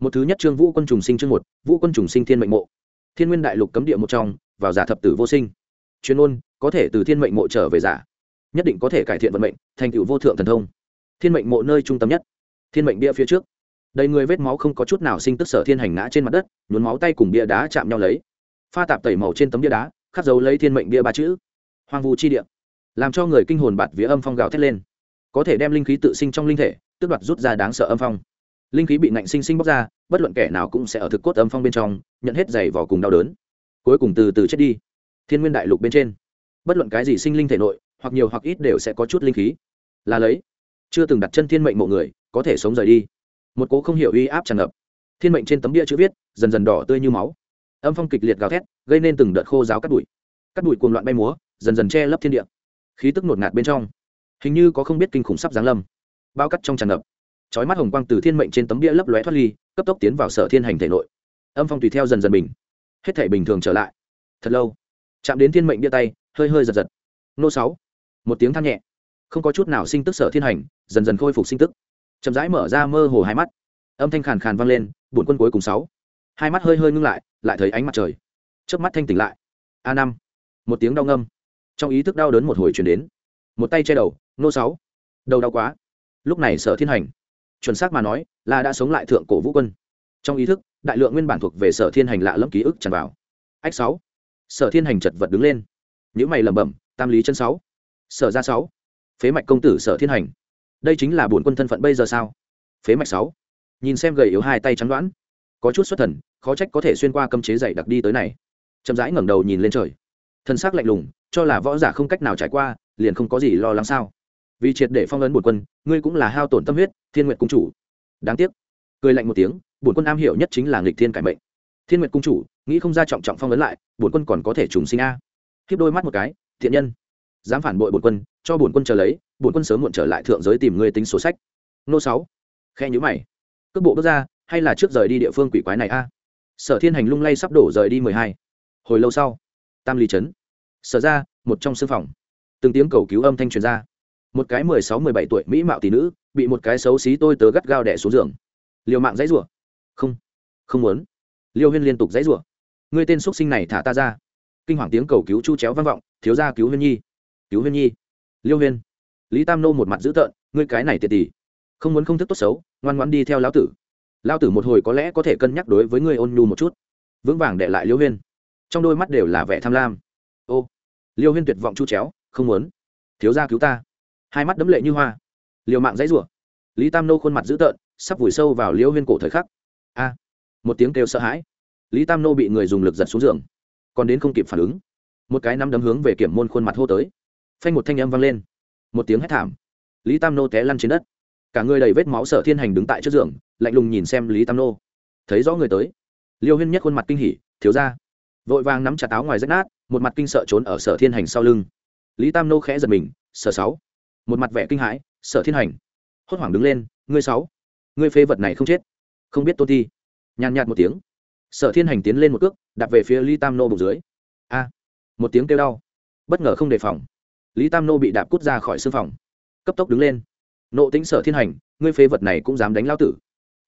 một thứ nhất trương vũ quân trùng sinh chương một, vũ quân trùng sinh thiên mệnh mộ. Thiên nguyên đại lục cấm địa một trong, vào giả thập tử vô sinh. Chuyên ôn có thể từ thiên mệnh mộ trở về giả. Nhất định có thể cải thiện vận mệnh, thành tựu vô thượng thần thông. Thiên mệnh mộ nơi trung tâm nhất. Thiên mệnh bia phía trước. Đầy người vết máu không có chút nào sinh tức sở thiên hành ngã trên mặt đất, nhuốm máu tay cùng bia đá chạm nhau lấy. Pha tạp tẩy màu trên tấm bia đá, khắc dấu lấy thiên mệnh bia ba chữ. Hoang vu chi địa. Làm cho người kinh hồn bạt vía âm phong gào thét lên. Có thể đem linh khí tự sinh trong linh thể, tước đoạt rút ra đáng sợ âm phong linh khí bị ngạnh sinh sinh bóc ra, bất luận kẻ nào cũng sẽ ở thực cốt âm phong bên trong, nhận hết giày vò cùng đau đớn. Cuối cùng từ từ chết đi. Thiên nguyên đại lục bên trên. Bất luận cái gì sinh linh thể nội, hoặc nhiều hoặc ít đều sẽ có chút linh khí. Là lấy. Chưa từng đặt chân thiên mệnh mộ người, có thể sống rời đi. Một cố không hiểu uy áp tràn ngập. Thiên mệnh trên tấm bia chữ viết, dần dần đỏ tươi như máu. Âm phong kịch liệt gào thét, gây nên từng đợt khô giáo cắt bụi. Cắt bụi cuồng loạn bay múa, dần dần che lấp thiên địa. Khí tức ngột ngạt bên trong. Hình như có không biết kinh khủng sắp giáng lâm. Bao cắt trong tràn ngập chói mắt hồng quang từ thiên mệnh trên tấm bia lấp lóe thoát ly, cấp tốc tiến vào sở thiên hành thể nội. Âm phong tùy theo dần dần bình. Hết thể bình thường trở lại. Thật lâu. Chạm đến thiên mệnh bia tay, hơi hơi giật giật. Nô sáu. Một tiếng than nhẹ. Không có chút nào sinh tức sở thiên hành, dần dần khôi phục sinh tức. Chậm rãi mở ra mơ hồ hai mắt. Âm thanh khàn khàn vang lên, bổn quân cuối cùng sáu. Hai mắt hơi hơi ngưng lại lại thấy ánh mặt trời. Trước mắt thanh tỉnh lại. A năm. Một tiếng đau ngâm. Trong ý thức đau đớn một hồi chuyển đến. Một tay che đầu, nô sáu. Đầu đau quá. Lúc này sở thiên hành chuẩn xác mà nói, là đã sống lại thượng cổ vũ quân. Trong ý thức, đại lượng nguyên bản thuộc về sở thiên hành lạ lẫm ký ức tràn vào. Ách sáu. Sở thiên hành chật vật đứng lên. Những mày lẩm bẩm, tam lý chân sáu. Sở ra sáu. Phế mạch công tử sở thiên hành. Đây chính là bổn quân thân phận bây giờ sao? Phế mạch sáu. Nhìn xem gầy yếu hai tay trắng đoán. Có chút xuất thần, khó trách có thể xuyên qua cấm chế dày đặc đi tới này. Chậm rãi ngẩng đầu nhìn lên trời. Thân xác lạnh lùng, cho là võ giả không cách nào trải qua, liền không có gì lo lắng sao? Vì triệt để phong ấn bổn quân, ngươi cũng là hao tổn tâm huyết thiên Nguyệt cung chủ. Đáng tiếc. Cười lạnh một tiếng, bổn quân am hiểu nhất chính là nghịch thiên cải mệnh. Thiên Nguyệt cung chủ, nghĩ không ra trọng trọng phong ấn lại, bổn quân còn có thể trùng sinh a. Khiếp đôi mắt một cái, thiện nhân. Dám phản bội bổn quân, cho bổn quân chờ lấy, bổn quân sớm muộn trở lại thượng giới tìm người tính số sách. Nô sáu. Khe nhữ mày. Cước bộ bước ra, hay là trước rời đi địa phương quỷ quái này a? Sở thiên hành lung lay sắp đổ rời đi mười hai. Hồi lâu sau, tam Lý trấn. Sở ra, một trong sư phòng. Từng tiếng cầu cứu âm thanh truyền ra. Một cái mười sáu mười bảy tuổi mỹ mạo tỷ nữ bị một cái xấu xí tôi tớ gắt gao đẻ xuống giường. Liều mạng dãy rủa. Không không muốn. Liêu huyên liên tục dãy rủa. Người tên x sinh này thả ta ra. Kinh hoàng tiếng cầu cứu chu chéo vang vọng, thiếu gia cứu huyên nhi. Cứu huyên nhi. Liêu huyên. Lý tam nô một mặt dữ tợn, ngươi cái này tiệt tỷ. Không muốn không thức tốt xấu, ngoan ngoan đi theo lão tử. Lão tử một hồi có lẽ có thể cân nhắc đối với ngươi ôn nhu một chút. Vững vàng để lại liêu huyên. Trong đôi mắt đều là vẻ tham lam. Ô. Liêu huyên tuyệt vọng chu chéo, không muốn. Thiếu gia cứu ta. Hai mắt đấm lệ như hoa liều mạng dãy rủa. Lý tam nô khuôn mặt dữ tợn, sắp vùi sâu vào liêu huyên cổ thời khắc. A! Một tiếng kêu sợ hãi. Lý tam nô bị người dùng lực giật xuống giường, còn đến không kịp phản ứng. Một cái nắm đấm hướng về kiểm môn khuôn mặt hô tới. Phanh một thanh âm vang lên. Một tiếng hét thảm. Lý tam nô té lăn trên đất. Cả người đầy vết máu sở thiên hành đứng tại trước giường, lạnh lùng nhìn xem lý tam nô. Thấy rõ người tới. Liêu huyên nhất khuôn mặt kinh hỉ, thiếu ra vội vàng nắm chặt áo ngoài rách nát, một mặt kinh sợ trốn ở sở thiên hành sau lưng. Lý tam nô khẽ giật mình sở sáu. Một mặt vẻ kinh hãi sở thiên hành. Hốt hoảng đứng lên, ngươi sáu, ngươi phê vật này không chết, không biết tôn thi. Nhàn nhạt một tiếng. Sở thiên hành tiến lên một cước, đạp về phía lý tam nô bụng dưới. A! Một tiếng kêu đau. Bất ngờ không đề phòng. Lý tam nô bị đạp cút ra khỏi sư phòng. Cấp tốc đứng lên. Nộ tính sở thiên hành, ngươi phế vật này cũng dám đánh lao tử.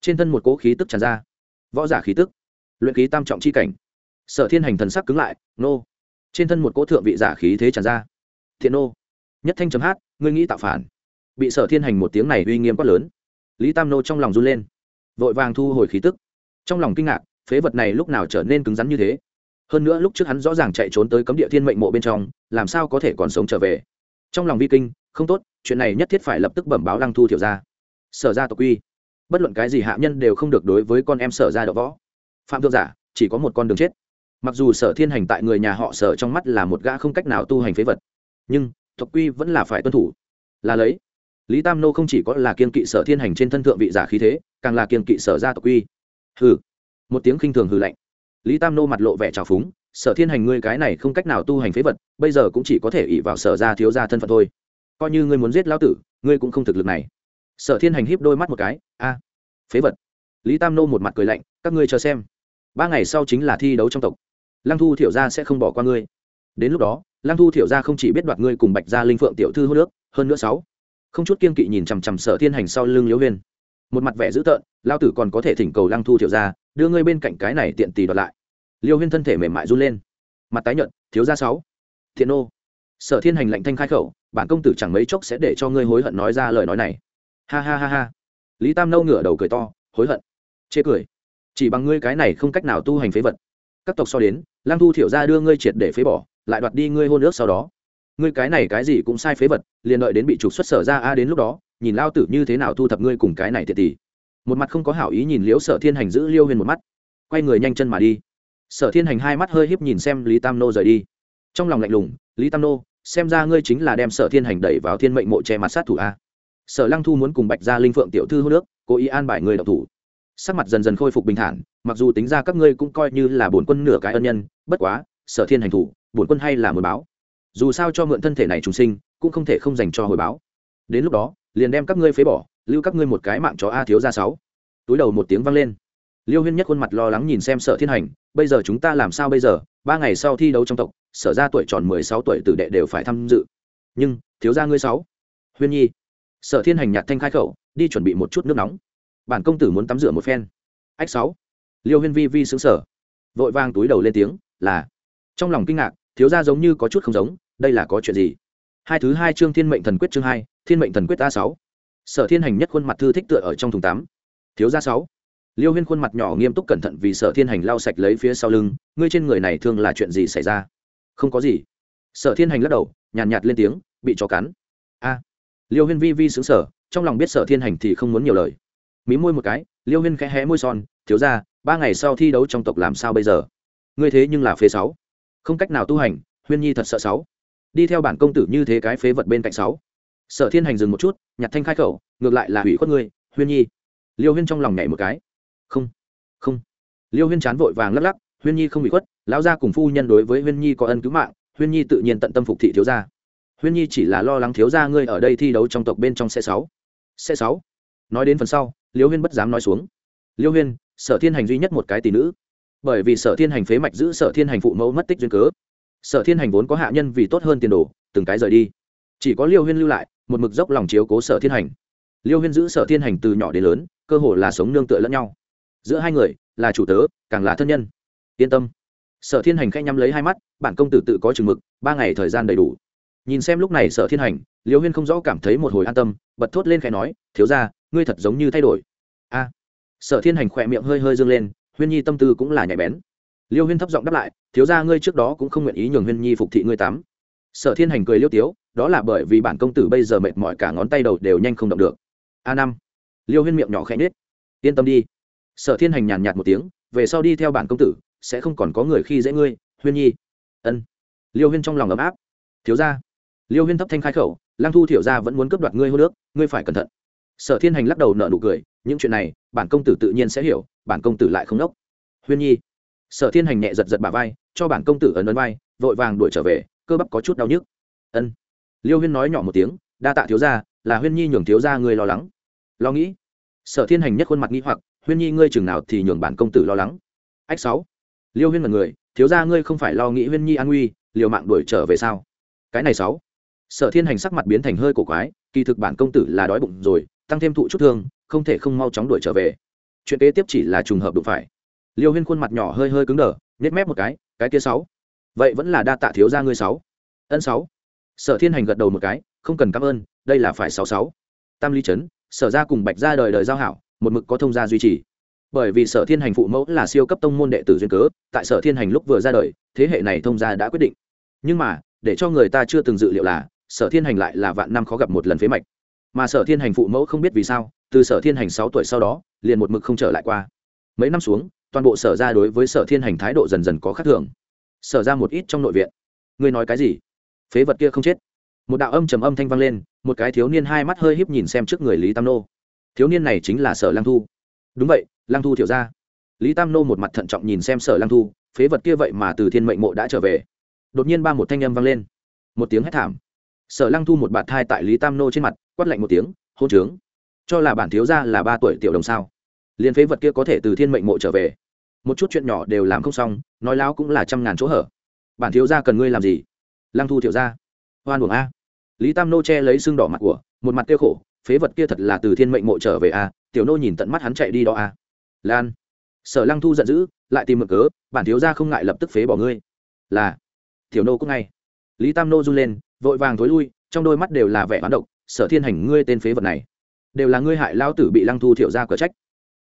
Trên thân một cỗ khí tức tràn ra. Võ giả khí tức. Luyện khí tam trọng c h i cảnh. Sở thiên hành thần sắc cứng lại, nô. Trên thân một cỗ thượng vị giả khí thế tràn ra. Thiện nô. Nhất thanh chấm hát, ngươi nghĩ tạo phản bị sở thiên hành một tiếng này uy nghiêm quát lớn. Lý tam nô trong lòng run lên, vội vàng thu hồi khí tức. Trong lòng kinh ngạc, phế vật này lúc nào trở nên cứng rắn như thế? Hơn nữa lúc trước hắn rõ ràng chạy trốn tới cấm địa thiên mệnh mộ bên trong, làm sao có thể còn sống trở về? Trong lòng vi kinh, không tốt, chuyện này nhất thiết phải lập tức bẩm báo lăng thu thiểu ra sở ra tộc quy bất luận cái gì hạ nhân đều không được đối với con em sở ra đỡ võ. Phạm thượng giả, chỉ có một con đường chết. Mặc dù sở thiên hành tại người nhà họ sở trong mắt là một gã không cách nào tu hành phế vật, nhưng tộc quy vẫn là phải tuân thủ. Là lấy lý tam nô không chỉ có là kiên kỵ sở thiên hành trên thân thượng vị giả khí thế, càng là kiên kỵ sở gia tộc quy hừ. Một tiếng khinh thường hừ lạnh. Lý tam nô mặt lộ vẻ trào phúng, sở thiên hành ngươi cái này không cách nào tu hành phế vật, bây giờ cũng chỉ có thể ỉ vào sở gia thiếu gia thân phận thôi. Coi như ngươi muốn giết lão tử, ngươi cũng không thực lực này. Sở thiên hành híp đôi mắt một cái, a, phế vật. Lý tam nô một mặt cười lạnh, các ngươi chờ xem. Ba ngày sau chính là thi đấu trong tộc. Lăng thu thiểu gia sẽ không bỏ qua ngươi. Đến lúc đó, lăng thu thiểu gia không chỉ biết đoạt ngươi cùng bạch gia linh phượng tiểu thư hô nước hơn nữa sáu không chút kiên kỵ nhìn chằm chằm sở thiên hành sau lưng liễu huyên. Một mặt vẻ dữ tợn, lao tử còn có thể thỉnh cầu lăng thu Thiệu ra, đưa ngươi bên cạnh cái này tiện tì đoạt lại. Liêu huyên thân thể mềm mại run lên. Mặt tái nhợt, thiếu ra sáu. Thiện ô sở thiên hành lạnh thanh khai khẩu, bản công tử chẳng mấy chốc sẽ để cho ngươi hối hận nói ra lời nói này. Ha ha ha ha. Lý tam nâu ngửa đầu cười to, hối hận. Chê cười. Chỉ bằng ngươi cái này không cách nào tu hành phế vật. Các tộc so đến lang thu thiểu ra đưa ngươi triệt để phế bỏ, lại đoạt đi ngươi hôn ước sau đó ngươi cái này cái gì cũng sai phế vật, liền đợi đến bị trục xuất sở ra a đến lúc đó, nhìn lao tử như thế nào thu thập ngươi cùng cái này thiệt tỷ. Một mặt không có hảo ý nhìn liễu sở thiên hành giữ liêu huyền một mắt. Quay người nhanh chân mà đi. Sở thiên hành hai mắt hơi híp nhìn xem lý tam nô rời đi. Trong lòng lạnh lùng, lý tam nô, xem ra ngươi chính là đem sở thiên hành đẩy vào thiên mệnh mộ che mặt sát thủ a. Sở lăng thu muốn cùng bạch gia linh phượng tiểu thư hô nước, cố ý an bài người đọc thủ. Sắc mặt dần dần khôi phục bình thản, mặc dù tính ra các ngươi cũng coi như là bổn quân nửa cái ân nhân, bất quá, sở thiên hành thủ, bổn quân hay là mời báo dù sao cho mượn thân thể này trùng sinh, cũng không thể không dành cho hồi báo. Đến lúc đó, liền đem các ngươi phế bỏ, lưu các ngươi một cái mạng chó a thiếu ra sáu. Túi đầu một tiếng vang lên. Liêu huyên nhất khuôn mặt lo lắng nhìn xem sở thiên hành, bây giờ chúng ta làm sao bây giờ? Ba ngày sau thi đấu trong tộc, sở ra tuổi tròn mười sáu tuổi tử đệ đều phải tham dự. Nhưng, thiếu gia ngươi sáu. Huyên nhi. Sở thiên hành nhạt thanh khai khẩu, đi chuẩn bị một chút nước nóng. Bản công tử muốn tắm rửa một phen. Ách sáu. Liêu huyên vi vi xứng sở vội vang túi đầu lên tiếng, là. Trong lòng kinh ngạc, thiếu gia giống như có chút không giống đây là có chuyện gì? Hai thứ hai chương thiên mệnh thần quyết chương hai thiên mệnh thần quyết a sáu. Sở thiên hành nhất khuôn mặt thư thích tựa ở trong thùng tám thiếu gia sáu. Liêu huyên khuôn mặt nhỏ nghiêm túc cẩn thận vì sở thiên hành lau sạch lấy phía sau lưng ngươi trên người này thường là chuyện gì xảy ra? Không có gì. Sở thiên hành lắc đầu nhàn nhạt, nhạt lên tiếng bị chó cắn. A. Liêu huyên vi vi xứng sở trong lòng biết sở thiên hành thì không muốn nhiều lời. Mí môi một cái liêu huyên khẽ hé môi son thiếu ra ba ngày sau thi đấu trong tộc làm sao bây giờ? Ngươi thế nhưng là phê sáu. Không cách nào tu hành huyên nhi thật sợ sáu đi theo bản công tử như thế cái phế vật bên cạnh sáu. Sở thiên hành dừng một chút, nhặt thanh khai khẩu, ngược lại là hủy khuất ngươi, huyên nhi. Liêu huyên trong lòng nhảy một cái. Không không. Liêu huyên chán vội vàng lắc lắc, huyên nhi không bị khuất, lão gia cùng phu nhân đối với huyên nhi có ân cứu mạng, huyên nhi tự nhiên tận tâm phục thị thiếu gia. Huyên nhi chỉ là lo lắng thiếu gia ngươi ở đây thi đấu trong tộc bên trong xe sáu. Xe sáu. Nói đến phần sau, liêu huyên bất dám nói xuống. Liêu huyên, sở thiên hành duy nhất một cái tỷ nữ. Bởi vì sở thiên hành phế mạch giữ sở thiên hành phụ mẫu mất tích duyên cớ sở thiên hành vốn có hạ nhân vì tốt hơn tiền đồ, từng cái rời đi. Chỉ có liêu huyên lưu lại, một mực dốc lòng chiếu cố sở thiên hành. Liêu huyên giữ sở thiên hành từ nhỏ đến lớn, cơ hồ là sống nương tựa lẫn nhau. Giữa hai người, là chủ tớ, càng là thân nhân. Yên tâm. Sở thiên hành khẽ nhắm lấy hai mắt, bản công tử tự có chừng mực, ba ngày thời gian đầy đủ. Nhìn xem lúc này sở thiên hành, liêu huyên không rõ cảm thấy một hồi an tâm, bật thốt lên khẽ nói, thiếu ra ngươi thật giống như thay đổi. A. Sở thiên hành khỏe miệng hơi hơi dâng lên, huyên nhi tâm tư cũng là nhạy bén. Liêu huyên thấp giọng đáp lại thiếu ra ngươi trước đó cũng không nguyện ý nhường huyên nhi phục thị ngươi tắm. Sở thiên hành cười liêu tiếu, đó là bởi vì bản công tử bây giờ mệt mỏi cả ngón tay đầu đều nhanh không động được. A năm. Liêu huyên miệng nhỏ khẽ nết yên tâm đi. Sở thiên hành nhàn nhạt một tiếng, về sau đi theo bản công tử, sẽ không còn có người khi dễ ngươi, huyên nhi. Ân. Liêu huyên trong lòng ấm áp. Thiếu ra liêu huyên thấp thanh khai khẩu lang thu thiểu ra vẫn muốn cướp đoạt ngươi hô nước ngươi phải cẩn thận. Sở thiên hành lắc đầu nợ nụ cười, những chuyện này, bản công tử tự nhiên sẽ hiểu, bản công tử lại không đốc. Huyên nhi sở thiên hành nhẹ giật giật bà vai, cho bản công tử ấn ấn vai, vội vàng đuổi trở về, cơ bắp có chút đau nhức. Ân. Liêu huyên nói nhỏ một tiếng, đa tạ thiếu gia, là huyên nhi nhường thiếu gia ngươi lo lắng. Lo nghĩ. Sở thiên hành nhất khuôn mặt nghĩ hoặc, huyên nhi ngươi chừng nào thì nhường bản công tử lo lắng? Ách sáu. Liêu huyên là người, thiếu gia ngươi không phải lo nghĩ huyên nhi an nguy, liều mạng đuổi trở về sao? Cái này sáu. Sở thiên hành sắc mặt biến thành hơi cổ quái, kỳ thực bản công tử là đói bụng rồi, tăng thêm thụ chút thương, không thể không mau chóng đuổi trở về. Chuyện kế tiếp chỉ là trùng hợp đụng phải liêu huyên khuôn mặt nhỏ hơi hơi cứng đờ nhét mép một cái cái kia sáu, vậy vẫn là đa tạ thiếu gia ngươi sáu. Ân sáu. Sở thiên hành gật đầu một cái, không cần cảm ơn, đây là phải sáu sáu. Tam ly trấn, sở ra cùng bạch ra đời đời giao hảo, một mực có thông gia duy trì. Bởi vì sở thiên hành phụ mẫu là siêu cấp tông môn đệ tử duyên cớ, tại sở thiên hành lúc vừa ra đời, thế hệ này thông gia đã quyết định. Nhưng mà, để cho người ta chưa từng dự liệu là, sở thiên hành lại là vạn năm khó gặp một lần phế mạch. Mà sở thiên hành phụ mẫu không biết vì sao, từ sở thiên hành sáu tuổi sau đó, liền một mực không trở lại qua. Mấy năm xuống toàn bộ sở ra đối với sở thiên hành thái độ dần dần có khác thường. Sở ra một ít trong nội viện. Ngươi nói cái gì? Phế vật kia không chết. Một đạo âm trầm âm thanh vang lên, một cái thiếu niên hai mắt hơi híp nhìn xem trước người lý tam nô. Thiếu niên này chính là sở lang thu. Đúng vậy lang thu thiểu ra lý tam nô một mặt thận trọng nhìn xem sở lang thu, phế vật kia vậy mà từ thiên mệnh mộ đã trở về. Đột nhiên ba một thanh âm vang lên. Một tiếng hét thảm. Sở lang thu một bạt thai tại lý tam nô trên mặt, quát lạnh một tiếng hôn trướng, cho là bản thiếu ra là ba tuổi tiểu đồng sao? Liền phế vật kia có thể từ thiên mệnh mộ trở về một chút chuyện nhỏ đều làm không xong nói láo cũng là trăm ngàn chỗ hở. Bản thiếu gia cần ngươi làm gì? Lăng thu thiểu gia, hoan buồng a. Lý tam nô che lấy xương đỏ mặt của một mặt tiêu khổ phế vật kia thật là từ thiên mệnh mộ trở về a tiểu nô nhìn tận mắt hắn chạy đi đó a! lan. Sở lăng thu giận dữ lại tìm mực cớ bản thiếu gia không ngại lập tức phế bỏ ngươi. Là. Tiểu nô cũng ngay. Lý tam nô run lên vội vàng thối lui trong đôi mắt đều là vẻ hoán độc sở thiên hành ngươi tên phế vật này. Đều là ngươi hại lão tử bị lăng thu thiệu gia cửa trách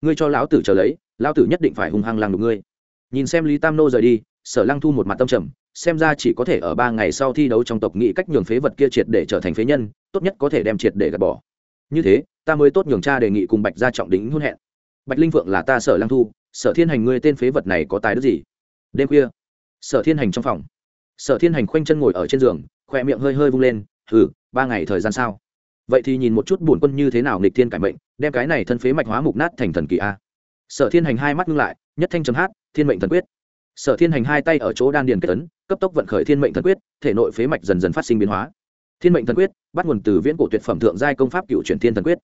ngươi cho lão tử trở lấy, lão tử nhất định phải hung hăng lăng đục ngươi. Nhìn xem lý tam nô rời đi, sở lăng thu một mặt tâm trầm, xem ra chỉ có thể ở ba ngày sau thi đấu trong tộc nghị cách nhường phế vật kia triệt để trở thành phế nhân, tốt nhất có thể đem triệt để gạt bỏ. Như thế, ta mới tốt nhường cha đề nghị cùng bạch gia trọng đính hôn hẹn. Bạch linh vượng là ta sở lăng thu, sở thiên hành ngươi tên phế vật này có tài đức gì? Đêm khuya, sở thiên hành trong phòng. Sở thiên hành khoanh chân ngồi ở trên giường, khoe miệng hơi hơi vung lên ừ ba ngày thời gian sao? Vậy thì nhìn một chút bổn quân như thế nào nghịch thiên cải mệnh, đem cái này thân phế mạch hóa mục nát thành thần kỳ a. Sở thiên hành hai mắt ngưng lại, nhất thanh chấm hát, thiên mệnh thần quyết. Sở thiên hành hai tay ở chỗ đan điền kết tấn cấp tốc vận khởi thiên mệnh thần quyết, thể nội phế mạch dần dần phát sinh biến hóa. Thiên mệnh thần quyết, bắt nguồn từ viễn cổ tuyệt phẩm thượng giai công pháp cựu truyền thiên thần quyết.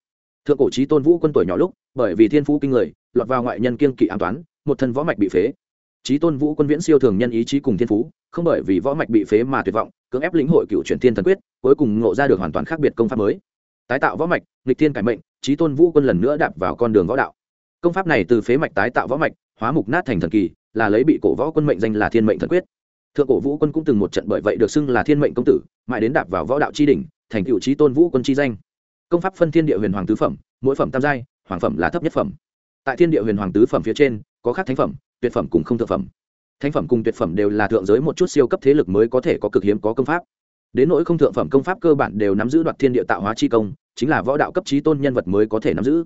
Thượng cổ trí tôn vũ quân tuổi nhỏ lúc, bởi vì thiên phú kinh người, lọt vào ngoại nhân kiên kỵ an toán, một thân võ mạch bị phế. Trí tôn vũ quân viễn siêu thường nhân ý chí cùng thiên phú, không bởi vì võ mạch bị phế mà tuyệt vọng, cưỡng ép lĩnh hội cựu truyền thiên thần quyết, cuối cùng ngộ ra được hoàn toàn khác biệt công pháp mới tái tạo võ mạch, nghịch thiên cải mệnh trí tôn vũ quân lần nữa đạp vào con đường võ đạo. Công pháp này từ phế mạch tái tạo võ mạch, hóa mục nát thành thần kỳ, là lấy bị cổ võ quân mệnh danh là thiên mệnh thần quyết. Thượng cổ vũ quân cũng từng một trận bởi vậy được xưng là thiên mệnh công tử, mãi đến đạp vào võ đạo tri đình thành cựu trí tôn vũ quân chi danh. Công pháp phân thiên địa huyền hoàng tứ phẩm, mỗi phẩm tam giai, hoàng phẩm là thấp nhất phẩm. Tại thiên địa huyền hoàng tứ phẩm phía trên, có khác thánh phẩm, tuyệt phẩm cùng không thượng phẩm. Thánh phẩm cùng tuyệt phẩm đều là thượng giới một chút siêu cấp thế lực mới có thể có cực hiếm có công pháp đến nỗi không thượng phẩm công pháp cơ bản đều nắm giữ đoạt thiên địa tạo hóa chi công, chính là võ đạo cấp trí tôn nhân vật mới có thể nắm giữ.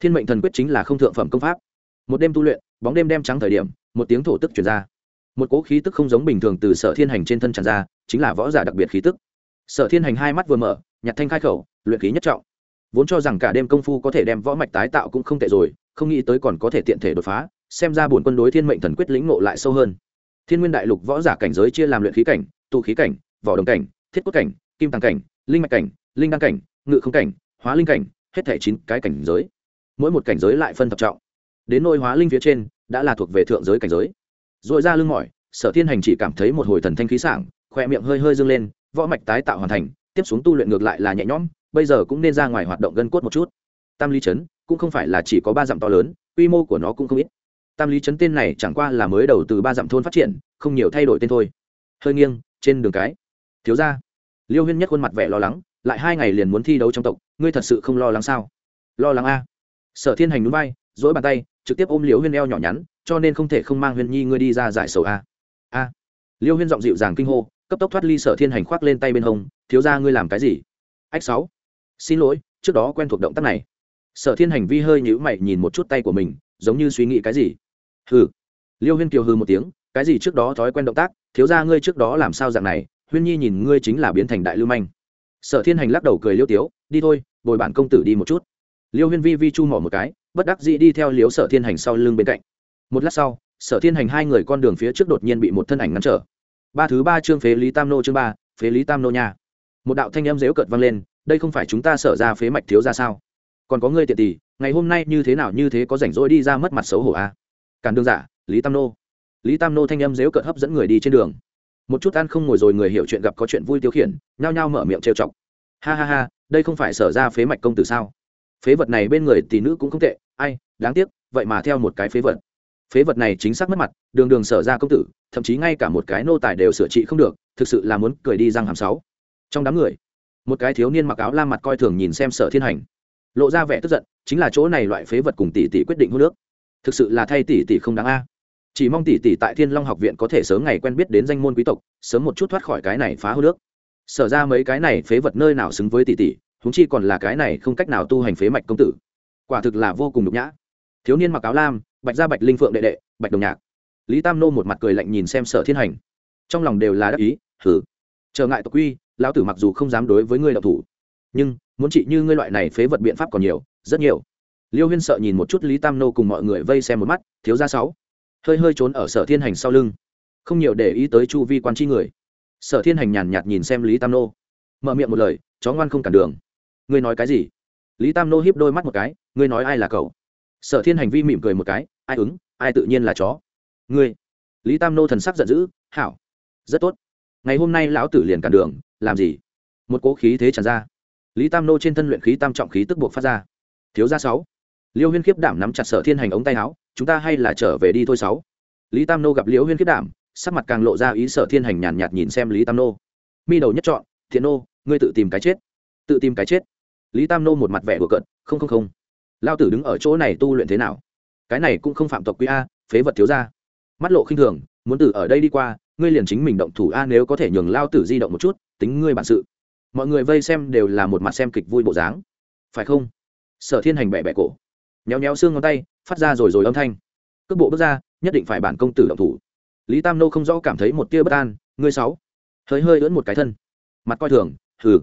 Thiên mệnh thần quyết chính là không thượng phẩm công pháp. Một đêm tu luyện, bóng đêm đem trắng thời điểm, một tiếng thổ tức chuyển ra. Một cỗ khí tức không giống bình thường từ sở thiên hành trên thân tràn ra, chính là võ giả đặc biệt khí tức. Sở thiên hành hai mắt vừa mở, nhặt thanh khai khẩu, luyện khí nhất trọng. Vốn cho rằng cả đêm công phu có thể đem võ mạch tái tạo cũng không tệ rồi, không nghĩ tới còn có thể tiện thể đột phá, xem ra bổn quân đối thiên mệnh thần quyết lĩnh ngộ lại sâu hơn. Thiên nguyên đại lục võ giả cảnh giới chia làm luyện khí cảnh tụ khí cảnh, võ đồng cảnh thiết cốt cảnh, kim tàng cảnh, linh mạch cảnh, linh đăng cảnh, ngự không cảnh, hóa linh cảnh, hết thể chín cái cảnh giới. Mỗi một cảnh giới lại phân thập trọng. Đến nôi hóa linh phía trên, đã là thuộc về thượng giới cảnh giới. Rồi ra lưng mỏi, sở thiên hành chỉ cảm thấy một hồi thần thanh khí sảng, khoe miệng hơi hơi dâng lên, võ mạch tái tạo hoàn thành, tiếp xuống tu luyện ngược lại là nhẹ nhõm, bây giờ cũng nên ra ngoài hoạt động gân cốt một chút. Tam ly chấn, cũng không phải là chỉ có ba dặm to lớn, quy mô của nó cũng không ít. Tam lý chấn tên này chẳng qua là mới đầu từ ba dặm thôn phát triển, không nhiều thay đổi tên thôi. Hơi nghiêng, trên đường cái thiếu ra liêu huyên nhất khuôn mặt vẻ lo lắng, lại hai ngày liền muốn thi đấu trong tộc, ngươi thật sự không lo lắng sao? Lo lắng a. Sở thiên hành núi bay dỗi bàn tay, trực tiếp ôm liêu huyên eo nhỏ nhắn, cho nên không thể không mang huyên nhi ngươi đi ra giải sầu a. A. Liêu huyên giọng dịu dàng kinh hô, cấp tốc thoát ly sở thiên hành khoác lên tay bên hông, thiếu ra ngươi làm cái gì? Ách sáu. Xin lỗi, trước đó quen thuộc động tác này. Sở thiên hành vi hơi nhữ mày nhìn một chút tay của mình, giống như suy nghĩ cái gì. Hừ. Liêu huyên kiều hừ một tiếng, cái gì trước đó thói quen động tác? Thiếu ra ngươi trước đó làm sao dạng này? Huyên nhi nhìn ngươi chính là biến thành đại lưu manh. Sở thiên hành lắc đầu cười liêu tiếu, đi thôi, bồi bản công tử đi một chút. Liêu huyên vi vi chu mỏ một cái, bất đắc dĩ đi theo liếu sở thiên hành sau lưng bên cạnh. Một lát sau, sở thiên hành hai người con đường phía trước đột nhiên bị một thân ảnh ngăn trở. Ba thứ ba chương phế lý tam nô chương ba, phế lý tam nô nha. Một đạo thanh âm dếu cợt vang lên, đây không phải chúng ta sở ra phế mạch thiếu ra sao? Còn có ngươi tiện tỷ, ngày hôm nay như thế nào như thế có rảnh rỗi đi ra mất mặt xấu hổ a à? càn đương giả, lý tam nô. Lý tam nô thanh âm dếu cợt hấp dẫn người đi trên đường một chút ăn không ngồi rồi người hiểu chuyện gặp có chuyện vui tiêu khiển, nhao nhao mở miệng trêu chọc. Ha ha ha, đây không phải sở ra phế mạch công tử sao? Phế vật này bên người tỷ nữ cũng không tệ, ai, đáng tiếc, vậy mà theo một cái phế vật. Phế vật này chính xác mất mặt, đường đường sở ra công tử, thậm chí ngay cả một cái nô tài đều sửa trị không được, thực sự là muốn cười đi răng hàm sáu. Trong đám người, một cái thiếu niên mặc áo la mặt coi thường nhìn xem sở thiên hành. Lộ ra vẻ tức giận, chính là chỗ này loại phế vật cùng tỷ tỷ quyết định hô nước thực sự là thay tỷ tỷ không đáng a chỉ mong tỷ tỷ tại thiên long học viện có thể sớm ngày quen biết đến danh môn quý tộc, sớm một chút thoát khỏi cái này phá hư nước. Sở ra mấy cái này phế vật nơi nào xứng với tỷ tỷ húng chi còn là cái này không cách nào tu hành phế mạch công tử. Quả thực là vô cùng nhục nhã. Thiếu niên mặc áo lam, bạch gia bạch linh phượng đệ đệ, bạch đồng nhạc. Lý tam nô một mặt cười lạnh nhìn xem sở thiên hành. Trong lòng đều là đắc ý thử trở ngại tộc quy, lão tử mặc dù không dám đối với ngươi đạo thủ, nhưng muốn trị như ngươi loại này phế vật biện pháp còn nhiều, rất nhiều. Liêu huyên sợ nhìn một chút lý tam nô cùng mọi người vây xem một mắt, thiếu ra sáu hơi hơi trốn ở sở thiên hành sau lưng. Không nhiều để ý tới chu vi quan tri người. Sở thiên hành nhàn nhạt nhìn xem lý tam nô. Mở miệng một lời, chó ngoan không cản đường. Ngươi nói cái gì? Lý tam nô hiếp đôi mắt một cái, ngươi nói ai là cậu? Sở thiên hành vi mỉm cười một cái, ai ứng, ai tự nhiên là chó. Ngươi. Lý tam nô thần sắc giận dữ, hảo. Rất tốt. Ngày hôm nay lão tử liền cản đường, làm gì? Một cỗ khí thế tràn ra. Lý tam nô trên thân luyện khí tam trọng khí tức buộc phát ra. Thiếu gia sáu liêu huyên khiếp đảm nắm chặt sở thiên hành ống tay áo, chúng ta hay là trở về đi thôi sáu. Lý tam nô gặp Liêu huyên khiếp đảm, sắc mặt càng lộ ra ý sở thiên hành nhàn nhạt nhìn xem lý tam nô. Mi đầu nhất chọn, thiện nô, ngươi tự tìm cái chết. Tự tìm cái chết? Lý tam nô một mặt vẻ của cận không không không. Lao tử đứng ở chỗ này tu luyện thế nào? Cái này cũng không phạm tộc quý a, phế vật thiếu ra mắt lộ khinh thường, muốn từ ở đây đi qua, ngươi liền chính mình động thủ a, nếu có thể nhường lao tử di động một chút, tính ngươi bản sự. Mọi người vây xem đều là một mặt xem kịch vui bộ dáng. Phải không? Sở thiên hành bẻ bẻ cổ nhéo nhéo xương ngón tay, phát ra rồi rồi âm thanh. Cước bộ bước ra, nhất định phải bản công tử động thủ. Lý tam nô không rõ cảm thấy một tia bất an, ngươi sáu. Hơi hơi ưỡn một cái thân. Mặt coi thường, hừ,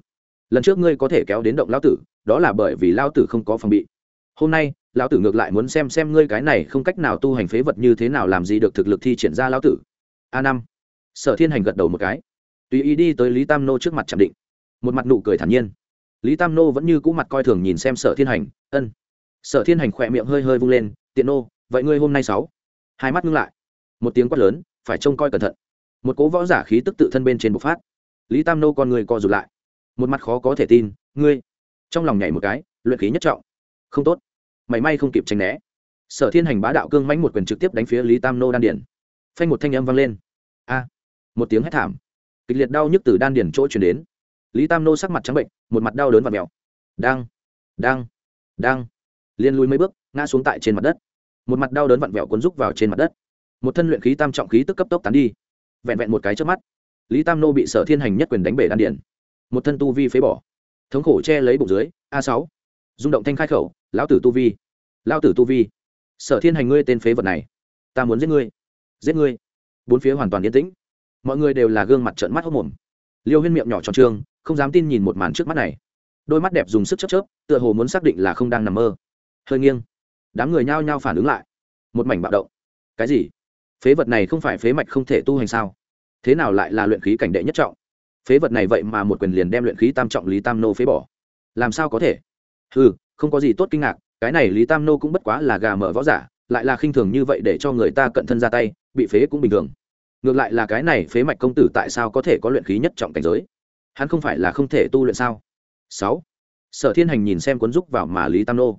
lần trước ngươi có thể kéo đến động lao tử, đó là bởi vì lao tử không có phòng bị. Hôm nay, lão tử ngược lại muốn xem xem ngươi cái này không cách nào tu hành phế vật như thế nào làm gì được thực lực thi triển ra lão tử. A năm. Sở thiên hành gật đầu một cái. Tùy ý đi tới lý tam nô trước mặt chạm định. Một mặt nụ cười thản nhiên. Lý tam nô vẫn như cũ mặt coi thường nhìn xem sở thiên hành, ân sở thiên hành khỏe miệng hơi hơi vung lên, tiện nô, vậy ngươi hôm nay sáu? Hai mắt ngưng lại. Một tiếng quát lớn, phải trông coi cẩn thận. Một cố võ giả khí tức tự thân bên trên bộc phát. Lý tam nô con người co rụt lại. Một mặt khó có thể tin, ngươi? Trong lòng nhảy một cái, luyện khí nhất trọng. Không tốt. Mảy may không kịp tránh né. Sở thiên hành bá đạo cương mãnh một quyền trực tiếp đánh phía lý tam nô đan điển. Phanh một thanh âm vang lên. A! Một tiếng hét thảm. Kịch liệt đau nhức từ đan điển chỗ chuyển đến. Lý tam nô sắc mặt trắng bệnh, một mặt đau đớn và mèo. Đang đang đang liên lui mấy bước, ngã xuống tại trên mặt đất. Một mặt đau đớn vặn vẹo cuốn rúc vào trên mặt đất. Một thân luyện khí tam trọng khí tức cấp tốc tán đi. Vẹn vẹn một cái trước mắt, lý tam nô bị sở thiên hành nhất quyền đánh bể đan điển một thân tu vi phế bỏ. Thống khổ che lấy bụng dưới, a sáu. Rung động thanh khai khẩu, lão tử tu vi, lão tử tu vi. Sở thiên hành ngươi tên phế vật này, ta muốn giết ngươi giết ngươi. Bốn phía hoàn toàn yên tĩnh. Mọi người đều là gương mặt trợn mắt hốc mồm. Liêu huyên miệng nhỏ tròn trương, không dám tin nhìn một màn trước mắt này. Đôi mắt đẹp dùng sức chớp chớp, tựa hồ muốn xác định là không đang nằm mơ hơi nghiêng. Đám người nhao nhao phản ứng lại. Một mảnh bạo động. Cái gì? Phế vật này không phải phế mạch không thể tu hành sao? Thế nào lại là luyện khí cảnh đệ nhất trọng? Phế vật này vậy mà một quyền liền đem luyện khí tam trọng lý tam nô phế bỏ. Làm sao có thể? Ừ không có gì tốt kinh ngạc, cái này lý tam nô cũng bất quá là gà mở võ giả, lại là khinh thường như vậy để cho người ta cận thân ra tay, bị phế cũng bình thường. Ngược lại là cái này phế mạch công tử tại sao có thể có luyện khí nhất trọng cảnh giới? Hắn không phải là không thể tu luyện sao? Sáu. Sở thiên hành nhìn xem cuốn rúc vào mà lý tam nô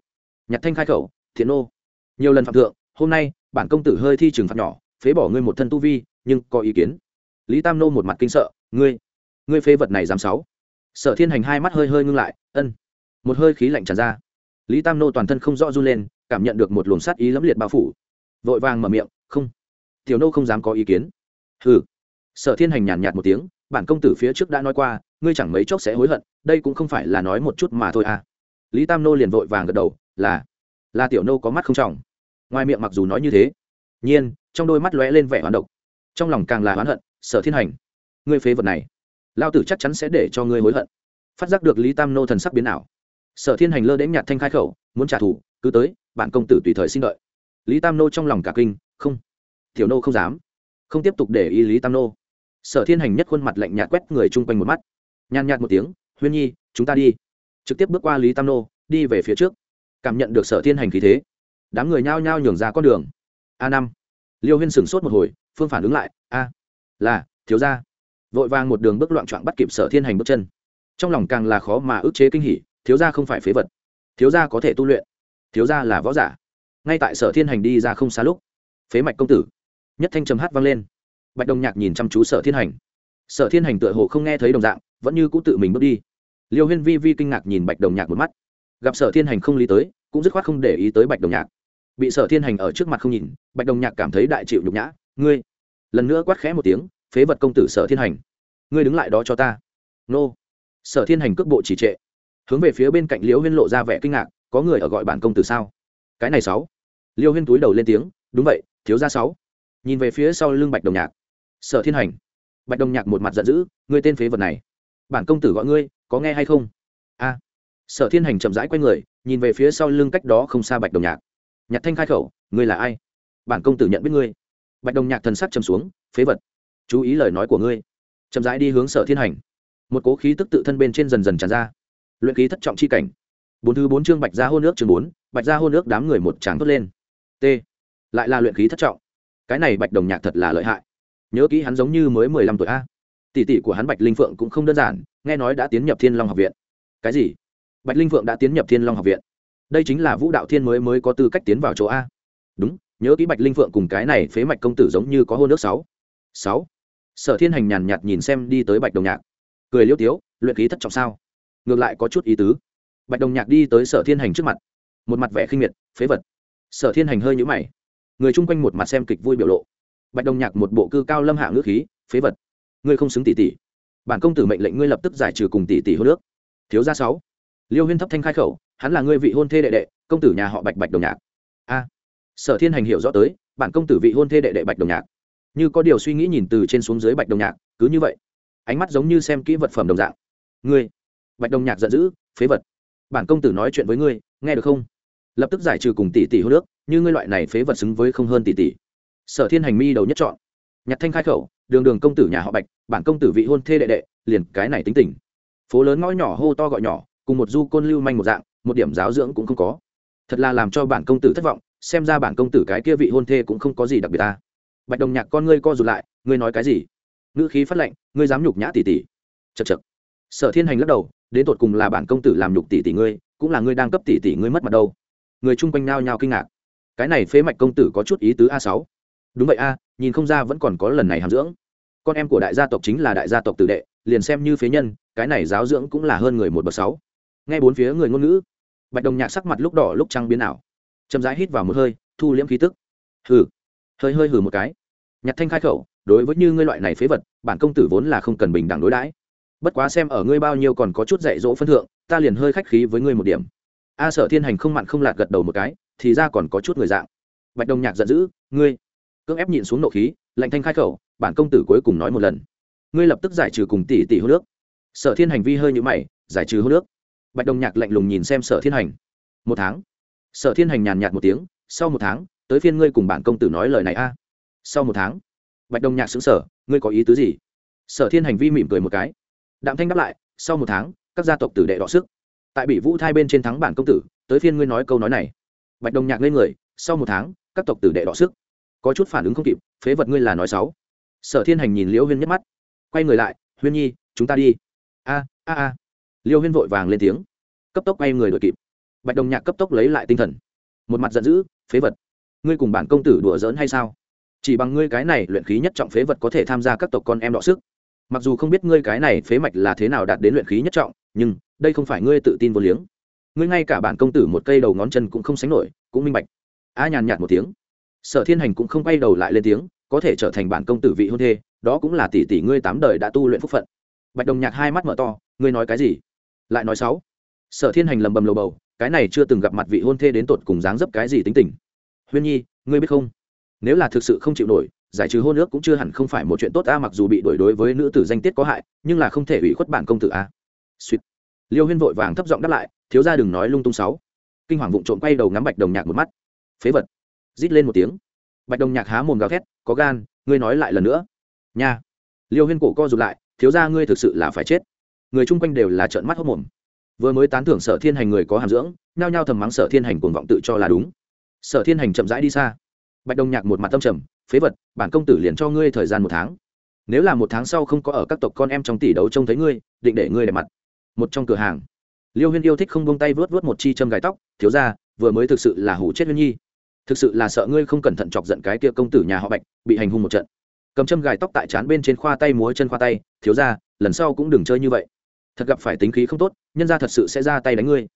nhặt thanh khai khẩu, thiện nô, nhiều lần phạm thượng, hôm nay, bản công tử hơi thi trừng phạt nhỏ, phế bỏ ngươi một thân tu vi, nhưng có ý kiến? Lý tam nô một mặt kinh sợ, ngươi ngươi phế vật này dám sáu sở thiên hành hai mắt hơi hơi ngưng lại, ân. Một hơi khí lạnh tràn ra. Lý tam nô toàn thân không rõ run lên, cảm nhận được một luồng sát ý lẫm liệt bao phủ. Vội vàng mở miệng, không, tiểu nô không dám có ý kiến. Hừ. Sở thiên hành nhàn nhạt một tiếng, bản công tử phía trước đã nói qua, ngươi chẳng mấy chốc sẽ hối hận, đây cũng không phải là nói một chút mà thôi à. Lý tam nô liền vội vàng gật đầu là là tiểu nô có mắt không trọng. Ngoài miệng mặc dù nói như thế, nhiên, trong đôi mắt lóe lên vẻ hoán độc. Trong lòng càng là hoán hận sở thiên hành. Ngươi phế vật này lao tử chắc chắn sẽ để cho ngươi hối hận. Phát giác được lý tam nô thần sắc biến ảo sở thiên hành lơ đến nhạt thanh khai khẩu, muốn trả thù, cứ tới, bạn công tử tùy thời xin đợi. Lý tam nô trong lòng cả kinh, không, tiểu nô không dám, không tiếp tục để ý lý tam nô. Sở thiên hành nhất khuôn mặt lạnh nhạt quét người chung quanh một mắt. Nhàn nhạt một tiếng, huyên nhi, chúng ta đi. Trực tiếp bước qua lý tam nô, đi về phía trước cảm nhận được sở thiên hành khí thế. Đám người nhao nhao nhường ra con đường. A năm. Liêu huyên sửng sốt một hồi, phương phản ứng lại, a, là, thiếu ra vội vàng một đường bước loạn trọn bắt kịp sở thiên hành bước chân. Trong lòng càng là khó mà ức chế kinh hỉ, thiếu gia không phải phế vật. Thiếu gia có thể tu luyện. Thiếu gia là võ giả. Ngay tại sở thiên hành đi ra không xa lúc, phế mạch công tử. Nhất thanh trầm hát vang lên. Bạch đồng nhạc nhìn chăm chú sở thiên hành. Sở thiên hành tựa hồ không nghe thấy đồng dạng, vẫn như cũ tự mình bước đi. Liêu huyên vi vi kinh ngạc nhìn bạch đồng nhạc một mắt gặp sở thiên hành không lý tới, cũng dứt khoát không để ý tới bạch đồng nhạc. Bị sở thiên hành ở trước mặt không nhìn, bạch đồng nhạc cảm thấy đại chịu nhục nhã, ngươi! Lần nữa quát khẽ một tiếng, phế vật công tử sở thiên hành, ngươi đứng lại đó cho ta. Nô! Sở thiên hành cước bộ chỉ trệ. Hướng về phía bên cạnh liễu huyên lộ ra vẻ kinh ngạc, có người ở gọi bản công tử sao? Cái này sáu. Liêu huyên túi đầu lên tiếng, đúng vậy, thiếu gia sáu. Nhìn về phía sau lưng bạch đồng nhạc, sở thiên hành. Bạch đồng nhạc một mặt giận dữ, ngươi tên phế vật này, bản công tử gọi ngươi, có nghe hay không? A sở thiên hành chậm rãi q u a y người, nhìn về phía sau lưng cách đó không xa bạch đồng nhạc. Nhạc thanh khai khẩu, ngươi là ai? Bản công tử nhận biết ngươi. Bạch đồng nhạc thần sắc chầm xuống, phế vật, chú ý lời nói của ngươi. Chậm rãi đi hướng sở thiên hành. Một cố khí tức tự thân bên trên dần dần tràn ra. Luyện khí thất trọng chi cảnh. Bốn thứ bốn chương bạch gia hôn nước chương bốn, bạch gia hôn nước đám người một tràng thốt lên. T. Lại là luyện khí thất trọng. Cái này bạch đồng nhạc thật là lợi hại. Nhớ kỹ hắn giống như mới mười lăm tuổi a. Tỷ tỷ của hắn bạch linh phượng cũng không đơn giản, nghe nói đã tiến nhập thiên long học viện. Cái gì? Bạch linh phượng đã tiến nhập thiên long học viện. Đây chính là vũ đạo thiên mới mới có tư cách tiến vào chỗ a. Đúng, nhớ kỹ bạch linh phượng cùng cái này phế mạch công tử giống như có hôn nước sáu. Sáu. Sở thiên hành nhàn nhạt nhìn xem đi tới bạch đồng nhạc. Cười liêu tiếu, luyện khí thất trọng sao? Ngược lại có chút ý tứ. Bạch đồng nhạc đi tới sở thiên hành trước mặt. Một mặt vẻ khinh miệt, phế vật. Sở thiên hành hơi nhũ mày. Người chung quanh một mặt xem kịch vui biểu lộ. Bạch đồng nhạc một bộ cư cao lâm hạ ngữ khí, phế vật. Ngươi không xứng tỷ tỷ. Bản công tử mệnh lệnh ngươi lập tức giải trừ cùng tỷ tỷ hôn nước thiếu gia sáu liêu huyên thấp thanh khai khẩu, hắn là người vị hôn thê đệ đệ, công tử nhà họ bạch bạch đồng nhạc. A. Sở thiên hành hiểu rõ tới, bản công tử vị hôn thê đệ đệ bạch đồng nhạc. Như có điều suy nghĩ nhìn từ trên xuống dưới bạch đồng nhạc, cứ như vậy, ánh mắt giống như xem kỹ vật phẩm đồng dạng. Ngươi. Bạch đồng nhạc giận dữ, phế vật. Bản công tử nói chuyện với ngươi, nghe được không? Lập tức giải trừ cùng tỷ tỷ hô nước như ngươi loại này phế vật xứng với không hơn tỷ tỷ. Sở thiên hành mi đầu nhất chọn nhặt thanh khai khẩu, đường đường công tử nhà họ bạch, bản công tử vị hôn thê đệ đệ, liền cái này tính tình. Phố lớn ngõ nhỏ hô to gọi nhỏ cùng một du côn lưu manh một dạng, một điểm giáo dưỡng cũng không có. Thật là làm cho bản công tử thất vọng, xem ra bản công tử cái kia vị hôn thê cũng không có gì đặc biệt ta. Bạch đồng nhạc con ngươi co rụt lại, ngươi nói cái gì? Ngữ khí phát lệnh, ngươi dám nhục nhã tỷ tỷ. Chật chật sở thiên hành lắc đầu, đến tột cùng là bản công tử làm nhục tỷ tỷ ngươi, cũng là ngươi đang cấp tỷ tỷ ngươi mất mặt đâu. Người chung quanh nao nhao kinh ngạc. Cái này phế mạch công tử có chút ý tứ a sáu. Đúng vậy a, nhìn không ra vẫn còn có lần này hàm dưỡng. Con em của đại gia tộc chính là đại gia tộc tử đệ, liền xem như phế nhân, cái này giáo dưỡng cũng là hơn người một bậc sáu nghe bốn phía người ngôn ngữ. Bạch đồng nhạc sắc mặt lúc đỏ lúc trăng biến ảo. Chậm rãi hít vào một hơi, thu liễm khí tức. Hừ. Hơi hơi hừ một cái. Nhạc thanh khai khẩu, đối với như ngươi loại này phế vật, bản công tử vốn là không cần bình đẳng đối đãi. Bất quá xem ở ngươi bao nhiêu còn có chút dạy dỗ phân thượng, ta liền hơi khách khí với ngươi một điểm. A sở thiên hành không mặn không lạt gật đầu một cái, thì ra còn có chút người dạng. Bạch đồng nhạc giận dữ, ngươi. Cưỡng ép nhịn xuống nộ khí, lạnh thanh khai khẩu, bản công tử cuối cùng nói một lần. Ngươi lập tức giải trừ cùng tỷ tỷ hô nước. Sở thiên hành vi hơi nhũ mày, giải trừ hô nước bạch đồng nhạc lạnh lùng nhìn xem sở thiên hành. Một tháng? Sở thiên hành nhàn nhạt một tiếng, sau một tháng, tới phiên ngươi cùng bản công tử nói lời này a. Sau một tháng? Bạch đồng nhạc xứng sở ngươi có ý tứ gì? Sở thiên hành vi mỉm cười một cái. Đạm thanh đáp lại, sau một tháng, các gia tộc tử đệ đọ sức. Tại bị vũ thai bên trên thắng bản công tử, tới phiên ngươi nói câu nói này. Bạch đồng nhạc lên người, sau một tháng, các tộc tử đệ đọ sức. Có chút phản ứng không kịp, phế vật ngươi là nói sáu sở thiên hành nhìn liễu huyên nhắc mắt. Quay người lại, huyên nhi, chúng ta đi. A a a liêu huyên vội vàng lên tiếng. Cấp tốc bay người đuổi kịp. Bạch đồng nhạc cấp tốc lấy lại tinh thần. Một mặt giận dữ, phế vật, ngươi cùng bản công tử đùa giỡn hay sao? Chỉ bằng ngươi cái này luyện khí nhất trọng phế vật có thể tham gia các tộc con em đọ sức. Mặc dù không biết ngươi cái này phế mạch là thế nào đạt đến luyện khí nhất trọng, nhưng đây không phải ngươi tự tin vô liếng. Ngươi ngay cả bản công tử một cây đầu ngón chân cũng không sánh nổi, cũng minh bạch. A nhàn nhạt một tiếng. Sở thiên hành cũng không quay đầu lại lên tiếng, có thể trở thành bản công tử vị hôn thê, đó cũng là tỷ tỷ ngươi tám đời đã tu luyện phúc phận. Bạch đồng nhạc hai mắt mở to, ngươi nói cái gì? Lại nói sáu. Sở thiên hành lầm bầm lầu bầu, cái này chưa từng gặp mặt vị hôn thê đến tột cùng dáng dấp cái gì tính tình. Huyên nhi, ngươi biết không? Nếu là thực sự không chịu nổi, giải trừ hôn ước cũng chưa hẳn không phải một chuyện tốt a, mặc dù bị đổi đối với nữ tử danh tiết có hại, nhưng là không thể ủy khuất bản công tử a. Suýt. Liêu huyên vội vàng thấp giọng đáp lại, thiếu ra đừng nói lung tung sáu. Kinh hoàng vụng trộm quay đầu ngắm bạch đồng nhạc một mắt. Phế vật. Rít lên một tiếng. Bạch đồng nhạc há mồm gào thét, có gan, ngươi nói lại lần nữa. Nha. Liêu huyên cổ co rụt lại, thiếu ra ngươi thực sự là phải chết người chung quanh đều là trợn mắt hốc mồm. Vừa mới tán thưởng sở thiên hành người có hàm dưỡng, nhao nhao thầm mắng sở thiên hành cuồng vọng tự cho là đúng. Sở thiên hành chậm rãi đi xa. Bạch đồng nhạc một mặt tâm trầm, phế vật, bản công tử liền cho ngươi thời gian một tháng. Nếu là một tháng sau không có ở các tộc con em trong tỷ đấu trông thấy ngươi, định để ngươi đẹp mặt. Một trong cửa hàng. Liêu huyên yêu thích không bông tay vớt vớt một chi châm gài tóc, thiếu ra vừa mới thực sự là hủ chết huyên nhi. Thực sự là sợ ngươi không cẩn thận chọc giận cái kia công tử nhà họ bạch, bị hành hung một trận. Cầm châm gài tóc tại trán bên trên khoa tay múa chân khoa tay, thiếu ra lần sau cũng đừng chơi như vậy thật gặp phải tính khí không tốt, nhân ra thật sự sẽ ra tay đánh ngươi.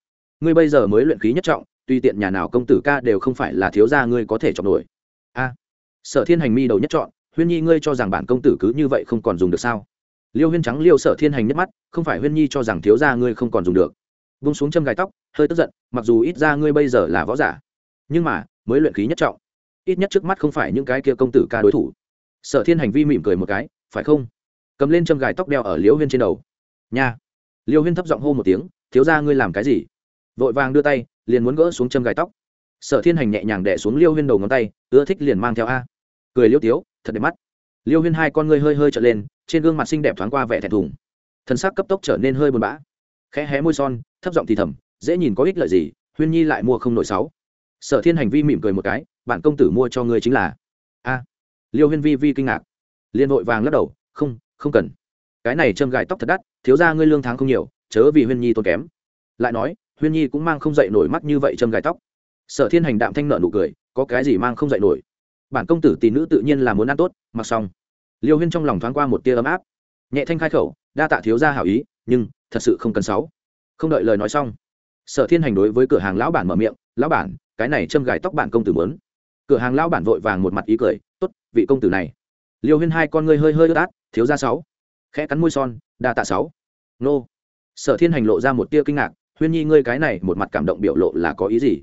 Ngươi bây giờ mới luyện khí nhất trọng, tuy tiện nhà nào công tử ca đều không phải là thiếu gia ngươi có thể chọc nổi. A, sở thiên hành mi đầu nhất chọn huyên nhi ngươi cho rằng bản công tử cứ như vậy không còn dùng được sao? Liêu huyên trắng liêu sở thiên hành nhất mắt, không phải huyên nhi cho rằng thiếu gia ngươi không còn dùng được. Vung xuống châm gài tóc, hơi tức giận, mặc dù ít ra ngươi bây giờ là võ giả, nhưng mà, mới luyện khí nhất trọng. Ít nhất trước mắt không phải những cái kia công tử ca đối thủ. Sở thiên hành vi mỉm cười một cái, phải không? Cầm lên châm gài tóc đeo ở liễu huyên trên đầu. Nha liêu huyên thấp giọng hô một tiếng, thiếu ra ngươi làm cái gì? Vội vàng đưa tay, liền muốn gỡ xuống châm gai tóc. Sở thiên hành nhẹ nhàng đẻ xuống liêu huyên đầu ngón tay, ưa thích liền mang theo a. Cười liêu tiếu, thật đẹp mắt. Liêu huyên hai con ngươi hơi hơi trở lên, trên gương mặt xinh đẹp thoáng qua vẻ thẹn thùng. Thân xác cấp tốc trở nên hơi buồn bã. Khẽ hé môi son, thấp giọng thì thầm, dễ nhìn có ích lợi gì, huyên nhi lại mua không nổi sáu. Sở thiên hành vi mỉm cười một cái bạn công tử mua cho ngươi chính là. A. Liêu huyên vi vi kinh ngạc, liền vội vàng lắc đầu, không không cần cái này châm gài tóc thật đắt, thiếu ra ngươi lương tháng không nhiều, chớ vì huyên nhi tốn kém. Lại nói, huyên nhi cũng mang không dậy nổi mắt như vậy châm gài tóc. Sở thiên hành đạm thanh nợ nụ cười, có cái gì mang không dậy nổi. Bản công tử tỷ nữ tự nhiên là muốn ăn tốt, mặc xong. Liêu huyên trong lòng thoáng qua một tia ấm áp. Nhẹ thanh khai khẩu, đa tạ thiếu gia hảo ý, nhưng, thật sự không cần sáu. Không đợi lời nói xong, sở thiên hành đối với cửa hàng lão bản mở miệng, lão bản, cái này châm gài tóc bản công tử mớn cửa hàng lão bản vội vàng một mặt ý cười, tốt, vị công tử này. Liêu huyên hai con ngươi hơi hơi ướt át, thiếu gia sáu khẽ cắn môi son, đa tạ sáu. Nô. Sở thiên hành lộ ra một tia kinh ngạc, huyên nhi, ngươi cái này một mặt cảm động biểu lộ là có ý gì?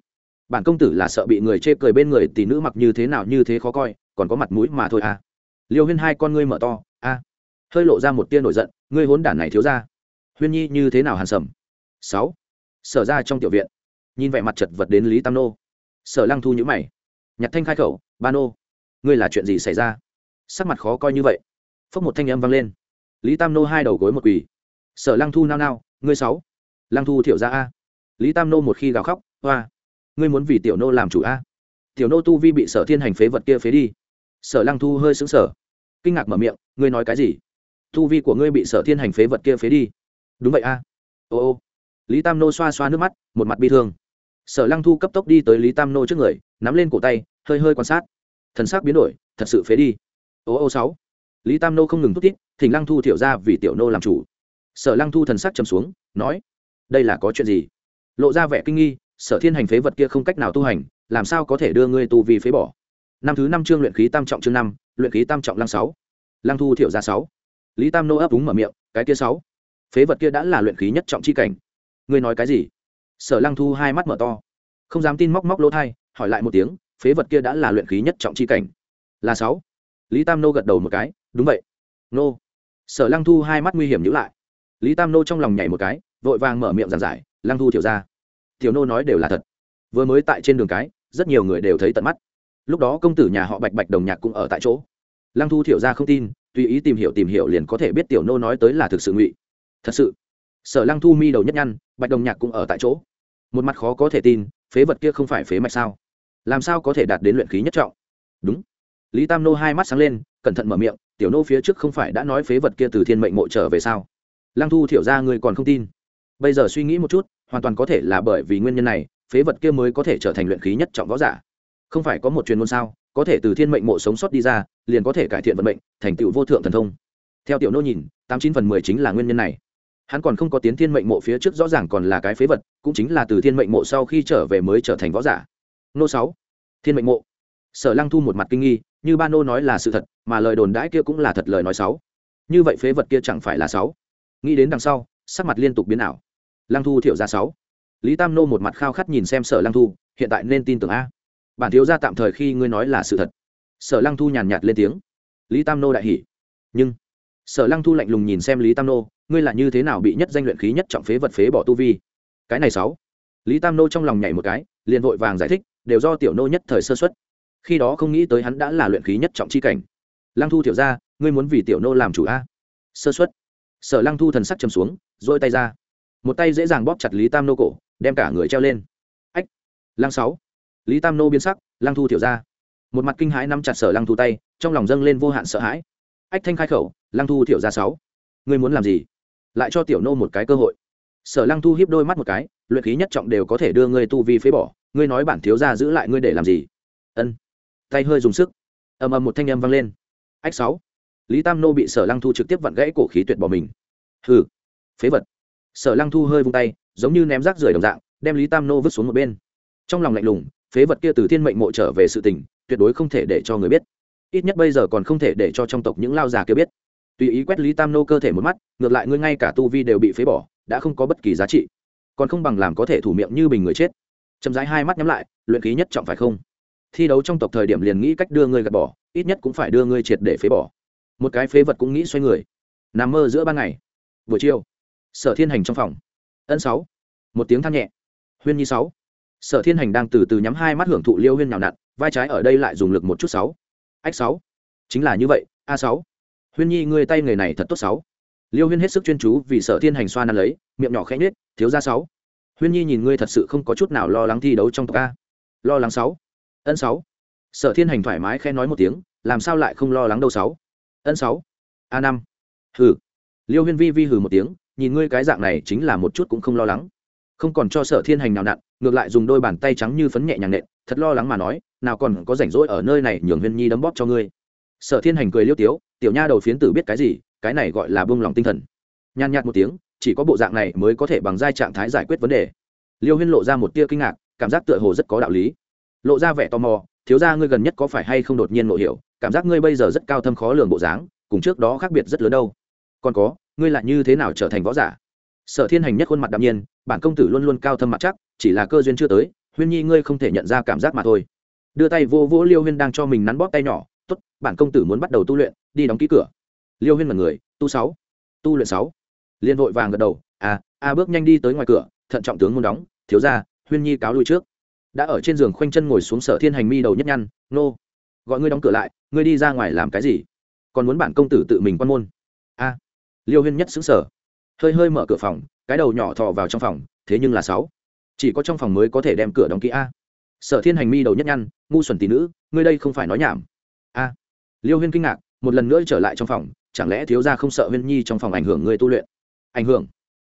Bản công tử là sợ bị người chê cười bên người tỷ nữ mặc như thế nào như thế khó coi, còn có mặt mũi mà thôi à. Liêu huyên, hai con ngươi mở to, a. Hơi lộ ra một tia nổi giận, ngươi hốn đản này thiếu ra huyên nhi, như thế nào hàn sầm? Sáu. Sở ra trong tiểu viện, nhìn vẻ mặt chật vật đến lý tam nô. Sở lăng thu nhữ mày. Nhặt thanh khai khẩu, ba nô, ngươi là chuyện gì xảy ra? Sắc mặt khó coi như vậy, phốc một thanh âm vang lên lý tam nô hai đầu gối một quỳ. Sở lăng thu nao nao, ngươi sáu. Lăng thu thiểu ra a. Lý tam nô một khi gào khóc, hoa, ngươi muốn vì tiểu nô làm chủ a? Tiểu nô tu vi bị sở thiên hành phế vật kia phế đi. Sở lăng thu hơi xứng sở kinh ngạc mở miệng, ngươi nói cái gì? Tu vi của ngươi bị sở thiên hành phế vật kia phế đi. Đúng vậy a. Ô ô. Lý tam nô xoa xoa nước mắt, một mặt bi thương. Sở lăng thu cấp tốc đi tới lý tam nô trước người, nắm lên cổ tay, hơi hơi quan sát. Thần sắc biến đổi, thật sự phế đi. Ô ô, sáu lý tam nô không ngừng thúc tít. thỉnh lăng thu thiểu ra vì tiểu nô làm chủ. Sở lăng thu thần sắc chầm xuống, nói, đây là có chuyện gì? Lộ ra vẻ kinh nghi, sở thiên hành phế vật kia không cách nào tu hành, làm sao có thể đưa ngươi tu vì phế bỏ? Năm thứ năm chương luyện khí tam trọng chương năm, luyện khí tam trọng lăng sáu. Lăng thu thiểu ra sáu. Lý tam nô ấp úng mở miệng, cái kia sáu? Phế vật kia đã là luyện khí nhất trọng chi cảnh. Ngươi nói cái gì? Sở lăng thu hai mắt mở to. Không dám tin móc móc lỗ thai, hỏi lại một tiếng, phế vật kia đã là luyện khí nhất trọng chi cảnh? Là sáu. Lý tam nô gật đầu một cái đúng vậy. Nô. Sở lăng thu hai mắt nguy hiểm nhữ lại. Lý tam nô trong lòng nhảy một cái, vội vàng mở miệng giảng giải, lăng thu thiểu ra tiểu nô nói đều là thật. Vừa mới tại trên đường cái, rất nhiều người đều thấy tận mắt. Lúc đó công tử nhà họ bạch bạch đồng nhạc cũng ở tại chỗ. Lăng thu thiểu ra không tin, tùy ý tìm hiểu tìm hiểu liền có thể biết tiểu nô nói tới là thực sự ngụy. Thật sự. Sở lăng thu mi đầu nhất nhăn, bạch đồng nhạc cũng ở tại chỗ. Một mặt khó có thể tin, phế vật kia không phải phế mạch sao? Làm sao có thể đạt đến luyện khí nhất trọng? Đúng. Lý tam nô hai mắt sáng lên, cẩn thận mở miệng tiểu nô phía trước không phải đã nói phế vật kia từ thiên mệnh mộ trở về sao? Lăng thu thiểu ra người còn không tin. Bây giờ suy nghĩ một chút, hoàn toàn có thể là bởi vì nguyên nhân này, phế vật kia mới có thể trở thành luyện khí nhất trọng võ giả. Không phải có một truyền môn sao, có thể từ thiên mệnh mộ sống sót đi ra, liền có thể cải thiện vận mệnh, thành tựu vô thượng thần thông. Theo tiểu nô nhìn, tám chín phần mười chính là nguyên nhân này. Hắn còn không có tiến thiên mệnh mộ phía trước rõ ràng còn là cái phế vật, cũng chính là từ thiên mệnh mộ sau khi trở về mới trở thành võ giả. Nô sáu, thiên mệnh mộ. Sở lăng thu một mặt kinh nghi như ba nô nói là sự thật, mà lời đồn đãi kia cũng là thật lời nói sáu như vậy phế vật kia chẳng phải là sáu nghĩ đến đằng sau, sắc mặt liên tục biến ảo. Lăng thu thiểu ra sáu lý tam nô một mặt khao khát nhìn xem sở lăng thu, hiện tại nên tin tưởng a. Bản thiếu ra tạm thời khi ngươi nói là sự thật. Sở lăng thu nhàn nhạt lên tiếng. Lý tam nô đại hỉ. Nhưng, sở lăng thu lạnh lùng nhìn xem lý tam nô, ngươi là như thế nào bị nhất danh luyện khí nhất trọng phế vật phế bỏ tu vi? Cái này sáu lý tam nô trong lòng nhảy một cái, liền vội vàng giải thích, đều do tiểu nô nhất thời sơ xuất khi đó không nghĩ tới hắn đã là luyện khí nhất trọng chi cảnh. Lăng thu thiểu ra ngươi muốn vì tiểu nô làm chủ a? Sơ xuất sở lăng thu thần sắc chầm xuống dỗi tay ra. Một tay dễ dàng bóp chặt lý tam nô cổ, đem cả người treo lên. Ách. Lăng sáu. Lý tam nô biến sắc, lăng thu thiểu ra một mặt kinh hãi nắm chặt sở lăng thu tay, trong lòng dâng lên vô hạn sợ hãi. Ách thanh khai khẩu, lăng thu thiểu ra sáu. Ngươi muốn làm gì? Lại cho tiểu nô một cái cơ hội. Sở lăng thu hiếp đôi mắt một cái, luyện khí nhất trọng đều có thể đưa ngươi tu vi phế bỏ. Ngươi nói bản thiếu ra giữ lại ngươi để làm gì? Ân tay hơi dùng sức. Ầm ầm một thanh âm vang lên. Ách sáu. Lý tam nô bị sở lăng thu trực tiếp vặn gãy cổ khí tuyệt bỏ mình. Hừ. Phế vật. Sở lăng thu hơi vung tay, giống như ném rác rưởi đồng dạng, đem lý tam nô vứt xuống một bên. Trong lòng lạnh lùng, phế vật kia từ thiên mệnh mộ trở về sự tình, tuyệt đối không thể để cho người biết. Ít nhất bây giờ còn không thể để cho trong tộc những lao già kia biết. Tùy ý quét lý tam nô cơ thể một mắt, ngược lại ngươi ngay cả tu vi đều bị phế bỏ, đã không có bất kỳ giá trị. Còn không bằng làm có thể thủ miệng như bình người chết. Chậm rãi hai mắt nhắm lại, luyện khí nhất trọng phải không? Thi đấu trong tộc thời điểm liền nghĩ cách đưa ngươi gạt bỏ, ít nhất cũng phải đưa ngươi triệt để phế bỏ. Một cái phế vật cũng nghĩ xoay người. Nằm mơ giữa ban ngày. Buổi chiều, sở thiên hành trong phòng. Ân sáu. Một tiếng than nhẹ. Huyên nhi sáu. Sở thiên hành đang từ từ nhắm hai mắt hưởng thụ liêu huyên nhào nặn, vai trái ở đây lại dùng lực một chút sáu. Ách sáu. Chính là như vậy, a sáu. Huyên nhi, ngươi tay người này thật tốt sáu. Liêu huyên hết sức chuyên chú vì sở thiên hành xoa năn lấy, miệng nhỏ khẽ nhết thiếu ra sáu. Huyên nhi nhìn ngươi thật sự không có chút nào lo lắng thi đấu trong tộc a. Lo lắng sáu ân sáu. Sở thiên hành thoải mái khẽ nói một tiếng, làm sao lại không lo lắng đâu sáu? Ân sáu. A năm. Hừ. Liêu huyên vi vi hừ một tiếng, nhìn ngươi cái dạng này chính là một chút cũng không lo lắng. Không còn cho sở thiên hành nào nặn, ngược lại dùng đôi bàn tay trắng như phấn nhẹ nhàng nện, thật lo lắng mà nói, nào còn có rảnh rỗi ở nơi này nhường huyên nhi đấm bóp cho ngươi. Sở thiên hành cười liêu tiếu, tiểu nha đầu phiến tử biết cái gì, cái này gọi là bông lòng tinh thần. Nhàn nhạt một tiếng, chỉ có bộ dạng này mới có thể bằng giai trạng thái giải quyết vấn đề. Liêu huyên lộ ra một tia kinh ngạc, cảm giác tựa hồ rất có đạo lý lộ ra vẻ tò mò, thiếu ra ngươi gần nhất có phải hay không đột nhiên ngộ hiểu? Cảm giác ngươi bây giờ rất cao thâm khó lường bộ dáng, cùng trước đó khác biệt rất lớn đâu. Còn có, ngươi lại như thế nào trở thành võ giả? Sở thiên hành nhất khuôn mặt đạm nhiên, bản công tử luôn luôn cao thâm mặt chắc, chỉ là cơ duyên chưa tới, huyên nhi ngươi không thể nhận ra cảm giác mà thôi. Đưa tay vô vỗ liêu huyên đang cho mình nắn bóp tay nhỏ t ố t bản công tử muốn bắt đầu tu luyện, đi đóng ký cửa. Liêu huyên là người, tu sáu. Tu luyện sáu. Liên vội vàng gật đầu à a, bước nhanh đi tới ngoài cửa, thận trọng tướng muốn đóng, thiếu ra huyên nhi cáo lui trước đã ở trên giường khoanh chân ngồi xuống sở thiên hành mi đầu nhất nhăn, nô, gọi ngươi đóng cửa lại, ngươi đi ra ngoài làm cái gì? Còn muốn bản công tử tự mình quan môn? A. Liêu huyên nhất xứng sở hơi hơi mở cửa phòng, cái đầu nhỏ thò vào trong phòng, thế nhưng là sáu, chỉ có trong phòng mới có thể đem cửa đóng kỹ a. Sở thiên hành mi đầu nhất nhăn, ngu xuẩn tỷ nữ, ngươi đây không phải nói nhảm. A. Liêu huyên kinh ngạc, một lần nữa trở lại trong phòng, chẳng lẽ thiếu gia không sợ huyên nhi trong phòng ảnh hưởng người tu luyện? Ảnh hưởng?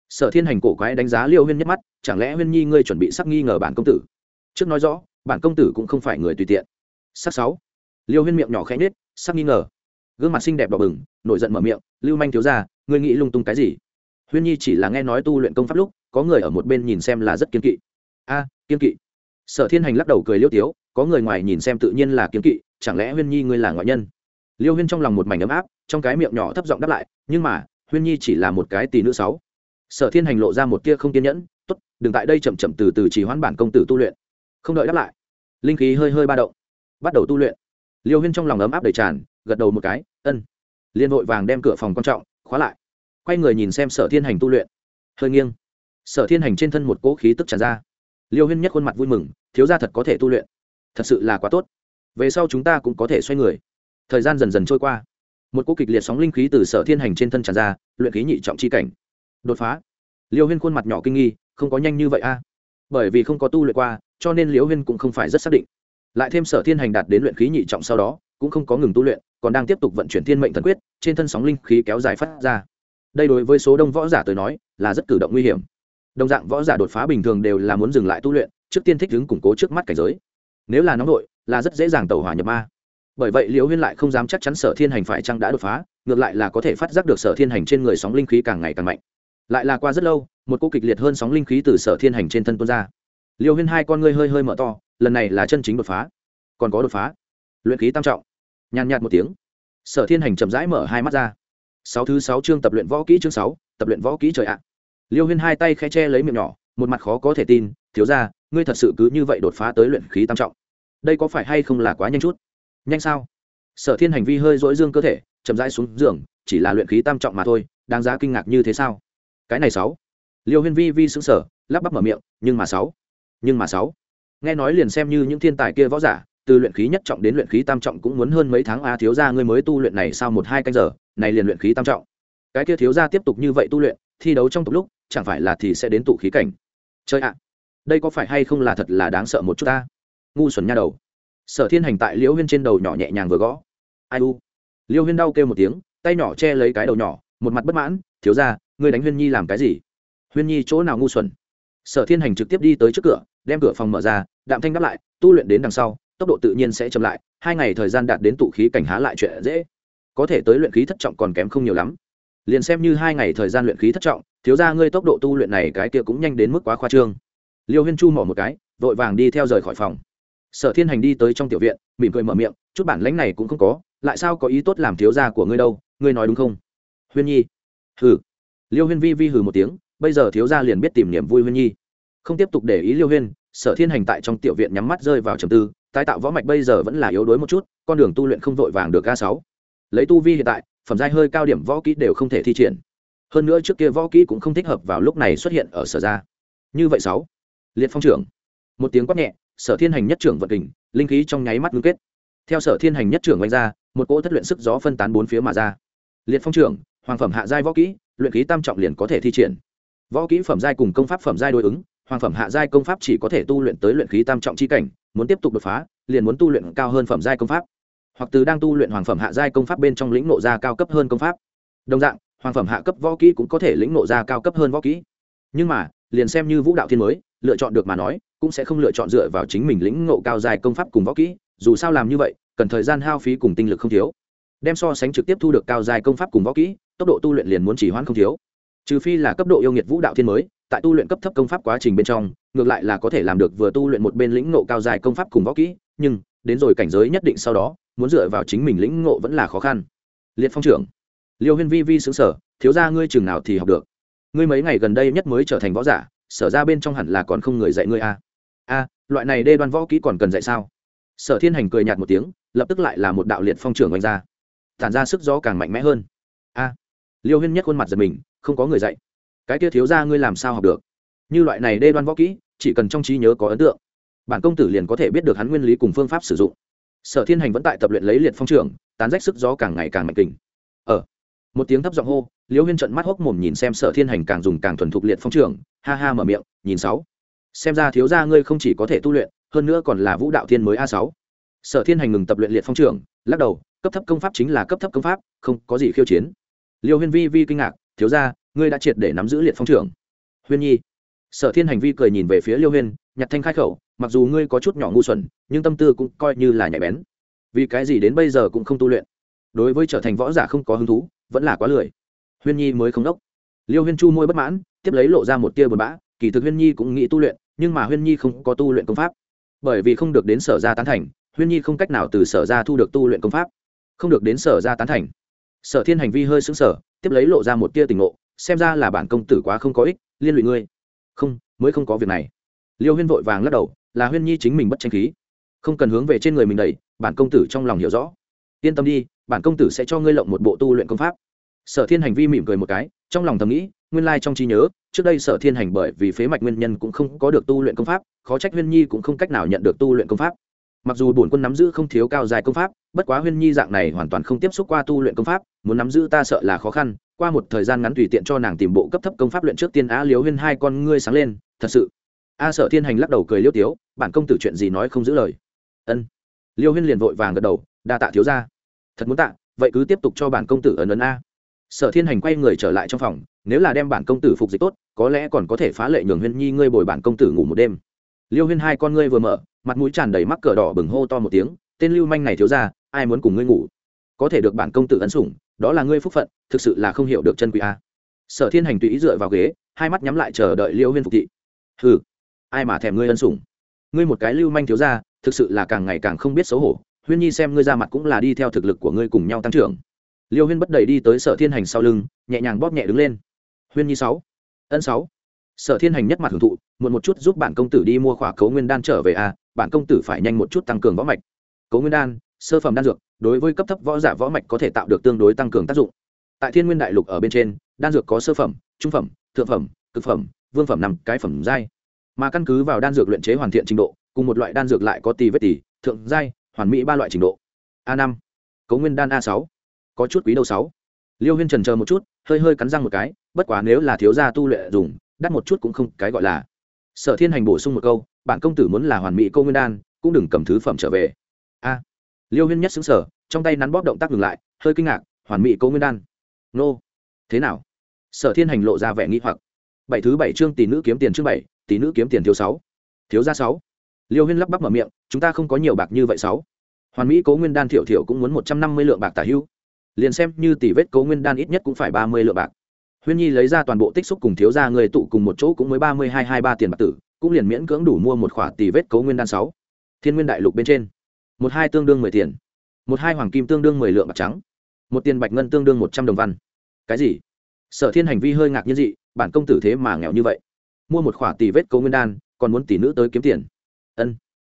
Sở thiên hành cổ quái đánh giá liêu huyên nhất mắt, chẳng lẽ huyên nhi ngươi chuẩn bị sắc nghi ngờ bản công tử? Trước nói rõ, bản công tử cũng không phải người tùy tiện. Sắc sáu. Liêu huyên miệng nhỏ khẽ nết sắc nghi ngờ. Gương mặt xinh đẹp đỏ bừng, nổi giận mở miệng, lưu manh thiếu ra ngươi nghĩ lung tung cái gì? Huyên nhi chỉ là nghe nói tu luyện công pháp lúc, có người ở một bên nhìn xem là rất kiên kỵ. A kiên kỵ. Sở thiên hành lắc đầu cười liêu tiếu, có người ngoài nhìn xem tự nhiên là kiên kỵ, chẳng lẽ huyên nhi ngươi là ngoại nhân? Liêu huyên trong lòng một mảnh ấm áp, trong cái miệng nhỏ thấp giọng đáp lại, nhưng mà, huyên nhi chỉ là một cái tỷ nữ sáu. Sở thiên hành lộ ra một tia không kiên nhẫn, tốt, đừng tại đây chậm chậm từ từ chỉ hoãn bản công tử tu luyện không đợi đáp lại, linh khí hơi hơi ba động, bắt đầu tu luyện. Liêu huyên trong lòng ấm áp đầy tràn, gật đầu một cái, ân. Liên vội vàng đem cửa phòng quan trọng, khóa lại. Quay người nhìn xem sở thiên hành tu luyện. Hơi nghiêng. Sở thiên hành trên thân một cỗ khí tức tràn ra. Liêu huyên nhất khuôn mặt vui mừng, thiếu ra thật có thể tu luyện. Thật sự là quá tốt. Về sau chúng ta cũng có thể xoay người. Thời gian dần dần trôi qua. Một cỗ kịch liệt sóng linh khí từ sở thiên hành trên thân tràn ra, luyện khí nhị trọng chi cảnh. Đột phá. Liêu huyên khuôn mặt nhỏ kinh nghi, không có nhanh như vậy a. Bởi vì không có tu luyện qua cho nên liễu huyên cũng không phải rất xác định. Lại thêm sở thiên hành đạt đến luyện khí nhị trọng sau đó, cũng không có ngừng tu luyện, còn đang tiếp tục vận chuyển thiên mệnh thần quyết, trên thân sóng linh khí kéo dài phát ra. Đây đối với số đông võ giả tới nói, là rất cử động nguy hiểm. Đồng dạng võ giả đột phá bình thường đều là muốn dừng lại tu luyện, trước tiên thích đứng củng cố trước mắt cảnh giới. Nếu là nóng nội, là rất dễ dàng tẩu hỏa nhập ma. Bởi vậy liễu huyên lại không dám chắc chắn sở thiên hành phải chăng đã đột phá, ngược lại là có thể phát giác được sở thiên hành trên người sóng linh khí càng ngày càng mạnh. Lại là qua rất lâu, một cô kịch liệt hơn sóng linh khí từ sở thiên hành trên thân tuôn ra liêu huyên hai con ngươi hơi hơi mở to, lần này là chân chính đột phá. Còn có đột phá. Luyện khí tam trọng. Nhàn nhạt một tiếng. Sở thiên hành chậm rãi mở hai mắt ra. Sáu thứ sáu chương tập luyện võ kỹ chương sáu, tập luyện võ kỹ trời ạ. Liêu huyên hai tay khe che lấy miệng nhỏ, một mặt khó có thể tin, thiếu ra ngươi thật sự cứ như vậy đột phá tới luyện khí tam trọng? Đây có phải hay không là quá nhanh chút? Nhanh sao? Sở thiên hành vi hơi dỗi dương cơ thể, chậm rãi xuống giường, chỉ là luyện khí tam trọng mà thôi, đáng giá kinh ngạc như thế sao? Cái này sáu. Liêu huyên vi vi xứng sở lắp bắp mở miệng, nhưng mà sáu nhưng mà sáu. Nghe nói liền xem như những thiên tài kia võ giả, từ luyện khí nhất trọng đến luyện khí tam trọng cũng muốn hơn mấy tháng a, thiếu gia ngươi mới tu luyện này sau một hai canh giờ, này liền luyện khí tam trọng. Cái kia thiếu gia tiếp tục như vậy tu luyện, thi đấu trong tục lúc, chẳng phải là thì sẽ đến tụ khí cảnh. Chơi ạ, đây có phải hay không là thật là đáng sợ một chút ta? Ngu xuẩn nha đầu. Sở thiên hành tại liễu huyên trên đầu nhỏ nhẹ nhàng vừa gõ. Ai u? Liễu huyên đau kêu một tiếng, tay nhỏ che lấy cái đầu nhỏ, một mặt bất mãn, thiếu gia, ngươi đánh huyên nhi làm cái gì? Huyên nhi chỗ nào ngu xuẩn? Sở thiên hành trực tiếp đi tới trước cửa, đem cửa phòng mở ra, đạm thanh đáp lại, tu luyện đến đằng sau, tốc độ tự nhiên sẽ chậm lại, hai ngày thời gian đạt đến tụ khí cảnh há lại chuyện dễ. Có thể tới luyện khí thất trọng còn kém không nhiều lắm. Liền xem như hai ngày thời gian luyện khí thất trọng, thiếu ra ngươi tốc độ tu luyện này cái kia cũng nhanh đến mức quá khoa trương. Liêu huyên chu mỏ một cái, vội vàng đi theo rời khỏi phòng. Sở thiên hành đi tới trong tiểu viện, mỉm cười mở miệng, chút bản lãnh này cũng không có, lại sao có ý tốt làm thiếu gia của ngươi đâu, ngươi nói đúng không? Huyên nhi. Hừ. Liêu huyên vi vi hừ một tiếng, bây giờ thiếu gia liền biết tìm niềm vui huyên nhi không tiếp tục để ý liêu huyên, sở thiên hành tại trong tiểu viện nhắm mắt rơi vào trầm tư, tái tạo võ mạch bây giờ vẫn là yếu đuối một chút, con đường tu luyện không vội vàng được a sáu. Lấy tu vi hiện tại, phẩm giai hơi cao điểm võ kỹ đều không thể thi triển. Hơn nữa trước kia võ kỹ cũng không thích hợp vào lúc này xuất hiện ở sở gia. Như vậy sáu, liệt phong trưởng. Một tiếng quát nhẹ, sở thiên hành nhất trưởng vận kình, linh khí trong nháy mắt ngưng kết. Theo sở thiên hành nhất trưởng oanh ra, một cỗ thất luyện sức gió phân tán bốn phía mà ra. Liệt phong trưởng, hoàng phẩm hạ giai võ kỹ, luyện khí tam trọng liền có thể thi triển. Võ kỹ phẩm giai cùng công pháp phẩm giai đối ứng hoàng phẩm hạ giai công pháp chỉ có thể tu luyện tới luyện khí tam trọng chi cảnh, muốn tiếp tục đột phá, liền muốn tu luyện cao hơn phẩm giai công pháp. Hoặc từ đang tu luyện hoàng phẩm hạ giai công pháp bên trong lĩnh nộ ra cao cấp hơn công pháp. Đồng dạng, hoàng phẩm hạ cấp võ kỹ cũng có thể lĩnh nộ ra cao cấp hơn võ kỹ. Nhưng mà, liền xem như vũ đạo thiên mới, lựa chọn được mà nói, cũng sẽ không lựa chọn dựa vào chính mình lĩnh ngộ cao dài công pháp cùng võ kỹ, dù sao làm như vậy, cần thời gian hao phí cùng tinh lực không thiếu. Đem so sánh trực tiếp thu được cao dài công pháp cùng võ kỹ, tốc độ tu luyện liền muốn chỉ hoãn không thiếu. Trừ phi là cấp độ yêu nghiệt vũ đạo thiên mới tại tu luyện cấp thấp công pháp quá trình bên trong, ngược lại là có thể làm được vừa tu luyện một bên lĩnh ngộ cao dài công pháp cùng võ kỹ, nhưng, đến rồi cảnh giới nhất định sau đó, muốn dựa vào chính mình lĩnh ngộ vẫn là khó khăn. Liệt phong trưởng, liêu huyên vi vi xứng sở thiếu ra ngươi chừng nào thì học được. Ngươi mấy ngày gần đây nhất mới trở thành võ giả, sở ra bên trong hẳn là còn không người dạy ngươi a a loại này đê đoan võ kỹ còn cần dạy sao? Sở thiên hành cười nhạt một tiếng, lập tức lại là một đạo liệt phong trưởng oanh ra. Tản ra sức gió càng mạnh mẽ hơn. A liêu huyên nhất khuôn mặt giật mình, không có người dạy cái kia thiếu ra ngươi làm sao học được? Như loại này đê đoan võ kỹ, chỉ cần trong trí nhớ có ấn tượng, bản công tử liền có thể biết được hắn nguyên lý cùng phương pháp sử dụng. Sở thiên hành vẫn tại tập luyện lấy liệt phong trưởng tán rách sức gió càng ngày càng mạnh kình. Ở một tiếng thấp giọng hô liêu huyên trận mắt hốc mồm nhìn xem sở thiên hành càng dùng càng thuần thục liệt phong trưởng ha ha mở miệng, nhìn sáu. Xem ra thiếu gia ngươi không chỉ có thể tu luyện, hơn nữa còn là vũ đạo thiên mới a sáu. Sở thiên hành ngừng tập luyện liệt phong trưởng lắc đầu, cấp thấp công pháp chính là cấp thấp công pháp, không có gì khiêu chiến. Liêu huyên vi vi kinh ngạc, thiếu gia ngươi đã triệt để nắm giữ liệt phong trưởng. Huyên nhi. Sở thiên hành vi cười nhìn về phía liêu huyên, nhặt thanh khai khẩu, mặc dù ngươi có chút nhỏ ngu xuẩn, nhưng tâm tư cũng coi như là nhạy bén. Vì cái gì đến bây giờ cũng không tu luyện. Đối với trở thành võ giả không có hứng thú, vẫn là quá lười. Huyên nhi mới không đốc. Liêu huyên chu môi bất mãn, tiếp lấy lộ ra một tia buồn bã, kỳ thực huyên nhi cũng nghĩ tu luyện, nhưng mà huyên nhi không có tu luyện công pháp. Bởi vì không được đến sở ra tán thành, huyên nhi không cách nào từ sở ra thu được tu luyện công pháp. Không được đến sở ra tán thành. Sở thiên hành vi hơi xứng sở tiếp lấy lộ ra một tia tình ngộ xem ra là bản công tử quá không có ích, liên lụy ngươi. Không, mới không có việc này. Liêu huyên vội vàng lắc đầu, là huyên nhi chính mình bất tranh khí. Không cần hướng về trên người mình đầy bản công tử trong lòng hiểu rõ. Yên tâm đi, bản công tử sẽ cho ngươi lộng một bộ tu luyện công pháp. Sở thiên hành vi mỉm cười một cái, trong lòng thầm nghĩ, nguyên lai trong trí nhớ, trước đây sở thiên hành bởi vì phế mạch nguyên nhân cũng không có được tu luyện công pháp, khó trách huyên nhi cũng không cách nào nhận được tu luyện công pháp mặc dù bổn quân nắm giữ không thiếu cao dài công pháp, bất quá huyên nhi dạng này hoàn toàn không tiếp xúc qua tu luyện công pháp, muốn nắm giữ ta sợ là khó khăn, qua một thời gian ngắn tùy tiện cho nàng tìm bộ cấp thấp công pháp luyện trước tiên á liếu huyên hai con ngươi sáng lên, thật sự? A sợ thiên hành lắc đầu cười liêu tiếu, bản công tử chuyện gì nói không giữ lời? Ân. Liêu huyên liền vội vàng gật đầu, đa tạ thiếu ra thật muốn tạ, vậy cứ tiếp tục cho bản công tử ấn ấn a. Sở thiên hành quay người trở lại trong phòng, nếu là đem bản công tử phục dịch tốt, có lẽ còn có thể phá lệ nhường huyên nhi ngươi bồi bản công tử ngủ một đêm. Liêu huyên hai con ngươi vừa mở mặt mũi tràn đầy mắc cờ đỏ bừng hô to một tiếng tên lưu manh này thiếu ra ai muốn cùng ngươi ngủ? Có thể được bản công tử ấn sủng đó là ngươi phúc phận thực sự là không hiểu được chân quỷ a. Sở thiên hành tùy ý dựa vào ghế hai mắt nhắm lại chờ đợi liêu huyên phục thị. Hừ ai mà thèm ngươi ân sủng? Ngươi một cái lưu manh thiếu ra thực sự là càng ngày càng không biết xấu hổ huyên nhi xem ngươi ra mặt cũng là đi theo thực lực của ngươi cùng nhau tăng trưởng. Liêu huyên bất đầy đi tới sở thiên hành sau lưng nhẹ nhàng bóp nhẹ đứng lên. Huyên nhi sáu ân sáu. Sở thiên hành nhất mặt hưởng thụ muộn một chút giúp bản công tử đi mua khỏa cấu nguyên đan trở về a à, bản công tử phải nhanh một chút tăng cường võ mạch. Cấu nguyên đan, sơ phẩm đan dược, đối với cấp thấp võ giả võ mạch có thể tạo được tương đối tăng cường tác dụng. Tại thiên nguyên đại lục ở bên trên, đan dược có sơ phẩm, trung phẩm, thượng phẩm, cực phẩm, vương phẩm năm cái phẩm giai. Mà căn cứ vào đan dược luyện chế hoàn thiện trình độ, cùng một loại đan dược lại có tỷ vết tỷ, thượng giai, hoàn mỹ ba loại trình độ. A năm. Cấu nguyên đan a sáu. Có chút quý đầu sáu. Liêu huyên trần chờ một chút, hơi hơi cắn răng một cái, bất quá nếu là thiếu gia tu luyện dùng, đắt một chút cũng không cái gọi là sở thiên hành bổ sung một câu bạn công tử muốn là hoàn mỹ câu nguyên đan cũng đừng cầm thứ phẩm trở về. A. Liêu huyên nhất xứng sở trong tay nắn bóp động tác ngừng lại hơi kinh ngạc hoàn mỹ câu nguyên đan? Nô thế nào? Sở thiên hành lộ ra vẻ nghĩ hoặc. Bảy thứ bảy chương tỷ nữ kiếm tiền chương bảy tỷ nữ kiếm tiền thiếu sáu. Thiếu gia sáu. Liêu huyên lắp bắp mở miệng chúng ta không có nhiều bạc như vậy sáu. Hoàn mỹ cố nguyên đan thiểu thiểu cũng muốn một trăm năm mươi lượng bạc tả hưu, liền xem như tỷ vết cố nguyên đan ít nhất cũng phải ba mươi lượng bạc huyên nhi lấy ra toàn bộ tích xúc cùng thiếu gia người tụ cùng một chỗ cũng mới ba mươi hai hai ba tiền bạc tử, cũng liền miễn cưỡng đủ mua một khoả tỷ vết cấu nguyên đan sáu. Thiên nguyên đại lục bên trên. Một hai tương đương mười tiền. Một hai hoàng kim tương đương mười lượng bạc trắng. Một tiền bạch ngân tương đương một trăm đồng văn. Cái gì? Sở thiên hành vi hơi ngạc nhiên dị, bản công tử thế mà nghèo như vậy. Mua một khoả tỷ vết cấu nguyên đan, còn muốn tỷ nữ tới kiếm tiền. Ân.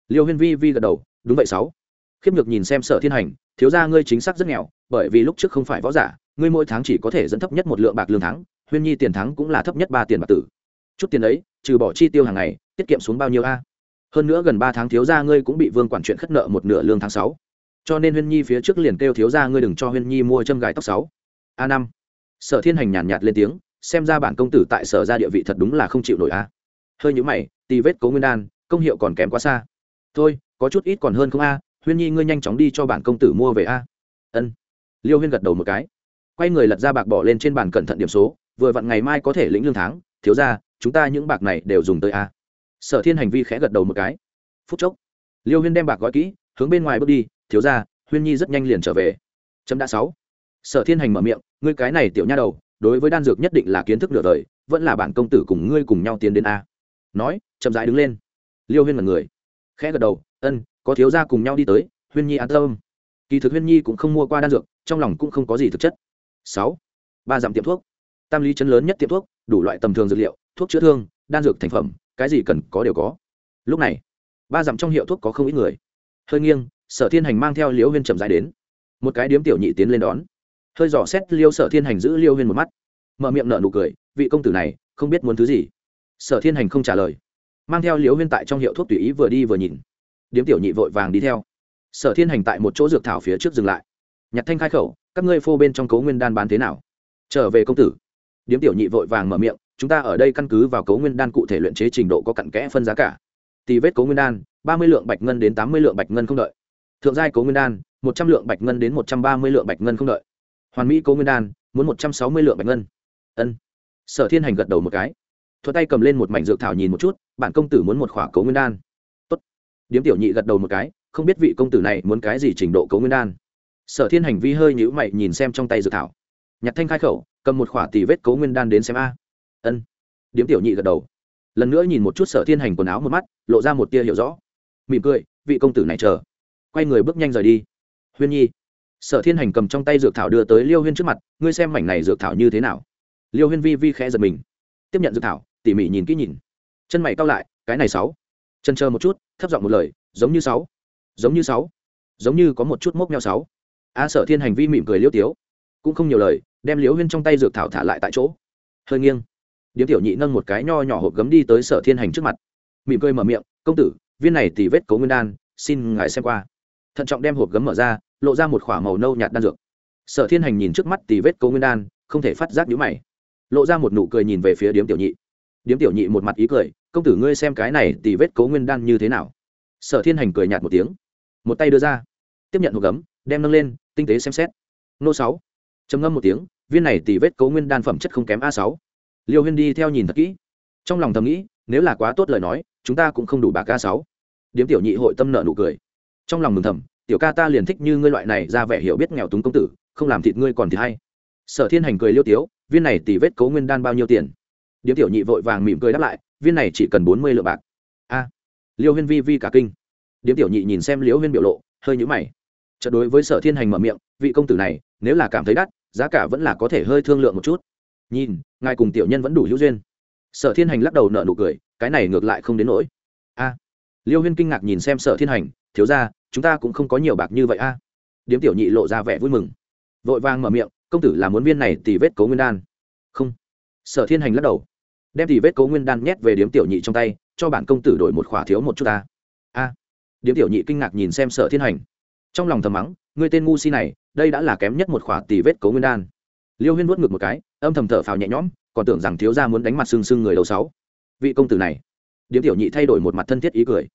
Liêu huyên vi vi gật đầu, đúng vậy sáu. Khiếp nhược nhìn xem sở thiên hành, thiếu ra ngươi chính xác rất nghèo, bởi vì lúc trước không phải võ giả ngươi mỗi tháng chỉ có thể dẫn thấp nhất một lượng bạc lương tháng huyên nhi tiền thắng cũng là thấp nhất ba tiền bạc tử. Chút tiền ấy trừ bỏ chi tiêu hàng ngày tiết kiệm xuống bao nhiêu a? Hơn nữa gần ba tháng thiếu gia ngươi cũng bị vương quản chuyện khất nợ một nửa lương tháng sáu. Cho nên huyên nhi phía trước liền kêu thiếu gia ngươi đừng cho huyên nhi mua châm gài tóc sáu. A năm. Sở thiên hành nhàn nhạt, nhạt lên tiếng xem ra bản công tử tại sở ra địa vị thật đúng là không chịu nổi a. Hơi như mày tì vết cố nguyên đan công hiệu còn kém quá xa. Thôi có chút ít còn hơn không a huyên nhi ngươi nhanh chóng đi cho bản công tử mua về a. Ân. Liêu huyên gật đầu một cái quay người lật ra bạc bỏ lên trên bàn cẩn thận điểm số, vừa vặn ngày mai có thể lĩnh lương tháng, thiếu ra chúng ta những bạc này đều dùng tới a. Sở thiên hành vi khẽ gật đầu một cái. Phút chốc, liêu huyên đem bạc gói kỹ, hướng bên ngoài bước đi, thiếu ra huyên nhi rất nhanh liền trở về. Chấm đã sáu. Sở thiên hành mở miệng, ngươi cái này tiểu nha đầu, đối với đan dược nhất định là kiến thức nửa đời, vẫn là bản công tử cùng ngươi cùng nhau tiến đến a. Nói, chậm rãi đứng lên. Liêu huyên mật người, khẽ gật đầu, ân, có thiếu gia cùng nhau đi tới, huyên nhi an tâm. Kỳ thực huyên nhi cũng không mua qua đan dược, trong lòng cũng không có gì thực chất sáu. Ba dặm tiệm thuốc. Tam lý chấn lớn nhất tiệm thuốc, đủ loại tầm thường dược liệu, thuốc chữa thương, đan dược thành phẩm, cái gì cần có đều có. Lúc này, ba dặm trong hiệu thuốc có không ít người. Hơi nghiêng, sở thiên hành mang theo liễu huyên chậm dài đến. Một cái điếm tiểu nhị tiến lên đón. Hơi dò xét liêu sở thiên hành giữ liêu huyên một mắt. Mở miệng nở nụ cười, vị công tử này, không biết muốn thứ gì. Sở thiên hành không trả lời. Mang theo liễu huyên tại trong hiệu thuốc tùy ý vừa đi vừa nhìn. Điếm tiểu nhị vội vàng đi theo. Sở thiên hành tại một chỗ dược thảo phía trước dừng lại. Nhặt thanh khai khẩu các ngươi phô bên trong cấu nguyên đan bán thế nào? Trở về công tử. Điếm tiểu nhị vội vàng mở miệng, chúng ta ở đây căn cứ vào cấu nguyên đan cụ thể luyện chế trình độ có cặn kẽ phân giá cả. Tì vết cấu nguyên đan, ba mươi lượng bạch ngân đến tám mươi lượng bạch ngân không đợi. Thượng giai cấu nguyên đan, một trăm lượng bạch ngân đến một trăm ba mươi lượng bạch ngân không đợi. Hoàn mỹ cấu nguyên đan, muốn một trăm sáu mươi lượng bạch ngân. Ân. Sở thiên hành gật đầu một cái. Thuật tay cầm lên một mảnh dược thảo nhìn một chút, bản công tử muốn một khỏa cấu nguyên đan. Tốt. Điếm tiểu nhị gật đầu một cái, không biết vị công tử này muốn cái gì trình độ cấu nguyên đan sở thiên hành vi hơi nhữ mày nhìn xem trong tay dự thảo. Nhặt thanh khai khẩu, cầm một khỏa tỷ vết cấu nguyên đan đến xem a. Ân. Điếm tiểu nhị gật đầu. Lần nữa nhìn một chút sở thiên hành quần áo một mắt, lộ ra một tia hiểu rõ. Mỉm cười, vị công tử này chờ. Quay người bước nhanh rời đi. Huyên nhi. Sở thiên hành cầm trong tay dược thảo đưa tới liêu huyên trước mặt, ngươi xem mảnh này dược thảo như thế nào. Liêu huyên vi vi khẽ giật mình. Tiếp nhận dược thảo, tỉ mỉ nhìn kỹ nhìn. Chân mày cao lại, cái này sáu. Chân chờ một chút, thấp giọng một lời, giống như sáu. Giống như sáu. Giống như có một chút mốc nhau sáu a sở thiên hành vi mỉm cười liêu tiếu, cũng không nhiều lời, đem liễu huyên trong tay dược thảo thả lại tại chỗ. Hơi nghiêng, điếm tiểu nhị nâng một cái nho nhỏ hộp gấm đi tới sở thiên hành trước mặt. Mỉm cười mở miệng, công tử, viên này tỉ vết cấu nguyên đan, xin ngài xem qua. Thận trọng đem hộp gấm mở ra, lộ ra một k h ỏ a màu nâu nhạt đan dược. Sở thiên hành nhìn trước mắt tỉ vết cấu nguyên đan, không thể phát giác nhũ mày. Lộ ra một nụ cười nhìn về phía điếm tiểu nhị. Điếm tiểu nhị một mặt ý cười, công tử ngươi xem cái này tỉ vết cấu nguyên đan như thế nào? Sở thiên hành cười nhạt một tiếng, một tay đưa ra, tiếp nhận hộp gấm, đem nâng lên tinh tế xem xét. Nô sáu. Trầm ngâm một tiếng, viên này tỷ vết cấu nguyên đan phẩm chất không kém a sáu. Liêu huyên đi theo nhìn thật kỹ. Trong lòng thầm nghĩ, nếu là quá tốt lời nói, chúng ta cũng không đủ bạc a sáu. Điếm tiểu nhị hội tâm nợ nụ cười. Trong lòng mừng thầm, tiểu ca ta liền thích như ngươi loại này ra vẻ hiểu biết nghèo túng công tử, không làm thịt ngươi còn thì hay. Sở thiên hành cười liêu tiếu, viên này tỷ vết cấu nguyên đan bao nhiêu tiền? Điếm tiểu nhị vội vàng mỉm cười đáp lại, viên này chỉ cần bốn mươi lượng bạc. A. Liêu huyên vi vi cả kinh. Điếm tiểu nhị nhìn xem liễu huyên biểu lộ, hơi nhũ mày chợt đối với sở thiên hành mở miệng, vị công tử này, nếu là cảm thấy đắt, giá cả vẫn là có thể hơi thương lượng một chút. Nhìn, ngài cùng tiểu nhân vẫn đủ hữu duyên. Sở thiên hành lắc đầu nợ nụ cười, cái này ngược lại không đến nỗi. A, liêu huyên kinh ngạc nhìn xem sở thiên hành, thiếu ra chúng ta cũng không có nhiều bạc như vậy a. Điếm tiểu nhị lộ ra vẻ vui mừng. Vội vàng mở miệng, công tử là muốn viên này tỷ vết cấu nguyên đan. Không. Sở thiên hành lắc đầu. Đem tỷ vết cấu nguyên đan nhét về điếm tiểu nhị trong tay, cho bản công tử đổi một khỏa thiếu một chút ta. A, điếm tiểu nhị kinh ngạc nhìn xem sở thiên hành trong lòng thầm mắng người tên ngu si này, đây đã là kém nhất một khỏa tỷ vết cấu nguyên đan. Liêu huyên vuốt ngược một cái, âm thầm thở phào nhẹ nhõm, còn tưởng rằng thiếu gia muốn đánh mặt sưng sưng người đầu sáu. Vị công tử này, điếm tiểu nhị thay đổi một mặt thân thiết ý cười.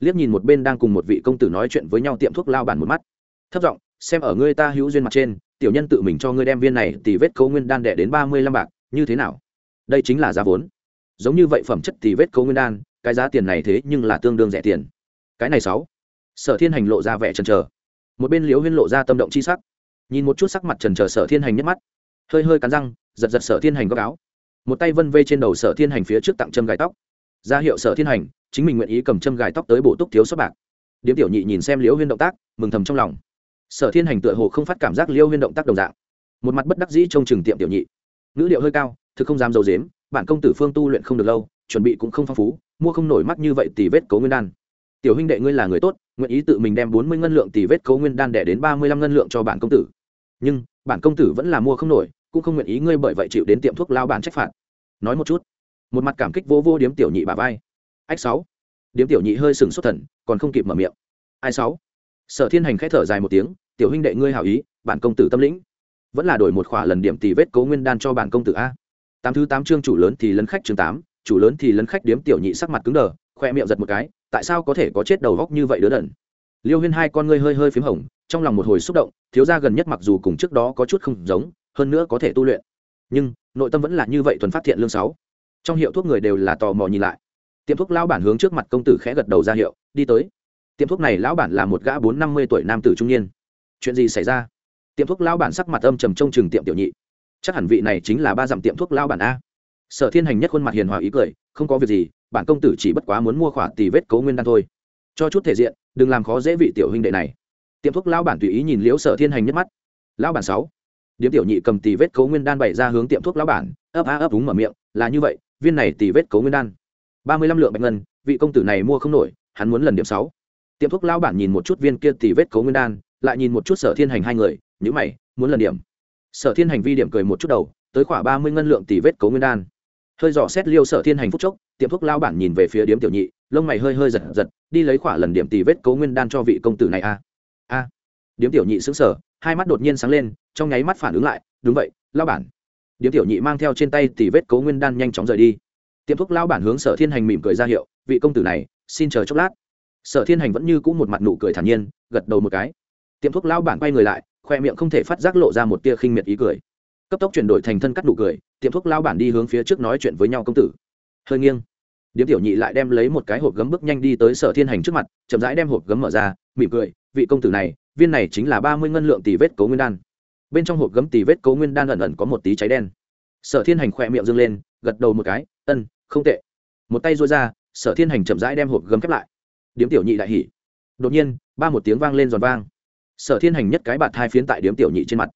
Liếc nhìn một bên đang cùng một vị công tử nói chuyện với nhau tiệm thuốc lao bản một mắt. Thấp giọng, xem ở ngươi ta hữu duyên mặt trên, tiểu nhân tự mình cho ngươi đem viên này tỷ vết cấu nguyên đan đệ đến ba mươi lăm bạc, như thế nào? Đây chính là giá vốn. Giống như vậy phẩm chất tỷ vết cấu nguyên đan, cái giá tiền này thế nhưng là tương đương rẻ tiền. Cái này sáu. Sở thiên hành lộ ra vẻ chần chờ một bên liễu huyên lộ ra tâm động chi sắc, nhìn một chút sắc mặt trần trờ sở thiên hành nhất mắt, hơi hơi cắn răng, giật giật sở thiên hành góc áo, một tay vân vê trên đầu sở thiên hành phía trước tặng châm gài tóc, ra hiệu sở thiên hành, chính mình nguyện ý cầm châm gài tóc tới bổ túc thiếu sót bạc. Điếm tiểu nhị nhìn xem liễu huyên động tác, mừng thầm trong lòng. Sở thiên hành tựa hồ không phát cảm giác liễu huyên động tác đồng dạng, một mặt bất đắc dĩ trong chừng tiệm tiểu nhị. Ngữ điệu hơi cao, thực không dám dầu dếm bản công tử phương tu luyện không được lâu, chuẩn bị cũng không phong phú, mua không nổi mắt như vậy thì vết cấu nguyên đan tiểu huynh đệ ngươi là người tốt, nguyện ý tự mình đem bốn mươi ngân lượng tỷ vết cấu nguyên đan đẻ đến ba mươi lăm ngân lượng cho bản công tử. Nhưng, bản công tử vẫn là mua không nổi, cũng không nguyện ý ngươi bởi vậy chịu đến tiệm thuốc lao bản trách phạt. Nói một chút. Một mặt cảm kích vô vô điếm tiểu nhị bà vai. Ách sáu. Điếm tiểu nhị hơi sừng xuất thần, còn không kịp mở miệng. Ai sáu? Sở thiên hành khẽ thở dài một tiếng, tiểu huynh đệ ngươi hảo ý, bản công tử tâm lĩnh. Vẫn là đổi một khỏa lần điểm tỷ vết cố nguyên đan cho bản công tử a. Tám thứ tám chương chủ lớn thì lấn khách chương tám, chủ lớn thì lấn khách điếm tiểu nhị sắc mặt cứng đờ, khoe miệng giật một cái tại sao có thể có chết đầu góc như vậy đứa đần? Liêu huyên hai con ngươi hơi hơi p h í m hồng, trong lòng một hồi xúc động, thiếu gia gần nhất mặc dù cùng trước đó có chút không giống, hơn nữa có thể tu luyện. Nhưng, nội tâm vẫn là như vậy thuần phát thiện lương sáu. Trong hiệu thuốc người đều là tò mò nhìn lại. Tiệm thuốc lão bản hướng trước mặt công tử khẽ gật đầu ra hiệu, đi tới. Tiệm thuốc này lão bản là một gã bốn năm mươi tuổi nam tử trung niên. Chuyện gì xảy ra? Tiệm thuốc lão bản sắc mặt âm trầm trông chừng tiệm tiểu nhị. Chắc hẳn vị này chính là ba dặm tiệm thuốc lão bản a. Sở thiên hành nhất khuôn mặt hiền hòa ý cười, không có việc gì bản công tử chỉ bất quá muốn mua khỏa tỷ vết cấu nguyên đan thôi. Cho chút thể diện, đừng làm khó dễ vị tiểu huynh đệ này. Tiệm thuốc lão bản tùy ý nhìn liễu sở thiên hành nhất mắt. Lão bản sáu. Điếm tiểu nhị cầm tỷ vết cấu nguyên đan bày ra hướng tiệm thuốc lão bản, ấp a ấp đúng mở miệng, là như vậy, viên này tỷ vết cấu nguyên đan, ba mươi lăm lượng bạch ngân, vị công tử này mua không nổi, hắn muốn lần điểm sáu. Tiệm thuốc lão bản nhìn một chút viên kia tỷ vết cấu nguyên đan, lại nhìn một chút sở thiên hành hai người, nhữ mày, muốn lần điểm. Sở thiên hành vi điểm cười một chút đầu, tới khoảng ba mươi ngân lượng tỷ vết cấu nguyên đan. Hơi dò xét liêu sở thiên hành phúc chốc tiệm thuốc lao bản nhìn về phía điếm tiểu nhị, lông mày hơi hơi giật giật, đi lấy khỏa lần điểm tỷ vết cấu nguyên đan cho vị công tử này a a điếm tiểu nhị xứng sở hai mắt đột nhiên sáng lên, trong nháy mắt phản ứng lại, đúng vậy, lao bản. Điếm tiểu nhị mang theo trên tay tỷ vết cấu nguyên đan nhanh chóng rời đi. Tiệm thuốc lao bản hướng sở thiên hành mỉm cười ra hiệu, vị công tử này, xin chờ chốc lát. Sở thiên hành vẫn như cũ một mặt nụ cười thản nhiên, gật đầu một cái. Tiệm thuốc lao bản quay người lại, khoe miệng không thể phát giác lộ ra một tia khinh miệt ý cười. Cấp tốc chuyển đổi thành thân cắt nụ cười, tiệm thuốc lao bản đi hướng phía trước nói chuyện với nhau công tử hơi nghiêng. Điếm tiểu nhị lại đem lấy một cái hộp gấm bước nhanh đi tới sở thiên hành trước mặt, chậm rãi đem hộp gấm mở ra, mỉm cười, vị công tử này, viên này chính là ba mươi ngân lượng tỷ vết cấu nguyên đan. Bên trong hộp gấm tỷ vết cấu nguyên đan ẩn ẩn có một tí cháy đen. Sở thiên hành khỏe miệng dâng lên, gật đầu một cái, ân, không tệ. Một tay rối ra, sở thiên hành chậm rãi đem hộp gấm khép lại. Điếm tiểu nhị đại hỉ. Đột nhiên, ba một tiếng vang lên giòn vang. Sở thiên hành nhất cái bạt hai phiến tại điếm tiểu nhị trên mặt.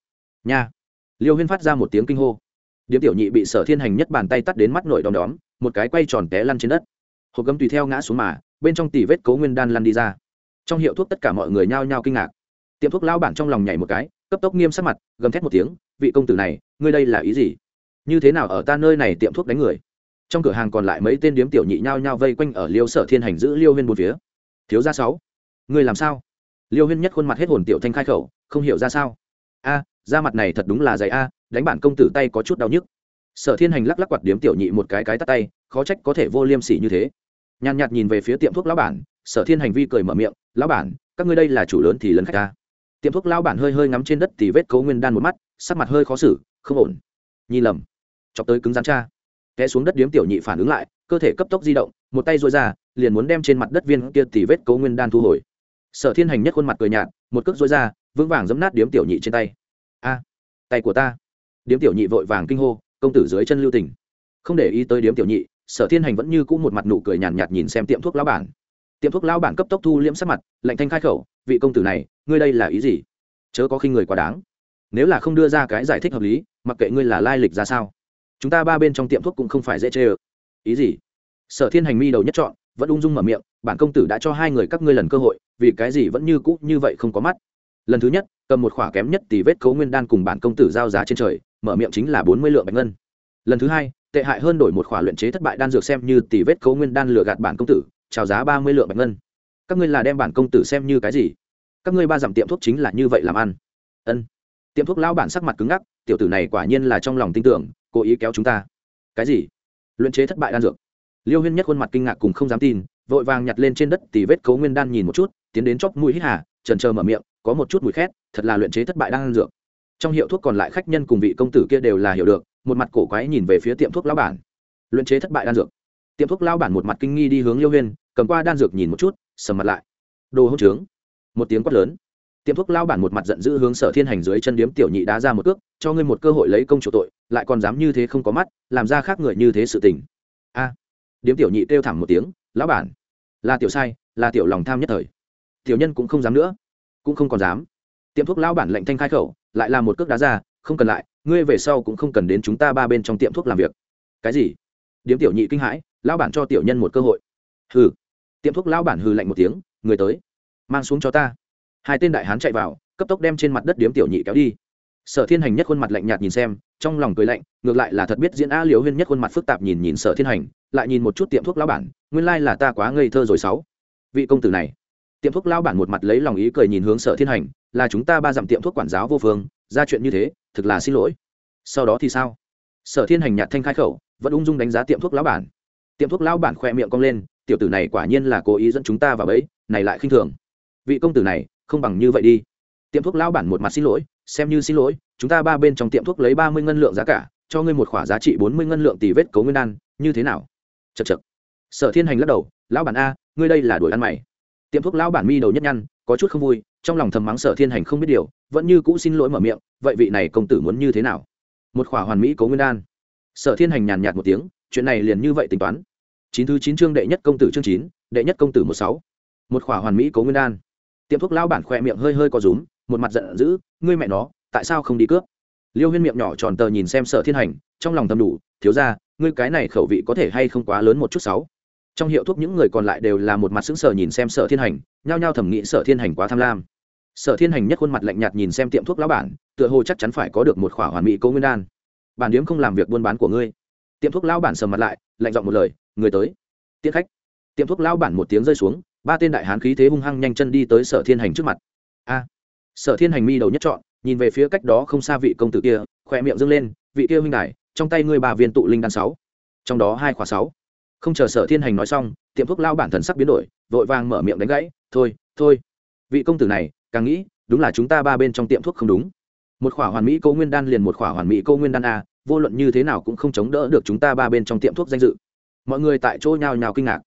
Nha. Liêu huyên phát ra một tiếng kinh hô. Điếm tiểu nhị bị sở thiên hành nhất bàn tay tắt đến mắt nổi đom đóm một cái quay tròn té lăn trên đất. Hộp gấm tùy theo ngã xuống mà, bên trong tỷ vết cấu nguyên đan lăn đi ra. Trong hiệu thuốc tất cả mọi người nhao nhao kinh ngạc. Tiệm thuốc lao bản trong lòng nhảy một cái, cấp tốc nghiêm sắc mặt, gầm thét một tiếng, vị công tử này, ngươi đây là ý gì? Như thế nào ở ta nơi này tiệm thuốc đánh người? Trong cửa hàng còn lại mấy tên điếm tiểu nhị nhao nhao vây quanh ở liêu sở thiên hành giữ liêu huyên một phía. Thiếu ra sáu, ngươi làm sao? Liêu huyên nhất khuôn mặt hết hồn tiểu thanh khai khẩu, không hiểu ra sao. A da mặt này thật đúng là dày a, đánh bản công tử tay có chút đau nhức sở thiên hành lắc lắc quạt điếm tiểu nhị một cái cái tắt tay, khó trách có thể vô liêm sỉ như thế. Nhàn nhạt nhìn về phía tiệm thuốc lão bản, sở thiên hành vi cười mở miệng, lão bản, các ngươi đây là chủ lớn thì lớn khách ta. Tiệm thuốc lão bản hơi hơi ngắm trên đất thì vết cấu nguyên đan một mắt, sắc mặt hơi khó xử, không ổn. Nhi lầm. Chọc tới cứng rắn cha. Té xuống đất điếm tiểu nhị phản ứng lại, cơ thể cấp tốc di động, một tay dội ra, liền muốn đem trên mặt đất viên kia thì vết cấu nguyên đan thu hồi. Sở thiên hành nhất khuôn mặt cười nhạt, một cước dội ra, vững vàng giấm nát điếm tiểu nhị trên tay. A, tay của ta. Điếm tiểu nhị vội vàng kinh hô công tử dưới chân lưu tình. Không để ý tới điếm tiểu nhị sở thiên hành vẫn như cũ một mặt nụ cười nhàn nhạt, nhạt nhìn xem tiệm thuốc lão bản. Tiệm thuốc lão bản cấp tốc thu liễm sắc mặt lạnh thanh khai khẩu vị công tử này ngươi đây là ý gì? Chớ có khi người quá đáng. Nếu là không đưa ra cái giải thích hợp lý mặc kệ ngươi là lai lịch ra sao chúng ta ba bên trong tiệm thuốc cũng không phải dễ chê ơ. Ý gì? Sở thiên hành mi đầu nhất chọn vẫn ung dung mở miệng bản công tử đã cho hai người các ngươi lần cơ hội vì cái gì vẫn như cũ như vậy không có mắt? Lần thứ nhất, cầm một khỏa kém nhất tỷ vết cấu nguyên đan cùng bản công tử giao giá trên trời, mở miệng chính là bốn mươi lượng bạch ngân. Lần thứ hai, tệ hại hơn đổi một khỏa luyện chế thất bại đan dược xem như tỷ vết cấu nguyên đan lừa gạt bản công tử trào giá ba mươi lượng bạch ngân. Các ngươi là đem bản công tử xem như cái gì? Các ngươi ba dặm tiệm thuốc chính là như vậy làm ăn. Ân. Tiệm thuốc lão bản sắc mặt cứng ngắc, tiểu tử này quả nhiên là trong lòng tin tưởng, cố ý kéo chúng ta. Cái gì? Luyện chế thất bại đan dược. Liêu huyên nhất khuôn mặt kinh ngạc cùng không dám tin, vội vàng nhặt lên trên đất tỷ vết cấu nguyên đan nhìn một chút, tiến đến chóc mũi hít hà trần chờ mở miệng có một chút mùi khét, thật là luyện chế thất bại đan dược. Trong hiệu thuốc còn lại khách nhân cùng vị công tử kia đều là hiểu được, một mặt cổ quái nhìn về phía tiệm thuốc lão bản. Luyện chế thất bại đan dược. Tiệm thuốc lão bản một mặt kinh nghi đi hướng liêu huyên, cầm qua đan dược nhìn một chút, sầm mặt lại. Đồ hỗn trướng. Một tiếng quát lớn. Tiệm thuốc lão bản một mặt giận dữ hướng sở thiên hành dưới chân điếm tiểu nhị đá ra một cước, cho ngươi một cơ hội lấy công chủ tội, lại còn dám như thế không có mắt, làm ra khác người như thế sự tình. A. Điếm tiểu nhị kêu thẳng một tiếng, lão bản, là tiểu sai, là tiểu lòng tham nhất thời. Tiểu nhân cũng không dám nữa cũng không còn dám. Tiệm thuốc lão bản lệnh thanh khai khẩu, lại là một cước đá ra, không cần lại, ngươi về sau cũng không cần đến chúng ta ba bên trong tiệm thuốc làm việc. Cái gì? Điếm tiểu nhị kinh hãi, lão bản cho tiểu nhân một cơ hội. Hừ. Tiệm thuốc lão bản hừ lạnh một tiếng, người tới. Mang xuống cho ta. Hai tên đại hán chạy vào, cấp tốc đem trên mặt đất điếm tiểu nhị kéo đi. Sở thiên hành nhất khuôn mặt lạnh nhạt nhìn xem, trong lòng cười lạnh, ngược lại là thật biết diễn a liều huyên nhất khuôn mặt phức tạp nhìn nhìn sở thiên hành, lại nhìn một chút tiệm thuốc lão bản, nguyên lai là ta quá ngây thơ rồi sáu. Vị công tử này tiệm thuốc lão bản một mặt lấy lòng ý cười nhìn hướng sở thiên hành, là chúng ta ba dặm tiệm thuốc quản giáo vô phương, ra chuyện như thế, thực là xin lỗi. Sau đó thì sao? Sở thiên hành nhạt thanh khai khẩu, vẫn ung dung đánh giá tiệm thuốc lão bản. Tiệm thuốc lão bản khoe miệng cong lên, tiểu tử này quả nhiên là cố ý dẫn chúng ta vào bẫy, này lại khinh thường. Vị công tử này, không bằng như vậy đi. Tiệm thuốc lão bản một mặt xin lỗi, xem như xin lỗi, chúng ta ba bên trong tiệm thuốc lấy ba mươi ngân lượng giá cả, cho ngươi một khoả giá trị bốn mươi ngân lượng tỷ vết cấu nguyên đan, như thế nào? Chật chật sở thiên hành lắc đầu, lão bản a, ngươi đây là đuổi ăn mày tiệm thuốc lão bản mi đầu nhất nhăn, có chút không vui, trong lòng thầm mắng sở thiên hành không biết điều, vẫn như cũ xin lỗi mở miệng, vậy vị này công tử muốn như thế nào? Một khỏa hoàn mỹ cố nguyên đan. Sở thiên hành nhàn nhạt một tiếng, chuyện này liền như vậy tính toán. Chín thứ chín chương đệ nhất công tử chương chín, đệ nhất công tử một sáu. Một khỏa hoàn mỹ cố nguyên đan. Tiệm thuốc lão bản khoe miệng hơi hơi có rúm, một mặt giận dữ, ngươi mẹ nó, tại sao không đi cướp? Liêu huyên miệng nhỏ tròn tờ nhìn xem sở thiên hành, trong lòng thầm đủ, thiếu ra ngươi cái này khẩu vị có thể hay không quá lớn một chút sáu? Trong hiệu thuốc những người còn lại đều là một mặt sững sờ nhìn xem sở thiên hành, nhao nhao thẩm nghĩ sở thiên hành quá tham lam. Sở thiên hành nhất khuôn mặt lạnh nhạt nhìn xem tiệm thuốc lão bản, tựa hồ chắc chắn phải có được một khỏa hoàn mỹ cố nguyên đan. Bản điếm không làm việc buôn bán của ngươi. Tiệm thuốc lão bản sầm mặt lại, lạnh giọng một lời, người tới. Tiễn khách. Tiệm thuốc lão bản một tiếng rơi xuống, ba tên đại hán khí thế hung hăng nhanh chân đi tới sở thiên hành trước mặt. A. Sở thiên hành mi đầu nhất chọn nhìn về phía cách đó không xa vị công tử kia, khỏe miệng dâng lên, vị kia huynh đài, trong tay ngươi bà viên tụ linh đan sáu. Trong đó hai khỏa sáu không chờ sở thiên hành nói xong, tiệm thuốc lao bản thần sắc biến đổi, vội vàng mở miệng đánh gãy, thôi thôi, vị công tử này, càng nghĩ, đúng là chúng ta ba bên trong tiệm thuốc không đúng. Một khỏa hoàn mỹ câu nguyên đan liền một khỏa hoàn mỹ câu nguyên đan a, vô luận như thế nào cũng không chống đỡ được chúng ta ba bên trong tiệm thuốc danh dự. Mọi người tại chỗ nhào nhào kinh ngạc.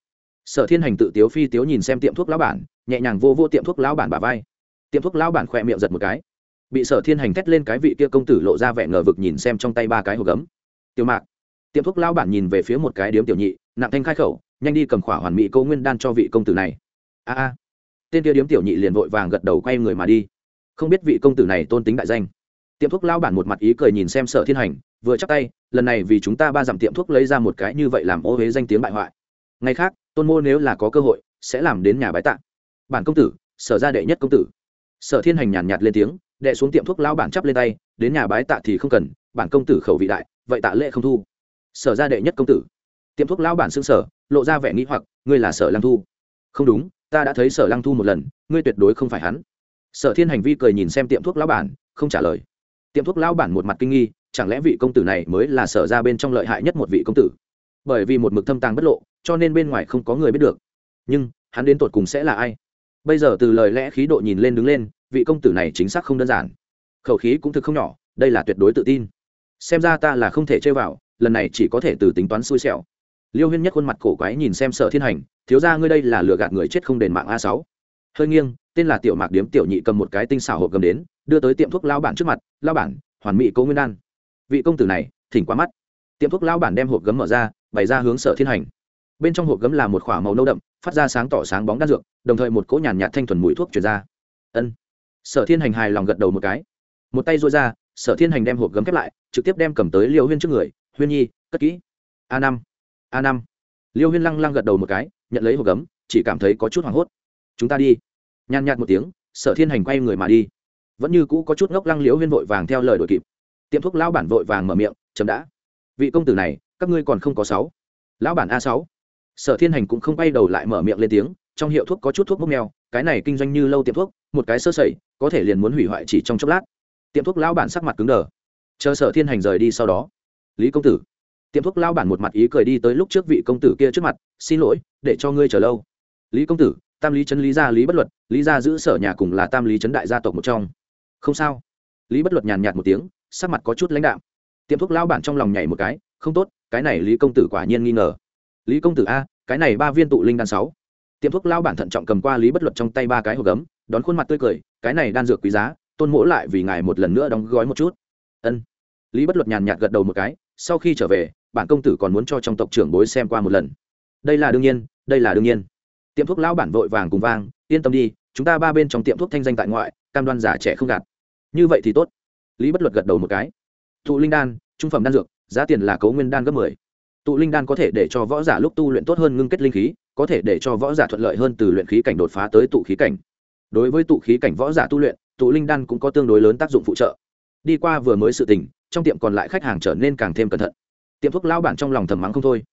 Sở thiên hành tự tiếu phi tiếu nhìn xem tiệm thuốc lão bản, nhẹ nhàng vô vô tiệm thuốc lão bản bà vai. Tiệm thuốc lão bản khỏe miệng giật một cái. Bị sở thiên hành thét lên cái vị kia công tử lộ ra vẻ ngờ vực nhìn xem trong tay ba cái hộp gấm. Tiểu mạc tiệm thuốc lao bản nhìn về phía một cái điếm tiểu nhị nặng thanh khai khẩu nhanh đi cầm khỏa hoàn mỹ câu nguyên đan cho vị công tử này. A a. Tên kia điếm tiểu nhị liền vội vàng gật đầu quay người mà đi. Không biết vị công tử này tôn tính đại danh. Tiệm thuốc lao bản một mặt ý cười nhìn xem sở thiên hành vừa chắc tay lần này vì chúng ta ba dặm tiệm thuốc lấy ra một cái như vậy làm ô huế danh tiếng bại hoại. Ngày khác tôn mô nếu là có cơ hội sẽ làm đến nhà bái tạ. Bản công tử sở gia đệ nhất công tử. Sở thiên hành nhàn nhạt, nhạt lên tiếng đệ xuống tiệm thuốc lao bản chắp lên tay đến nhà bái tạ thì không cần bản công tử khẩu vị đại vậy tạ lễ không thu sở gia đệ nhất công tử. Tiệm thuốc lão bản xương sở, lộ ra vẻ nghĩ hoặc, ngươi là sở lăng thu. Không đúng, ta đã thấy sở lăng thu một lần, ngươi tuyệt đối không phải hắn. Sở thiên hành vi cười nhìn xem tiệm thuốc lão bản, không trả lời. Tiệm thuốc lão bản một mặt kinh nghi, chẳng lẽ vị công tử này mới là sở ra bên trong lợi hại nhất một vị công tử? Bởi vì một mực thâm tàng bất lộ, cho nên bên ngoài không có người biết được. Nhưng, hắn đến tột cùng sẽ là ai? Bây giờ từ lời lẽ khí độ nhìn lên đứng lên, vị công tử này chính xác không đơn giản. Khẩu khí cũng thực không nhỏ, đây là tuyệt đối tự tin. Xem ra ta là không thể chơi vào lần này chỉ có thể từ tính toán xui xẻo. Liêu huyên nhất khuôn mặt cổ quái nhìn xem sở thiên hành, thiếu ra ngươi đây là lừa gạt người chết không đền mạng a sáu. Hơi nghiêng, tên là tiểu mạc điếm tiểu nhị cầm một cái tinh xảo hộp cầm đến, đưa tới tiệm thuốc lao bản trước mặt lao bản, hoàn mỹ cố nguyên đan. Vị công tử này, thỉnh quá mắt. Tiệm thuốc lao bản đem hộp gấm mở ra, bày ra hướng sở thiên hành. Bên trong hộp gấm là một k h ỏ a màu nâu đậm, phát ra sáng tỏ sáng bóng đan dược, đồng thời một cỗ nhàn nhạt thanh thuần mùi thuốc chuyển ra. Ân. Sở thiên hành hài lòng gật đầu một cái. Một tay dôi ra, sở thiên hành đem hộp gấm khép lại, trực tiếp đem cầm tới liêu huyên trước người huyên nhi, cất kỹ. A năm a năm. Liêu huyên lăng lăng gật đầu một cái, nhận lấy hộp gấm, chỉ cảm thấy có chút hoảng hốt. Chúng ta đi. Nhàn nhạt một tiếng, sở thiên hành quay người mà đi. Vẫn như cũ có chút ngốc lăng liễu huyên vội vàng theo lời đội kịp. Tiệm thuốc lão bản vội vàng mở miệng, chấm đã. Vị công tử này, các ngươi còn không có sáu. Lão bản a sáu. Sở thiên hành cũng không quay đầu lại mở miệng lên tiếng, trong hiệu thuốc có chút thuốc mốc mèo, cái này kinh doanh như lâu tiệm thuốc, một cái sơ sẩy, có thể liền muốn hủy hoại chỉ trong chốc lát. Tiệm thuốc lão bản sắc mặt cứng đờ. Chờ sở thiên hành rời đi sau đó lý công tử. Tiệm thuốc lao bản một mặt ý cười đi tới lúc trước vị công tử kia trước mặt, xin lỗi, để cho ngươi chờ lâu. Lý công tử, tam lý trấn lý gia lý bất luật lý gia giữ sở nhà cùng là tam lý trấn đại gia tộc một trong. Không sao. Lý bất luật nhàn nhạt một tiếng, sắc mặt có chút lãnh đạm. Tiệm thuốc lao bản trong lòng nhảy một cái, không tốt, cái này lý công tử quả nhiên nghi ngờ. Lý công tử a, cái này ba viên tụ linh đan sáu. Tiệm thuốc lao bản thận trọng cầm qua lý bất luật trong tay ba cái hộp gấm, đón khuôn mặt tươi cười, cái này đan dược quý giá, tôn mỗ lại vì ngài một lần nữa đóng gói một chút. Ân. Lý bất luật nhàn nhạt gật đầu một cái sau khi trở về, bản công tử còn muốn cho trong tộc trưởng bối xem qua một lần. Đây là đương nhiên, đây là đương nhiên. Tiệm thuốc lão bản vội vàng cùng vang, yên tâm đi, chúng ta ba bên trong tiệm thuốc thanh danh tại ngoại, cam đoan giả trẻ không gạt. Như vậy thì tốt. Lý bất luật gật đầu một cái. Tụ linh đan, trung phẩm đan dược, giá tiền là cấu nguyên đan gấp mười. Tụ linh đan có thể để cho võ giả lúc tu luyện tốt hơn ngưng kết linh khí, có thể để cho võ giả thuận lợi hơn từ luyện khí cảnh đột phá tới tụ khí cảnh. Đối với tụ khí cảnh võ giả tu luyện tụ linh đan cũng có tương đối lớn tác dụng phụ trợ. Đi qua vừa mới sự tình trong tiệm còn lại khách hàng trở nên càng thêm cẩn thận. Tiệm thuốc lao bản trong lòng thầm mắng không thôi.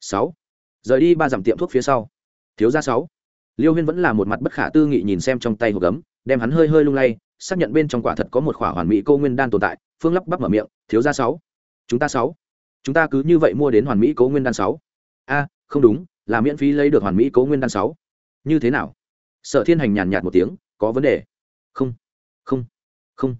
Sáu. Rời đi ba dặm tiệm thuốc phía sau. Thiếu gia sáu. Liêu huyên vẫn là một mặt bất khả tư nghị nhìn xem trong tay hộp gấm, đem hắn hơi hơi lung lay, xác nhận bên trong quả thật có một khỏa hoàn mỹ câu nguyên đan tồn tại, phương lắp bắp mở miệng, thiếu gia sáu. Chúng ta sáu. Chúng ta cứ như vậy mua đến hoàn mỹ cố nguyên đan sáu. A, không đúng, là miễn phí lấy được hoàn mỹ cố nguyên đan sáu. Như thế nào? Sở thiên hành nhàn nhạt một tiếng, có vấn đề. Không không không.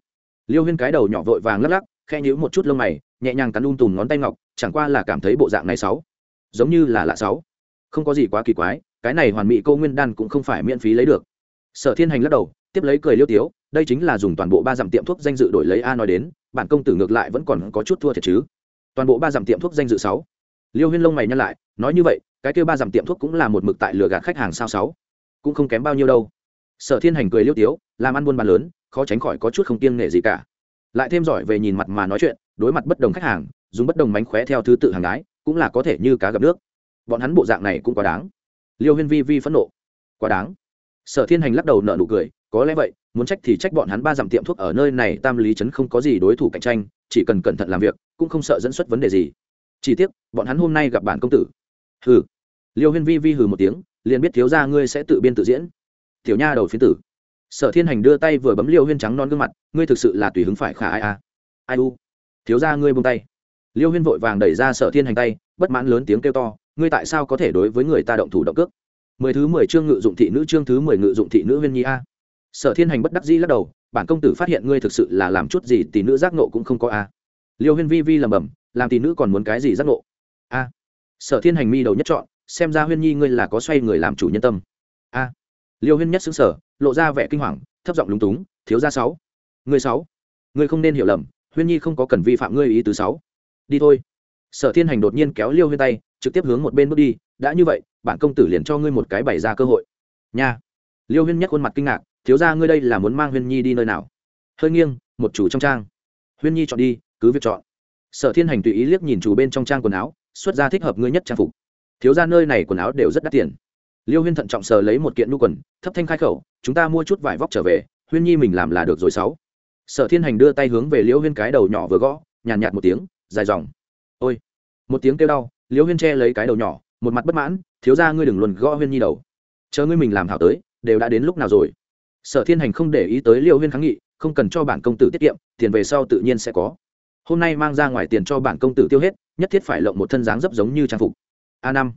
Liêu huyên cái đầu nhỏ vội vàng lắc lắc khe nhíu một chút lông mày, nhẹ nhàng cắn un tùm ngón tay ngọc, chẳng qua là cảm thấy bộ dạng này sáu, giống như là lạ sáu. Không có gì quá kỳ quái, cái này hoàn mỹ câu nguyên đan cũng không phải miễn phí lấy được. Sở thiên hành lắc đầu, tiếp lấy cười liêu tiếu, đây chính là dùng toàn bộ ba dặm tiệm thuốc danh dự đổi lấy a nói đến, bản công tử ngược lại vẫn còn có chút thua thiệt chứ. Toàn bộ ba dặm tiệm thuốc danh dự sáu. Liêu huyên lông mày nhăn lại, nói như vậy, cái kêu ba dặm tiệm thuốc cũng là một mực tại lừa gạt khách hàng sao sáu? Cũng không kém bao nhiêu đâu. Sở thiên hành cười liêu tiếu, làm ăn buôn bán lớn, khó tránh khỏi có chút không kiêng nghệ gì cả lại thêm giỏi về nhìn mặt mà nói chuyện, đối mặt bất đồng khách hàng, dùng bất đồng mánh khóe theo thứ tự hàng gái, cũng là có thể như cá gặp nước. Bọn hắn bộ dạng này cũng quá đáng. Liêu huyên vi vi phẫn nộ. Quá đáng. Sở thiên hành lắc đầu nợ nụ cười, có lẽ vậy, muốn trách thì trách bọn hắn ba dặm tiệm thuốc ở nơi này tam lý trấn không có gì đối thủ cạnh tranh, chỉ cần cẩn thận làm việc, cũng không sợ dẫn xuất vấn đề gì. Chỉ tiếc, bọn hắn hôm nay gặp bản công tử. Hừ. Liêu huyên vi vi hừ một tiếng, liền biết thiếu ra ngươi sẽ tự biên tự diễn. Tiểu nha đầu phiến tử sở thiên hành đưa tay vừa bấm liêu huyên trắng non gương mặt, ngươi thực sự là tùy hứng phải khả ai a ai u? Thiếu ra ngươi buông tay. Liêu huyên vội vàng đẩy ra sở thiên hành tay, bất mãn lớn tiếng kêu to, ngươi tại sao có thể đối với người ta động thủ động cước? Mười thứ mười chương ngự dụng thị nữ, chương thứ mười ngự dụng thị nữ huyên nhi a. Sở thiên hành bất đắc dĩ lắc đầu, bản công tử phát hiện ngươi thực sự là làm chút gì tỷ nữ giác nộ cũng không có a. Liêu huyên vi vi lầm bầm làm tỷ nữ còn muốn cái gì giác nộ a. Sở thiên hành mi đầu nhất chọn xem ra huyên nhi ngươi là có xoay người làm chủ nhân tâm. A liêu huyên nhất xứng sở lộ ra vẻ kinh hoàng, thấp giọng lúng túng, thiếu ra sáu, ngươi sáu, ngươi không nên hiểu lầm, huyên nhi không có cần vi phạm ngươi ý tứ sáu. Đi thôi. Sở thiên hành đột nhiên kéo liêu huyên tay, trực tiếp hướng một bên bước đi, đã như vậy, bản công tử liền cho ngươi một cái bày ra cơ hội. Nha. Liêu huyên nhất khuôn mặt kinh ngạc, thiếu ra ngươi đây là muốn mang huyên nhi đi nơi nào? Hơi nghiêng, một chủ trong trang. Huyên nhi chọn đi, cứ việc chọn. Sở thiên hành tùy ý liếc nhìn chủ bên trong trang quần áo, xuất ra thích hợp ngươi nhất trang phục. Thiếu ra nơi này quần áo đều rất đắt tiền liêu huyên thận trọng sờ lấy một kiện nu quần, thấp thanh khai khẩu, chúng ta mua chút vải vóc trở về, huyên nhi mình làm là được rồi sáu. Sở thiên hành đưa tay hướng về liêu huyên cái đầu nhỏ vừa gõ, nhàn nhạt một tiếng, dài dòng. Ôi! Một tiếng kêu đau, liêu huyên che lấy cái đầu nhỏ, một mặt bất mãn, thiếu ra ngươi đừng luôn gõ huyên nhi đầu. Chờ ngươi mình làm hảo tới, đều đã đến lúc nào rồi? Sở thiên hành không để ý tới liêu huyên kháng nghị, không cần cho bản công tử tiết kiệm, tiền về sau tự nhiên sẽ có. Hôm nay mang ra ngoài tiền cho bản công tử tiêu hết, nhất thiết phải lộng một thân dáng dấp giống như trang phục. A năm.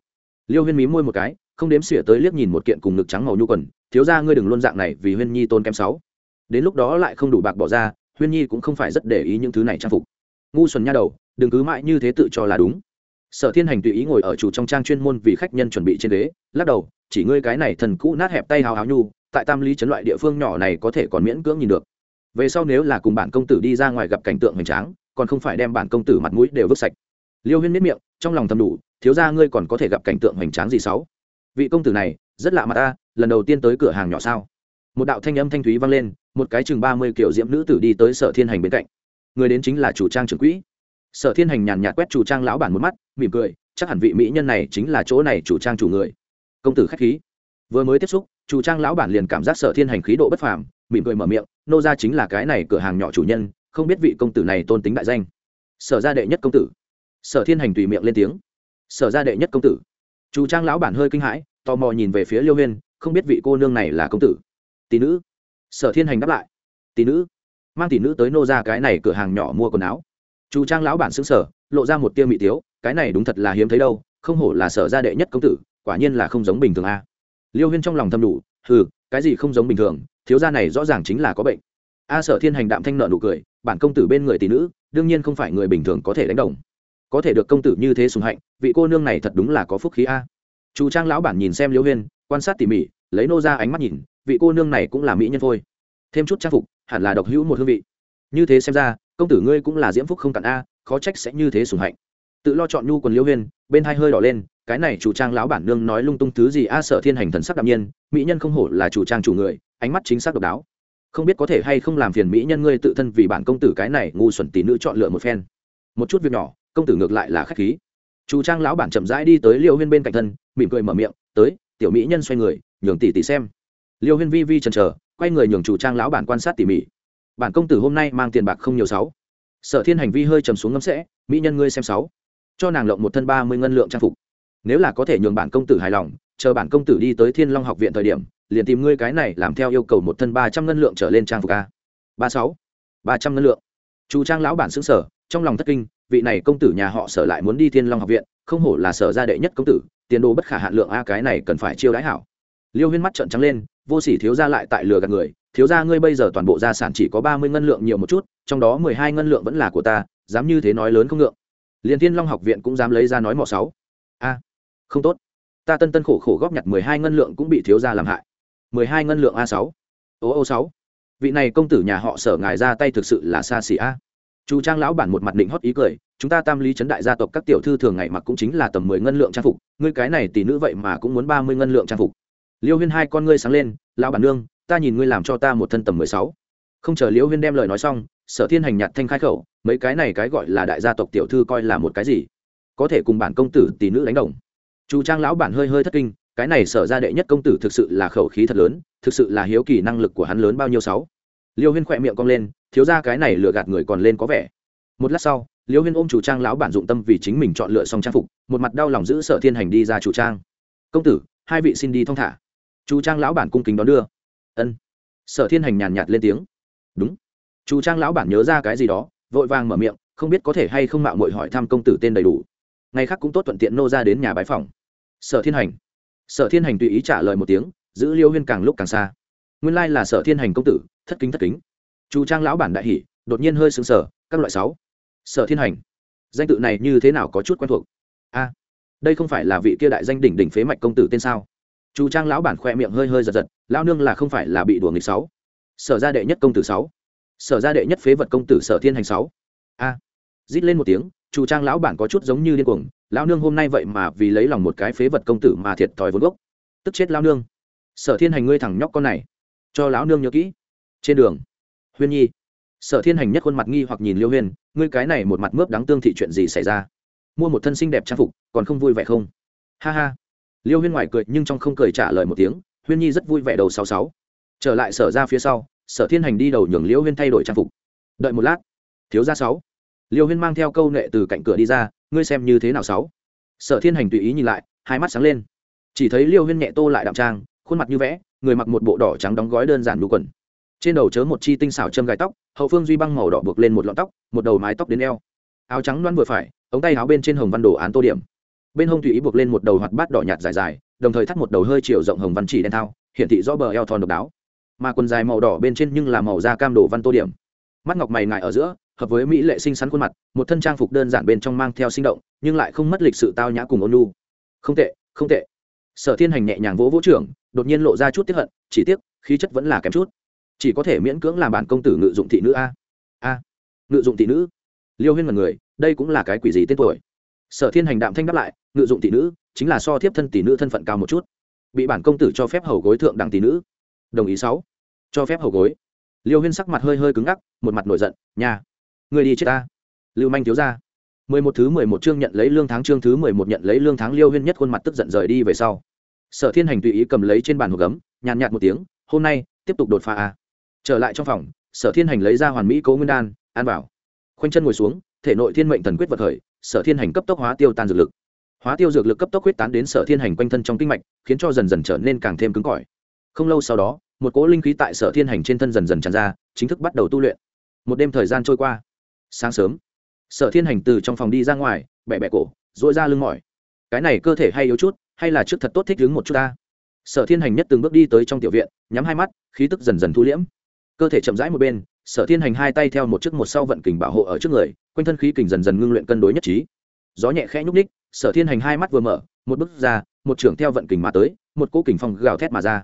Liêu huyên mí môi một cái không đếm xỉa tới liếc nhìn một kiện cùng ngực trắng màu nhu quần, thiếu ra ngươi đừng luôn dạng này vì huyên nhi tôn kém sáu. Đến lúc đó lại không đủ bạc bỏ ra, huyên nhi cũng không phải rất để ý những thứ này trang phục. Ngu xuẩn nha đầu, đừng cứ mãi như thế tự cho là đúng. Sở thiên hành tùy ý ngồi ở chủ trong trang chuyên môn vì khách nhân chuẩn bị trên ghế, lắc đầu, chỉ ngươi cái này thần cũ nát hẹp tay hào hào nhu, tại tam lý trấn loại địa phương nhỏ này có thể còn miễn cưỡng nhìn được. Về sau nếu là cùng bản công tử đi ra ngoài gặp cảnh tượng hoành tráng, còn không phải đem bản công tử mặt mũi đều vứt sạch. Liêu huyên miết miệng, trong lòng thầm đủ, thiếu ra ngươi còn có thể gặp cảnh tượng hoành tráng gì sáu? Vị công tử này, rất lạ mặt ta, lần đầu tiên tới cửa hàng nhỏ sao? Một đạo thanh âm thanh thúy vang lên, một cái chừng ba mươi kiểu diễm nữ tử đi tới sở thiên hành bên cạnh. Người đến chính là chủ trang trưởng quỹ. Sở thiên hành nhàn nhạt quét chủ trang lão bản một mắt, mỉm cười, chắc hẳn vị mỹ nhân này chính là chỗ này chủ trang chủ người. Công tử khách khí. Vừa mới tiếp xúc, chủ trang lão bản liền cảm giác sở thiên hành khí độ bất phàm, mỉm cười mở miệng, nô ra chính là cái này cửa hàng nhỏ chủ nhân, không biết vị công tử này tôn tính đại danh. Sở gia đệ nhất công tử. Sở thiên hành tùy miệng lên tiếng. Sở gia đệ nhất công tử chủ trang lão bản hơi kinh hãi, tò mò nhìn về phía liêu huyên, không biết vị cô nương này là công tử. Tỷ nữ. Sở thiên hành đáp lại. Tỷ nữ. Mang tỷ nữ tới nô ra cái này cửa hàng nhỏ mua quần áo. Chủ trang lão bản xứng sở lộ ra một tiêu mị tiếu, cái này đúng thật là hiếm thấy đâu, không hổ là sở gia đệ nhất công tử, quả nhiên là không giống bình thường a. Liêu huyên trong lòng thâm đủ ừ cái gì không giống bình thường, thiếu gia này rõ ràng chính là có bệnh. A sở thiên hành đạm thanh nợ nụ cười, bản công tử bên người tỷ nữ, đương nhiên không phải người bình thường có thể đánh đồng có thể được công tử như thế sùng hạnh, vị cô nương này thật đúng là có phúc khí a. Chủ trang lão bản nhìn xem liêu huyên, quan sát tỉ mỉ, lấy nô ra ánh mắt nhìn, vị cô nương này cũng là mỹ nhân thôi thêm chút trang phục, hẳn là độc hữu một hương vị. Như thế xem ra, công tử ngươi cũng là diễm phúc không cạn a, khó trách sẽ như thế sùng hạnh. Tự lo chọn nhu quần liêu huyên, bên hai hơi đỏ lên, cái này chủ trang lão bản nương nói lung tung thứ gì a sở thiên hành thần sắc đạm nhiên, mỹ nhân không hổ là chủ trang chủ người, ánh mắt chính xác độc đáo. Không biết có thể hay không làm phiền mỹ nhân ngươi tự thân vì bản công tử cái này ngu xuẩn tỷ nữ chọn lựa một phen. Một chút việc nhỏ công tử ngược lại là khách khí. Chủ trang lão bản chậm rãi đi tới liêu huyên bên cạnh thân, mỉm cười mở miệng, tới, tiểu mỹ nhân xoay người, nhường tỷ tỷ xem. Liêu huyên vi vi chần chờ, quay người nhường chủ trang lão bản quan sát tỉ mỉ. Bản công tử hôm nay mang tiền bạc không nhiều sáu. Sở thiên hành vi hơi trầm xuống ngấm sẽ, mỹ nhân ngươi xem sáu. Cho nàng lộng một thân ba mươi ngân lượng trang phục. Nếu là có thể nhường bản công tử hài lòng, chờ bản công tử đi tới thiên long học viện thời điểm, liền tìm ngươi cái này làm theo yêu cầu một thân ba trăm ngân lượng trở lên trang phục a. Ba sáu. Ba trăm ngân lượng. Chủ trang lão bản xứng sở trong lòng thất kinh vị này công tử nhà họ sở lại muốn đi thiên long học viện, không hổ là sở gia đệ nhất công tử, tiền đồ bất khả hạn lượng a, cái này cần phải chiêu đãi hảo. Liêu huyên mắt trợn trắng lên, vô sỉ thiếu gia lại tại lừa gạt người, thiếu gia ngươi bây giờ toàn bộ gia sản chỉ có ba mươi ngân lượng nhiều một chút, trong đó mười hai ngân lượng vẫn là của ta, dám như thế nói lớn không ngượng. liền thiên long học viện cũng dám lấy ra nói mọ sáu. A, không tốt. Ta tân tân khổ khổ góp nhặt mười hai ngân lượng cũng bị thiếu gia làm hại. Mười hai ngân lượng a sáu. Ô ô sáu. Vị này công tử nhà họ sở ngài ra tay thực sự là xa xỉ a chu trang lão bản một mặt định hót ý cười, chúng ta tam lý chấn đại gia tộc các tiểu thư thường ngày mặc cũng chính là tầm mười ngân lượng trang phục, ngươi cái này tỷ nữ vậy mà cũng muốn ba mươi ngân lượng trang phục. Liêu huyên hai con ngươi sáng lên, lão bản nương, ta nhìn ngươi làm cho ta một thân tầm mười sáu. Không chờ liêu huyên đem lời nói xong, sở thiên hành nhạt thanh khai khẩu, mấy cái này cái gọi là đại gia tộc tiểu thư coi là một cái gì? Có thể cùng bản công tử tỷ nữ đánh đồng. Chu trang lão bản hơi hơi thất kinh, cái này sở ra đệ nhất công tử thực sự là khẩu khí thật lớn, thực sự là hiếu kỳ năng lực của hắn lớn bao nhiêu sáu? Liêu huyên khỏe miệng cong lên, thiếu ra cái này lừa gạt người còn lên có vẻ. Một lát sau, liêu huyên ôm chủ trang lão bản dụng tâm vì chính mình chọn lựa xong trang phục, một mặt đau lòng giữ sở thiên hành đi ra chủ trang. Công tử, hai vị xin đi thong thả. Chủ trang lão bản cung kính đón đưa. Ân. Sở thiên hành nhàn nhạt lên tiếng. Đúng. Chủ trang lão bản nhớ ra cái gì đó, vội vàng mở miệng, không biết có thể hay không mạo mội hỏi thăm công tử tên đầy đủ. Ngày khác cũng tốt thuận tiện nô ra đến nhà bái phòng. Sở thiên hành. Sở thiên hành tùy ý trả lời một tiếng, giữ liêu huyên càng lúc càng xa nguyên lai là sở thiên hành công tử, thất kính thất kính. Chu trang lão bản đại hỷ đột nhiên hơi sững sờ, các loại sáu. Sở thiên hành, danh tự này như thế nào có chút quen thuộc? A, đây không phải là vị kia đại danh đỉnh đỉnh phế mạch công tử tên sao? Chu trang lão bản khoe miệng hơi hơi giật giật, lão nương là không phải là bị đùa nghịch sáu. Sở gia đệ nhất công tử sáu. Sở gia đệ nhất phế vật công tử sở thiên hành sáu. A, rít lên một tiếng, chu trang lão bản có chút giống như điên cuồng, lão nương hôm nay vậy mà vì lấy lòng một cái phế vật công tử mà thiệt thòi vốn gốc. Tức chết lão nương. Sở thiên hành ngươi thẳng nhóc con này cho lão nương nhớ kỹ. Trên đường, huyên nhi, sở thiên hành nhất khuôn mặt nghi hoặc nhìn liêu huyên, ngươi cái này một mặt mướp đáng tương thị chuyện gì xảy ra? Mua một thân xinh đẹp trang phục, còn không vui vẻ không? Ha ha. Liêu huyên ngoài cười nhưng trong không cười trả lời một tiếng, huyên nhi rất vui vẻ đầu sáu sáu. Trở lại sở ra phía sau, sở thiên hành đi đầu nhường liêu huyên thay đổi trang phục. Đợi một lát, thiếu ra sáu. Liêu huyên mang theo câu nệ từ cạnh cửa đi ra, ngươi xem như thế nào sáu? Sở thiên hành tùy ý nhìn lại, hai mắt sáng lên. Chỉ thấy liêu huyên nhẹ tô lại đạm trang, khuôn mặt như vẽ người mặc một bộ đỏ trắng đóng gói đơn giản đủ quần. Trên đầu chớ một chi tinh xảo châm gai tóc, hậu phương duy băng màu đỏ buộc lên một lọn tóc, một đầu mái tóc đến eo. Áo trắng loan vừa phải, ống tay áo bên trên hồng văn đồ án tô điểm. Bên hông tùy ý buộc lên một đầu hoạt bát đỏ nhạt dài dài, đồng thời thắt một đầu hơi chiều rộng hồng văn chỉ đen thao hiện thị rõ bờ eo thon độc đáo. Mà quần dài màu đỏ bên trên nhưng là màu da cam đổ văn tô điểm. Mắt ngọc mày ngại ở giữa, hợp với mỹ lệ xinh xắn khuôn mặt, một thân trang phục đơn giản bên trong mang theo sinh động, nhưng lại không mất lịch sự tao nhã cùng ôn lu không tệ không tệ. Sở thiên hành nhẹ nhàng vỗ vỗ trưởng đột nhiên lộ ra chút tiếp hận, chỉ tiếc, khí chất vẫn là kém chút. Chỉ có thể miễn cưỡng làm bản công tử ngự dụng thị nữ a. A, ngự dụng thị nữ. Liêu huyên mật người đây cũng là cái quỷ gì tên tuổi? Sở thiên hành đạm thanh đáp lại, ngự dụng thị nữ, chính là so thiếp thân tỷ nữ thân phận cao một chút. Bị bản công tử cho phép hầu gối thượng đẳng tỷ nữ. Đồng ý sáu. Cho phép hầu gối. Liêu huyên sắc mặt hơi hơi cứng ngắc, một mặt nổi giận, nhà, người đi chết ta. Lưu manh thiếu ra. Mười một thứ mười một chương nhận lấy lương tháng chương thứ mười một nhận lấy lương tháng liêu huyên nhất khuôn mặt tức giận rời đi về sau sở thiên hành tùy ý cầm lấy trên bàn hộp gấm nhàn nhạt một tiếng hôm nay tiếp tục đột phá a trở lại trong phòng sở thiên hành lấy ra hoàn mỹ cố nguyên đan an vào, khoanh chân ngồi xuống thể nội thiên mệnh thần quyết vật khởi sở thiên hành cấp tốc hóa tiêu tan dược lực. Hóa tiêu dược lực cấp tốc huyết tán đến sở thiên hành quanh thân trong kinh mạch khiến cho dần dần trở nên càng thêm cứng cỏi. Không lâu sau đó một cỗ linh khí tại sở thiên hành trên thân dần dần tràn ra chính thức bắt đầu tu luyện. Một đêm thời gian trôi qua. Sáng sớm sở thiên hành từ trong phòng đi ra ngoài bẹ bẹ cổ dội ra lưng mỏi. Cái này cơ thể hay yếu chút hay là trước thật tốt thích đứng một chút ta? Sở thiên hành nhất từng bước đi tới trong tiểu viện, nhắm hai mắt, khí tức dần dần thu liễm. Cơ thể chậm rãi một bên, sở thiên hành hai tay theo một chiếc một sau vận kình bảo hộ ở trước người, quanh thân khí kình dần dần ngưng luyện cân đối nhất trí. Gió nhẹ khẽ nhúc ních sở thiên hành hai mắt vừa mở, một bước ra, một trưởng theo vận kình mà tới, một cỗ kình phong gào thét mà ra.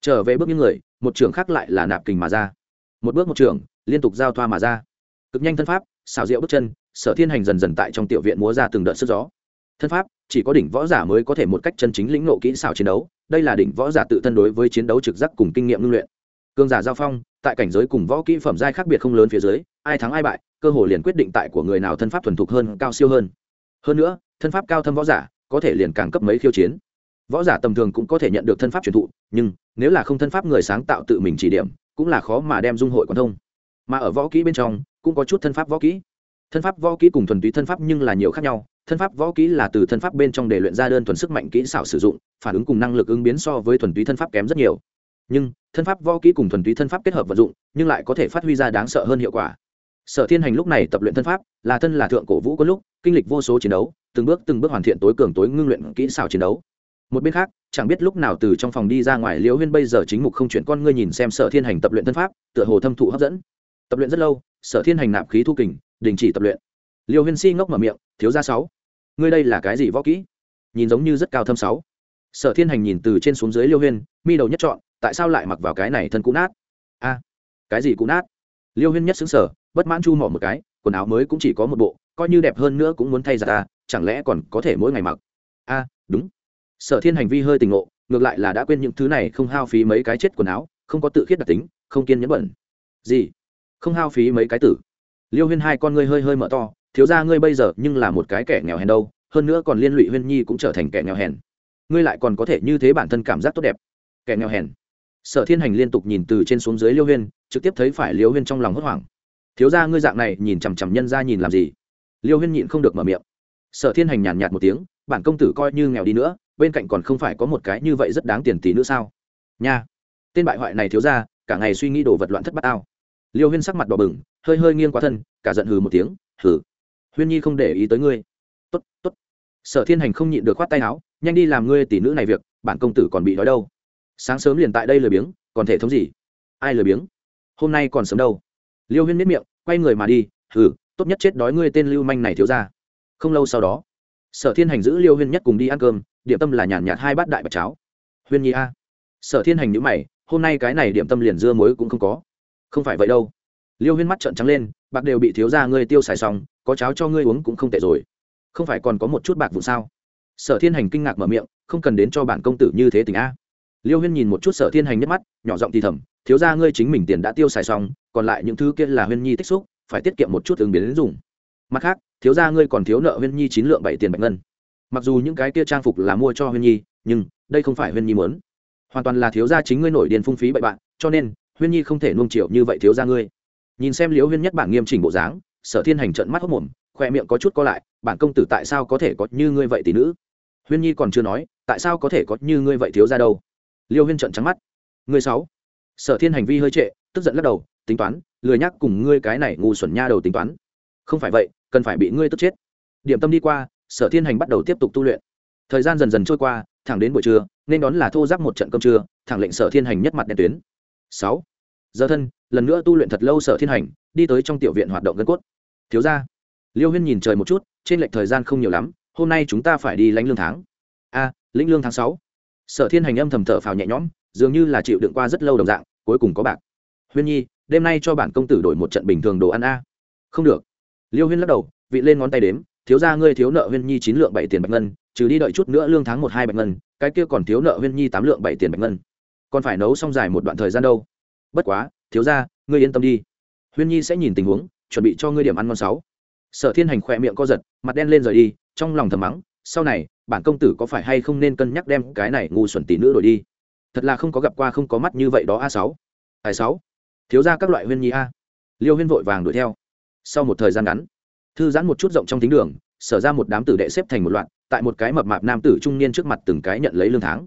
Trở về bước những người, một trưởng khác lại là nạp kình mà ra. Một bước một trưởng, liên tục giao thoa mà ra. Cực nhanh thân pháp xào rượu bước chân, sở thiên hành dần dần tại trong tiểu viện múa ra từng đợt sức gió thân pháp, chỉ có đỉnh võ giả mới có thể một cách chân chính lĩnh nộ kỹ xảo chiến đấu, đây là đỉnh võ giả tự thân đối với chiến đấu trực giác cùng kinh nghiệm ngưng luyện. Cương giả giao phong, tại cảnh giới cùng võ kỹ phẩm giai khác biệt không lớn phía dưới, ai thắng ai bại, cơ hội liền quyết định tại của người nào thân pháp thuần thục hơn, cao siêu hơn. Hơn nữa, thân pháp cao thâm võ giả, có thể liền càng cấp mấy khiêu chiến. Võ giả tầm thường cũng có thể nhận được thân pháp truyền thụ, nhưng, nếu là không thân pháp người sáng tạo tự mình chỉ điểm, cũng là khó mà đem dung hội quan thông. Mà ở võ kỹ bên trong, cũng có chút thân pháp võ kỹ. Thân pháp võ kỹ cùng thuần túy thân pháp nhưng là nhiều khác nhau thân pháp võ kỹ là từ thân pháp bên trong để luyện ra đơn thuần sức mạnh kỹ xảo sử dụng, phản ứng cùng năng lực ứng biến so với thuần túy thân pháp kém rất nhiều. Nhưng, thân pháp võ kỹ cùng thuần túy thân pháp kết hợp vận dụng, nhưng lại có thể phát huy ra đáng sợ hơn hiệu quả. Sở thiên hành lúc này tập luyện thân pháp, là thân là thượng cổ vũ có lúc, kinh lịch vô số chiến đấu, từng bước từng bước hoàn thiện tối cường tối ngưng luyện kỹ xảo chiến đấu. Một bên khác, chẳng biết lúc nào từ trong phòng đi ra ngoài liễu huyên bây giờ chính mục không chuyển con ngươi nhìn xem sở thiên hành tập luyện thân pháp, tựa hồ thâm thụ hấp dẫn. Tập luyện rất lâu, sở thiên hành nạp khí thu kình, đình chỉ tập luyện. Liêu huyên si ngốc mở miệng, thiếu ra sáu ngươi đây là cái gì võ kỹ? Nhìn giống như rất cao thâm sáu. Sở thiên hành nhìn từ trên xuống dưới liêu huyên, mi đầu nhất chọn tại sao lại mặc vào cái này thân cũ nát? A, cái gì cũ nát? Liêu huyên nhất xứng sở bất mãn chu mỏ một cái, quần áo mới cũng chỉ có một bộ, coi như đẹp hơn nữa cũng muốn thay ra ta, chẳng lẽ còn có thể mỗi ngày mặc? A, đúng. Sở thiên hành vi hơi tình ngộ, ngược lại là đã quên những thứ này, không hao phí mấy cái chết quần áo, không có tự khiết đặc tính, không kiên nhẫn bẩn. Gì? Không hao phí mấy cái tử. Liêu huyên hai con ngươi hơi hơi mở to thiếu ra ngươi bây giờ nhưng là một cái kẻ nghèo hèn đâu, hơn nữa còn liên lụy huyên nhi cũng trở thành kẻ nghèo hèn. Ngươi lại còn có thể như thế bản thân cảm giác tốt đẹp. Kẻ nghèo hèn. Sở thiên hành liên tục nhìn từ trên xuống dưới liêu huyên, trực tiếp thấy phải liêu huyên trong lòng hốt hoảng. Thiếu ra ngươi dạng này nhìn chằm chằm nhân ra nhìn làm gì? Liêu huyên nhịn không được mở miệng. Sở thiên hành nhàn nhạt một tiếng, bản công tử coi như nghèo đi nữa, bên cạnh còn không phải có một cái như vậy rất đáng tiền tỷ nữa sao? Nha. Tên bại hoại này thiếu ra cả ngày suy nghĩ đồ vật loạn thất bát ao liêu huyên sắc mặt đỏ bừng, hơi hơi nghiêng quá thân, cả giận hừ một tiếng, hừ huyên nhi không để ý tới ngươi. Tốt tốt. Sở thiên hành không nhịn được khoát tay áo, nhanh đi làm ngươi tỷ nữ này việc, bản công tử còn bị đói đâu. Sáng sớm liền tại đây lười biếng, còn thể thống gì? Ai lười biếng? Hôm nay còn sớm đâu. Liêu huyên miết miệng, quay người mà đi, hừ, tốt nhất chết đói ngươi tên lưu manh này thiếu ra. Không lâu sau đó, sở thiên hành giữ liêu huyên nhất cùng đi ăn cơm, điểm tâm là nhàn nhạt hai bát đại bạch cháo. Huyên nhi a. Sở thiên hành nhữ mày, hôm nay cái này điểm tâm liền dưa muối cũng không có. Không phải vậy đâu. Liêu huyên mắt trợn trắng lên, bạc đều bị thiếu ra ngươi tiêu xài xong có cháo cho ngươi uống cũng không tệ rồi. Không phải còn có một chút bạc vụ sao? Sở thiên hành kinh ngạc mở miệng, không cần đến cho bản công tử như thế tình a. Liêu huyên nhìn một chút sở thiên hành nhất mắt, nhỏ giọng thì thầm, thiếu ra ngươi chính mình tiền đã tiêu xài xong, còn lại những thứ kia là huyên nhi tích xúc, phải tiết kiệm một chút ứng biến đến dùng. Mặt khác, thiếu ra ngươi còn thiếu nợ huyên nhi chín lượng bảy tiền bạch ngân. Mặc dù những cái kia trang phục là mua cho huyên nhi, nhưng đây không phải huyên nhi muốn. Hoàn toàn là thiếu gia chính ngươi nổi điền phung phí bậy bạn, cho nên huyên nhi không thể nuông triệu như vậy thiếu gia ngươi. Nhìn xem liễu huyên nhất bản nghiêm chỉnh bộ dáng sở thiên hành trận mắt hốc mồm, khoe miệng có chút co lại, bản công tử tại sao có thể có như ngươi vậy tỷ nữ? Huyên nhi còn chưa nói, tại sao có thể có như ngươi vậy thiếu ra đâu? Liêu huyên trận trắng mắt. Ngươi sáu? Sở thiên hành vi hơi trệ, tức giận lắc đầu, tính toán, lười nhắc cùng ngươi cái này ngu xuẩn nha đầu tính toán. Không phải vậy, cần phải bị ngươi tức chết. Điểm tâm đi qua, sở thiên hành bắt đầu tiếp tục tu luyện. Thời gian dần dần trôi qua, thẳng đến buổi trưa, nên đón là thô giáp một trận cơm trưa, thẳng lệnh sở thiên hành nhất mặt đen tuyến. Sáu. Giờ thân, lần nữa tu luyện thật lâu sở thiên hành, đi tới trong tiểu viện hoạt động gân cốt thiếu ra liêu huyên nhìn trời một chút, trên lệch thời gian không nhiều lắm, hôm nay chúng ta phải đi lãnh lương tháng. A, lĩnh lương tháng sáu. Sở thiên hành âm thầm thở phào nhẹ nhõm, dường như là chịu đựng qua rất lâu đồng dạng, cuối cùng có bạc. Huyên nhi, đêm nay cho bản công tử đổi một trận bình thường đồ ăn a. Không được. Liêu huyên lắc đầu, vị lên ngón tay đếm, thiếu ra ngươi thiếu nợ huyên nhi chín lượng bảy tiền bạch ngân, trừ đi đợi chút nữa lương tháng một hai bạch ngân, cái kia còn thiếu nợ huyên nhi tám lượng bảy tiền bạch ngân. Còn phải nấu xong dài một đoạn thời gian đâu. Bất quá, thiếu ra ngươi yên tâm đi. Huyên nhi sẽ nhìn tình huống chuẩn bị cho ngươi điểm ăn ngon sáu. Sở thiên hành khỏe miệng co giật, mặt đen lên rời đi, trong lòng thầm mắng, sau này, bản công tử có phải hay không nên cân nhắc đem cái này ngu xuẩn tỷ nữ đổi đi? Thật là không có gặp qua không có mắt như vậy đó a sáu. Tài sáu? Thiếu ra các loại huyên nhi a. Liêu huyên vội vàng đuổi theo. Sau một thời gian ngắn, thư giãn một chút rộng trong thính đường, sở ra một đám tử đệ xếp thành một loạt, tại một cái mập mạp nam tử trung niên trước mặt từng cái nhận lấy lương tháng.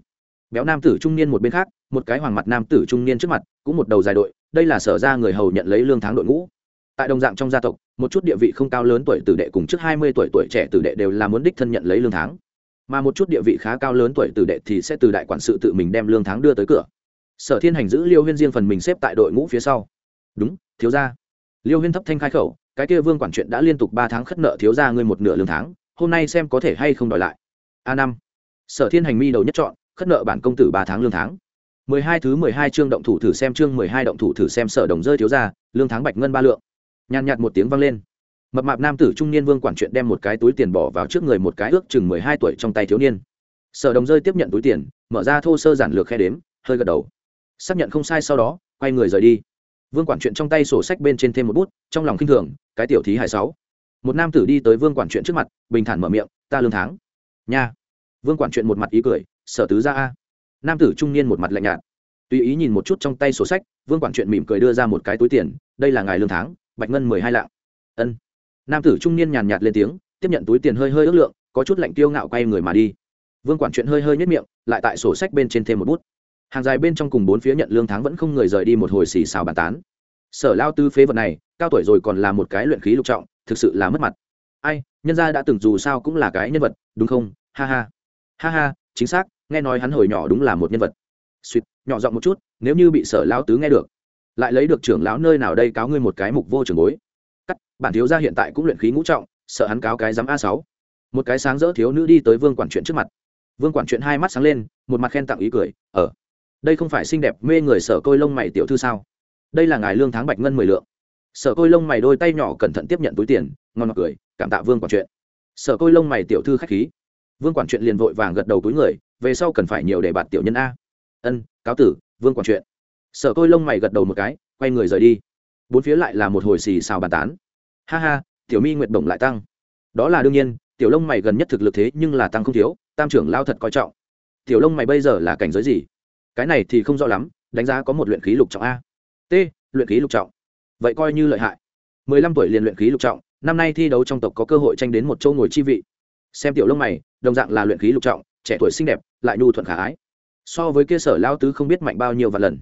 Béo nam tử trung niên một bên khác, một cái hoàng mặt nam tử trung niên trước mặt, cũng một đầu dài đội, đây là sở ra người hầu nhận lấy lương tháng đội ngũ tại đồng dạng trong gia tộc một chút địa vị không cao lớn tuổi tử đệ cùng trước hai mươi tuổi tuổi trẻ tử đệ đều là muốn đích thân nhận lấy lương tháng. Mà một chút địa vị khá cao lớn tuổi tử đệ thì sẽ từ đại quản sự tự mình đem lương tháng đưa tới cửa. Sở thiên hành giữ liêu huyên riêng phần mình xếp tại đội ngũ phía sau. Đúng thiếu gia. liêu huyên thấp thanh khai khẩu cái kia vương quản chuyện đã liên tục ba tháng khất nợ thiếu gia ngươi một nửa lương tháng hôm nay xem có thể hay không đòi lại. A năm. Sở thiên hành mi đầu nhất chọn khất nợ bản công tử ba tháng lương tháng. mười hai thứ mười hai chương động thủ thử xem chương mười hai động thủ thử xem sở đồng rơi thiếu gia, lương tháng bạch ngân ba lượng nhàn nhạt một tiếng vang lên. Mập mạp nam tử trung niên vương quản chuyện đem một cái túi tiền bỏ vào trước người một cái ước chừng mười hai tuổi trong tay thiếu niên. Sở đồng rơi tiếp nhận túi tiền, mở ra thô sơ giản lược khe đếm, hơi gật đầu. Xác nhận không sai sau đó, quay người rời đi. Vương quản chuyện trong tay sổ sách bên trên thêm một bút, trong lòng k i n h thường, cái tiểu thí hải sáu. Một nam tử đi tới vương quản chuyện trước mặt, bình thản mở miệng, ta lương tháng. Nha. Vương quản chuyện một mặt ý cười, sở tứ ra a. Nam tử trung niên một mặt lạnh nhạt. Tùy ý nhìn một chút trong tay sổ sách, vương quản chuyện mỉm cười đưa ra một cái túi tiền, đây là ngài lương tháng bạch ngân mười hai lạng. Ân. Nam tử trung niên nhàn nhạt lên tiếng, tiếp nhận túi tiền hơi hơi ước lượng, có chút lạnh tiêu ngạo quay người mà đi. Vương quản chuyện hơi hơi nhất miệng, lại tại sổ sách bên trên thêm một bút. Hàng dài bên trong cùng bốn phía nhận lương tháng vẫn không người rời đi một hồi xì xào bàn tán. Sở lao tư phế vật này, cao tuổi rồi còn là một cái luyện khí lục trọng, thực sự là mất mặt. Ai, nhân gia đã từng dù sao cũng là cái nhân vật, đúng không? Ha ha. Ha ha, chính xác, nghe nói hắn hồi nhỏ đúng là một nhân vật. Suýt, nhỏ giọng một chút, nếu như bị sở lao tứ nghe được lại lấy được trưởng lão nơi nào đây cáo ngươi một cái mục vô trường bối. Cắt, bản thiếu gia hiện tại cũng luyện khí ngũ trọng, sợ hắn cáo cái dám a sáu. Một cái sáng rỡ thiếu nữ đi tới vương quản chuyện trước mặt. Vương quản chuyện hai mắt sáng lên, một mặt khen tặng ý cười ở đây không phải xinh đẹp mê người sở côi lông mày tiểu thư sao? Đây là ngài lương tháng bạch ngân mười lượng. Sở côi lông mày đôi tay nhỏ cẩn thận tiếp nhận túi tiền, ngon ngọt cười, cảm tạ vương quản chuyện. Sở côi lông mày tiểu thư khách khí. Vương quản chuyện liền vội vàng gật đầu túi người, về sau cần phải nhiều để bạt tiểu nhân a. Ân, cáo tử, vương quản chuyện sở côi lông mày gật đầu một cái, quay người rời đi. Bốn phía lại là một hồi xì xào bàn tán. Ha ha, tiểu mi nguyện bổng lại tăng. Đó là đương nhiên, tiểu lông mày gần nhất thực lực thế nhưng là tăng không thiếu, tam trưởng lao thật coi trọng. Tiểu lông mày bây giờ là cảnh giới gì? Cái này thì không rõ lắm, đánh giá có một luyện khí lục trọng a. T, luyện khí lục trọng. Vậy coi như lợi hại. Mười lăm tuổi liền luyện khí lục trọng, năm nay thi đấu trong tộc có cơ hội tranh đến một châu ngồi chi vị. Xem tiểu lông mày, đồng dạng là luyện khí lục trọng, trẻ tuổi xinh đẹp, lại nhu thuận khả ái. So với kia sở lao tứ không biết mạnh bao nhiêu và lần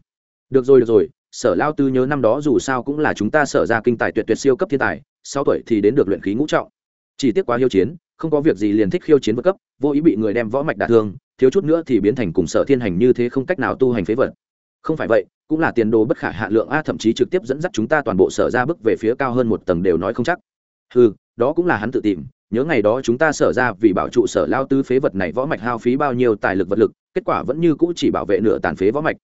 được rồi được rồi, sở lao tư nhớ năm đó dù sao cũng là chúng ta sở ra kinh tài tuyệt tuyệt siêu cấp thiên tài, sau tuổi thì đến được luyện khí ngũ trọng. Chỉ tiếc quá hiếu chiến, không có việc gì liền thích khiêu chiến vượt cấp, vô ý bị người đem võ mạch đả thương, thiếu chút nữa thì biến thành cùng sở thiên hành như thế không cách nào tu hành phế vật. Không phải vậy, cũng là tiền đồ bất khả hạ lượng a, thậm chí trực tiếp dẫn dắt chúng ta toàn bộ sở ra bước về phía cao hơn một tầng đều nói không chắc. Ừ đó cũng là hắn tự tìm, nhớ ngày đó chúng ta sở ra vì bảo trụ sở lao tư phế vật này võ mạch hao phí bao nhiêu tài lực vật lực, kết quả vẫn như cũ chỉ bảo vệ nửa tàn phế võ mạch.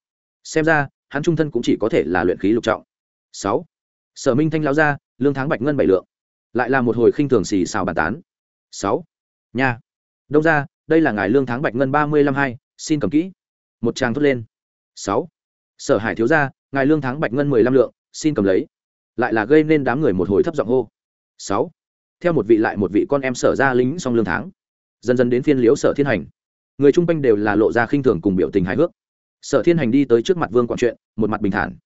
Xem ra hắn trung thân cũng chỉ có thể là luyện khí lục trọng. Sáu. Sở minh thanh lao ra, lương tháng bạch ngân bảy lượng. Lại là một hồi khinh thường xì xào bàn tán. Sáu. Nha. Đông ra đây là ngài lương tháng bạch ngân ba mươi lăm hai, xin cầm kỹ. Một tràng thốt lên. Sáu. Sở hải thiếu gia, ngài lương tháng bạch ngân mười lăm lượng, xin cầm lấy. Lại là gây nên đám người một hồi thấp giọng hô. Sáu. Theo một vị lại một vị con em sở ra lính xong lương tháng, dần dần đến phiên liễu sở thiên hành. Người chung quanh đều là lộ ra khinh thường cùng biểu tình hài hước sở thiên hành đi tới trước mặt vương quản truyện, một mặt bình thản.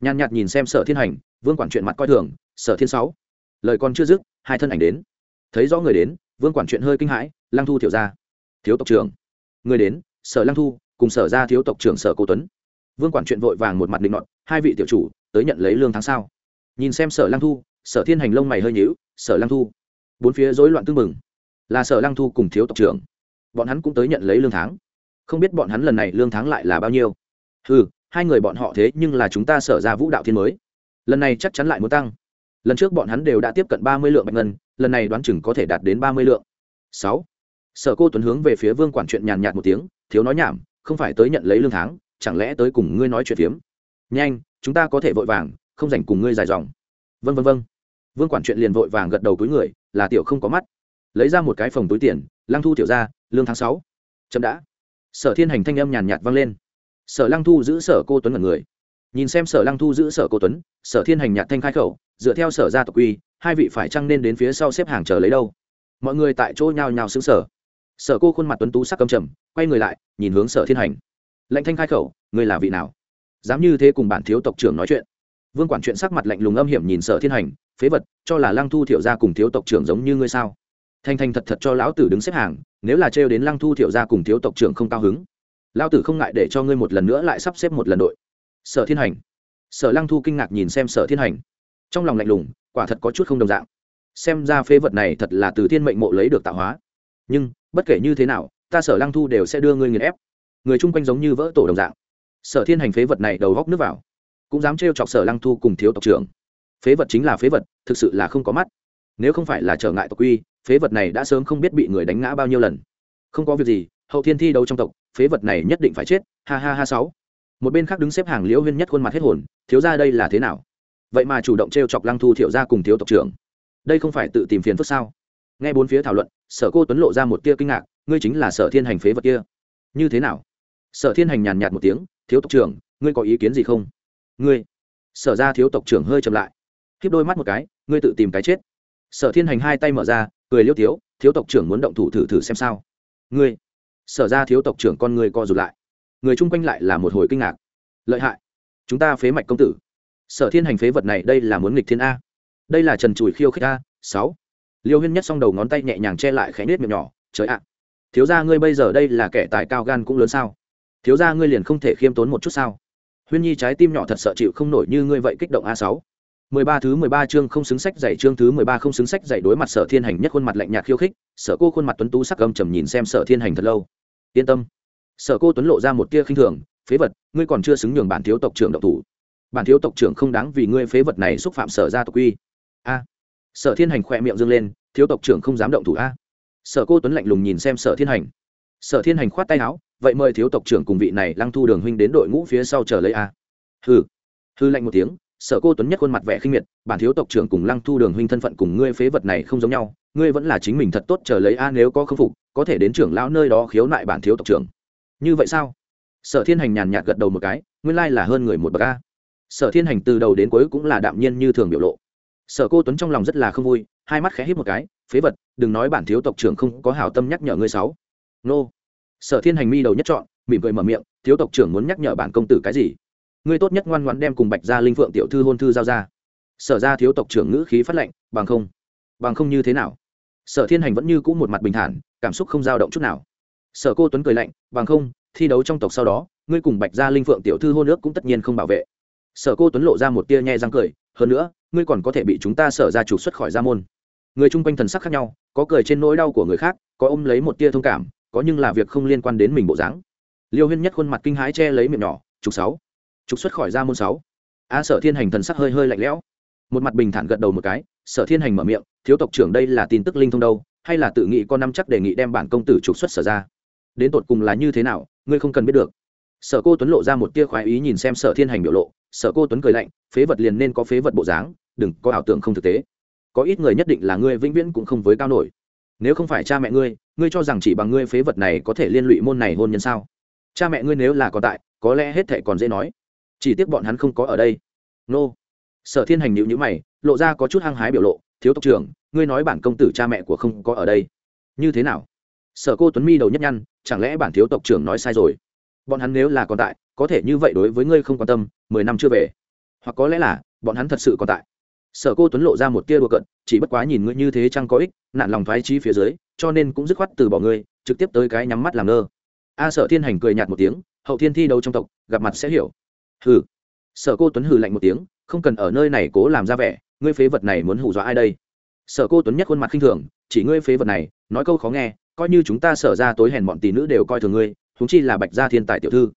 Nhàn nhạt nhìn xem sở thiên hành, vương quản truyện mặt coi thường, sở thiên sáu, lời còn chưa dứt, hai thân ảnh đến. Thấy rõ người đến, vương quản truyện hơi kinh hãi, lăng thu thiểu ra thiếu tộc trưởng. Người đến, sở lăng thu, cùng sở ra thiếu tộc trưởng sở cô tuấn. Vương quản truyện vội vàng một mặt định nọt, hai vị tiểu chủ, tới nhận lấy lương tháng sau nhìn xem sở lăng thu, sở thiên hành lông mày hơi nhíu, sở lăng thu. Bốn phía rối loạn tưng mừng là sở lăng thu cùng thiếu tộc trưởng, bọn hắn cũng tới nhận lấy lương tháng không biết bọn hắn lần này lương tháng lại là bao nhiêu. Ừ hai người bọn họ thế nhưng là chúng ta sở ra vũ đạo thiên mới. Lần này chắc chắn lại muốn tăng. Lần trước bọn hắn đều đã tiếp cận ba mươi lượng bạch ngân, lần này đoán chừng có thể đạt đến ba mươi lượng. Sáu. Sở cô tuấn hướng về phía vương quản chuyện nhàn nhạt một tiếng, thiếu nói nhảm, không phải tới nhận lấy lương tháng, chẳng lẽ tới cùng ngươi nói chuyện phiếm? Nhanh, chúng ta có thể vội vàng, không dành cùng ngươi dài dòng. Vân vân vân vương quản chuyện liền vội vàng gật đầu túi người, là tiểu không có mắt. Lấy ra một cái phòng túi tiền, lăng thu tiểu ra, lương tháng sáu. Chậm đã sở thiên hành thanh âm nhàn nhạt vang lên. Sở lăng thu giữ sở cô tuấn là người. Nhìn xem sở lăng thu giữ sở cô tuấn, sở thiên hành nhạt thanh khai khẩu, dựa theo sở gia tộc quy, hai vị phải chăng nên đến phía sau xếp hàng chờ lấy đâu? Mọi người tại chỗ nhào nhào xứng sở sở cô khuôn mặt tuấn tú sắc cầm trầm, quay người lại, nhìn hướng sở thiên hành. Lệnh thanh khai khẩu người là vị nào? Dám như thế cùng bản thiếu tộc trưởng nói chuyện. Vương quản chuyện sắc mặt lạnh lùng âm hiểm nhìn sở thiên hành, phế vật, cho là lăng thu thiểu gia cùng thiếu tộc trưởng giống như ngươi sao? Thanh thanh thật thật cho lão tử đứng xếp hàng, nếu là trêu đến lăng thu thiệu gia cùng thiếu tộc trưởng không cao hứng. Lão tử không ngại để cho ngươi một lần nữa lại sắp xếp một lần đội. Sở thiên hành. Sở lăng thu kinh ngạc nhìn xem sở thiên hành. Trong lòng lạnh lùng, quả thật có chút không đồng dạng. Xem ra phế vật này thật là từ thiên mệnh mộ lấy được tạo hóa. Nhưng, bất kể như thế nào, ta sở lăng thu đều sẽ đưa ngươi nghiền ép. Người chung quanh giống như vỡ tổ đồng dạng. Sở thiên hành phế vật này đầu góc nước vào. Cũng dám trêu chọc sở lăng thu cùng thiếu tộc trưởng. Phế vật chính là phế vật, thực sự là không có mắt. Nếu không phải là trở ngại tộc quy phế vật này đã sớm không biết bị người đánh ngã bao nhiêu lần. Không có việc gì, hậu thiên thi đấu trong tộc, phế vật này nhất định phải chết, ha ha ha sáu. Một bên khác đứng xếp hàng liễu huyên nhất khuôn mặt hết hồn, thiếu ra đây là thế nào? Vậy mà chủ động t r e o chọc lăng thu thiệu ra cùng thiếu tộc trưởng. Đây không phải tự tìm phiền phức sao? Nghe bốn phía thảo luận, sở cô tuấn lộ ra một tia kinh ngạc, ngươi chính là sở thiên hành phế vật kia. Như thế nào? Sở thiên hành nhàn nhạt một tiếng, thiếu tộc trưởng, ngươi có ý kiến gì không? Ngươi. Sở ra thiếu tộc trưởng hơi chậm lại. Khiếp đôi mắt một cái, ngươi tự tìm cái chết. Sở thiên hành hai tay mở ra cười liêu tiếu, thiếu tộc trưởng muốn động thủ thử thử xem sao. Ngươi, sở ra thiếu tộc trưởng con ngươi co rụt lại. Người chung quanh lại là một hồi kinh ngạc. Lợi hại. Chúng ta phế mạch công tử. Sở thiên hành phế vật này đây là muốn nghịch thiên a. Đây là trần chùi khiêu khích a, sáu. Liêu huyên nhất s o n g đầu ngón tay nhẹ nhàng che lại khẽ nết miệng nhỏ, trời ạ. Thiếu ra ngươi bây giờ đây là kẻ tài cao gan cũng lớn sao? Thiếu ra ngươi liền không thể khiêm tốn một chút sao? Huyên nhi trái tim nhỏ thật sợ chịu không nổi như ngươi vậy kích động a sáu mười ba thứ mười ba chương không xứng sách dạy chương thứ mười ba không xứng sách dạy đối mặt sở thiên hành nhất khuôn mặt lạnh nhạt khiêu khích, sở cô khuôn mặt tuấn tú sắc gầm trầm nhìn xem sở thiên hành thật lâu. Yên tâm. Sở cô tuấn lộ ra một tia khinh thường, phế vật, ngươi còn chưa xứng nhường bản thiếu tộc trưởng động thủ. Bản thiếu tộc trưởng không đáng vì ngươi phế vật này xúc phạm sở gia tộc quy. A. Sở thiên hành khỏe miệng dương lên, thiếu tộc trưởng không dám động thủ a. Sở cô tuấn lạnh lùng nhìn xem sở thiên hành. Sở thiên hành khoát tay áo, vậy mời thiếu tộc trưởng cùng vị này lăng thu đường huynh đến đội ngũ phía sau chờ lấy a. Hư hư lạnh một tiếng sở cô tuấn nhất khuôn mặt vẻ khinh miệt, bản thiếu tộc trưởng cùng lăng thu đường huynh thân phận cùng ngươi phế vật này không giống nhau, ngươi vẫn là chính mình thật tốt chờ lấy a, nếu có khâm phục, có thể đến trưởng lão nơi đó khiếu nại bản thiếu tộc trưởng. Như vậy sao? Sở thiên hành nhàn nhạt gật đầu một cái, nguyên lai là hơn người một bậc a. Sở thiên hành từ đầu đến cuối cũng là đạm nhiên như thường biểu lộ. Sở cô tuấn trong lòng rất là không vui, hai mắt khẽ hít một cái, phế vật, đừng nói bản thiếu tộc trưởng không có hảo tâm nhắc nhở ngươi sáu. Nô. Sở thiên hành mi đầu nhất chọn mỉm cười mở miệng, thiếu tộc trưởng muốn nhắc nhở bản công tử cái gì? Ngươi tốt nhất ngoan ngoãn đem cùng bạch gia linh phượng tiểu thư hôn thư giao ra. Sở ra thiếu tộc trưởng ngữ khí phát lệnh, bằng không bằng không như thế nào? Sở thiên hành vẫn như cũ một mặt bình thản, cảm xúc không dao động chút nào. Sở cô tuấn cười lạnh, bằng không, thi đấu trong tộc sau đó, ngươi cùng bạch gia linh phượng tiểu thư hôn ước cũng tất nhiên không bảo vệ. Sở cô tuấn lộ ra một tia nhẹ răng cười, hơn nữa, ngươi còn có thể bị chúng ta sở ra trục xuất khỏi gia môn. Người chung quanh thần sắc khác nhau, có cười trên nỗi đau của người khác, có ôm lấy một tia thông cảm, có nhưng là việc không liên quan đến mình bộ dáng. Liêu huyên nhất khuôn mặt kinh hãi che lấy miệng nhỏ, trục sáu trục xuất khỏi ra môn sáu. A sở thiên hành thần sắc hơi hơi lạnh lẽo. Một mặt bình thản gật đầu một cái, sở thiên hành mở miệng, thiếu tộc trưởng đây là tin tức linh thông đâu, hay là tự nghĩ con năm chắc đề nghị đem bản công tử trục xuất sở ra? Đến tột cùng là như thế nào, ngươi không cần biết được. Sở cô tuấn lộ ra một tia khoái ý nhìn xem sở thiên hành biểu lộ, sở cô tuấn cười lạnh, phế vật liền nên có phế vật bộ dáng, đừng có ảo tưởng không thực tế. Có ít người nhất định là ngươi vĩnh viễn cũng không với cao nổi. Nếu không phải cha mẹ ngươi ngươi cho rằng chỉ bằng ngươi phế vật này có thể liên lụy môn này hôn nhân sao? Cha mẹ ngươi nếu là có tại, có lẽ hết thệ còn dễ nói chỉ tiếc bọn hắn không có ở đây. Nô. Sở thiên hành nhịu nhữ mày, lộ ra có chút hăng hái biểu lộ, thiếu tộc trưởng, ngươi nói bản công tử cha mẹ của không có ở đây. Như thế nào? Sở cô tuấn mi đầu nhất nhăn, chẳng lẽ bản thiếu tộc trưởng nói sai rồi? Bọn hắn nếu là còn tại, có thể như vậy đối với ngươi không quan tâm, mười năm chưa về. Hoặc có lẽ là, bọn hắn thật sự còn tại. Sở cô tuấn lộ ra một tia đùa cận chỉ bất quá nhìn ngươi như thế chăng có ích, nạn lòng thoái trí phía dưới, cho nên cũng dứt khoát từ bỏ ngươi, trực tiếp tới cái nhắm mắt làm ngơ. A sở thiên hành cười nhạt một tiếng, hậu thiên thi đấu trong tộc, gặp mặt sẽ hiểu hừ. Sở cô tuấn hừ lạnh một tiếng, không cần ở nơi này cố làm ra vẻ, ngươi phế vật này muốn hù dọa ai đây? Sở cô tuấn nhất khuôn mặt khinh thường, chỉ ngươi phế vật này, nói câu khó nghe, coi như chúng ta sở ra tối hèn bọn tỷ nữ đều coi thường ngươi chúng chi là bạch gia thiên tài tiểu thư.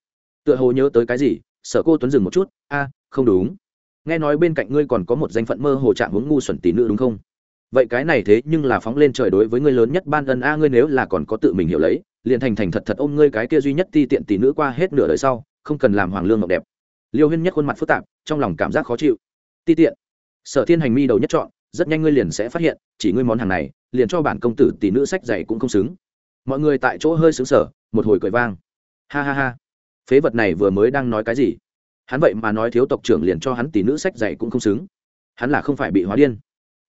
Tựa hồ nhớ tới cái gì, sở cô tuấn dừng một chút, a, không đúng. Nghe nói bên cạnh ngươi còn có một danh phận mơ hồ trạng hướng ngu xuẩn tỷ nữ đúng không? Vậy cái này thế nhưng là phóng lên trời đối với ngươi lớn nhất ban ân a, ngươi nếu là còn có tự mình hiểu lấy, liền thành thành thật thật ôm ngươi cái kia duy nhất ti tiện tỷ nữ qua hết nửa đời sau, không cần làm hoàng lương ngọc đẹp liêu huyên nhất khuôn mặt phức tạp, trong lòng cảm giác khó chịu. Ti tiện, sở thiên hành mi đầu nhất chọn, rất nhanh ngươi liền sẽ phát hiện, chỉ ngươi món hàng này, liền cho bản công tử tỷ nữ sách dạy cũng không xứng. Mọi người tại chỗ hơi xứng sở một hồi cười vang. Ha ha ha, phế vật này vừa mới đang nói cái gì? Hắn vậy mà nói thiếu tộc trưởng liền cho hắn tỷ nữ sách dạy cũng không xứng. Hắn là không phải bị hóa điên,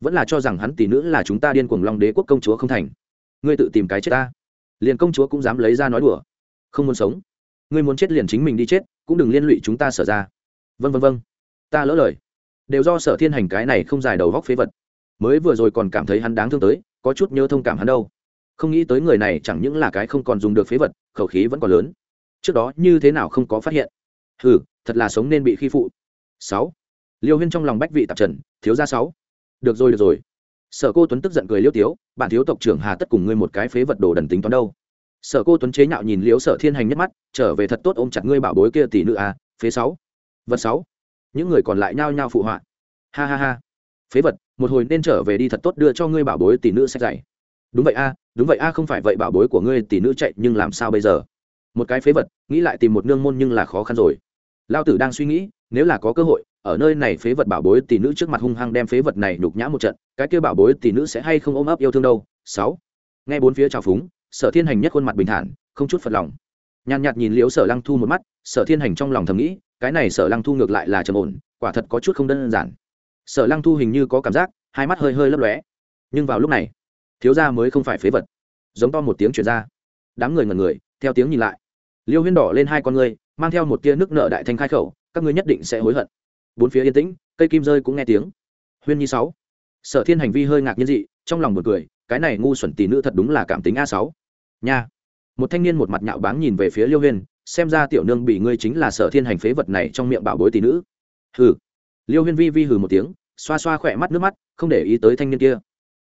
vẫn là cho rằng hắn tỷ nữ là chúng ta điên cuồng long đế quốc công chúa không thành. Ngươi tự tìm cái chết ta. Liền công chúa cũng dám lấy ra nói đùa. Không muốn sống ngươi muốn chết liền chính mình đi chết, cũng đừng liên lụy chúng ta sở ra. Vân vân vân ta lỡ lời. Đều do sở thiên hành cái này không dài đầu góc phế vật. Mới vừa rồi còn cảm thấy hắn đáng thương tới, có chút nhớ thông cảm hắn đâu. Không nghĩ tới người này chẳng những là cái không còn dùng được phế vật, khẩu khí vẫn còn lớn. Trước đó như thế nào không có phát hiện. Ừ thật là sống nên bị khi phụ. Sáu. Liêu huyên trong lòng bách vị tạp trần, thiếu ra sáu. Được rồi được rồi. Sở cô tuấn tức giận cười liêu tiếu, bản thiếu tộc trưởng hà tất cùng ngươi một cái phế vật đồ đần tính toán đâu? Sở cô tuấn chế nhạo nhìn liếu sở thiên hành nhất mắt, trở về thật tốt ôm chặt ngươi bảo bối kia tỷ nữ à phế sáu, vật sáu. Những người còn lại nhao nhao phụ họa. Ha ha ha, phế vật, một hồi nên trở về đi thật tốt đưa cho ngươi bảo bối tỷ nữ sách dạy. Đúng vậy a, đúng vậy a, không phải vậy bảo bối của ngươi tỷ nữ chạy, nhưng làm sao bây giờ? Một cái phế vật, nghĩ lại tìm một nương môn nhưng là khó khăn rồi. Lao tử đang suy nghĩ, nếu là có cơ hội, ở nơi này phế vật bảo bối tỷ nữ trước mặt hung hăng đem phế vật này nhục nhã một trận, cái kia bảo bối tỷ nữ sẽ hay không ôm ấp yêu thương đâu? Sáu, nghe bốn phía trào phúng sở thiên hành nhất khuôn mặt bình thản, không chút phật lòng. Nhàn nhạt nhìn liếu sở lăng thu một mắt, sở thiên hành trong lòng thầm nghĩ, cái này sở lăng thu ngược lại là trầm ổn, quả thật có chút không đơn giản. Sở lăng thu hình như có cảm giác, hai mắt hơi hơi lấp lóe. Nhưng vào lúc này, thiếu gia mới không phải phế vật. Giống to một tiếng chuyển ra. Đám người ngần người, theo tiếng nhìn lại. Liêu huyên đỏ lên hai con ngươi, mang theo một tia nước nợ đại thanh khai khẩu, các ngươi nhất định sẽ hối hận. Bốn phía yên tĩnh, cây kim rơi cũng nghe tiếng. Huyên nhi sáu. Sở thiên hành vi hơi ngạc nhiên dị, trong lòng một cười, cái này ngu xuẩn tỷ nữ thật đúng là cảm tính a sáu nha. Một thanh niên một mặt nhạo báng nhìn về phía liêu huyên, xem ra tiểu nương bị ngươi chính là sở thiên hành phế vật này trong miệng bảo bối tỷ nữ. Hừ. Liêu huyên vi vi hừ một tiếng, xoa xoa khỏe mắt nước mắt, không để ý tới thanh niên kia.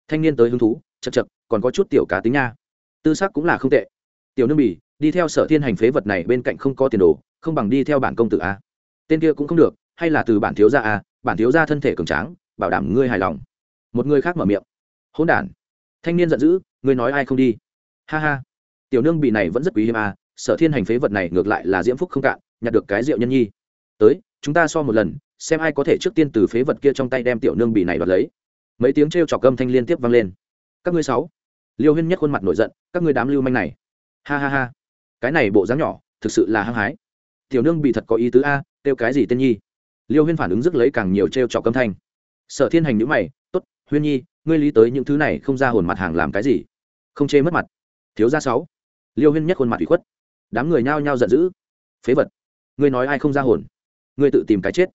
Thanh niên tới hứng thú chật chật còn có chút tiểu cá tính nha. Tư sắc cũng là không tệ. Tiểu nương bỉ đi theo sở thiên hành phế vật này bên cạnh không có tiền đồ, không bằng đi theo bản công tử a. Tên kia cũng không được, hay là từ bản thiếu gia a, bản thiếu gia thân thể cường tráng, bảo đảm ngươi hài lòng. Một người khác mở miệng. Hỗn đản. Thanh niên giận dữ, ngươi nói ai không đi? Ha ha tiểu nương bị này vẫn rất quý hiếm à sở thiên hành phế vật này ngược lại là diễm phúc không cạn, nhặt được cái rượu nhân nhi. Tới, chúng ta so một lần, xem ai có thể trước tiên từ phế vật kia trong tay đem tiểu nương bị này đoạt lấy. Mấy tiếng t r e o trọc âm thanh liên tiếp vang lên. Các ngươi sáu, liêu huyên nhất khuôn mặt nổi giận, các ngươi đám lưu manh này. Ha ha ha. Cái này bộ dáng nhỏ, thực sự là hăng hái. Tiểu nương bị thật có ý tứ a, kêu cái gì tên nhi? Liêu huyên phản ứng rước lấy càng nhiều t r e o trọc âm thanh. Sở thiên hành nhữ mày t ố t huyên nhi, ngươi lý tới những thứ này không ra hồn mặt hàng làm cái gì? Không chê mất mặt. Thiếu gia sáu liêu huyên nhất khuôn mặt ủy khuất. Đám người nhao nhao giận dữ. Phế vật. Ngươi nói ai không ra hồn? Ngươi tự tìm cái chết.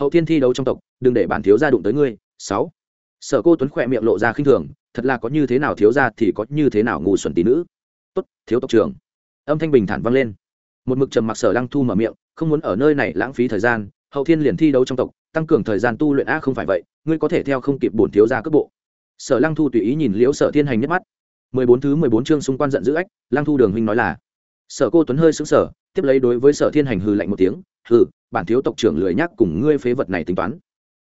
Hậu thiên thi đấu trong tộc, đừng để bản thiếu gia đụng tới ngươi. Sáu. Sở cô tuấn khỏe miệng lộ ra khinh thường, thật là có như thế nào thiếu gia thì có như thế nào ngu xuẩn tí nữ. Tốt, thiếu tộc trưởng. Âm thanh bình thản vang lên. Một mực trầm mặc sở lăng thu mở miệng, không muốn ở nơi này lãng phí thời gian, hậu thiên liền thi đấu trong tộc, tăng cường thời gian tu luyện a không phải vậy, ngươi có thể theo không kịp bổn thiếu gia cấp bộ. Sở lăng thu tùy ý nhìn liễu sở thiên hành nhất mắt mười bốn thứ mười bốn chương xung quanh giận dữ ách, lăng thu đường huynh nói là. Sở cô tuấn hơi sững sờ. tiếp lấy đối với sở thiên hành hừ lạnh một tiếng, hừ, bản thiếu tộc trưởng lười nhắc cùng ngươi phế vật này tính toán.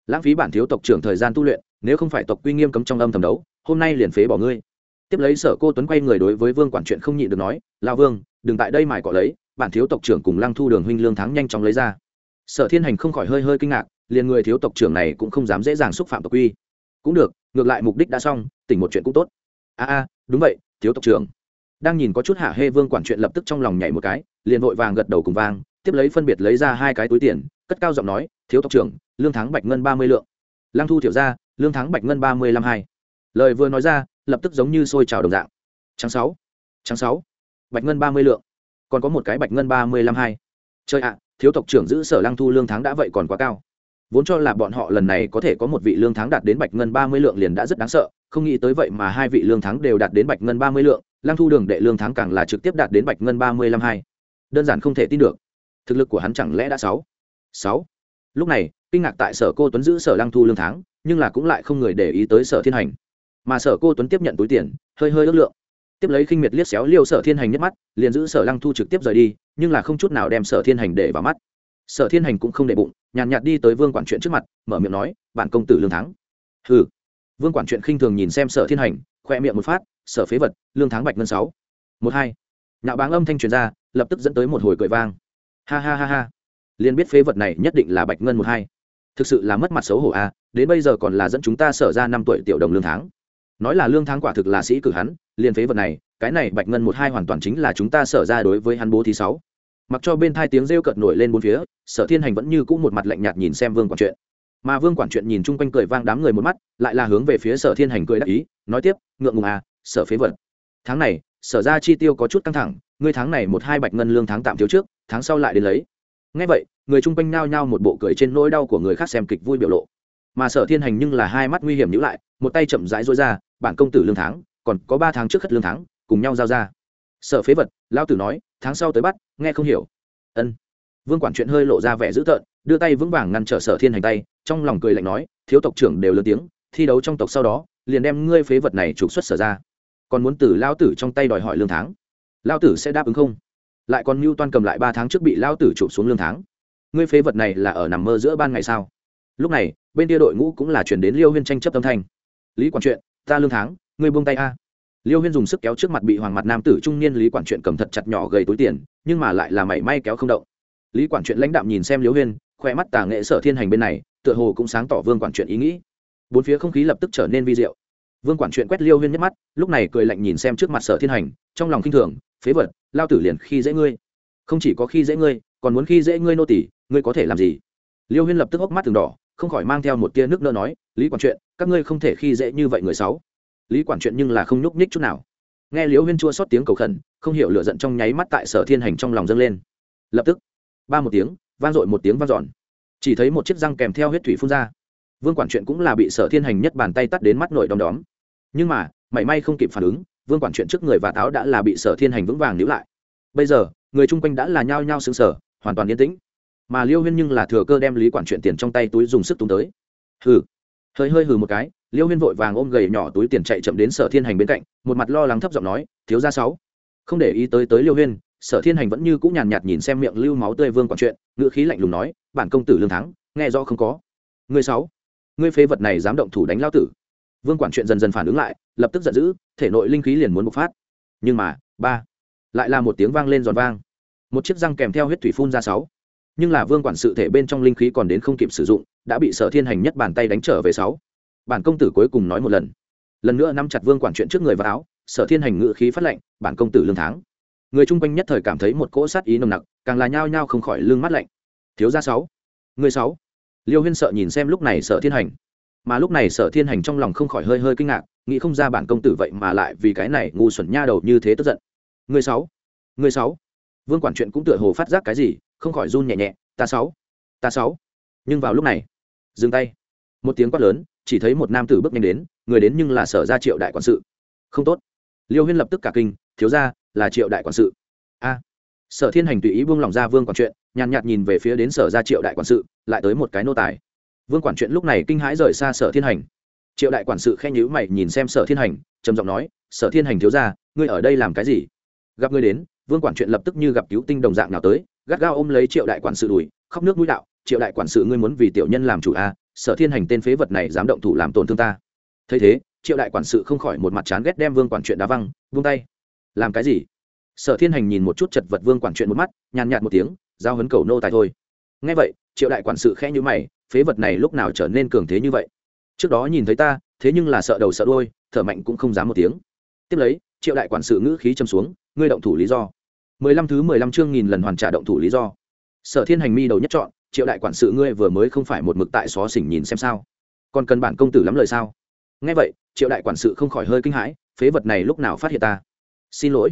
Lãng phí bản thiếu tộc trưởng thời gian tu luyện, nếu không phải tộc quy nghiêm cấm trong âm thầm đấu, hôm nay liền phế bỏ ngươi. Tiếp lấy sở cô tuấn quay người đối với vương quản chuyện không nhịn được nói, "Lão vương, đừng tại đây mải cọ lấy, bản thiếu tộc trưởng cùng lăng thu đường huynh lương thắng nhanh chóng lấy ra. Sở thiên hành không khỏi hơi hơi kinh ngạc, liền người thiếu tộc trưởng này cũng không dám dễ dàng xúc phạm tộc quy. Cũng được, ngược lại mục đích đã xong, tỉnh một chuyện cũng tốt a a, đúng vậy, thiếu tộc trưởng. Đang nhìn có chút hạ hê vương quản chuyện lập tức trong lòng nhảy một cái, liền vội vàng gật đầu cùng vang, tiếp lấy phân biệt lấy ra hai cái túi tiền, cất cao giọng nói, thiếu tộc trưởng, lương tháng bạch ngân ba mươi lượng. Lăng thu thiểu ra, lương tháng bạch ngân ba mươi lăm hai. Lời vừa nói ra, lập tức giống như sôi trào đồng dạng. Tháng sáu tháng sáu, bạch ngân ba mươi lượng. Còn có một cái bạch ngân ba mươi lăm hai. Chơi ạ, thiếu tộc trưởng giữ sở lăng thu lương tháng đã vậy còn quá cao vốn cho là bọn họ lần này có thể có một vị lương tháng đạt đến bạch ngân ba mươi lượng liền đã rất đáng sợ, không nghĩ tới vậy mà hai vị lương tháng đều đạt đến bạch ngân ba mươi lượng, lăng thu đường đệ lương tháng càng là trực tiếp đạt đến bạch ngân ba mươi lăm hai. Đơn giản không thể tin được. Thực lực của hắn chẳng lẽ đã sáu? Sáu. Lúc này, kinh ngạc tại sở cô tuấn giữ sở lăng thu lương tháng, nhưng là cũng lại không người để ý tới sở thiên hành. Mà sở cô tuấn tiếp nhận túi tiền, hơi hơi ước lượng. Tiếp lấy khinh miệt liếc xéo liêu sở thiên hành nhất mắt, liền giữ sở lăng thu trực tiếp rời đi, nhưng là không chút nào đem sở thiên hành để vào mắt sở thiên hành cũng không để bụng nhàn nhạt, nhạt đi tới vương quản chuyện trước mặt mở miệng nói bản công tử lương thắng hừ. Vương quản chuyện khinh thường nhìn xem sở thiên hành khoe miệng một phát sở phế vật lương Thắng bạch ngân sáu. Một hai. Nạo báng âm thanh truyền ra lập tức dẫn tới một hồi cười vang. Ha ha ha ha. Liền biết phế vật này nhất định là bạch ngân một hai. Thực sự là mất mặt xấu hổ a đến bây giờ còn là dẫn chúng ta sở ra năm tuổi tiểu đồng lương tháng. Nói là lương tháng quả thực là sĩ cử hắn liền phế vật này cái này bạch ngân một hai hoàn toàn chính là chúng ta sở ra đối với hắn bố thứ sáu mặc cho bên thai tiếng rêu cợt nổi lên bốn phía, sở thiên hành vẫn như cũ một mặt lạnh nhạt nhìn xem vương quản chuyện. Mà vương quản chuyện nhìn chung quanh cười vang đám người một mắt, lại là hướng về phía sở thiên hành cười đắc ý, nói tiếp, ngượng ngùng à sở phế vật. Tháng này, sở ra chi tiêu có chút căng thẳng, ngươi tháng này một hai bạch ngân lương tháng tạm thiếu trước, tháng sau lại đến lấy. Ngay vậy, người chung quanh nao nhao một bộ cười trên nỗi đau của người khác xem kịch vui biểu lộ. Mà sở thiên hành nhưng là hai mắt nguy hiểm nhữ lại, một tay chậm rãi rối ra, bản công tử lương tháng, còn có ba tháng trước khất lương tháng, cùng nhau giao ra. Sở phế vật lao tử nói tháng sau tới bắt, nghe không hiểu. Ân. Vương quản chuyện hơi lộ ra vẻ dữ tợn, đưa tay vững vàng ngăn trở sở thiên hành tay, trong lòng cười lạnh nói, thiếu tộc trưởng đều lớn tiếng, thi đấu trong tộc sau đó, liền đem ngươi phế vật này trục xuất sở ra. Còn muốn từ lao tử trong tay đòi hỏi lương tháng, lao tử sẽ đáp ứng không? Lại còn mưu toan cầm lại ba tháng trước bị lao tử chụp xuống lương tháng. Ngươi phế vật này là ở nằm mơ giữa ban ngày sao? Lúc này, bên tia đội ngũ cũng là chuyển đến liêu huyên tranh chấp tâm thanh. Lý quản chuyện, ta lương tháng, ngươi buông tay a liêu huyên dùng sức kéo trước mặt bị hoàng mặt nam tử trung niên lý quản chuyện cầm thật chặt nhỏ gầy túi tiền, nhưng mà lại là mảy may kéo không động. Lý quản chuyện lãnh đạm nhìn xem liêu huyên khoe mắt tà nghệ sở thiên hành bên này, tựa hồ cũng sáng tỏ vương quản chuyện ý nghĩ. Bốn phía không khí lập tức trở nên vi diệu. Vương quản chuyện quét liêu huyên nhất mắt, lúc này cười lạnh nhìn xem trước mặt sở thiên hành, trong lòng khinh thường, phế vật, lao tử liền khi dễ ngươi. Không chỉ có khi dễ ngươi, còn muốn khi dễ ngươi nô tỷ ngươi có thể làm gì? Liêu huyên lập tức hốc mắt từng đỏ, không khỏi mang theo một tia nước nơ nói, lý quản chuyện các ngươi không thể khi dễ như vậy người sáu lý quản chuyện nhưng là không nhúc nhích chút nào. Nghe liễu huyên chua xót tiếng cầu khẩn, không hiểu lựa giận trong nháy mắt tại sở thiên hành trong lòng dâng lên. Lập tức, ba một tiếng, vang dội một tiếng vang dọn. Chỉ thấy một chiếc răng kèm theo huyết thủy phun ra. Vương quản chuyện cũng là bị sở thiên hành nhất bàn tay tắt đến mắt nổi đom đóm. Nhưng mà, mảy may không kịp phản ứng, vương quản chuyện trước người và táo đã là bị sở thiên hành vững vàng níu lại. Bây giờ, người chung quanh đã là nhao nhao xứng sở hoàn toàn yên tĩnh. Mà liêu huyên nhưng là thừa cơ đem lý quản chuyện tiền trong tay túi dùng sức tung tới. Hừ hơi hơi hừ một cái, liêu huyên vội vàng ôm gầy nhỏ túi tiền chạy chậm đến sở thiên hành bên cạnh, một mặt lo lắng thấp giọng nói, thiếu ra sáu. Không để ý tới tới liêu huyên, sở thiên hành vẫn như cũng nhàn nhạt nhìn xem miệng lưu máu tươi vương quản chuyện, ngữ khí lạnh lùng nói, bản công tử lương thắng, nghe rõ không có. Người sáu, ngươi phế vật này dám động thủ đánh lao tử. Vương quản chuyện dần dần phản ứng lại, lập tức giận dữ, thể nội linh khí liền muốn bộc phát. Nhưng mà, ba, lại là một tiếng vang lên giòn vang. Một chiếc răng kèm theo huyết thủy phun ra sáu. Nhưng là vương quản sự thể bên trong linh khí còn đến không kịp sử dụng đã bị sở thiên hành nhất bàn tay đánh trở về sáu. Bản công tử cuối cùng nói một lần. Lần nữa nắm chặt vương quản chuyện trước người vào áo, sở thiên hành ngự khí phát lệnh, bản công tử lương tháng. Người chung quanh nhất thời cảm thấy một cỗ sát ý nồng nặc, càng là nhao nhao không khỏi lương mắt lạnh. Thiếu gia sáu. Người sáu. Liêu huyên sợ nhìn xem lúc này sở thiên hành. Mà lúc này sở thiên hành trong lòng không khỏi hơi hơi kinh ngạc, nghĩ không ra bản công tử vậy mà lại vì cái này ngu xuẩn nha đầu như thế tức giận. Người sáu. Người sáu. Vương quản chuyện cũng tựa hồ phát giác cái gì, không khỏi run nhẹ nhẹ. Ta sáu. Ta sáu. Nhưng vào lúc này dừng tay. Một tiếng quát lớn, chỉ thấy một nam tử bước nhanh đến, người đến nhưng là sở gia triệu đại quản sự. Không tốt. Liêu huyên lập tức cả kinh, thiếu ra, là triệu đại quản sự. A. Sở thiên hành tùy ý buông lòng ra vương quản chuyện, nhàn nhạt nhìn về phía đến sở gia triệu đại quản sự, lại tới một cái nô tài. Vương quản chuyện lúc này kinh hãi rời xa sở thiên hành. Triệu đại quản sự khen nhữ mày nhìn xem sở thiên hành, trầm giọng nói, sở thiên hành thiếu ra, ngươi ở đây làm cái gì? Gặp ngươi đến, vương quản chuyện lập tức như gặp cứu tinh đồng dạng nào tới, gắt gao ôm lấy triệu đại quản sự đùi, khóc nước mũi đạo triệu đại quản sự ngươi muốn vì tiểu nhân làm chủ a sở thiên hành tên phế vật này dám động thủ làm tổn thương ta. Thấy thế, triệu đại quản sự không khỏi một mặt chán ghét đem vương quản chuyện đá văng, vung tay. Làm cái gì? Sở thiên hành nhìn một chút chật vật vương quản chuyện một mắt, nhàn nhạt một tiếng, giao hấn cầu nô tài thôi. Ngay vậy, triệu đại quản sự khẽ nhữ mày, phế vật này lúc nào trở nên cường thế như vậy? Trước đó nhìn thấy ta, thế nhưng là sợ đầu sợ đôi thở mạnh cũng không dám một tiếng. Tiếp lấy, triệu đại quản sự ngữ khí châm xuống, ngươi động thủ lý do. Mười lăm thứ mười lăm chương nghìn lần hoàn trả động thủ lý do. Sở thiên hành mi đầu nhất chọn triệu đại quản sự ngươi vừa mới không phải một mực tại xó xỉnh nhìn xem sao? Còn cần bản công tử lắm lời sao? Nghe vậy, triệu đại quản sự không khỏi hơi kinh hãi, phế vật này lúc nào phát hiện ta? Xin lỗi.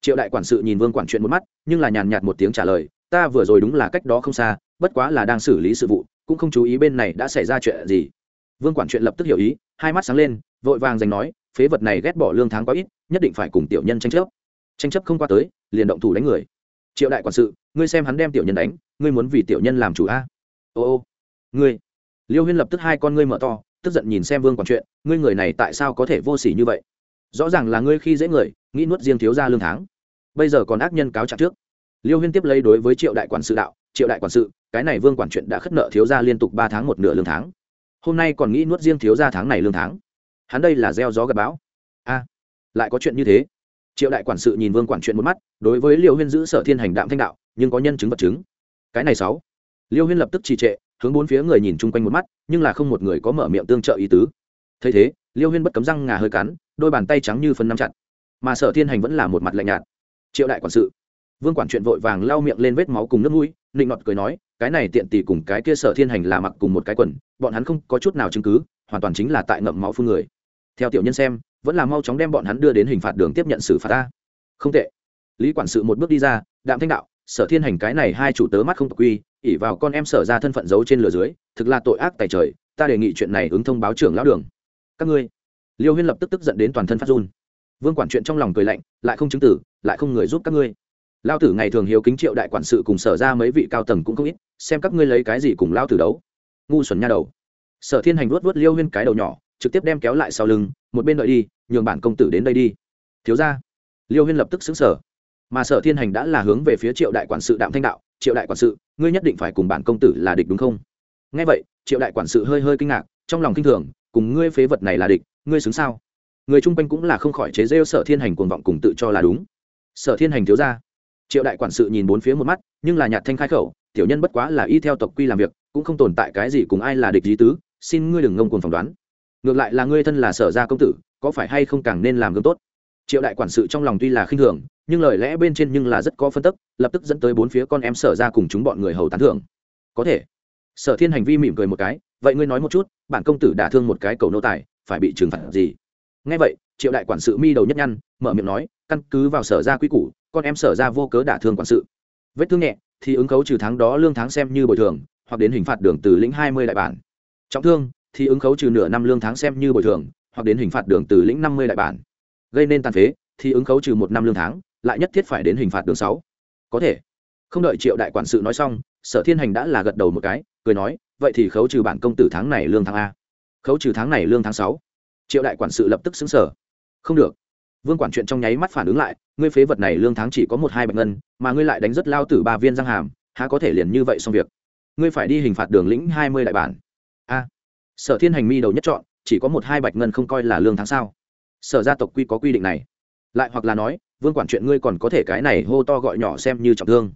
Triệu đại quản sự nhìn vương quản chuyện một mắt, nhưng là nhàn nhạt một tiếng trả lời, ta vừa rồi đúng là cách đó không xa, bất quá là đang xử lý sự vụ, cũng không chú ý bên này đã xảy ra chuyện gì. Vương quản chuyện lập tức hiểu ý, hai mắt sáng lên, vội vàng giành nói, phế vật này ghét bỏ lương tháng quá ít, nhất định phải cùng tiểu nhân tranh chấp. Tranh chấp không qua tới, liền động thủ đánh người triệu đại quản sự, ngươi xem hắn đem tiểu nhân đánh, ngươi muốn vì tiểu nhân làm chủ a? Ô ô, ngươi. Liêu huyên lập tức hai con ngươi mở to, tức giận nhìn xem vương quản chuyện, ngươi người này tại sao có thể vô s ỉ như vậy? Rõ ràng là ngươi khi dễ người, nghĩ nuốt riêng thiếu ra lương tháng. Bây giờ còn ác nhân cáo trạng trước. Liêu huyên tiếp lấy đối với triệu đại quản sự đạo, triệu đại quản sự, cái này vương quản chuyện đã khất nợ thiếu ra liên tục ba tháng một nửa lương tháng. Hôm nay còn nghĩ nuốt riêng thiếu ra tháng này lương tháng. Hắn đây là gieo gió gặp bão. A, lại có chuyện như thế triệu đại quản sự nhìn vương quản chuyện một mắt, đối với liêu huyên giữ sở thiên hành đạm thanh đạo, nhưng có nhân chứng vật chứng. Cái này sáu. Liêu huyên lập tức trì trệ, hướng bốn phía người nhìn chung quanh một mắt, nhưng là không một người có mở miệng tương trợ ý tứ. Thấy thế, liêu huyên bất cấm răng ngà hơi cắn, đôi bàn tay trắng như phân nắm chặt. Mà sở thiên hành vẫn là một mặt lạnh nhạt. Triệu đại quản sự. Vương quản chuyện vội vàng lau miệng lên vết máu cùng nước mũi, nịnh nọt cười nói, cái này tiện tỷ cùng cái kia sở thiên hành là mặc cùng một cái quần, bọn hắn không có chút nào chứng cứ, hoàn toàn chính là tại ngậm máu phương người. Theo tiểu nhân xem vẫn là mau chóng đem bọn hắn đưa đến hình phạt đường tiếp nhận xử phạt ta. Không tệ. Lý quản sự một bước đi ra, đạm thanh đạo, sở thiên hành cái này hai chủ tớ mắt không tộc quy ỉ vào con em sở ra thân phận giấu trên lửa dưới, thực là tội ác tài trời, ta đề nghị chuyện này ứng thông báo trưởng lão đường. Các ngươi. Liêu huyên lập tức tức giận đến toàn thân phát run. Vương quản chuyện trong lòng cười lạnh, lại không chứng tử, lại không người giúp các ngươi. Lao tử ngày thường hiếu kính triệu đại quản sự cùng sở ra mấy vị cao tầng cũng không ít, xem các ngươi lấy cái gì cùng lao tử đấu. Ngu xuẩn nha đầu. Sở thiên hành vuốt vuốt liêu huyên cái đầu nhỏ, trực tiếp đem kéo lại sau lưng một bên đợi đi, nhường bản công tử đến đây đi. Thiếu ra liêu huyên lập tức xứng sở mà sở thiên hành đã là hướng về phía triệu đại quản sự đạm thanh đạo. Triệu đại quản sự, ngươi nhất định phải cùng bản công tử là địch đúng không? Ngay vậy, triệu đại quản sự hơi hơi kinh ngạc, trong lòng kinh thường, cùng ngươi phế vật này là địch, ngươi xứng sao? Người chung quanh cũng là không khỏi chế rêu sở thiên hành cuồng vọng cùng tự cho là đúng. Sở thiên hành thiếu ra triệu đại quản sự nhìn bốn phía một mắt, nhưng là nhạt thanh khai khẩu, tiểu nhân bất quá là y theo tộc quy làm việc, cũng không tồn tại cái gì cùng ai là địch lý tứ, xin ngươi đừng ngông cuồng phỏng đoán ngược lại là ngươi thân là sở gia công tử, có phải hay không càng nên làm gương tốt? Triệu đại quản sự trong lòng tuy là khinh thường, nhưng lời lẽ bên trên nhưng là rất có phân tức, lập tức dẫn tới bốn phía con em sở ra cùng chúng bọn người hầu tán thưởng. Có thể. Sở thiên hành vi mỉm cười một cái, vậy ngươi nói một chút, bản công tử đả thương một cái cầu nô tài, phải bị trừng phạt gì? Ngay vậy, triệu đại quản sự mi đầu nhất nhăn, mở miệng nói, căn cứ vào sở ra quy củ, con em sở ra vô cớ đả thương quản sự. Vết thương nhẹ, thì ứng khấu trừ tháng đó lương tháng xem như bồi thường, hoặc đến hình phạt đường từ lĩnh hai mươi đại bản. Trọng thương thì ứng khấu trừ nửa năm lương tháng xem như bồi thường, hoặc đến hình phạt đường từ lĩnh năm mươi đại bản. Gây nên tàn phế, thì ứng khấu trừ một năm lương tháng, lại nhất thiết phải đến hình phạt đường sáu. Có thể. Không đợi triệu đại quản sự nói xong, sở thiên hành đã là gật đầu một cái, cười nói, vậy thì khấu trừ bản công tử tháng này lương tháng a. Khấu trừ tháng này lương tháng sáu? Triệu đại quản sự lập tức xứng sở không được. Vương quản chuyện trong nháy mắt phản ứng lại, ngươi phế vật này lương tháng chỉ có một hai bạch ngân, mà ngươi lại đánh rất lao tử ba viên răng hàm, há có thể liền như vậy xong việc? Ngươi phải đi hình phạt đường lĩnh hai mươi đại bản. A sở thiên hành mi đầu nhất chọn, chỉ có một hai bạch ngân không coi là lương tháng sao? Sở gia tộc quy có quy định này. Lại hoặc là nói, vương quản chuyện ngươi còn có thể cái này hô to gọi nhỏ xem như trọng thương.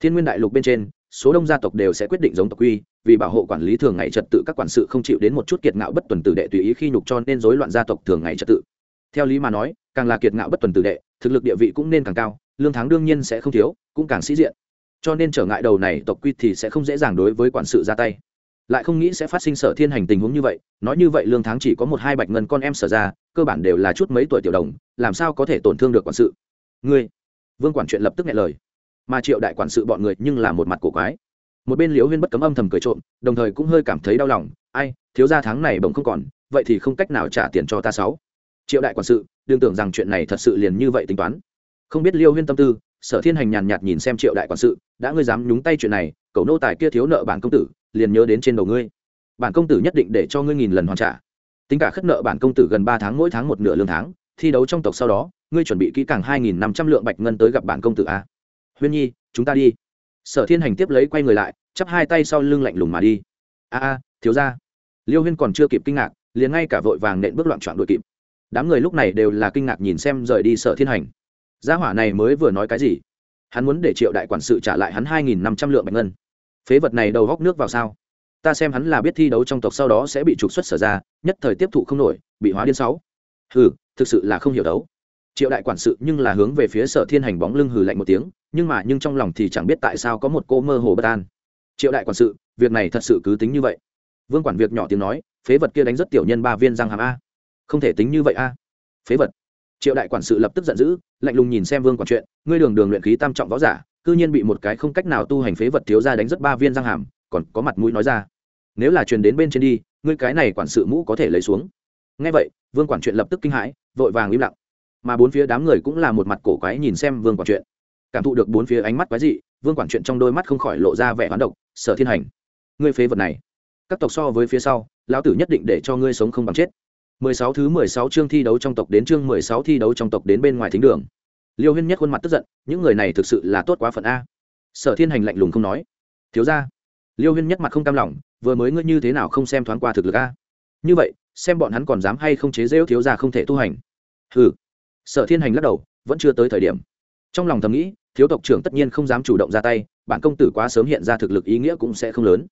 Thiên nguyên đại lục bên trên, số đông gia tộc đều sẽ quyết định giống tộc quy, vì bảo hộ quản lý thường ngày trật tự các quản sự không chịu đến một chút kiệt ngạo bất tuần tử đệ tùy ý khi nhục cho nên rối loạn gia tộc thường ngày trật tự. Theo lý mà nói, càng là kiệt ngạo bất tuần tử đệ, thực lực địa vị cũng nên càng cao, lương tháng đương nhiên sẽ không thiếu, cũng càng sĩ diện. Cho nên trở ngại đầu này tộc quy thì sẽ không dễ dàng đối với quản sự ra tay lại không nghĩ sẽ phát sinh sở thiên hành tình huống như vậy, nói như vậy lương tháng chỉ có một hai bạch ngân con em sở ra, cơ bản đều là chút mấy tuổi tiểu đồng, làm sao có thể tổn thương được quản sự? Ngươi, vương quản chuyện lập tức nghe lời. Mà triệu đại quản sự bọn người nhưng là một mặt cổ quái. Một bên liễu huyên bất cấm âm thầm cười trộm, đồng thời cũng hơi cảm thấy đau lòng, ai, thiếu ra tháng này bỗng không còn, vậy thì không cách nào trả tiền cho ta sáu. Triệu đại quản sự, đừng tưởng rằng chuyện này thật sự liền như vậy tính toán. Không biết liêu huyên tâm tư, sở thiên hành nhàn nhạt nhìn xem triệu đại quản sự, đã ngươi dám nhúng tay chuyện này, cậu nô tài kia thiếu nợ bản công tử liền nhớ đến trên đầu ngươi. Bản công tử nhất định để cho ngươi nghìn lần hoàn trả. Tính cả khất nợ bản công tử gần ba tháng, mỗi tháng một nửa lương tháng, thi đấu trong tộc sau đó, ngươi chuẩn bị kỹ càng hai nghìn năm trăm lượng bạch ngân tới gặp bản công tử a. Huyên nhi, chúng ta đi. Sở thiên hành tiếp lấy quay người lại, chắp hai tay sau lưng lạnh lùng mà đi. A a, thiếu ra liêu huyên còn chưa kịp kinh ngạc, liền ngay cả vội vàng nện bước loạn trọn đội kịp. Đám người lúc này đều là kinh ngạc nhìn xem rời đi sở thiên hành. Gia hỏa này mới vừa nói cái gì? Hắn muốn để triệu đại quản sự trả lại hắn hai nghìn năm trăm lượng bạch ngân phế vật này đầu góc nước vào sao? Ta xem hắn là biết thi đấu trong tộc sau đó sẽ bị trục xuất sở ra, nhất thời tiếp thụ không nổi, bị hóa điên sáu. Hừ, thực sự là không hiểu đấu. Triệu đại quản sự nhưng là hướng về phía sở thiên hành bóng lưng hừ lạnh một tiếng, nhưng mà nhưng trong lòng thì chẳng biết tại sao có một cô mơ hồ bất an. Triệu đại quản sự, việc này thật sự cứ tính như vậy. Vương quản việc nhỏ tiếng nói, phế vật kia đánh rất tiểu nhân ba viên răng hàm a. Không thể tính như vậy a. Phế vật. Triệu đại quản sự lập tức giận dữ, lạnh lùng nhìn xem vương quản chuyện, ngươi đường đường luyện khí tam trọng võ giả cư nhiên bị một cái không cách nào tu hành phế vật thiếu ra đánh rất ba viên răng hàm, còn có mặt mũi nói ra. Nếu là truyền đến bên trên đi, ngươi cái này quản sự mũ có thể lấy xuống. Ngay vậy, vương quản chuyện lập tức kinh hãi, vội vàng im lặng. Mà bốn phía đám người cũng là một mặt cổ quái nhìn xem vương quản chuyện. Cảm thụ được bốn phía ánh mắt quái dị, vương quản chuyện trong đôi mắt không khỏi lộ ra vẻ hoán độc, sở thiên hành, ngươi phế vật này, các tộc so với phía sau, lão tử nhất định để cho ngươi sống không bằng chết. 16 thứ 16 chương thi đấu trong tộc đến chương 16 thi đấu trong tộc đến bên ngoài thính đường liêu huyên nhất khuôn mặt tức giận, những người này thực sự là tốt quá phận a. Sở thiên hành lạnh lùng không nói. Thiếu ra liêu huyên nhất mặt không cam lòng, vừa mới ngươi như thế nào không xem thoáng qua thực lực a? Như vậy, xem bọn hắn còn dám hay không chế rêu thiếu ra không thể tu hành. Ừ sở thiên hành lắc đầu, vẫn chưa tới thời điểm. Trong lòng thầm nghĩ, thiếu tộc trưởng tất nhiên không dám chủ động ra tay, bản công tử quá sớm hiện ra thực lực ý nghĩa cũng sẽ không lớn.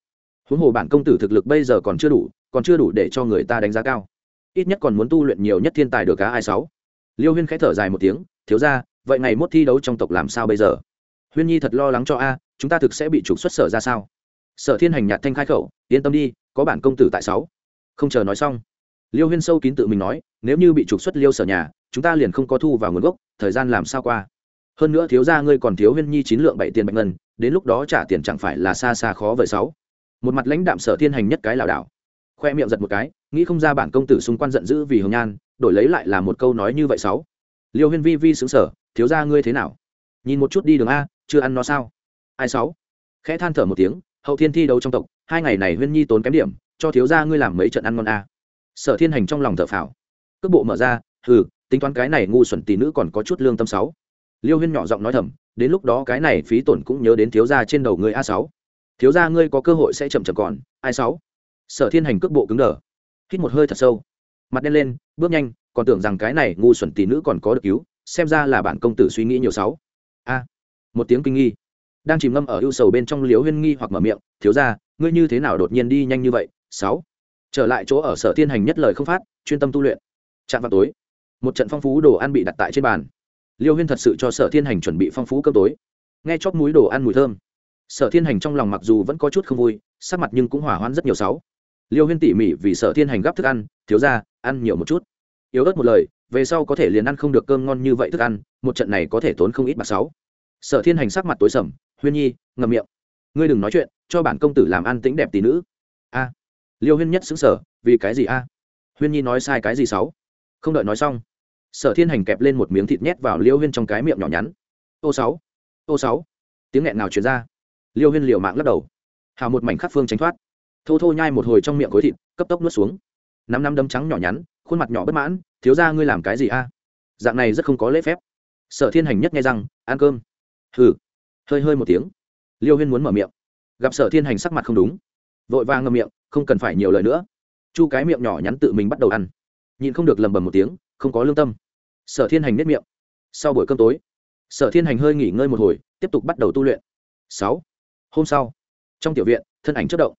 Huống hồ bản công tử thực lực bây giờ còn chưa đủ, còn chưa đủ để cho người ta đánh giá cao. Ít nhất còn muốn tu luyện nhiều nhất thiên tài được cá hai sáu. Liêu huyên khẽ thở dài một tiếng, thiếu ra vậy ngày mốt thi đấu trong tộc làm sao bây giờ? Huyên nhi thật lo lắng cho a, chúng ta thực sẽ bị trục xuất sở ra sao? Sở thiên hành nhạt thanh khai khẩu, yên tâm đi, có bản công tử tại sáu. Không chờ nói xong, liêu huyên sâu kín tự mình nói, nếu như bị trục xuất liêu sở nhà, chúng ta liền không có thu vào nguồn gốc, thời gian làm sao qua? Hơn nữa thiếu ra ngươi còn thiếu huyên nhi chín lượng bảy tiền bạch ngân, đến lúc đó trả tiền chẳng phải là xa xa khó vời sáu. Một mặt lãnh đạm sở thiên hành nhất cái lảo đảo, khoe miệng giật một cái, nghĩ không ra bản công tử xung quanh giận dữ vì hồng nhan, đổi lấy lại là một câu nói như vậy sáu liêu huyên vi vi xứng sở thiếu ra ngươi thế nào? Nhìn một chút đi đường a, chưa ăn nó sao? Ai sáu? Khẽ than thở một tiếng, hậu thiên thi đấu trong tộc, hai ngày này huyên nhi tốn kém điểm, cho thiếu ra ngươi làm mấy trận ăn ngon a. Sở thiên hành trong lòng thở phào. Cước bộ mở ra, hừ, tính toán cái này ngu xuẩn tỷ nữ còn có chút lương tâm sáu. Liêu huyên nhỏ giọng nói thầm, đến lúc đó cái này phí tổn cũng nhớ đến thiếu gia trên đầu ngươi a sáu. Thiếu gia ngươi có cơ hội sẽ chậm chậm còn, ai sáu? Sở thiên hành cước bộ cứng đờ, hít một hơi thật sâu, mặt đen lên, bước nhanh còn tưởng rằng cái này ngu xuẩn tỷ nữ còn có được cứu, xem ra là bản công tử suy nghĩ nhiều sáu. A, một tiếng kinh nghi. Đang chìm ngâm ở ưu sầu bên trong liếu huyên nghi hoặc mở miệng, thiếu gia, ngươi như thế nào đột nhiên đi nhanh như vậy? Sáu. Trở lại chỗ ở sở thiên hành nhất lời không phát, chuyên tâm tu luyện. Chạm vào tối, một trận phong phú đồ ăn bị đặt tại trên bàn. Liêu huyên thật sự cho sở thiên hành chuẩn bị phong phú cơm tối. Nghe chóp múi đồ ăn mùi thơm, sở thiên hành trong lòng mặc dù vẫn có chút không vui, sắc mặt nhưng cũng hỏa hoãn rất nhiều sáu. Liêu huyên tỉ mỉ vì sở thiên hành gắp thức ăn, thiếu ra ăn nhiều một chút yếu ớt một lời, về sau có thể liền ăn không được cơm ngon như vậy thức ăn, một trận này có thể tốn không ít bạc sáu. Sở thiên hành sắc mặt tối sầm, huyên nhi, ngậm miệng. Ngươi đừng nói chuyện, cho bản công tử làm ăn tính đẹp tỷ nữ. A. Liêu huyên nhất xứng sở vì cái gì a? Huyên nhi nói sai cái gì sáu? Không đợi nói xong, sở thiên hành kẹp lên một miếng thịt nhét vào liêu huyên trong cái miệng nhỏ nhắn. Ô sáu ô sáu. Tiếng nghẹn nào chuyển ra. Liêu huyên liều mạng lắc đầu. Hào một mảnh khắc phương tránh thoát. Thô thô nhai một hồi trong miệng khối thịt, cấp tốc nuốt xuống năm năm đấm trắng nhỏ nhắn, khuôn mặt nhỏ bất mãn, thiếu ra ngươi làm cái gì a? Dạng này rất không có lễ phép. Sở thiên hành nhất nghe rằng, ăn cơm. Hừ. Hơi hơi một tiếng, liêu huyên muốn mở miệng. Gặp sở thiên hành sắc mặt không đúng, vội vàng ngậm miệng, không cần phải nhiều lời nữa. Chu cái miệng nhỏ nhắn tự mình bắt đầu ăn. Nhìn không được lầm bầm một tiếng, không có lương tâm. Sở thiên hành nếp miệng. Sau buổi cơm tối, sở thiên hành hơi nghỉ ngơi một hồi, tiếp tục bắt đầu tu luyện. Sáu. Hôm sau, trong tiểu viện, thân ảnh chất động.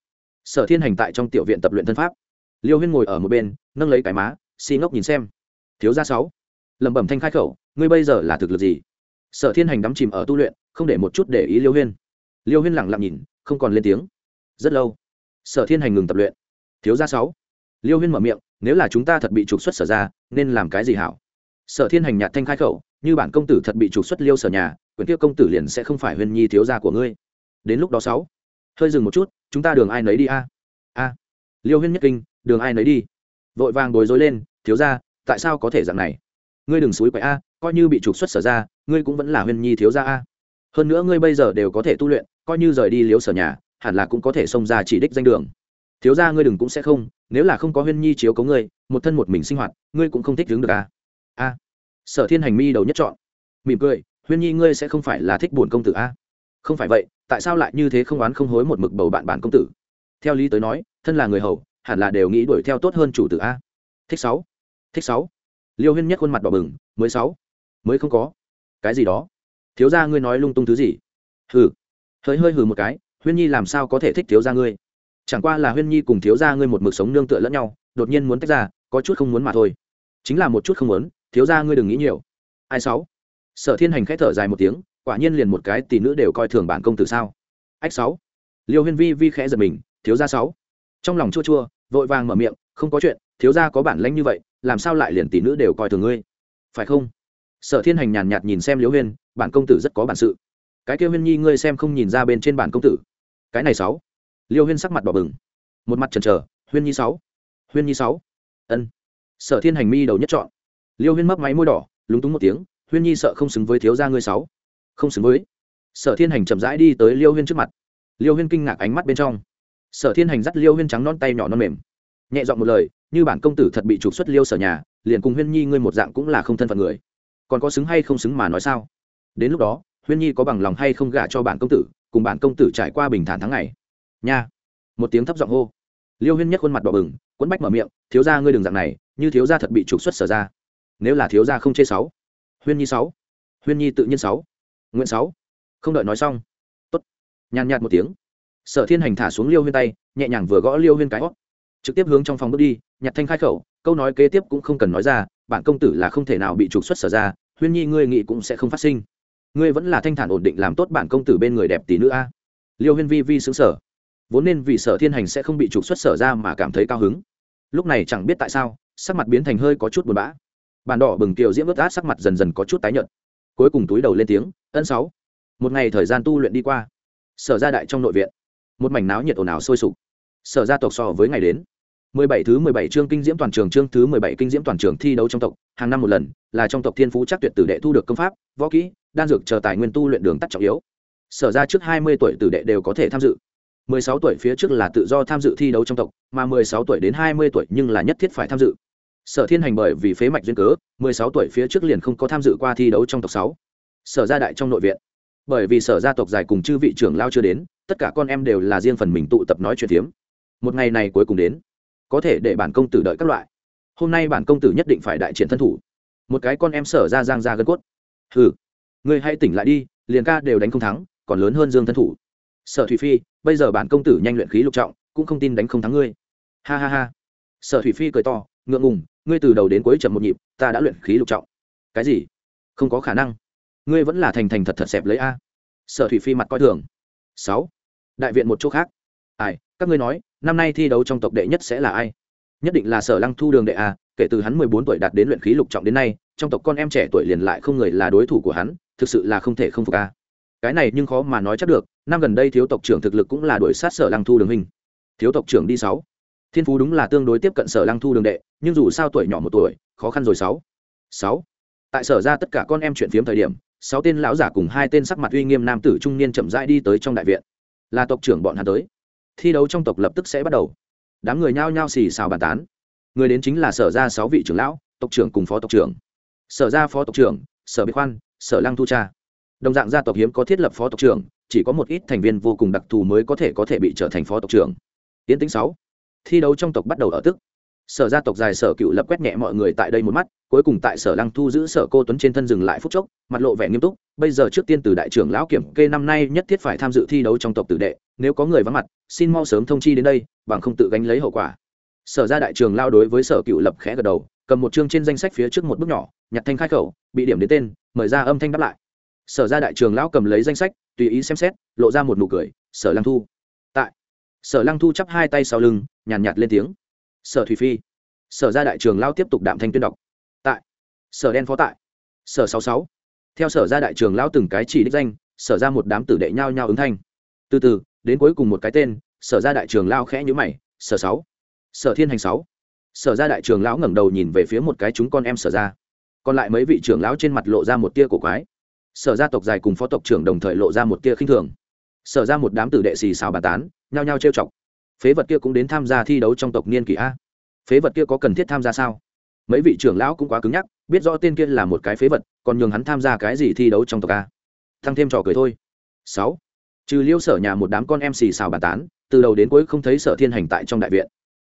Sở thiên hành tại trong tiểu viện tập luyện thân pháp liêu huyên ngồi ở một bên, nâng lấy cái má xi ngốc nhìn xem. Thiếu gia sáu. Lẩm bẩm thanh khai khẩu, ngươi bây giờ là thực lực gì? Sở thiên hành đắm chìm ở tu luyện, không để một chút để ý liêu huyên. Liêu huyên lẳng lặng nhìn, không còn lên tiếng. Rất lâu, sở thiên hành ngừng tập luyện. Thiếu gia sáu. Liêu huyên mở miệng, nếu là chúng ta thật bị trục xuất sở ra, nên làm cái gì hảo? Sở thiên hành nhạt thanh khai khẩu, như bản công tử thật bị trục xuất liêu sở nhà quyền kia công tử liền sẽ không phải huyên nhi thiếu gia của ngươi. Đến lúc đó sáu. Hơi dừng một chút, chúng ta đường ai nấy đi a? A. Liêu huyên nhất kinh đường ai nấy đi. Vội vàng bối rối lên, thiếu gia, tại sao có thể dạng này? Ngươi đừng xúi quậy a, coi như bị trục xuất sở ra, ngươi cũng vẫn là huyên nhi thiếu gia a. Hơn nữa ngươi bây giờ đều có thể tu luyện, coi như rời đi liếu sở nhà, hẳn là cũng có thể xông ra chỉ đích danh đường. Thiếu gia ngươi đừng cũng sẽ không, nếu là không có huyên nhi chiếu cấu ngươi, một thân một mình sinh hoạt, ngươi cũng không thích đứng được a. A. Sở thiên hành mi đầu nhất chọn mỉm cười, huyên nhi ngươi sẽ không phải là thích buồn công tử a. Không phải vậy, tại sao lại như thế không oán không hối một mực bầu bạn bản công tử? Theo lý tới nói, thân là người hầu hẳn là đều nghĩ đuổi theo tốt hơn chủ tử a. Thích sáu. Thích sáu. Liêu huyên nhất khuôn mặt đỏ bừng, mới sáu. Mới không có. Cái gì đó? Thiếu gia ngươi nói lung tung thứ gì? Hừ. Hơi hơi hừ một cái, huyên nhi làm sao có thể thích thiếu gia ngươi? Chẳng qua là huyên nhi cùng thiếu gia ngươi một mực sống nương tựa lẫn nhau, đột nhiên muốn tách ra, có chút không muốn mà thôi. Chính là một chút không muốn, thiếu gia ngươi đừng nghĩ nhiều. Ai sáu? Sở thiên hành khẽ thở dài một tiếng, quả nhiên liền một cái tỷ nữ đều coi thường bản công tử sao? Ách sáu. Liêu huyên vi vi khẽ giật mình, thiếu gia sáu. Trong lòng chua chua vội vàng mở miệng, không có chuyện, thiếu gia có bản lãnh như vậy, làm sao lại liền tỷ nữ đều coi thường ngươi? Phải không? Sở thiên hành nhàn nhạt nhìn xem liễu huyên, bản công tử rất có bản sự. Cái kêu huyên nhi ngươi xem không nhìn ra bên trên bản công tử. Cái này sáu. Liêu huyên sắc mặt đỏ bừng. Một mặt trần trờ huyên nhi sáu, huyên nhi sáu. Ân. Sở thiên hành mi đầu nhất chọn liêu huyên mấp máy môi đỏ, lúng túng một tiếng, huyên nhi sợ không xứng với thiếu gia ngươi sáu. Không xứng với. Sở thiên hành chậm rãi đi tới liêu huyên trước mặt. Liêu huyên kinh ngạc ánh mắt bên trong sở thiên hành dắt liêu huyên trắng non tay nhỏ non mềm. Nhẹ dọn một lời, như bản công tử thật bị trục xuất liêu sở nhà, liền cùng huyên nhi ngươi một dạng cũng là không thân phận người. Còn có xứng hay không xứng mà nói sao? Đến lúc đó, huyên nhi có bằng lòng hay không gả cho bản công tử, cùng bản công tử trải qua bình thản tháng ngày. Nha. Một tiếng thấp giọng hô. Liêu huyên nhất khuôn mặt đỏ bừng quấn bách mở miệng, thiếu gia ngươi đường dạng này, như thiếu gia thật bị trục xuất sở ra. Nếu là thiếu gia không chê sáu. Huyên nhi sáu. Huyên nhi tự nhiên sáu. Nguyện sáu. Không đợi nói xong. Tốt. Nhàn nhạt một tiếng sở thiên hành thả xuống liêu huyên tay, nhẹ nhàng vừa gõ liêu huyên cái hót trực tiếp hướng trong phòng bước đi nhặt thanh khai khẩu, câu nói kế tiếp cũng không cần nói ra, bản công tử là không thể nào bị trục xuất sở ra, huyên nhi ngươi nghĩ cũng sẽ không phát sinh. Ngươi vẫn là thanh thản ổn định làm tốt bản công tử bên người đẹp tỷ nữ a. Liêu huyên vi vi xứng sở vốn nên vì sở thiên hành sẽ không bị trục xuất sở ra mà cảm thấy cao hứng. Lúc này chẳng biết tại sao, sắc mặt biến thành hơi có chút buồn bã. Bàn đỏ bừng kiều diễm ướt át sắc mặt dần dần có chút tái nhợt. Cuối cùng túi đầu lên tiếng, ân sáu, một ngày thời gian tu luyện đi qua. Sở gia đại trong nội viện một mảnh náo nhiệt ồn ào sôi sục sở gia tộc so với ngày đến 17 thứ 17 chương kinh diễm toàn trường chương thứ 17 kinh diễm toàn trường thi đấu trong tộc, hàng năm một lần, là trong tộc thiên phú chắc tuyệt tử đệ thu được công pháp, võ kỹ, đan dược chờ tài nguyên tu luyện đường tắt trọng yếu. Sở ra trước 20 tuổi tử đệ đều có thể tham dự. 16 tuổi phía trước là tự do tham dự thi đấu trong tộc, mà 16 tuổi đến 20 tuổi nhưng là nhất thiết phải tham dự. Sở Thiên Hành bởi vì phế mạch duyên cớ, 16 tuổi phía trước liền không có tham dự qua thi đấu trong tộc 6. Sở gia đại trong nội viện. Bởi vì sở gia tộc dài cùng chư vị trưởng lao chưa đến, tất cả con em đều là riêng phần mình tụ tập nói chuyện phiếm. Một ngày này cuối cùng đến. Có thể để bản công tử đợi các loại. Hôm nay bản công tử nhất định phải đại triển thân thủ. Một cái con em sở ra giang ra gân cốt. Hừ, ngươi hãy tỉnh lại đi, liền ca đều đánh không thắng, còn lớn hơn dương thân thủ. Sở thủy phi, bây giờ bản công tử nhanh luyện khí lục trọng, cũng không tin đánh không thắng ngươi. Ha ha ha. Sở thủy phi cười to, ngượng ngùng, ngươi từ đầu đến cuối chậm một nhịp, ta đã luyện khí lục trọng. Cái gì? Không có khả năng. Ngươi vẫn là thành thành thật thật xẹp lấy a. Sở thủy phi mặt coi thường. Sáu đại viện một chỗ khác. Ai, các ngươi nói, năm nay thi đấu trong tộc đệ nhất sẽ là ai? Nhất định là sở lăng thu đường đệ a, kể từ hắn mười bốn tuổi đạt đến luyện khí lục trọng đến nay, trong tộc con em trẻ tuổi liền lại không người là đối thủ của hắn, thực sự là không thể không phục a. Cái này nhưng khó mà nói chắc được, năm gần đây thiếu tộc trưởng thực lực cũng là đuổi sát sở lăng thu đường hình thiếu tộc trưởng đi sáu. Thiên phú đúng là tương đối tiếp cận sở lăng thu đường đệ, nhưng dù sao tuổi nhỏ một tuổi, khó khăn rồi sáu. Sáu. Tại sở ra tất cả con em chuyện phiếm thời điểm, sáu tên lão giả cùng hai tên sắc mặt uy nghiêm nam tử trung niên chậm rãi đi tới trong đại viện là tộc trưởng bọn hắn tới. Thi đấu trong tộc lập tức sẽ bắt đầu. Đám người nhao nhao xì xào bàn tán. Người đến chính là sở ra sáu vị trưởng lão, tộc trưởng cùng phó tộc trưởng. Sở ra phó tộc trưởng, sở biệt khoan, sở lăng thu cha. Đồng dạng gia tộc hiếm có thiết lập phó tộc trưởng, chỉ có một ít thành viên vô cùng đặc thù mới có thể có thể bị trở thành phó tộc trưởng. Tiến tính sáu. Thi đấu trong tộc bắt đầu ở tức sở gia tộc dài sở cựu lập quét nhẹ mọi người tại đây một mắt cuối cùng tại sở lăng thu giữ sở cô tuấn trên thân dừng lại phút chốc mặt lộ vẻ nghiêm túc bây giờ trước tiên từ đại trưởng lão kiểm kê năm nay nhất thiết phải tham dự thi đấu trong tộc tử đệ nếu có người vắng mặt xin mau sớm thông chi đến đây bằng không tự gánh lấy hậu quả. Sở ra đại trường lao đối với sở cựu lập khẽ gật đầu cầm một chương trên danh sách phía trước một bước nhỏ nhặt thanh khai khẩu bị điểm đến tên mời ra âm thanh đáp lại. Sở ra đại trường lão cầm lấy danh sách tùy ý xem xét lộ ra một nụ cười sở lăng thu. Tại sở lăng thu chắp hai tay sau lưng nhàn nhạt, nhạt lên tiếng sở thủy phi. Sở ra đại trường lao tiếp tục đạm thanh tuyên đọc. Tại. Sở đen phó tại. Sở sáu sáu. Theo sở ra đại trường lao từng cái chỉ đích danh, sở ra một đám tử đệ nhao nhao ứng thanh. Từ từ, đến cuối cùng một cái tên, sở ra đại trường lao khẽ nhữ mày, sở sáu. Sở thiên hành sáu. Sở ra đại trường lão ngẩng đầu nhìn về phía một cái chúng con em sở ra. Còn lại mấy vị trưởng lão trên mặt lộ ra một tia cổ quái. Sở gia tộc dài cùng phó tộc trưởng đồng thời lộ ra một tia khinh thường. Sở ra một đám tử đệ xì xào bàn tán, nhao nhao trêu chọc phế vật kia cũng đến tham gia thi đấu trong tộc niên kỷ a. Phế vật kia có cần thiết tham gia sao? Mấy vị trưởng lão cũng quá cứng nhắc, biết rõ tên kia là một cái phế vật, còn nhường hắn tham gia cái gì thi đấu trong tộc a. Thăng thêm trò cười thôi. Sáu. Trừ liêu sở nhà một đám con em xì xào bàn tán, từ đầu đến cuối không thấy sở thiên hành tại trong đại viện.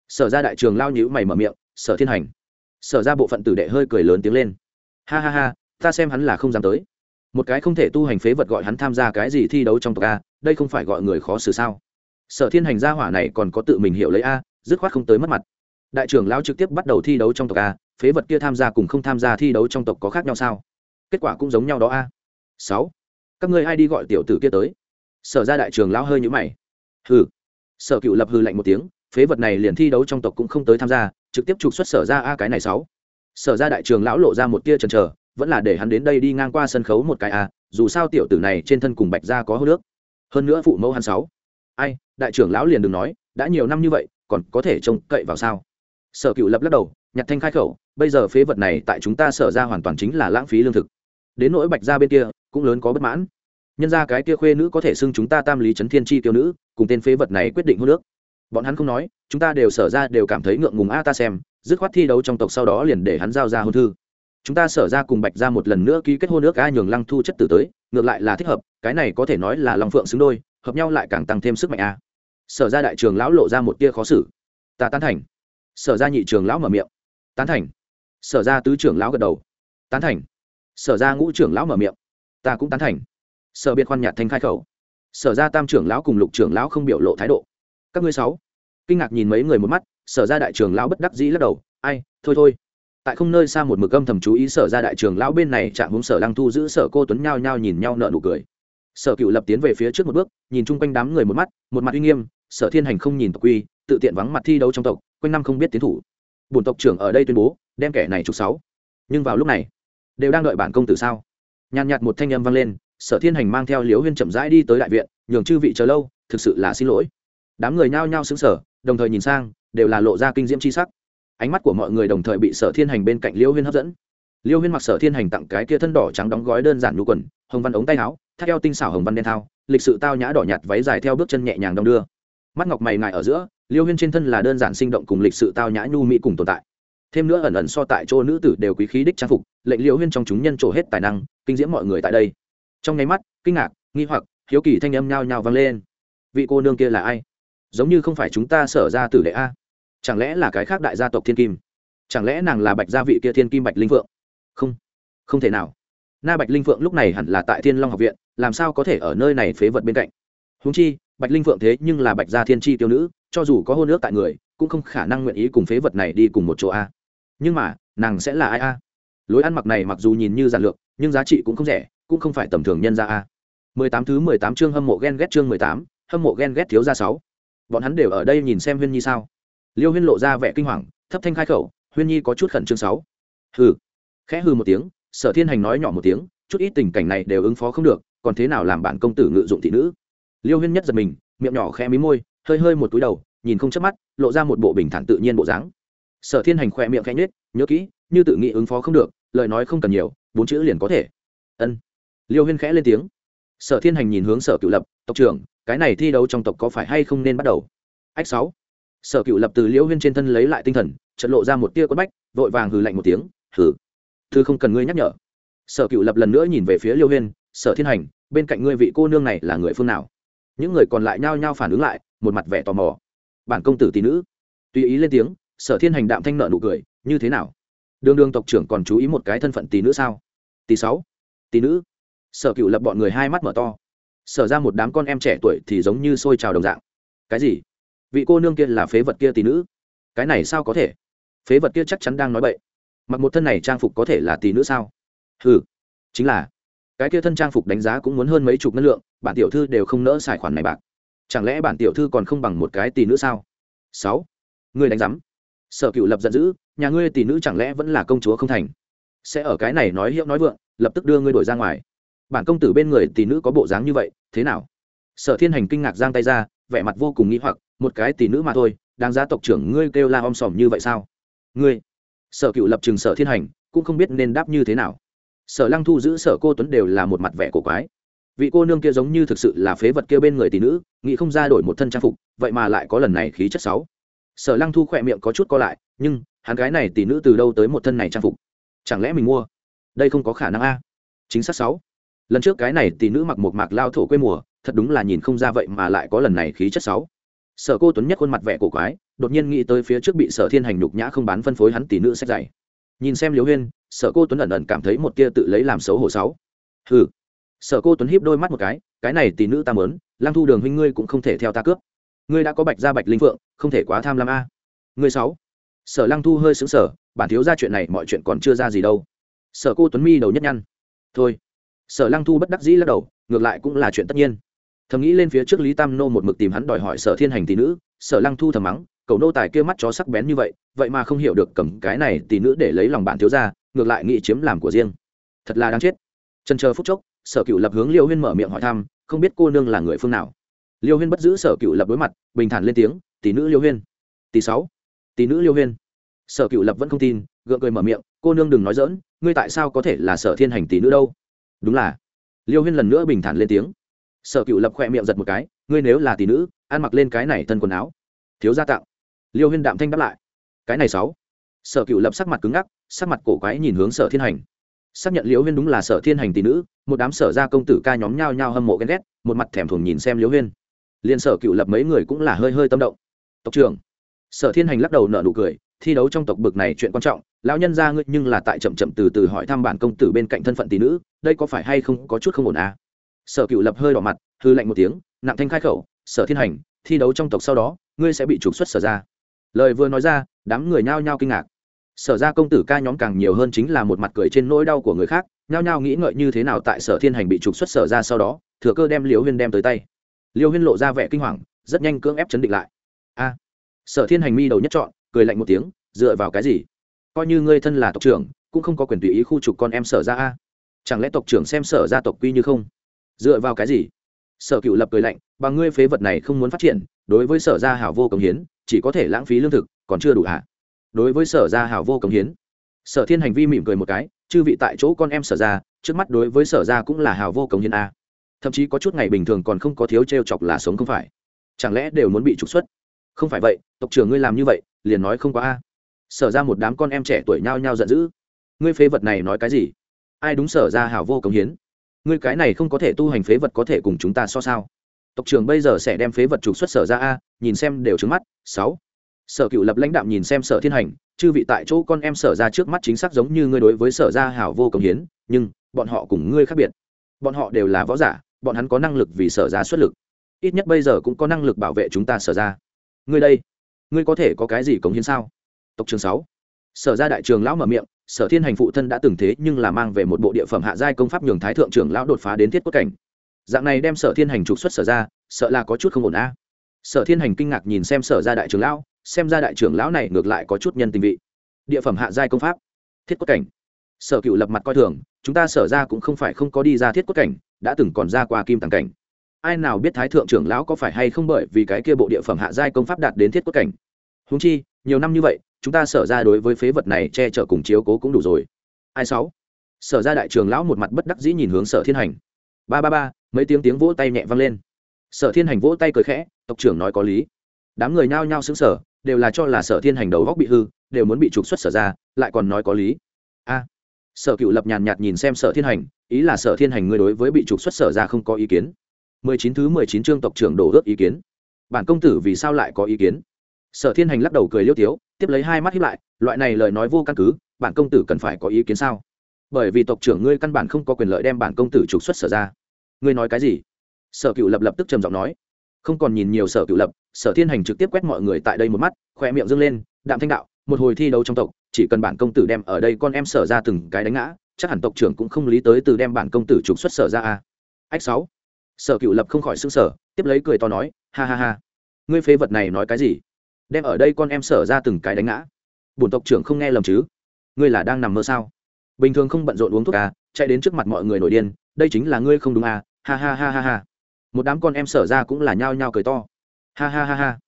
Sở ra đại trường lao nhữ mày mở miệng, sở thiên hành. Sở ra bộ phận tử đệ hơi cười lớn tiếng lên. Ha ha ha, ta xem hắn là không dám tới. Một cái không thể tu hành phế vật gọi hắn tham gia cái gì thi đấu trong tộc a, đây không phải gọi người khó xử sao? Sở thiên hành gia hỏa này còn có tự mình hiểu lấy a, dứt khoát không tới mất mặt. Đại trưởng lao trực tiếp bắt đầu thi đấu trong tộc a, phế vật kia tham gia cùng không tham gia thi đấu trong tộc có khác nhau sao? Kết quả cũng giống nhau đó a. Sáu. Các ngươi ai đi gọi tiểu tử kia tới? Sở ra đại trường lão hơi nhũ mày. Hừ. Sở cựu lập hư lạnh một tiếng, phế vật này liền thi đấu trong tộc cũng không tới tham gia, trực tiếp trục xuất sở ra a cái này sáu. Sở ra đại trường lão lộ ra một tia chần chờ, vẫn là để hắn đến đây đi ngang qua sân khấu một cái a, dù sao tiểu tử này trên thân cùng bạch ra có hô nước. Hơn nữa phụ mẫu hắn sáu ai, đại trưởng lão liền đừng nói, đã nhiều năm như vậy, còn có thể trông cậy vào sao? Sở cựu lập lắc đầu, nhặt thanh khai khẩu, bây giờ phế vật này tại chúng ta sở ra hoàn toàn chính là lãng phí lương thực. Đến nỗi bạch ra bên kia, cũng lớn có bất mãn. Nhân ra cái kia khuê nữ có thể xưng chúng ta tam lý trấn thiên chi tiêu nữ, cùng tên phế vật này quyết định hô nước bọn hắn không nói, chúng ta đều sở ra đều cảm thấy ngượng ngùng a ta xem, dứt khoát thi đấu trong tộc sau đó liền để hắn giao ra hôn thư. Chúng ta sở ra cùng bạch ra một lần nữa ký kết hôn nước a nhường lăng thu chất tử tới, ngược lại là thích hợp, cái này có thể nói là long phượng xứng đôi hợp nhau lại càng tăng thêm sức mạnh a. Sở ra đại trường lão lộ ra một tia khó xử. Ta tán thành. Sở ra nhị trường lão mở miệng. Tán thành. Sở ra tứ trưởng lão gật đầu. Tán thành. Sở ra ngũ trưởng lão mở miệng. Ta cũng tán thành. Sở biệt khoan nhạt thanh khai khẩu. Sở ra tam trưởng lão cùng lục trưởng lão không biểu lộ thái độ. Các ngươi sáu. Kinh ngạc nhìn mấy người một mắt, sở ra đại trưởng lão bất đắc dĩ lắc đầu. Ai, thôi thôi. Tại không nơi xa một mực âm thầm chú ý sở ra đại trưởng lão bên này chạm hướng sở lăng thu giữ sở cô tuấn nhao nhao nhìn nhau nợ nụ cười sở cựu lập tiến về phía trước một bước, nhìn chung quanh đám người một mắt, một mặt uy nghiêm, sở thiên hành không nhìn tộc quy, tự tiện vắng mặt thi đấu trong tộc, quanh năm không biết tiến thủ. Bổn tộc trưởng ở đây tuyên bố, đem kẻ này trục sáu. Nhưng vào lúc này, đều đang đợi bản công tử sao? Nhàn nhạt một thanh âm vang lên, sở thiên hành mang theo liếu huyên chậm rãi đi tới đại viện, nhường chư vị chờ lâu, thực sự là xin lỗi. Đám người nhao nhao xứng sở đồng thời nhìn sang, đều là lộ ra kinh diễm c h i sắc. Ánh mắt của mọi người đồng thời bị sở thiên hành bên cạnh liêu huyên hấp dẫn. Liêu huyên mặc sở thiên hành tặng cái kia thân đỏ trắng đóng gói đơn giản nhu quần, hồng văn ống tay áo thắt eo tinh xảo hồng văn đen thao, lịch sự tao nhã đỏ nhạt váy dài theo bước chân nhẹ nhàng đong đưa. Mắt ngọc mày ngại ở giữa, liêu huyên trên thân là đơn giản sinh động cùng lịch sự tao nhã nhu mỹ cùng tồn tại. Thêm nữa ẩn ẩn so tại chỗ nữ tử đều quý khí đích trang phục, lệnh liêu huyên trong chúng nhân trổ hết tài năng, kinh diễm mọi người tại đây. Trong nháy mắt, kinh ngạc, nghi hoặc, hiếu kỳ thanh âm nhao nhao vang lên. Vị cô nương kia là ai? Giống như không phải chúng ta sở ra tử đệ a. Chẳng lẽ là cái khác đại gia tộc thiên kim? Chẳng lẽ nàng là bạch gia vị kia thiên kim bạch linh phượng? Không không thể nào. Na bạch linh phượng lúc này hẳn là tại thiên long học viện làm sao có thể ở nơi này phế vật bên cạnh? Húng chi, bạch linh phượng thế nhưng là bạch gia thiên tri tiêu nữ, cho dù có hôn ước tại người, cũng không khả năng nguyện ý cùng phế vật này đi cùng một chỗ a. Nhưng mà, nàng sẽ là ai a? Lối ăn mặc này mặc dù nhìn như giản lược, nhưng giá trị cũng không rẻ, cũng không phải tầm thường nhân ra a. Mười tám thứ mười tám chương hâm mộ ghen ghét chương mười tám, hâm mộ ghen ghét thiếu gia sáu. Bọn hắn đều ở đây nhìn xem huyên nhi sao? Liêu huyên lộ ra vẻ kinh hoàng, thấp thanh khai khẩu, huyên nhi có chút khẩn trương sáu. Hừ, khẽ hừ một tiếng, sở thiên hành nói nhỏ một tiếng chút ít tình cảnh này đều ứng phó không được, còn thế nào làm bản công tử ngự dụng thị nữ? Liêu huyên nhất giật mình, miệng nhỏ khẽ mí môi, hơi hơi một túi đầu, nhìn không chớp mắt, lộ ra một bộ bình thản tự nhiên bộ dáng. Sở thiên hành khoe miệng khẽ nhết nhớ kỹ, như tự nghĩ ứng phó không được, lời nói không cần nhiều, bốn chữ liền có thể. Ân. Liêu huyên khẽ lên tiếng. Sở thiên hành nhìn hướng sở cựu lập, tộc trưởng, cái này thi đấu trong tộc có phải hay không nên bắt đầu? Ách sáu. Sở cựu lập từ liễu huyên trên thân lấy lại tinh thần trận lộ ra một tia quất bách, vội vàng hừ lạnh một tiếng, hừ, thư không cần ngươi nhắc nhở sở cựu lập lần nữa nhìn về phía liêu huyên, sở thiên hành, bên cạnh ngươi vị cô nương này là người phương nào? Những người còn lại nhao nhao phản ứng lại, một mặt vẻ tò mò. Bản công tử tỷ nữ. Tùy ý lên tiếng, sở thiên hành đạm thanh nợ nụ cười, như thế nào? Đường đường tộc trưởng còn chú ý một cái thân phận tỷ nữ sao? Tỷ sáu. Tỷ nữ. Sở cựu lập bọn người hai mắt mở to. Sở ra một đám con em trẻ tuổi thì giống như xôi trào đồng dạng. Cái gì? Vị cô nương kia là phế vật kia tỷ nữ? Cái này sao có thể? Phế vật kia chắc chắn đang nói bậy. Mặc một thân này trang phục có thể là tỷ nữ sao? Ừ chính là, cái kia thân trang phục đánh giá cũng muốn hơn mấy chục ngân lượng, bản tiểu thư đều không nỡ xài khoản này bạc. Chẳng lẽ bản tiểu thư còn không bằng một cái tỷ nữ sao? Sáu, ngươi đánh giám. Sở cựu lập giận dữ, nhà ngươi tỷ nữ chẳng lẽ vẫn là công chúa không thành? Sẽ ở cái này nói hiệu nói vượng, lập tức đưa ngươi đổi ra ngoài. Bản công tử bên người tỷ nữ có bộ dáng như vậy, thế nào? Sở thiên hành kinh ngạc giang tay ra, vẻ mặt vô cùng nghĩ hoặc, một cái tỷ nữ mà thôi, đáng giá tộc trưởng ngươi kêu la om sòm như vậy sao? Ngươi, sở cựu lập trường sở thiên hành, cũng không biết nên đáp như thế nào sở lăng thu giữ sở cô tuấn đều là một mặt vẻ cổ quái. Vị cô nương kia giống như thực sự là phế vật kia bên người tỷ nữ, nghĩ không ra đổi một thân trang phục, vậy mà lại có lần này khí chất sáu sở lăng thu khỏe miệng có chút co lại, nhưng, hắn gái này tỷ nữ từ đâu tới một thân này trang phục? Chẳng lẽ mình mua? Đây không có khả năng a. Chính xác sáu lần trước cái này tỷ nữ mặc một mạc lao thổ quê mùa, thật đúng là nhìn không ra vậy mà lại có lần này khí chất sáu sở cô tuấn nhất khuôn mặt vẻ cổ quái, đột nhiên nghĩ tới phía trước bị sở thiên hành nhục nhã không bán phân phối hắn tỷ nữ sách dày nhìn xem liễu huyên, sở cô tuấn ẩn ẩn cảm thấy một tia tự lấy làm xấu hổ sáu. Hừ. Sở cô tuấn hiếp đôi mắt một cái cái này tỷ nữ ta mớn lang thu đường huynh ngươi cũng không thể theo ta cướp. Ngươi đã có bạch ra bạch linh phượng, không thể quá tham lam a. Ngươi sáu. Sở lăng thu hơi xứng sở bản thiếu ra chuyện này mọi chuyện còn chưa ra gì đâu. Sở cô tuấn mi đầu nhất nhăn. Thôi. Sở lăng thu bất đắc dĩ lắc đầu, ngược lại cũng là chuyện tất nhiên. Thầm nghĩ lên phía trước lý tam nô một mực tìm hắn đòi hỏi sở thiên hành tỷ nữ, sở lăng thu thầm mắng cậu nô tài kia mắt chó sắc bén như vậy vậy mà không hiểu được cầm cái này tỷ nữ để lấy lòng bạn thiếu ra ngược lại nghĩ chiếm làm của riêng. Thật là đáng chết. Trần chờ phút chốc, sở cựu lập hướng liêu huyên mở miệng hỏi thăm, không biết cô nương là người phương nào. Liêu huyên bất giữ sở cựu lập đối mặt, bình thản lên tiếng, tỷ nữ liêu huyên. Tỷ sáu. Tỷ nữ liêu huyên. Sở cựu lập vẫn không tin, gượng cười mở miệng, cô nương đừng nói dỡn ngươi tại sao có thể là sở thiên hành tỷ nữ đâu? Đúng là. Liêu huyên lần nữa bình thản lên tiếng. Sở cựu lập khoe miệng giật một cái, ngươi nếu là tỷ nữ, ăn mặc lên cái này thân quần áo. Thiếu gia tạo liêu huyên đạm thanh đáp lại. Cái này sáu. Sở cựu lập sắc mặt cứng ngắc, sắc mặt cổ quái nhìn hướng sở thiên hành. Xác nhận liễu huyên đúng là sở thiên hành tỷ nữ, một đám sở gia công tử ca nhóm nhao nhao hâm mộ ghen ghét, một mặt thèm thuồng nhìn xem liễu huyên. Liên sở cựu lập mấy người cũng là hơi hơi tâm động. Tộc trưởng. Sở thiên hành lắc đầu nở nụ cười, thi đấu trong tộc bực này chuyện quan trọng, lão nhân ra ngươi nhưng là tại chậm chậm từ từ hỏi thăm bản công tử bên cạnh thân phận tỷ nữ, đây có phải hay không có chút không ổn à? Sở cựu lập hơi đỏ mặt, hư lạnh một tiếng, nặng thanh khai khẩu, sở thiên hành, thi đấu trong tộc sau đó, ngươi sẽ bị trục xuất sở ra lời vừa nói ra, đám người nhao nhao kinh ngạc. Sở ra công tử ca nhóm càng nhiều hơn chính là một mặt cười trên nỗi đau của người khác, nhao nhao nghĩ ngợi như thế nào tại sở thiên hành bị trục xuất sở ra sau đó, thừa cơ đem liều huyên đem tới tay. Liêu huyên lộ ra vẻ kinh hoàng, rất nhanh cưỡng ép chấn định lại. A. Sở thiên hành mi đầu nhất chọn cười lạnh một tiếng, dựa vào cái gì? Coi như ngươi thân là tộc trưởng, cũng không có quyền tùy ý khu trục con em sở ra a. Chẳng lẽ tộc trưởng xem sở ra tộc quy như không? Dựa vào cái gì? Sở cựu lập cười lạnh, bằng ngươi phế vật này không muốn phát triển, đối với sở gia hảo vô công hiến chỉ có thể lãng phí lương thực, còn chưa đủ hạ đối với sở gia hảo vô công hiến. Sở thiên hành vi mỉm cười một cái, chư vị tại chỗ con em sở gia, trước mắt đối với sở gia cũng là hảo vô công hiến a. Thậm chí có chút ngày bình thường còn không có thiếu t r e o chọc là sống không phải. Chẳng lẽ đều muốn bị trục xuất? Không phải vậy, tộc trưởng ngươi làm như vậy, liền nói không có a. Sở ra một đám con em trẻ tuổi nhao nhao giận dữ. Ngươi phế vật này nói cái gì? Ai đúng sở ra hảo vô công hiến? Ngươi cái này không có thể tu hành phế vật có thể cùng chúng ta so sao? Tộc trưởng bây giờ sẽ đem phế vật trục xuất sở ra a, nhìn xem đều trứng mắt. Sáu, sở cựu lập lãnh đạm nhìn xem sở thiên hành, chư vị tại chỗ con em sở ra trước mắt chính xác giống như ngươi đối với sở ra hảo vô công hiến, nhưng bọn họ cùng ngươi khác biệt. Bọn họ đều là võ giả, bọn hắn có năng lực vì sở ra xuất lực. Ít nhất bây giờ cũng có năng lực bảo vệ chúng ta sở ra. Ngươi đây, ngươi có thể có cái gì cống hiến sao? Tộc trường sáu, sở ra đại trường lão mở miệng, sở thiên hành phụ thân đã từng thế nhưng là mang về một bộ địa phẩm hạ giai công pháp nhường thái thượng trưởng lão đột phá đến thiết quốc cảnh dạng này đem sở thiên hành trục xuất sở ra, sợ là có chút không ổn a. Sở thiên hành kinh ngạc nhìn xem sở ra đại trưởng lão, xem ra đại trưởng lão này ngược lại có chút nhân tình vị. Địa phẩm hạ giai công pháp. Thiết quất cảnh. Sở cựu lập mặt coi thường, chúng ta sở ra cũng không phải không có đi ra thiết quất cảnh, đã từng còn ra qua kim tàng cảnh. Ai nào biết thái thượng trưởng lão có phải hay không bởi vì cái kia bộ địa phẩm hạ giai công pháp đạt đến thiết quất cảnh. Húng chi, nhiều năm như vậy, chúng ta sở ra đối với phế vật này che chở cùng chiếu cố cũng đủ rồi. Ai sáu? Sở ra đại trường lão một mặt bất đắc dĩ nhìn hướng sở thiên hành. Ba ba ba mấy tiếng tiếng vỗ tay nhẹ vang lên. Sở thiên hành vỗ tay cười khẽ, tộc trưởng nói có lý. Đám người nhao nhao xứng sở đều là cho là sở thiên hành đầu góc bị hư, đều muốn bị trục xuất sở ra, lại còn nói có lý. A. Sở cựu lập nhàn nhạt nhìn xem sở thiên hành, ý là sở thiên hành ngươi đối với bị trục xuất sở ra không có ý kiến. Mười chín thứ mười chín chương tộc trưởng đổ ước ý kiến. Bản công tử vì sao lại có ý kiến? Sở thiên hành lắc đầu cười liêu tiếu, tiếp lấy hai mắt hiếp lại, loại này lời nói vô căn cứ, bản công tử cần phải có ý kiến sao? Bởi vì tộc trưởng ngươi căn bản không có quyền lợi đem bản công tử trục xuất sở ra ngươi nói cái gì? Sở cựu lập lập tức trầm giọng nói. Không còn nhìn nhiều sở cựu lập, sở thiên hành trực tiếp quét mọi người tại đây một mắt khoe miệng dâng lên, đạm thanh đạo, một hồi thi đấu trong tộc, chỉ cần bản công tử đem ở đây con em sở ra từng cái đánh ngã, chắc hẳn tộc trưởng cũng không lý tới từ đem bản công tử trục xuất sở ra a. Ách sáu. Sở cựu lập không khỏi xưng sở tiếp lấy cười to nói, ha ha ha. Ngươi phế vật này nói cái gì? Đem ở đây con em sở ra từng cái đánh ngã. Bổn tộc trưởng không nghe lầm chứ? Ngươi là đang nằm mơ sao? Bình thường không bận rộn uống thuốc à chạy đến trước mặt mọi người nổi điên, đây chính là ngươi không đúng à ha ha ha ha ha. Một đám con em sở ra cũng là nhao nhao cười to. Ha ha ha ha.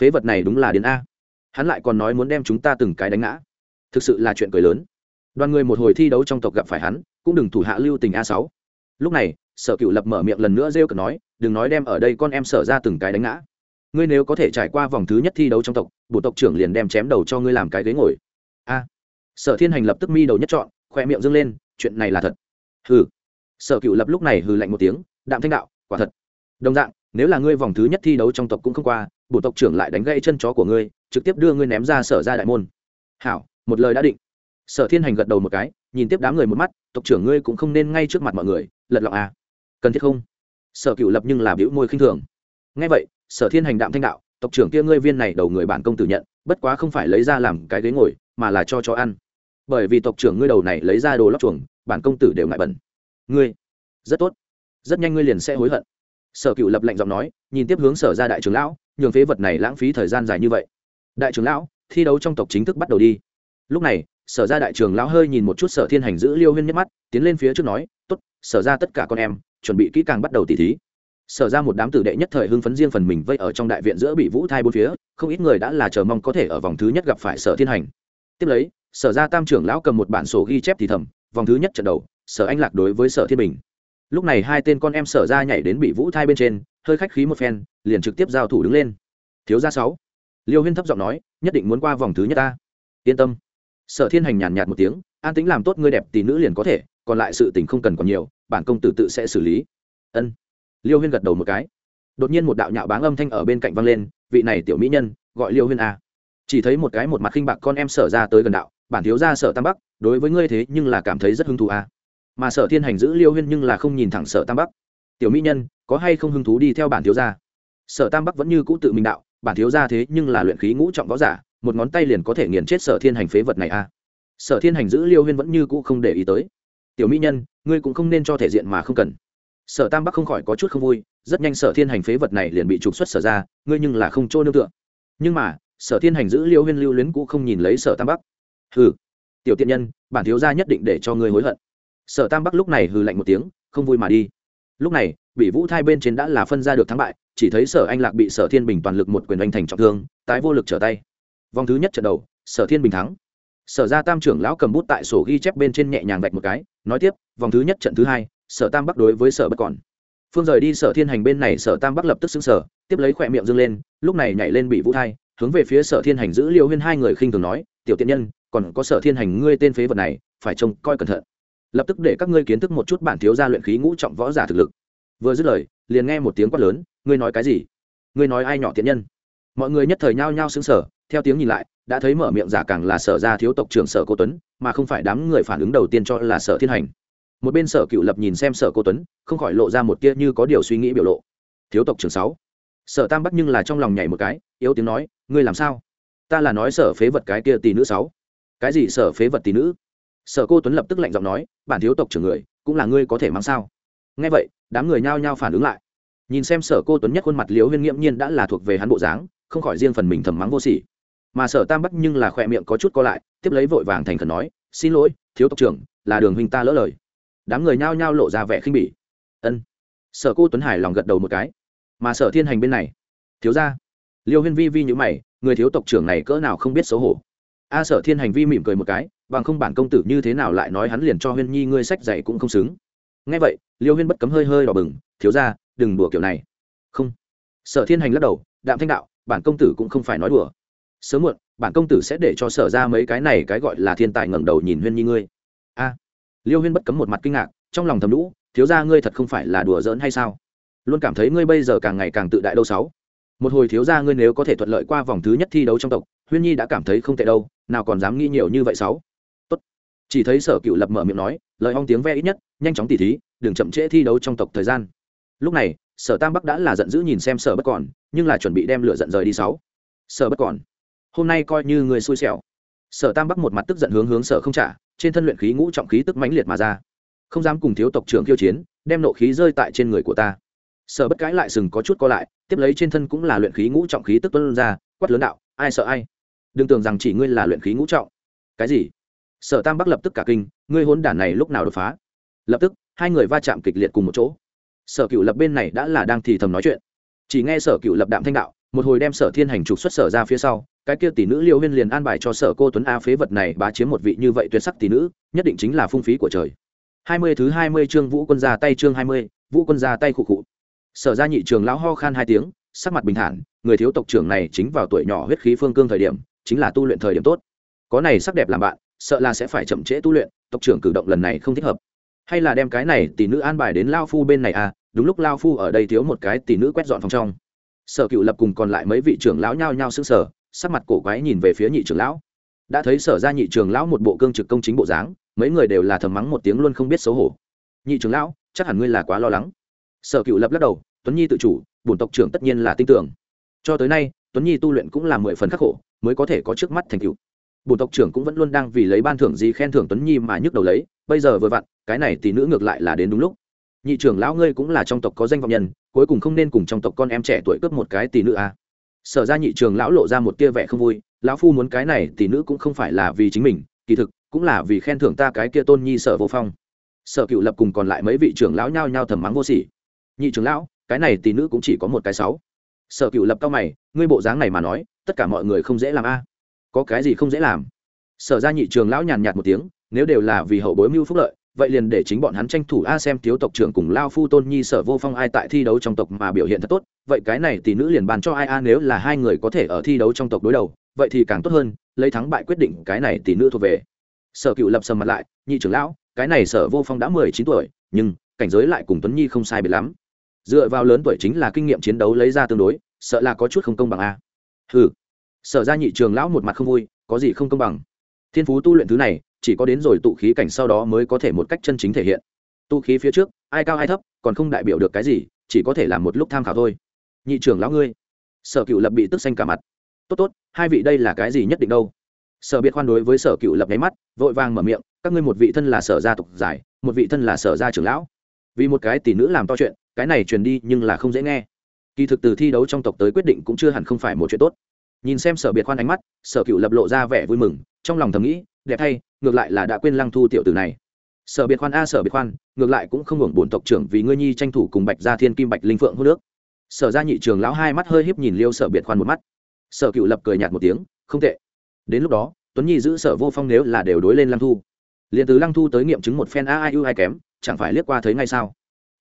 Phế vật này đúng là đến a. Hắn lại còn nói muốn đem chúng ta từng cái đánh ngã. Thực sự là chuyện cười lớn. Đoàn người một hồi thi đấu trong tộc gặp phải hắn, cũng đừng thủ hạ lưu tình a sáu. Lúc này, sở cựu lập mở miệng lần nữa rêu cực nói, đừng nói đem ở đây con em sở ra từng cái đánh ngã. Ngươi nếu có thể trải qua vòng thứ nhất thi đấu trong tộc, bộ tộc trưởng liền đem chém đầu cho ngươi làm cái ghế ngồi. A. Sở thiên hành lập tức mi đầu nhất chọn khoe miệng dâng lên, chuyện này là thật. Hừ sở cựu lập lúc này hừ lạnh một tiếng, đạm thanh đạo, quả thật. Đồng dạng, nếu là ngươi vòng thứ nhất thi đấu trong tộc cũng không qua bộ tộc trưởng lại đánh gãy chân chó của ngươi, trực tiếp đưa ngươi ném ra sở ra đại môn. Hảo, một lời đã định. Sở thiên hành gật đầu một cái, nhìn tiếp đám người một mắt, tộc trưởng ngươi cũng không nên ngay trước mặt mọi người, lật lọng à. Cần thiết không? Sở cựu lập nhưng là biểu môi khinh thường. Ngay vậy, sở thiên hành đạm thanh đạo, tộc trưởng kia ngươi viên này đầu người bản công tử nhận, bất quá không phải lấy ra làm cái ghế ngồi, mà là cho chó ăn. Bởi vì tộc trưởng ngươi đầu này lấy ra đồ lóc chuồng, bản công tử đều ngại bẩn ngươi, rất tốt, rất nhanh ngươi liền sẽ hối hận. Sở cựu lập lệnh giọng nói, nhìn tiếp hướng sở ra đại trưởng lão, nhường phế vật này lãng phí thời gian dài như vậy. Đại trưởng lão, thi đấu trong tộc chính thức bắt đầu đi. Lúc này, sở ra đại trưởng lão hơi nhìn một chút sở thiên hành giữ liêu huyên nhắc mắt, tiến lên phía trước nói t ố t sở ra tất cả con em, chuẩn bị kỹ càng bắt đầu tỉ thí. Sở ra một đám tử đệ nhất thời hưng phấn riêng phần mình vây ở trong đại viện giữa bị vũ thai bốn phía, không ít người đã là chờ mong có thể ở vòng thứ nhất gặp phải sở thiên hành. Tiếp lấy, sở ra tam trưởng lão cầm một bản sổ ghi chép thì thầm, vòng thứ nhất trận đầu sở anh lạc đối với sở thiên bình. Lúc này hai tên con em sở ra nhảy đến bị vũ thai bên trên, hơi khách khí một phen, liền trực tiếp giao thủ đứng lên. Thiếu gia sáu. Liêu huyên thấp giọng nói, nhất định muốn qua vòng thứ nhất ta. Yên tâm. Sở thiên hành nhàn nhạt một tiếng, an tính làm tốt ngươi đẹp tỷ nữ liền có thể, còn lại sự tình không cần còn nhiều, bản công tử tự sẽ xử lý. Ân. Liêu huyên gật đầu một cái. Đột nhiên một đạo nhạo báng âm thanh ở bên cạnh vang lên, vị này tiểu mỹ nhân, gọi liêu huyên a chỉ thấy một cái một mặt khinh bạc con em sở ra tới gần đạo, bản thiếu gia sở tam bắc, đối với ngươi thế nhưng là cảm thấy rất hứng thú a mà sở thiên hành giữ liêu huyên nhưng là không nhìn thẳng sở tam bắc. Tiểu mỹ nhân, có hay không hứng thú đi theo bản thiếu gia? Sở tam bắc vẫn như cũ tự mình đạo, bản thiếu gia thế nhưng là luyện khí ngũ trọng võ giả, một ngón tay liền có thể nghiền chết sở thiên hành phế vật này a sở thiên hành giữ liêu huyên vẫn như cũ không để ý tới. Tiểu mỹ nhân, ngươi cũng không nên cho thể diện mà không cần. Sở tam bắc không khỏi có chút không vui, rất nhanh sở thiên hành phế vật này liền bị trục xuất sở ra, ngươi nhưng là không trôi nương tựa. Nhưng mà, sở thiên hành giữ liêu huyên lưu luyến cũ không nhìn lấy sở tam bắc. Hừ, tiểu tiện nhân, bản thiếu gia nhất định để cho ngươi hối hận sở tam bắc lúc này hừ lạnh một tiếng, không vui mà đi. Lúc này, bị vũ thai bên trên đã là phân ra được thắng bại, chỉ thấy sở anh lạc bị sở thiên bình toàn lực một quyền đánh thành trọng thương, tái vô lực trở tay. Vòng thứ nhất trận đầu, sở thiên bình thắng. Sở ra tam trưởng lão cầm bút tại sổ ghi chép bên trên nhẹ nhàng vạch một cái, nói tiếp, vòng thứ nhất trận thứ hai, sở tam bắc đối với sở bất còn. Phương rời đi sở thiên hành bên này, sở tam bắc lập tức xứng sở tiếp lấy khỏe miệng dâng lên, lúc này nhảy lên bị vũ thai, hướng về phía sở thiên hành giữ liều huyên hai người khinh thường nói, tiểu tiện nhân, còn có sở thiên hành ngươi tên phế vật này, phải trông coi cẩn thận lập tức để các ngươi kiến thức một chút bản thiếu gia luyện khí ngũ trọng võ giả thực lực. Vừa dứt lời, liền nghe một tiếng quát lớn, ngươi nói cái gì? Ngươi nói ai nhỏ tiện nhân? Mọi người nhất thời nhao nhao xứng sở theo tiếng nhìn lại, đã thấy mở miệng giả càng là sở ra thiếu tộc trưởng sở cô tuấn, mà không phải đám người phản ứng đầu tiên cho là sở thiên hành. Một bên sở cựu lập nhìn xem sở cô tuấn, không khỏi lộ ra một tia như có điều suy nghĩ biểu lộ. Thiếu tộc trưởng sáu. Sở tam bắc nhưng là trong lòng nhảy một cái, yếu tiếng nói, ngươi làm sao? Ta là nói sở phế vật cái kia tỷ nữ sáu. Cái gì sở phế vật tỷ nữ? Sở cô tuấn lập tức lạnh giọng nói, bản thiếu tộc trưởng người, cũng là ngươi có thể mang sao? Nghe vậy, đám người nhao nhao phản ứng lại. Nhìn xem sở cô tuấn nhất khuôn mặt liễu huyên nghiễm nhiên đã là thuộc về hắn bộ dáng, không khỏi riêng phần mình thầm mắng vô sỉ. Mà sở tam bắc nhưng là khỏe miệng có chút co lại, tiếp lấy vội vàng thành khẩn nói, xin lỗi, thiếu tộc trưởng, là đường huynh ta lỡ lời. Đám người nhao nhao lộ ra vẻ khinh bỉ. Ân. Sở cô tuấn hải lòng gật đầu một cái. Mà sở thiên hành bên này, thiếu ra liêu huyên vi vi nhữ mày, người thiếu tộc trưởng này cỡ nào không biết xấu hổ. A sở thiên hành vi mỉm cười một cái bằng không bản công tử như thế nào lại nói hắn liền cho huyên nhi ngươi sách dạy cũng không xứng. Ngay vậy, liêu huyên bất cấm hơi hơi đỏ bừng, thiếu ra đừng đùa kiểu này. Không. Sở thiên hành lắc đầu, đạm thanh đạo, bản công tử cũng không phải nói đùa. Sớm muộn, bản công tử sẽ để cho sở ra mấy cái này cái gọi là thiên tài ngẩng đầu nhìn huyên nhi ngươi. A. Liêu huyên bất cấm một mặt kinh ngạc, trong lòng thầm lũ thiếu ra ngươi thật không phải là đùa giỡn hay sao? Luôn cảm thấy ngươi bây giờ càng ngày càng tự đại đâu sáu. Một hồi thiếu gia ngươi nếu có thể thuận lợi qua vòng thứ nhất thi đấu trong tộc, huyên nhi đã cảm thấy không tệ đâu, nào còn dám nghĩ nhiều như vậy sáu chỉ thấy sở cựu lập mở miệng nói, lời hong tiếng ve ít nhất, nhanh chóng tỉ thí, đừng chậm trễ thi đấu trong tộc thời gian. Lúc này, sở tam bắc đã là giận dữ nhìn xem sở bất còn, nhưng là chuẩn bị đem lửa giận rời đi sáu. Sở bất còn, hôm nay coi như người xui xẻo. Sở tam bắc một mặt tức giận hướng hướng sở không trả, trên thân luyện khí ngũ trọng khí tức mãnh liệt mà ra. Không dám cùng thiếu tộc trưởng khiêu chiến, đem nộ khí rơi tại trên người của ta. Sở bất cãi lại sừng có chút co lại, tiếp lấy trên thân cũng là luyện khí ngũ trọng khí tức tuân ra, quát lớn đạo, ai sợ ai? Đừng tưởng rằng chỉ ngươi là luyện khí ngũ trọng. Cái gì? Sở tam bắc lập tức cả kinh, ngươi hôn đản này lúc nào đột phá? Lập tức, hai người va chạm kịch liệt cùng một chỗ. Sở cựu lập bên này đã là đang thì thầm nói chuyện. Chỉ nghe sở cựu lập đạm thanh đạo, một hồi đem sở thiên hành trục xuất sở ra phía sau, cái kia tỷ nữ liêu huyên liền an bài cho sở cô tuấn a phế vật này bá chiếm một vị như vậy tuyệt sắc tỷ nữ, nhất định chính là phung phí của trời. Hai mươi thứ hai mươi chương vũ quân ra tay chương hai mươi, vũ quân ra tay khụ khụ. Sở ra nhị trường lão ho khan hai tiếng, sắc mặt bình thản, người thiếu tộc trưởng này chính vào tuổi nhỏ huyết khí phương cương thời điểm, chính là tu luyện thời điểm tốt. Có này sắc đẹp làm bạn sợ là sẽ phải chậm trễ tu luyện, tộc trưởng cử động lần này không thích hợp. Hay là đem cái này tỷ nữ an bài đến lao phu bên này à? Đúng lúc lao phu ở đây thiếu một cái tỷ nữ quét dọn phòng trong. Sở cựu lập cùng còn lại mấy vị trưởng lão nhao nhao xưng sở sắc mặt cổ quái nhìn về phía nhị trưởng lão. Đã thấy sở ra nhị trưởng lão một bộ cương trực công chính bộ dáng, mấy người đều là thầm mắng một tiếng luôn không biết xấu hổ. Nhị trưởng lão, chắc hẳn ngươi là quá lo lắng. Sở cựu lập lắc đầu, tuấn nhi tự chủ, bổn tộc trưởng tất nhiên là tin tưởng. Cho tới nay, tuấn nhi tu luyện cũng là mười phần khắc khổ, mới có thể có trước mắt thành cựu bổn tộc trưởng cũng vẫn luôn đang vì lấy ban thưởng gì khen thưởng tuấn nhi mà nhức đầu lấy, bây giờ vừa vặn, cái này tỷ nữ ngược lại là đến đúng lúc. Nhị trưởng lão ngươi cũng là trong tộc có danh vọng nhân, cuối cùng không nên cùng trong tộc con em trẻ tuổi cướp một cái tỷ nữ à. sở ra nhị trường lão lộ ra một tia vẻ không vui, lão phu muốn cái này tỷ nữ cũng không phải là vì chính mình, kỳ thực, cũng là vì khen thưởng ta cái kia tôn nhi sở vô phong. Sở cựu lập cùng còn lại mấy vị trưởng lão nhao nhao thầm mắng vô sỉ. Nhị trưởng lão, cái này tỷ nữ cũng chỉ có một cái sáu. Sở cựu lập cao mày, ngươi bộ dáng này mà nói, tất cả mọi người không dễ làm a có cái gì không dễ làm. Sở ra nhị trường lão nhàn nhạt một tiếng, nếu đều là vì hậu bối mưu phúc lợi, vậy liền để chính bọn hắn tranh thủ a xem thiếu tộc trưởng cùng lao phu tôn nhi sở vô phong ai tại thi đấu trong tộc mà biểu hiện thật tốt, vậy cái này tỷ nữ liền bàn cho ai a nếu là hai người có thể ở thi đấu trong tộc đối đầu, vậy thì càng tốt hơn, lấy thắng bại quyết định cái này tỷ nữ thuộc về. Sở cựu lập sầm mặt lại, nhị trưởng lão, cái này sở vô phong đã mười chín tuổi, nhưng cảnh giới lại cùng tuấn nhi không sai biệt lắm. Dựa vào lớn tuổi chính là kinh nghiệm chiến đấu lấy ra tương đối, sợ là có chút không công bằng a. Ừ sở ra nhị trường lão một mặt không vui, có gì không công bằng? Thiên phú tu luyện thứ này, chỉ có đến rồi tụ khí cảnh sau đó mới có thể một cách chân chính thể hiện. Tụ khí phía trước, ai cao ai thấp, còn không đại biểu được cái gì, chỉ có thể làm một lúc tham khảo thôi. Nhị trưởng lão ngươi. Sở cựu lập bị tức xanh cả mặt. Tốt tốt, hai vị đây là cái gì nhất định đâu? Sở biệt khoan đối với sở cựu lập nháy mắt, vội vàng mở miệng, các ngươi một vị thân là sở gia tục giải, một vị thân là sở gia trưởng lão. Vì một cái tỷ nữ làm to chuyện, cái này truyền đi nhưng là không dễ nghe. Kỳ thực từ thi đấu trong tộc tới quyết định cũng chưa hẳn không phải một chuyện tốt nhìn xem sở biệt khoan ánh mắt, sở cựu lập lộ ra vẻ vui mừng, trong lòng thầm nghĩ, đẹp thay, ngược lại là đã quên lăng thu tiểu tử này. Sở biệt khoan a, sở biệt khoan, ngược lại cũng không hưởng bổn tộc trưởng vì ngươi nhi tranh thủ cùng bạch gia thiên kim bạch linh phượng hô nước. Sở gia nhị trường lão hai mắt hơi híp nhìn liêu sở biệt khoan một mắt. Sở cựu lập cười nhạt một tiếng, không tệ. Đến lúc đó, tuấn nhi giữ sở vô phong nếu là đều đối lên lăng thu. Liền từ lăng thu tới nghiệm chứng một phen a ai ưu ai kém, chẳng phải liếc qua thấy ngay sao?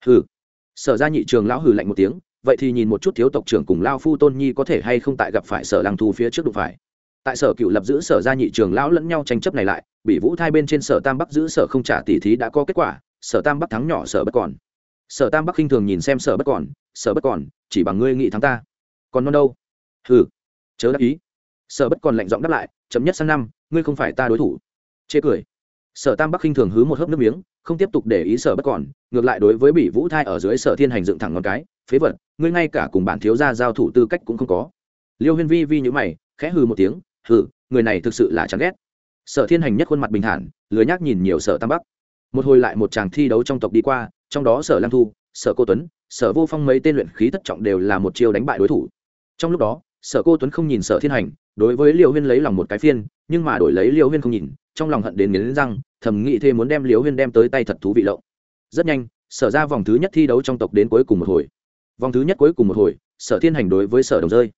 Hừ. Sở gia nhị trường lão hừ lạnh một tiếng vậy thì nhìn một chút thiếu tộc trưởng cùng lao phu tôn nhi có thể hay không tại gặp phải sở lăng thu phía trước đụng phải. Tại sở cựu lập giữ sở gia nhị trường lão lẫn nhau tranh chấp này lại, bị vũ thai bên trên sở tam bắc giữ sở không trả tỷ thí đã có kết quả, sở tam bắc thắng nhỏ sở bất còn. Sở tam bắc khinh thường nhìn xem sở bất còn, sở bất còn, chỉ bằng ngươi nghị thắng ta. Còn non đâu? Hừ, chớ đáp ý. Sở bất còn lạnh giọng đáp lại, chấm nhất sang năm, ngươi không phải ta đối thủ. Chê cười. Sở tam bắc khinh thường hứ một hớp nước miếng, không tiếp tục để ý sở bất còn, ngược lại đối với bị vũ thai ở dưới sở thiên hành dựng thẳng ngón cái, phế vật ngươi ngay cả cùng bản thiếu gia giao thủ tư cách cũng không có. Liêu huyên vi vi nhữ mày, khẽ hừ một tiếng, hừ, người này thực sự là chán ghét. Sở thiên hành nhất khuôn mặt bình thản, lười nhác nhìn nhiều sở tam bắc. Một hồi lại một chàng thi đấu trong tộc đi qua, trong đó sở lam thu, sở cô tuấn, sở vô phong mấy tên luyện khí thất trọng đều là một chiêu đánh bại đối thủ. Trong lúc đó, sở cô tuấn không nhìn sở thiên hành, đối với liêu huyên lấy lòng một cái phiên, nhưng mà đổi lấy liêu huyên không nhìn, trong lòng hận đến nghiến răng, thầm nghĩ thêm muốn đem liêu huyên đem tới tay thật thú vị lộng. Rất nhanh, sở ra vòng thứ nhất thi đấu trong tộc đến cuối cùng một hồi vòng thứ nhất cuối cùng một hồi, sở thiên hành đối với sở đồng rơi.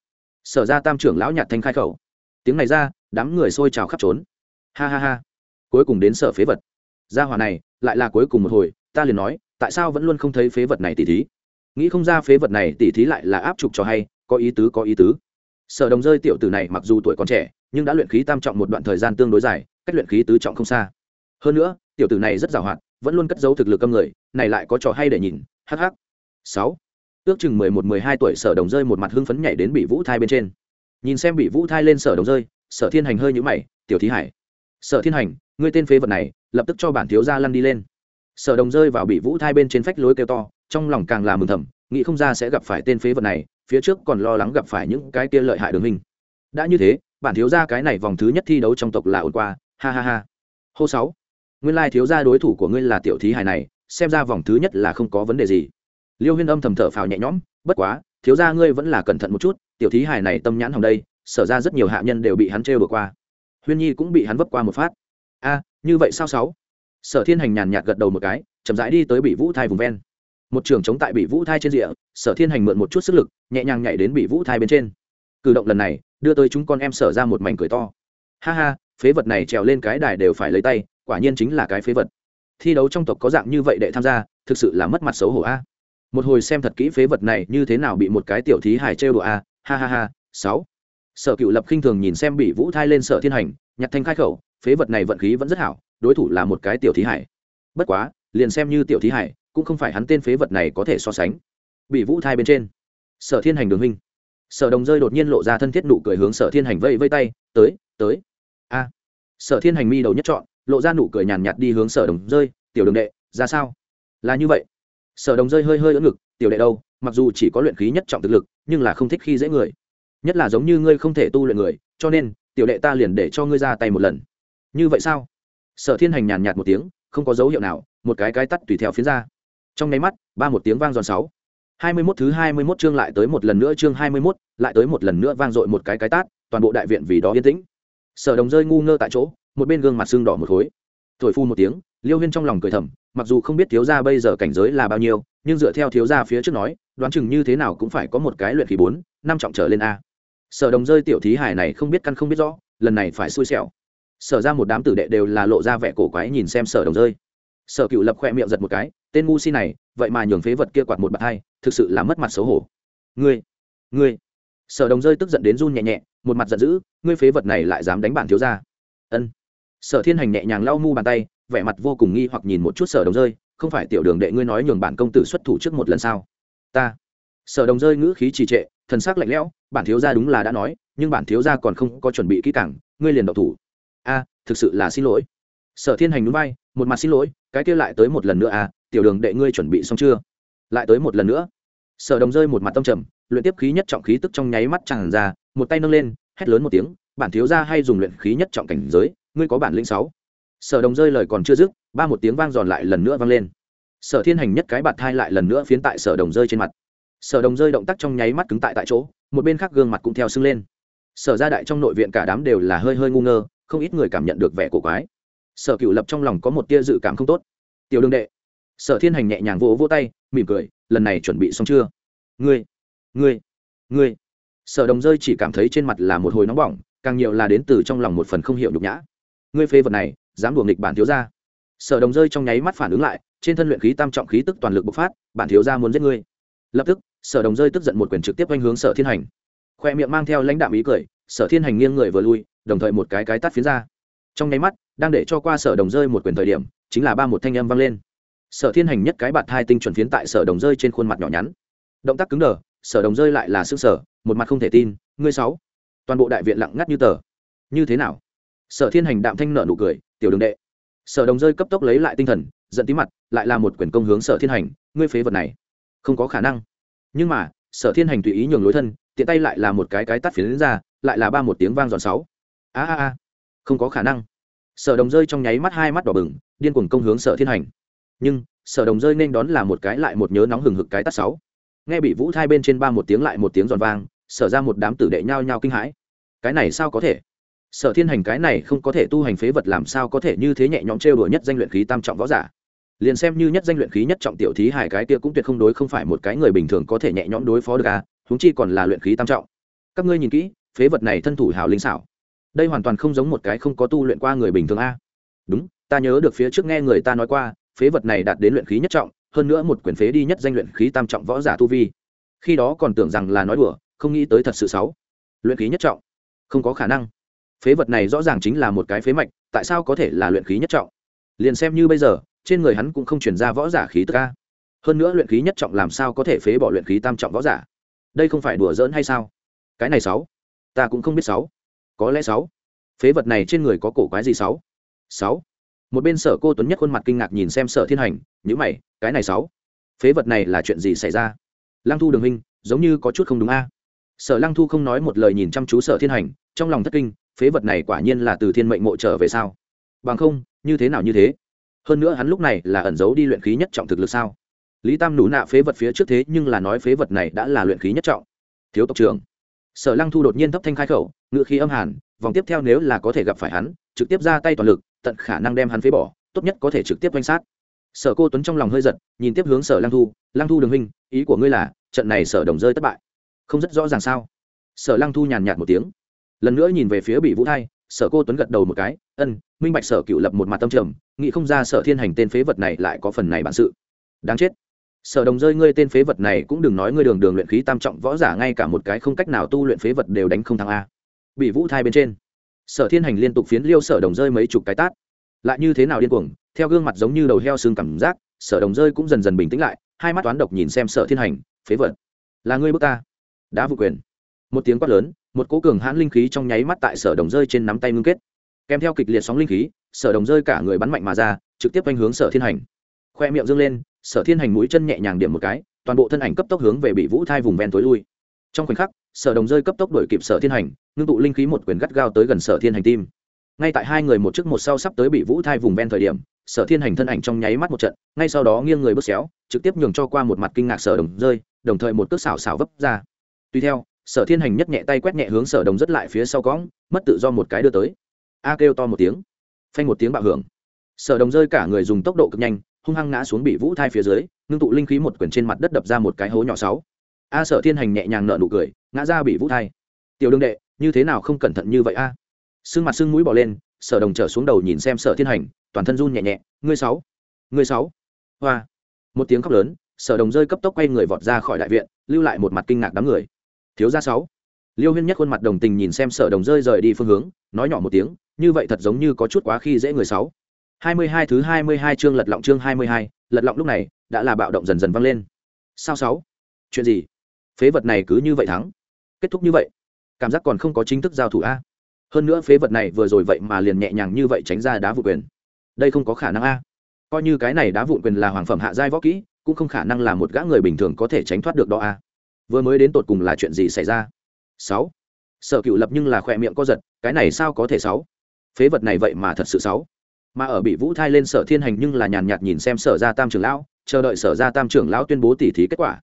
Sở ra tam trưởng lão nhạt thanh khai khẩu. Tiếng này ra, đám người xôi trào khắp trốn. Ha ha ha. Cuối cùng đến sở phế vật. Gia hòa này, lại là cuối cùng một hồi, ta liền nói, tại sao vẫn luôn không thấy phế vật này tỉ thí? Nghĩ không ra phế vật này tỉ thí lại là áp trục cho hay, có ý tứ, có ý tứ. Sở đồng rơi tiểu tử này mặc dù tuổi còn trẻ, nhưng đã luyện khí tam trọng một đoạn thời gian tương đối dài, cách luyện khí tứ trọng không xa. Hơn nữa, tiểu tử này rất giàu hoạt, vẫn luôn cất giấu thực lực âm người, này lại có trò hay để nhìn. Hh sáu ước chừng mười một, mười hai tuổi sở đồng rơi một mặt hưng phấn nhảy đến bị vũ thai bên trên. Nhìn xem bị vũ thai lên sở đồng rơi, sở thiên hành hơi nhũ mày, tiểu thí hải, sở thiên hành, ngươi tên phế vật này, lập tức cho bản thiếu gia lăn đi lên. Sở đồng rơi vào bị vũ thai bên trên phách lối kêu to, trong lòng càng là mừng thầm, nghĩ không ra sẽ gặp phải tên phế vật này, phía trước còn lo lắng gặp phải những cái kia lợi hại đường hình. Đã như thế, bản thiếu gia cái này vòng thứ nhất thi đấu trong tộc là ổn qua, ha ha ha. Hô sáu, nguyên lai thiếu gia đối thủ của ngươi là tiểu thí hải này, xem ra vòng thứ nhất là không có vấn đề gì liêu huyên âm thầm thở phào nhẹ nhõm, bất quá, thiếu gia ngươi vẫn là cẩn thận một chút, tiểu thí hài này tâm nhãn hồng đây, sở ra rất nhiều hạ nhân đều bị hắn trêu vừa qua. Huyên nhi cũng bị hắn vấp qua một phát. A, như vậy sao sáu? Sở thiên hành nhàn nhạt gật đầu một cái, chậm rãi đi tới bị vũ thai vùng ven. Một trường chống tại bị vũ thai trên rìa, sở thiên hành mượn một chút sức lực, nhẹ nhàng nhảy đến bị vũ thai bên trên. Cử động lần này, đưa tới chúng con em sở ra một mảnh cười to. Ha ha, phế vật này trèo lên cái đài đều phải lấy tay, quả nhiên chính là cái phế vật. Thi đấu trong tộc có dạng như vậy để tham gia, thực sự là mất mặt xấu hổ a một hồi xem thật kỹ phế vật này như thế nào bị một cái tiểu thí hài trêu đùa a ha ha ha, sáu. Sở cựu lập khinh thường nhìn xem bị vũ thai lên sở thiên hành, nhặt thanh khai khẩu, phế vật này vận khí vẫn rất hảo, đối thủ là một cái tiểu thí hải bất quá, liền xem như tiểu thí hải cũng không phải hắn tên phế vật này có thể so sánh. Bị vũ thai bên trên. Sở thiên hành đường huynh. Sở đồng rơi đột nhiên lộ ra thân thiết nụ cười hướng sở thiên hành vây vây tay, tới tới. A. Sở thiên hành mi đầu nhất chọn lộ ra nụ cười nhàn nhạt đi hướng sở đồng rơi, tiểu đường đệ, ra sao? Là như vậy sở đồng rơi hơi hơi ỡ ngực, tiểu đệ đâu, mặc dù chỉ có luyện khí nhất trọng thực lực, nhưng là không thích khi dễ người. Nhất là giống như ngươi không thể tu luyện người, cho nên, tiểu đệ ta liền để cho ngươi ra tay một lần. Như vậy sao? Sở thiên hành nhàn nhạt một tiếng, không có dấu hiệu nào, một cái cái tắt tùy theo phiến ra. Trong nháy mắt, ba một tiếng vang giòn sáu. Hai mươi mốt thứ hai mươi mốt chương lại tới một lần nữa, chương hai mươi mốt, lại tới một lần nữa vang dội một cái cái tát, toàn bộ đại viện vì đó yên tĩnh. Sở đồng rơi ngu ngơ tại chỗ, một bên gương mặt xương đỏ một khối. Thổi phu một tiếng, liêu huyên trong lòng cười thầm mặc dù không biết thiếu gia bây giờ cảnh giới là bao nhiêu, nhưng dựa theo thiếu gia phía trước nói, đoán chừng như thế nào cũng phải có một cái luyện khí bốn, năm trọng trở lên a. Sở đồng rơi tiểu thí hải này không biết căn không biết rõ, lần này phải xui xẻo. Sở ra một đám tử đệ đều là lộ ra vẻ cổ quái nhìn xem sở đồng rơi. Sở cựu lập khoe miệng giật một cái, tên ngu si này, vậy mà nhường phế vật kia quạt một bạt hai, thực sự là mất mặt xấu hổ. Ngươi ngươi. Sở đồng rơi tức giận đến run nhẹ nhẹ, một mặt giận dữ, ngươi phế vật này lại dám đánh bản thiếu ra ân. Sở thiên hành nhẹ nhàng lau mu bàn tay vẻ mặt vô cùng nghi hoặc nhìn một chút sở đồng rơi, không phải tiểu đường đệ ngươi nói nhường bản công tử xuất thủ trước một lần sao? Ta. Sở đồng rơi ngữ khí trì trệ, thần sắc lạnh lẽo, bản thiếu gia đúng là đã nói, nhưng bản thiếu gia còn không có chuẩn bị kỹ càng, ngươi liền độc thủ. A, thực sự là xin lỗi. Sở thiên hành núi bay, một mặt xin lỗi, cái kia lại tới một lần nữa à tiểu đường đệ ngươi chuẩn bị xong chưa? Lại tới một lần nữa. Sở đồng rơi một mặt tâm trầm, luyện tiếp khí nhất trọng khí tức trong nháy mắt tràn ra, một tay nâng lên, hét lớn một tiếng, bản thiếu gia hay dùng luyện khí nhất trọng cảnh giới, ngươi có bản lĩnh sáu sở đồng rơi lời còn chưa dứt, ba một tiếng vang giòn lại lần nữa vang lên. Sở thiên hành nhất cái bạt thai lại lần nữa phiến tại sở đồng rơi trên mặt. Sở đồng rơi động tác trong nháy mắt cứng tại tại chỗ, một bên khác gương mặt cũng theo sưng lên. Sở gia đại trong nội viện cả đám đều là hơi hơi ngu ngơ, không ít người cảm nhận được vẻ cổ quái. Sở cựu lập trong lòng có một tia dự cảm không tốt. Tiểu đương đệ. Sở thiên hành nhẹ nhàng vỗ vỗ tay, mỉm cười, lần này chuẩn bị xong chưa? Ngươi ngươi ngươi. Sở đồng rơi chỉ cảm thấy trên mặt là một hồi nóng bỏng, càng nhiều là đến từ trong lòng một phần không hiểu nhục nhã. Ngươi phê vật này dám đùa nghịch bản thiếu gia. Sở đồng rơi trong nháy mắt phản ứng lại, trên thân luyện khí tam trọng khí tức toàn lực bộc phát, bản thiếu gia muốn giết ngươi. Lập tức, sở đồng rơi tức giận một quyền trực tiếp quanh hướng sở thiên hành. Khoe miệng mang theo lãnh đạm ý cười, sở thiên hành nghiêng người vừa lui, đồng thời một cái cái tắt phiến ra. Trong nháy mắt, đang để cho qua sở đồng rơi một quyền thời điểm, chính là ba một thanh âm vang lên. Sở thiên hành nhất cái bạt hai tinh chuẩn phiến tại sở đồng rơi trên khuôn mặt nhỏ nhắn. Động tác cứng đờ, sở đồng rơi lại là xương sở một mặt không thể tin, ngươi sáu. Toàn bộ đại viện lặng ngắt như tờ. Như thế nào? Sở thiên hành đạm thanh nợ nụ cười, tiểu đường đệ. Sở đồng rơi cấp tốc lấy lại tinh thần, giận tí mặt, lại là một quyền công hướng sở thiên hành, ngươi phế vật này. Không có khả năng. Nhưng mà, sở thiên hành tùy ý nhường lối thân, tiện tay lại là một cái cái tắt phiến ra, lại là ba một tiếng vang giòn sáu. A a a, không có khả năng. Sở đồng rơi trong nháy mắt hai mắt đỏ bừng, điên cuồng công hướng sở thiên hành. Nhưng, sở đồng rơi nên đón là một cái lại một nhớ nóng hừng hực cái tắt sáu. Nghe bị vũ thai bên trên ba một tiếng lại một tiếng giòn vang, sở ra một đám tử đệ nhao nhao kinh hãi. Cái này sao có thể? Sở thiên hành cái này không có thể tu hành phế vật làm sao có thể như thế nhẹ nhõm trêu đùa nhất danh luyện khí tam trọng võ giả. Liền xem như nhất danh luyện khí nhất trọng tiểu thí hải cái kia cũng tuyệt không đối không phải một cái người bình thường có thể nhẹ nhõm đối phó được à húng chi còn là luyện khí tam trọng. Các ngươi nhìn kỹ, phế vật này thân thủ hào linh xảo. Đây hoàn toàn không giống một cái không có tu luyện qua người bình thường a. Đúng, ta nhớ được phía trước nghe người ta nói qua, phế vật này đạt đến luyện khí nhất trọng, hơn nữa một quyển phế đi nhất danh luyện khí tam trọng võ giả tu vi. Khi đó còn tưởng rằng là nói đùa, không nghĩ tới thật sự xấu. Luyện khí nhất trọng, không có khả năng phế vật này rõ ràng chính là một cái phế mạch, tại sao có thể là luyện khí nhất trọng? Liền xem như bây giờ, trên người hắn cũng không chuyển ra võ giả khí tức a. Hơn nữa luyện khí nhất trọng làm sao có thể phế bỏ luyện khí tam trọng võ giả? Đây không phải đùa giỡn hay sao? Cái này sáu. Ta cũng không biết sáu. Có lẽ sáu. Phế vật này trên người có cổ quái gì sáu? Sáu. Một bên sở cô tuấn nhất khuôn mặt kinh ngạc nhìn xem sở thiên hành nhữ mày, cái này sáu. Phế vật này là chuyện gì xảy ra? Lăng thu đường hình giống như có chút không đúng a. Sở lăng thu không nói một lời nhìn chăm chú sở thiên hành, trong lòng thất kinh phế vật này quả nhiên là từ thiên mệnh mộ trở về sao? Bằng không, như thế nào như thế? Hơn nữa hắn lúc này là ẩn giấu đi luyện khí nhất trọng thực lực sao? Lý tam nụ nạ phế vật phía trước thế nhưng là nói phế vật này đã là luyện khí nhất trọng. Thiếu tộc trưởng. Sở lăng thu đột nhiên thấp thanh khai khẩu ngự khí âm hàn, vòng tiếp theo nếu là có thể gặp phải hắn, trực tiếp ra tay toàn lực, tận khả năng đem hắn phế bỏ, tốt nhất có thể trực tiếp quanh sát. Sở cô tuấn trong lòng hơi giật, nhìn tiếp hướng sở lăng thu lăng thu đường huynh, ý của ngươi là, trận này sở đồng rơi thất bại. Không rất rõ ràng sao? Sở lăng thu nhàn nhạt một tiếng lần nữa nhìn về phía bị vũ thai, sở cô tuấn gật đầu một cái, ân, minh bạch sở cựu lập một mặt tâm trầm, nghĩ không ra sở thiên hành tên phế vật này lại có phần này bản sự. Đáng chết. Sở đồng rơi ngươi tên phế vật này cũng đừng nói ngươi đường đường luyện khí tam trọng võ giả, ngay cả một cái không cách nào tu luyện phế vật đều đánh không thắng a. Bị vũ thai bên trên, sở thiên hành liên tục phiến liêu sở đồng rơi mấy chục cái tát. Lại như thế nào điên cuồng, theo gương mặt giống như đầu heo xương cảm giác, sở đồng rơi cũng dần dần bình tĩnh lại, hai mắt toán độc nhìn xem sở thiên hành, phế vật, là ngươi bước ta. Đã vụ quyền. Một tiếng quát lớn một cố cường hãn linh khí trong nháy mắt tại sở đồng rơi trên nắm tay ngưng kết. Kèm theo kịch liệt sóng linh khí, sở đồng rơi cả người bắn mạnh mà ra, trực tiếp quanh hướng sở thiên hành. Khoe miệng dâng lên, sở thiên hành mũi chân nhẹ nhàng điểm một cái, toàn bộ thân ảnh cấp tốc hướng về bị vũ thai vùng ven tối lui. Trong khoảnh khắc, sở đồng rơi cấp tốc đổi kịp sở thiên hành, ngưng tụ linh khí một quyền gắt gao tới gần sở thiên hành tim. Ngay tại hai người một trước một sau sắp tới bị vũ thai vùng ven thời điểm, sở thiên hành thân ảnh trong nháy mắt một trận, ngay sau đó nghiêng người bước xéo, trực tiếp nhường cho qua một mặt kinh ngạc sở đồng rơi, đồng thời một cước xảo xảo vấp ra. Tuy theo sở thiên hành nhất nhẹ tay quét nhẹ hướng sở đồng rất lại phía sau cõng, mất tự do một cái đưa tới. A kêu to một tiếng. Phanh một tiếng bạo hưởng. Sở đồng rơi cả người dùng tốc độ cực nhanh, hung hăng ngã xuống bị vũ thai phía dưới, ngưng tụ linh khí một quyển trên mặt đất đập ra một cái hố nhỏ sáu. A sở thiên hành nhẹ nhàng nợ nụ cười, ngã ra bị vũ thai. Tiểu đương đệ, như thế nào không cẩn thận như vậy a? À? sưng mặt sưng mũi bỏ lên, sở đồng trở xuống đầu nhìn xem sở thiên hành, toàn thân run nhẹ nhẹ, ngươi sáu ngươi sáu. Hoa. Một tiếng khóc lớn, sở đồng rơi cấp tốc quay người vọt ra khỏi đại viện, lưu lại một mặt kinh ngạc đám người thiếu gia sáu. Liêu huyên nhất khuôn mặt đồng tình nhìn xem sở đồng rơi rời đi phương hướng, nói nhỏ một tiếng, như vậy thật giống như có chút quá khi dễ người sáu. Hai mươi hai thứ hai mươi hai chương lật lọng chương hai mươi hai, lật lọng lúc này, đã là bạo động dần dần vang lên. Sao sáu? Chuyện gì? Phế vật này cứ như vậy thắng. Kết thúc như vậy. Cảm giác còn không có chính thức giao thủ a. Hơn nữa phế vật này vừa rồi vậy mà liền nhẹ nhàng như vậy tránh ra đá vụ quyền. Đây không có khả năng a. Coi như cái này đá vụn quyền là hoàng phẩm hạ giai võ kỹ, cũng không khả năng là một gã người bình thường có thể tránh thoát được đó a vừa mới đến tột cùng là chuyện gì xảy ra? Sáu. Sở cựu lập nhưng là khỏe miệng co giật, cái này sao có thể sáu? Phế vật này vậy mà thật sự sáu. Mà ở bị vũ thai lên sở thiên hành nhưng là nhàn nhạt nhìn xem sở ra tam trưởng lão, chờ đợi sở ra tam trưởng lão tuyên bố tỉ thí kết quả.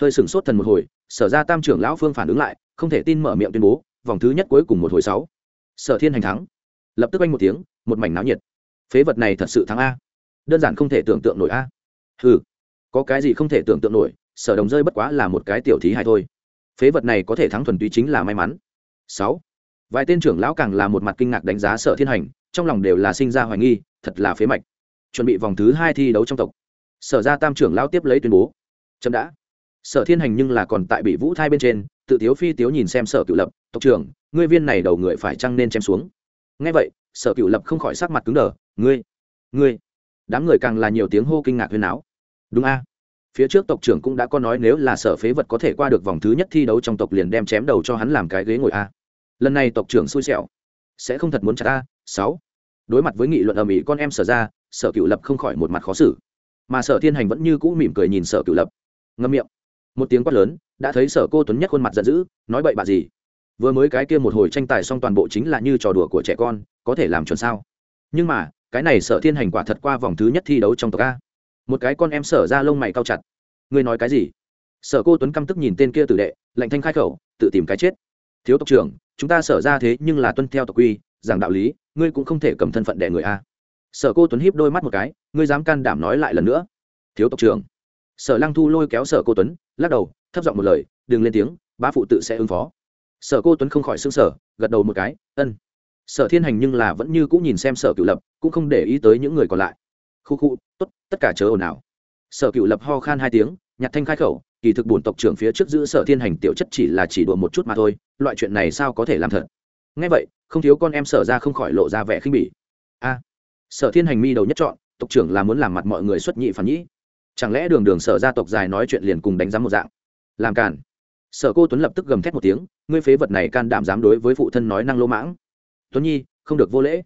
Hơi sửng sốt thần một hồi, sở ra tam trưởng lão phương phản ứng lại, không thể tin mở miệng tuyên bố, vòng thứ nhất cuối cùng một hồi sáu. Sở thiên hành thắng. Lập tức anh một tiếng, một mảnh náo nhiệt. Phế vật này thật sự thắng a. Đơn giản không thể tưởng tượng nổi a. Ừ có cái gì không thể tưởng tượng nổi? Sở đồng rơi bất quá là một cái tiểu thí hài thôi. Phế vật này có thể thắng thuần túy chính là may mắn. Sáu. Vài tên trưởng lão càng là một mặt kinh ngạc đánh giá sở thiên hành, trong lòng đều là sinh ra hoài nghi, thật là phế mạch. Chuẩn bị vòng thứ hai thi đấu trong tộc. Sở ra tam trưởng lão tiếp lấy tuyên bố. Chậm đã. Sở thiên hành nhưng là còn tại bị vũ thai bên trên, tự tiếu phi tiếu nhìn xem sở cựu lập, tộc trưởng, ngươi viên này đầu người phải chăng nên chém xuống? Ngay vậy, sở cựu lập không khỏi sắc mặt cứng đờ, ngươi ngươi. Đám người càng là nhiều tiếng hô kinh ngạc huyên áo đúng a phía trước tộc trưởng cũng đã có nói nếu là sở phế vật có thể qua được vòng thứ nhất thi đấu trong tộc liền đem chém đầu cho hắn làm cái ghế ngồi a. Lần này tộc trưởng xui xẻo. Sẽ không thật muốn chặt a, sáu. Đối mặt với nghị luận ầm ĩ con em sở ra, sở cựu lập không khỏi một mặt khó xử. Mà sở thiên hành vẫn như cũ mỉm cười nhìn sở cựu lập. Ngâm miệng. Một tiếng quát lớn, đã thấy sở cô tuấn nhất khuôn mặt giận dữ, nói bậy bạ gì? Vừa mới cái kia một hồi tranh tài xong toàn bộ chính là như trò đùa của trẻ con, có thể làm chuẩn sao? Nhưng mà, cái này sở thiên hành quả thật qua vòng thứ nhất thi đấu trong tộc a một cái con em sở ra lông mày cao chặt. Ngươi nói cái gì? Sở cô tuấn căm tức nhìn tên kia tử đệ, lạnh thanh khai khẩu, tự tìm cái chết. Thiếu tộc trưởng, chúng ta sở ra thế nhưng là tuân theo tộc quy, giảng đạo lý, ngươi cũng không thể cầm thân phận đẻ người a. Sở cô tuấn híp đôi mắt một cái, ngươi dám can đảm nói lại lần nữa. Thiếu tộc trưởng. Sở lăng thu lôi kéo sở cô tuấn, lắc đầu, thấp giọng một lời, đừng lên tiếng, bá phụ tự sẽ ứng phó. Sở cô tuấn không khỏi xương sở gật đầu một cái, ân. Sở thiên hành nhưng là vẫn như cũng nhìn xem sở cựu lập, cũng không để ý tới những người còn lại khu khu, tốt, tất cả chớ ồn ào. Sở cựu lập ho khan hai tiếng, nhặt thanh khai khẩu, kỳ thực bổn tộc trưởng phía trước giữ sở thiên hành tiểu chất chỉ là chỉ đùa một chút mà thôi, loại chuyện này sao có thể làm thật? Ngay vậy, không thiếu con em sở ra không khỏi lộ ra vẻ khinh bỉ. A, sở thiên hành mi đầu nhất chọn tộc trưởng là muốn làm mặt mọi người xuất nhị phản nhĩ. Chẳng lẽ đường đường sở gia tộc dài nói chuyện liền cùng đánh giá một dạng? Làm càn. Sở cô tuấn lập tức gầm thét một tiếng, ngươi phế vật này can đảm dám đối với phụ thân nói năng lỗ mãng. Tuấn nhi, không được vô lễ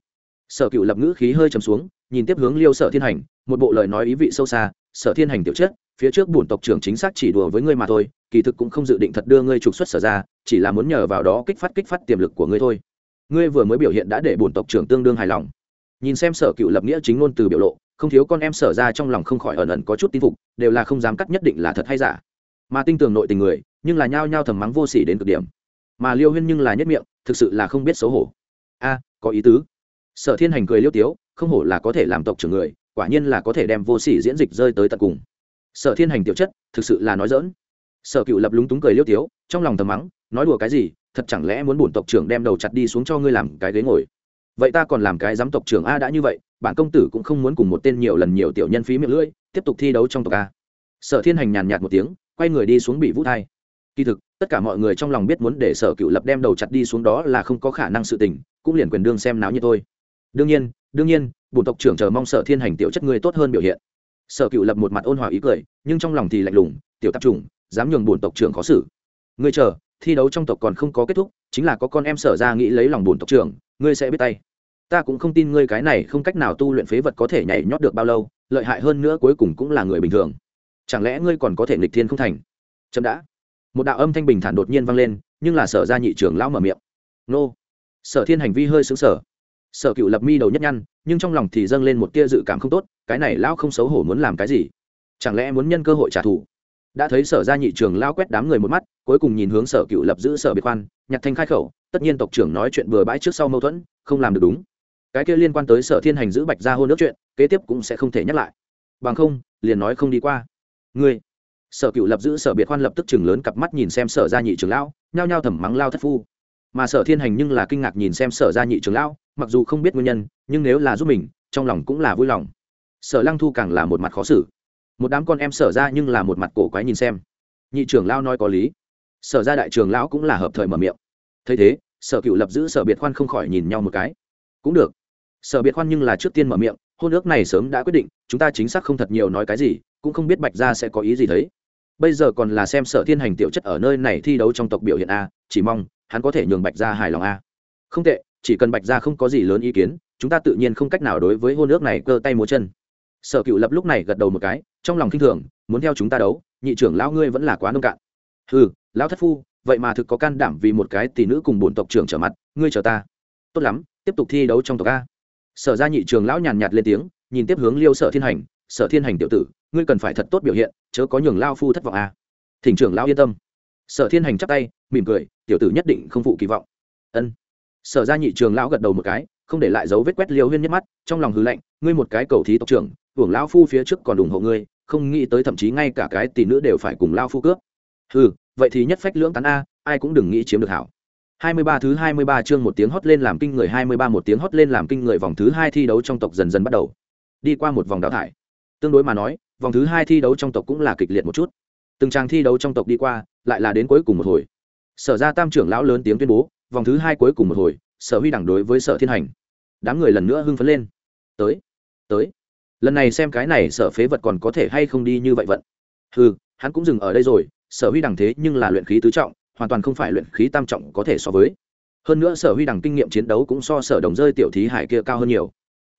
sở cựu lập ngữ khí hơi trầm xuống, nhìn tiếp hướng liêu sở thiên hành, một bộ lời nói ý vị sâu xa, sở thiên hành tiểu chất phía trước bổn tộc trưởng chính xác chỉ đùa với ngươi mà thôi, kỳ thực cũng không dự định thật đưa ngươi trục xuất sở ra, chỉ là muốn nhờ vào đó kích phát kích phát tiềm lực của ngươi thôi. Ngươi vừa mới biểu hiện đã để bổn tộc trưởng tương đương hài lòng. Nhìn xem sở cựu lập nghĩa chính ngôn từ biểu lộ, không thiếu con em sở ra trong lòng không khỏi ẩn ẩn có chút tin phục, đều là không dám cắt nhất định là thật hay giả. Mà tin tưởng nội tình người, nhưng là nhao nhao thầm mắng vô sỉ đến cực điểm. Mà liêu huyên nhưng là nhất miệng, thực sự là không biết xấu hổ. A, có ý tứ sở thiên hành cười liêu tiếu, không hổ là có thể làm tộc trưởng người, quả nhiên là có thể đem vô sỉ diễn dịch rơi tới tận cùng. Sở thiên hành tiểu chất, thực sự là nói dỡn sở cựu lập lúng túng cười liêu tiếu, trong lòng thầm mắng, nói đùa cái gì, thật chẳng lẽ muốn bổn tộc trưởng đem đầu chặt đi xuống cho ngươi làm cái ghế ngồi? Vậy ta còn làm cái giám tộc trưởng a đã như vậy, bản công tử cũng không muốn cùng một tên nhiều lần nhiều tiểu nhân phí miệng lưỡi, tiếp tục thi đấu trong tộc a. Sở thiên hành nhàn nhạt một tiếng, quay người đi xuống bị vũ thai. Kỳ thực, tất cả mọi người trong lòng biết muốn để sở cựu lập đem đầu chặt đi xuống đó là không có khả năng sự tình, cũng liền quyền đương xem náo như tôi đương nhiên đương nhiên, bổn tộc trưởng chờ mong sở thiên hành tiểu chất ngươi tốt hơn biểu hiện. Sở cựu lập một mặt ôn hòa ý cười, nhưng trong lòng thì lạnh lùng, tiểu tạp trùng dám nhường bổn tộc trưởng khó xử. Ngươi chờ, thi đấu trong tộc còn không có kết thúc, chính là có con em sở ra nghĩ lấy lòng bổn tộc trưởng, ngươi sẽ biết tay. Ta cũng không tin ngươi cái này không cách nào tu luyện phế vật có thể nhảy nhót được bao lâu, lợi hại hơn nữa cuối cùng cũng là người bình thường. Chẳng lẽ ngươi còn có thể nghịch thiên không thành? Chậm đã. Một đạo âm thanh bình thản đột nhiên vang lên, nhưng là sở ra nhị trưởng lão mở miệng. Nô. Sở thiên hành vi hơi xứng sở sở cựu lập mi đầu nhất nhăn, nhưng trong lòng thì dâng lên một tia dự cảm không tốt, cái này lão không xấu hổ muốn làm cái gì? Chẳng lẽ muốn nhân cơ hội trả thù? Đã thấy sở ra nhị trường lao quét đám người một mắt, cuối cùng nhìn hướng sở cựu lập giữ sở biệt khoan nhặt thanh khai khẩu, tất nhiên tộc trưởng nói chuyện bừa bãi trước sau mâu thuẫn, không làm được đúng. Cái kia liên quan tới sở thiên hành giữ bạch ra hôn nước chuyện, kế tiếp cũng sẽ không thể nhắc lại. Bằng không, liền nói không đi qua. Ngươi, sở cựu lập giữ sở biệt khoan lập tức chừng lớn cặp mắt nhìn xem sở gia nhị trường lão, nhao nhao thầm mắng lao thất phu. Mà sở thiên hành nhưng là kinh ngạc nhìn xem sở gia nhị trường lão mặc dù không biết nguyên nhân, nhưng nếu là giúp mình, trong lòng cũng là vui lòng. Sở lăng thu càng là một mặt khó xử. Một đám con em sở ra nhưng là một mặt cổ quái nhìn xem. Nhị trưởng lao nói có lý. Sở ra đại trưởng lão cũng là hợp thời mở miệng. Thấy thế, sở cựu lập giữ sở biệt khoan không khỏi nhìn nhau một cái. Cũng được. Sở biệt khoan nhưng là trước tiên mở miệng, hôn ước này sớm đã quyết định, chúng ta chính xác không thật nhiều nói cái gì, cũng không biết bạch gia sẽ có ý gì thấy. Bây giờ còn là xem sở thiên hành tiểu chất ở nơi này thi đấu trong tộc biểu hiện a, chỉ mong hắn có thể nhường bạch gia hài lòng a. Không tệ chỉ cần bạch gia không có gì lớn ý kiến, chúng ta tự nhiên không cách nào đối với hôn ước này cơ tay múa chân. Sở cựu lập lúc này gật đầu một cái, trong lòng k i n h thường, muốn theo chúng ta đấu, nhị trưởng lão ngươi vẫn là quá nông cạn. Ừ lão thất phu, vậy mà thực có can đảm vì một cái tỷ nữ cùng bổn tộc trưởng trở mặt, ngươi chờ ta. Tốt lắm, tiếp tục thi đấu trong tộc a. Sở ra nhị trường lão nhàn nhạt lên tiếng, nhìn tiếp hướng liêu sở thiên hành, sở thiên hành tiểu tử, ngươi cần phải thật tốt biểu hiện, chớ có nhường lao phu thất vọng a. Thỉnh trưởng lão yên tâm. Sở thiên hành chắp tay, mỉm cười, tiểu tử nhất định không phụ kỳ vọng. Ân sở ra nhị trường lão gật đầu một cái không để lại dấu vết quét liêu huyên nhất mắt trong lòng hư lạnh ngươi một cái cầu thí tộc trưởng hưởng lão phu phía trước còn ủng hộ ngươi không nghĩ tới thậm chí ngay cả cái tỷ nữ đều phải cùng lao phu cướp ừ vậy thì nhất phách lưỡng tán a ai cũng đừng nghĩ chiếm được hảo 23 thứ 23 chương một tiếng hót lên làm kinh người 23 một tiếng hót lên làm kinh người vòng thứ hai thi đấu trong tộc dần dần bắt đầu. Đi qua một vòng đào thải. Tương đối mà nói, vòng thứ hai thi đấu trong tộc cũng là kịch liệt một chút. Từng trang thi đấu trong tộc đi qua, lại là đến cuối cùng một hồi. Sở ra tam trưởng lão lớn tiếng tuyên bố, vòng thứ hai cuối cùng một hồi, Sở Huy đẳng đối với Sở Thiên Hành. Đám người lần nữa hưng phấn lên. Tới, tới. Lần này xem cái này Sở Phế vật còn có thể hay không đi như vậy vận. ừ hắn cũng dừng ở đây rồi, Sở Huy đẳng thế nhưng là luyện khí tứ trọng, hoàn toàn không phải luyện khí tam trọng có thể so với hơn nữa sở huy đẳng kinh nghiệm chiến đấu cũng so sở đồng rơi tiểu thí hải kia cao hơn nhiều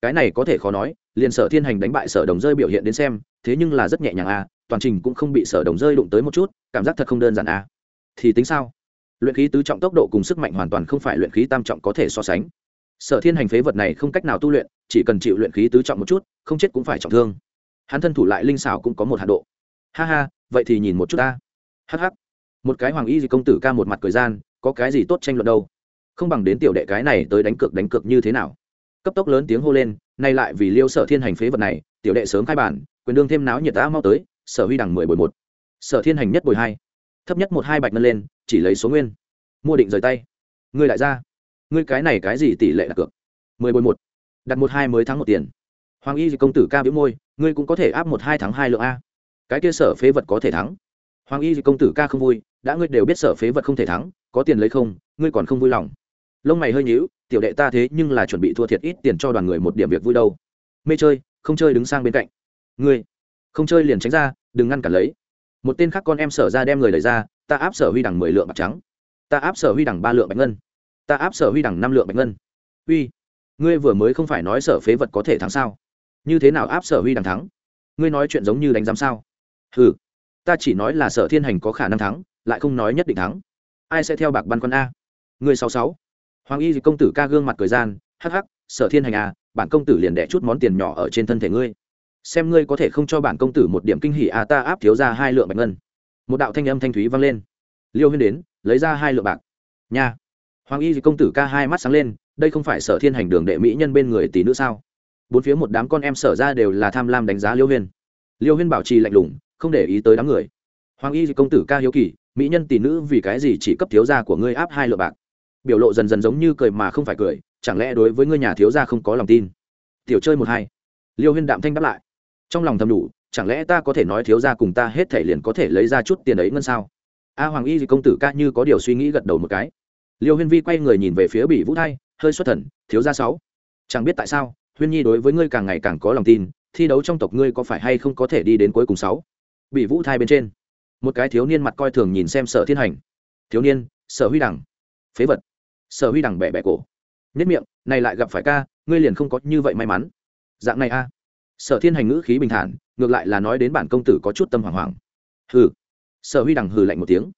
cái này có thể khó nói liền sở thiên hành đánh bại sở đồng rơi biểu hiện đến xem thế nhưng là rất nhẹ nhàng a à, toàn trình cũng không bị sở đồng rơi đụng tới một chút cảm giác thật không đơn giản a à. thì tính sao luyện khí tứ trọng tốc độ cùng sức mạnh hoàn toàn không phải luyện khí tam trọng có thể so sánh. Sở thiên hành phế vật này không cách nào tu luyện, chỉ cần chịu luyện khí tứ trọng một chút, không chết cũng phải trọng thương. Hắn thân thủ lại linh xảo cũng có một hạ độ. Ha ha, vậy thì nhìn một chút ta. Hh một cái hoàng y gì công tử ca một mặt cười gian, có cái gì tốt tranh luận đâu? Không bằng đến tiểu đệ cái này tới đánh cược đánh cược như thế nào? Cấp tốc lớn tiếng hô lên, nay lại vì liêu sở thiên hành phế vật này, tiểu đệ sớm khai bản, quyền đương thêm náo nhiệt ta mau tới, sở huy đằng mười bồi một. Sở thiên hành nhất bồi hai thấp nhất một hai bạch ngân lên, chỉ lấy số nguyên. Mua định rời tay. Ngươi lại ra ngươi cái này cái gì tỷ lệ đặt cược? Mười bồi một. Đặt một hai mới thắng một tiền. Hoàng y công tử ca biếu môi, ngươi cũng có thể áp một hai thắng hai lượng a. Cái kia sở phế vật có thể thắng. Hoàng y công tử ca không vui, đã ngươi đều biết sở phế vật không thể thắng, có tiền lấy không, ngươi còn không vui lòng. Lông mày hơi nhíu, tiểu đệ ta thế nhưng là chuẩn bị thua thiệt ít tiền cho đoàn người một điểm việc vui đâu. Mê chơi, không chơi đứng sang bên cạnh. Ngươi, không chơi liền tránh ra, đừng ngăn cản lấy một tên khác con em sở ra đem người lời ra ta áp sở huy đằng mười lượng bạc trắng ta áp sở huy đằng ba lượng bạch ngân ta áp sở huy đằng năm lượng bạch ngân. Uy ngươi vừa mới không phải nói sở phế vật có thể thắng sao? Như thế nào áp sở huy đằng thắng? Ngươi nói chuyện giống như đánh giám sao? Ừ ta chỉ nói là sở thiên hành có khả năng thắng lại không nói nhất định thắng. Ai sẽ theo bạc ban con a? Người sáu sáu. Hoàng y công tử ca gương mặt cười gian hắc hắc sở thiên hành à, bản công tử liền đẻ chút món tiền nhỏ ở trên thân thể ngươi xem ngươi có thể không cho bản công tử một điểm kinh hỉ à ta áp thiếu ra hai lượng bạch ngân. Một đạo thanh âm thanh thúy vang lên. Liêu huyên đến, lấy ra hai lượng bạc. Nha. Hoàng y công tử ca hai mắt sáng lên, đây không phải sở thiên hành đường đệ mỹ nhân bên người tỷ nữ sao? Bốn phía một đám con em sở ra đều là tham lam đánh giá liêu huyên. Liêu huyên bảo trì lạnh lùng, không để ý tới đám người. Hoàng y công tử ca hiếu kỳ, mỹ nhân tỷ nữ vì cái gì chỉ cấp thiếu gia của ngươi áp hai lượng bạc? Biểu lộ dần dần giống như cười mà không phải cười, chẳng lẽ đối với ngươi nhà thiếu gia không có lòng tin? Tiểu chơi một hai. Liêu huyên đạm thanh đáp lại trong lòng thầm đủ, chẳng lẽ ta có thể nói thiếu gia cùng ta hết thể liền có thể lấy ra chút tiền ấy ngân sao? A hoàng y công tử ca như có điều suy nghĩ gật đầu một cái. Liêu huyên vi quay người nhìn về phía bị vũ thay hơi xuất thần, thiếu gia sáu. Chẳng biết tại sao, huyên nhi đối với ngươi càng ngày càng có lòng tin, thi đấu trong tộc ngươi có phải hay không có thể đi đến cuối cùng sáu? Bị vũ thai bên trên. Một cái thiếu niên mặt coi thường nhìn xem sở thiên hành. Thiếu niên, sở huy đẳng phế vật. Sở huy đẳng bẻ bẻ cổ. Nhất miệng, này lại gặp phải ca, ngươi liền không có như vậy may mắn. Dạng này a sở thiên hành ngữ khí bình thản, ngược lại là nói đến bản công tử có chút tâm hoảng hoảng. Hừ. Sở huy đằng hừ lạnh một tiếng.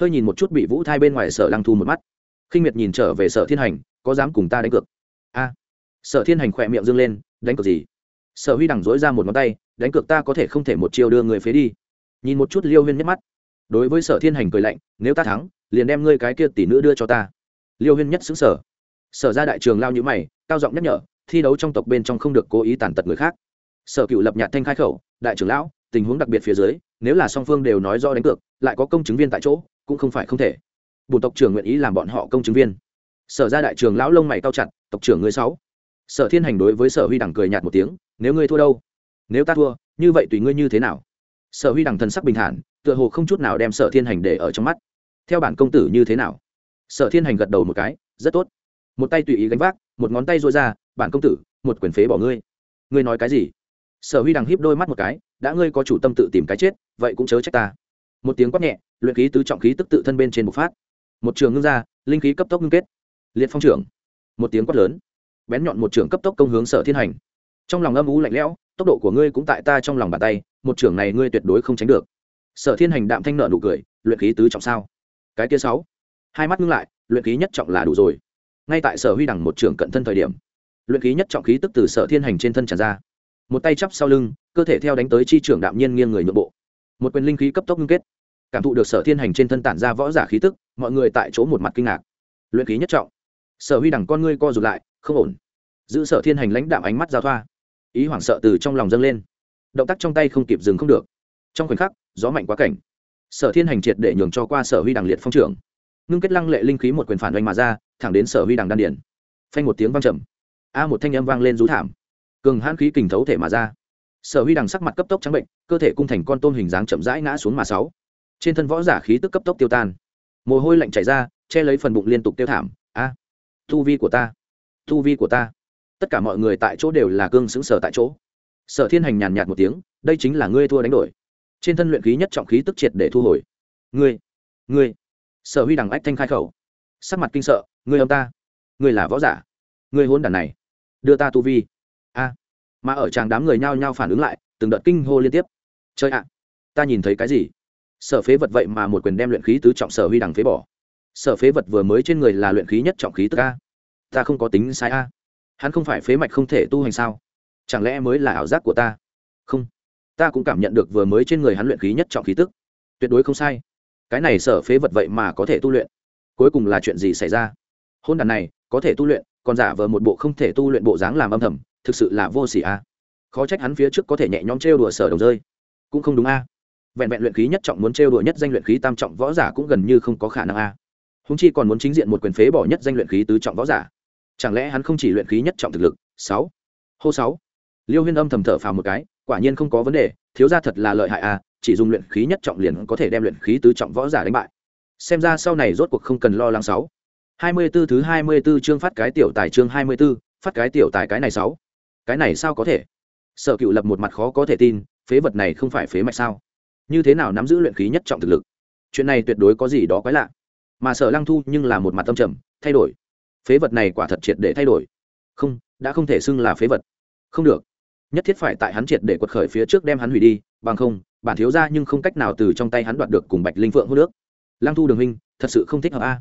Hơi nhìn một chút bị vũ thai bên ngoài sở lăng thu một mắt. Khinh miệt nhìn trở về sở thiên hành, có dám cùng ta đánh cược? A. Sở thiên hành khỏe miệng dâng lên, đánh cược gì? Sở huy đằng dối ra một ngón tay, đánh cược ta có thể không thể một chiêu đưa người phế đi. Nhìn một chút liêu huyên nhắc mắt. Đối với sở thiên hành cười lạnh, nếu ta thắng, liền đem ngươi cái kia tỷ nữ đưa cho ta. Liêu huyên nhất xứng sở sở ra đại trường lao nhữ mày, cao giọng nhắc nhở, thi đấu trong tộc bên trong không được cố ý tàn tật người khác sở cựu lập nhạt thanh khai khẩu, đại trưởng lão, tình huống đặc biệt phía dưới, nếu là song phương đều nói do đánh cược, lại có công chứng viên tại chỗ, cũng không phải không thể. Bùn tộc trưởng nguyện ý làm bọn họ công chứng viên. Sở ra đại trưởng lão lông mày cao chặt, tộc trưởng người sáu. Sở thiên hành đối với sở huy đẳng cười nhạt một tiếng, nếu ngươi thua đâu? Nếu ta thua, như vậy tùy ngươi như thế nào? Sở huy đẳng thần sắc bình thản, tựa hồ không chút nào đem sở thiên hành để ở trong mắt. Theo bản công tử như thế nào? Sở thiên hành gật đầu một cái, rất tốt. Một tay tùy ý gánh vác, một ngón tay rối ra, bản công tử, một quyền phế bỏ ngươi. Ngươi nói cái gì? Sở huy đằng híp đôi mắt một cái, đã ngươi có chủ tâm tự tìm cái chết, vậy cũng chớ trách ta. Một tiếng quát nhẹ, luyện khí tứ trọng khí tức tự thân bên trên bộc phát. Một trường ngưng ra, linh khí cấp tốc ngưng kết. Liệt phong trưởng. Một tiếng quát lớn. Bén nhọn một trường cấp tốc công hướng sở thiên hành. Trong lòng âm u lạnh lẽo, tốc độ của ngươi cũng tại ta trong lòng bàn tay, một trường này ngươi tuyệt đối không tránh được. Sở thiên hành đạm thanh nợ nụ cười, luyện khí tứ trọng sao? Cái kia sáu. Hai mắt ngưng lại, luyện khí nhất trọng là đủ rồi. Ngay tại sở huy đằng một trường cận thân thời điểm, luyện khí nhất trọng khí tức từ sở thiên hành trên thân tràn ra một tay chắp sau lưng, cơ thể theo đánh tới chi trưởng đạm nhiên nghiêng người nội bộ. Một quyền linh khí cấp tốc ngưng kết. Cảm thụ được sở thiên hành trên thân tản ra võ giả khí tức, mọi người tại chỗ một mặt kinh ngạc. Luyện khí nhất trọng. Sở huy đẳng con ngươi co rụt lại, không ổn. Giữ sở thiên hành lãnh đạm ánh mắt giao thoa. Ý hoảng sợ từ trong lòng dâng lên. Động tác trong tay không kịp dừng không được. Trong khoảnh khắc, gió mạnh quá cảnh. Sở thiên hành triệt để nhường cho qua sở huy đằng liệt phong trưởng. Ngưng kết lăng lệ linh khí một quyền phản oanh mà ra, thẳng đến sở huy đằng đan điển phanh một tiếng vang trầm. A một thanh âm vang lên rú thảm cường hãn khí kình thấu thể mà ra. Sở huy đằng sắc mặt cấp tốc trắng bệnh, cơ thể cung thành con tôm hình dáng chậm rãi ngã xuống mà sáu. Trên thân võ giả khí tức cấp tốc tiêu tan. Mồ hôi lạnh chảy ra, che lấy phần bụng liên tục tiêu thảm, a thu vi của ta thu vi của ta. Tất cả mọi người tại chỗ đều là cương xứng sở tại chỗ. Sở thiên hành nhàn nhạt một tiếng, đây chính là ngươi thua đánh đổi. Trên thân luyện khí nhất trọng khí tức triệt để thu hồi. Ngươi ngươi. Sở huy đằng ách thanh khai khẩu. Sắc mặt kinh sợ, ngươi ông ta, ngươi là võ giả, ngươi hôn đàn này, đưa ta tu vi mà ở tràng đám người nhao nhao phản ứng lại, từng đợt kinh hô liên tiếp. Chơi ạ, ta nhìn thấy cái gì? Sở phế vật vậy mà một quyền đem luyện khí tứ trọng sở huy đằng phế bỏ. Sở phế vật vừa mới trên người là luyện khí nhất trọng khí tức a. Ta không có tính sai a. Hắn không phải phế mạch không thể tu hành sao? Chẳng lẽ mới là ảo giác của ta? Không, ta cũng cảm nhận được vừa mới trên người hắn luyện khí nhất trọng khí tức. Tuyệt đối không sai. Cái này sở phế vật vậy mà có thể tu luyện. Cuối cùng là chuyện gì xảy ra? Hôn đàn này, có thể tu luyện, còn giả vờ một bộ không thể tu luyện bộ dáng làm âm thầm thực sự là vô s ỉ a. Khó trách hắn phía trước có thể nhẹ nhõm trêu đùa sở đồng rơi. Cũng không đúng a. Vẹn vẹn luyện khí nhất trọng muốn trêu đùa nhất danh luyện khí tam trọng võ giả cũng gần như không có khả năng a. Húng chi còn muốn chính diện một quyền phế bỏ nhất danh luyện khí tứ trọng võ giả. Chẳng lẽ hắn không chỉ luyện khí nhất trọng thực lực? Sáu. Hô sáu. Liêu huyên âm thầm thở phào một cái quả nhiên không có vấn đề thiếu ra thật là lợi hại a chỉ dùng luyện khí nhất trọng liền có thể đem luyện khí tứ trọng võ giả đánh bại. Xem ra sau này rốt cuộc không cần lo lắng sáu. Hai mươi 24 thứ hai mươi 24 chương phát cái tiểu tài chương hai mươi 24, phát cái tiểu tài cái này sáu cái này sao có thể? Sở cựu lập một mặt khó có thể tin, phế vật này không phải phế mạch sao? Như thế nào nắm giữ luyện khí nhất trọng thực lực? Chuyện này tuyệt đối có gì đó quái lạ. Mà sở lăng thu nhưng là một mặt tâm trầm, thay đổi. Phế vật này quả thật triệt để thay đổi. Không, đã không thể xưng là phế vật. Không được. Nhất thiết phải tại hắn triệt để quật khởi phía trước đem hắn hủy đi, bằng không, bản thiếu ra nhưng không cách nào từ trong tay hắn đoạt được cùng bạch linh phượng hô nước lăng thu đường huynh, thật sự không thích hợp a.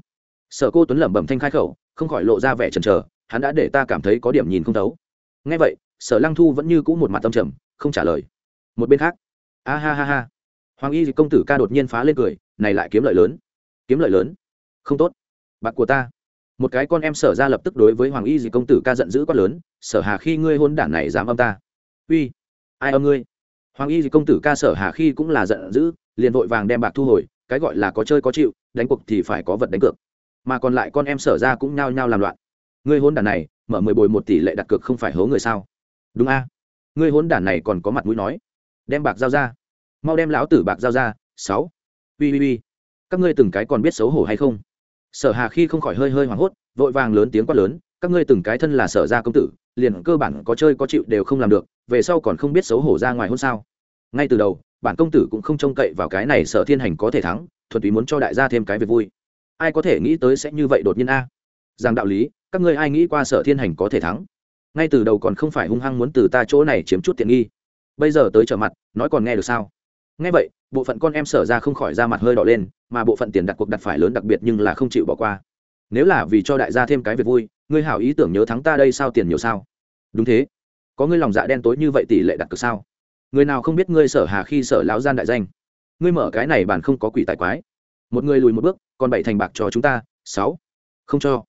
Sở cô tuấn lẩm bẩm thanh khai khẩu, không khỏi lộ ra vẻ chần trờ hắn đã để ta cảm thấy có điểm nhìn không thấu ngay vậy, sở lăng thu vẫn như cũ một mặt tâm trầm, không trả lời. Một bên khác, a ha ha ha. Hoàng y công tử ca đột nhiên phá lên cười, này lại kiếm lợi lớn. Kiếm lợi lớn? Không tốt. Bạc của ta. Một cái con em sở ra lập tức đối với hoàng y dị công tử ca giận dữ quát lớn, sở hà khi ngươi hôn đản này dám âm ta? Uy, ai âm ngươi? Hoàng y dị công tử ca sở hà khi cũng là giận dữ, liền vội vàng đem bạc thu hồi, cái gọi là có chơi có chịu, đánh cuộc thì phải có vật đánh cược. Mà còn lại con em sở ra cũng nhao nhao làm loạn ngươi hôn đản này, mở mười bồi một tỷ lệ đặt cược không phải hố người sao? Đúng a. Ngươi hôn đản này còn có mặt mũi nói. Đem bạc giao ra. Mau đem lão tử bạc giao ra. Sáu. Uy uy uy. Các ngươi từng cái còn biết xấu hổ hay không? Sở hà khi không khỏi hơi hơi hoảng hốt, vội vàng lớn tiếng quát lớn, các ngươi từng cái thân là sở gia công tử, liền cơ bản có chơi có chịu đều không làm được, về sau còn không biết xấu hổ ra ngoài hôn sao? Ngay từ đầu, bản công tử cũng không trông cậy vào cái này sở thiên hành có thể thắng, thuần túy muốn cho đại gia thêm cái việc vui. Ai có thể nghĩ tới sẽ như vậy đột nhiên a? Rằng đạo lý, các ngươi ai nghĩ qua sở thiên hành có thể thắng? Ngay từ đầu còn không phải hung hăng muốn từ ta chỗ này chiếm chút tiện nghi. Bây giờ tới trở mặt, nói còn nghe được sao? Nghe vậy, bộ phận con em sở ra không khỏi ra mặt hơi đỏ lên, mà bộ phận tiền đặt cuộc đặt phải lớn đặc biệt nhưng là không chịu bỏ qua. Nếu là vì cho đại gia thêm cái việc vui, ngươi hảo ý tưởng nhớ thắng ta đây sao tiền nhiều sao? Đúng thế. Có ngươi lòng dạ đen tối như vậy tỷ lệ đặt cược sao? Người nào không biết ngươi sở hà khi sở lão gian đại danh? Ngươi mở cái này bản không có quỷ tài quái. Một người lùi một bước, còn bảy thành bạc cho chúng ta, sáu. Không cho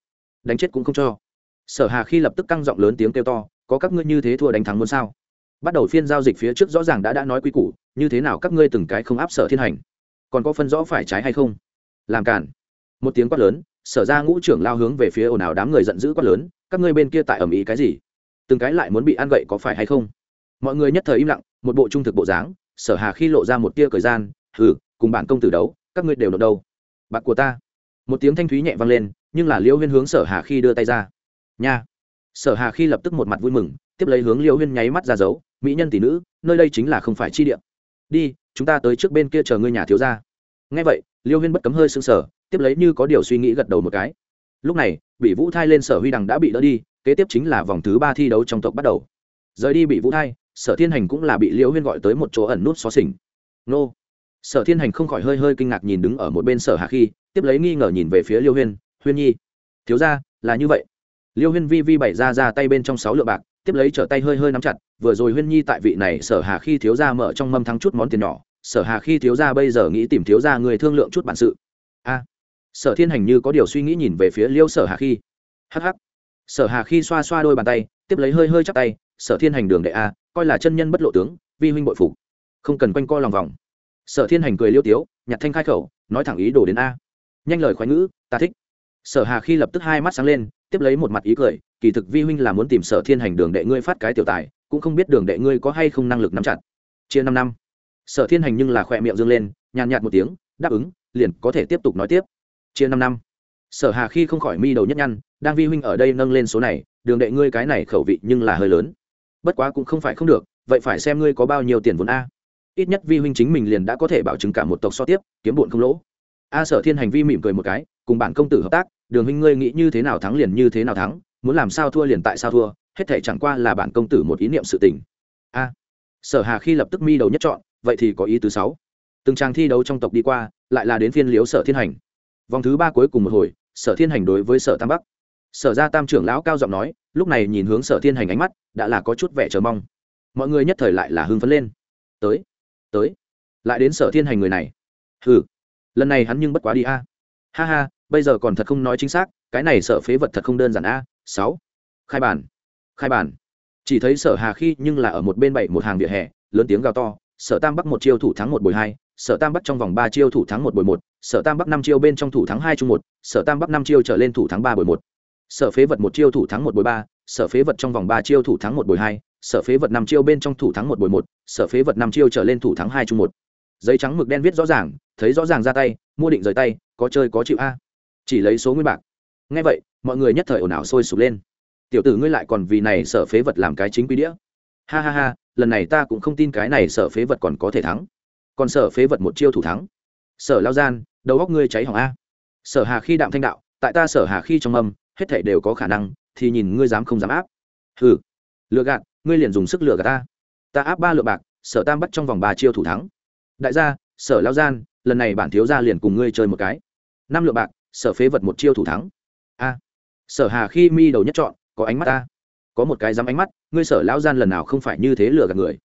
đánh chết cũng không cho. Sở hà khi lập tức căng giọng lớn tiếng kêu to, có các ngươi như thế thua đánh thắng muốn sao? Bắt đầu phiên giao dịch phía trước rõ ràng đã đã nói quy củ, như thế nào các ngươi từng cái không áp sở thiên hành? Còn có phân rõ phải trái hay không? Làm cản một tiếng quát lớn, sở ra ngũ trưởng lao hướng về phía ồn ào đám người giận dữ quát lớn, các ngươi bên kia tại ầm ĩ cái gì? Từng cái lại muốn bị ăn gậy có phải hay không? Mọi người nhất thời im lặng, một bộ trung thực bộ dáng, sở hà khi lộ ra một tia thời gian, hừ, cùng bản công tử đấu, các ngươi đều nộp đâu? Bạc của ta. Một tiếng thanh thúy nhẹ vang lên nhưng là liêu huyên hướng sở hà khi đưa tay ra. Nha. Sở hà khi lập tức một mặt vui mừng, tiếp lấy hướng liêu huyên nháy mắt ra dấu, mỹ nhân tỷ nữ, nơi đây chính là không phải chi địa. Đi, chúng ta tới trước bên kia chờ ngươi nhà thiếu ra ngay vậy liêu huyên bất cấm hơi sưng sở tiếp lấy như có điều suy nghĩ gật đầu một cái. Lúc này bị vũ thai lên sở huy đằng đã bị đỡ đi, kế tiếp chính là vòng thứ ba thi đấu trong tộc bắt đầu. Rời đi bị vũ thai, sở thiên hành cũng là bị liêu huyên gọi tới một chỗ ẩn nút xó xỉnh. Nô. Sở thiên hành không khỏi hơi hơi kinh ngạc nhìn đứng ở một bên sở hà khi, tiếp lấy nghi ngờ nhìn về phía liêu huyên huyên nhi. Thiếu ra là như vậy. Liêu huyên vi vi bày ra ra tay bên trong sáu lượng bạc, tiếp lấy trở tay hơi hơi nắm chặt, vừa rồi huyên nhi tại vị này sở hà khi thiếu gia mở trong mâm thắng chút món tiền nhỏ, sở hà khi thiếu gia bây giờ nghĩ tìm thiếu gia người thương lượng chút bản sự. A, sở thiên hành như có điều suy nghĩ nhìn về phía liêu sở hà khi. Hh sở hà khi xoa xoa đôi bàn tay, tiếp lấy hơi hơi chắc tay, sở thiên hành đường đệ a, coi là chân nhân bất lộ tướng, vi huynh bội phục. Không cần quanh co lòng vòng. Sở thiên hành cười liêu tiếu, nhặt thanh khai khẩu, nói thẳng ý đồ đến a. Nhanh lời khoái ngữ, ta thích sở hà khi lập tức hai mắt sáng lên, tiếp lấy một mặt ý cười, kỳ thực vi huynh là muốn tìm sở thiên hành đường đệ ngươi phát cái tiểu tài, cũng không biết đường đệ ngươi có hay không năng lực nắm chặt. Chia năm năm. Sở thiên hành nhưng là khỏe miệng dương lên, nhàn nhạt một tiếng, đáp ứng, liền có thể tiếp tục nói tiếp. Chia năm năm. Sở hà khi không khỏi mi đầu nhất nhăn, đang vi huynh ở đây nâng lên số này, đường đệ ngươi cái này khẩu vị nhưng là hơi lớn. Bất quá cũng không phải không được, vậy phải xem ngươi có bao nhiêu tiền vốn a. Ít nhất vi huynh chính mình liền đã có thể bảo chứng cả một tộc so tiếp, kiếm bụn không lỗ a sở thiên hành vi mỉm cười một cái, cùng bản công tử hợp tác, đường huynh ngươi nghĩ như thế nào thắng liền như thế nào thắng, muốn làm sao thua liền tại sao thua, hết thể chẳng qua là bản công tử một ý niệm sự tình. A. Sở hà khi lập tức mi đầu nhất chọn vậy thì có ý thứ sáu. Từng trang thi đấu trong tộc đi qua, lại là đến phiên liếu sở thiên hành. Vòng thứ ba cuối cùng một hồi, sở thiên hành đối với sở tam bắc. Sở ra tam trưởng lão cao giọng nói, lúc này nhìn hướng sở thiên hành ánh mắt, đã là có chút vẻ chờ mong. Mọi người nhất thời lại là hưng phấn lên. Tới tới, lại đến sở thiên hành người này. Hừ lần này hắn nhưng bất quá đi a. Ha ha, bây giờ còn thật không nói chính xác, cái này sở phế vật thật không đơn giản a. Sáu. Khai bản. Khai bản. Chỉ thấy sở hà khi nhưng là ở một bên bảy một hàng vỉa hè, lớn tiếng gào to, sở tam bắc một chiêu thủ thắng một bồi hai, sở tam bắc trong vòng ba chiêu thủ thắng một bồi một, sở tam bắc năm chiêu bên trong thủ thắng hai chung một, sở tam bắc năm chiêu trở lên thủ thắng ba bồi một. Sở phế vật một chiêu thủ thắng một bồi ba, sở phế vật trong vòng ba chiêu thủ thắng một bồi hai, sở phế vật năm chiêu bên trong thủ thắng một bồi một, sở phế vật năm chiêu trở lên thủ thắng hai chung một giấy trắng mực đen viết rõ ràng, thấy rõ ràng ra tay, mua định rời tay, có chơi có chịu a. Chỉ lấy số nguyên bạc. Ngay vậy, mọi người nhất thời ồn ào sôi sục lên. Tiểu tử ngươi lại còn vì này sở phế vật làm cái chính quy đĩa. Ha ha ha, lần này ta cũng không tin cái này sở phế vật còn có thể thắng. Còn sở phế vật một chiêu thủ thắng. Sở lao gian, đầu góc ngươi cháy hỏng a. Sở hà khi đạm thanh đạo, tại ta sở hà khi trong âm, hết thảy đều có khả năng, thì nhìn ngươi dám không dám áp. Hừ. Lựa gạt, ngươi liền dùng sức lựa gạt ta. Ta áp ba lựa bạc, sở tam bắt trong vòng ba chiêu thủ thắng đại gia, sở lao gian, lần này bản thiếu gia liền cùng ngươi chơi một cái. Năm lượng bạc, sở phế vật một chiêu thủ thắng. A. Sở hà khi mi đầu nhất chọn, có ánh mắt ta có một cái dám ánh mắt, ngươi sở lão gian lần nào không phải như thế lừa gạt người.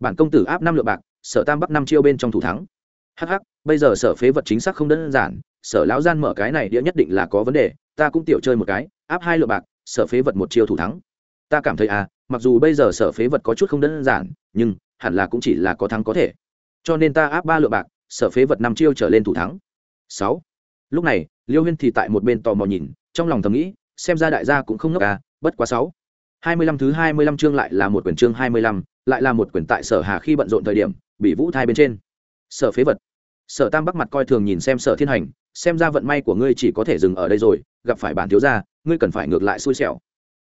Bản công tử áp năm lượng bạc, sở tam bắc năm chiêu bên trong thủ thắng. Hh bây giờ sở phế vật chính xác không đơn giản, sở lão gian mở cái này đĩa nhất định là có vấn đề, ta cũng tiểu chơi một cái, áp hai lượng bạc, sở phế vật một chiêu thủ thắng. Ta cảm thấy à mặc dù bây giờ sở phế vật có chút không đơn giản, nhưng hẳn là cũng chỉ là có thắng có thể cho nên ta áp ba lượng bạc, sở phế vật năm chiêu trở lên thủ thắng. Sáu. Lúc này, liêu huyên thì tại một bên tò mò nhìn, trong lòng thầm nghĩ, xem ra đại gia cũng không ngốc à bất quá sáu. Hai mươi lăm thứ hai mươi lăm chương lại là một quyển chương hai mươi lăm, lại là một quyển tại sở hà khi bận rộn thời điểm, bị vũ thai bên trên. Sở phế vật. Sở tam bắc mặt coi thường nhìn xem sở thiên hành, xem ra vận may của ngươi chỉ có thể dừng ở đây rồi, gặp phải bản thiếu gia, ngươi cần phải ngược lại xui xẻo.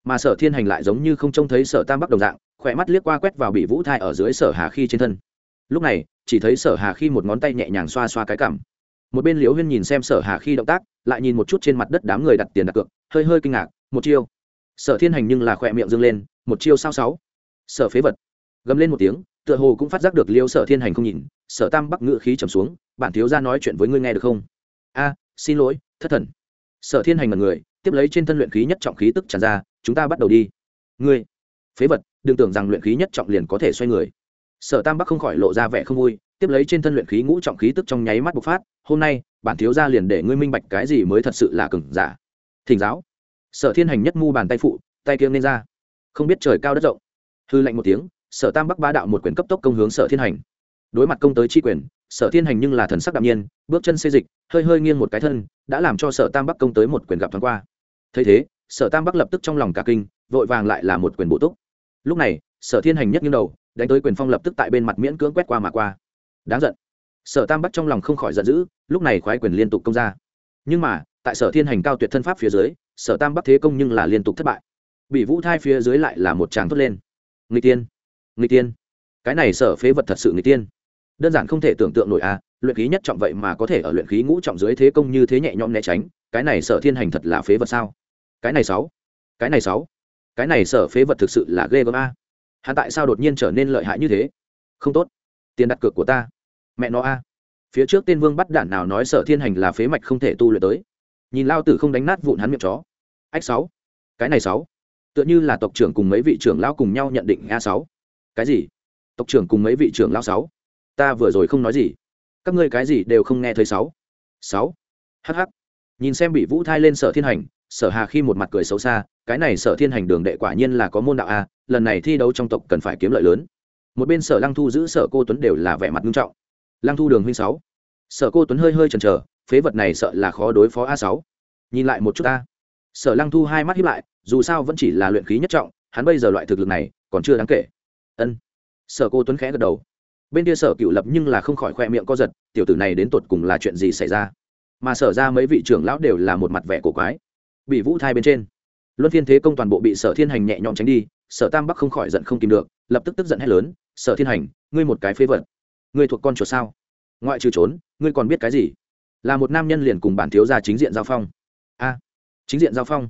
Mà sở thiên hành lại giống như không trông thấy sở tam bắc đồng dạng, khỏe mắt liếc qua quét vào bị vũ thai ở dưới sở hà khi trên thân lúc này, chỉ thấy sở hà khi một ngón tay nhẹ nhàng xoa xoa cái cảm một bên liễu huyên nhìn xem sở hà khi động tác, lại nhìn một chút trên mặt đất đám người đặt tiền đặt cược, hơi hơi kinh ngạc, một chiêu. Sở thiên hành nhưng là khỏe miệng dâng lên, một chiêu sao sáu. Sở phế vật. Gầm lên một tiếng, tựa hồ cũng phát giác được liêu sở thiên hành không nhìn, sở tam bắc ngự khí trầm xuống, bản thiếu ra nói chuyện với ngươi nghe được không? A, xin lỗi, thất thần. Sở thiên hành mật người, tiếp lấy trên thân luyện khí nhất trọng khí tức tràn ra, chúng ta bắt đầu đi. Ngươi, phế vật, đừng tưởng rằng luyện khí nhất trọng liền có thể xoay người sở tam bắc không khỏi lộ ra vẻ không vui, tiếp lấy trên thân luyện khí ngũ trọng khí tức trong nháy mắt bộc phát, hôm nay, bản thiếu gia liền để ngươi minh bạch cái gì mới thật sự là cừng giả. Thỉnh giáo. Sở thiên hành nhất mu bàn tay phụ, tay kiêng nên ra. Không biết trời cao đất rộng. Hư lạnh một tiếng, sở tam bắc ba đạo một quyền cấp tốc công hướng sở thiên hành. Đối mặt công tới chi quyền, sở thiên hành nhưng là thần sắc đạm nhiên, bước chân xê dịch, hơi hơi nghiêng một cái thân, đã làm cho sở tam bắc công tới một quyền gặp thoáng qua. Thấy thế, sở tam bắc lập tức trong lòng cả kinh, vội vàng lại là một quyền bổ túc. Lúc này, sở thiên hành nhất nghiêng đầu đánh tới quyền phong lập tức tại bên mặt miễn cưỡng quét qua mà qua. Đáng giận. Sở tam bắt trong lòng không khỏi giận dữ lúc này khoái quyền liên tục công ra. Nhưng mà tại sở thiên hành cao tuyệt thân pháp phía dưới sở tam bắc thế công nhưng là liên tục thất bại. Bị vũ thai phía dưới lại là một tràng thốt lên. Người tiên người tiên. Cái này sở phế vật thật sự người tiên. Đơn giản không thể tưởng tượng nổi a à, luyện khí nhất trọng vậy mà có thể ở luyện khí ngũ trọng dưới thế công như thế nhẹ nhõm né tránh cái này sở thiên hành thật là phế vật sao? Cái này sáu cái này sáu cái này sở phế vật thực sự là ghê gớm a hắn tại sao đột nhiên trở nên lợi hại như thế? Không tốt. Tiền đặt cược của ta. Mẹ nó a. Phía trước tên vương bắt đạn nào nói sở thiên hành là phế mạch không thể tu luyện tới. Nhìn lao tử không đánh nát vụn hắn miệng chó. Ách sáu. Cái này sáu. Tựa như là tộc trưởng cùng mấy vị trưởng lao cùng nhau nhận định a sáu. Cái gì? Tộc trưởng cùng mấy vị trưởng lao sáu? Ta vừa rồi không nói gì. Các ngươi cái gì đều không nghe thấy sáu. Sáu. Hh nhìn xem bị vũ thai lên sở thiên hành, sở hà khi một mặt cười xấu xa, cái này sở thiên hành đường đệ quả nhiên là có môn đạo a lần này thi đấu trong tộc cần phải kiếm lợi lớn. Một bên sở lăng thu giữ sở cô tuấn đều là vẻ mặt nghiêm trọng. Lăng thu đường huynh sáu. Sở cô tuấn hơi hơi chần chờ phế vật này sợ là khó đối phó a sáu. Nhìn lại một chút ta, sở lăng thu hai mắt hiếp lại dù sao vẫn chỉ là luyện khí nhất trọng hắn bây giờ loại thực lực này còn chưa đáng kể. Ân. Sở cô tuấn khẽ gật đầu. Bên kia sở cựu lập nhưng là không khỏi khoe miệng co giật tiểu tử này đến tột cùng là chuyện gì xảy ra? Mà sở ra mấy vị trưởng lão đều là một mặt vẻ cổ quái. Bị vũ thai bên trên. Luân thiên thế công toàn bộ bị sở thiên hành nhẹ nhõm tránh đi sở tam bắc không khỏi giận không tìm được, lập tức tức giận hét lớn, sở thiên hành, ngươi một cái phế vật. Ngươi thuộc con chuột sao? Ngoại trừ trốn, ngươi còn biết cái gì? Là một nam nhân liền cùng bản thiếu gia chính diện giao phong. A, chính diện giao phong.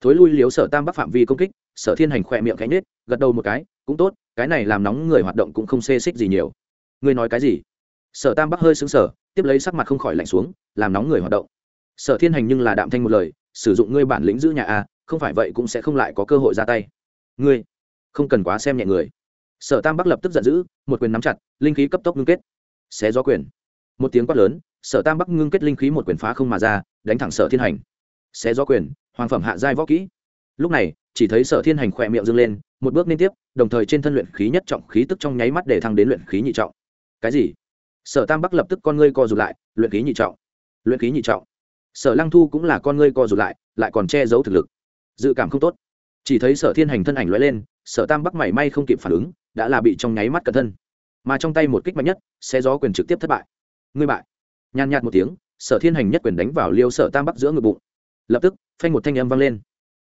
Thối lui liếu sở tam bắc phạm vi công kích, sở thiên hành khỏe miệng cánh nết gật đầu một cái, cũng tốt, cái này làm nóng người hoạt động cũng không xê xích gì nhiều. Ngươi nói cái gì? Sở tam bắc hơi xứng sở tiếp lấy sắc mặt không khỏi lạnh xuống, làm nóng người hoạt động. Sở thiên hành nhưng là đạm thanh một lời, sử dụng ngươi bản lĩnh giữ nhà a, không phải vậy cũng sẽ không lại có cơ hội ra tay ngươi không cần quá xem nhẹ người sở tam bắc lập tức giận dữ một quyền nắm chặt linh khí cấp tốc ngưng kết xé gió quyền một tiếng quát lớn sở tam bắc ngưng kết linh khí một quyền phá không mà ra đánh thẳng sở thiên hành xé gió quyền hoàng phẩm hạ giai võ kỹ lúc này chỉ thấy sở thiên hành khỏe miệng dâng lên một bước liên tiếp đồng thời trên thân luyện khí nhất trọng khí tức trong nháy mắt để thăng đến luyện khí nhị trọng cái gì sở tam bắc lập tức con ngươi co rụt lại luyện khí nhị trọng luyện khí nhị trọng sở lăng thu cũng là con ngươi co rụt lại lại còn che giấu thực lực dự cảm không tốt chỉ thấy sở thiên hành thân ảnh l lên, sở tam bắc mảy may không kịp phản ứng, đã là bị trong nháy mắt cẩn thân. Mà trong tay một kích mạnh nhất, sẽ gió quyền trực tiếp thất bại. Ngươi bại. Nhàn nhạt một tiếng, sở thiên hành nhất quyền đánh vào liêu sở tam bắc giữa ngực bụng. Lập tức, phanh một thanh âm vang lên.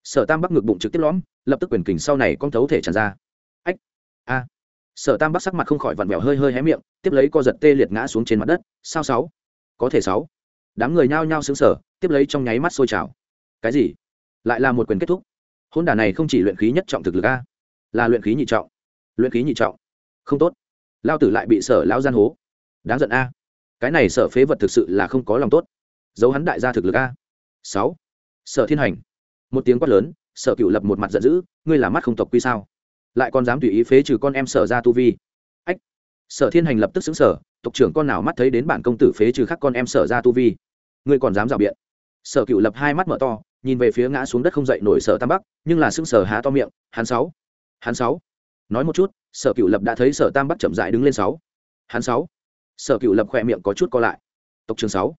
Sở tam bắc ngực bụng trực tiếp lõm, lập tức quyền kình sau này con thấu thể tràn ra. Ách! A! Sở tam bắc sắc mặt không khỏi vặn vẹo hơi hơi hé miệng, tiếp lấy co giật tê liệt ngã xuống trên mặt đất. Sao sáu? Có thể sáu. Đám người nhao nhao xứng sở tiếp lấy trong nháy mắt sôi trào. Cái gì? Lại là một quyền kết thúc hôn đà này không chỉ luyện khí nhất trọng thực lực a, là luyện khí nhị trọng. Luyện khí nhị trọng. Không tốt. Lao tử lại bị sở lão gian hố. Đáng giận a. Cái này sở phế vật thực sự là không có lòng tốt. Giấu hắn đại gia thực lực a. Sáu. Sở thiên hành. Một tiếng quát lớn, sở cựu lập một mặt giận dữ, ngươi là mắt không tộc quy sao? Lại còn dám tùy ý phế trừ con em sở ra tu vi. Ách. Sở thiên hành lập tức xứng sở tộc trưởng con nào mắt thấy đến bản công tử phế trừ khắc con em sở ra tu vi? Ngươi còn dám rào biện? Sở cựu lập hai mắt mở to nhìn về phía ngã xuống đất không dậy nổi sở tam bắc, nhưng là sững sở há to miệng, hắn sáu hắn sáu. Nói một chút, sở cựu lập đã thấy sở tam bắc chậm dại đứng lên sáu. Hắn sáu. Sở cựu lập khỏe miệng có chút co lại. Tộc trường sáu.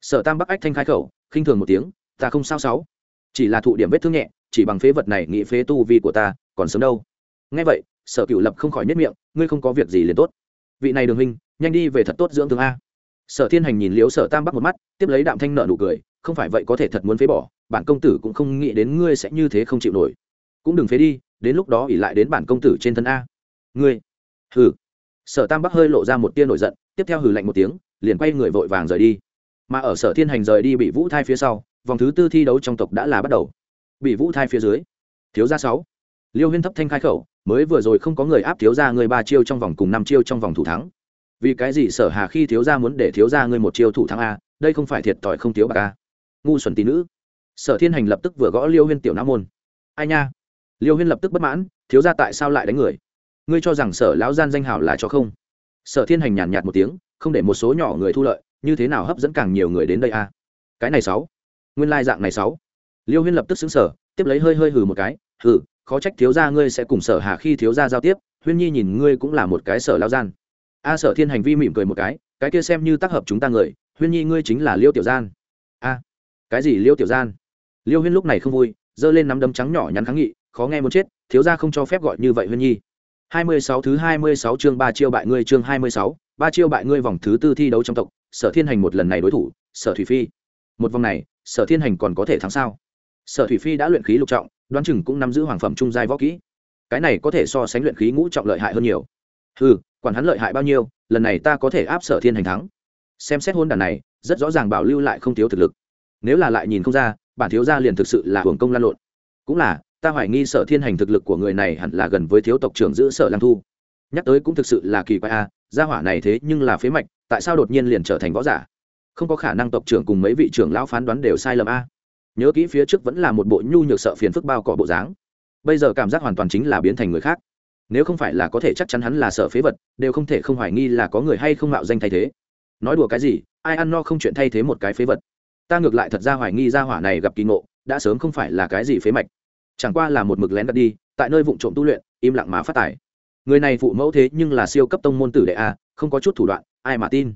Sở tam bắc ách thanh khai khẩu, khinh thường một tiếng, ta không sao sáu. Chỉ là thụ điểm vết thương nhẹ, chỉ bằng phế vật này nghĩ phế tu vi của ta, còn sớm đâu. Nghe vậy, sở cựu lập không khỏi nhất miệng, ngươi không có việc gì liền tốt. Vị này đường huynh, nhanh đi về thật tốt dưỡng thương a. Sở thiên hành nhìn liếu sở tam bắc một mắt, tiếp lấy đạm thanh nợ nụ cười, không phải vậy có thể thật muốn phế bỏ bản công tử cũng không nghĩ đến ngươi sẽ như thế không chịu nổi. Cũng đừng phế đi, đến lúc đó ỉ lại đến bản công tử trên thân a. Ngươi. Hừ. Sở tam bắc hơi lộ ra một tia nổi giận, tiếp theo hừ lạnh một tiếng, liền quay người vội vàng rời đi. Mà ở sở thiên hành rời đi bị vũ thai phía sau, vòng thứ tư thi đấu trong tộc đã là bắt đầu. Bị vũ thai phía dưới, thiếu gia sáu. Liêu huyên thấp thanh khai khẩu, mới vừa rồi không có người áp thiếu gia người ba chiêu trong vòng cùng năm chiêu trong vòng thủ thắng. Vì cái gì sở hà khi thiếu gia muốn để thiếu gia ngươi một chiêu thủ thắng a, đây không phải thiệt thòi không thiếu bạc a. Ngu xuẩn tỷ nữ sở thiên hành lập tức vừa gõ liêu huyên tiểu nam môn. Ai nha? Liêu huyên lập tức bất mãn, thiếu gia tại sao lại đánh người? Ngươi cho rằng sở lão gian danh hảo là cho không? Sở thiên hành nhàn nhạt một tiếng, không để một số nhỏ người thu lợi, như thế nào hấp dẫn càng nhiều người đến đây a cái này sáu. Nguyên lai dạng này sáu. Liêu huyên lập tức xứng sở tiếp lấy hơi hơi hừ một cái, hừ, khó trách thiếu gia ngươi sẽ cùng sở hà khi thiếu gia giao tiếp, huyên nhi nhìn ngươi cũng là một cái sở lao gian. A sở thiên hành vi mỉm cười một cái cái kia xem như tác hợp chúng ta người, huyên nhi ngươi chính là liêu tiểu gian. A, cái gì liêu tiểu gian? Liêu huyên lúc này không vui, giơ lên nắm đấm trắng nhỏ nhắn kháng nghị, khó nghe muốn chết, thiếu gia không cho phép gọi như vậy huyên nhi. Hai mươi sáu thứ hai mươi sáu chương ba chiêu bại ngươi chương hai mươi sáu, ba chiêu bại ngươi vòng thứ tư thi đấu trong tộc, sở thiên hành một lần này đối thủ, sở thủy phi. Một vòng này, sở thiên hành còn có thể thắng sao? Sở thủy phi đã luyện khí lục trọng, đoán chừng cũng nắm giữ hoàng phẩm trung giai võ kỹ. Cái này có thể so sánh luyện khí ngũ trọng lợi hại hơn nhiều. Ừ quản hắn lợi hại bao nhiêu, lần này ta có thể áp sở thiên hành thắng. Xem xét hôn đàn này, rất rõ ràng bảo lưu lại không thiếu thực lực nếu là lại nhìn không ra, bản thiếu gia liền thực sự là hưởng công lan lộn. Cũng là, ta hoài nghi sở thiên hành thực lực của người này hẳn là gần với thiếu tộc trưởng giữ sở lang thu. Nhắc tới cũng thực sự là kỳ quái a, gia hỏa này thế nhưng là phế mạch, tại sao đột nhiên liền trở thành võ giả? Không có khả năng tộc trưởng cùng mấy vị trưởng lão phán đoán đều sai lầm a. Nhớ kỹ phía trước vẫn là một bộ nhu nhược sợ phiền phức bao cọ bộ dáng. Bây giờ cảm giác hoàn toàn chính là biến thành người khác. Nếu không phải là có thể chắc chắn hắn là sợ phế vật, đều không thể không hoài nghi là có người hay không mạo danh thay thế. Nói đùa cái gì, ai ăn no không chuyện thay thế một cái phế vật ta ngược lại thật ra hoài nghi ra hỏa này gặp kỳ ngộ, đã sớm không phải là cái gì phế mạch. Chẳng qua là một mực lén đặt đi, tại nơi vụ trộm tu luyện, im lặng mà phát tài. Người này phụ mẫu thế nhưng là siêu cấp tông môn tử đệ a, không có chút thủ đoạn, ai mà tin.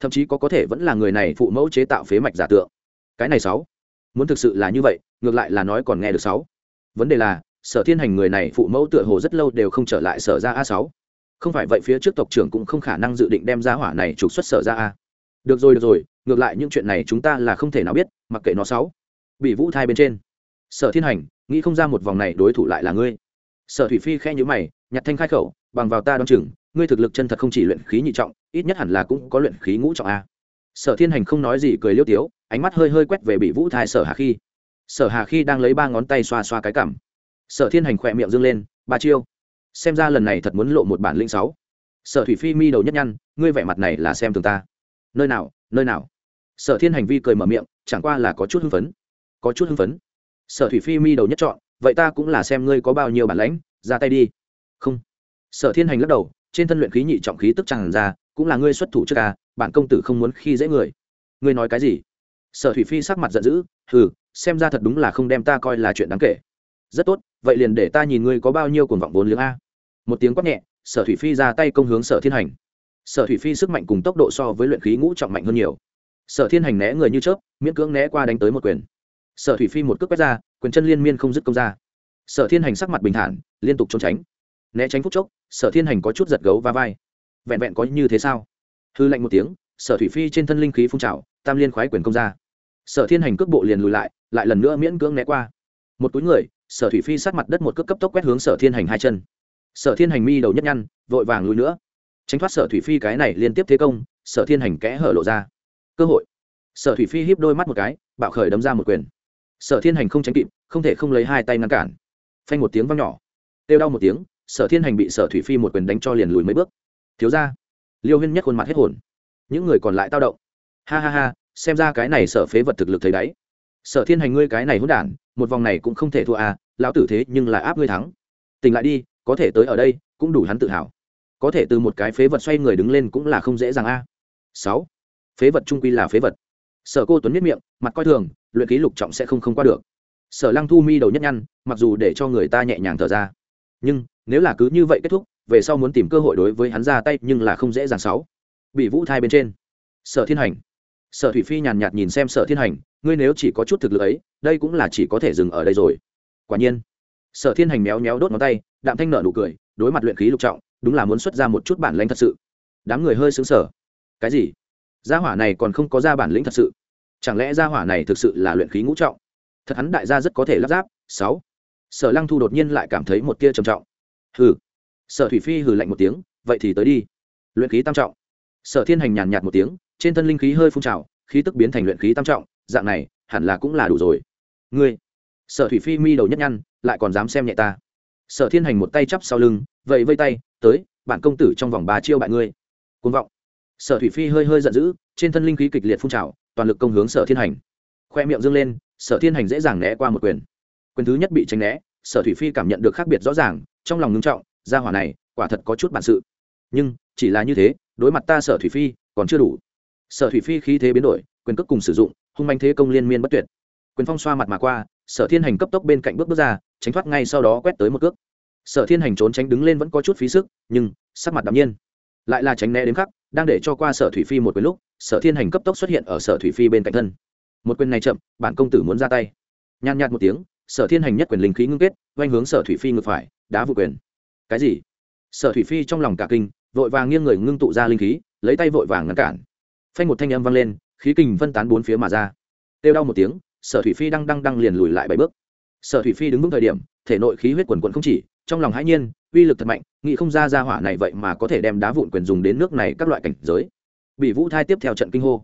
Thậm chí có có thể vẫn là người này phụ mẫu chế tạo phế mạch giả tượng. Cái này sáu. Muốn thực sự là như vậy, ngược lại là nói còn nghe được sáu. Vấn đề là, sở thiên hành người này phụ mẫu tựa hồ rất lâu đều không trở lại sở ra a sáu. Không phải vậy phía trước tộc trưởng cũng không khả năng dự định đem ra hỏa này trục xuất sở ra a. Được rồi được rồi ngược lại những chuyện này chúng ta là không thể nào biết, mặc kệ nó sáu bị vũ thai bên trên. Sở thiên hành, nghĩ không ra một vòng này đối thủ lại là ngươi. Sở thủy phi khe nhữ mày, nhặt thanh khai khẩu, bằng vào ta đ o chừng, ngươi thực lực chân thật không chỉ luyện khí nhị trọng, ít nhất hẳn là cũng có luyện khí ngũ trọng a. Sở thiên hành không nói gì, cười liêu tiếu, ánh mắt hơi hơi quét về bị vũ thai sở hà khi. Sở hà khi đang lấy ba ngón tay xoa xoa cái cảm sở thiên hành khỏe miệng dâng lên, ba chiêu. Xem ra lần này thật muốn lộ một bản linh sáu. Sở thủy phi mi đầu nhất nhăn, ngươi vẻ mặt này là xem thường ta. Nơi nào nơi nào? Sở thiên hành vi cười mở miệng, chẳng qua là có chút hưng phấn. Có chút hưng phấn. Sở thủy phi mi đầu nhất chọn vậy ta cũng là xem ngươi có bao nhiêu bản lãnh, ra tay đi. Không. Sở thiên hành lắc đầu, trên thân luyện khí nhị trọng khí tức tràn ra, cũng là ngươi xuất thủ trước ca bản công tử không muốn khi dễ người. Ngươi nói cái gì? Sở thủy phi sắc mặt giận dữ, hừ, xem ra thật đúng là không đem ta coi là chuyện đáng kể. Rất tốt, vậy liền để ta nhìn ngươi có bao nhiêu cuồng vọng vốn liếng a. Một tiếng quát nhẹ, sở thủy phi ra tay công hướng sở thiên hành. Sở thủy phi sức mạnh cùng tốc độ so với luyện khí ngũ trọng mạnh hơn nhiều sở thiên hành né người như chớp, miễn cưỡng né qua đánh tới một quyền. Sở thủy phi một cước quét ra, quyền chân liên miên không dứt công ra. Sở thiên hành sắc mặt bình thản, liên tục trốn tránh. Né tránh phút chốc, sở thiên hành có chút giật gấu và vai. Vẹn vẹn có như thế sao? Hư lạnh một tiếng, sở thủy phi trên thân linh khí phun trào, tam liên khoái quyền công ra. Sở thiên hành cước bộ liền lùi lại lại lần nữa miễn cưỡng né qua. Một túi người, sở thủy phi sát mặt đất một cước cấp tốc quét hướng sở thiên hành hai chân. Sở thiên hành mi đầu nhất nhăn, vội vàng lùi nữa. Tránh thoát sở thủy phi cái này liên tiếp thế công, sở thiên hành kẽ hở lộ ra cơ hội. Sở thủy phi híp đôi mắt một cái, bạo khởi đấm ra một quyền. Sở thiên hành không tránh kịp, không thể không lấy hai tay ngăn cản. Phanh một tiếng văng nhỏ. Têu đau một tiếng, sở thiên hành bị sở thủy phi một quyền đánh cho liền lùi mấy bước. Thiếu ra liêu huyên nhất khuôn mặt hết hồn. Những người còn lại tao động. Ha ha ha, xem ra cái này sở phế vật thực lực thấy đáy. Sở thiên hành ngươi cái này hỗn đản, một vòng này cũng không thể thua à lão tử thế nhưng lại áp ngươi thắng. Tỉnh lại đi, có thể tới ở đây, cũng đủ hắn tự hào. Có thể từ một cái phế vật xoay người đứng lên cũng là không dễ dàng a. Sáu phế vật trung quy là phế vật. Sở cô tuấn miết miệng, mặt coi thường, luyện ký lục trọng sẽ không không qua được. Sở lăng thu mi đầu nhất nhăn, mặc dù để cho người ta nhẹ nhàng thở ra. Nhưng, nếu là cứ như vậy kết thúc, về sau muốn tìm cơ hội đối với hắn ra tay nhưng là không dễ dàng sáu. Bị vũ thai bên trên. Sở thiên hành. Sở thủy phi nhàn nhạt nhìn xem sở thiên hành, ngươi nếu chỉ có chút thực lực ấy, đây cũng là chỉ có thể dừng ở đây rồi. Quả nhiên. Sở thiên hành méo méo đốt ngón tay, đạm thanh nợ nụ cười, đối mặt luyện khí lục trọng, đúng là muốn xuất ra một chút bản lanh thật sự. Đám người hơi xứng sở cái gì? Gia hỏa này còn không có ra bản lĩnh thật sự. Chẳng lẽ gia hỏa này thực sự là luyện khí ngũ trọng? Thật hắn đại gia rất có thể lắp ráp. Sáu. Sở lăng thu đột nhiên lại cảm thấy một tia trầm trọng. Hừ. Sở thủy phi hừ lạnh một tiếng, vậy thì tới đi. Luyện khí tam trọng. Sở thiên hành nhàn nhạt một tiếng, trên thân linh khí hơi phun trào, khí tức biến thành luyện khí tam trọng, dạng này, hẳn là cũng là đủ rồi. Ngươi. Sở thủy phi mi đầu nhất nhăn, lại còn dám xem nhẹ ta. Sở thiên hành một tay chắp sau lưng vậy vây tay, tới, bản công tử trong vòng ba chiêu bại ngươi. Côn vọng sở thủy phi hơi hơi giận dữ, trên thân linh khí kịch liệt phun trào, toàn lực công hướng sở thiên hành. Khoe miệng dâng lên, sở thiên hành dễ dàng né qua một quyền. Quyền thứ nhất bị tránh né, sở thủy phi cảm nhận được khác biệt rõ ràng, trong lòng ngưng trọng, gia hỏa này, quả thật có chút bản sự. Nhưng, chỉ là như thế, đối mặt ta sở thủy phi, còn chưa đủ. Sở thủy phi khí thế biến đổi, quyền cước cùng sử dụng, hung manh thế công liên miên bất tuyệt. Quyền phong xoa mặt mà qua, sở thiên hành cấp tốc bên cạnh bước bước ra, tránh thoát ngay sau đó quét tới một cước. Sở thiên hành trốn tránh đứng lên vẫn có chút phí sức, nhưng sắc mặt đ ạ m nhiên. Lại là tránh né đến khắc đang để cho qua sở thủy phi một quyền lúc, sở thiên hành cấp tốc xuất hiện ở sở thủy phi bên cạnh thân. Một quyền này chậm, bản công tử muốn ra tay. Nhàn nhạt một tiếng, sở thiên hành nhất quyền linh khí ngưng kết oanh hướng sở thủy phi ngược phải, đá vụ quyền. Cái gì? Sở thủy phi trong lòng cả kinh, vội vàng nghiêng người ngưng tụ ra linh khí, lấy tay vội vàng ngăn cản. Phanh một thanh âm vang lên, khí kình phân tán bốn phía mà ra. Têu đau một tiếng, sở thủy phi đang đang đang liền lùi lại bảy bước. Sở thủy phi đứng vững thời điểm, thể nội khí huyết quần quần không chỉ, trong lòng hãi nhiên uy lực thật mạnh, nghĩ không ra ra hỏa này vậy mà có thể đem đá vụn quyền dùng đến nước này các loại cảnh giới. Bị vũ thai tiếp theo trận kinh hô.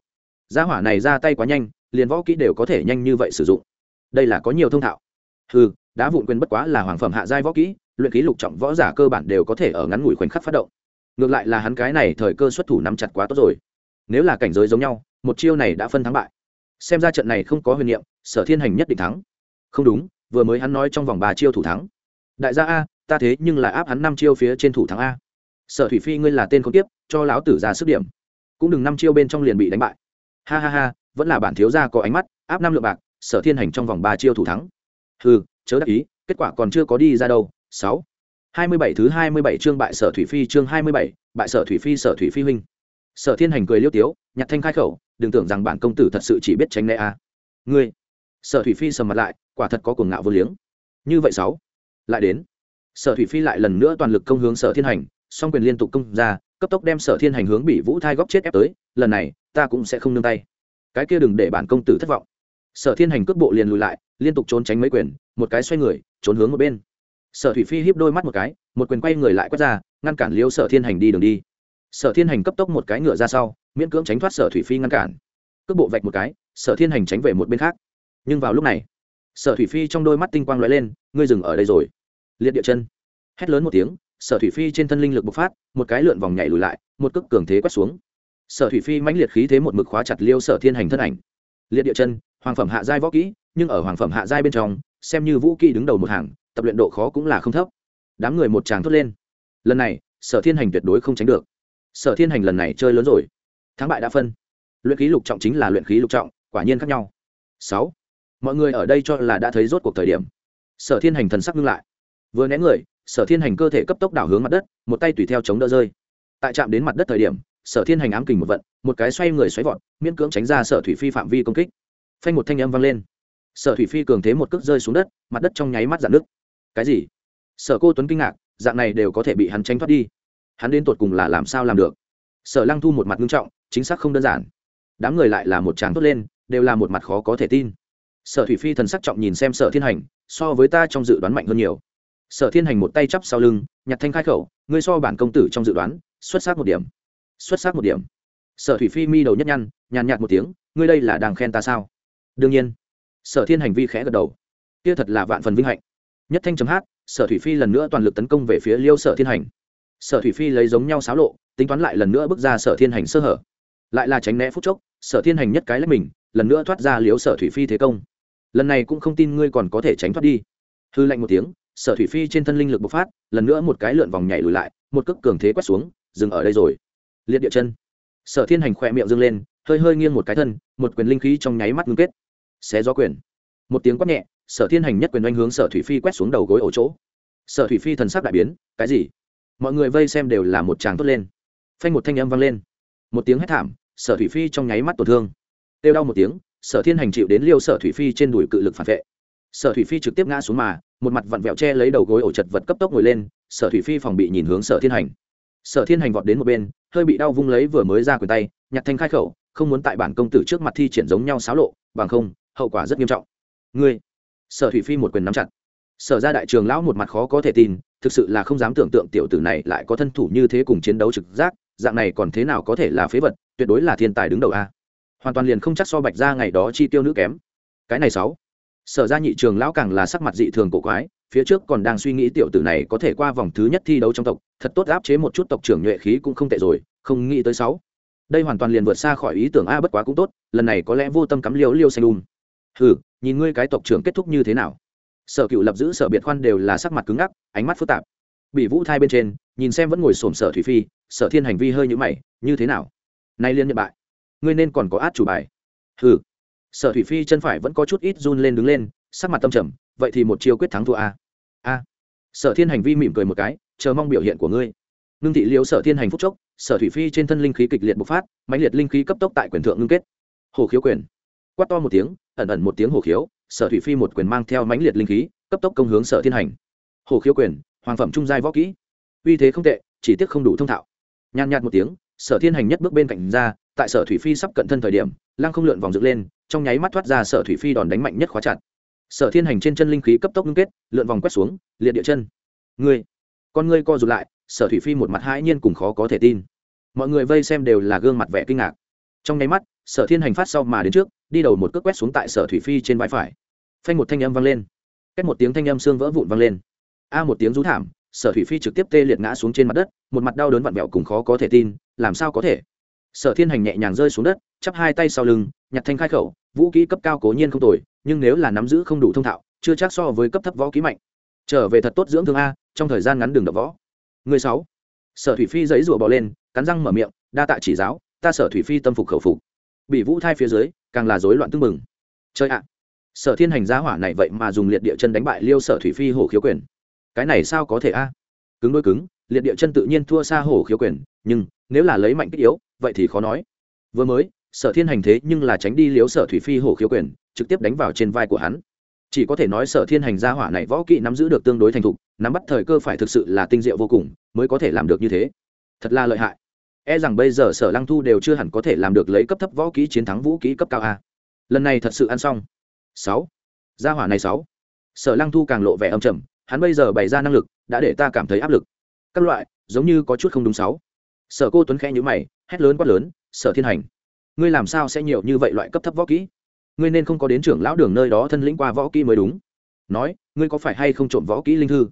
Ra hỏa này ra tay quá nhanh, liền võ kỹ đều có thể nhanh như vậy sử dụng. Đây là có nhiều thông thạo. Ừ đá vụn quyền bất quá là hoàng phẩm hạ giai võ kỹ, luyện ký lục trọng võ giả cơ bản đều có thể ở ngắn ngủi khoảnh khắc phát động. Ngược lại là hắn cái này thời cơ xuất thủ nắm chặt quá tốt rồi. Nếu là cảnh giới giống nhau, một chiêu này đã phân thắng bại. Xem ra trận này không có huyền niệm, sở thiên hành nhất định thắng. Không đúng, vừa mới hắn nói trong vòng ba chiêu thủ thắng. Đại gia a ta thế nhưng lại áp hắn năm chiêu phía trên thủ thắng a. Sở thủy phi ngươi là tên không tiếp cho lão tử ra sức điểm. Cũng đừng năm chiêu bên trong liền bị đánh bại. Ha ha ha, vẫn là bản thiếu gia có ánh mắt, áp năm lượng bạc, sở thiên hành trong vòng ba chiêu thủ thắng. Hừ, chớ đắc ý, kết quả còn chưa có đi ra đâu. Sáu. Hai mươi bảy thứ hai mươi bảy chương bại sở thủy phi chương hai mươi bảy, bại sở thủy phi sở thủy phi huynh. Sở thiên hành cười liêu tiếu, nhặt thanh khai khẩu, đừng tưởng rằng bản công tử thật sự chỉ biết tránh né a. Ngươi. Sở thủy phi sầm mặt lại, quả thật có cuồng ngạo vô liếng. Như vậy sáu. Lại đến sở thủy phi lại lần nữa toàn lực công hướng sở thiên hành, song quyền liên tục công ra, cấp tốc đem sở thiên hành hướng bị vũ thai góc chết ép tới, lần này, ta cũng sẽ không nương tay. Cái kia đừng để bản công tử thất vọng. Sở thiên hành cước bộ liền lùi lại, liên tục trốn tránh mấy quyền, một cái xoay người, trốn hướng một bên. Sở thủy phi hiếp đôi mắt một cái, một quyền quay người lại quét ra, ngăn cản liêu sở thiên hành đi đường đi. Sở thiên hành cấp tốc một cái ngựa ra sau, miễn cưỡng tránh thoát sở thủy phi ngăn cản. Cước bộ vạch một cái, sở thiên hành tránh về một bên khác. Nhưng vào lúc này, sở thủy phi trong đôi mắt tinh quang l ó e lên, ngươi dừng ở đây rồi liệt địa chân. Hét lớn một tiếng, sở thủy phi trên thân linh lực bộc phát, một cái lượn vòng nhảy lùi lại, một cước cường thế quét xuống. Sở thủy phi mãnh liệt khí thế một mực khóa chặt liêu sở thiên hành thân ảnh. Liệt địa chân, hoàng phẩm hạ giai võ kỹ, nhưng ở hoàng phẩm hạ giai bên trong, xem như vũ kỹ đứng đầu một hàng, tập luyện độ khó cũng là không thấp. Đám người một tràng thốt lên. Lần này, sở thiên hành tuyệt đối không tránh được. Sở thiên hành lần này chơi lớn rồi. Thắng bại đã phân. Luyện khí lục trọng chính là luyện khí lục trọng, quả nhiên khác nhau. Sáu. Mọi người ở đây cho là đã thấy rốt cuộc thời điểm. Sở thiên hành thần sắc ngưng lại vừa né người, sở thiên hành cơ thể cấp tốc đảo hướng mặt đất, một tay tùy theo chống đỡ rơi. Tại chạm đến mặt đất thời điểm, sở thiên hành ám kình một vận, một cái xoay người xoáy vọt, miễn cưỡng tránh ra sở thủy phi phạm vi công kích. Phanh một thanh âm vang lên. Sở thủy phi cường thế một cước rơi xuống đất, mặt đất trong nháy mắt dạn nước cái gì? Sở cô tuấn kinh ngạc, dạng này đều có thể bị hắn tránh thoát đi. Hắn đến tột cùng là làm sao làm được? Sở lăng thu một mặt nghiêm trọng, chính xác không đơn giản. Đám người lại là một tràng tốt lên, đều là một mặt khó có thể tin. Sở thủy phi thần sắc trọng nhìn xem sở thiên hành, so với ta trong dự đoán mạnh hơn nhiều sở thiên hành một tay chắp sau lưng, nhặt thanh khai khẩu, ngươi so bản công tử trong dự đoán, xuất sắc một điểm. Xuất sắc một điểm. Sở thủy phi mi đầu nhất nhăn, nhàn nhạt một tiếng, ngươi đây là đang khen ta sao? Đương nhiên. Sở thiên hành vi khẽ gật đầu. Kia thật là vạn phần vinh hạnh. Nhất thanh chấm hát, sở thủy phi lần nữa toàn lực tấn công về phía liêu sở thiên hành. Sở thủy phi lấy giống nhau xáo lộ, tính toán lại lần nữa bước ra sở thiên hành sơ hở. Lại là tránh né phút chốc, sở thiên hành nhất cái lấy mình, lần nữa thoát ra liếu sở thủy phi thế công. Lần này cũng không tin ngươi còn có thể tránh thoát đi. Hư lạnh một tiếng sở thủy phi trên thân linh lực bộc phát, lần nữa một cái lượn vòng nhảy lùi lại, một cước cường thế quét xuống, dừng ở đây rồi. Liệt địa chân. Sở thiên hành khỏe miệng dâng lên, hơi hơi nghiêng một cái thân, một quyền linh khí trong nháy mắt ngưng kết. Xé gió quyền. Một tiếng quát nhẹ, sở thiên hành nhất quyền oanh hướng sở thủy phi quét xuống đầu gối ổ chỗ. Sở thủy phi thần sắc đại biến, cái gì? Mọi người vây xem đều là một tràng tốt lên. Phanh một thanh âm vang lên. Một tiếng hét thảm, sở thủy phi trong nháy mắt tổn thương. Têu đau một tiếng, sở thiên hành chịu đến liêu sở thủy phi trên đùi cự lực phản vệ sở thủy phi trực tiếp ngã xuống mà, một mặt vặn vẹo che lấy đầu gối ổ chật vật cấp tốc ngồi lên, sở thủy phi phòng bị nhìn hướng sở thiên hành. Sở thiên hành vọt đến một bên, hơi bị đau vung lấy vừa mới ra quyền tay, nhặt thanh khai khẩu, không muốn tại bản công tử trước mặt thi triển giống nhau xáo lộ, bằng không, hậu quả rất nghiêm trọng. Ngươi! Sở thủy phi một quyền nắm chặt. Sở ra đại trường lão một mặt khó có thể tin, thực sự là không dám tưởng tượng tiểu tử này lại có thân thủ như thế cùng chiến đấu trực giác, dạng này còn thế nào có thể là phế vật, tuyệt đối là thiên tài đứng đầu a. Hoàn toàn liền không chắc so bạch ra ngày đó chi tiêu nữ kém. Cái này sáu sở ra nhị trường lão càng là sắc mặt dị thường cổ quái, phía trước còn đang suy nghĩ tiểu tử này có thể qua vòng thứ nhất thi đấu trong tộc, thật tốt áp chế một chút tộc trưởng nhuệ khí cũng không tệ rồi, không nghĩ tới sáu. Đây hoàn toàn liền vượt xa khỏi ý tưởng a, bất quá cũng tốt, lần này có lẽ vô tâm cắm liêu liêu xanh um. đùm ừ nhìn ngươi cái tộc trưởng kết thúc như thế nào. Sở cựu lập giữ sở biệt khoan đều là sắc mặt cứng ngắc, ánh mắt phức tạp. Bị vũ thai bên trên, nhìn xem vẫn ngồi xổm sở thủy phi, sở thiên hành vi hơi như mày, như thế nào? Nay liên nhận bại. Ngươi nên còn có át chủ bài. Ừ sở thủy phi chân phải vẫn có chút ít run lên đứng lên, sắc mặt tâm trầm, vậy thì một chiêu quyết thắng thua a. A. Sở thiên hành vi mỉm cười một cái, chờ mong biểu hiện của ngươi. Ngưng thị liễu sở thiên hành phúc chốc, sở thủy phi trên thân linh khí kịch liệt bộc phát, mãnh liệt linh khí cấp tốc tại quyền thượng ngưng kết. Hồ khiếu quyền. Quát to một tiếng, ẩn ẩn một tiếng hồ khiếu, sở thủy phi một quyền mang theo mãnh liệt linh khí, cấp tốc công hướng sở thiên hành. Hồ khiếu quyền, hoàng phẩm trung giai võ kỹ. Uy thế không tệ, chỉ tiếc không đủ thông thạo. Nhàn nhạt một tiếng, sở thiên hành nhất bước bên cạnh ra, tại sở thủy phi sắp cận thân thời điểm, lăng không lượn vòng dựng lên trong nháy mắt thoát ra sở thủy phi đòn đánh mạnh nhất khóa chặt. Sở thiên hành trên chân linh khí cấp tốc ngưng kết, lượn vòng quét xuống, liệt địa chân. Ngươi, con ngươi co rụt lại, sở thủy phi một mặt hãi nhiên cùng khó có thể tin. Mọi người vây xem đều là gương mặt vẻ kinh ngạc. Trong nháy mắt, sở thiên hành phát sau mà đến trước, đi đầu một cước quét xuống tại sở thủy phi trên vai phải. Phanh một thanh âm vang lên. Cách một tiếng thanh âm xương vỡ vụn vang lên. A một tiếng rú thảm, sở thủy phi trực tiếp tê liệt ngã xuống trên mặt đất, một mặt đau đớn vặn vẹo cùng khó có thể tin, làm sao có thể? Sở thiên hành nhẹ nhàng rơi xuống đất, chắp hai tay sau lưng, nhặt thanh khai khẩu vũ kỹ cấp cao cố nhiên không tồi, nhưng nếu là nắm giữ không đủ thông thạo, chưa chắc so với cấp thấp võ kỹ mạnh. Trở về thật tốt dưỡng thương a, trong thời gian ngắn đường đập võ. Người sáu. Sở thủy phi giấy rủa bò lên, cắn răng mở miệng, đa tạ chỉ giáo, ta sở thủy phi tâm phục khẩu phục. Bị vũ thai phía dưới, càng là rối loạn tưng mừng chơi ạ. Sở thiên hành giá hỏa này vậy mà dùng liệt địa chân đánh bại liêu sở thủy phi hổ khiếu quyền. Cái này sao có thể a? Cứng đôi cứng, liệt địa chân tự nhiên thua xa hổ khiếu quyền, nhưng nếu là lấy mạnh kích yếu, vậy thì khó nói. Vừa mới sở thiên hành thế nhưng là tránh đi liếu sở thủy phi hổ khiếu quyền, trực tiếp đánh vào trên vai của hắn. Chỉ có thể nói sở thiên hành gia hỏa này võ kỹ nắm giữ được tương đối thành thục, nắm bắt thời cơ phải thực sự là tinh diệu vô cùng, mới có thể làm được như thế. Thật là lợi hại. E rằng bây giờ sở lăng thu đều chưa hẳn có thể làm được lấy cấp thấp võ kỹ chiến thắng vũ kỹ cấp cao a. Lần này thật sự ăn xong. Sáu. Gia hỏa này sáu. Sở lăng thu càng lộ vẻ âm trầm, hắn bây giờ bày ra năng lực, đã để ta cảm thấy áp lực. Các loại, giống như có chút không đúng sáu. Sở cô tuấn khẽ nhữ mày, hét lớn quát lớn, sở thiên hành ngươi làm sao sẽ nhiều như vậy loại cấp thấp võ kỹ? Ngươi nên không có đến trưởng lão đường nơi đó thân lĩnh qua võ kỹ mới đúng. Nói, ngươi có phải hay không trộm võ kỹ linh thư?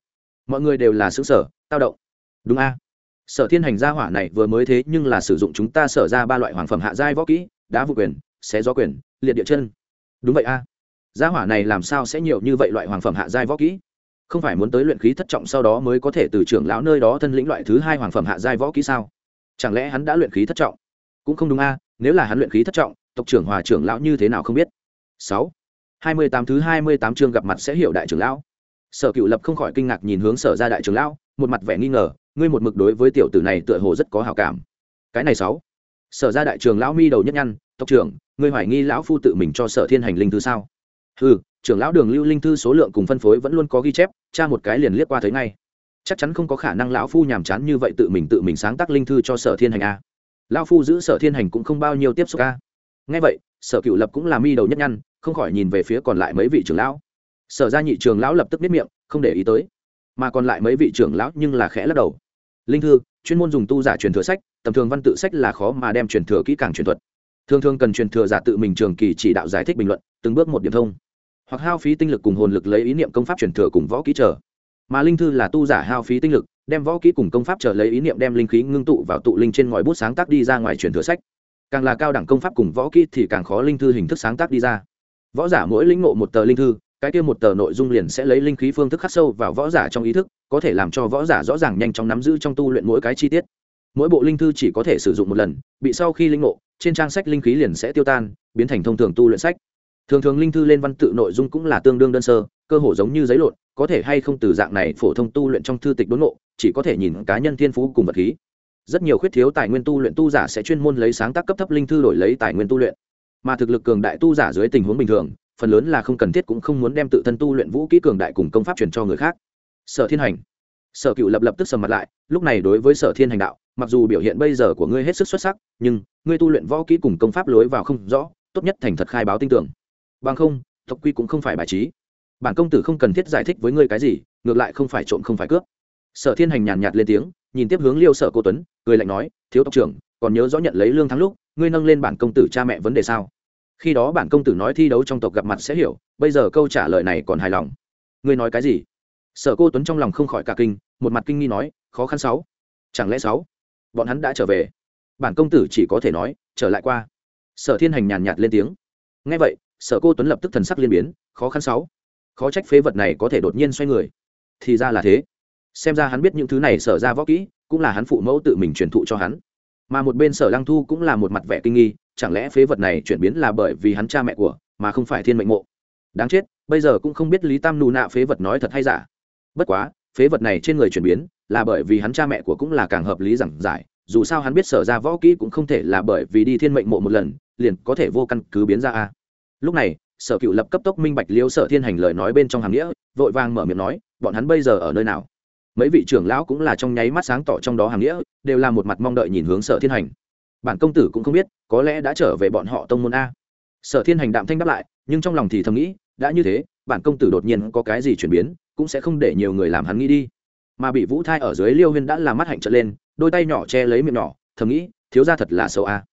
Mọi người đều là xứ sở tao động. Đúng a. Sở thiên hành gia hỏa này vừa mới thế nhưng là sử dụng chúng ta sở ra ba loại hoàng phẩm hạ giai võ kỹ, đá vụ quyền, xé gió quyền, liệt địa chân. Đúng vậy a. Gia hỏa này làm sao sẽ nhiều như vậy loại hoàng phẩm hạ giai võ kỹ? Không phải muốn tới luyện khí thất trọng sau đó mới có thể từ trưởng lão nơi đó thân lĩnh loại thứ hai hoàng phẩm hạ giai võ kỹ sao? Chẳng lẽ hắn đã luyện khí thất trọng? Cũng không đúng a nếu là hắn luyện khí thất trọng, tộc trưởng hòa trưởng lão như thế nào không biết. Sáu. Hai mươi tám thứ hai mươi tám chương gặp mặt sẽ hiểu đại trưởng lão. Sở cựu lập không khỏi kinh ngạc nhìn hướng sở ra đại trưởng lão, một mặt vẻ nghi ngờ, ngươi một mực đối với tiểu tử này tựa hồ rất có hảo cảm. Cái này sáu. Sở ra đại trưởng lão mi đầu nhất nhăn, tộc trưởng, ngươi hoài nghi lão phu tự mình cho sở thiên hành linh thư sao? Ừ trưởng lão đường lưu linh thư số lượng cùng phân phối vẫn luôn có ghi chép cha một cái liền liếc qua thấy ngay. Chắc chắn không có khả năng lão phu nhàm chán như vậy tự mình tự mình sáng tác linh thư cho sở thiên hành a lão phu giữ sở thiên hành cũng không bao nhiêu tiếp xúc ca. Ngay vậy, sở cựu lập cũng là mi đầu nhất nhăn, không khỏi nhìn về phía còn lại mấy vị trưởng lão. Sở gia nhị trường lão lập tức biết miệng, không để ý tới. Mà còn lại mấy vị trưởng lão nhưng là khẽ lắc đầu. Linh thư, chuyên môn dùng tu giả truyền thừa sách, tầm thường văn tự sách là khó mà đem truyền thừa kỹ càng truyền thuật. Thường thường cần truyền thừa giả tự mình trường kỳ chỉ đạo giải thích bình luận, từng bước một điểm thông. Hoặc hao phí tinh lực cùng hồn lực lấy ý niệm công pháp truyền thừa cùng võ kỹ trở. Mà linh thư là tu giả hao phí tinh lực đem võ kỹ cùng công pháp trở lấy ý niệm đem linh khí ngưng tụ vào tụ linh trên ngòi bút sáng tác đi ra ngoài truyền thừa sách. Càng là cao đẳng công pháp cùng võ kỹ thì càng khó linh thư hình thức sáng tác đi ra. Võ giả mỗi lĩnh ngộ một tờ linh thư, cái kia một tờ nội dung liền sẽ lấy linh khí phương thức khắc sâu vào võ giả trong ý thức, có thể làm cho võ giả rõ ràng nhanh chóng nắm giữ trong tu luyện mỗi cái chi tiết. Mỗi bộ linh thư chỉ có thể sử dụng một lần, bị sau khi linh ngộ, trên trang sách linh khí liền sẽ tiêu tan, biến thành thông thường tu luyện sách. Thường thường linh thư lên văn tự nội dung cũng là tương đương đơn sơ, cơ hồ giống như giấy lộn có thể hay không từ dạng này phổ thông tu luyện trong thư tịch đốn ngộ, chỉ có thể nhìn cá nhân thiên phú cùng vật khí. Rất nhiều khuyết thiếu tài nguyên tu luyện tu giả sẽ chuyên môn lấy sáng tác cấp thấp linh thư đổi lấy tài nguyên tu luyện. Mà thực lực cường đại tu giả dưới tình huống bình thường, phần lớn là không cần thiết cũng không muốn đem tự thân tu luyện vũ kỹ cường đại cùng công pháp truyền cho người khác. Sở thiên hành. Sở cựu lập lập tức sầm mặt lại, lúc này đối với sở thiên hành đạo, mặc dù biểu hiện bây giờ của ngươi hết sức xuất sắc, nhưng ngươi tu luyện võ kỹ cùng công pháp lối vào không rõ, tốt nhất thành thật khai báo tin tưởng. Bằng không, tộc quy cũng không phải bài trí bản công tử không cần thiết giải thích với ngươi cái gì, ngược lại không phải trộm không phải cướp. Sở thiên hành nhàn nhạt lên tiếng, nhìn tiếp hướng liêu sở cô tuấn, cười lạnh nói, thiếu tộc trưởng, còn nhớ rõ nhận lấy lương thắng lúc, ngươi nâng lên bản công tử cha mẹ vấn đề sao? Khi đó bản công tử nói thi đấu trong tộc gặp mặt sẽ hiểu, bây giờ câu trả lời này còn hài lòng. Ngươi nói cái gì? Sở cô tuấn trong lòng không khỏi cả kinh, một mặt kinh nghi nói, khó khăn sáu. Chẳng lẽ sáu? Bọn hắn đã trở về. Bản công tử chỉ có thể nói, trở lại qua. Sở thiên hành nhàn nhạt lên tiếng. Ngay vậy, sở cô tuấn lập tức thần sắc liên biến, khó khăn sáu khó trách phế vật này có thể đột nhiên xoay người. Thì ra là thế. Xem ra hắn biết những thứ này sở ra võ kỹ, cũng là hắn phụ mẫu tự mình truyền thụ cho hắn. Mà một bên sở lăng thu cũng là một mặt vẻ kinh nghi, chẳng lẽ phế vật này chuyển biến là bởi vì hắn cha mẹ của, mà không phải thiên mệnh mộ? Đáng chết, bây giờ cũng không biết lý tam nù nạ phế vật nói thật hay giả. Bất quá, phế vật này trên người chuyển biến là bởi vì hắn cha mẹ của cũng là càng hợp lý giảng giải, dù sao hắn biết sở ra võ kỹ cũng không thể là bởi vì đi thiên mệnh mộ một lần, liền có thể vô căn cứ biến ra a. Lúc này sở cựu lập cấp tốc minh bạch liêu sở thiên hành lời nói bên trong hàm nghĩa, vội vàng mở miệng nói, bọn hắn bây giờ ở nơi nào? Mấy vị trưởng lão cũng là trong nháy mắt sáng tỏ trong đó hàm nghĩa, đều là một mặt mong đợi nhìn hướng sở thiên hành. Bản công tử cũng không biết, có lẽ đã trở về bọn họ tông môn a. Sở thiên hành đạm thanh đáp lại, nhưng trong lòng thì thầm nghĩ, đã như thế, bản công tử đột nhiên có cái gì chuyển biến, cũng sẽ không để nhiều người làm hắn nghĩ đi. Mà bị vũ thai ở dưới liêu huyên đã làm mắt hạnh trở lên, đôi tay nhỏ che lấy miệng nhỏ, thầm nghĩ, thiếu ra thật là xấu a.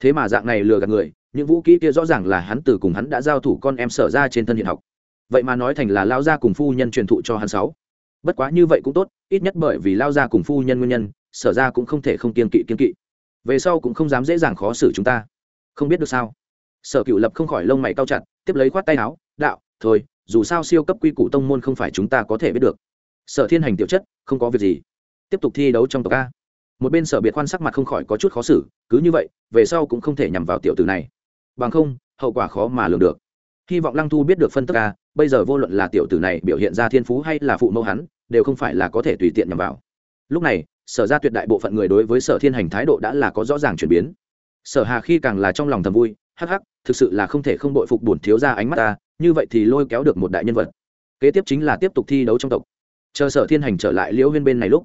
Thế mà dạng này lừa gạt người những vũ kỹ kia rõ ràng là hắn từ cùng hắn đã giao thủ con em sở ra trên thân hiện học. Vậy mà nói thành là lao gia cùng phu nhân truyền thụ cho hắn sáu. Bất quá như vậy cũng tốt, ít nhất bởi vì lao gia cùng phu nhân nguyên nhân, sở ra cũng không thể không kiên kỵ kiên kỵ. Về sau cũng không dám dễ dàng khó xử chúng ta. Không biết được sao. Sở cựu lập không khỏi lông mày cao chặt, tiếp lấy khoát tay áo, đạo, thôi, dù sao siêu cấp quy củ tông môn không phải chúng ta có thể biết được. Sở thiên hành tiểu chất, không có việc gì. Tiếp tục thi đấu trong tộc a. Một bên sở biệt quan sắc mặt không khỏi có chút khó xử, cứ như vậy, về sau cũng không thể nhằm vào tiểu tử này bằng không, hậu quả khó mà lường được. Hy vọng lăng thu biết được phân tất ca bây giờ vô luận là tiểu tử này biểu hiện ra thiên phú hay là phụ mẫu hắn, đều không phải là có thể tùy tiện nhằm vào. Lúc này, sở ra tuyệt đại bộ phận người đối với sở thiên hành thái độ đã là có rõ ràng chuyển biến. Sở hà khi càng là trong lòng thầm vui, hắc hắc, thực sự là không thể không bội phục bổn thiếu ra ánh mắt ta, như vậy thì lôi kéo được một đại nhân vật. Kế tiếp chính là tiếp tục thi đấu trong tộc. Chờ sở thiên hành trở lại liễu huyên bên này lúc,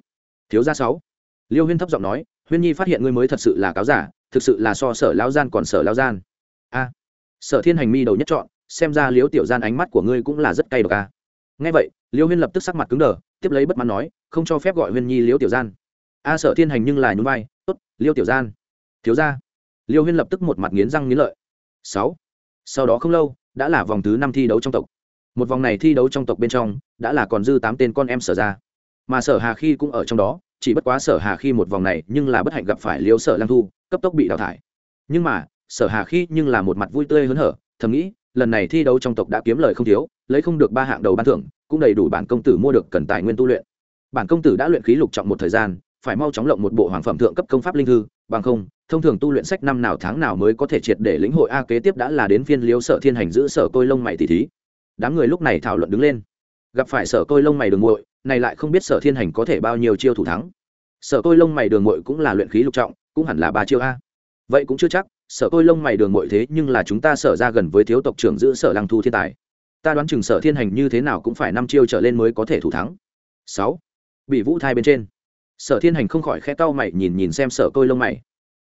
thiếu gia sáu. Liêu huyên thấp giọng nói, huyên nhi phát hiện ngươi mới thật sự là cáo giả, thực sự là so sở lao gian còn sở lao gian a. Sở thiên hành mi đầu nhất chọn xem ra liếu tiểu gian ánh mắt của ngươi cũng là rất cay độc a. Ngay vậy liêu huyên lập tức sắc mặt cứng đờ, tiếp lấy bất mãn nói, không cho phép gọi huyên nhi liếu tiểu gian. A sở thiên hành nhưng là nhún vai, tốt liêu tiểu gian. Thiếu ra liêu huyên lập tức một mặt nghiến răng nghiến lợi. Sáu. Sau đó không lâu, đã là vòng thứ năm thi đấu trong tộc. Một vòng này thi đấu trong tộc bên trong, đã là còn dư tám tên con em sở ra. Mà sở hà khi cũng ở trong đó, chỉ bất quá sở hà khi một vòng này nhưng là bất hạnh gặp phải liêu sở lang thu, cấp tốc bị đào thải. Nhưng mà sở hà khi nhưng là một mặt vui tươi hớn hở, thầm nghĩ, lần này thi đấu trong tộc đã kiếm lời không thiếu, lấy không được ba hạng đầu ban thưởng, cũng đầy đủ bản công tử mua được cần tài nguyên tu luyện. Bản công tử đã luyện khí lục trọng một thời gian, phải mau chóng lộng một bộ hoàng phẩm thượng cấp công pháp linh thư, bằng không, thông thường tu luyện sách năm nào tháng nào mới có thể triệt để lĩnh hội a kế tiếp đã là đến phiên liếu sở thiên hành giữ sở côi lông mày tỷ thí. Đám người lúc này thảo luận đứng lên. Gặp phải sở côi lông mày đường muội, này lại không biết sở thiên hành có thể bao nhiêu chiêu thủ thắng. Sở côi lông mày đường muội cũng là luyện khí lục trọng, cũng hẳn là ba chiêu a. Vậy cũng chưa chắc sở tôi lông mày đường muội thế nhưng là chúng ta sở ra gần với thiếu tộc trưởng giữ sở lăng thu thiên tài. Ta đoán chừng sở thiên hành như thế nào cũng phải năm chiêu trở lên mới có thể thủ thắng. Sáu. Bị vũ thai bên trên. Sở thiên hành không khỏi khẽ cau mày nhìn nhìn xem sở tôi lông mày.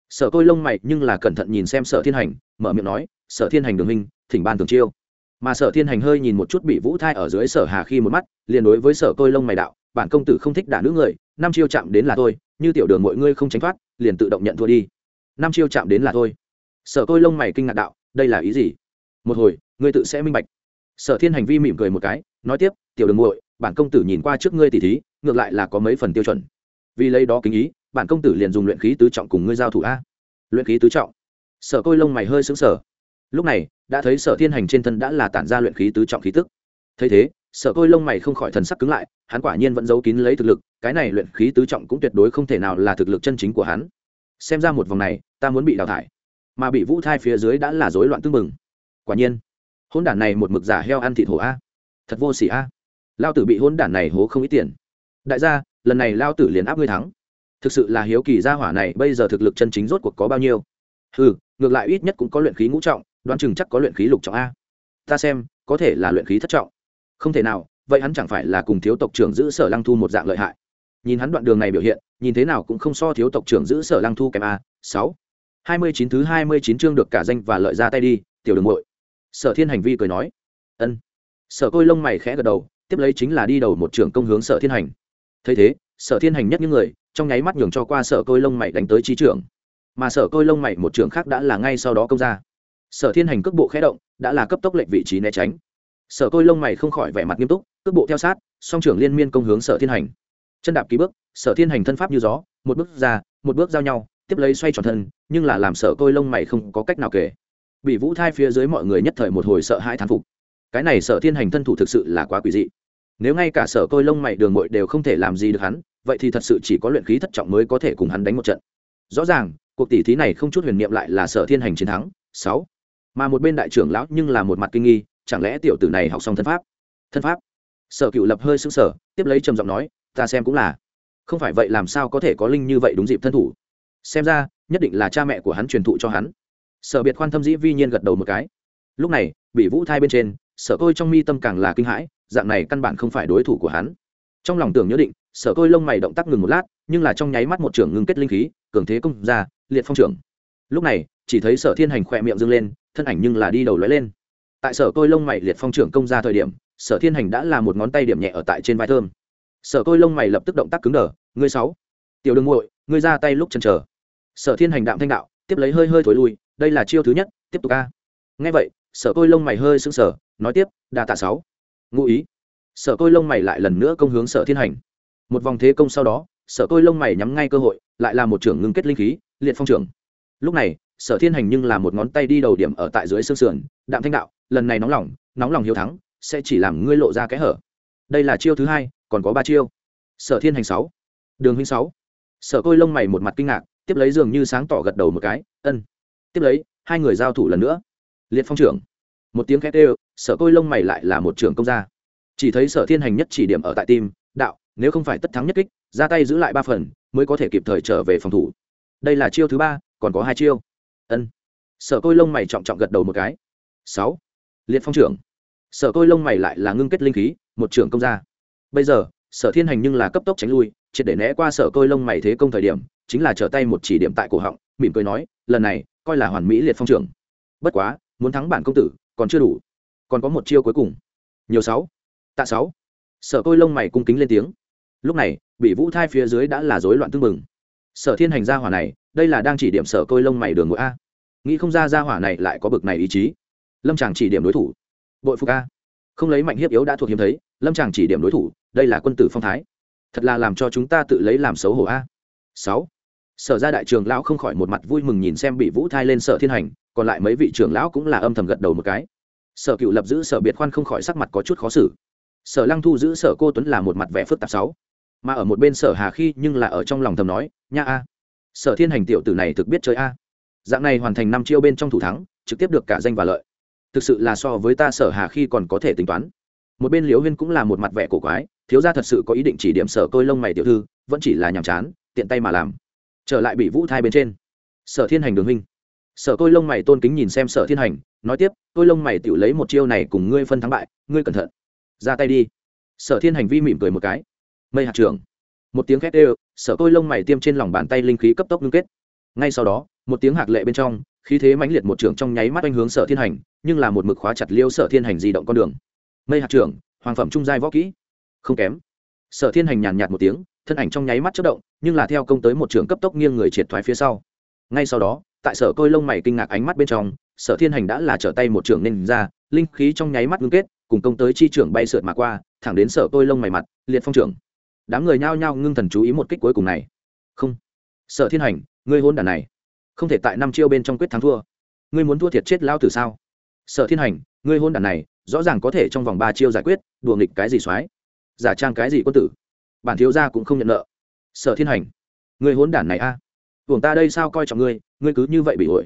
Sở tôi lông mày nhưng là cẩn thận nhìn xem sở thiên hành, mở miệng nói, sở thiên hành đường minh thỉnh ban thường chiêu. Mà sở thiên hành hơi nhìn một chút bị vũ thai ở dưới sở hà khi một mắt, liền đối với sở tôi lông mày đạo, bản công tử không thích đả nữ người, năm chiêu chạm đến là thôi, như tiểu đường mọi ngươi không tránh thoát, liền tự động nhận thua đi. Năm chiêu chạm đến là thôi sở tôi lông mày kinh ngạc đạo, đây là ý gì? Một hồi, ngươi tự sẽ minh bạch. Sở thiên hành vi mỉm cười một cái, nói tiếp, tiểu đường muội, bản công tử nhìn qua trước ngươi tỉ thí, ngược lại là có mấy phần tiêu chuẩn. Vì lấy đó kính ý, bản công tử liền dùng luyện khí tứ trọng cùng ngươi giao thủ a. Luyện khí tứ trọng? Sở côi lông mày hơi xứng sở lúc này, đã thấy sở thiên hành trên thân đã là tản ra luyện khí tứ trọng khí tức. Thấy thế, sở côi lông mày không khỏi thần sắc cứng lại, hắn quả nhiên vẫn giấu kín lấy thực lực, cái này luyện khí tứ trọng cũng tuyệt đối không thể nào là thực lực chân chính của hắn. Xem ra một vòng này, ta muốn bị đào thải mà bị vũ thai phía dưới đã là rối loạn tương mừng. quả nhiên, hôn đản này một mực giả heo ăn thịt hổ a. Thật vô s ỉ a. Lao tử bị hôn đản này hố không ít tiền. Đại gia, lần này lao tử liền áp ngươi thắng. Thực sự là hiếu kỳ gia hỏa này bây giờ thực lực chân chính rốt cuộc có bao nhiêu. Ừ ngược lại ít nhất cũng có luyện khí ngũ trọng, đoán chừng chắc có luyện khí lục trọng a. Ta xem, có thể là luyện khí thất trọng. Không thể nào, vậy hắn chẳng phải là cùng thiếu tộc trưởng giữ sở lăng thu một dạng lợi hại. Nhìn hắn đoạn đường này biểu hiện, nhìn thế nào cũng không so thiếu tộc trưởng giữ sở lăng thu kèm a. Sáu hai mươi chín thứ hai mươi chín chương được cả danh và lợi ra tay đi, tiểu đường muội. Sở thiên hành vi cười nói. Ân. Sở côi lông mày khẽ gật đầu, tiếp lấy chính là đi đầu một trưởng công hướng sở thiên hành. Thấy thế, sở thiên hành nhất những người, trong nháy mắt nhường cho qua sở côi lông mày đánh tới trí trưởng. Mà sở côi lông mày một trưởng khác đã là ngay sau đó công ra. Sở thiên hành cước bộ khẽ động, đã là cấp tốc lệnh vị trí né tránh. Sở côi lông mày không khỏi vẻ mặt nghiêm túc, cước bộ theo sát, song trưởng liên miên công hướng sở thiên hành. Chân đạp ký bước, sở thiên hành thân pháp như gió, một bước ra, một bước giao nhau tiếp lấy xoay tròn thân, nhưng là làm sở côi lông mày không có cách nào kể. Bị vũ thai phía dưới mọi người nhất thời một hồi sợ hãi thán phục. Cái này sở thiên hành thân thủ thực sự là quá quỷ dị. Nếu ngay cả sở côi lông mày đường mội đều không thể làm gì được hắn, vậy thì thật sự chỉ có luyện khí thất trọng mới có thể cùng hắn đánh một trận. Rõ ràng, cuộc tỷ thí này không chút huyền niệm lại là sở thiên hành chiến thắng. Sáu. Mà một bên đại trưởng lão nhưng là một mặt kinh nghi, chẳng lẽ tiểu tử này học xong thân pháp? Thân pháp? Sở cựu lập hơi xứng sở tiếp lấy trầm giọng nói, ta xem cũng là. Không phải vậy làm sao có thể có linh như vậy đúng dịp thân thủ xem ra, nhất định là cha mẹ của hắn truyền thụ cho hắn. Sở biệt khoan thâm dĩ vi nhiên gật đầu một cái. Lúc này, bị vũ thai bên trên, sở tôi trong mi tâm càng là kinh hãi, dạng này căn bản không phải đối thủ của hắn. Trong lòng tưởng nhớ định, sở tôi lông mày động tác ngừng một lát, nhưng là trong nháy mắt một trưởng ngưng kết linh khí, cường thế công ra, liệt phong trưởng. Lúc này, chỉ thấy sở thiên hành khỏe miệng dâng lên, thân ảnh nhưng là đi đầu lóe lên. Tại sở tôi lông mày liệt phong trưởng công ra thời điểm, sở thiên hành đã là một ngón tay điểm nhẹ ở tại trên vai thơm. Sở tôi lông mày lập tức động tác cứng đờ, ngươi sáu, tiểu đường muội, ngươi ra tay lúc chân chờ sở thiên hành đạm thanh đạo, tiếp lấy hơi hơi thối lui, đây là chiêu thứ nhất, tiếp tục ca nghe vậy, sở côi lông mày hơi sưng sở nói tiếp, đa tạ sáu. Ngụ ý. Sở côi lông mày lại lần nữa công hướng sở thiên hành. Một vòng thế công sau đó, sở côi lông mày nhắm ngay cơ hội, lại là một trưởng ngưng kết linh khí, liệt phong trưởng. Lúc này, sở thiên hành nhưng là một ngón tay đi đầu điểm ở tại dưới xương sườn, đạm thanh đạo, lần này nóng lòng nóng lòng hiếu thắng, sẽ chỉ làm ngươi lộ ra cái hở. Đây là chiêu thứ hai, còn có ba chiêu. Sở thiên hành sáu. Đường huynh sáu. Sở côi lông mày một mặt kinh ngạc tiếp lấy dường như sáng tỏ gật đầu một cái, ân. Tiếp lấy, hai người giao thủ lần nữa. Liệt phong trưởng. Một tiếng khét ê sở côi lông mày lại là một trưởng công gia. Chỉ thấy sở thiên hành nhất chỉ điểm ở tại tim, đạo, nếu không phải tất thắng nhất kích, ra tay giữ lại ba phần, mới có thể kịp thời trở về phòng thủ. Đây là chiêu thứ ba, còn có hai chiêu. Ân. Sở côi lông mày trọng trọng gật đầu một cái. Sáu. Liệt phong trưởng. Sở côi lông mày lại là ngưng kết linh khí, một trưởng công gia. Bây giờ, sở thiên hành nhưng là cấp tốc tránh lui, triệt để né qua sở côi lông mày thế công thời điểm chính là trở tay một chỉ điểm tại cổ họng, mỉm cười nói, lần này, coi là hoàn mỹ liệt phong trưởng. Bất quá, muốn thắng bản công tử, còn chưa đủ. Còn có một chiêu cuối cùng. Nhiều sáu. Tạ sáu. Sở côi lông mày cung kính lên tiếng. Lúc này, bị vũ thai phía dưới đã là rối loạn tương mừng sở thiên hành gia hỏa này, đây là đang chỉ điểm sở côi lông mày đường ngội a. Nghĩ không ra gia hỏa này lại có bực này ý chí. Lâm chàng chỉ điểm đối thủ. Bội phục a. Không lấy mạnh hiếp yếu đã thuộc hiếm thấy, lâm chàng chỉ điểm đối thủ, đây là quân tử phong thái. Thật là làm cho chúng ta tự lấy làm xấu hổ a. Sáu sở ra đại trường lão không khỏi một mặt vui mừng nhìn xem bị vũ thai lên sở thiên hành, còn lại mấy vị trưởng lão cũng là âm thầm gật đầu một cái. Sở cựu lập giữ sở biệt khoan không khỏi sắc mặt có chút khó xử. Sở lăng thu giữ sở cô tuấn là một mặt vẻ phức tạp sáu. Mà ở một bên sở hà khi nhưng là ở trong lòng thầm nói, nha a, sở thiên hành tiểu tử này thực biết chơi a. Dạng này hoàn thành năm chiêu bên trong thủ thắng, trực tiếp được cả danh và lợi. Thực sự là so với ta sở hà khi còn có thể tính toán. Một bên liễu huyên cũng là một mặt vẻ cổ quái, thiếu gia thật sự có ý định chỉ điểm sở côi lông mày tiểu thư, vẫn chỉ là nhàm chán, tiện tay mà làm trở lại bị vũ thai bên trên. Sở thiên hành đường huynh. Sở tôi lông mày tôn kính nhìn xem sở thiên hành, nói tiếp, tôi lông mày tự lấy một chiêu này cùng ngươi phân thắng bại, ngươi cẩn thận. Ra tay đi. Sở thiên hành vi mỉm cười một cái. Mây hạt trưởng. Một tiếng khét ê sở tôi lông mày tiêm trên lòng bàn tay linh khí cấp tốc ngưng kết. Ngay sau đó, một tiếng hạc lệ bên trong, khí thế mãnh liệt một trưởng trong nháy mắt anh hướng sở thiên hành, nhưng là một mực khóa chặt liêu sở thiên hành di động con đường. Mây hạt trưởng, hoàng phẩm trung giai võ kỹ. Không kém. Sở thiên hành nhàn nhạt một tiếng thân ảnh trong nháy mắt chất động, nhưng là theo công tới một trường cấp tốc nghiêng người triệt thoái phía sau. Ngay sau đó, tại sở côi lông mày kinh ngạc ánh mắt bên trong, sở thiên hành đã là trở tay một trường nên ra, linh khí trong nháy mắt ngưng kết, cùng công tới chi trưởng bay sượt mà qua, thẳng đến sở côi lông mày mặt, liệt phong trưởng. Đám người nhao nhao ngưng thần chú ý một kích cuối cùng này. Không. Sở thiên hành, ngươi hôn đàn này. Không thể tại năm chiêu bên trong quyết thắng thua. Ngươi muốn thua thiệt chết lao từ sao? Sở thiên hành, ngươi hôn đàn này, rõ ràng có thể trong vòng ba chiêu giải quyết, đùa nghịch cái gì soái? Giả trang cái gì quân tử? Bản thiếu gia cũng không nhận nợ. Sở thiên hành, người hốn đản này a. À? uổng ta đây sao coi trọng ngươi ngươi cứ như vậy bị ổi.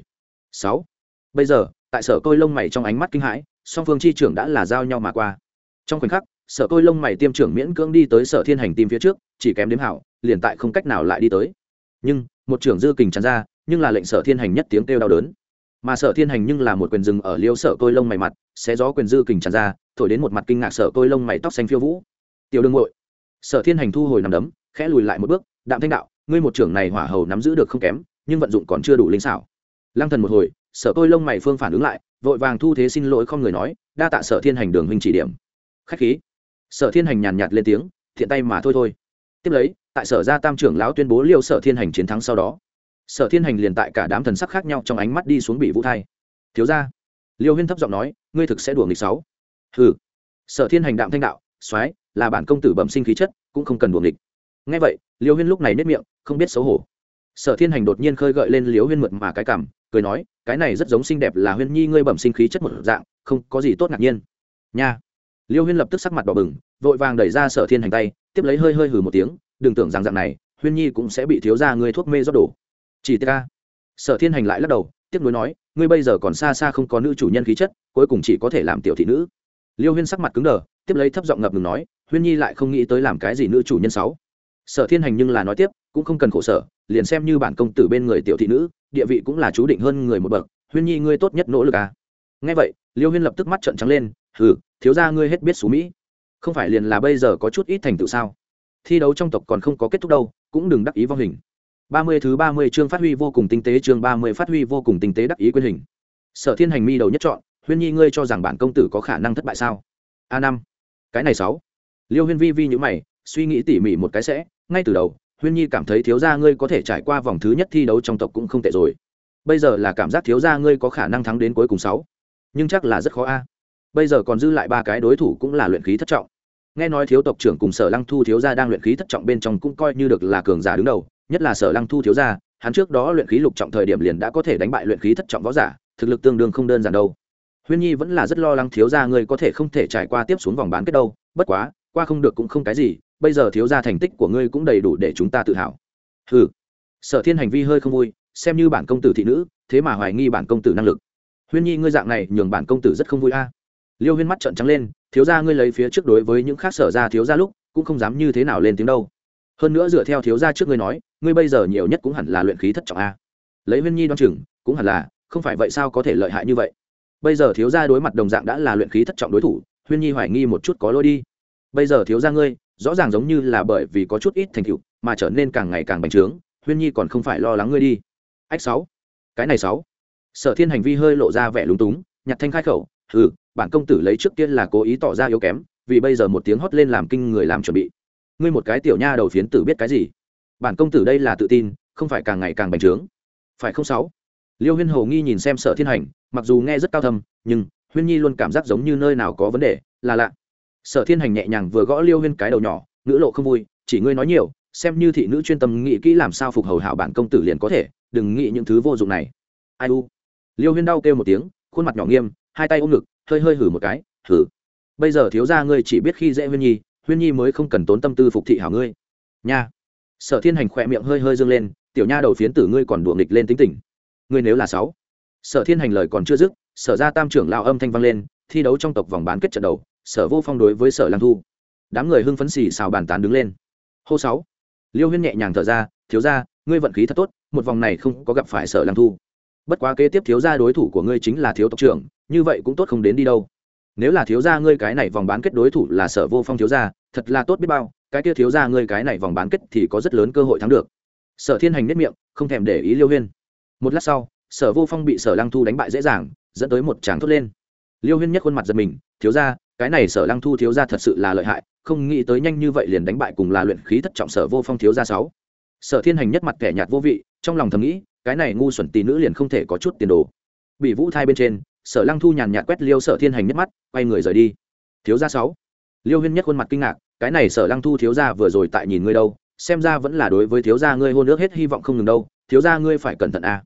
Sáu, bây giờ, tại sở côi lông mày trong ánh mắt kinh hãi, song phương chi trưởng đã là giao nhau mà qua. Trong khoảnh khắc, sở côi lông mày tiêm trưởng miễn cưỡng đi tới sở thiên hành tìm phía trước, chỉ kém đếm hảo, liền tại không cách nào lại đi tới. Nhưng, một trưởng dư kình tràn ra, nhưng là lệnh sở thiên hành nhất tiếng kêu đau đớn. Mà sở thiên hành nhưng là một quyền rừng ở liêu sở côi lông mày mặt, xé gió quyền dư kình tràn ra, thổi đến một mặt kinh ngạc sở côi lông mày tóc xanh phiêu vũ. Tiểu đương ngội sở thiên hành thu hồi nằm đấm, khẽ lùi lại một bước, đạm thanh đạo, ngươi một trưởng này hỏa hầu nắm giữ được không kém, nhưng vận dụng còn chưa đủ linh xảo. Lăng thần một hồi, sở côi lông mày phương phản ứng lại, vội vàng thu thế xin lỗi không người nói, đa tạ sở thiên hành đường huynh chỉ điểm. Khách khí. Sở thiên hành nhàn nhạt lên tiếng, thiện tay mà thôi thôi. Tiếp lấy, tại sở gia tam trưởng lão tuyên bố liêu sở thiên hành chiến thắng sau đó, sở thiên hành liền tại cả đám thần sắc khác nhau trong ánh mắt đi xuống bị vũ thai. Thiếu ra liêu huyên thấp giọng nói, ngươi thực sẽ đùa nghịch sáu. Hừ. Sở thiên hành đạm thanh đạo soái, là bản công tử bẩm sinh khí chất, cũng không cần buồng địch ngay vậy, liêu huyên lúc này nếp miệng, không biết xấu hổ. Sở thiên hành đột nhiên khơi gợi lên liêu huyên mượt mà cái cảm, cười nói, cái này rất giống xinh đẹp là huyên nhi ngươi bẩm sinh khí chất một dạng, không có gì tốt ngạc nhiên. Nha. Liêu huyên lập tức sắc mặt đỏ bừng, vội vàng đẩy ra sở thiên hành tay, tiếp lấy hơi hơi hừ một tiếng, đừng tưởng rằng dạng này, huyên nhi cũng sẽ bị thiếu ra ngươi thuốc mê rót đổ. Chỉ ca sở thiên hành lại lắc đầu tiếp nối nói, ngươi bây giờ còn xa xa không có nữ chủ nhân khí chất, cuối cùng chỉ có thể làm tiểu thị nữ. Liêu huyên sắc mặt cứng đờ tiếp lấy thấp giọng ngập ngừng nói, huyên nhi lại không nghĩ tới làm cái gì nữ chủ nhân sáu sở thiên hành nhưng là nói tiếp, cũng không cần khổ sở, liền xem như bản công tử bên người tiểu thị nữ, địa vị cũng là chú định hơn người một bậc, huyên nhi ngươi tốt nhất nỗ lực à. Ngay vậy, liêu huyên lập tức mắt trợn trắng lên, hừ, thiếu ra ngươi hết biết xú mỹ. Không phải liền là bây giờ có chút ít thành tựu sao? Thi đấu trong tộc còn không có kết thúc đâu, cũng đừng đắc ý vong hình. Ba mươi thứ ba mươi chương phát huy vô cùng tinh tế chương ba mươi phát huy vô cùng tinh tế đắc ý quyền hình. Sở thiên hành mi đầu nhất chọn, huyên nhi ngươi cho rằng bản công tử có khả năng thất bại sao? A năm cái này sáu. Liêu huyên vi vi nhữ mày, suy nghĩ tỉ mỉ một cái sẽ, ngay từ đầu, huyên nhi cảm thấy thiếu gia ngươi có thể trải qua vòng thứ nhất thi đấu trong tộc cũng không tệ rồi. Bây giờ là cảm giác thiếu gia ngươi có khả năng thắng đến cuối cùng sáu. Nhưng chắc là rất khó a. Bây giờ còn dư lại ba cái đối thủ cũng là luyện khí thất trọng. Nghe nói thiếu tộc trưởng cùng sở lăng thu thiếu gia đang luyện khí thất trọng bên trong cũng coi như được là cường giả đứng đầu, nhất là sở lăng thu thiếu gia, hắn trước đó luyện khí lục trọng thời điểm liền đã có thể đánh bại luyện khí thất trọng võ giả, thực lực tương đương không đơn giản đâu huyên nhi vẫn là rất lo lắng thiếu gia ngươi có thể không thể trải qua tiếp xuống vòng bán kết đâu, bất quá, qua không được cũng không cái gì, bây giờ thiếu gia thành tích của ngươi cũng đầy đủ để chúng ta tự hào. Ừ sở thiên hành vi hơi không vui, xem như bản công tử thị nữ, thế mà hoài nghi bản công tử năng lực. Huyên nhi, ngươi dạng này nhường bản công tử rất không vui a. Liêu huyên mắt trợn trắng lên, thiếu gia ngươi lấy phía trước đối với những khác sở ra thiếu gia lúc, cũng không dám như thế nào lên tiếng đâu. Hơn nữa dựa theo thiếu gia trước ngươi nói, ngươi bây giờ nhiều nhất cũng hẳn là luyện khí thất trọng a. Lấy huyên nhi đoan chừng, cũng hẳn là, không phải vậy sao có thể lợi hại như vậy? Bây giờ thiếu gia đối mặt đồng dạng đã là luyện khí thất trọng đối thủ, huyên nhi hoài nghi một chút có lỗi đi. Bây giờ thiếu gia ngươi, rõ ràng giống như là bởi vì có chút ít thành tựu mà trở nên càng ngày càng bành trướng, huyên nhi còn không phải lo lắng ngươi đi. Ách sáu. Cái này sáu. Sở thiên hành vi hơi lộ ra vẻ lúng túng, nhặt thanh khai khẩu ừ bản công tử lấy trước tiên là cố ý tỏ ra yếu kém, vì bây giờ một tiếng hót lên làm kinh người làm chuẩn bị. Ngươi một cái tiểu nha đầu phiến tử biết cái gì? Bản công tử đây là tự tin, không phải càng ngày càng bành trướng. Phải không sáu? Liêu huyên hồ nghi nhìn xem sở thiên hành mặc dù nghe rất cao thâm, nhưng huyên nhi luôn cảm giác giống như nơi nào có vấn đề, là lạ. Sở thiên hành nhẹ nhàng vừa gõ liêu huyên cái đầu nhỏ, ngữ lộ không vui, chỉ ngươi nói nhiều, xem như thị nữ chuyên tâm nghĩ kỹ làm sao phục hầu hảo bản công tử liền có thể, đừng nghĩ những thứ vô dụng này. Ai u? Liêu huyên đau kêu một tiếng, khuôn mặt nhỏ nghiêm, hai tay ôm ngực, hơi hơi hử một cái, hử? Bây giờ thiếu ra ngươi chỉ biết khi dễ huyên nhi huyên nhi mới không cần tốn tâm tư phục thị hảo ngươi. Nha. Sở thiên hành khỏe miệng hơi hơi dâng lên, tiểu nha đầu phiến tử ngươi còn đùa nghịch lên tính tình. Ngươi nếu là sáu sở thiên hành lời còn chưa dứt, sở ra tam trưởng lao âm thanh vang lên, thi đấu trong tộc vòng bán kết trận đầu, sở vô phong đối với sở lang thu. Đám người hưng phấn xì xào bàn tán đứng lên. Hô sáu. Liêu huyên nhẹ nhàng thở ra, thiếu ra ngươi vận khí thật tốt, một vòng này không có gặp phải sở lang thu. Bất quá kế tiếp thiếu gia đối thủ của ngươi chính là thiếu tộc trưởng, như vậy cũng tốt không đến đi đâu. Nếu là thiếu gia ngươi cái này vòng bán kết đối thủ là sở vô phong thiếu gia, thật là tốt biết bao, cái kia thiếu gia ngươi cái này vòng bán kết thì có rất lớn cơ hội thắng được. Sở thiên hành nếp miệng, không thèm để ý liêu huyên. Một lát sau sở vô phong bị sở lăng thu đánh bại dễ dàng, dẫn tới một tràng thốt lên. Liêu huyên nhất khuôn mặt giật mình, thiếu gia, cái này sở lăng thu thiếu gia thật sự là lợi hại, không nghĩ tới nhanh như vậy liền đánh bại cùng là luyện khí thất trọng sở vô phong thiếu gia sáu. Sở thiên hành nhất mặt kẻ nhạt vô vị, trong lòng thầm nghĩ, cái này ngu xuẩn tỷ nữ liền không thể có chút tiền đồ. Bị vũ thai bên trên, sở lăng thu nhàn nhạt quét liêu sở thiên hành nhất mắt, quay người rời đi. Thiếu gia sáu. Liêu huyên nhất khuôn mặt kinh ngạc, cái này sở lăng thu thiếu gia vừa rồi tại nhìn ngươi đâu, xem ra vẫn là đối với thiếu gia ngươi hôn ước hết hy vọng không ngừng đâu, thiếu gia ngươi phải cẩn thận a à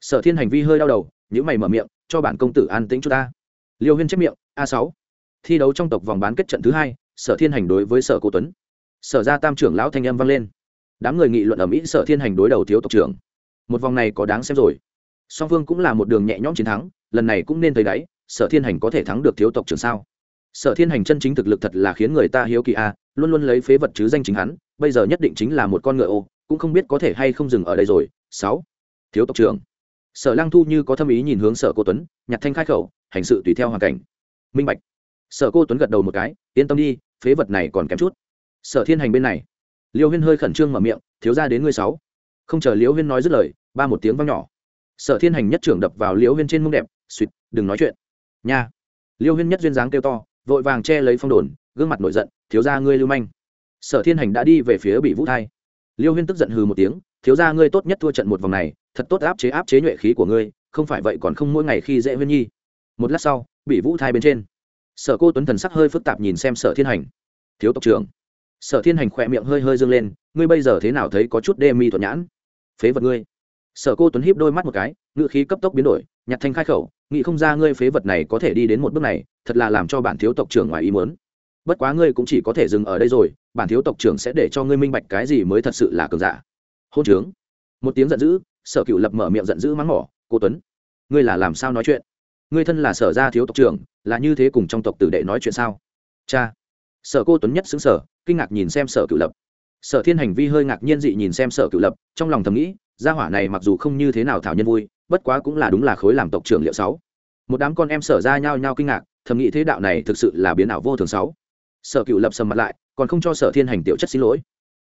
sở thiên hành vi hơi đau đầu những mày mở miệng, cho bản công tử an tĩnh cho ta. Liêu huyên chép miệng, a sáu. Thi đấu trong tộc vòng bán kết trận thứ hai, sở thiên hành đối với sở cô tuấn. Sở ra tam trưởng lão thanh âm vang lên. Đám người nghị luận ở mỹ, sở thiên hành đối đầu thiếu tộc trưởng. Một vòng này có đáng xem rồi. Song phương cũng là một đường nhẹ nhõm chiến thắng, lần này cũng nên thấy đáy, sở thiên hành có thể thắng được thiếu tộc trưởng sao? Sở thiên hành chân chính thực lực thật là khiến người ta hiếu kỳ a luôn luôn lấy phế vật chứ danh chính hắn, bây giờ nhất định chính là một con ngựa ô, cũng không biết có thể hay không dừng ở đây rồi. Sáu. Thiếu tộc trưởng sở lăng thu như có thâm ý nhìn hướng sở cô tuấn, nhặt thanh khai khẩu, hành sự tùy theo hoàn cảnh. Minh bạch. Sở cô tuấn gật đầu một cái, yên tâm đi, phế vật này còn kém chút. Sở thiên hành bên này. Liêu huyên hơi khẩn trương mở miệng, thiếu ra đến ngươi sáu. Không chờ liêu huyên nói dứt lời, ba một tiếng vang nhỏ. Sở thiên hành nhất trưởng đập vào liêu huyên trên mông đẹp suýt đừng nói chuyện. Nha. Liêu huyên nhất duyên dáng kêu to, vội vàng che lấy phong đồn, gương mặt nổi giận, thiếu ra ngươi lưu manh. Sở thiên hành đã đi về phía bị vũ thai. Liêu huyên tức giận hừ một tiếng thiếu ra ngươi tốt nhất thua trận một vòng này, thật tốt áp chế áp chế nhuệ khí của ngươi, không phải vậy còn không mỗi ngày khi dễ huyên nhi. Một lát sau, bị vũ thai bên trên. Sở cô tuấn thần sắc hơi phức tạp nhìn xem sở thiên hành. Thiếu tộc trưởng. Sở thiên hành khỏe miệng hơi hơi dâng lên, ngươi bây giờ thế nào thấy có chút đê mi thuận nhãn? Phế vật ngươi. Sở cô tuấn hiếp đôi mắt một cái ngự khí cấp tốc biến đổi, nhặt thanh khai khẩu, nghĩ không ra ngươi phế vật này có thể đi đến một bước này, thật là làm cho bản thiếu tộc trưởng ngoài ý muốn. Bất quá ngươi cũng chỉ có thể dừng ở đây rồi, bản thiếu tộc trưởng sẽ để cho ngươi minh bạch cái gì mới thật sự là cường giả hôn trướng. Một tiếng giận dữ, sở cựu lập mở miệng giận dữ mắng mỏ, cô tuấn, ngươi là làm sao nói chuyện? Ngươi thân là sở gia thiếu tộc trưởng, là như thế cùng trong tộc tử đệ nói chuyện sao? Cha. Sở cô tuấn nhất xứng sở kinh ngạc nhìn xem sở cựu lập. Sở thiên hành vi hơi ngạc nhiên dị nhìn xem sở cựu lập, trong lòng thầm nghĩ, gia hỏa này mặc dù không như thế nào thảo nhân vui, bất quá cũng là đúng là khối làm tộc trưởng liệu sáu. Một đám con em sở ra nhao nhao kinh ngạc, thầm nghĩ thế đạo này thực sự là biến ảo vô thường sáu. Sở cựu lập sầm mặt lại, còn không cho sở thiên hành tiểu chất xin lỗi.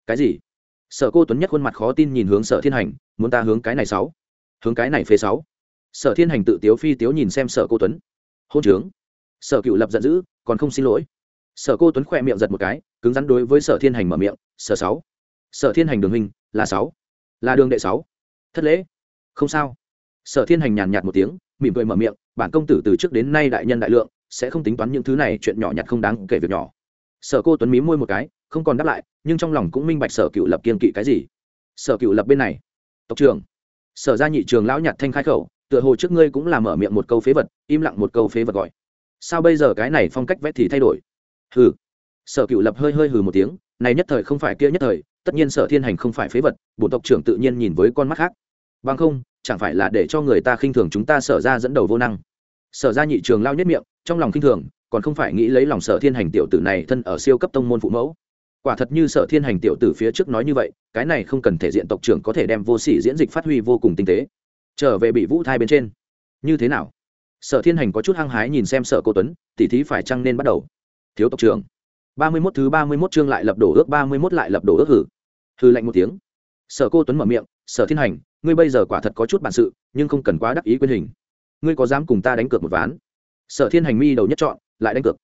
Cái gì? Sở cô tuấn nhất khuôn mặt khó tin nhìn hướng sở thiên hành, muốn ta hướng cái này sáu? Hướng cái này phế sáu? Sở thiên hành tự tiếu phi tiếu nhìn xem sở cô tuấn. Hôn trướng. Sở cựu lập giận dữ, còn không xin lỗi. Sở cô tuấn khỏe miệng giật một cái, cứng rắn đối với sở thiên hành mở miệng, sở sáu? Sở thiên hành đường hình là sáu? Là đường đệ sáu? Thất lễ? Không sao. Sở thiên hành nhàn nhạt một tiếng, mỉm cười mở miệng, bản công tử từ trước đến nay đại nhân đại lượng, sẽ không tính toán những thứ này, chuyện nhỏ nhặt không đáng kể việc nhỏ. Sở cô tuấn mí môi một cái không còn đáp lại, nhưng trong lòng cũng minh bạch sở cựu lập kiên kỵ cái gì. Sở cựu lập bên này, tộc trưởng. Sở gia nhị trường lão nhạt thanh khai khẩu, tựa hồ trước ngươi cũng là mở miệng một câu phế vật, im lặng một câu phế vật gọi. Sao bây giờ cái này phong cách vẽ thì thay đổi? Hừ. Sở cựu lập hơi hơi hừ một tiếng, này nhất thời không phải kia nhất thời, tất nhiên sở thiên hành không phải phế vật bộ tộc trưởng tự nhiên nhìn với con mắt khác. Bằng không, chẳng phải là để cho người ta khinh thường chúng ta sở ra dẫn đầu vô năng. Sở ra nhị trường lao nhất miệng, trong lòng khinh thường, còn không phải nghĩ lấy lòng sở thiên hành tiểu tử này thân ở siêu cấp tông môn phụ mẫu quả thật như sở thiên hành tiểu tử phía trước nói như vậy, cái này không cần thể diện tộc trưởng có thể đem vô sỉ diễn dịch phát huy vô cùng tinh tế. Trở về bị vũ thai bên trên. Như thế nào? Sở thiên hành có chút hăng hái nhìn xem sở cô tuấn, tỉ thí phải chăng nên bắt đầu? Thiếu tộc trưởng. Ba mươi mốt thứ ba mươi mốt chương lại lập đổ ước, ba mươi mốt lại lập đổ ước hử. Hư lạnh một tiếng. Sở cô tuấn mở miệng, sở thiên hành, ngươi bây giờ quả thật có chút bản sự, nhưng không cần quá đắc ý quyên hình. Ngươi có dám cùng ta đánh cược một ván? Sở thiên hành mi đầu nhất chọn lại đánh cược.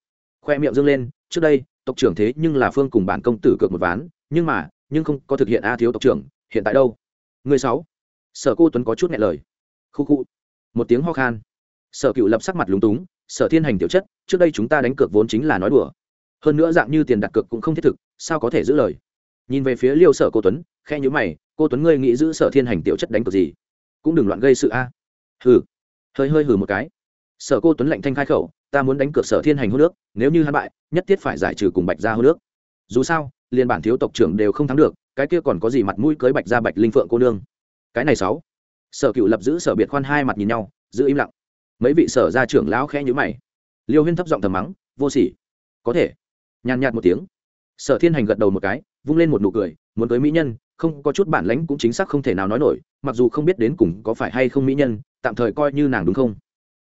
Khoe miệng dâng lên, trước đây tộc trưởng thế nhưng là phương cùng bản công tử cược một ván, nhưng mà, nhưng không có thực hiện a thiếu tộc trưởng, hiện tại đâu? Người sáu. Sở cô tuấn có chút nghe lời. Khu khu. Một tiếng ho khan. Sở cựu lập sắc mặt lúng túng, sở thiên hành tiểu chất, trước đây chúng ta đánh cược vốn chính là nói đùa. Hơn nữa dạng như tiền đặt cược cũng không thiết thực, sao có thể giữ lời? Nhìn về phía liêu sở cô tuấn khe nhữ mày, cô tuấn ngươi nghĩ giữ sở thiên hành tiểu chất đánh cược gì? Cũng đừng loạn gây sự a. Hừ. Hơi hơi hừ một cái sở cô tuấn lạnh thanh khai khẩu, ta muốn đánh cược sở thiên hành hô nước, nếu như hắn bại, nhất thiết phải giải trừ cùng bạch ra hô nước. Dù sao liên bản thiếu tộc trưởng đều không thắng được, cái kia còn có gì mặt mũi cưới bạch ra bạch linh phượng cô nương? Cái này sáu. Sở cựu lập giữ sở biệt khoan hai mặt nhìn nhau, giữ im lặng. Mấy vị sở gia trưởng lão khẽ nhíu mày. Liêu huyên thấp giọng thầm mắng, vô sỉ. Có thể. Nhàn nhạt một tiếng. Sở thiên hành gật đầu một cái, vung lên một nụ cười, muốn tới mỹ nhân, không có chút bản lãnh cũng chính xác không thể nào nói nổi, mặc dù không biết đến cùng có phải hay không mỹ nhân, tạm thời coi như nàng đúng không?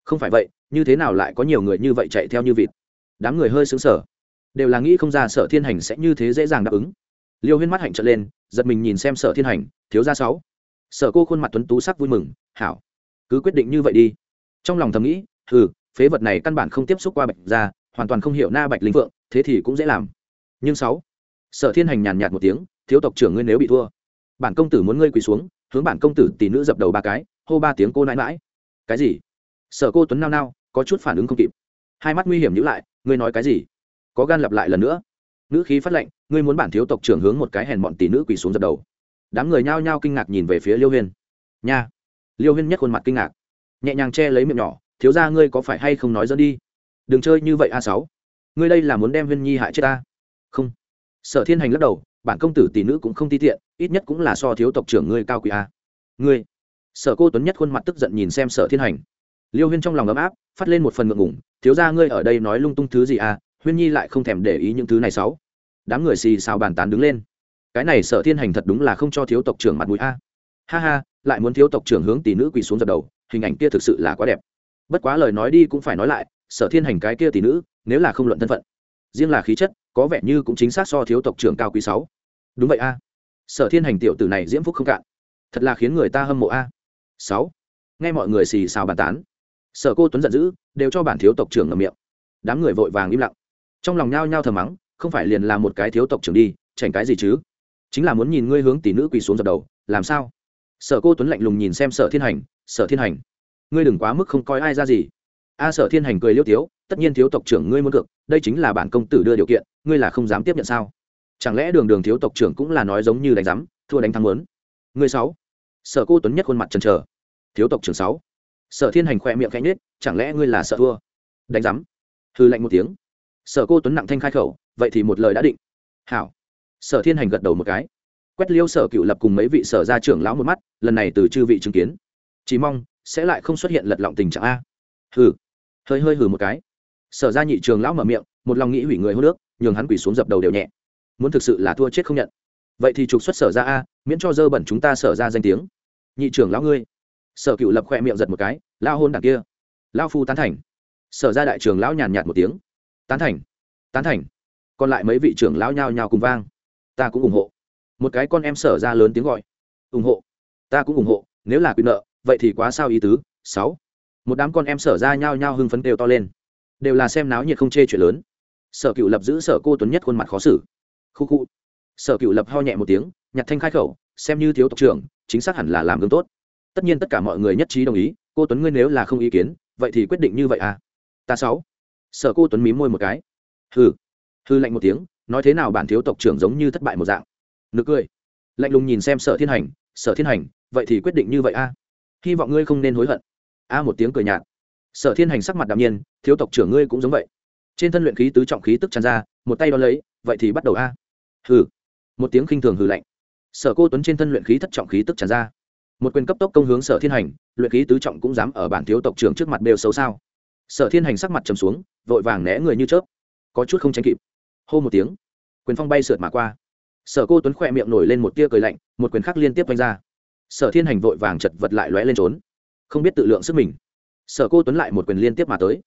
Không phải vậy, như thế nào lại có nhiều người như vậy chạy theo như vịt? Đám người hơi xứng sở đều là nghĩ không ra sở thiên hành sẽ như thế dễ dàng đáp ứng. Liêu huyên mắt hạnh trở lên, giật mình nhìn xem sở thiên hành, thiếu ra sáu. Sở cô khuôn mặt tuấn tú sắc vui mừng, hảo, cứ quyết định như vậy đi. Trong lòng thầm nghĩ ừ phế vật này căn bản không tiếp xúc qua bạch ra hoàn toàn không hiểu na bạch linh vượng thế thì cũng dễ làm. Nhưng sáu, sở thiên hành nhàn nhạt một tiếng, thiếu tộc trưởng ngươi nếu bị thua, bản công tử muốn ngươi quỳ xuống, hướng bản công tử tỷ nữ dập đầu ba cái, hô ba tiếng cô nãi mãi cái gì? Sở cô tuấn nao nao, có chút phản ứng không kịp. Hai mắt nguy hiểm nhữ lại, ngươi nói cái gì? Có gan lặp lại lần nữa. Nữ khí phát lệnh, ngươi muốn bản thiếu tộc trưởng hướng một cái hèn bọn tỷ nữ quỳ xuống dập đầu. Đám người nhao nhao kinh ngạc nhìn về phía liêu huyên. Nha. Liêu huyên nhất khuôn mặt kinh ngạc. Nhẹ nhàng che lấy miệng nhỏ, thiếu ra ngươi có phải hay không nói dẫn đi? Đừng chơi như vậy a sáu. Ngươi đây là muốn đem huyên nhi hại chết ta? Không. Sở thiên hành lắc đầu, bản công tử tỷ nữ cũng không ti tiện, ít nhất cũng là so thiếu tộc trưởng ngươi cao quý a. Ngươi? Sở cô tuấn nhất khuôn mặt tức giận nhìn xem sở thiên hành liêu huyên trong lòng ấm áp, phát lên một phần ngượng ngủng thiếu ra ngươi ở đây nói lung tung thứ gì à? Huyên nhi lại không thèm để ý những thứ này sáu. Đám người xì xào bàn tán đứng lên. Cái này sở thiên hành thật đúng là không cho thiếu tộc trưởng mặt mũi a. À. Ha ha, lại muốn thiếu tộc trưởng hướng tỷ nữ quỳ xuống dập đầu, hình ảnh kia thực sự là quá đẹp. Bất quá lời nói đi cũng phải nói lại, sở thiên hành cái kia tỷ nữ, nếu là không luận thân phận, riêng là khí chất, có vẻ như cũng chính xác so thiếu tộc trưởng cao quý sáu. Đúng vậy a. Sở thiên hành tiểu tử này diễm phúc không cạn. Thật là khiến người ta hâm mộ a. Sáu. Nghe mọi người xì xào bàn tán sở cô tuấn giận dữ, đều cho bản thiếu tộc trưởng ngậm miệng. Đám người vội vàng im lặng. Trong lòng nhao nhao thờ mắng, không phải liền là một cái thiếu tộc trưởng đi, chảnh cái gì chứ? Chính là muốn nhìn ngươi hướng tỷ nữ quỳ xuống dập đầu, làm sao? Sở cô tuấn lạnh lùng nhìn xem sở thiên hành, sở thiên hành, ngươi đừng quá mức không coi ai ra gì. A sở thiên hành cười liêu tiếu, tất nhiên thiếu tộc trưởng ngươi muốn cược, đây chính là bản công tử đưa điều kiện, ngươi là không dám tiếp nhận sao? Chẳng lẽ đường đường thiếu tộc trưởng cũng là nói giống như đánh giám, thua đánh thắng lớn ngươi sáu. Sở cô tuấn nhất khuôn mặt trần trờ thiếu tộc trưởng sáu sở thiên hành khoe miệng khẽ nhết chẳng lẽ ngươi là sợ thua? Đánh giám. Hư lạnh một tiếng. Sở cô tuấn nặng thanh khai khẩu, vậy thì một lời đã định. Hảo. Sở thiên hành gật đầu một cái. Quét liêu sở cựu lập cùng mấy vị sở gia trưởng lão một mắt, lần này từ chư vị chứng kiến. Chỉ mong sẽ lại không xuất hiện lật lọng tình trạng a. Hừ. Hơi hơi hừ một cái. Sở gia nhị trường lão mở miệng, một lòng nghĩ hủy người hô nước, nhường hắn quỳ xuống dập đầu đều nhẹ. Muốn thực sự là thua chết không nhận. Vậy thì trục xuất sở ra a, miễn cho dơ bẩn chúng ta sở ra danh tiếng. Nhị trưởng lão ngươi sở cựu lập khoe miệng giật một cái lao hôn đằng kia. Lao phu tán thành. Sở ra đại trường lão nhàn nhạt một tiếng. Tán thành tán thành. Còn lại mấy vị trưởng lão nhao nhao cùng vang. Ta cũng ủng hộ. Một cái con em sở ra lớn tiếng gọi. Ủng hộ. Ta cũng ủng hộ, nếu là quyền nợ, vậy thì quá sao ý tứ? Sáu. Một đám con em sở ra nhao nhao hưng phấn đều to lên. Đều là xem náo nhiệt không chê chuyện lớn. Sở cựu lập giữ sở cô tuấn nhất khuôn mặt khó xử. Khu khu. Sở cựu lập ho nhẹ một tiếng, nhặt thanh khai khẩu, xem như thiếu tộc trưởng, chính xác hẳn là làm gương tốt tất nhiên tất cả mọi người nhất trí đồng ý, cô tuấn ngươi nếu là không ý kiến, vậy thì quyết định như vậy à? Ta sáu. Sở cô tuấn mím môi một cái. Hừ. Hư lạnh một tiếng, nói thế nào bản thiếu tộc trưởng giống như thất bại một dạng. Nực cười. Lạnh lùng nhìn xem sở thiên hành, sở thiên hành, vậy thì quyết định như vậy a à? hy vọng ngươi không nên hối hận. A một tiếng cười nhạt. Sở thiên hành sắc mặt đạm nhiên, thiếu tộc trưởng ngươi cũng giống vậy. Trên thân luyện khí tứ trọng khí tức tràn ra, một tay đo lấy, vậy thì bắt đầu a. Hừ. Một tiếng khinh thường hừ lạnh. Sở cô tuấn trên thân luyện khí thất trọng khí tức tràn ra một quyền cấp tốc công hướng sở thiên hành, luyện khí tứ trọng cũng dám ở bản thiếu tộc trưởng trước mặt đều xấu sao? Sở thiên hành sắc mặt trầm xuống, vội vàng né người như chớp. Có chút không tránh kịp. Hô một tiếng, quyền phong bay sượt mà qua. Sở cô tuấn khỏe miệng nổi lên một tia cười lạnh, một quyền khác liên tiếp vanh ra. Sở thiên hành vội vàng chật vật lại lóe lên trốn. Không biết tự lượng sức mình. Sở cô tuấn lại một quyền liên tiếp mà tới.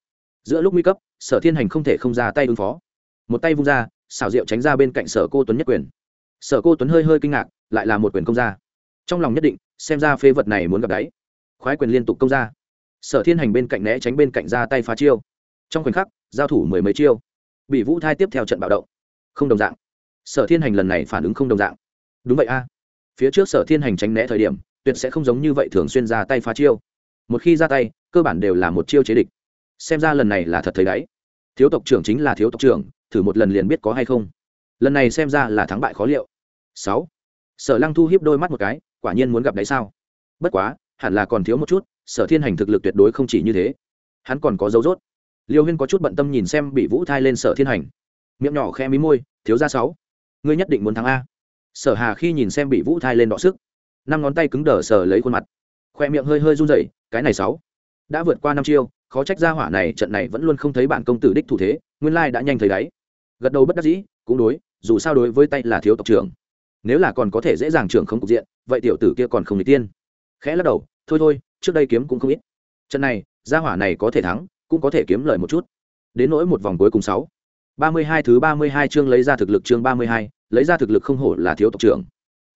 Giữa lúc nguy cấp, sở thiên hành không thể không ra tay ứng phó. Một tay vung ra, xảo diệu tránh ra bên cạnh sở cô tuấn nhất quyền. Sở cô tuấn hơi hơi kinh ngạc, lại là một quyền công ra trong lòng nhất định, xem ra phế vật này muốn gặp đáy. Khoái quyền liên tục công ra. Sở thiên hành bên cạnh né tránh bên cạnh ra tay phá chiêu. Trong khoảnh khắc, giao thủ mười mấy chiêu. Bị vũ thai tiếp theo trận bạo động. Không đồng dạng. Sở thiên hành lần này phản ứng không đồng dạng. Đúng vậy a. Phía trước sở thiên hành tránh né thời điểm, tuyệt sẽ không giống như vậy thường xuyên ra tay phá chiêu. Một khi ra tay, cơ bản đều là một chiêu chế địch. Xem ra lần này là thật thấy đáy. Thiếu tộc trưởng chính là thiếu tộc trưởng, thử một lần liền biết có hay không. Lần này xem ra là thắng bại khó liệu. Sáu. Sở lăng thu hiếp đôi mắt một cái quả nhiên muốn gặp đấy sao? Bất quá, hẳn là còn thiếu một chút, sở thiên hành thực lực tuyệt đối không chỉ như thế. Hắn còn có dấu dốt liêu huyên có chút bận tâm nhìn xem bị vũ thai lên sở thiên hành. Miệng nhỏ khe mí môi, thiếu ra sáu, ngươi nhất định muốn thắng a. Sở hà khi nhìn xem bị vũ thai lên đọ sức, năm ngón tay cứng đờ sở lấy khuôn mặt. Khoe miệng hơi hơi run rẩy, cái này sáu, đã vượt qua năm chiêu, khó trách ra hỏa này trận này vẫn luôn không thấy bản công tử đích thủ thế, nguyên lai đã nhanh thấy đáy. Gật đầu bất đắc dĩ, cũng đối, dù sao đối với tay là thiếu tộc trưởng nếu là còn có thể dễ dàng trưởng không cục diện, vậy tiểu tử kia còn không n tiên. Khẽ lắc đầu, thôi thôi, trước đây kiếm cũng không ít. Trận này, gia hỏa này có thể thắng, cũng có thể kiếm lời một chút. Đến nỗi một vòng cuối cùng sáu. Ba mươi hai thứ ba mươi hai chương lấy ra thực lực chương ba mươi hai, lấy ra thực lực không hổ là thiếu tộc trưởng.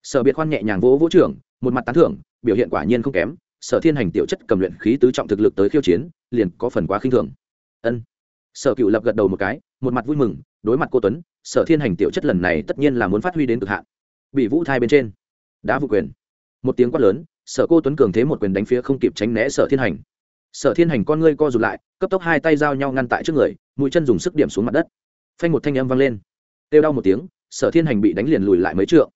Sở biệt khoan nhẹ nhàng vỗ vỗ trưởng, một mặt tán thưởng, biểu hiện quả nhiên không kém. Sở thiên hành tiểu chất cầm luyện khí tứ trọng thực lực tới khiêu chiến, liền có phần quá khinh thường. Ân. Sở cựu lập gật đầu một cái, một mặt vui mừng, đối mặt cô tuấn, sở thiên hành tiểu chất lần này tất nhiên là muốn phát huy đến cực hạn bị vũ thai bên trên. Đã vụ quyền. Một tiếng quát lớn, sở cô tuấn cường thế một quyền đánh phía không kịp tránh né sở thiên hành. Sở thiên hành con ngươi co rụt lại, cấp tốc hai tay giao nhau ngăn tại trước người, mũi chân dùng sức điểm xuống mặt đất. Phanh một thanh âm vang lên. Têu đau một tiếng, sở thiên hành bị đánh liền lùi lại mấy trượng.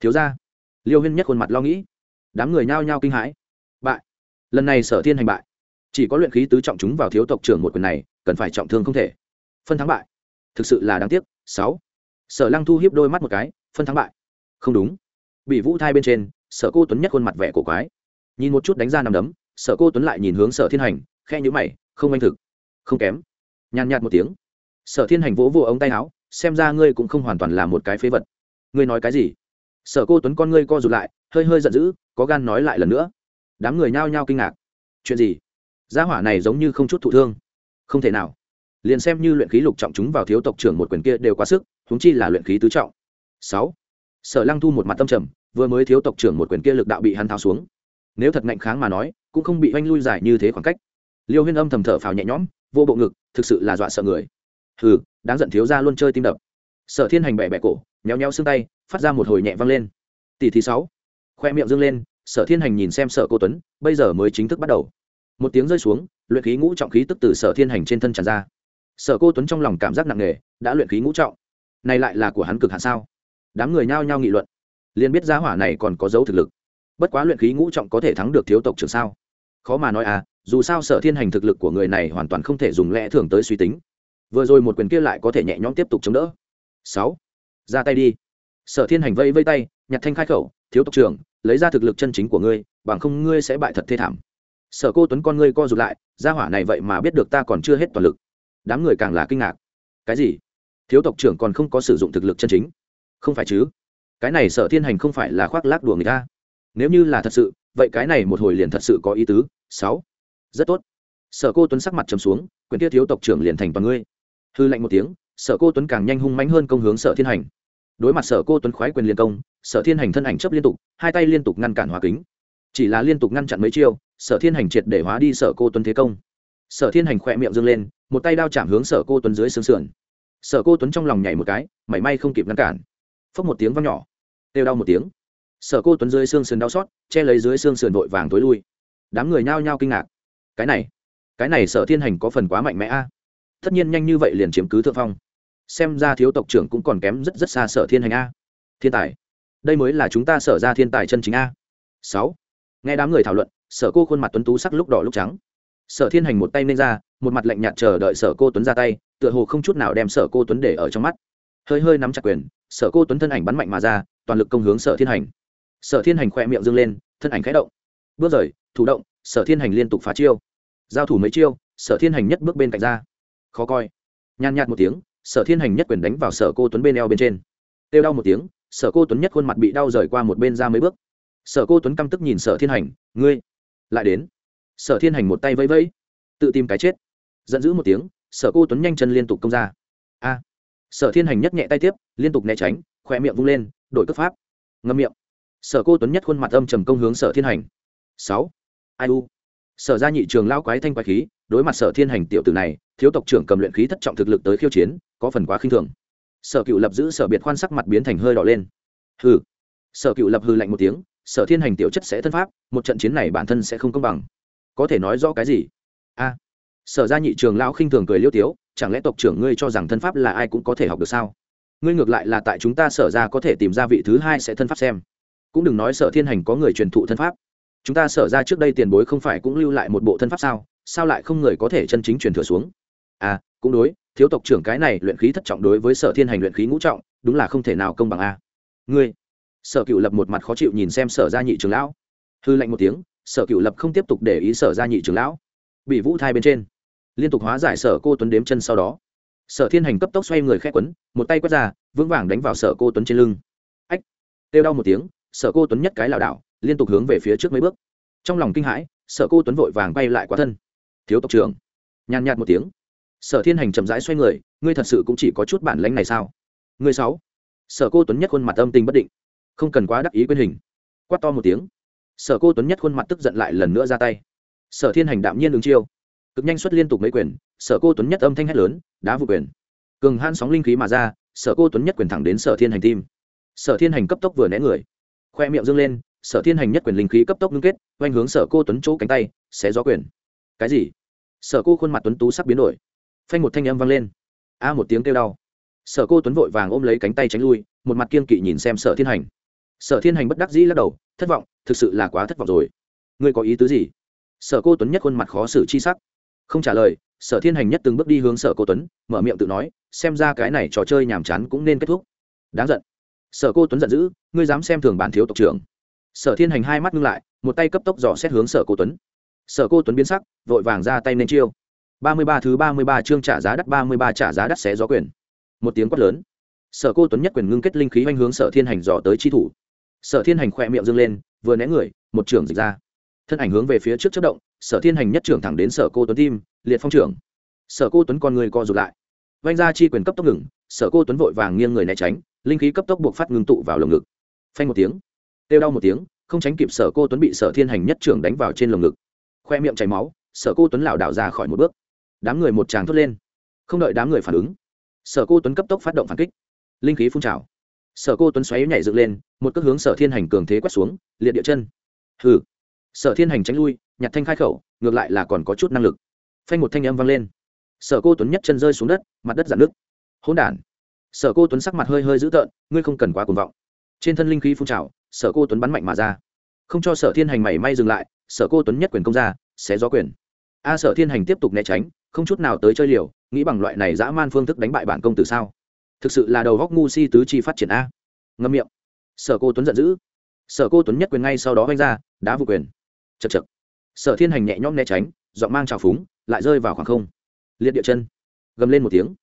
Thiếu ra liêu huyên nhất khuôn mặt lo nghĩ. Đám người nhao nhao kinh hãi. Bại. Lần này sở thiên hành bại. Chỉ có luyện khí tứ trọng chúng vào thiếu tộc trưởng một quyền này, cần phải trọng thương không thể. Phân thắng bại. Thực sự là đáng tiếc. Sáu. Sở lăng thu hiếp đôi mắt một cái, phân thắng bại không đúng. Bị vũ thai bên trên, sở cô tuấn nhất khuôn mặt vẻ cổ quái. Nhìn một chút đánh ra nằm đấm, sở cô tuấn lại nhìn hướng sở thiên hành khe nhữ mày, không anh thực. Không kém. Nhàn nhạt một tiếng. Sở thiên hành vỗ vô ống tay áo, xem ra ngươi cũng không hoàn toàn là một cái phế vật. Ngươi nói cái gì? Sở cô tuấn con ngươi co rụt lại, hơi hơi giận dữ, có gan nói lại lần nữa. Đám người nhao nhao kinh ngạc. Chuyện gì? Gia hỏa này giống như không chút thụ thương. Không thể nào. Liền xem như luyện khí lục trọng chúng vào thiếu tộc trưởng một quyền kia đều quá sức húng chi là luyện khí tứ trọng. Sáu sở lăng thu một mặt tâm trầm, vừa mới thiếu tộc trưởng một quyền kia lực đạo bị hắn tháo xuống. Nếu thật ngạnh kháng mà nói, cũng không bị oanh lui dài như thế khoảng cách. Liêu huyên âm thầm thở phào nhẹ nhõm, vô bộ ngực, thực sự là dọa sợ người. Hừ, đáng giận thiếu ra luôn chơi tim đập. Sở thiên hành bẻ bẻ cổ nhéo nhéo xương tay, phát ra một hồi nhẹ văng lên. Tỷ thứ sáu. Khoe miệng dâng lên, sở thiên hành nhìn xem sở cô tuấn, bây giờ mới chính thức bắt đầu. Một tiếng rơi xuống, luyện khí ngũ trọng khí tức từ sở thiên hành trên thân tràn ra. Sở cô tuấn trong lòng cảm giác nặng nề, đã luyện khí ngũ trọng. Này lại là của hắn cực hạ sao? Đám người nhao nhao nghị luận. Liền biết giá hỏa này còn có dấu thực lực. Bất quá luyện khí ngũ trọng có thể thắng được thiếu tộc trưởng sao? Khó mà nói à dù sao sở thiên hành thực lực của người này hoàn toàn không thể dùng lẽ thường tới suy tính. Vừa rồi một quyền kia lại có thể nhẹ nhõm tiếp tục chống đỡ. Sáu, ra tay đi. Sở thiên hành vây vây tay, nhặt thanh khai khẩu, thiếu tộc trưởng, lấy ra thực lực chân chính của ngươi, bằng không ngươi sẽ bại thật thê thảm. Sở cô tuấn con ngươi co rụt lại, gia hỏa này vậy mà biết được ta còn chưa hết toàn lực. Đám người càng là kinh ngạc. Cái gì? Thiếu tộc trưởng còn không có sử dụng thực lực chân chính? Không phải chứ? Cái này sở thiên hành không phải là khoác lác đùa người ta. Nếu như là thật sự, vậy cái này một hồi liền thật sự có ý tứ. Sáu. Rất tốt. Sở cô tuấn sắc mặt trầm xuống quyền kia thiếu tộc trưởng liền thành toàn ngươi. Hư lạnh một tiếng, sở cô tuấn càng nhanh hung mãnh hơn công hướng sở thiên hành. Đối mặt sở cô tuấn khoái quyền liên công, sở thiên hành thân ảnh chấp liên tục, hai tay liên tục ngăn cản hóa kính. Chỉ là liên tục ngăn chặn mấy chiêu, sở thiên hành triệt để hóa đi sở cô tuấn thế công. Sở thiên hành khỏe miệng dâng lên, một tay đao chạm hướng sở cô tuấn dưới xương sườn. Sở cô tuấn trong lòng nhảy một cái, mảy may không kịp ngăn cản phốc một tiếng văng nhỏ. Têu đau một tiếng. Sở cô tuấn dưới xương sườn đau xót, che lấy dưới xương sườn vội vàng tối lui. Đám người nhao nhao kinh ngạc. Cái này cái này sở thiên hành có phần quá mạnh mẽ a. Tất nhiên nhanh như vậy liền chiếm cứ thượng phong. Xem ra thiếu tộc trưởng cũng còn kém rất rất xa sở thiên hành a. Thiên tài, đây mới là chúng ta sở ra thiên tài chân chính a. Sáu, nghe đám người thảo luận, sở cô khuôn mặt tuấn tú sắc lúc đỏ lúc trắng. Sở thiên hành một tay nên ra, một mặt lạnh nhạt chờ đợi sở cô tuấn ra tay, tựa hồ không chút nào đem sở cô tuấn để ở trong mắt hơi hơi nắm chặt quyền, sở cô tuấn thân ảnh bắn mạnh mà ra, toàn lực công hướng sở thiên hành. Sở thiên hành khỏe miệng dâng lên, thân ảnh khẽ động. Bước rời, thủ động, sở thiên hành liên tục phá chiêu. Giao thủ mấy chiêu, sở thiên hành nhất bước bên cạnh ra. Khó coi. Nhàn nhạt một tiếng, sở thiên hành nhất quyền đánh vào sở cô tuấn bên eo bên trên. Têu đau một tiếng, sở cô tuấn nhất khuôn mặt bị đau rời qua một bên ra mấy bước. Sở cô tuấn căm tức nhìn sở thiên hành, ngươi, lại đến. Sở thiên hành một tay vẫy vẫy, tự tìm cái chết. Giận dữ một tiếng, sở cô tuấn nhanh chân liên tục công ra. A sở thiên hành nhất nhẹ tay tiếp, liên tục né tránh khoe miệng vung lên, đổi cấp pháp. Ngâm miệng. Sở cô tuấn nhất khuôn mặt âm trầm công hướng sở thiên hành. Sáu. Ai u? Sở ra nhị trường lao quái thanh quái khí, đối mặt sở thiên hành tiểu tử này, thiếu tộc trưởng cầm luyện khí thất trọng thực lực tới khiêu chiến, có phần quá khinh thường. Sở cựu lập giữ sở biệt khoan sắc mặt biến thành hơi đỏ lên. Hừ. Sở cựu lập hư lạnh một tiếng, sở thiên hành tiểu chất sẽ thân pháp, một trận chiến này bản thân sẽ không công bằng. Có thể nói rõ cái gì? A. Sở ra nhị trường lao khinh thường cười liêu tiếu chẳng lẽ tộc trưởng ngươi cho rằng thân pháp là ai cũng có thể học được sao? Ngươi ngược lại là tại chúng ta sở ra có thể tìm ra vị thứ hai sẽ thân pháp xem. Cũng đừng nói sở thiên hành có người truyền thụ thân pháp. Chúng ta sở ra trước đây tiền bối không phải cũng lưu lại một bộ thân pháp sao? Sao lại không người có thể chân chính truyền thừa xuống? À cũng đối, thiếu tộc trưởng cái này luyện khí thất trọng đối với sở thiên hành luyện khí ngũ trọng, đúng là không thể nào công bằng a ngươi, sở cựu lập một mặt khó chịu nhìn xem sở gia nhị trường lão. Hư lạnh một tiếng, sở cựu lập không tiếp tục để ý sở gia nhị trường lão. Bị vũ thai bên trên liên tục hóa giải sở cô tuấn đếm chân sau đó. Sở thiên hành cấp tốc xoay người khét quấn, một tay quét ra, vững vàng đánh vào sở cô tuấn trên lưng. Ách! Kêu đau một tiếng, sở cô tuấn nhất cái lảo đảo, liên tục hướng về phía trước mấy bước. Trong lòng kinh hãi, sở cô tuấn vội vàng bay lại quá thân. Thiếu tộc trưởng! Nhàn nhạt một tiếng. Sở thiên hành chậm rãi xoay người, ngươi thật sự cũng chỉ có chút bản lánh này sao? Ngươi sáu! Sở cô tuấn nhất khuôn mặt âm tình bất định. Không cần quá đắc ý quyên hình. Quát to một tiếng. Sở cô tuấn nhất khuôn mặt tức giận lại lần nữa ra tay. Sở thiên hành đạm nhiên ứng chiêu cực nhanh xuất liên tục mấy quyền, sở cô tuấn nhất âm thanh hét lớn, đá vụ quyền. Cường han sóng linh khí mà ra, sở cô tuấn nhất quyền thẳng đến sở thiên hành tim. Sở thiên hành cấp tốc vừa né người. Khoe miệng dâng lên, sở thiên hành nhất quyền linh khí cấp tốc ngưng kết, oanh hướng sở cô tuấn chỗ cánh tay, xé gió quyền. Cái gì? Sở cô khuôn mặt tuấn tú sắc biến đổi. Phanh một thanh âm vang lên. A một tiếng kêu đau. Sở cô tuấn vội vàng ôm lấy cánh tay tránh lui, một mặt kiên kỵ nhìn xem sở thiên hành. Sở thiên hành bất đắc dĩ lắc đầu, thất vọng, thực sự là quá thất vọng rồi. Ngươi có ý tứ gì? Sở cô tuấn nhất khuôn mặt khó xử chi sắc không trả lời, sở thiên hành nhất từng bước đi hướng sở cô tuấn, mở miệng tự nói, xem ra cái này trò chơi nhàm chán cũng nên kết thúc. Đáng giận. Sở cô tuấn giận dữ, ngươi dám xem thường bản thiếu tộc trưởng. Sở thiên hành hai mắt ngưng lại, một tay cấp tốc dò xét hướng sở cô tuấn. Sở cô tuấn biến sắc, vội vàng ra tay nên chiêu. Ba mươi ba thứ ba mươi ba chương trả giá đắt, ba mươi ba trả giá đắt xé gió quyền. Một tiếng quát lớn. Sở cô tuấn nhất quyền ngưng kết linh khí oanh hướng sở thiên hành dò tới chi thủ. Sở thiên hành khỏe miệng dâng lên, vừa né người, một trưởng dịch ra. Thân ảnh hướng về phía trước chất động sở thiên hành nhất trưởng thẳng đến sở cô tuấn tim, liệt phong trưởng. Sở cô tuấn con người co rụt lại. Vanh ra chi quyền cấp tốc ngừng, sở cô tuấn vội vàng nghiêng người né tránh, linh khí cấp tốc buộc phát ngưng tụ vào lồng ngực. Phanh một tiếng têu đau một tiếng, không tránh kịp sở cô tuấn bị sở thiên hành nhất trưởng đánh vào trên lồng ngực. Khoe miệng chảy máu, sở cô tuấn lảo đảo ra khỏi một bước. Đám người một tràng thốt lên. Không đợi đám người phản ứng, sở cô tuấn cấp tốc phát động phản kích. Linh khí phun trào. Sở cô tuấn xoáy nhảy dựng lên, một cước hướng sở thiên hành cường thế quét xuống, liệt địa chân. Hừ sở thiên hành tránh lui, nhặt thanh khai khẩu, ngược lại là còn có chút năng lực. Phanh một thanh âm vang lên. Sở cô tuấn nhất chân rơi xuống đất, mặt đất dạn nước hỗn đản. Sở cô tuấn sắc mặt hơi hơi dữ tợn, ngươi không cần quá cuồng vọng. Trên thân linh khí phun trào, sở cô tuấn bắn mạnh mà ra. Không cho sở thiên hành mảy may dừng lại, sở cô tuấn nhất quyền công ra, xé gió quyền. A sở thiên hành tiếp tục né tránh, không chút nào tới chơi liều, nghĩ bằng loại này dã man phương thức đánh bại bản công tử sao? Thực sự là đầu góc ngu si tứ chi phát triển a. Ngâm miệng. Sở cô tuấn giận dữ. Sở cô tuấn nhất quyền ngay sau đó vanh ra, đá vụ quyền chật chật sở thiên hành nhẹ nhõm né tránh, giọng mang trào phúng, lại rơi vào khoảng không. Liệt địa chân. Gầm lên một tiếng.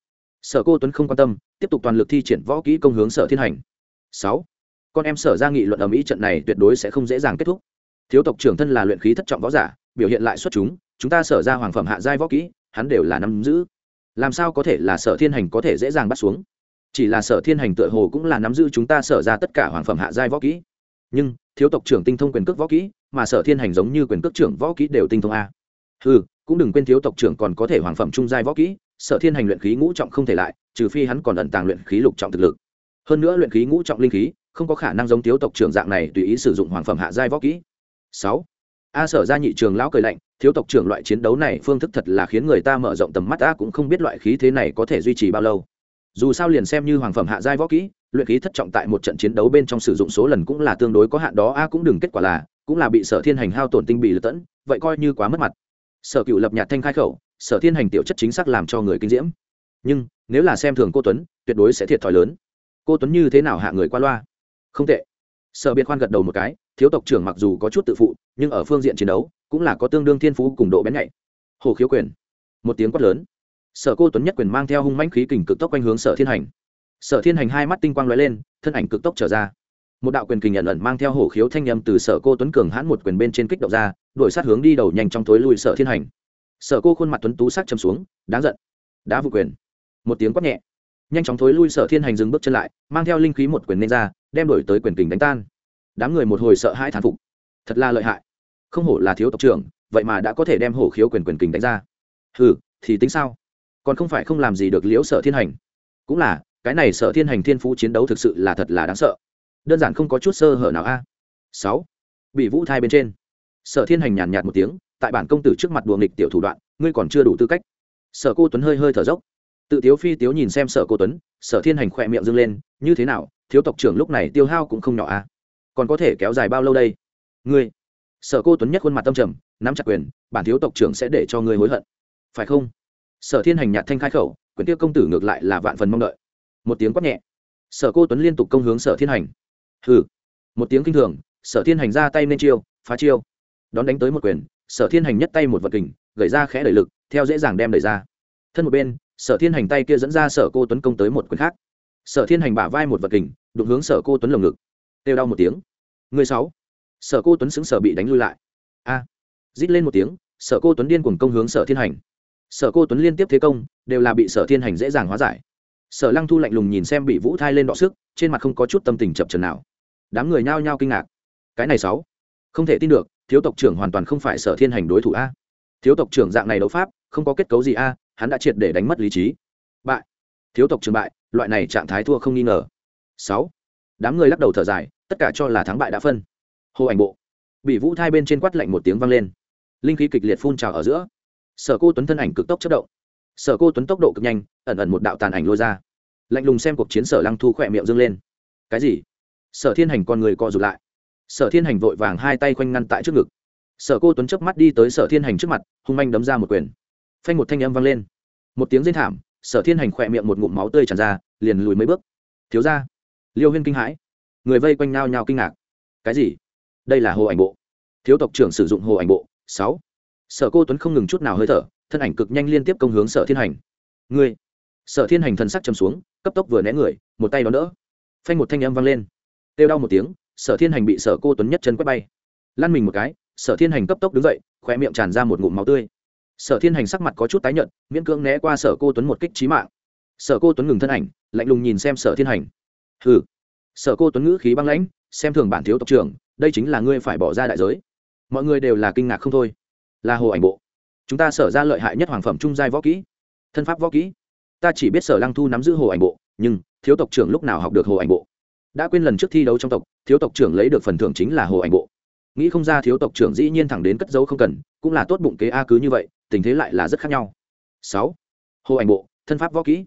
Sở cô tuấn không quan tâm, tiếp tục toàn lực thi triển võ kỹ công hướng sở thiên hành. Sáu. Con em sở ra nghị luận ở mỹ trận này tuyệt đối sẽ không dễ dàng kết thúc. Thiếu tộc trưởng thân là luyện khí thất trọng võ giả, biểu hiện lại xuất chúng chúng ta sở ra hoàng phẩm hạ giai võ kỹ, hắn đều là nắm giữ. Làm sao có thể là sở thiên hành có thể dễ dàng bắt xuống? Chỉ là sở thiên hành tựa hồ cũng là nắm giữ chúng ta sở ra tất cả hoàng phẩm hạ giai võ kỹ. Nhưng thiếu tộc trưởng tinh thông quyền cước võ kỹ, mà sở thiên hành giống như quyền cước trưởng võ kỹ đều tinh thông a. Ừ cũng đừng quên thiếu tộc trưởng còn có thể hoàng phẩm trung giai võ kỹ, sở thiên hành luyện khí ngũ trọng không thể lại, trừ phi hắn còn ẩn tàng luyện khí lục trọng thực lực. Hơn nữa luyện khí ngũ trọng linh khí, không có khả năng giống thiếu tộc trưởng dạng này tùy ý sử dụng hoàng phẩm hạ giai võ kỹ. Sáu, a sở ra nhị trường lão cười lạnh, thiếu tộc trưởng loại chiến đấu này phương thức thật là khiến người ta mở rộng tầm mắt a cũng không biết loại khí thế này có thể duy trì bao lâu. Dù sao liền xem như hoàng phẩm hạ giai võ kỹ luyện khí thất trọng tại một trận chiến đấu bên trong sử dụng số lần cũng là tương đối có hạn đó, a, cũng đừng kết quả là, cũng là bị sở thiên hành hao tổn tinh bị lật tẫn, vậy coi như quá mất mặt. Sở cựu lập nhạt thanh khai khẩu, sở thiên hành tiểu chất chính xác làm cho người kinh diễm. Nhưng, nếu là xem thường cô tuấn, tuyệt đối sẽ thiệt thòi lớn. Cô tuấn như thế nào hạ người qua loa? Không tệ. Sở biệt khoan gật đầu một cái, thiếu tộc trưởng mặc dù có chút tự phụ, nhưng ở phương diện chiến đấu, cũng là có tương đương thiên phú cùng độ bén nhạy. Hồ khiếu quyền. Một tiếng quát lớn. Sở cô tuấn nhất quyền mang theo hung mãnh khí kình cực tốc quanh hướng sở thiên hành sở thiên hành hai mắt tinh quang lóe lên, thân ảnh cực tốc trở ra. Một đạo quyền kình nhận ẩn mang theo hổ khiếu thanh â m từ sở cô tuấn cường hãn một quyền bên trên kích động ra, đổi sát hướng đi đầu nhanh trong thối lui sở thiên hành. Sở cô khuôn mặt tuấn tú sắc châm xuống, đáng giận. Đá vụ quyền. Một tiếng quát nhẹ. Nhanh chóng thối lui sở thiên hành dừng bước chân lại, mang theo linh khí một quyền lên ra, đem đổi tới quyền kình đánh tan. Đám người một hồi sợ hãi thán phục. Thật là lợi hại. Không hổ là thiếu tộc trưởng, vậy mà đã có thể đem hổ khiếu quyền quyền kình đánh ra. Hừ, thì tính sao? Còn không phải không làm gì được liễu sở thiên hành. Cũng là cái này sở thiên hành thiên phú chiến đấu thực sự là thật là đáng sợ. Đơn giản không có chút sơ hở nào a. Sáu. Bị vũ thai bên trên. Sở thiên hành nhàn nhạt một tiếng, tại bản công tử trước mặt đùa nghịch tiểu thủ đoạn, ngươi còn chưa đủ tư cách. Sở cô tuấn hơi hơi thở dốc. Tự tiếu phi tiếu nhìn xem sở cô tuấn, sở thiên hành khỏe miệng dâng lên, như thế nào, thiếu tộc trưởng lúc này tiêu hao cũng không nhỏ a. Còn có thể kéo dài bao lâu đây? Ngươi. Sở cô tuấn nhất khuôn mặt tâm trầm, nắm chặt quyền, bản thiếu tộc trưởng sẽ để cho ngươi hối hận. Phải không? Sở thiên hành nhạt thanh khai khẩu, quyền tiêu công tử ngược lại là vạn phần mong đợi một tiếng quát nhẹ. Sở cô tuấn liên tục công hướng sở thiên hành. Hừ. Một tiếng kinh thường, sở thiên hành ra tay nên chiêu, phá chiêu. Đón đánh tới một quyền, sở thiên hành nhất tay một vật kình gậy ra khẽ đẩy lực, theo dễ dàng đem đẩy ra. Thân một bên, sở thiên hành tay kia dẫn ra sở cô tuấn công tới một quyền khác. Sở thiên hành bả vai một vật kình, đụng hướng sở cô tuấn lồng ngực. Têu đau một tiếng. Người sáu. Sở cô tuấn xứng sở bị đánh lui lại. A. Rít lên một tiếng, sở cô tuấn điên cuồng công hướng sở thiên hành. Sở cô tuấn liên tiếp thế công, đều là bị sở thiên hành dễ dàng hóa giải sở lăng thu lạnh lùng nhìn xem bị vũ thai lên đọ sức, trên mặt không có chút tâm tình chập trần nào. Đám người nhao nhao kinh ngạc. Cái này sáu, không thể tin được, thiếu tộc trưởng hoàn toàn không phải sở thiên hành đối thủ a. Thiếu tộc trưởng dạng này đấu pháp, không có kết cấu gì a, hắn đã triệt để đánh mất lý trí. Bại. Thiếu tộc trưởng bại, loại này trạng thái thua không nghi ngờ. Sáu, đám người lắc đầu thở dài, tất cả cho là thắng bại đã phân. Hồ ảnh bộ. Bị vũ thai bên trên quát lạnh một tiếng vang lên. Linh khí kịch liệt phun trào ở giữa. Sở cô tuấn thân ảnh cực tốc chất động sở cô tuấn tốc độ cực nhanh, ẩn ẩn một đạo tàn ảnh lôi ra. Lạnh lùng xem cuộc chiến sở lăng thu khỏe miệng dâng lên. Cái gì? Sở thiên hành con người co rụt lại. Sở thiên hành vội vàng hai tay khoanh ngăn tại trước ngực. Sở cô tuấn chớp mắt đi tới sở thiên hành trước mặt, hung manh đấm ra một quyền. Phanh một thanh âm vang lên. Một tiếng rên thảm, sở thiên hành khỏe miệng một ngụm máu tươi tràn ra, liền lùi mấy bước. Thiếu ra liêu huyên kinh hãi. Người vây quanh nao nhao kinh ngạc. Cái gì? Đây là hồ ảnh bộ. Thiếu tộc trưởng sử dụng hồ ảnh bộ, sáu. Sở cô tuấn không ngừng chút nào hơi thở thân ảnh cực nhanh liên tiếp công hướng sở thiên hành. Ngươi, sở thiên hành thần sắc chầm xuống, cấp tốc vừa né người, một tay đón đỡ. Phanh một thanh âm vang lên. Têu đau một tiếng, sở thiên hành bị sở cô tuấn nhất chân quét bay. Lăn mình một cái, sở thiên hành cấp tốc đứng dậy khoe miệng tràn ra một ngụm máu tươi. Sở thiên hành sắc mặt có chút tái nhợt, miễn cưỡng né qua sở cô tuấn một kích trí mạng. Sở cô tuấn ngừng thân ảnh, lạnh lùng nhìn xem sở thiên hành. Hừ. Sở cô tuấn ngữ khí băng lãnh, xem thường bản thiếu tộc trưởng, đây chính là ngươi phải bỏ ra đại giới. Mọi người đều là kinh ngạc không thôi. Là hồ ảnh bộ chúng ta sở ra lợi hại nhất hoàng phẩm trung giai võ kỹ, thân pháp võ kỹ. Ta chỉ biết sở lăng thu nắm giữ hồ ảnh bộ, nhưng thiếu tộc trưởng lúc nào học được hồ ảnh bộ? Đã quên lần trước thi đấu trong tộc, thiếu tộc trưởng lấy được phần thưởng chính là hồ ảnh bộ. Nghĩ không ra thiếu tộc trưởng dĩ nhiên thẳng đến cất dấu không cần, cũng là tốt bụng kế a cứ như vậy, tình thế lại là rất khác nhau. Sáu, hồ ảnh bộ, thân pháp võ kỹ.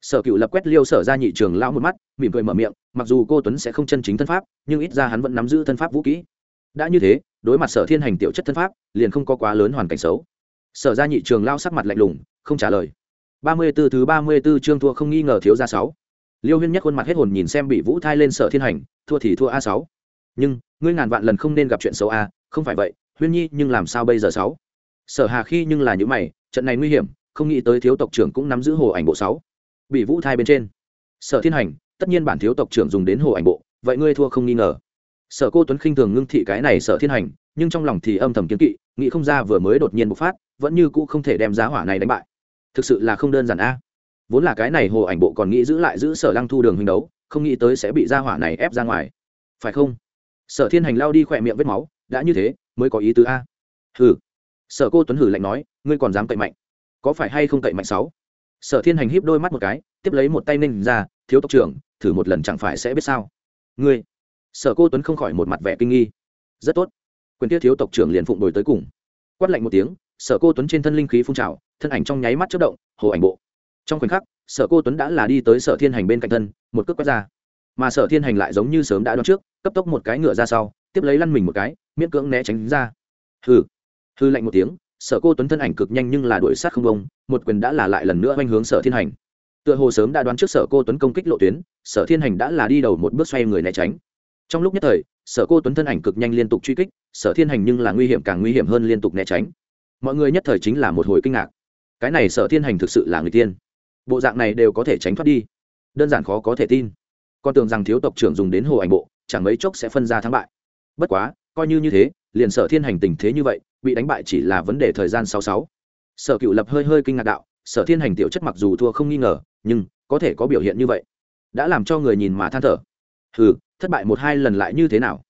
Sở cựu lập quét liêu sở ra nhị trường lão một mắt, mỉm cười mở miệng, mặc dù cô tuấn sẽ không chân chính thân pháp, nhưng ít ra hắn vẫn nắm giữ thân pháp vũ kỹ. Đã như thế, đối mặt sở thiên hành tiểu chất thân pháp, liền không có quá lớn hoàn cảnh xấu sở ra nhị trường lao sắc mặt lạnh lùng, không trả lời. Ba mươi b ố thứ ba mươi b ố trương thua không nghi ngờ thiếu ra sáu. Liêu huyên nhất khuôn mặt hết hồn nhìn xem bị vũ thai lên sở thiên hành, thua thì thua a sáu. Nhưng, ngươi ngàn vạn lần không nên gặp chuyện xấu a, không phải vậy, huyên nhi, nhưng làm sao bây giờ sáu? Sở hà khi nhưng là những mày, trận này nguy hiểm, không nghĩ tới thiếu tộc trưởng cũng nắm giữ hồ ảnh bộ sáu. Bị vũ thai bên trên. Sở thiên hành, tất nhiên bản thiếu tộc trưởng dùng đến hồ ảnh bộ, vậy ngươi thua không nghi ngờ. Sở cô tuấn khinh thường ngưng thị cái này sở thiên hành, nhưng trong lòng thì âm thầm kiến kỵ, nghĩ không ra vừa mới đột nhiên bộc phát vẫn như cũ không thể đem giá hỏa này đánh bại. Thực sự là không đơn giản a. Vốn là cái này hồ ảnh bộ còn nghĩ giữ lại giữ sở lăng thu đường huynh đấu, không nghĩ tới sẽ bị gia hỏa này ép ra ngoài. Phải không? Sở thiên hành lao đi khỏe miệng vết máu, đã như thế, mới có ý tứ a. Hừ. Sở cô tuấn hử lạnh nói, ngươi còn dám cậy mạnh. Có phải hay không cậy mạnh sáu? Sở thiên hành híp đôi mắt một cái, tiếp lấy một tay ninh ra, thiếu tộc trưởng, thử một lần chẳng phải sẽ biết sao. Ngươi. Sở cô tuấn không khỏi một mặt vẻ kinh nghi. Rất tốt. Quyền tiết thiếu tộc trưởng liền phụng đổi tới cùng. Quát lạnh một tiếng sở cô tuấn trên thân linh khí phun trào, thân ảnh trong nháy mắt chất động, hồ ảnh bộ. Trong khoảnh khắc, sở cô tuấn đã là đi tới sở thiên hành bên cạnh thân, một cước quét ra. Mà sở thiên hành lại giống như sớm đã đoán trước, cấp tốc một cái ngựa ra sau, tiếp lấy lăn mình một cái, miễn cưỡng né tránh ra. Hư hư lạnh một tiếng, sở cô tuấn thân ảnh cực nhanh nhưng là đuổi sát không bông, một quyền đã là lại lần nữa oanh hướng sở thiên hành. Tựa hồ sớm đã đoán trước sở cô tuấn công kích lộ tuyến, sở thiên hành đã là đi đầu một bước xoay người né tránh. Trong lúc nhất thời, sở cô tuấn thân ảnh cực nhanh liên tục truy kích, sở thiên hành nhưng là nguy hiểm càng nguy hiểm hơn liên tục né tránh mọi người nhất thời chính là một hồi kinh ngạc. Cái này sở thiên hành thực sự là người tiên. Bộ dạng này đều có thể tránh thoát đi. Đơn giản khó có thể tin. Con tưởng rằng thiếu tộc trưởng dùng đến hồ ảnh bộ, chẳng mấy chốc sẽ phân ra thắng bại. Bất quá, coi như như thế, liền sở thiên hành tình thế như vậy, bị đánh bại chỉ là vấn đề thời gian sáu sáu. Sở cựu lập hơi hơi kinh ngạc đạo, sở thiên hành tiểu chất mặc dù thua không nghi ngờ, nhưng có thể có biểu hiện như vậy, đã làm cho người nhìn mà than thở. Hừ, thất bại một hai lần lại như thế nào?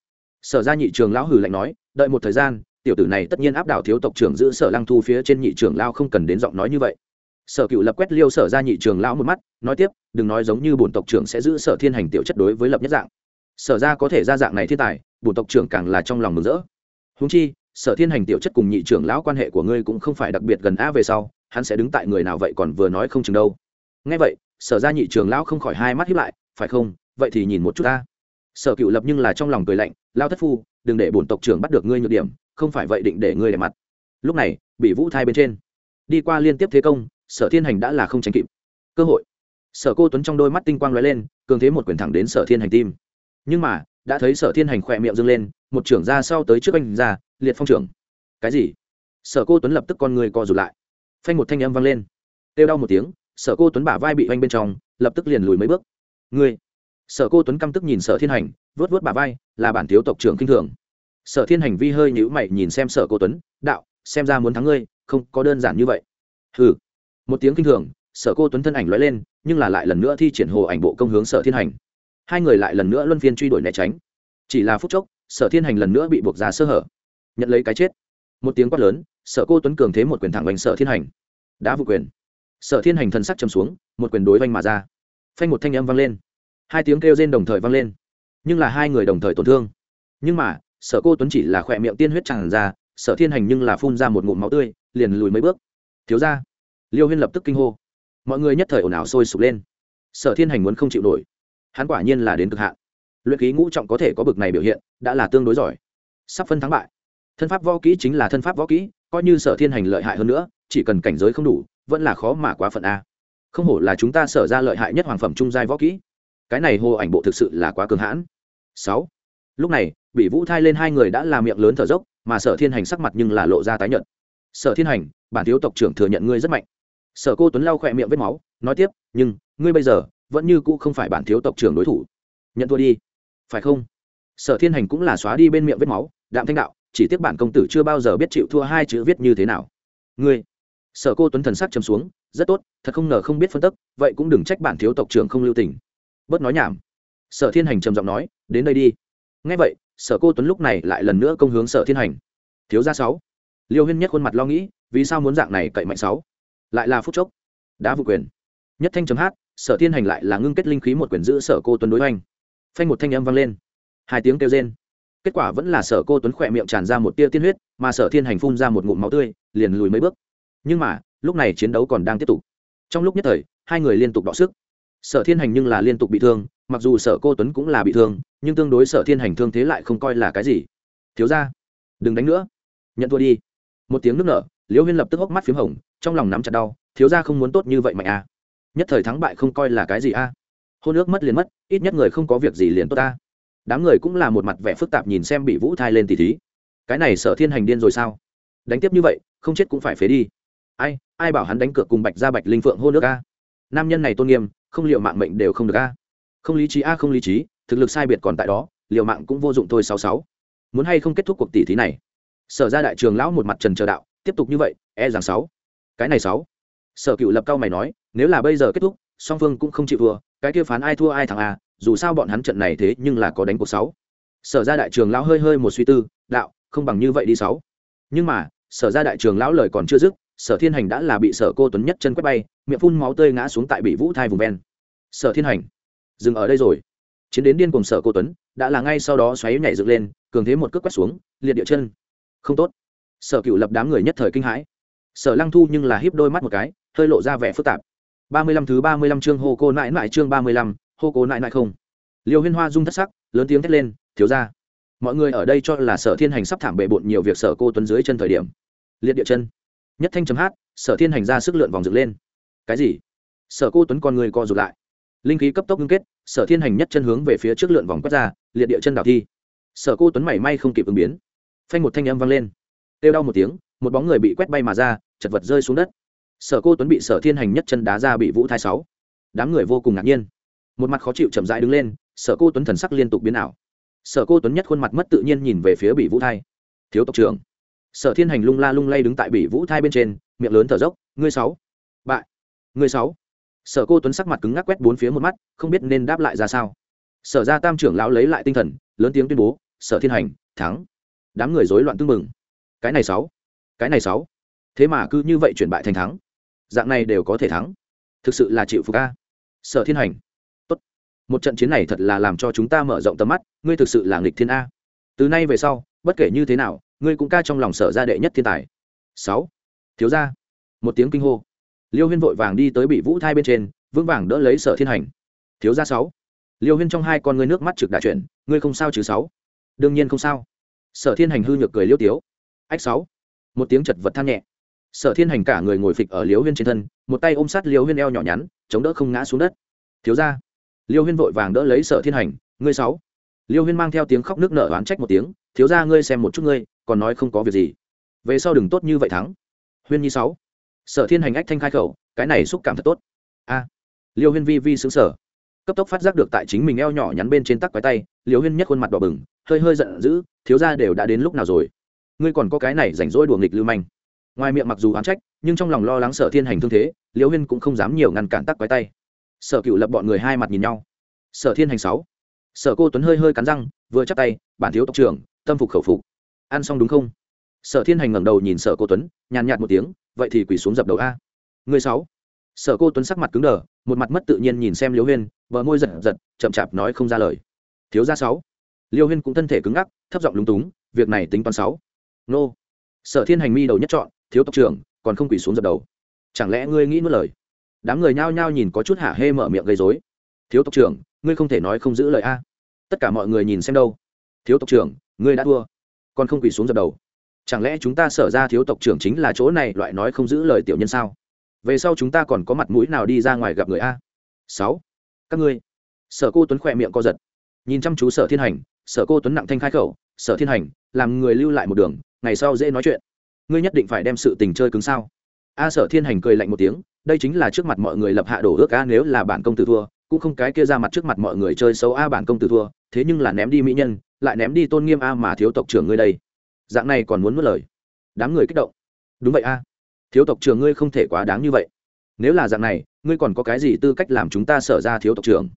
Sở ra nhị trường lão hừ lạnh nói, đợi một thời gian tiểu tử này tất nhiên áp đảo thiếu tộc trưởng giữ sở lăng thu phía trên nhị trưởng lao không cần đến giọng nói như vậy. Sở cựu lập quét liêu sở ra nhị trường lão một mắt, nói tiếp, đừng nói giống như bổn tộc trưởng sẽ giữ sở thiên hành tiểu chất đối với lập nhất dạng. Sở ra có thể ra dạng này thiên tài, bổn tộc trưởng càng là trong lòng mừng rỡ. Húng chi, sở thiên hành tiểu chất cùng nhị trưởng lão quan hệ của ngươi cũng không phải đặc biệt gần a về sau, hắn sẽ đứng tại người nào vậy còn vừa nói không chừng đâu. Ngay vậy, sở ra nhị trường lão không khỏi hai mắt hiếp lại, phải không? Vậy thì nhìn một chút ta. Sở cựu lập nhưng là trong lòng cười lạnh, lao thất phu, đừng để bổn tộc trưởng bắt được ngươi nhược điểm không phải vậy định để ngươi đẹp mặt. Lúc này, bị vũ thai bên trên. Đi qua liên tiếp thế công, sở thiên hành đã là không tránh kịp. Cơ hội. Sở cô tuấn trong đôi mắt tinh quang lóe lên, cường thế một quyền thẳng đến sở thiên hành tim. Nhưng mà, đã thấy sở thiên hành khỏe miệng dâng lên, một trưởng ra sau tới trước anh ra, liệt phong trưởng. Cái gì? Sở cô tuấn lập tức con người co rụt lại. Phanh một thanh âm vang lên. Kêu đau một tiếng, sở cô tuấn bả vai bị oanh bên trong, lập tức liền lùi mấy bước. Ngươi! Sở cô tuấn căm tức nhìn sở thiên hành vớt vớt bả vai, là bản thiếu tộc trưởng kinh thường sở thiên hành vi hơi nhữ mày nhìn xem sở cô tuấn, đạo, xem ra muốn thắng ngươi, không có đơn giản như vậy. Ừ một tiếng kinh thường, sở cô tuấn thân ảnh lóe lên, nhưng là lại lần nữa thi triển hồ ảnh bộ công hướng sở thiên hành. Hai người lại lần nữa luân phiên truy đuổi né tránh. Chỉ là phút chốc, sở thiên hành lần nữa bị buộc ra sơ hở. Nhận lấy cái chết. Một tiếng quát lớn, sở cô tuấn cường thế một quyền thẳng vành sở thiên hành. Đã vụ quyền. Sở thiên hành thần sắc chầm xuống, một quyền đối vanh mà ra. Phanh một thanh âm vang lên. Hai tiếng kêu rên đồng thời vang lên. Nhưng là hai người đồng thời tổn thương. Nhưng mà sở cô tuấn chỉ là khỏe miệng tiên huyết tràn ra, sở thiên hành nhưng là phun ra một ngụm máu tươi, liền lùi mấy bước. Thiếu ra liêu huyên lập tức kinh hô. Mọi người nhất thời ồn ào sôi sục lên. Sở thiên hành muốn không chịu nổi. Hắn quả nhiên là đến cực hạn. Luyện ký ngũ trọng có thể có bực này biểu hiện, đã là tương đối giỏi. Sắp phân thắng bại. Thân pháp võ kỹ chính là thân pháp võ kỹ, coi như sở thiên hành lợi hại hơn nữa, chỉ cần cảnh giới không đủ, vẫn là khó mà quá phận a. Không hổ là chúng ta sở ra lợi hại nhất hoàng phẩm trung giai võ kỹ. Cái này hồ ảnh bộ thực sự là quá cường hãn. Sáu lúc này, bị vũ thai lên hai người đã làm miệng lớn thở dốc, mà sở thiên hành sắc mặt nhưng là lộ ra tái nhợt. Sở thiên hành, bản thiếu tộc trưởng thừa nhận ngươi rất mạnh. Sở cô tuấn lau khỏe miệng vết máu, nói tiếp, nhưng, ngươi bây giờ vẫn như cũ không phải bản thiếu tộc trưởng đối thủ. Nhận thua đi. Phải không? Sở thiên hành cũng là xóa đi bên miệng vết máu, đạm thanh đạo, chỉ tiếc bản công tử chưa bao giờ biết chịu thua hai chữ viết như thế nào. Ngươi? Sở cô tuấn thần sắc chấm xuống, rất tốt, thật không ngờ không biết phân tức, vậy cũng đừng trách bản thiếu tộc trưởng không lưu tình. Bớt nói nhảm. Sở thiên hành trầm giọng nói, đến đây đi ngay vậy, sở cô tuấn lúc này lại lần nữa công hướng sở thiên hành. Thiếu gia sáu. Liêu huyên nhất khuôn mặt lo nghĩ, vì sao muốn dạng này cậy mạnh sáu? Lại là phút chốc. Đã vụ quyền. Nhất thanh chấm hát, sở thiên hành lại là ngưng kết linh khí một quyền giữ sở cô tuấn đối hoành. Phanh một thanh âm vang lên. Hai tiếng kêu rên. Kết quả vẫn là sở cô tuấn khỏe miệng tràn ra một tia tiên huyết, mà sở thiên hành phun ra một ngụm máu tươi, liền lùi mấy bước. Nhưng mà, lúc này chiến đấu còn đang tiếp tục. Trong lúc nhất thời, hai người liên tục đọ sức. Sở thiên hành nhưng là liên tục bị thương, mặc dù sở cô tuấn cũng là bị thương nhưng tương đối sở thiên hành thương thế lại không coi là cái gì. Thiếu ra đừng đánh nữa. Nhận thua đi. Một tiếng nước nở, liễu huyên lập tức hốc mắt p h í m hồng, trong lòng nắm chặt đau, thiếu ra không muốn tốt như vậy mạnh à. nhất thời thắng bại không coi là cái gì a à. hôn ước mất liền mất, ít nhất người không có việc gì liền tốt ta. Đám người cũng là một mặt vẻ phức tạp nhìn xem bị vũ thai lên tỷ thí. Cái này sở thiên hành điên rồi sao? Đánh tiếp như vậy, không chết cũng phải phế đi. Ai ai bảo hắn đánh cược cùng bạch ra bạch linh phượng hôn nước a? Nam nhân này tôn nghiêm, không liệu mạng mệnh đều không được a. Không lý trí a, không lý trí thực lực sai biệt còn tại đó liệu mạng cũng vô dụng thôi sáu sáu. Muốn hay không kết thúc cuộc tỷ thí này? Sở ra đại trường lão một mặt trần chờ đạo, tiếp tục như vậy e rằng sáu. Cái này sáu. Sở cựu lập cao mày nói, nếu là bây giờ kết thúc, song phương cũng không chịu thua, cái kia phán ai thua ai thằng a à, dù sao bọn hắn trận này thế nhưng là có đánh cuộc sáu. Sở ra đại trường lão hơi hơi một suy tư, đạo, không bằng như vậy đi sáu. Nhưng mà, sở ra đại trường lão lời còn chưa dứt, sở thiên hành đã là bị sở cô tuấn nhất chân quét bay, miệng phun máu tươi ngã xuống tại bị vũ thai vùng ven. Sở thiên hành, dừng ở đây rồi chiến đến điên cùng sở cô tuấn, đã là ngay sau đó xoáy nhảy dựng lên, cường thế một cước quét xuống, liệt địa chân. Không tốt. Sở cựu lập đám người nhất thời kinh hãi. Sở lăng thu nhưng là híp đôi mắt một cái, hơi lộ ra vẻ phức tạp. Ba mươi lăm thứ ba mươi lăm chương hô cô nại nại chương ba mươi lăm, hô cô nại nại không. Liêu huyên hoa rung thất sắc, lớn tiếng thét lên, thiếu ra mọi người ở đây cho là sở thiên hành sắp thảm bệ bộn nhiều việc sở cô tuấn dưới chân thời điểm. Liệt địa chân. Nhất thanh chấm hát, sở thiên hành ra sức lượn vòng dựng lên. Cái gì? Sở cô tuấn con người co rụt lại. Linh khí cấp tốc ngưng kết sở thiên hành nhất chân hướng về phía trước lượn vòng quét ra, liệt địa chân đảo thi. Sở cô tuấn mảy may không kịp ứng biến. Phanh một thanh âm vang lên. Têu đau một tiếng, một bóng người bị quét bay mà ra, chật vật rơi xuống đất. Sở cô tuấn bị sở thiên hành nhất chân đá ra bị vũ thai sáu. Đám người vô cùng ngạc nhiên. Một mặt khó chịu chậm rãi đứng lên, sở cô tuấn thần sắc liên tục biến ảo. Sở cô tuấn nhất khuôn mặt mất tự nhiên nhìn về phía bị vũ thai. Thiếu tộc trưởng. Sở thiên hành lung la lung lay đứng tại bị vũ thai bên trên, miệng lớn thở dốc, ngươi sáu. Bại. Ngươi sáu sở cô tuấn sắc mặt cứng ngắc quét bốn phía một mắt, không biết nên đáp lại ra sao. Sở ra tam trưởng lão lấy lại tinh thần, lớn tiếng tuyên bố, sở thiên hành, thắng. Đám người rối loạn tưng mừng cái này sáu, cái này sáu. Thế mà cứ như vậy chuyển bại thành thắng. Dạng này đều có thể thắng. Thực sự là chịu phục a. Sở thiên hành. Tốt. Một trận chiến này thật là làm cho chúng ta mở rộng tầm mắt, ngươi thực sự là nghịch thiên a. Từ nay về sau, bất kể như thế nào, ngươi cũng ca trong lòng sở gia đệ nhất thiên tài. Sáu. Thiếu gia. Một tiếng kinh hô liêu huyên vội vàng đi tới bị vũ thai bên trên, vững vàng đỡ lấy sở thiên hành. Thiếu gia sáu. Liêu huyên trong hai con ngươi nước mắt trực đã chuyển, ngươi không sao chứ sáu? Đương nhiên không sao. Sở thiên hành hư nhược cười liêu tiếu. Ách sáu. Một tiếng chật vật than nhẹ. Sở thiên hành cả người ngồi phịch ở liêu huyên trên thân, một tay ôm sát liêu huyên eo nhỏ nhắn, chống đỡ không ngã xuống đất. Thiếu gia. Liêu huyên vội vàng đỡ lấy sở thiên hành, ngươi sáu. Liêu huyên mang theo tiếng khóc nước nở oán trách một tiếng, thiếu gia ngươi xem một chút ngươi, còn nói không có việc gì. Về sau đừng tốt như vậy thắng. Huyên nhi sáu sở thiên hành ách thanh khai khẩu, cái này xúc cảm thật tốt. A. Liêu huyên vi vi xứng sở cấp tốc phát giác được tại chính mình eo nhỏ nhắn bên trên tắc quái tay, liêu huyên nhất khuôn mặt đỏ bừng, hơi hơi giận dữ, thiếu ra đều đã đến lúc nào rồi? Ngươi còn có cái này rảnh rỗi đùa nghịch lưu manh. Ngoài miệng mặc dù oán trách, nhưng trong lòng lo lắng sở thiên hành thương thế, liêu huyên cũng không dám nhiều ngăn cản tắc quái tay. Sở cựu lập bọn người hai mặt nhìn nhau. Sở thiên hành sáu. Sở cô tuấn hơi hơi cắn răng, vừa chắc tay, bản thiếu tộc trưởng, tâm phục khẩu phục. Ăn xong đúng không? Sở thiên hành ngẩng đầu nhìn sở cô tuấn, nhàn nhạt một tiếng, vậy thì quỳ xuống dập đầu a. Người sáu. Sở cô tuấn sắc mặt cứng đờ, một mặt mất tự nhiên nhìn xem liêu huyên vợ môi giật giật, chậm chạp nói không ra lời. Thiếu gia sáu. Liêu huyên cũng thân thể cứng ngắc, thấp giọng lúng túng, việc này tính toán sáu. Nô. Sở thiên hành mi đầu nhất chọn thiếu tộc trưởng, còn không quỳ xuống dập đầu. Chẳng lẽ ngươi nghĩ nuốt lời? Đám người nhao nhao nhìn có chút hả hê mở miệng gây dối thiếu tộc trưởng, ngươi không thể nói không giữ lời a. Tất cả mọi người nhìn xem đâu. Thiếu tộc trưởng, ngươi đã thua, còn không quỳ xuống dập đầu chẳng lẽ chúng ta sở ra thiếu tộc trưởng chính là chỗ này? Loại nói không giữ lời tiểu nhân sao? Về sau chúng ta còn có mặt mũi nào đi ra ngoài gặp người a? Sáu. Các ngươi. Sở cô tuấn khỏe miệng co giật. Nhìn chăm chú sở thiên hành, sở cô tuấn nặng thanh khai khẩu, sở thiên hành, làm người lưu lại một đường, ngày sau dễ nói chuyện. Ngươi nhất định phải đem sự tình chơi cứng sao? A sở thiên hành cười lạnh một tiếng, đây chính là trước mặt mọi người lập hạ đổ ước a, nếu là bản công tử thua, cũng không cái kia ra mặt trước mặt mọi người chơi xấu a, bản công tử thua, thế nhưng là ném đi mỹ nhân, lại ném đi tôn nghiêm a mà thiếu tộc trưởng ngươi đây dạng này còn muốn mất lời. Đám người kích động. Đúng vậy a. Thiếu tộc trưởng ngươi không thể quá đáng như vậy. Nếu là dạng này, ngươi còn có cái gì tư cách làm chúng ta sở ra thiếu tộc trưởng?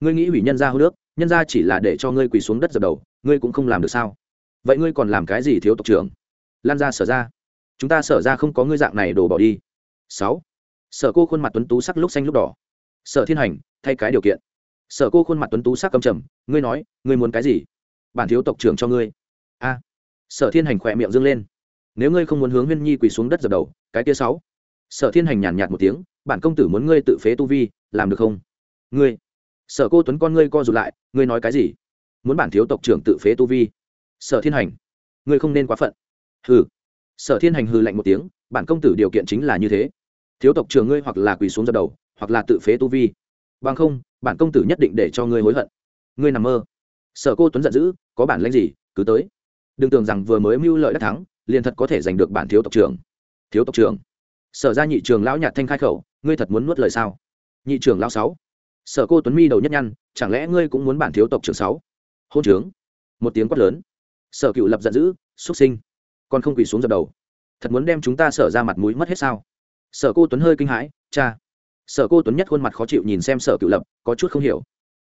Ngươi nghĩ hủy nhân ra hô nước, nhân ra chỉ là để cho ngươi quỳ xuống đất dập đầu, ngươi cũng không làm được sao? Vậy ngươi còn làm cái gì thiếu tộc trưởng? Lan ra sở ra. Chúng ta sở ra không có ngươi dạng này đổ bỏ đi. Sáu. Sở cô khuôn mặt tuấn tú sắc lúc xanh lúc đỏ. Sở thiên hành, thay cái điều kiện. Sở cô khuôn mặt tuấn tú sắc cầm trầm, ngươi nói, ngươi muốn cái gì? Bản thiếu tộc trưởng cho ngươi. A sở thiên hành khỏe miệng dâng lên. Nếu ngươi không muốn hướng huyên nhi quỳ xuống đất dập đầu, cái kia sáu. Sở thiên hành nhàn nhạt một tiếng, bản công tử muốn ngươi tự phế tu vi, làm được không? Ngươi. Sở cô tuấn con ngươi co rụt lại, ngươi nói cái gì? Muốn bản thiếu tộc trưởng tự phế tu vi. Sở thiên hành. Ngươi không nên quá phận. Hừ. Sở thiên hành hừ lạnh một tiếng, bản công tử điều kiện chính là như thế. Thiếu tộc trưởng ngươi hoặc là quỳ xuống dập đầu, hoặc là tự phế tu vi. Bằng không, bản công tử nhất định để cho ngươi hối hận. Ngươi nằm mơ. Sở cô tuấn giận dữ, có bản lãnh gì, cứ tới đừng tưởng rằng vừa mới mưu lợi đắc thắng, liền thật có thể giành được bản thiếu tộc trưởng. Thiếu tộc trưởng. Sở ra nhị trường lão nhạt thanh khai khẩu, ngươi thật muốn nuốt lời sao? Nhị trường lão sáu. Sở cô tuấn mi đầu nhất nhăn, chẳng lẽ ngươi cũng muốn bản thiếu tộc trưởng sáu? Hôn trướng. Một tiếng quát lớn. Sở cựu lập giận dữ, xuất sinh. Còn không quỳ xuống dập đầu. Thật muốn đem chúng ta sở ra mặt mũi mất hết sao? Sở cô tuấn hơi kinh hãi, cha. Sở cô tuấn nhất khuôn mặt khó chịu nhìn xem sở cựu lập, có chút không hiểu.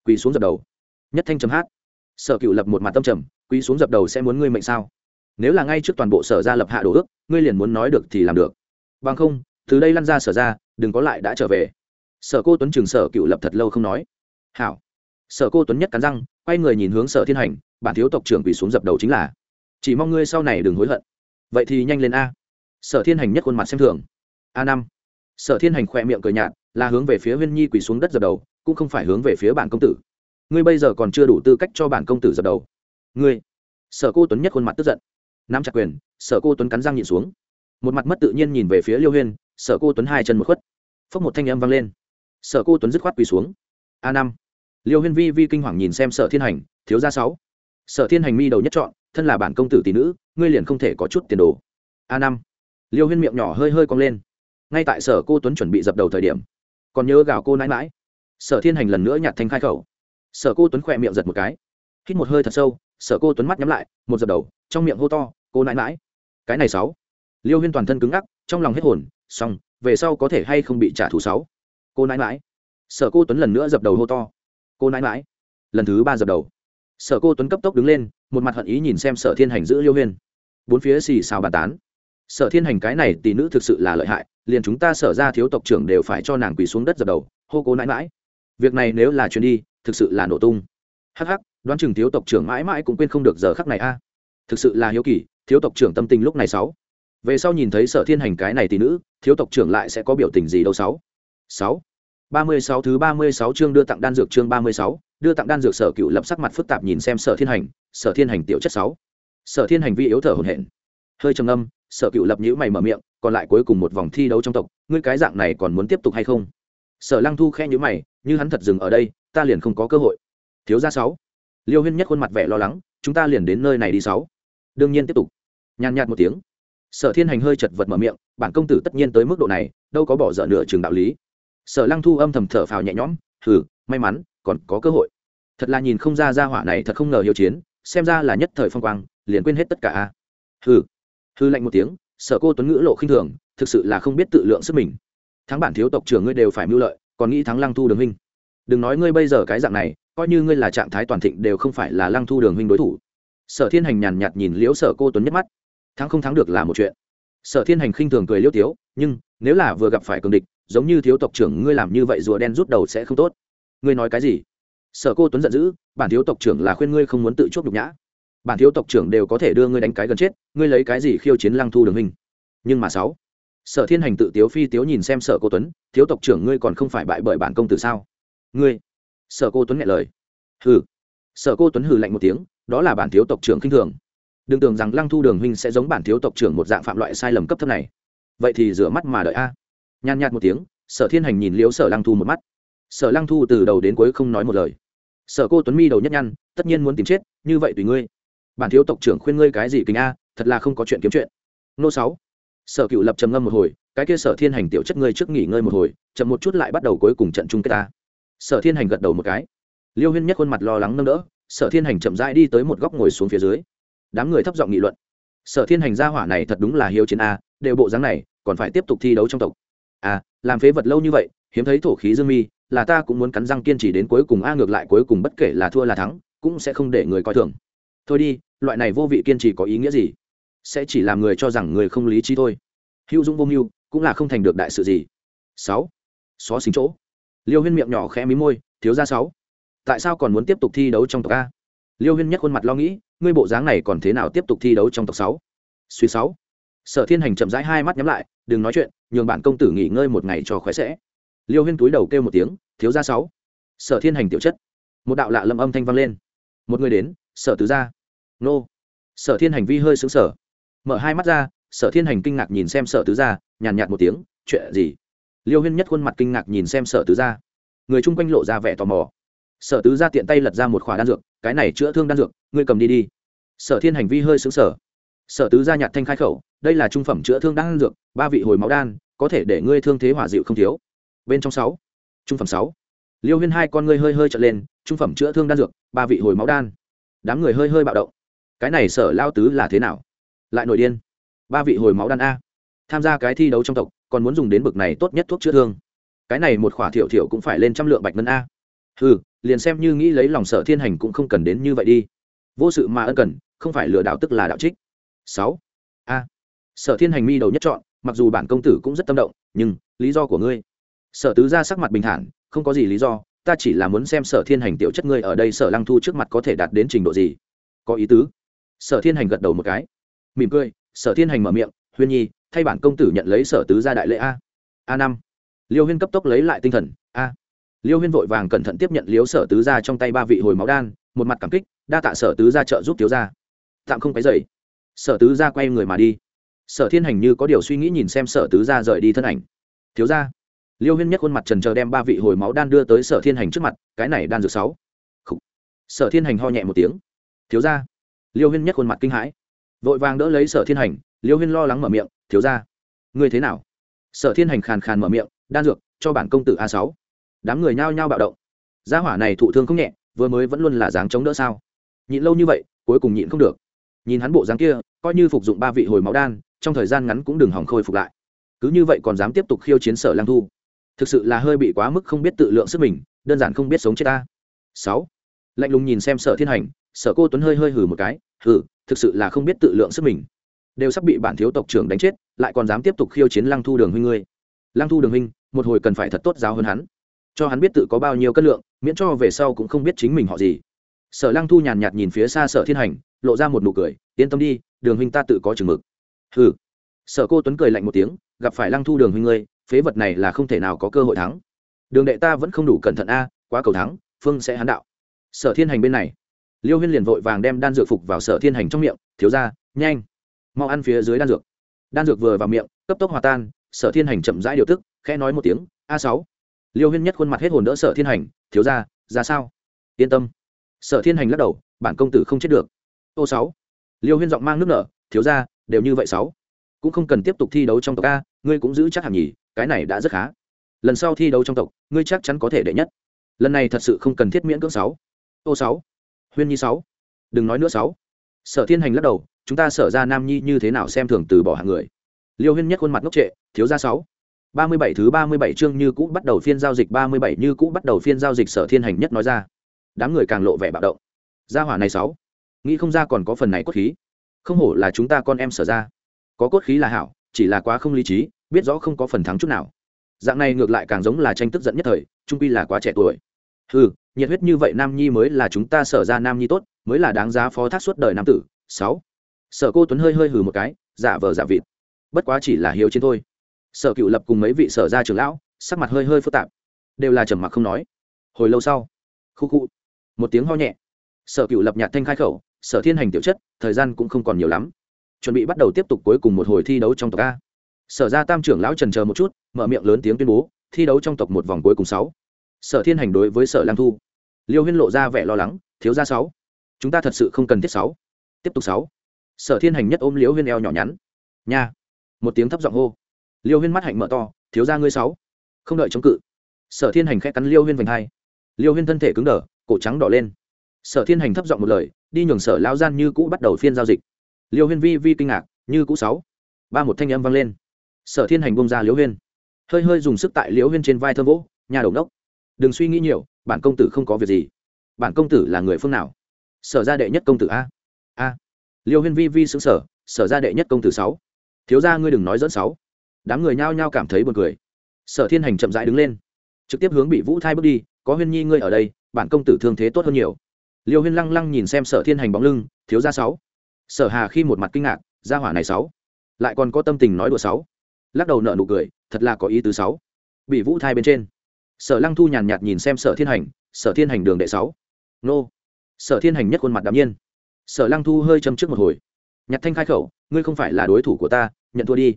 Quỳ xuống dập đầu. Nhất thanh chấm hát. Sở cựu lập một mặt tâm trầm quỳ xuống dập đầu sẽ muốn ngươi mệnh sao? Nếu là ngay trước toàn bộ sở ra lập hạ đồ ước, ngươi liền muốn nói được thì làm được. Bằng không, từ đây lăn ra sở ra đừng có lại đã trở về. Sở cô tuấn trường sở cựu lập thật lâu không nói. Hảo. Sở cô tuấn nhất cắn răng, quay người nhìn hướng sở thiên hành, bản thiếu tộc trưởng quỳ xuống dập đầu chính là, chỉ mong ngươi sau này đừng hối hận. Vậy thì nhanh lên a. Sở thiên hành nhất khuôn mặt xem thường. A năm. Sở thiên hành khỏe miệng cười nhạt, là hướng về phía huyên nhi quỳ xuống đất dập đầu, cũng không phải hướng về phía bản công tử. Ngươi bây giờ còn chưa đủ tư cách cho bản công tử dập đầu ngươi. Sở cô tuấn nhất khuôn mặt tức giận. Nắm chặt quyền, sở cô tuấn cắn răng nhịn xuống. Một mặt mất tự nhiên nhìn về phía liêu huyên, sở cô tuấn hai chân một khuất. Phốc một thanh âm vang lên. Sở cô tuấn dứt khoát quỳ xuống. A năm. Liêu huyên vi vi kinh hoàng nhìn xem sở thiên hành, thiếu gia sáu. Sở thiên hành mi đầu nhất chọn thân là bản công tử tỷ nữ, ngươi liền không thể có chút tiền đồ. A năm. Liêu huyên miệng nhỏ hơi hơi cong lên. Ngay tại sở cô tuấn chuẩn bị dập đầu thời điểm, còn nhớ gào cô nãi mãi sở thiên hành lần nữa nhặt thanh khai khẩu. Sở cô tuấn khỏe miệng giật một cái. Hít một hơi thật sâu sở cô tuấn mắt nhắm lại, một dập đầu, trong miệng hô to, cô nãi mãi cái này sáu. Liêu huyên toàn thân cứng ngắc, trong lòng hết hồn, xong, về sau có thể hay không bị trả thù sáu? Cô nãi mãi sở cô tuấn lần nữa dập đầu hô to, cô nãi mãi lần thứ ba dập đầu. Sở cô tuấn cấp tốc đứng lên, một mặt hận ý nhìn xem sở thiên hành giữ liêu huyên. Bốn phía xì xào bàn tán. Sở thiên hành cái này tỷ nữ thực sự là lợi hại, liền chúng ta sở ra thiếu tộc trưởng đều phải cho nàng quỳ xuống đất dập đầu, hô cô nãi mãi việc này nếu là chuyến đi, thực sự là nổ tung. Hắc hắc đoán chừng thiếu tộc trưởng mãi mãi cũng quên không được giờ khắc này a. Thực sự là hiếu kỳ, thiếu tộc trưởng tâm tình lúc này sáu. Về sau nhìn thấy sở thiên hành cái này tỷ nữ, thiếu tộc trưởng lại sẽ có biểu tình gì đâu sáu. Sáu. Ba mươi sáu thứ ba mươi sáu chương đưa tặng đan dược chương ba mươi sáu, đưa tặng đan dược sở cựu lập sắc mặt phức tạp nhìn xem sở thiên hành, sở thiên hành tiểu chất sáu. Sở thiên hành vi yếu thở hổn hển. Hơi trầm âm sở cựu lập nhữ mày mở miệng, còn lại cuối cùng một vòng thi đấu trong tộc, ngươi cái dạng này còn muốn tiếp tục hay không? Sở lăng thu khe nhữ mày, như hắn thật dừng ở đây, ta liền không có cơ hội. Thiếu gia sáu liêu huyên nhất khuôn mặt vẻ lo lắng chúng ta liền đến nơi này đi sáu. Đương nhiên tiếp tục. Nhàn nhạt một tiếng. Sở thiên hành hơi chật vật mở miệng bản công tử tất nhiên tới mức độ này đâu có bỏ dở nửa trường đạo lý. Sở lăng thu âm thầm thở phào nhẹ nhõm thử, may mắn còn có cơ hội. Thật là nhìn không ra ra hỏa này thật không ngờ hiếu chiến xem ra là nhất thời phong quang liền quên hết tất cả a. Hừ. Hư lạnh một tiếng sở cô tuấn ngữ lộ khinh thường thực sự là không biết tự lượng sức mình. Thắng bản thiếu tộc trưởng ngươi đều phải mưu lợi còn nghĩ thắng lăng thu đường huynh. Đừng nói ngươi bây giờ cái dạng này coi như ngươi là trạng thái toàn thịnh đều không phải là lăng thu đường huynh đối thủ. Sở thiên hành nhàn nhạt nhìn liễu sở cô tuấn nhất mắt. Thắng không thắng được là một chuyện. Sở thiên hành khinh thường cười liêu tiếu, nhưng nếu là vừa gặp phải cường địch, giống như thiếu tộc trưởng ngươi làm như vậy rùa đen rút đầu sẽ không tốt. Ngươi nói cái gì? Sở cô tuấn giận dữ, bản thiếu tộc trưởng là khuyên ngươi không muốn tự chuốc nhục nhã. Bản thiếu tộc trưởng đều có thể đưa ngươi đánh cái gần chết, ngươi lấy cái gì khiêu chiến lăng thu đường hình nhưng mà sáu, sở thiên hành tự tiếu phi tiếu nhìn xem sở cô tuấn, thiếu tộc trưởng ngươi còn không phải bại bởi bản công tử sao? Ngươi sở cô tuấn nghe lời. Hừ. Sở cô tuấn hừ lạnh một tiếng, đó là bản thiếu tộc trưởng khinh thường. Đừng tưởng rằng lăng thu đường huynh sẽ giống bản thiếu tộc trưởng một dạng phạm loại sai lầm cấp thấp này. Vậy thì rửa mắt mà đợi a. Nhàn nhạt một tiếng, sở thiên hành nhìn liễu sở lăng thu một mắt. Sở lăng thu từ đầu đến cuối không nói một lời. Sở cô tuấn mi đầu nhất nhăn, tất nhiên muốn tìm chết, như vậy tùy ngươi. Bản thiếu tộc trưởng khuyên ngươi cái gì kính a, thật là không có chuyện kiếm chuyện. Nô sáu. Sở cựu lập trầm ngâm một hồi, cái kia sở thiên hành tiểu chất ngươi trước nghỉ ngơi một hồi, chậm một chút lại bắt đầu cuối cùng trận chung kết ta sở thiên hành gật đầu một cái. Liêu huyên nhất khuôn mặt lo lắng nâng đỡ, sở thiên hành chậm rãi đi tới một góc ngồi xuống phía dưới. Đám người thấp giọng nghị luận. Sở thiên hành gia hỏa này thật đúng là hiếu chiến a, đều bộ dáng này, còn phải tiếp tục thi đấu trong tộc. À làm phế vật lâu như vậy, hiếm thấy thổ khí dương mi, là ta cũng muốn cắn răng kiên trì đến cuối cùng a, ngược lại cuối cùng bất kể là thua là thắng, cũng sẽ không để người coi thường. Thôi đi, loại này vô vị kiên trì có ý nghĩa gì? Sẽ chỉ làm người cho rằng người không lý trí thôi. Hữu dũng vô mưu, cũng là không thành được đại sự gì. Sáu. Xó xính chỗ liêu huyên miệng nhỏ khẽ mí môi, thiếu ra sáu, tại sao còn muốn tiếp tục thi đấu trong tộc a? Liêu huyên nhất khuôn mặt lo nghĩ, ngươi bộ dáng này còn thế nào tiếp tục thi đấu trong tộc sáu? Suy sáu. Sở thiên hành chậm rãi hai mắt nhắm lại, đừng nói chuyện, nhường bản công tử nghỉ ngơi một ngày cho khỏe sẽ. Liêu huyên túi đầu kêu một tiếng, thiếu ra sáu. Sở thiên hành tiểu chất, một đạo lạ lâm âm thanh vang lên. Một người đến, sở tứ gia. Nô. Sở thiên hành vi hơi xứng sở mở hai mắt ra, sở thiên hành kinh ngạc nhìn xem sở tứ gia, nhàn nhạt một tiếng, chuyện gì? Liêu huyên nhất khuôn mặt kinh ngạc nhìn xem sở tứ gia. Người chung quanh lộ ra vẻ tò mò. Sở tứ gia tiện tay lật ra một khỏa đan dược, cái này chữa thương đan dược, ngươi cầm đi đi. Sở thiên hành vi hơi xứng sở sở tứ gia nhạt thanh khai khẩu, đây là trung phẩm chữa thương đan dược, ba vị hồi máu đan, có thể để ngươi thương thế hỏa dịu không thiếu. Bên trong sáu, trung phẩm sáu. Liêu huyên hai con ngươi hơi hơi trở lên, trung phẩm chữa thương đan dược, ba vị hồi máu đan. Đám người hơi hơi bạo động. Cái này sở lao tứ là thế nào? Lại nổi điên. Ba vị hồi máu đan a. Tham gia cái thi đấu trong tộc còn muốn dùng đến bực này tốt nhất thuốc chữa thương. Cái này một khỏa thiểu thiểu cũng phải lên trăm lượng bạch ngân a. Ừ liền xem như nghĩ lấy lòng sở thiên hành cũng không cần đến như vậy đi. Vô sự mà ân cần, không phải lừa đảo tức là đạo trích. Sáu. A. Sở thiên hành mi đầu nhất chọn, mặc dù bản công tử cũng rất tâm động, nhưng, lý do của ngươi. Sở tứ ra sắc mặt bình thản, không có gì lý do, ta chỉ là muốn xem sở thiên hành tiểu chất ngươi ở đây sở lăng thu trước mặt có thể đạt đến trình độ gì. Có ý tứ. Sở thiên hành gật đầu một cái. Mỉm cười, sở thiên hành mở miệng, huyên nhi thay bản công tử nhận lấy sở tứ gia đại lễ a. A năm. Liêu huyên cấp tốc lấy lại tinh thần, a. Liêu huyên vội vàng cẩn thận tiếp nhận liếu sở tứ gia trong tay ba vị hồi máu đan, một mặt cảm kích, đa tạ sở tứ gia trợ giúp thiếu gia. Tạm không cái dậy sở tứ gia quay người mà đi. Sở thiên hành như có điều suy nghĩ nhìn xem sở tứ gia rời đi thân ảnh. Thiếu gia. Liêu huyên nhất khuôn mặt trần chờ đem ba vị hồi máu đan đưa tới sở thiên hành trước mặt, cái này đan dược sáu. Sở thiên hành ho nhẹ một tiếng. Thiếu gia. Liêu huyên nhất khuôn mặt kinh hãi. Vội vàng đỡ lấy sở thiên hành, liêu huyên lo lắng mở miệng thiếu gia. Ngươi thế nào? Sở thiên hành khàn khàn mở miệng, đan dược, cho bản công tử a sáu. Đám người nhao nhao bạo động. Gia hỏa này thụ thương không nhẹ, vừa mới vẫn luôn là dáng chống đỡ sao? Nhịn lâu như vậy, cuối cùng nhịn không được. Nhìn hắn bộ dáng kia, coi như phục dụng ba vị hồi máu đan, trong thời gian ngắn cũng đừng hỏng khôi phục lại. Cứ như vậy còn dám tiếp tục khiêu chiến sở lang thu? Thực sự là hơi bị quá mức không biết tự lượng sức mình, đơn giản không biết sống chết ta. Sáu. Lạnh lùng nhìn xem sở thiên hành, sở cô tuấn hơi hơi hử một cái hử thực sự là không biết tự lượng sức mình đều sắp bị bản thiếu tộc trưởng đánh chết, lại còn dám tiếp tục khiêu chiến lăng thu đường huynh ngươi. Lăng thu đường huynh, một hồi cần phải thật tốt giáo hơn hắn. Cho hắn biết tự có bao nhiêu cân lượng, miễn cho về sau cũng không biết chính mình họ gì. Sở lăng thu nhàn nhạt nhìn phía xa sở thiên hành, lộ ra một nụ cười, yên tâm đi, đường huynh ta tự có chừng mực. Hừ. Sở cô tuấn cười lạnh một tiếng, gặp phải lăng thu đường huynh ngươi, phế vật này là không thể nào có cơ hội thắng. Đường đệ ta vẫn không đủ cẩn thận a, quá cầu thắng, phương sẽ hán đạo. Sở thiên hành bên này, liêu huyên liền vội vàng đem đan dược phục vào sở thiên hành trong miệng, thiếu ra nhanh mau ăn phía dưới đan dược. Đan dược vừa vào miệng, cấp tốc hòa tan, sở thiên hành chậm rãi điều tức, khẽ nói một tiếng, a sáu. Liêu huyên nhất khuôn mặt hết hồn đỡ sở thiên hành, thiếu ra ra sao? Yên tâm. Sở thiên hành lắc đầu, bản công tử không chết được. Ô sáu. Liêu huyên giọng mang nước nở, thiếu ra đều như vậy sáu. Cũng không cần tiếp tục thi đấu trong tộc a, ngươi cũng giữ chắc hẳn nhỉ, cái này đã rất khá. Lần sau thi đấu trong tộc, ngươi chắc chắn có thể đệ nhất. Lần này thật sự không cần thiết miễn cưỡng sáu. Ô sáu. Huyên nhi sáu. Đừng nói nữa sáu. Sở thiên hành lắc đầu chúng ta sở ra nam nhi như thế nào xem thường từ bỏ hạng người? Liêu huyên nhất khuôn mặt ngốc trệ, thiếu ra sáu. Ba mươi bảy thứ ba mươi bảy chương như cũ bắt đầu phiên giao dịch, ba mươi bảy như cũ bắt đầu phiên giao dịch, sở thiên hành nhất nói ra. Đám người càng lộ vẻ bạo động. Gia hỏa này sáu. Nghĩ không ra còn có phần này cốt khí. Không hổ là chúng ta con em sở ra. Có cốt khí là hảo, chỉ là quá không lý trí, biết rõ không có phần thắng chút nào. Dạng này ngược lại càng giống là tranh tức giận nhất thời, trung pi là quá trẻ tuổi. Ừ nhiệt huyết như vậy nam nhi mới là chúng ta sở ra nam nhi tốt, mới là đáng giá phó thác suốt đời nam tử, sáu sở cô tuấn hơi hơi hừ một cái, giả vờ giả vịt. Bất quá chỉ là hiếu chiến thôi. Sở cựu lập cùng mấy vị sở gia trưởng lão, sắc mặt hơi hơi phức tạp, đều là trầm mặc không nói. Hồi lâu sau, khu khu, một tiếng ho nhẹ. Sở cựu lập nhạt thanh khai khẩu, sở thiên hành tiểu chất, thời gian cũng không còn nhiều lắm. Chuẩn bị bắt đầu tiếp tục cuối cùng một hồi thi đấu trong tộc a. Sở ra tam trưởng lão trần chờ một chút, mở miệng lớn tiếng tuyên bố, thi đấu trong tộc một vòng cuối cùng sáu. Sở thiên hành đối với sở lang thu, liêu huyên lộ ra vẻ lo lắng, thiếu ra sáu, chúng ta thật sự không cần thiết sáu. Tiếp tục sáu sở thiên hành nhất ôm liễu huyên eo nhỏ nhắn. Nha! Một tiếng thấp giọng hô. Liêu huyên mắt hạnh mở to. Thiếu ra ngươi sáu, không đợi chống cự. Sở thiên hành khẽ cắn liêu huyên vành hai. Liêu huyên thân thể cứng đờ, cổ trắng đỏ lên. Sở thiên hành thấp giọng một lời, đi nhường sở lao gian như cũ bắt đầu phiên giao dịch. Liêu huyên vi vi kinh ngạc, như cũ sáu. Ba một thanh âm vang lên. Sở thiên hành bông ra liêu huyên. Hơi hơi dùng sức tại liêu huyên trên vai thơ vỗ, nhà đầu đốc, đừng suy nghĩ nhiều, bản công tử không có việc gì. Bản công tử là người phương nào? Sở gia đệ nhất công tử a. A liêu huyên vi vi xứng sở sở gia đệ nhất công tử sáu. Thiếu ra ngươi đừng nói dẫn sáu. Đám người nhao nhao cảm thấy buồn cười. Sở thiên hành chậm rãi đứng lên, trực tiếp hướng bị vũ thai bước đi, có huyên nhi ngươi ở đây, bản công tử thương thế tốt hơn nhiều. Liêu huyên lăng lăng nhìn xem sở thiên hành bóng lưng, thiếu ra sáu. Sở hà khi một mặt kinh ngạc ra hỏa này sáu, lại còn có tâm tình nói đùa sáu. Lắc đầu nợ nụ cười, thật là có ý tứ sáu. Bị vũ thai bên trên, sở lăng thu nhàn nhạt nhìn xem sở thiên hành, sở thiên hành đường đệ sáu. Nô. Sở thiên hành nhất khuôn mặt đ nhiên sở lăng thu hơi châm trước một hồi. Nhặt thanh khai khẩu ngươi không phải là đối thủ của ta nhận thua đi.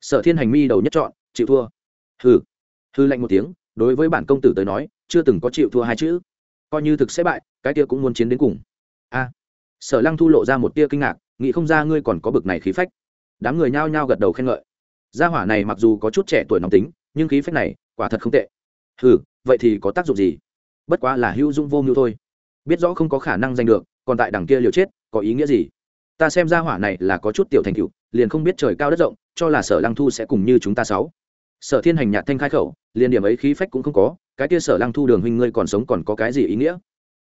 Sở thiên hành mi đầu nhất chọn chịu thua. Hừ. Hư lạnh một tiếng đối với bản công tử tới nói chưa từng có chịu thua hai chữ. Coi như thực sẽ bại cái kia cũng muốn chiến đến cùng. A. Sở lăng thu lộ ra một tia kinh ngạc nghĩ không ra ngươi còn có bực này khí phách. Đám người nhao nhao gật đầu khen ngợi. Gia hỏa này mặc dù có chút trẻ tuổi nóng tính nhưng khí phách này quả thật không tệ. Hừ, vậy thì có tác dụng gì? Bất quá là hữu dung vô mưu thôi. Biết rõ không có khả năng giành được còn tại đằng kia liều chết, có ý nghĩa gì? Ta xem gia hỏa này là có chút tiểu thành cựu liền không biết trời cao đất rộng, cho là sở lăng thu sẽ cùng như chúng ta sáu. Sở thiên hành nhạt thanh khai khẩu, liền điểm ấy khí phách cũng không có, cái kia sở lăng thu đường huynh ngươi còn sống còn có cái gì ý nghĩa?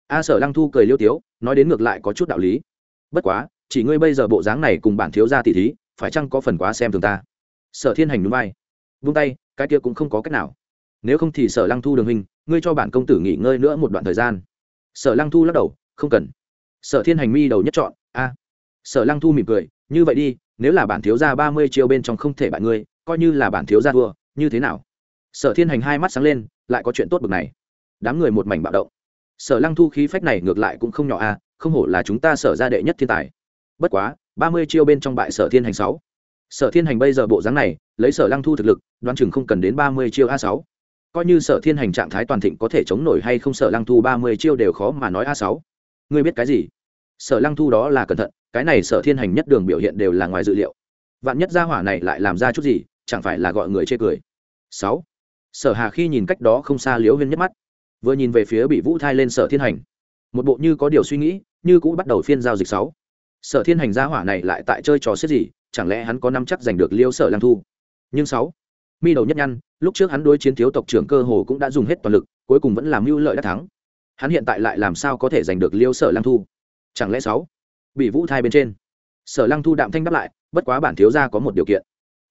A sở lăng thu cười liêu tiếu, nói đến ngược lại có chút đạo lý. Bất quá, chỉ ngươi bây giờ bộ dáng này cùng bản thiếu gia tỷ thí, phải chăng có phần quá xem thường ta? Sở thiên hành núi vai, vung tay, cái kia cũng không có cách nào. Nếu không thì sở lăng thu đường huynh, ngươi cho bản công tử nghỉ ngơi nữa một đoạn thời gian. Sở lăng thu lắc đầu, không cần sở thiên hành mi đầu nhất chọn, a. Sở lăng thu mỉm cười, như vậy đi, nếu là bản thiếu gia ba mươi chiêu bên trong không thể bại ngươi, coi như là bản thiếu gia thua, như thế nào? Sở thiên hành hai mắt sáng lên, lại có chuyện tốt bực này. Đám người một mảnh bạo động. Sở lăng thu khí phách này ngược lại cũng không nhỏ a, không hổ là chúng ta sở ra đệ nhất thiên tài. Bất quá, ba mươi chiêu bên trong bại sở thiên hành sáu. Sở thiên hành bây giờ bộ dáng này, lấy sở lăng thu thực lực, đoán chừng không cần đến ba mươi chiêu a sáu. Coi như sở thiên hành trạng thái toàn thịnh có thể chống nổi hay không sở lăng thu ba mươi chiêu đều khó mà nói a sáu ngươi biết cái gì? Sở lăng thu đó là cẩn thận, cái này sở thiên hành nhất đường biểu hiện đều là ngoài dự liệu. Vạn nhất gia hỏa này lại làm ra chút gì, chẳng phải là gọi người chê cười. Sáu. Sở hà khi nhìn cách đó không xa liễu huyên nhất mắt, vừa nhìn về phía bị vũ thai lên sở thiên hành. Một bộ như có điều suy nghĩ, như cũng bắt đầu phiên giao dịch sáu. Sở thiên hành gia hỏa này lại tại chơi trò xếp gì, chẳng lẽ hắn có năm chắc giành được liêu sở Lăng thu? Nhưng sáu. Mi đầu nhất nhăn, lúc trước hắn đối chiến thiếu tộc trưởng cơ hồ cũng đã dùng hết toàn lực, cuối cùng vẫn làm mưu lợi đắc thắng hắn hiện tại lại làm sao có thể giành được liêu sở lăng thu? Chẳng lẽ sáu? Bị vũ thai bên trên. Sở lăng thu đạm thanh đáp lại, bất quá bản thiếu gia có một điều kiện.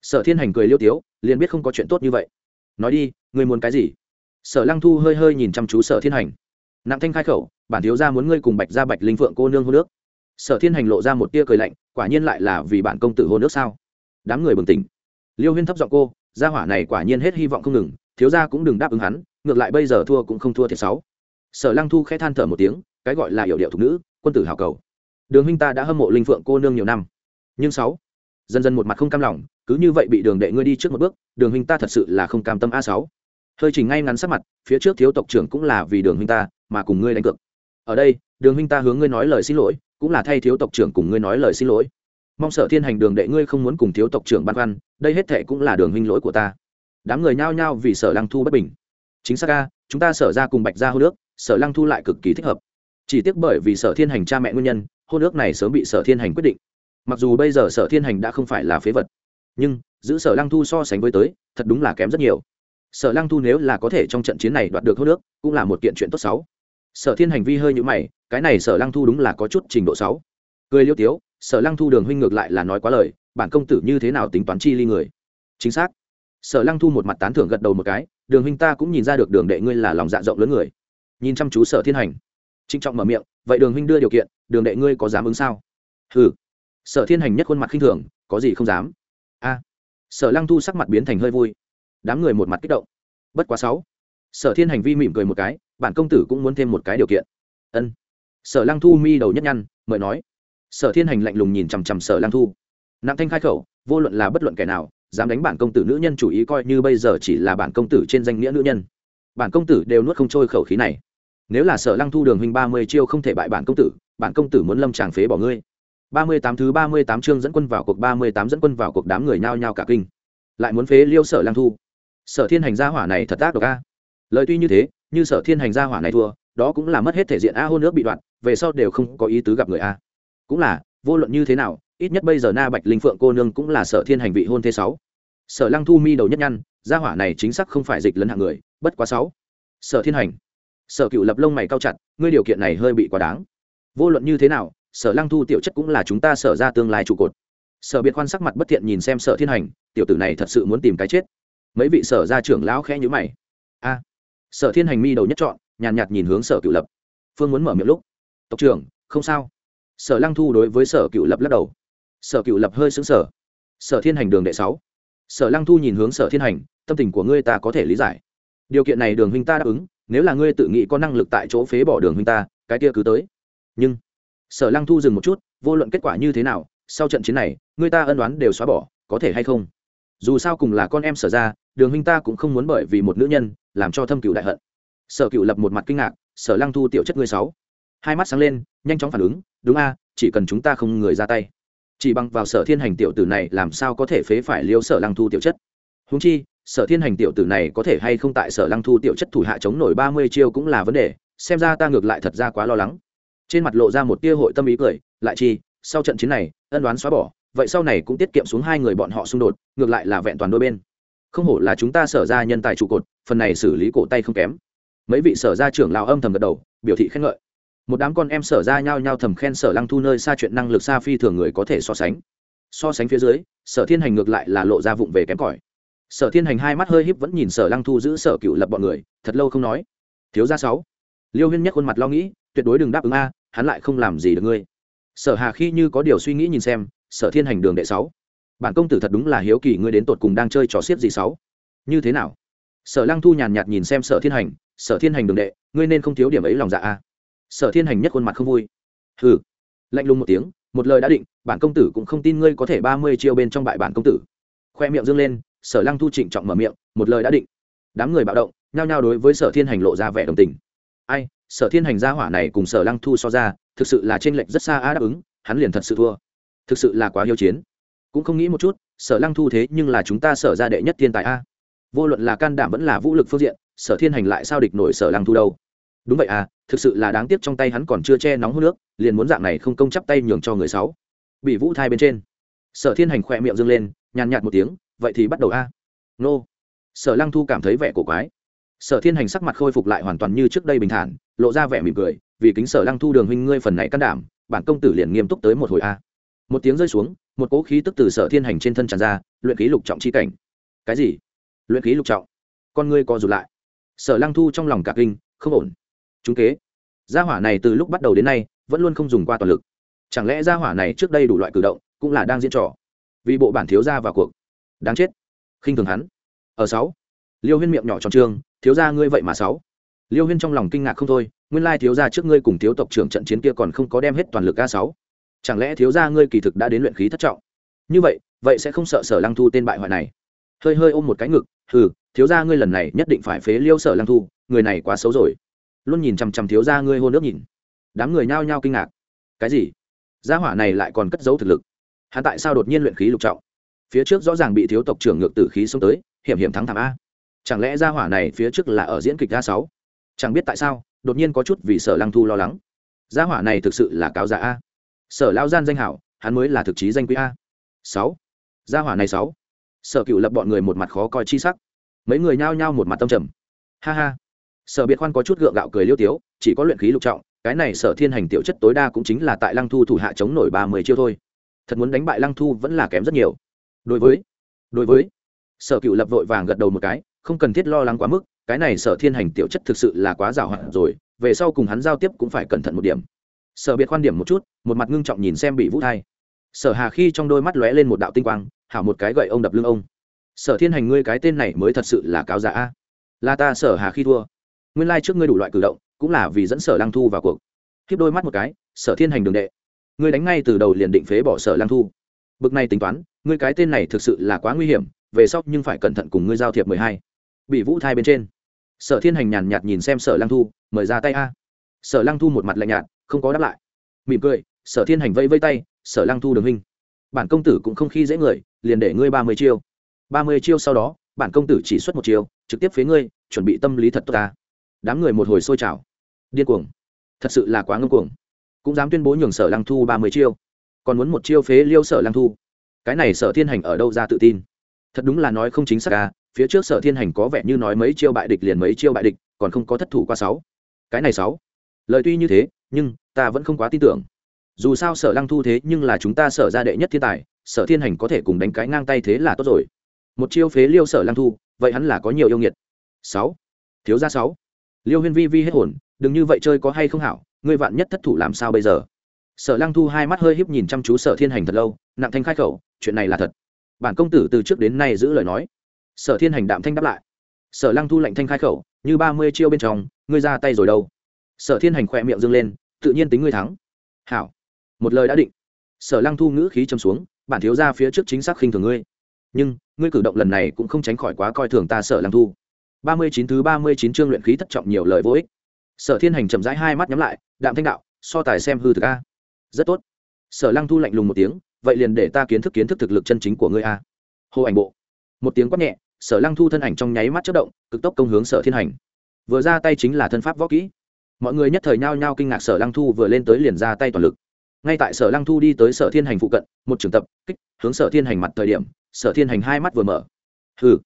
Sở thiên hành cười liêu tiếu, liền biết không có chuyện tốt như vậy. Nói đi, ngươi muốn cái gì? Sở lăng thu hơi hơi nhìn chăm chú sở thiên hành. Nặng thanh khai khẩu, bản thiếu gia muốn ngươi cùng bạch gia bạch linh phượng cô nương hô nước sở thiên hành lộ ra một tia cười lạnh, quả nhiên lại là vì bản công tử hô nước sao? Đám người bừng tỉnh. Liêu huyên thấp giọng cô, gia hỏa này quả nhiên hết hy vọng không ngừng, thiếu gia cũng đừng đáp ứng hắn, ngược lại bây giờ thua cũng không thua thiệt sáu sở lăng thu khẽ than thở một tiếng, cái gọi là hiệu điệu thục nữ, quân tử hào cầu. Đường huynh ta đã hâm mộ linh phượng cô nương nhiều năm. Nhưng sáu, dần dần một mặt không cam lòng, cứ như vậy bị đường đệ ngươi đi trước một bước, đường huynh ta thật sự là không cam tâm a sáu. Hơi chỉnh ngay ngắn sát mặt, phía trước thiếu tộc trưởng cũng là vì đường huynh ta mà cùng ngươi đánh cược. Ở đây, đường huynh ta hướng ngươi nói lời xin lỗi, cũng là thay thiếu tộc trưởng cùng ngươi nói lời xin lỗi. Mong Sở thiên hành đường đệ ngươi không muốn cùng thiếu tộc trưởng băn khoăn, đây hết thệ cũng là đường huynh lỗi của ta. Đám người nhao nhao vì sở lăng thu bất bình. Chính xác ca chúng ta sở ra cùng bạch ra hô nước, sở lăng thu lại cực kỳ thích hợp. Chỉ tiếc bởi vì sở thiên hành cha mẹ nguyên nhân hôn nước này sớm bị sở thiên hành quyết định. Mặc dù bây giờ sở thiên hành đã không phải là phế vật, nhưng giữ sở lăng thu so sánh với tới, thật đúng là kém rất nhiều. Sở lăng thu nếu là có thể trong trận chiến này đoạt được hô nước, cũng là một kiện chuyện tốt sáu sở thiên hành vi hơi nhũ mày, cái này sở lăng thu đúng là có chút trình độ sáu cười liêu tiếu, sở lăng thu đường huynh ngược lại là nói quá lời, bản công tử như thế nào tính toán chi ly người? Chính xác. Sở lăng thu một mặt tán thưởng gật đầu một cái đường huynh ta cũng nhìn ra được đường đệ ngươi là lòng dạ rộng lớn người. Nhìn chăm chú sở thiên hành. Trinh trọng mở miệng, vậy đường huynh đưa điều kiện, đường đệ ngươi có dám ứng sao? Ừ sở thiên hành nhất khuôn mặt khinh thường, có gì không dám? A. Sở lăng thu sắc mặt biến thành hơi vui. Đám người một mặt kích động. Bất quá sáu. Sở thiên hành vi mỉm cười một cái, bản công tử cũng muốn thêm một cái điều kiện. Ân. Sở lăng thu mi đầu nhất nhăn, mời nói. Sở thiên hành lạnh lùng nhìn chằm chằm sở lăng thu. Nặng thanh khai khẩu, vô luận là bất luận kẻ nào dám đánh bản công tử nữ nhân chủ ý coi như bây giờ chỉ là bản công tử trên danh nghĩa nữ nhân. Bản công tử đều nuốt không trôi khẩu khí này. Nếu là sở lăng thu đường huynh ba mươi chiêu không thể bại bản công tử, bản công tử muốn lâm tràng phế bỏ ngươi. Ba mươi tám thứ ba mươi tám chương dẫn quân vào cuộc, ba mươi tám dẫn quân vào cuộc, đám người nhao nhao cả kinh. Lại muốn phế liêu sở lăng thu. Sở thiên hành gia hỏa này thật ác độc a. Lời tuy như thế, như sở thiên hành gia hỏa này thua, đó cũng là mất hết thể diện a hôn nước bị đoạn, về sau đều không có ý tứ gặp người a. Cũng là vô luận như thế nào ít nhất bây giờ na bạch linh phượng cô nương cũng là sở thiên hành vị hôn thế sáu. Sở lăng thu mi đầu nhất nhăn gia hỏa này chính xác không phải dịch lấn hạng người bất quá sáu. Sở thiên hành. Sở cựu lập lông mày cao chặt ngươi điều kiện này hơi bị quá đáng. Vô luận như thế nào sở lăng thu tiểu chất cũng là chúng ta sở ra tương lai trụ cột. Sở biệt khoan sắc mặt bất thiện nhìn xem sở thiên hành tiểu tử này thật sự muốn tìm cái chết. Mấy vị sở gia trưởng lão khẽ nhữ mày. A. Sở thiên hành mi đầu nhất chọn nhàn nhạt, nhạt nhìn hướng sở cựu lập. Phương muốn mở miệng lúc. Tộc trưởng không sao sở lăng thu đối với sở cựu lập lắc đầu. Sở cựu lập hơi xứng sở sở thiên hành đường đệ sáu. Sở lăng thu nhìn hướng sở thiên hành, tâm tình của ngươi ta có thể lý giải. Điều kiện này đường huynh ta đáp ứng, nếu là ngươi tự nghĩ có năng lực tại chỗ phế bỏ đường huynh ta, cái kia cứ tới. Nhưng, sở lăng thu dừng một chút, vô luận kết quả như thế nào, sau trận chiến này, ngươi ta ân đoán đều xóa bỏ, có thể hay không? Dù sao cùng là con em sở ra đường huynh ta cũng không muốn bởi vì một nữ nhân, làm cho thâm cựu đại hận. Sở cựu lập một mặt kinh ngạc, sở lăng thu tiểu chất ngươi sáu. Hai mắt sáng lên, nhanh chóng phản ứng đúng a, chỉ cần chúng ta không người ra tay. Chỉ bằng vào sở thiên hành tiểu tử này làm sao có thể phế phải liêu sở lăng thu tiểu chất? Húng chi, sở thiên hành tiểu tử này có thể hay không tại sở lăng thu tiểu chất thủ hạ chống nổi ba mươi chiêu cũng là vấn đề, xem ra ta ngược lại thật ra quá lo lắng. Trên mặt lộ ra một tia hội tâm ý cười, lại chi, sau trận chiến này, ân đoán xóa bỏ, vậy sau này cũng tiết kiệm xuống hai người bọn họ xung đột, ngược lại là vẹn toàn đôi bên. Không hổ là chúng ta sở ra nhân tài trụ cột, phần này xử lý cổ tay không kém. Mấy vị sở ra trưởng lao âm thầm gật đầu, biểu thị khen ngợi một đám con em sở ra nhao nhao thầm khen sở lăng thu nơi xa chuyện năng lực xa phi thường người có thể so sánh. So sánh phía dưới, sở thiên hành ngược lại là lộ ra vụng về kém cỏi. Sở thiên hành hai mắt hơi híp vẫn nhìn sở lăng thu giữ sở cựu lập bọn người, thật lâu không nói. Thiếu gia sáu. Liêu huyên nhất khuôn mặt lo nghĩ, tuyệt đối đừng đáp ứng a, hắn lại không làm gì được ngươi. Sở hà khi như có điều suy nghĩ nhìn xem, sở thiên hành đường đệ sáu. Bản công tử thật đúng là hiếu kỳ ngươi đến tột cùng đang chơi trò xiết gì sáu. Như thế nào? Sở lăng thu nhàn nhạt nhìn xem sở thiên hành, sở thiên hành đường đệ, ngươi nên không thiếu điểm ấy lòng dạ a sở thiên hành nhất khuôn mặt không vui. Hừ. Lạnh lùng một tiếng, một lời đã định, bản công tử cũng không tin ngươi có thể ba mươi chiêu bên trong bại bản công tử. Khoe miệng dâng lên, sở lăng thu trịnh trọng mở miệng, một lời đã định. Đám người bạo động, nhao nhao đối với sở thiên hành lộ ra vẻ đồng tình. Ai, sở thiên hành gia hỏa này cùng sở lăng thu so ra, thực sự là t r ê n lệch rất xa á đáp ứng, hắn liền thật sự thua. Thực sự là quá hiếu chiến. Cũng không nghĩ một chút, sở lăng thu thế nhưng là chúng ta sở ra đệ nhất thiên tài a. Vô luận là can đảm vẫn là vũ lực phương diện, sở thiên hành lại sao địch nổi sở lăng thu đâu? Đúng vậy à thực sự là đáng tiếc trong tay hắn còn chưa che nóng hô nước, liền muốn dạng này không công chắp tay nhường cho người sáu. Bị vũ thai bên trên. Sở thiên hành khỏe miệng dâng lên, nhàn nhạt một tiếng, vậy thì bắt đầu a. Nô. Sở lăng thu cảm thấy vẻ cổ quái. Sở thiên hành sắc mặt khôi phục lại hoàn toàn như trước đây bình thản, lộ ra vẻ mỉm cười, vì kính sở lăng thu đường huynh ngươi phần này can đảm, bản công tử liền nghiêm túc tới một hồi a. Một tiếng rơi xuống, một cỗ khí tức từ sở thiên hành trên thân tràn ra, luyện khí lục trọng chi cảnh. Cái gì? Luyện khí lục trọng? Con ngươi co rụt lại. Sở lăng thu trong lòng cả kinh, không ổn chúng kế. Gia hỏa này từ lúc bắt đầu đến nay, vẫn luôn không dùng qua toàn lực. Chẳng lẽ gia hỏa này trước đây đủ loại cử động, cũng là đang diễn trò? Vì bộ bản thiếu gia vào cuộc. Đáng chết. Khinh thường hắn. Ở sáu. Liêu huyên miệng nhỏ tròn trương, thiếu gia ngươi vậy mà sáu. Liêu huyên trong lòng kinh ngạc không thôi, nguyên lai thiếu gia trước ngươi cùng thiếu tộc trưởng trận chiến kia còn không có đem hết toàn lực a sáu. Chẳng lẽ thiếu gia ngươi kỳ thực đã đến luyện khí thất trọng? Như vậy vậy sẽ không sợ sở lăng thu tên bại hoại này. Hơi hơi ôm một cái ngực, hừ, thiếu gia ngươi lần này nhất định phải phế liêu sở lăng thu, người này quá xấu rồi luôn nhìn chằm chằm thiếu gia ngươi hôn nước nhìn. Đám người nhao nhao kinh ngạc. Cái gì? Gia hỏa này lại còn cất giấu thực lực. Hắn tại sao đột nhiên luyện khí lục trọng? Phía trước rõ ràng bị thiếu tộc trưởng ngược tử khí xông tới, hiểm hiểm thắng thảm a. Chẳng lẽ gia hỏa này phía trước là ở diễn kịch a sáu? Chẳng biết tại sao, đột nhiên có chút vì sở lăng thu lo lắng. Gia hỏa này thực sự là cáo giả a. Sở lao gian danh hảo, hắn mới là thực chí danh quý a. Sáu. Gia hỏa này sáu. Sở cựu lập bọn người một mặt khó coi chi sắc. Mấy người nhao nhao một mặt tâm trầm. Ha ha sở biệt khoan có chút gượng gạo cười liêu tiếu, chỉ có luyện khí lục trọng, cái này sở thiên hành tiểu chất tối đa cũng chính là tại lăng thu thủ hạ chống nổi ba mươi chiêu thôi. Thật muốn đánh bại lăng thu vẫn là kém rất nhiều. Đối với đối với, sở cựu lập vội vàng gật đầu một cái, không cần thiết lo lắng quá mức, cái này sở thiên hành tiểu chất thực sự là quá giàu hạn rồi, về sau cùng hắn giao tiếp cũng phải cẩn thận một điểm. Sở biệt quan điểm một chút, một mặt ngưng trọng nhìn xem bị vũ thai. Sở hà khi trong đôi mắt lóe lên một đạo tinh quang, hảo một cái gậy ông đập lưng ông. Sở thiên hành ngươi cái tên này mới thật sự là cáo giả là ta sở hà khi thua nguyên lai trước ngươi đủ loại cử động, cũng là vì dẫn sở lăng thu vào cuộc. Khiếp đôi mắt một cái, sở thiên hành đường đệ. Ngươi đánh ngay từ đầu liền định phế bỏ sở lăng thu. Bực này tính toán, ngươi cái tên này thực sự là quá nguy hiểm, về sau nhưng phải cẩn thận cùng ngươi giao thiệp mười hai. Bị vũ thai bên trên. Sở thiên hành nhàn nhạt nhìn xem sở lăng thu, mời ra tay a. Sở lăng thu một mặt lạnh nhạt, không có đáp lại. Mỉm cười, sở thiên hành vây vây tay, sở lăng thu đường hình bản công tử cũng không khi dễ người, liền để ngươi ba mươi chiêu. Ba mươi chiêu sau đó, bản công tử chỉ xuất một chiêu, trực tiếp phế ngươi, chuẩn bị tâm lý thật tốt ta đám người một hồi sôi trào. Điên cuồng. Thật sự là quá ngâm cuồng. Cũng dám tuyên bố nhường sở lăng thu ba mươi chiêu. Còn muốn một chiêu phế liêu sở lăng thu. Cái này sở thiên hành ở đâu ra tự tin? Thật đúng là nói không chính xác ca phía trước sở thiên hành có vẻ như nói mấy chiêu bại địch liền mấy chiêu bại địch, còn không có thất thủ qua sáu. Cái này sáu. Lời tuy như thế, nhưng ta vẫn không quá tin tưởng. Dù sao sở lăng thu thế nhưng là chúng ta sở ra đệ nhất thiên tài, sở thiên hành có thể cùng đánh cái ngang tay thế là tốt rồi. Một chiêu phế liêu sở lăng thu, vậy hắn là có nhiều yêu nghiệt. Sáu. Thiếu gia sáu liêu huyên vi vi hết hồn, đừng như vậy chơi có hay không hảo, ngươi vạn nhất thất thủ làm sao bây giờ? Sở lăng thu hai mắt hơi híp nhìn chăm chú sở thiên hành thật lâu, nặng thanh khai khẩu, chuyện này là thật. Bản công tử từ trước đến nay giữ lời nói. Sở thiên hành đạm thanh đáp lại. Sở lăng thu lạnh thanh khai khẩu, như ba mươi chiêu bên trong, ngươi ra tay rồi đâu? Sở thiên hành khỏe miệng dâng lên, tự nhiên tính ngươi thắng. Hảo. Một lời đã định. Sở lăng thu ngữ khí châm xuống, bản thiếu ra phía trước chính xác khinh thường ngươi. Nhưng, ngươi cử động lần này cũng không tránh khỏi quá coi thường ta sở lăng thu ba mươi chín thứ ba mươi chín chương luyện khí thất trọng nhiều lời vô ích. Sở thiên hành chậm rãi hai mắt nhắm lại, đạm thanh đạo, so tài xem hư thực a. Rất tốt. Sở lăng thu lạnh lùng một tiếng, vậy liền để ta kiến thức kiến thức thực lực chân chính của ngươi a. Hồ ảnh bộ. Một tiếng quát nhẹ, sở lăng thu thân ảnh trong nháy mắt chất động, cực tốc công hướng sở thiên hành. Vừa ra tay chính là thân pháp võ kỹ. Mọi người nhất thời nhao nhao kinh ngạc sở lăng thu vừa lên tới liền ra tay toàn lực. Ngay tại sở lăng thu đi tới sở thiên hành phụ cận, một trường tập kích hướng sở thiên hành mặt thời điểm, sở thiên hành hai mắt vừa mở. Hừ.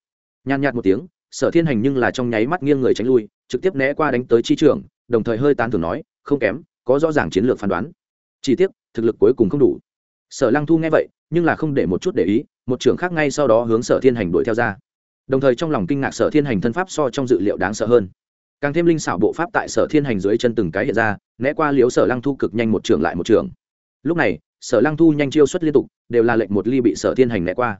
Nhàn nhạt một tiếng sở thiên hành nhưng là trong nháy mắt nghiêng người tránh lui, trực tiếp né qua đánh tới chi trường, đồng thời hơi tán thường nói, không kém, có rõ ràng chiến lược phán đoán. Chi tiết thực lực cuối cùng không đủ. Sở lăng thu nghe vậy, nhưng là không để một chút để ý, một trưởng khác ngay sau đó hướng sở thiên hành đuổi theo ra. Đồng thời trong lòng kinh ngạc sở thiên hành thân pháp so trong dự liệu đáng sợ hơn. Càng thêm linh xảo bộ pháp tại sở thiên hành dưới chân từng cái hiện ra, né qua liếu sở lăng thu cực nhanh một trường lại một trường. Lúc này, sở lăng thu nhanh chiêu xuất liên tục, đều là lệnh một ly bị sở thiên hành né qua.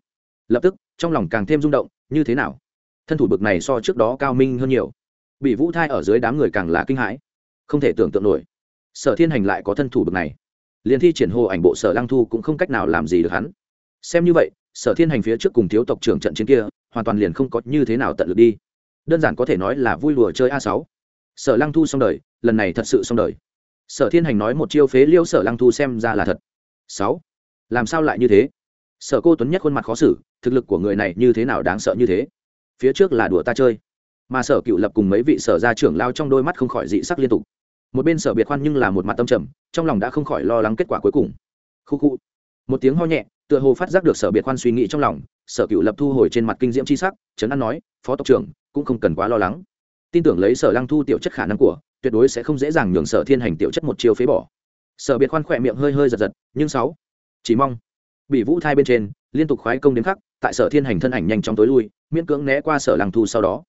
Lập tức, trong lòng càng thêm rung động, như thế nào? Thân thủ bực này so trước đó cao minh hơn nhiều. Bị vũ thai ở dưới đám người càng là kinh hãi. Không thể tưởng tượng nổi. Sở thiên hành lại có thân thủ bực này. Liền thi triển hồ ảnh bộ sở lăng thu cũng không cách nào làm gì được hắn. Xem như vậy, sở thiên hành phía trước cùng thiếu tộc trưởng trận chiến kia, hoàn toàn liền không có như thế nào tận lực đi. Đơn giản có thể nói là vui lùa chơi a sáu. Sở lăng thu xong đời, lần này thật sự xong đời. Sở thiên hành nói một chiêu phế liêu sở lăng thu xem ra là thật. Sáu. Làm sao lại như thế? Sở cô tuấn nhất khuôn mặt khó xử, thực lực của người này như thế nào đáng sợ như thế? Phía trước là đùa ta chơi. Mà sở cựu lập cùng mấy vị sở gia trưởng lao trong đôi mắt không khỏi dị sắc liên tục. Một bên sở biệt khoan nhưng là một mặt tâm trầm, trong lòng đã không khỏi lo lắng kết quả cuối cùng. Khu khu. Một tiếng ho nhẹ, tựa hồ phát giác được sở biệt khoan suy nghĩ trong lòng, sở cựu lập thu hồi trên mặt kinh diễm c h i sắc, trấn an nói, phó tộc trưởng, cũng không cần quá lo lắng. Tin tưởng lấy sở lăng thu tiểu chất khả năng của, tuyệt đối sẽ không dễ dàng nhường sở thiên hành tiểu chất một chiều phế bỏ. Sở biệt khoan khỏe miệng hơi hơi giật giật, nhưng sáu, chỉ mong. Bị vũ thai bên trên liên tục khoái công đến khắc, tại sở thiên hành thân ảnh nhanh chóng tối lui, miễn cưỡng né qua sở lăng thu sau đó.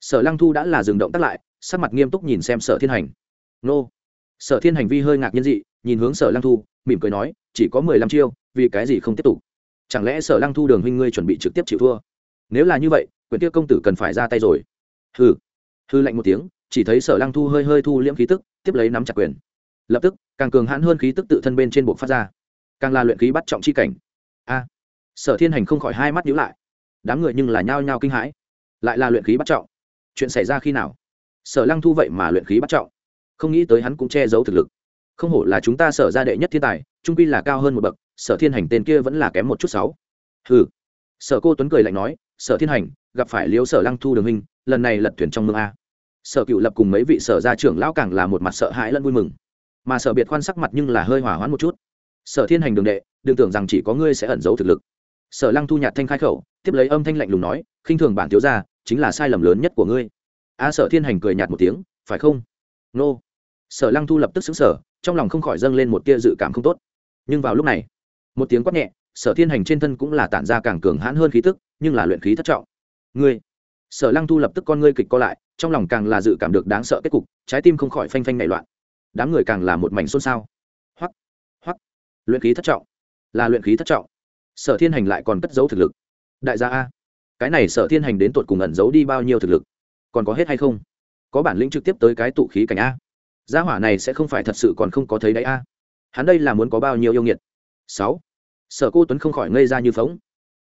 Sở lăng thu đã là dừng động tắt lại, sắc mặt nghiêm túc nhìn xem sở thiên hành. Nô. Sở thiên hành vi hơi ngạc nhiên dị, nhìn hướng sở lăng thu, mỉm cười nói, chỉ có mười lăm chiêu, vì cái gì không tiếp tục? Chẳng lẽ sở lăng thu đường huynh ngươi chuẩn bị trực tiếp chịu thua? Nếu là như vậy quyền tiêu công tử cần phải ra tay rồi. Hừ. Hư lạnh một tiếng, chỉ thấy sở lăng thu hơi hơi thu liễm khí tức, tiếp lấy nắm chặt quyền. Lập tức, càng cường hãn hơn khí tức tự thân bên trên buộc phát ra. Càng là luyện khí bắt trọng chi cảnh. A sở thiên hành không khỏi hai mắt nhíu lại. Đám người nhưng là nhao nhao kinh hãi. Lại là luyện khí bắt trọng. Chuyện xảy ra khi nào? Sở lăng thu vậy mà luyện khí bắt trọng. Không nghĩ tới hắn cũng che giấu thực lực. Không hổ là chúng ta sở ra đệ nhất thiên tài, trung pi là cao hơn một bậc, sở thiên hành tên kia vẫn là kém một chút sáu. Hừ. Sở cô tuấn cười lạnh nói, sở thiên hành, gặp phải liếu sở lăng thu đường hình, lần này lật thuyền trong mương a. Sở cựu lập cùng mấy vị sở gia trưởng lão càng là một mặt sợ hãi lẫn vui mừng. Mà sở biệt khoan sắc mặt nhưng là hơi hỏa hoãn một chút. Sở thiên hành đường đệ, đừng tưởng rằng chỉ có ngươi sẽ ẩn giấu thực lực sở lăng thu nhạt thanh khai khẩu, tiếp lấy âm thanh lạnh lùng nói, khinh thường bản thiếu gia, chính là sai lầm lớn nhất của ngươi. A sở thiên hành cười nhạt một tiếng, phải không? Nô. Sở lăng thu lập tức xứng sở trong lòng không khỏi dâng lên một tia dự cảm không tốt. Nhưng vào lúc này, một tiếng quát nhẹ, sở thiên hành trên thân cũng là tản ra càng cường hãn hơn khí tức, nhưng là luyện khí thất trọng. Ngươi? Sở lăng thu lập tức con ngươi kịch co lại, trong lòng càng là dự cảm được đáng sợ kết cục, trái tim không khỏi phanh phanh nảy loạn. Đám người càng là một mảnh xôn xao. Hoắc hoắc. Luyện khí thất trọng, là luyện khí thất trọng sở thiên hành lại còn cất giấu thực lực. Đại gia a, cái này sở thiên hành đến tột cùng ẩn giấu đi bao nhiêu thực lực? Còn có hết hay không? Có bản lĩnh trực tiếp tới cái tụ khí cảnh a. Gia hỏa này sẽ không phải thật sự còn không có thấy đấy a. Hắn đây là muốn có bao nhiêu yêu nghiệt? Sáu. Sở cô tuấn không khỏi ngây ra như phóng.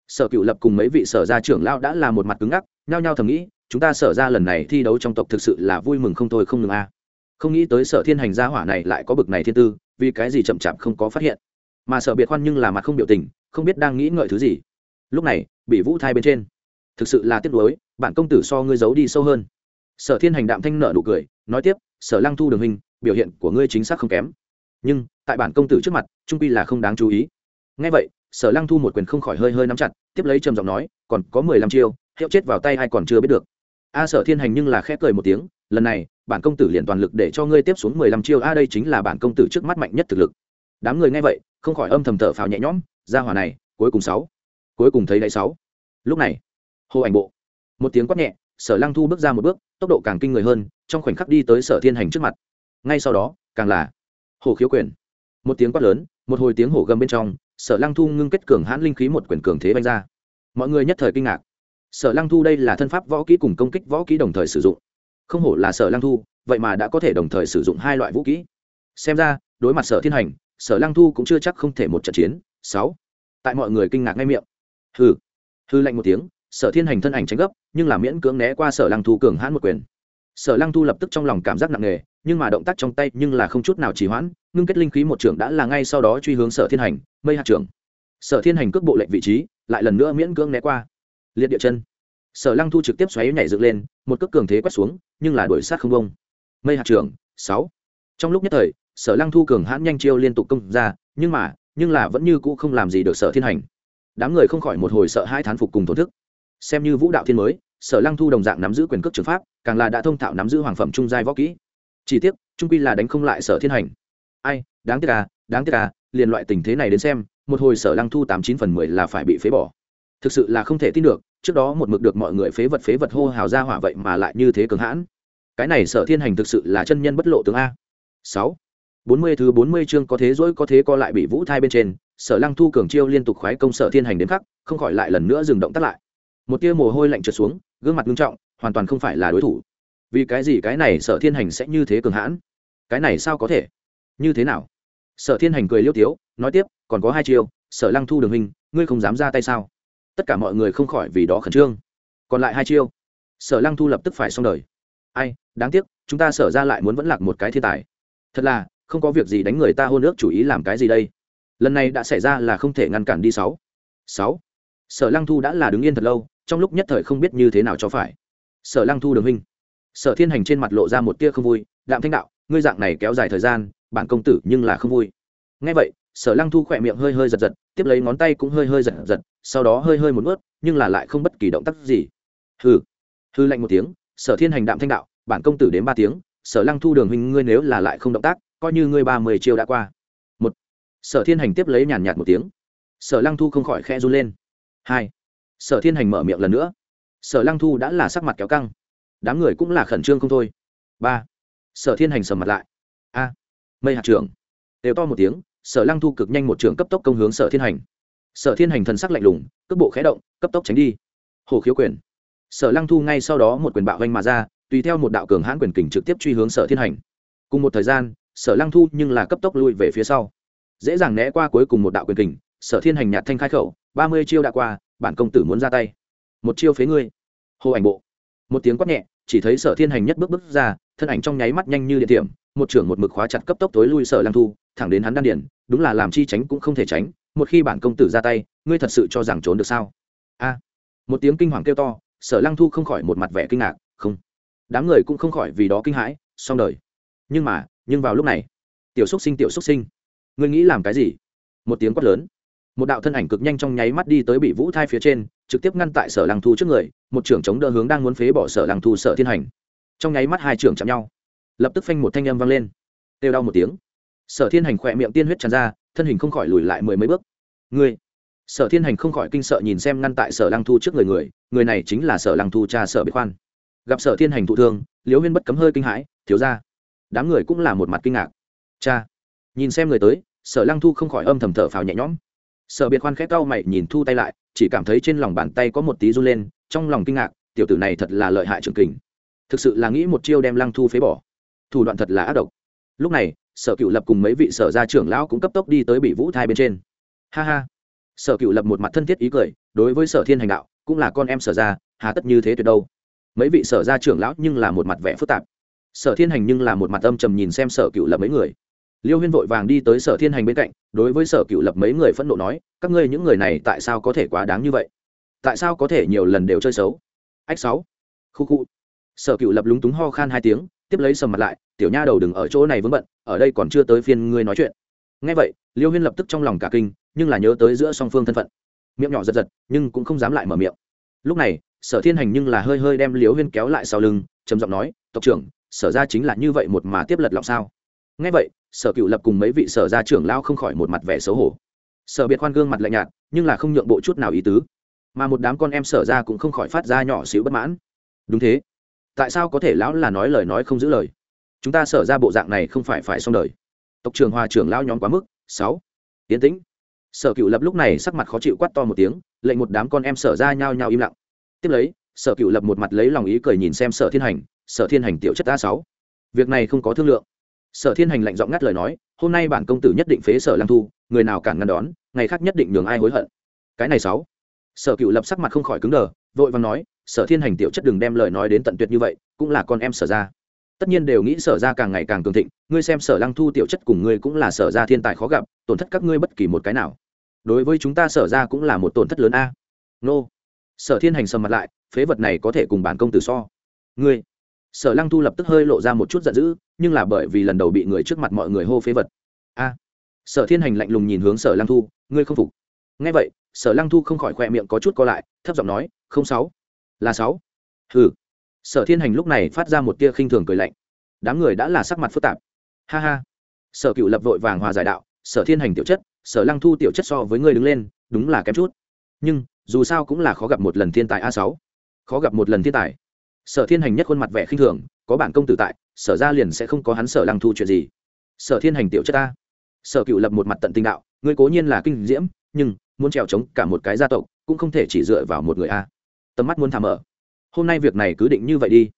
Sở cựu lập cùng mấy vị sở gia trưởng lao đã là một mặt cứng ngắc, nhao nhao thầm nghĩ, chúng ta sở ra lần này thi đấu trong tộc thực sự là vui mừng không thôi không ngừng a. Không nghĩ tới sở thiên hành gia hỏa này lại có bực này thiên tư, vì cái gì chậm chạp không có phát hiện? Mà sở biệt khoan nhưng là mặt không biểu tình không biết đang nghĩ ngợi thứ gì. Lúc này, bị vũ thai bên trên. Thực sự là tiếc nuối, bạn công tử so ngươi giấu đi sâu hơn. Sở thiên hành đạm thanh nợ nụ cười, nói tiếp, sở lăng thu đường hình, biểu hiện của ngươi chính xác không kém. Nhưng, tại bản công tử trước mặt, trung quy là không đáng chú ý. Ngay vậy, sở lăng thu một quyền không khỏi hơi hơi nắm chặt, tiếp lấy trầm giọng nói, còn có mười lăm chiêu, hiệu chết vào tay ai còn chưa biết được. A sở thiên hành nhưng là khẽ cười một tiếng, lần này bản công tử liền toàn lực để cho ngươi tiếp xuống mười lăm chiêu, a, đây chính là bản công tử trước mắt mạnh nhất thực lực. Đám người nghe vậy, không khỏi âm thầm thở phào nhẹ nhõm ra hỏa này, cuối cùng sáu. Cuối cùng thấy đáy sáu. Lúc này, hồ ảnh bộ. Một tiếng quát nhẹ, sở lăng thu bước ra một bước, tốc độ càng kinh người hơn, trong khoảnh khắc đi tới sở thiên hành trước mặt. Ngay sau đó, càng là hồ khiếu quyền. Một tiếng quát lớn, một hồi tiếng hổ gầm bên trong, sở lăng thu ngưng kết cường hãn linh khí một quyền cường thế banh ra. Mọi người nhất thời kinh ngạc. Sở lăng thu đây là thân pháp võ kỹ cùng công kích võ kỹ đồng thời sử dụng. Không hổ là sở lăng thu, vậy mà đã có thể đồng thời sử dụng hai loại vũ kỹ. Xem ra, đối mặt sở thiên hành, sở lăng thu cũng chưa chắc không thể một trận chiến. Sáu tại mọi người kinh ngạc ngay miệng. Hư hư lạnh một tiếng, sở thiên hành thân ảnh tránh gấp, nhưng là miễn cưỡng né qua sở lăng thu cường hãn một quyền. Sở lăng thu lập tức trong lòng cảm giác nặng nề, nhưng mà động tác trong tay nhưng là không chút nào trì hoãn, ngưng kết linh khí một trưởng đã là ngay sau đó truy hướng sở thiên hành, mây hạt trưởng. Sở thiên hành cước bộ lệnh vị trí, lại lần nữa miễn cưỡng né qua. Liệt địa chân. Sở lăng thu trực tiếp xoáy nhảy dựng lên, một cước cường thế quét xuống, nhưng là đuổi sát không bông mây hạt trưởng, sáu. Trong lúc nhất thời, sở lăng thu cường hãn nhanh chiêu liên tục công ra, nhưng mà nhưng là vẫn như cũ không làm gì được sở thiên hành. Đám người không khỏi một hồi sợ hai thán phục cùng thổn thức. Xem như vũ đạo thiên mới, sở lăng thu đồng dạng nắm giữ quyền cước trường pháp, càng là đã thông thạo nắm giữ hoàng phẩm trung giai võ kỹ. Chỉ tiếc, trung quy là đánh không lại sở thiên hành. Ai, đáng tiếc à đáng tiếc à liền loại tình thế này đến xem, một hồi sở lăng thu tám chín phần mười là phải bị phế bỏ. Thực sự là không thể tin được, trước đó một mực được mọi người phế vật phế vật hô hào ra hỏa vậy mà lại như thế cường hãn. Cái này sở thiên hành thực sự là chân nhân bất lộ tướng a. Sáu bốn mươi thứ bốn mươi chương có thế dỗi có thế co lại bị vũ thai bên trên, sở lăng thu cường chiêu liên tục khoái công sở thiên hành đến khắc, không khỏi lại lần nữa dừng động tắt lại. Một tia mồ hôi lạnh trượt xuống, gương mặt nghiêm trọng, hoàn toàn không phải là đối thủ. Vì cái gì cái này sở thiên hành sẽ như thế cường hãn? Cái này sao có thể? Như thế nào? Sở thiên hành cười liêu tiếu, nói tiếp, còn có hai chiêu, sở lăng thu đường hình, ngươi không dám ra tay sao? Tất cả mọi người không khỏi vì đó khẩn trương. Còn lại hai chiêu, sở lăng thu lập tức phải xong đời. Ai, đáng tiếc, chúng ta sở ra lại muốn vẫn lạc một cái thiên tài. Thật là không có việc gì đánh người ta hôn ước chủ ý làm cái gì đây? Lần này đã xảy ra là không thể ngăn cản đi sáu. Sáu. Sở lăng thu đã là đứng yên thật lâu, trong lúc nhất thời không biết như thế nào cho phải. Sở lăng thu đường huynh. Sở thiên hành trên mặt lộ ra một tia không vui, đạm thanh đạo, ngươi dạng này kéo dài thời gian, bản công tử nhưng là không vui. Ngay vậy, sở lăng thu khỏe miệng hơi hơi giật giật, tiếp lấy ngón tay cũng hơi hơi giật giật, sau đó hơi hơi một ướt nhưng là lại không bất kỳ động tác gì. Hừ. Hư lạnh một tiếng, sở thiên hành đạm thanh đạo, bản công tử đến ba tiếng, sở lăng thu đường huynh ngươi nếu là lại không động tác coi như ngươi ba mươi chiêu đã qua. Một, sở thiên hành tiếp lấy nhàn nhạt một tiếng. Sở lăng thu không khỏi khe run lên. Hai, sở thiên hành mở miệng lần nữa. Sở lăng thu đã là sắc mặt kéo căng. Đám người cũng là khẩn trương không thôi. Ba, sở thiên hành sầm mặt lại. A, mây hạt trưởng. Đều to một tiếng, sở lăng thu cực nhanh một trường cấp tốc công hướng sở thiên hành. Sở thiên hành thần sắc lạnh lùng, cước bộ khé động, cấp tốc tránh đi. Hồ khiếu quyền. Sở lăng thu ngay sau đó một quyền bạo vanh mà ra, tùy theo một đạo cường hãn quyền kình trực tiếp truy hướng sở thiên hành. Cùng một thời gian sở lăng thu nhưng là cấp tốc lui về phía sau. Dễ dàng né qua cuối cùng một đạo quyền kình, sở thiên hành nhạt thanh khai khẩu, ba mươi chiêu đã qua, bản công tử muốn ra tay. Một chiêu phế ngươi. Hồ ảnh bộ. Một tiếng quát nhẹ, chỉ thấy sở thiên hành nhất bước bước ra, thân ảnh trong nháy mắt nhanh như điện tiệm, một trưởng một mực khóa chặt cấp tốc tối lui sở lăng thu, thẳng đến hắn đan điển đúng là làm chi tránh cũng không thể tránh, một khi bản công tử ra tay, ngươi thật sự cho rằng trốn được sao? A. Một tiếng kinh hoàng kêu to, sở lăng thu không khỏi một mặt vẻ kinh ngạc, không, đám người cũng không khỏi vì đó kinh hãi, xong đời. Nhưng mà nhưng vào lúc này, tiểu xúc sinh, tiểu xúc sinh. Ngươi nghĩ làm cái gì? Một tiếng quát lớn. Một đạo thân ảnh cực nhanh trong nháy mắt đi tới bị vũ thai phía trên, trực tiếp ngăn tại sở lăng thu trước người, một trưởng chống đỡ hướng đang muốn phế bỏ sở lăng thu sở thiên hành. Trong nháy mắt hai trưởng chạm nhau. Lập tức phanh một thanh âm vang lên. Têu đau một tiếng. Sở thiên hành khỏe miệng tiên huyết tràn ra, thân hình không khỏi lùi lại mười mấy bước. Ngươi! Sở thiên hành không khỏi kinh sợ nhìn xem ngăn tại sở lăng thu trước người người người này chính là sở lăng thu cha sở biệt khoan. Gặp sở thiên hành thụ thương, liễu huyên bất cấm hơi kinh hãi, thiếu ra đám người cũng là một mặt kinh ngạc. Cha, nhìn xem người tới, sở lăng thu không khỏi âm thầm thở phào nhẹ nhõm. Sở biệt khoan khẽ cau mày nhìn thu tay lại, chỉ cảm thấy trên lòng bàn tay có một tí run lên, trong lòng kinh ngạc, tiểu tử này thật là lợi hại trường kình. Thực sự là nghĩ một chiêu đem lăng thu phế bỏ. Thủ đoạn thật là ác độc. Lúc này, sở cựu lập cùng mấy vị sở gia trưởng lão cũng cấp tốc đi tới bị vũ thai bên trên. Ha ha. Sở cựu lập một mặt thân thiết ý cười, đối với sở thiên hành đạo, cũng là con em sở gia, hà tất như thế tuyệt đâu. Mấy vị sở gia trưởng lão nhưng là một mặt vẻ phức tạp sở thiên hành nhưng là một mặt âm trầm nhìn xem sở cựu lập mấy người. Liêu huyên vội vàng đi tới sở thiên hành bên cạnh, đối với sở cựu lập mấy người phẫn nộ nói, các ngươi những người này tại sao có thể quá đáng như vậy? Tại sao có thể nhiều lần đều chơi xấu? Ách sáu. Khu khu. Sở cựu lập lúng túng ho khan hai tiếng, tiếp lấy sầm mặt lại, tiểu nha đầu đừng ở chỗ này vướng bận, ở đây còn chưa tới phiên ngươi nói chuyện. Ngay vậy, liêu huyên lập tức trong lòng cả kinh, nhưng là nhớ tới giữa song phương thân phận. Miệng nhỏ giật giật, nhưng cũng không dám lại mở miệng. Lúc này, sở thiên hành nhưng là hơi hơi đem liêu huyên kéo lại sau lưng, trầm giọng nói, tộc trưởng sở ra chính là như vậy một mà tiếp lật lọng sao? Ngay vậy, sở cựu lập cùng mấy vị sở gia trưởng lao không khỏi một mặt vẻ xấu hổ. Sở biệt khoan gương mặt lạnh nhạt, nhưng là không nhượng bộ chút nào ý tứ. Mà một đám con em sở ra cũng không khỏi phát ra nhỏ xíu bất mãn. Đúng thế. Tại sao có thể lão là nói lời nói không giữ lời? Chúng ta sở ra bộ dạng này không phải phải xong đời. Tộc trường hòa trưởng lao nhóm quá mức. Sáu. Tiến tĩnh. Sở cựu lập lúc này sắc mặt khó chịu quát to một tiếng, lệnh một đám con em sở ra nhao nhao im lặng. Tiếp lấy, sở cựu lập một mặt lấy lòng ý cười nhìn xem sở thiên hành sở thiên hành tiểu chất ta sáu. Việc này không có thương lượng. Sở thiên hành lạnh giọng ngắt lời nói, hôm nay bản công tử nhất định phế sở lăng thu, người nào cản ngăn đón, ngày khác nhất định nhường ai hối hận. Cái này sáu. Sở cựu lập sắc mặt không khỏi cứng đờ, vội và nói, sở thiên hành tiểu chất đừng đem lời nói đến tận tuyệt như vậy, cũng là con em sở ra tất nhiên đều nghĩ sở ra càng ngày càng cường thịnh, ngươi xem sở lăng thu tiểu chất cùng ngươi cũng là sở ra thiên tài khó gặp, tổn thất các ngươi bất kỳ một cái nào. Đối với chúng ta sở ra cũng là một tổn thất lớn a. Nô. Sở thiên hành sầm mặt lại, phế vật này có thể cùng bản công tử so. Ngươi sở lăng thu lập tức hơi lộ ra một chút giận dữ, nhưng là bởi vì lần đầu bị người trước mặt mọi người hô phế vật. A! Sở thiên hành lạnh lùng nhìn hướng sở lăng thu, ngươi không phục. Ngay vậy, sở lăng thu không khỏi khoe miệng có chút co lại, thấp giọng nói, không sáu. Là sáu? Hừ. Sở thiên hành lúc này phát ra một tia khinh thường cười lạnh. Đám người đã là sắc mặt phức tạp. Ha ha. Sở cựu lập vội vàng hòa giải đạo, sở thiên hành tiểu chất, sở lăng thu tiểu chất so với ngươi đứng lên, đúng là kém chút. Nhưng, dù sao cũng là khó gặp một lần thiên tài a sáu. Khó gặp một lần thiên tài sở thiên hành nhất khuôn mặt vẻ khinh thường, có bản công tử tại, sở ra liền sẽ không có hắn sở lăng thu chuyện gì. Sở thiên hành tiểu chất ta. Sở cựu lập một mặt tận tình đạo, ngươi cố nhiên là kinh diễm, nhưng, muốn trèo trống cả một cái gia tộc, cũng không thể chỉ dựa vào một người a. Tầm mắt muốn thả mở. Hôm nay việc này cứ định như vậy đi.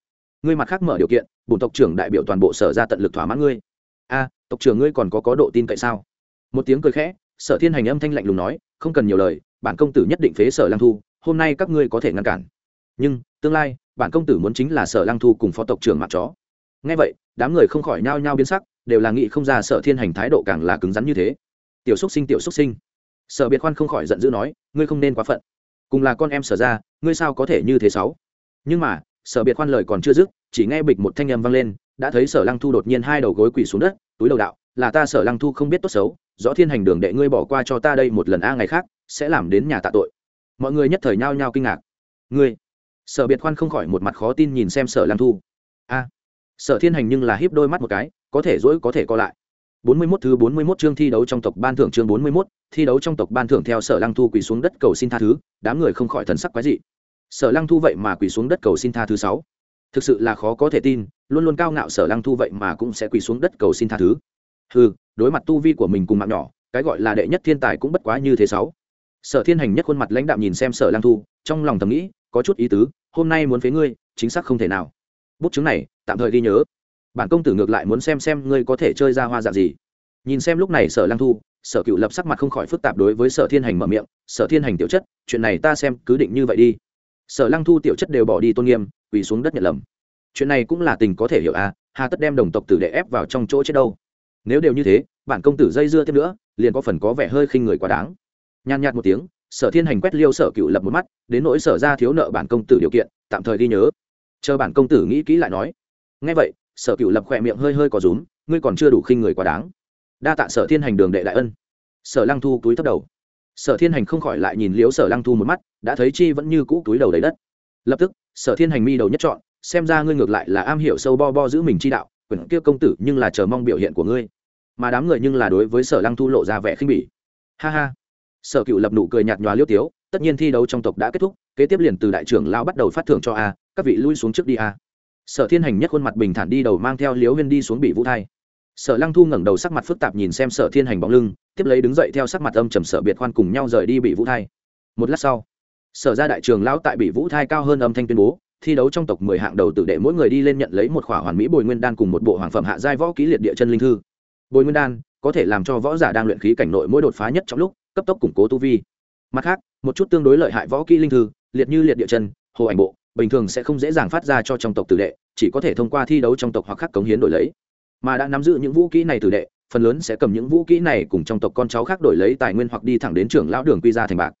Ngươi mặt khác mở điều kiện, bổn tộc trưởng đại biểu toàn bộ sở ra tận lực thỏa mãn ngươi. A, tộc trưởng ngươi còn có có độ tin cậy sao? Một tiếng cười khẽ, sở thiên hành âm thanh lạnh lùng nói, không cần nhiều lời, bản công tử nhất định phế sở lăng thu, hôm nay các ngươi có thể ngăn cản. Nhưng, tương lai bản công tử muốn chính là sở lăng thu cùng phó tộc trưởng mặt chó. Ngay vậy, đám người không khỏi nhao nhao biến sắc, đều là nghĩ không ra sở thiên hành thái độ càng là cứng rắn như thế. Tiểu xúc sinh, tiểu xúc sinh. Sở biệt khoan không khỏi giận dữ nói, ngươi không nên quá phận. Cùng là con em sở ra, ngươi sao có thể như thế sáu? Nhưng mà, sở biệt khoan lời còn chưa dứt, chỉ nghe bịch một thanh âm vang lên, đã thấy sở lăng thu đột nhiên hai đầu gối quỳ xuống đất, túi đầu đạo, là ta sở lăng thu không biết tốt xấu, rõ thiên hành đường đệ ngươi bỏ qua cho ta đây một lần a, ngày khác sẽ làm đến nhà tạ tội. Mọi người nhất thời nhao nhao kinh ngạc. Ngươi sở biệt khoan không khỏi một mặt khó tin nhìn xem sở lăng thu a sở thiên hành nhưng là hiếp đôi mắt một cái có thể dỗi có thể co lại bốn mươi 41 thứ bốn mươi 41 chương thi đấu trong tộc ban thưởng chương bốn mươi 41, thi đấu trong tộc ban thưởng theo Sở Lăng Thu quỳ xuống đất cầu xin tha thứ, đám người không khỏi thần sắc quái dị. Sở Lăng Thu vậy mà quỳ xuống đất cầu xin tha thứ sáu, Thực sự là khó có thể tin, luôn luôn cao ngạo Sở Lăng Thu vậy mà cũng sẽ quỳ xuống đất cầu xin tha thứ. ừ đối mặt tu vi của mình cùng mạng nhỏ, cái gọi là đệ nhất thiên tài cũng bất quá như thế sáu. Sở Thiên Hành nhất khuôn mặt lãnh đạm nhìn xem Sở Lăng Thu, trong lòng thầm nghĩ, có chút ý tứ, hôm nay muốn phế ngươi, chính xác không thể nào. Bút chứng này, tạm thời ghi nhớ. Bản công tử ngược lại muốn xem xem ngươi có thể chơi ra hoa dạng gì. Nhìn xem lúc này sở lăng thu sở cựu lập sắc mặt không khỏi phức tạp đối với sở thiên hành mở miệng sở thiên hành tiểu chất chuyện này ta xem cứ định như vậy đi. Sở lăng thu tiểu chất đều bỏ đi tôn nghiêm quỳ xuống đất nhận lầm. Chuyện này cũng là tình có thể hiểu à hà tất đem đồng tộc tử để ép vào trong chỗ chết đâu. Nếu đều như thế bản công tử dây dưa tiếp nữa liền có phần có vẻ hơi khinh người quá đáng. Nhàn nhạt một tiếng sở thiên hành quét liêu sở cựu lập một mắt, đến nỗi sở ra thiếu nợ bản công tử điều kiện, tạm thời ghi nhớ. Chờ bản công tử nghĩ kỹ lại nói. Ngay vậy, sở cựu lập khỏe miệng hơi hơi có rúm, ngươi còn chưa đủ khinh người quá đáng. Đa tạ sở thiên hành đường đệ đại ân. Sở lăng thu túi thấp đầu. Sở thiên hành không khỏi lại nhìn liếu sở lăng thu một mắt, đã thấy chi vẫn như cũ túi đầu đầy đất. Lập tức, sở thiên hành mi đầu nhất chọn xem ra ngươi ngược lại là am hiểu sâu bo bo giữ mình chi đạo, quyển kia công tử nhưng là chờ mong biểu hiện của ngươi. Mà đám người nhưng là đối với sở lăng thu lộ ra vẻ khinh bỉ. Ha ha sở cựu lập nụ cười nhạt nhòa liêu tiếu, tất nhiên thi đấu trong tộc đã kết thúc, kế tiếp liền từ đại trưởng lao bắt đầu phát thưởng cho a, các vị lui xuống trước đi a. Sở thiên hành nhất khuôn mặt bình thản đi đầu mang theo liếu huyên đi xuống bị vũ thai. Sở lăng thu ngẩng đầu sắc mặt phức tạp nhìn xem sở thiên hành bóng lưng, tiếp lấy đứng dậy theo sắc mặt âm trầm sở biệt khoan cùng nhau rời đi bị vũ thai. Một lát sau, sở ra đại trường lão tại bị vũ thai cao hơn âm thanh tuyên bố, thi đấu trong tộc mười hạng đầu tự đệ mỗi người đi lên nhận lấy một khỏa hoàn mỹ bồi nguyên đan cùng một bộ hoàng phẩm hạ giai võ ký liệt địa chân linh thư. Bồi nguyên đan có thể làm cho võ giả đang luyện khí cảnh nội mỗi đột phá nhất trong lúc cấp tốc củng cố tu vi. Mặt khác, một chút tương đối lợi hại võ kỹ linh thư, liệt như liệt địa chân, hồ ảnh bộ, bình thường sẽ không dễ dàng phát ra cho trong tộc tử đệ, chỉ có thể thông qua thi đấu trong tộc hoặc khác cống hiến đổi lấy. Mà đã nắm giữ những vũ kỹ này tử đệ, phần lớn sẽ cầm những vũ kỹ này cùng trong tộc con cháu khác đổi lấy tài nguyên hoặc đi thẳng đến trưởng lão đường quy ra thành bạc.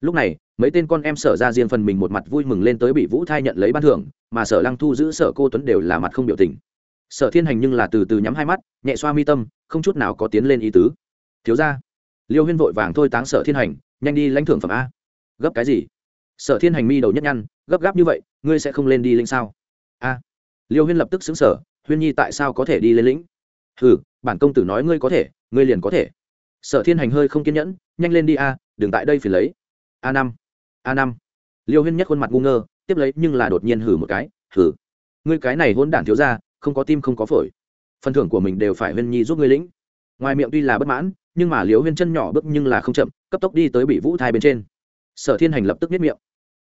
Lúc này, mấy tên con em sở ra riêng phần mình một mặt vui mừng lên tới bị vũ thai nhận lấy ban thưởng, mà sở lăng thu giữ sở cô tuấn đều là mặt không biểu tình. Sở thiên hành nhưng là từ từ nhắm hai mắt, nhẹ xoa mi tâm, không chút nào có tiến lên ý tứ. Thiếu ra liêu huyên vội vàng thôi táng sở thiên hành, nhanh đi lãnh thưởng phẩm a. Gấp cái gì? Sở thiên hành mi đầu nhất nhăn, gấp gáp như vậy, ngươi sẽ không lên đi lĩnh sao? A. Liêu huyên lập tức xứng sở, huyên nhi tại sao có thể đi lên lĩnh? Ừ bản công tử nói ngươi có thể, ngươi liền có thể. Sở thiên hành hơi không kiên nhẫn, nhanh lên đi a, đừng tại đây phiền lấy. A năm a năm. Liêu huyên nhất khuôn mặt ngu ngơ, tiếp lấy nhưng là đột nhiên hử một cái hử ngươi cái này hôn đản thiếu ra không có tim không có phổi. Phần thưởng của mình đều phải huyên nhi giúp ngươi lĩnh. Ngoài miệng tuy là bất mãn nhưng mà liêu huyên chân nhỏ bước nhưng là không chậm, cấp tốc đi tới bị vũ thai bên trên. Sở thiên hành lập tức nhất miệng.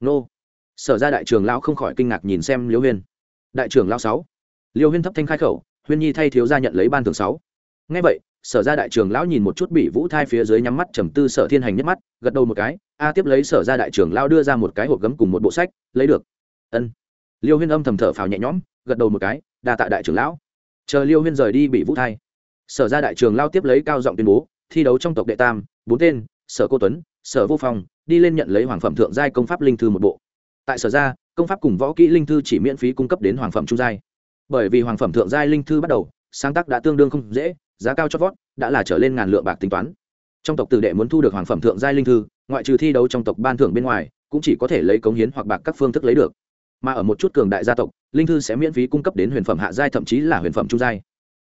Nô. Sở ra đại trường lão không khỏi kinh ngạc nhìn xem liêu huyên. Đại trưởng lão sáu. Liêu huyên thấp thanh khai khẩu, huyên nhi thay thiếu gia nhận lấy ban thưởng sáu. Ngay vậy, sở ra đại trường lão nhìn một chút bị vũ thai phía dưới nhắm mắt trầm tư sở thiên hành nhất mắt, gật đầu một cái, a, tiếp lấy sở ra đại trường lão đưa ra một cái hộp gấm cùng một bộ sách, lấy được. Ân. Liêu huyên âm thầm thở phào nhẹ nhõm, gật đầu một cái, đa tạ đại trưởng lão. Chờ liêu huyên rời đi bị vũ thai. Sở ra đại trường lao tiếp lấy cao giọng tuyên bố thi đấu trong tộc đệ tam, bốn tên, sở cô tuấn, sở vô phong, đi lên nhận lấy hoàng phẩm thượng giai công pháp linh thư một bộ. Tại sở ra, công pháp cùng võ kỹ linh thư chỉ miễn phí cung cấp đến hoàng phẩm trung giai. Bởi vì hoàng phẩm thượng giai linh thư bắt đầu, sáng tác đã tương đương không dễ, giá cao cho vót, đã là trở lên ngàn lượng bạc tính toán. Trong tộc tử đệ muốn thu được hoàng phẩm thượng giai linh thư, ngoại trừ thi đấu trong tộc ban thưởng bên ngoài, cũng chỉ có thể lấy cống hiến hoặc bạc các phương thức lấy được. Mà ở một chút cường đại gia tộc, linh thư sẽ miễn phí cung cấp đến huyền phẩm hạ giai, thậm chí là huyền phẩm trung giai.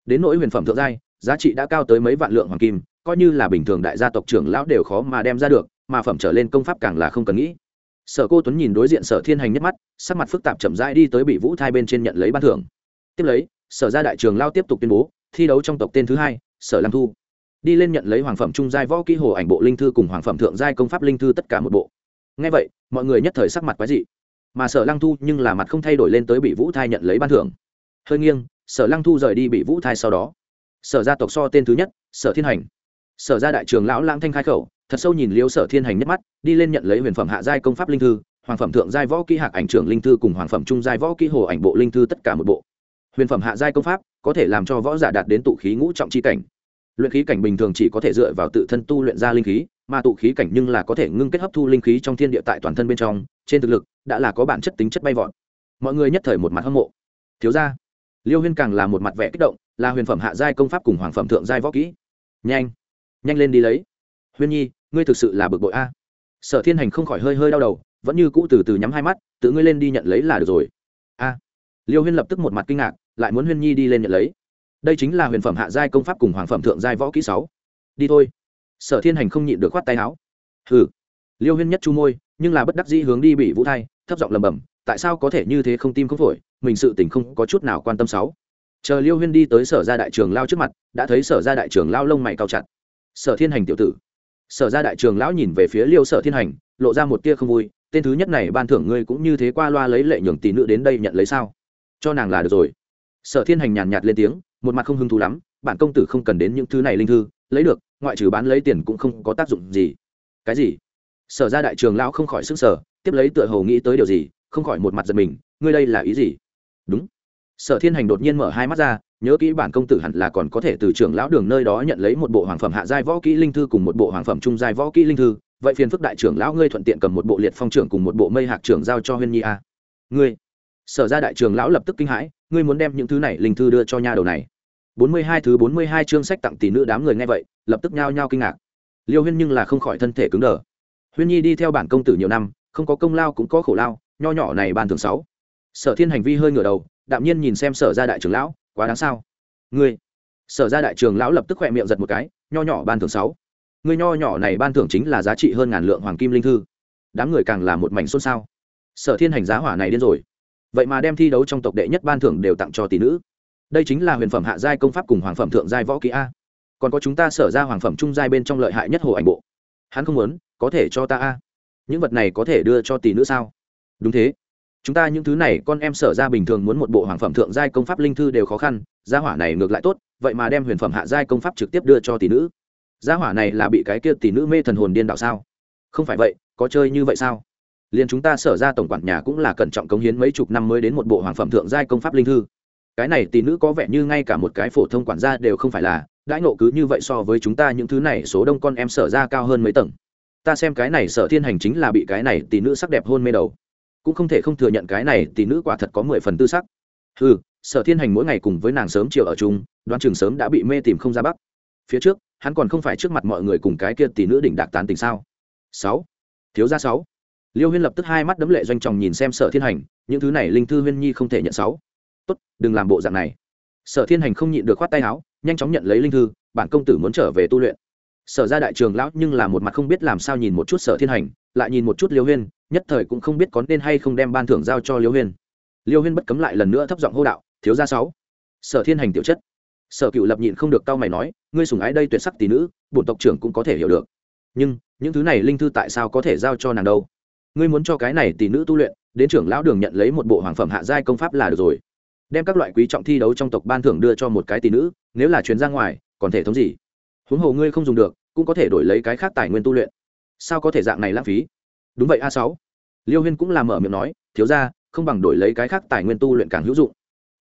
Đến nỗi huyền phẩm thượng giai, giá trị đã cao tới mấy vạn lượng hoàng kim coi như là bình thường đại gia tộc trưởng lão đều khó mà đem ra được, mà phẩm trở lên công pháp càng là không cần nghĩ. Sở cô tuấn nhìn đối diện sở thiên hành nhất mắt, sắc mặt phức tạp chậm rãi đi tới bị vũ thai bên trên nhận lấy ban thưởng. Tiếp lấy, sở ra đại trường lao tiếp tục tuyên bố, thi đấu trong tộc tên thứ hai, sở lam thu. Đi lên nhận lấy hoàng phẩm trung giai võ kỹ hồ ảnh bộ linh thư cùng hoàng phẩm thượng giai công pháp linh thư tất cả một bộ. Ngay vậy, mọi người nhất thời sắc mặt quái dị. Mà sở lăng thu nhưng là mặt không thay đổi lên tới bị vũ thai nhận lấy ban thưởng. Hơi nghiêng, sở lăng thu rời đi bị vũ thai sau đó. Sở gia tộc so tên thứ nhất, sở thiên hành sở gia đại trường lão lãng thanh khai khẩu, thật sâu nhìn liêu sở thiên hành nhất mắt, đi lên nhận lấy huyền phẩm hạ giai công pháp linh thư, hoàng phẩm thượng giai võ kỹ hạc ảnh trưởng linh thư cùng hoàng phẩm trung giai võ kỹ hồ ảnh bộ linh thư tất cả một bộ. Huyền phẩm hạ giai công pháp, có thể làm cho võ giả đạt đến tụ khí ngũ trọng chi cảnh. Luyện khí cảnh bình thường chỉ có thể dựa vào tự thân tu luyện ra linh khí, mà tụ khí cảnh nhưng là có thể ngưng kết hấp thu linh khí trong thiên địa tại toàn thân bên trong, trên thực lực, đã là có bản chất tính chất bay vọt. Mọi người nhất thời một mặt hâm mộ. Thiếu ra liêu huyên càng là một mặt vẻ kích động, là huyền phẩm hạ giai công pháp cùng hoàng phẩm thượng giai võ kỹ. Nhanh nhanh lên đi lấy. Huyên nhi, ngươi thực sự là bực bội a. Sở thiên hành không khỏi hơi hơi đau đầu, vẫn như cũ từ từ nhắm hai mắt, tự ngươi lên đi nhận lấy là được rồi. A. Liêu huyên lập tức một mặt kinh ngạc, lại muốn huyên nhi đi lên nhận lấy. Đây chính là huyền phẩm hạ giai công pháp cùng hoàng phẩm thượng giai võ kỹ sáu. Đi thôi. Sở thiên hành không nhịn được khoát tay áo. Hừ. Liêu huyên nhất chu môi, nhưng là bất đắc dĩ hướng đi bị vũ thai, thấp giọng lầm bầm tại sao có thể như thế không tim không phổi, mình sự tình không có chút nào quan tâm sáu. Chờ liêu huyên đi tới sở ra đại trường lao trước mặt, đã thấy sở ra đại trường lao lông mày cao chặt sở thiên hành tiểu tử. Sở ra đại trường lão nhìn về phía liêu sở thiên hành, lộ ra một tia không vui, tên thứ nhất này ban thưởng ngươi cũng như thế qua loa lấy lệ nhường tỷ nữ đến đây nhận lấy sao? Cho nàng là được rồi. Sở thiên hành nhàn nhạt lên tiếng, một mặt không hứng thú lắm, bản công tử không cần đến những thứ này linh thư, lấy được, ngoại trừ bán lấy tiền cũng không có tác dụng gì. Cái gì? Sở ra đại trường lão không khỏi sức sở tiếp lấy tựa hồ nghĩ tới điều gì, không khỏi một mặt giật mình, ngươi đây là ý gì? Đúng. Sở thiên hành đột nhiên mở hai mắt ra nhớ kỹ bản công tử hẳn là còn có thể từ trưởng lão đường nơi đó nhận lấy một bộ hoàng phẩm hạ giai võ kỹ linh thư cùng một bộ hoàng phẩm trung giai võ kỹ linh thư. Vậy phiền phức đại trưởng lão ngươi thuận tiện cầm một bộ liệt phong trưởng cùng một bộ mây hạc trưởng giao cho huyên nhi a. Ngươi. Sở ra đại trưởng lão lập tức kinh hãi, ngươi muốn đem những thứ này linh thư đưa cho nha đầu này. Bốn mươi hai thứ bốn mươi hai chương sách tặng tỷ nữ đám người nghe vậy, lập tức nhao nhao kinh ngạc. Liêu huyên nhưng là không khỏi thân thể cứng đờ. Huyên nhi đi theo bản công tử nhiều năm, không có công lao cũng có khổ lao, nho nhỏ này ban thường sáu. Sở thiên hành vi hơi ngửa đầu, đạm nhiên nhìn xem sở ra đại trưởng lão quá đáng sao? Ngươi, sở ra đại trường lão lập tức khỏe miệng giật một cái, nho nhỏ ban thưởng sáu. Người nho nhỏ này ban thưởng chính là giá trị hơn ngàn lượng hoàng kim linh thư. Đám người càng là một mảnh xôn xao. Sở thiên hành giá hỏa này điên rồi. Vậy mà đem thi đấu trong tộc đệ nhất ban thưởng đều tặng cho tỷ nữ. Đây chính là huyền phẩm hạ giai công pháp cùng hoàng phẩm thượng giai võ kỹ a. Còn có chúng ta sở ra hoàng phẩm trung giai bên trong lợi hại nhất hồ ảnh bộ. Hắn không muốn, có thể cho ta a. Những vật này có thể đưa cho tỷ nữ sao? Đúng thế chúng ta những thứ này, con em sở ra bình thường muốn một bộ hoàng phẩm thượng giai công pháp linh thư đều khó khăn, gia hỏa này ngược lại tốt, vậy mà đem huyền phẩm hạ giai công pháp trực tiếp đưa cho tỷ nữ. Gia hỏa này là bị cái kia tỷ nữ mê thần hồn điên đạo sao? Không phải vậy, có chơi như vậy sao? Liền chúng ta sở ra tổng quản nhà cũng là cẩn trọng cống hiến mấy chục năm mới đến một bộ hoàng phẩm thượng giai công pháp linh thư. Cái này tỷ nữ có vẻ như ngay cả một cái phổ thông quản gia đều không phải là, đãi ngộ cứ như vậy so với chúng ta những thứ này số đông con em sở ra cao hơn mấy tầng. Ta xem cái này sở thiên hành chính là bị cái này tỷ nữ sắc đẹp hôn mê đầu cũng không thể không thừa nhận cái này tỷ nữ quả thật có mười phần tư sắc. Ừ sở thiên hành mỗi ngày cùng với nàng sớm chiều ở chung, đoán chừng sớm đã bị mê tìm không ra bắc. Phía trước, hắn còn không phải trước mặt mọi người cùng cái kia tỷ nữ đỉnh đạc tán tình sao? Sáu. Thiếu gia sáu. Liêu huyên lập tức hai mắt đấm lệ doanh tròng nhìn xem sở thiên hành, những thứ này linh thư huyên nhi không thể nhận sáu. Tốt, đừng làm bộ dạng này. Sở thiên hành không nhịn được khoát tay áo, nhanh chóng nhận lấy linh thư, bản công tử muốn trở về tu luyện sở ra đại trường lão nhưng là một mặt không biết làm sao nhìn một chút sở thiên hành, lại nhìn một chút liêu huyên, nhất thời cũng không biết có nên hay không đem ban thưởng giao cho liêu huyên. Liêu huyên bất cấm lại lần nữa thấp giọng hô đạo, thiếu gia sáu. Sở thiên hành tiểu chất. Sở cựu lập nhịn không được cau mày nói, ngươi sùng ái đây tuyệt sắc tỷ nữ, bổn tộc trưởng cũng có thể hiểu được. Nhưng, những thứ này linh thư tại sao có thể giao cho nàng đâu? Ngươi muốn cho cái này tỷ nữ tu luyện, đến trưởng lão đường nhận lấy một bộ hoàng phẩm hạ giai công pháp là được rồi. Đem các loại quý trọng thi đấu trong tộc ban thưởng đưa cho một cái tỷ nữ, nếu là chuyến ra ngoài, còn thể thống gì? Huống hồ ngươi không dùng được cũng có thể đổi lấy cái khác tài nguyên tu luyện. Sao có thể dạng này lãng phí? Đúng vậy, a sáu. Liêu huyên cũng làm mở miệng nói, thiếu ra không bằng đổi lấy cái khác tài nguyên tu luyện càng hữu dụng.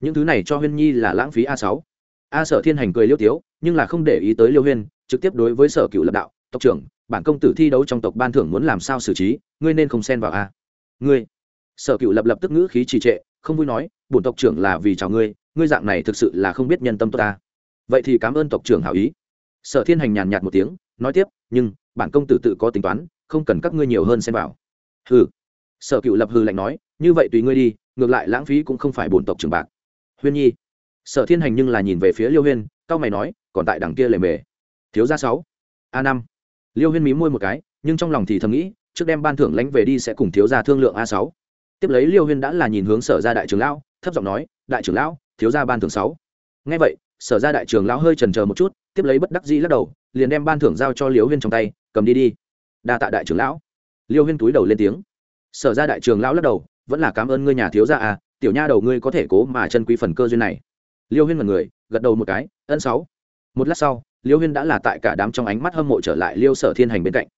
Những thứ này cho huyên nhi là lãng phí a sáu. A sở thiên hành cười liêu tiếu, nhưng là không để ý tới liêu huyên, trực tiếp đối với sở cựu lập đạo, tộc trưởng, bản công tử thi đấu trong tộc ban thưởng muốn làm sao xử trí, ngươi nên không xen vào a. Ngươi? Sở cựu lập lập tức ngữ khí trì trệ, không vui nói, bổn tộc trưởng là vì chào ngươi ngươi dạng này thực sự là không biết nhân tâm tốt ta. Vậy thì cảm ơn tộc trưởng hảo ý sở thiên hành nhàn nhạt một tiếng, nói tiếp, nhưng, bản công tử tự có tính toán, không cần các ngươi nhiều hơn xem vào. Hừ. Sở cựu lập hư lạnh nói, như vậy tùy ngươi đi, ngược lại lãng phí cũng không phải bổn tộc trưởng bạc. Huyên nhi. Sở thiên hành nhưng là nhìn về phía liêu huyên, cao mày nói, còn tại đằng kia lề mề. Thiếu gia sáu. A năm. Liêu huyên mí môi một cái, nhưng trong lòng thì thầm nghĩ, trước đem ban thưởng lãnh về đi sẽ cùng thiếu gia thương lượng a sáu. Tiếp lấy liêu huyên đã là nhìn hướng sở ra đại trưởng lão, thấp giọng nói, đại trưởng lão, thiếu gia ban thưởng sáu. Ngay vậy, sở ra đại trưởng lão hơi chần chờ một chút tiếp lấy bất đắc dĩ lắc đầu, liền đem ban thưởng giao cho liêu huyên trong tay, cầm đi đi. Đa tạ đại trưởng lão. Liêu huyên túi đầu lên tiếng. Sở ra đại trưởng lão lắc đầu, vẫn là cảm ơn ngươi nhà thiếu gia à tiểu nha đầu ngươi có thể cố mà chân quý phần cơ duyên này. Liêu huyên mật người, gật đầu một cái, ân sáu. Một lát sau liêu huyên đã là tại cả đám trong ánh mắt hâm mộ trở lại liêu sở thiên hành bên cạnh.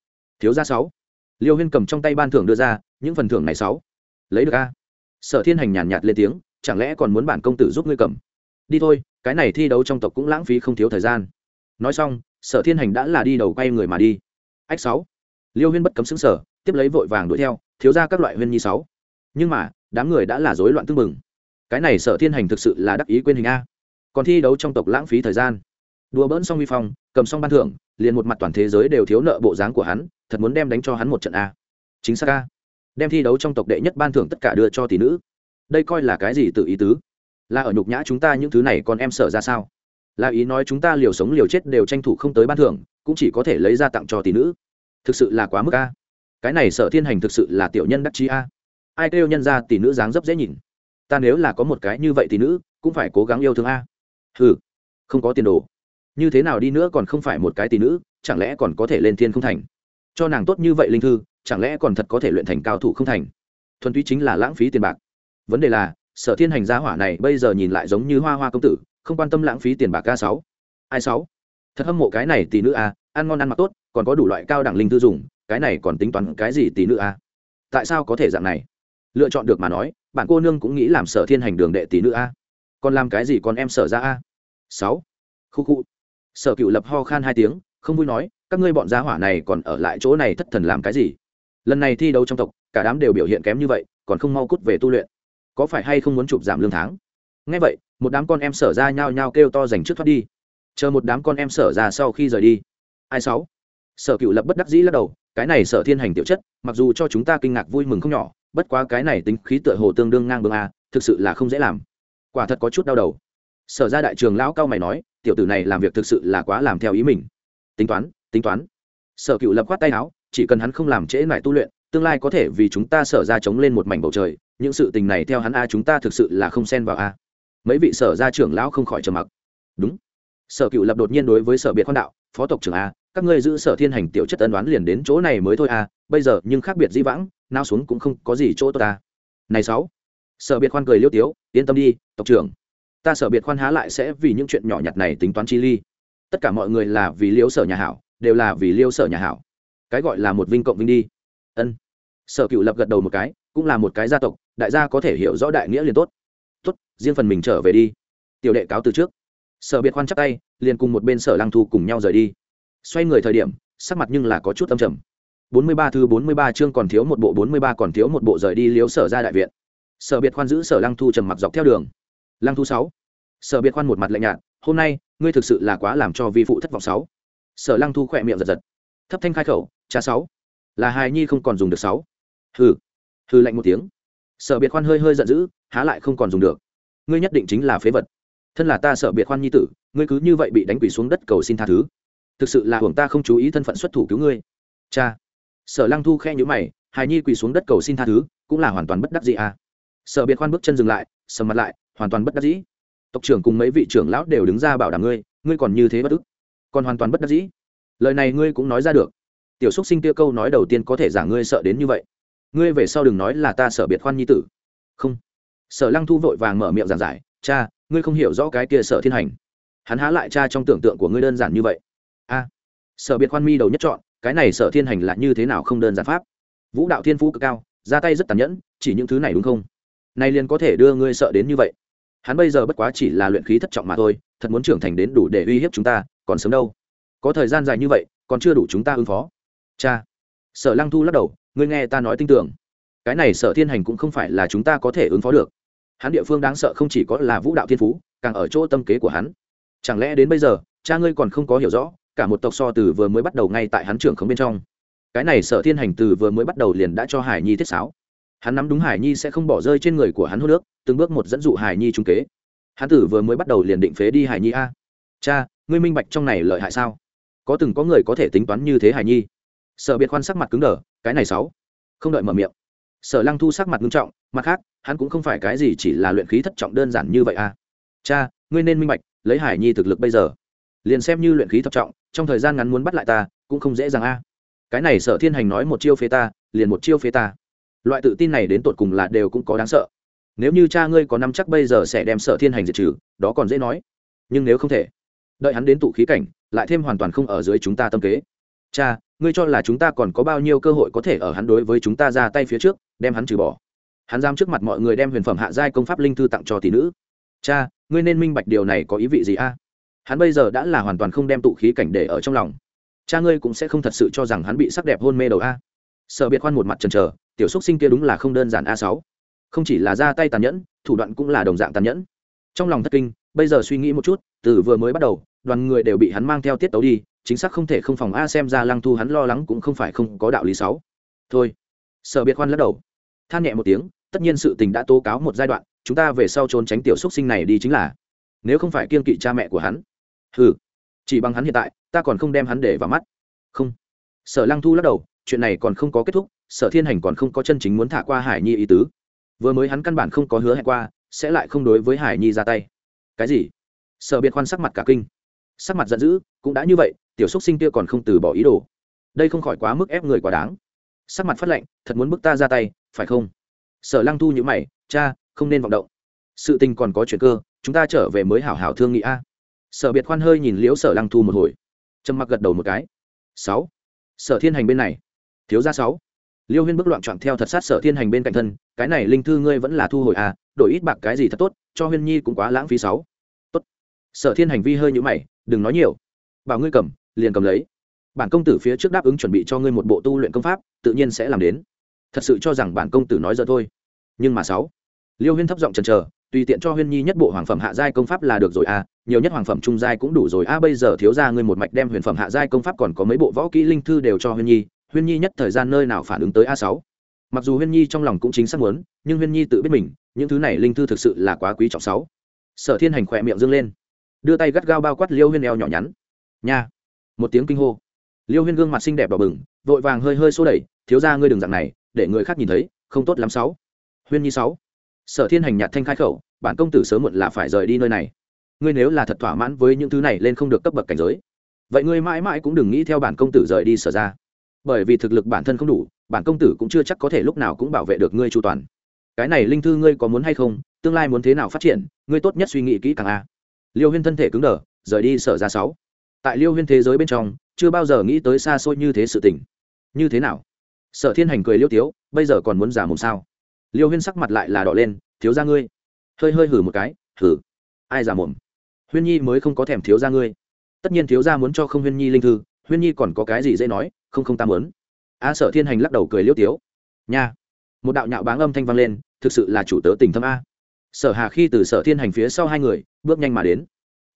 Thiếu gia sáu. Liêu huyên cầm trong tay ban thưởng đưa ra, những phần thưởng này sáu. Lấy được a. Sở thiên hành nhàn nhạt lên tiếng, chẳng lẽ còn muốn bản công tử giúp ngươi cầm? Đi thôi, cái này thi đấu trong tộc cũng lãng phí không thiếu thời gian nói xong, sở thiên hành đã là đi đầu quay người mà đi. Ách sáu. Liêu huyên bất cấm xứng sở tiếp lấy vội vàng đuổi theo, thiếu ra các loại huyên nhi sáu. Nhưng mà, đám người đã là rối loạn tưng mừng cái này sở thiên hành thực sự là đắc ý quên hình a. Còn thi đấu trong tộc lãng phí thời gian. Đùa bỡn xong vi phong, cầm xong ban thưởng, liền một mặt toàn thế giới đều thiếu nợ bộ dáng của hắn, thật muốn đem đánh cho hắn một trận a. Chính xác a. Đem thi đấu trong tộc đệ nhất ban thưởng tất cả đưa cho tỷ nữ. Đây coi là cái gì tự ý tứ? Là ở nhục nhã chúng ta những thứ này còn em sợ ra sao? Là ý nói chúng ta liều sống liều chết đều tranh thủ không tới ban thưởng, cũng chỉ có thể lấy ra tặng cho tỷ nữ. Thực sự là quá mức a. Cái này sở thiên hành thực sự là tiểu nhân đắc chí a. Ai kêu nhân ra tỷ nữ dáng dấp dễ nhìn. Ta nếu là có một cái như vậy tỷ nữ, cũng phải cố gắng yêu thương a. Ừ không có tiền đồ. Như thế nào đi nữa còn không phải một cái tỷ nữ, chẳng lẽ còn có thể lên thiên không thành? Cho nàng tốt như vậy linh thư, chẳng lẽ còn thật có thể luyện thành cao thủ không thành? Thuần túy chính là lãng phí tiền bạc. Vấn đề là, sở thiên hành gia hỏa này bây giờ nhìn lại giống như hoa hoa công tử không quan tâm lãng phí tiền bạc ca sáu. Ai sáu? Thật hâm mộ cái này tỷ nữ a, ăn ngon ăn mặc tốt, còn có đủ loại cao đẳng linh thư dùng, cái này còn tính toán cái gì tỷ nữ a? Tại sao có thể dạng này? Lựa chọn được mà nói, bạn cô nương cũng nghĩ làm sở thiên hành đường đệ tỷ nữ a. Còn làm cái gì con em sở ra a? Sáu. Khu khu. Sở cựu lập ho khan hai tiếng, không vui nói, các ngươi bọn gia hỏa này còn ở lại chỗ này thất thần làm cái gì? Lần này thi đấu trong tộc, cả đám đều biểu hiện kém như vậy, còn không mau cút về tu luyện. Có phải hay không muốn chụp giảm lương tháng? Ngay vậy một đám con em sở ra nhao nhao kêu to dành trước thoát đi. Chờ một đám con em sở ra sau khi rời đi. Ai sáu? Sở cựu lập bất đắc dĩ lắc đầu, cái này sở thiên hành tiểu chất, mặc dù cho chúng ta kinh ngạc vui mừng không nhỏ, bất quá cái này tính khí tựa hồ tương đương ngang bướng a, thực sự là không dễ làm. Quả thật có chút đau đầu. Sở ra đại trường lão cao mày nói, tiểu tử này làm việc thực sự là quá làm theo ý mình. Tính toán tính toán. Sở cựu lập khoát tay áo, chỉ cần hắn không làm trễ lại tu luyện, tương lai có thể vì chúng ta sở ra chống lên một mảnh bầu trời, những sự tình này theo hắn a chúng ta thực sự là không xen vào a mấy vị sở gia trưởng lão không khỏi trầm mặc. Đúng. Sở cựu lập đột nhiên đối với sở biệt khoan đạo, phó tộc trưởng a, các ngươi giữ sở thiên hành tiểu chất ân đoán liền đến chỗ này mới thôi a, bây giờ nhưng khác biệt di vãng nao xuống cũng không có gì chỗ tốt ta. Này sáu. Sở biệt khoan cười liêu tiếu, yên tâm đi, tộc trưởng. Ta sở biệt khoan há lại sẽ vì những chuyện nhỏ nhặt này tính toán chi ly. Tất cả mọi người là vì liêu sở nhà hảo, đều là vì liêu sở nhà hảo. Cái gọi là một vinh cộng vinh đi. Ân. Sở cựu lập gật đầu một cái, cũng là một cái gia tộc, đại gia có thể hiểu rõ đại nghĩa liền tốt tốt, riêng phần mình trở về đi. Tiểu đệ cáo từ trước. Sở biệt khoan chắc tay, liền cùng một bên sở lăng thu cùng nhau rời đi. Xoay người thời điểm, sắc mặt nhưng là có chút âm trầm. Bốn mươi ba thứ bốn mươi ba chương còn thiếu một bộ, bốn mươi ba còn thiếu một bộ rời đi liếu sở ra đại viện. Sở biệt khoan giữ sở lăng thu trầm mặc dọc theo đường. Lăng thu sáu. Sở biệt khoan một mặt lạnh nhạt, hôm nay, ngươi thực sự là quá làm cho vi phụ thất vọng sáu. Sở lăng thu khỏe miệng giật giật. Thấp thanh khai khẩu, cha sáu, là hài nhi không còn dùng được sáu. Hừ. Hừ lạnh một tiếng. Sở biệt khoan hơi hơi giận dữ há lại không còn dùng được. Ngươi nhất định chính là phế vật. Thân là ta sợ biệt khoan nhi tử, ngươi cứ như vậy bị đánh quỷ xuống đất cầu xin tha thứ. Thực sự là hưởng ta không chú ý thân phận xuất thủ cứu ngươi. Cha. Sở lăng thu khe nhữ mày, hài nhi quỳ xuống đất cầu xin tha thứ, cũng là hoàn toàn bất đắc dĩ à. Sở biệt khoan bước chân dừng lại, sầm mặt lại, hoàn toàn bất đắc dĩ. Tộc trưởng cùng mấy vị trưởng lão đều đứng ra bảo đảm ngươi ngươi còn như thế bất ức. Còn hoàn toàn bất đắc dĩ. Lời này ngươi cũng nói ra được. Tiểu xúc sinh kia câu nói đầu tiên có thể giả ngươi sợ đến như vậy. Ngươi về sau đừng nói là ta sở biệt khoan nhi tử. Không sở lăng thu vội vàng mở miệng giảng giải, cha, ngươi không hiểu rõ cái kia sở thiên hành. Hắn há lại cha trong tưởng tượng của ngươi đơn giản như vậy? A. Sở biệt khoan mi đầu nhất chọn, cái này sở thiên hành là như thế nào không đơn giản pháp? Vũ đạo thiên phú cực cao, ra tay rất tàn nhẫn, chỉ những thứ này đúng không? Nay liền có thể đưa ngươi sợ đến như vậy. Hắn bây giờ bất quá chỉ là luyện khí thất trọng mà thôi, thật muốn trưởng thành đến đủ để uy hiếp chúng ta, còn sớm đâu. Có thời gian dài như vậy, còn chưa đủ chúng ta ứng phó. Cha. Sở lăng thu lắc đầu, ngươi nghe ta nói tin tưởng. Cái này sở thiên hành cũng không phải là chúng ta có thể ứng phó được hắn địa phương đáng sợ không chỉ có là vũ đạo thiên phú, càng ở chỗ tâm kế của hắn. Chẳng lẽ đến bây giờ, cha ngươi còn không có hiểu rõ, cả một tộc so từ vừa mới bắt đầu ngay tại hắn trưởng không bên trong. Cái này sở thiên hành từ vừa mới bắt đầu liền đã cho hải nhi thiết sáo. Hắn nắm đúng hải nhi sẽ không bỏ rơi trên người của hắn hô nước, từng bước một dẫn dụ hải nhi trung kế. Hắn tử vừa mới bắt đầu liền định phế đi hải nhi a. Cha, ngươi minh bạch trong này lợi hại sao? Có từng có người có thể tính toán như thế hải nhi? Sở biệt khoan sắc mặt cứng đờ, cái này sáu. Không đợi mở miệng sở lăng thu sắc mặt nghiêm trọng, mặt khác, hắn cũng không phải cái gì chỉ là luyện khí thất trọng đơn giản như vậy a cha, ngươi nên minh bạch, lấy hải nhi thực lực bây giờ, liền xem như luyện khí thất trọng, trong thời gian ngắn muốn bắt lại ta, cũng không dễ dàng a. Cái này sở thiên hành nói một chiêu phế ta, liền một chiêu phế ta. Loại tự tin này đến tột cùng là đều cũng có đáng sợ. Nếu như cha ngươi có năm chắc bây giờ sẽ đem sở thiên hành diệt trừ, đó còn dễ nói. Nhưng nếu không thể, đợi hắn đến tụ khí cảnh, lại thêm hoàn toàn không ở dưới chúng ta tâm kế cha, ngươi cho là chúng ta còn có bao nhiêu cơ hội có thể ở hắn đối với chúng ta ra tay phía trước, đem hắn trừ bỏ? Hắn giam trước mặt mọi người đem huyền phẩm hạ giai công pháp linh thư tặng cho tỷ nữ. Cha, ngươi nên minh bạch điều này có ý vị gì a? Hắn bây giờ đã là hoàn toàn không đem tụ khí cảnh để ở trong lòng. Cha ngươi cũng sẽ không thật sự cho rằng hắn bị sắc đẹp hôn mê đầu a. Sợ biệt khoan một mặt trần trờ tiểu xúc sinh kia đúng là không đơn giản a sáu. Không chỉ là ra tay tàn nhẫn, thủ đoạn cũng là đồng dạng tàn nhẫn. Trong lòng thất kinh, bây giờ suy nghĩ một chút, từ vừa mới bắt đầu, đoàn người đều bị hắn mang theo tiết tấu đi chính xác không thể không phòng a xem ra lăng thu hắn lo lắng cũng không phải không có đạo lý sáu thôi. Sở biệt khoan lắc đầu. Than nhẹ một tiếng, tất nhiên sự tình đã tố cáo một giai đoạn, chúng ta về sau trốn tránh tiểu xúc sinh này đi chính là. Nếu không phải kiên kỵ cha mẹ của hắn. Hừ. Chỉ bằng hắn hiện tại, ta còn không đem hắn để vào mắt. Không. Sở lăng thu lắc đầu, chuyện này còn không có kết thúc, sở thiên hành còn không có chân chính muốn thả qua hải nhi ý tứ. Vừa mới hắn căn bản không có hứa hẹn qua, sẽ lại không đối với hải nhi ra tay. Cái gì? Sở biệt khoan sắc mặt cả kinh. Sắc mặt giận dữ, cũng đã như vậy tiểu xúc sinh kia còn không từ bỏ ý đồ. Đây không khỏi quá mức ép người quá đáng. Sắc mặt phát lệnh thật muốn bức ta ra tay, phải không? Sở lăng thu nhữ mày, cha, không nên vọng động. Sự tình còn có chuyện cơ, chúng ta trở về mới hảo hảo thương nghị a. Sở biệt khoan hơi nhìn liễu sở lăng thu một hồi. Trầm mặc gật đầu một cái. Sáu. Sở thiên hành bên này. Thiếu gia sáu. Liêu huyên bước loạn trọn theo thật sát sở thiên hành bên cạnh thân, cái này linh thư ngươi vẫn là thu hồi à đổi ít bạc cái gì thật tốt, cho huyên nhi cũng quá lãng phí sáu. Tốt. Sở thiên hành vi hơi nhũ mày, đừng nói nhiều. Bảo ngươi cầm liền cầm lấy. Bản công tử phía trước đáp ứng chuẩn bị cho ngươi một bộ tu luyện công pháp, tự nhiên sẽ làm đến. Thật sự cho rằng bản công tử nói giờ thôi. Nhưng mà sáu, liêu huyên thấp giọng chần chờ, tùy tiện cho huyên nhi nhất bộ hoàng phẩm hạ giai công pháp là được rồi à nhiều nhất hoàng phẩm trung giai cũng đủ rồi. A bây giờ thiếu ra ngươi một mạch đem huyền phẩm hạ giai công pháp còn có mấy bộ võ kỹ linh thư đều cho huyên nhi huyên nhi nhất thời gian nơi nào phản ứng tới a sáu? Mặc dù huyên nhi trong lòng cũng chính xác muốn, nhưng huyên nhi tự biết mình, những thứ này linh thư thực sự là quá quý trọng sáu. Sở thiên hành khỏe miệng dâng lên, đưa tay gắt gao bao quát liêu huyên eo nhỏ nhắn. Nha một tiếng kinh hô. Liêu huyên gương mặt xinh đẹp đỏ bừng, vội vàng hơi hơi xô đẩy, thiếu ra ngươi đường dạng này, để người khác nhìn thấy, không tốt lắm sáu. Huyên nhi sáu. Sở thiên hành nhạt thanh khai khẩu, bản công tử sớm muộn là phải rời đi nơi này. Ngươi nếu là thật thỏa mãn với những thứ này lên không được cấp bậc cảnh giới, vậy ngươi mãi mãi cũng đừng nghĩ theo bản công tử rời đi sở ra. Bởi vì thực lực bản thân không đủ, bản công tử cũng chưa chắc có thể lúc nào cũng bảo vệ được ngươi chu toàn. Cái này linh thư ngươi có muốn hay không, tương lai muốn thế nào phát triển, ngươi tốt nhất suy nghĩ kỹ càng a. Liêu huyên thân thể cứng đờ, rời đi sở ra sáu tại liêu huyên thế giới bên trong, chưa bao giờ nghĩ tới xa xôi như thế sự tình. Như thế nào? Sở thiên hành cười liêu tiếu, bây giờ còn muốn giả mồm sao? Liêu huyên sắc mặt lại là đỏ lên, thiếu ra ngươi. Hơi hơi hử một cái, hử? Ai giả mồm? Huyên nhi mới không có thèm thiếu ra ngươi. Tất nhiên thiếu ra muốn cho không huyên nhi linh thư, huyên nhi còn có cái gì dễ nói, không không ta muốn. A sở thiên hành lắc đầu cười liêu tiếu, nha. Một đạo nhạo báng âm thanh vang lên, thực sự là chủ tớ tình thâm a. Sở hà khi từ sở thiên hành phía sau hai người, bước nhanh mà đến.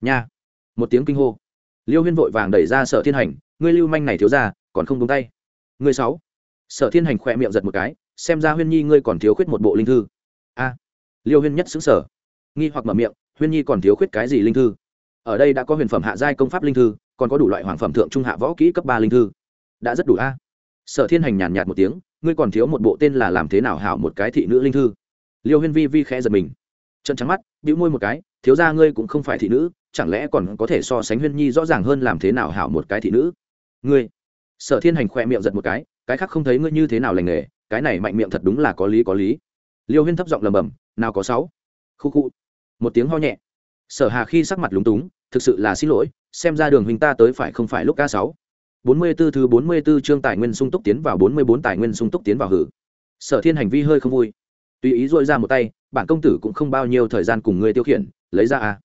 Nha. Một tiếng kinh hô liêu huyên vội vàng đẩy ra sở thiên hành, ngươi lưu manh này thiếu ra còn không đúng tay. Ngươi sáu. Sở thiên hành khỏe miệng giật một cái, xem ra huyên nhi ngươi còn thiếu khuyết một bộ linh thư. A. Liêu huyên nhất xứng sở nghi hoặc mở miệng, huyên nhi còn thiếu khuyết cái gì linh thư? Ở đây đã có huyền phẩm hạ giai công pháp linh thư, còn có đủ loại hoàng phẩm thượng trung hạ võ kỹ cấp ba linh thư. Đã rất đủ a. Sở thiên hành nhàn nhạt một tiếng, ngươi còn thiếu một bộ tên là làm thế nào hảo một cái thị nữ linh thư? Liêu huyên vi vi khẽ giật mình trận trắng mắt, bĩu môi một cái, thiếu ra ngươi cũng không phải thị nữ chẳng lẽ còn có thể so sánh huyên nhi rõ ràng hơn làm thế nào hảo một cái thị nữ? Ngươi, sở thiên hành khoe miệng giật một cái cái khác không thấy ngươi như thế nào lành nghề, cái này mạnh miệng thật đúng là có lý có lý. Liêu huyên thấp giọng lầm bầm nào có sáu. Khu khu. Một tiếng ho nhẹ. Sở hà khi sắc mặt lúng túng, thực sự là xin lỗi, xem ra đường huynh ta tới phải không phải lúc ca sáu. Bốn mươi 44 thứ bốn mươi 44 chương tài nguyên sung túc tiến vào, bốn mươi bốn tài nguyên sung túc tiến vào hử. Sở thiên hành vi hơi không vui. Tùy ý dội ra một tay, bản công tử cũng không bao nhiêu thời gian cùng ngươi tiêu khiển, lấy ra à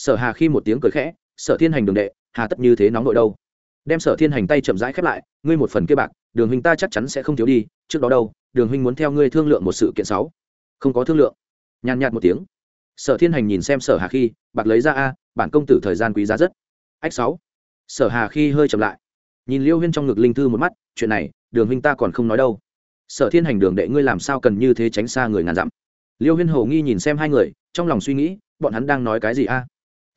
sở hà khi một tiếng cười khẽ, sở thiên hành đường đệ, hà tất như thế nóng nội đâu? Đem sở thiên hành tay chậm rãi khép lại, ngươi một phần kia bạc, đường huynh ta chắc chắn sẽ không thiếu đi, trước đó đâu, đường huynh muốn theo ngươi thương lượng một sự kiện sáu. Không có thương lượng. Nhàn nhạt một tiếng. Sở thiên hành nhìn xem sở hà khi, bạc lấy ra a, bản công tử thời gian quý giá rất. Ách sáu. Sở hà khi hơi chậm lại. Nhìn liêu huyên trong ngực linh thư một mắt, chuyện này, đường huynh ta còn không nói đâu. Sở thiên hành đường đệ, ngươi làm sao cần như thế tránh xa người ngàn dặm? Liêu huyên hồ nghi nhìn xem hai người, trong lòng suy nghĩ, bọn hắn đang nói cái gì a?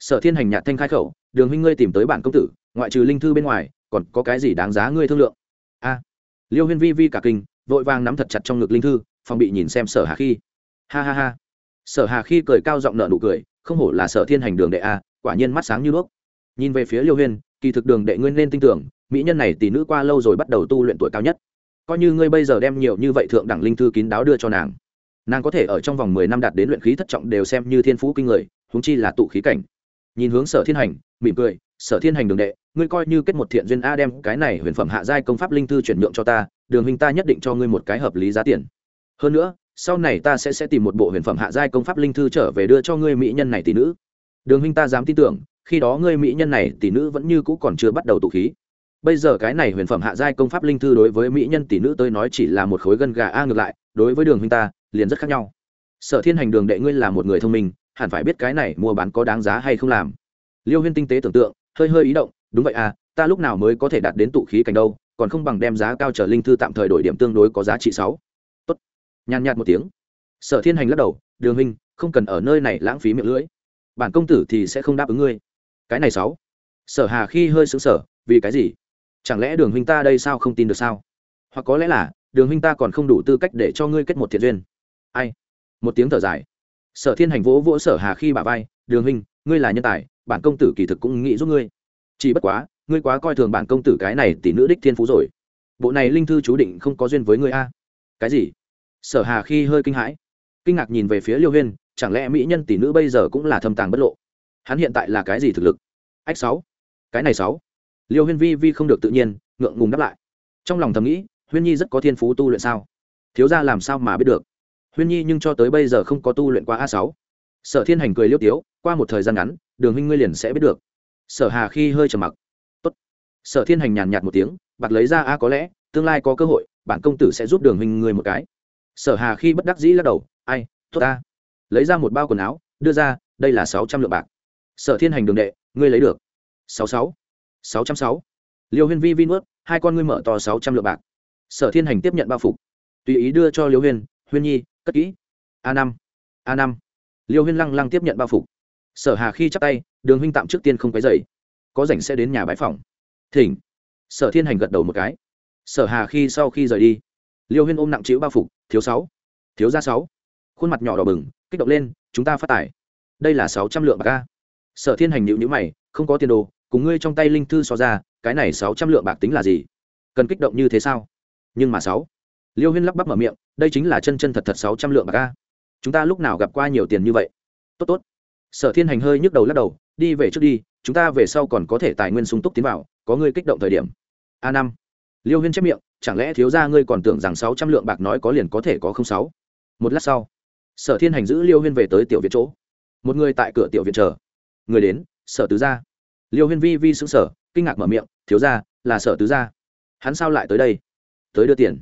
Sở thiên hành nhạt thanh khai khẩu, đường huynh ngươi tìm tới bản công tử, ngoại trừ linh thư bên ngoài, còn có cái gì đáng giá ngươi thương lượng? A. Liêu huyên vi vi cả kinh, vội vàng nắm thật chặt trong ngực linh thư, phòng bị nhìn xem sở hà khi. Ha ha ha. Sở hà khi cười cao giọng nợ nụ cười, không hổ là sở thiên hành đường đệ a, quả nhiên mắt sáng như đuốc. Nhìn về phía liêu huyên, kỳ thực đường đệ ngươi nên tin tưởng, mỹ nhân này tỷ nữ qua lâu rồi bắt đầu tu luyện tuổi cao nhất. Coi như ngươi bây giờ đem nhiều như vậy thượng đẳng linh thư kín đáo đưa cho nàng nàng có thể ở trong vòng mười năm đạt đến luyện khí thất trọng đều xem như thiên phú kinh người, huống chi là tụ khí cảnh nhìn hướng sở thiên hành, mỉm cười, sở thiên hành đường đệ, ngươi coi như kết một thiện duyên a đem cái này huyền phẩm hạ giai công pháp linh thư chuyển nhượng cho ta, đường huynh ta nhất định cho ngươi một cái hợp lý giá tiền. Hơn nữa, sau này ta sẽ sẽ tìm một bộ huyền phẩm hạ giai công pháp linh thư trở về đưa cho ngươi mỹ nhân này tỷ nữ. Đường huynh ta dám tin tưởng, khi đó ngươi mỹ nhân này tỷ nữ vẫn như cũ còn chưa bắt đầu tụ khí. Bây giờ cái này huyền phẩm hạ giai công pháp linh thư đối với mỹ nhân tỷ nữ tôi nói chỉ là một khối gân gà a ngược lại, đối với đường huynh ta, liền rất khác nhau. Sở thiên hành đường đệ ngươi là một người thông minh hẳn phải biết cái này mua bán có đáng giá hay không làm. Liêu huyên tinh tế tưởng tượng, hơi hơi ý động, đúng vậy à ta lúc nào mới có thể đạt đến tụ khí cảnh đâu, còn không bằng đem giá cao trở linh thư tạm thời đổi điểm tương đối có giá trị sáu. Tốt. Nhàn nhạt một tiếng. Sở thiên hành lắc đầu, đường huynh, không cần ở nơi này lãng phí miệng lưỡi. Bản công tử thì sẽ không đáp ứng ngươi. Cái này sáu. Sở hà khi hơi sững sở vì cái gì? Chẳng lẽ đường huynh ta đây sao không tin được sao? Hoặc có lẽ là, đường huynh ta còn không đủ tư cách để cho ngươi kết một thiện duyên. Ai? Một tiếng thở dài sở thiên hành vỗ vỗ sở hà khi bà vai, đường hình ngươi là nhân tài, bản công tử kỳ thực cũng nghĩ giúp ngươi. Chỉ bất quá, ngươi quá coi thường bản công tử cái này tỷ nữ đích thiên phú rồi. Bộ này linh thư chú định không có duyên với ngươi a. Cái gì? Sở hà khi hơi kinh hãi, kinh ngạc nhìn về phía liêu huyên, chẳng lẽ mỹ nhân tỷ nữ bây giờ cũng là thâm tàng bất lộ? Hắn hiện tại là cái gì thực lực? Ách sáu. Cái này sáu. Liêu huyên vi vi không được tự nhiên, ngượng ngùng đáp lại. Trong lòng thầm nghĩ, huyên nhi rất có thiên phú tu luyện sao? Thiếu ra làm sao mà biết được? Huyên nhi nhưng cho tới bây giờ không có tu luyện qua a sáu. Sở thiên hành cười liêu tiếu, qua một thời gian ngắn, đường huynh ngươi liền sẽ biết được. Sở hà khi hơi trầm mặc. Tốt. sở thiên hành nhàn nhạt một tiếng bạc lấy ra a có lẽ, tương lai có cơ hội, bản công tử sẽ giúp đường huynh ngươi một cái. Sở hà khi bất đắc dĩ lắc đầu, ai, tốt ta. Lấy ra một bao quần áo, đưa ra, đây là sáu trăm lượng bạc. Sở thiên hành đường đệ, ngươi lấy được. Sáu sáu. Sáu trăm sáu. Liêu huyên vi vi nuốt, hai con ngươi mở to sáu trăm lượng bạc. Sở thiên hành tiếp nhận bao phục. Tùy ý đưa cho liêu huyên huyên nhi cất kỹ. A năm. A năm. Liêu huyên lăng lăng tiếp nhận bao phục. Sở hà khi chắp tay, đường huynh tạm trước tiên không quấy dày có rảnh sẽ đến nhà bãi phòng thỉnh. Sở thiên hành gật đầu một cái. Sở hà khi sau khi rời đi, liêu huyên ôm nặng chịu bao phục, thiếu sáu. Thiếu gia sáu. Khuôn mặt nhỏ đỏ bừng, kích động lên, chúng ta phát tải đây là sáu trăm lượng bạc ca sở thiên hành nhịu nhữ mày, không có tiền đồ, cùng ngươi trong tay linh thư so ra, cái này sáu trăm lượng bạc tính là gì? Cần kích động như thế sao? Nhưng mà sáu. Liêu huyên lắp bắp mở miệng đây chính là chân chân thật thật sáu trăm lượng bạc a. Chúng ta lúc nào gặp qua nhiều tiền như vậy? Tốt tốt. Sở thiên hành hơi nhức đầu lắc đầu, đi về trước đi, chúng ta về sau còn có thể tài nguyên sung túc tiến vào, có ngươi kích động thời điểm. A năm. Liêu huyên chép miệng, chẳng lẽ thiếu ra ngươi còn tưởng rằng sáu trăm lượng bạc nói có liền có thể có không sáu? Một lát sau, sở thiên hành giữ liêu huyên về tới tiểu viện chỗ. Một người tại cửa tiểu viện chờ. Người đến, sở tứ gia. Liêu huyên vi vi xứng sở kinh ngạc mở miệng, thiếu ra là sở tứ gia. Hắn sao lại tới đây? Tới đưa tiền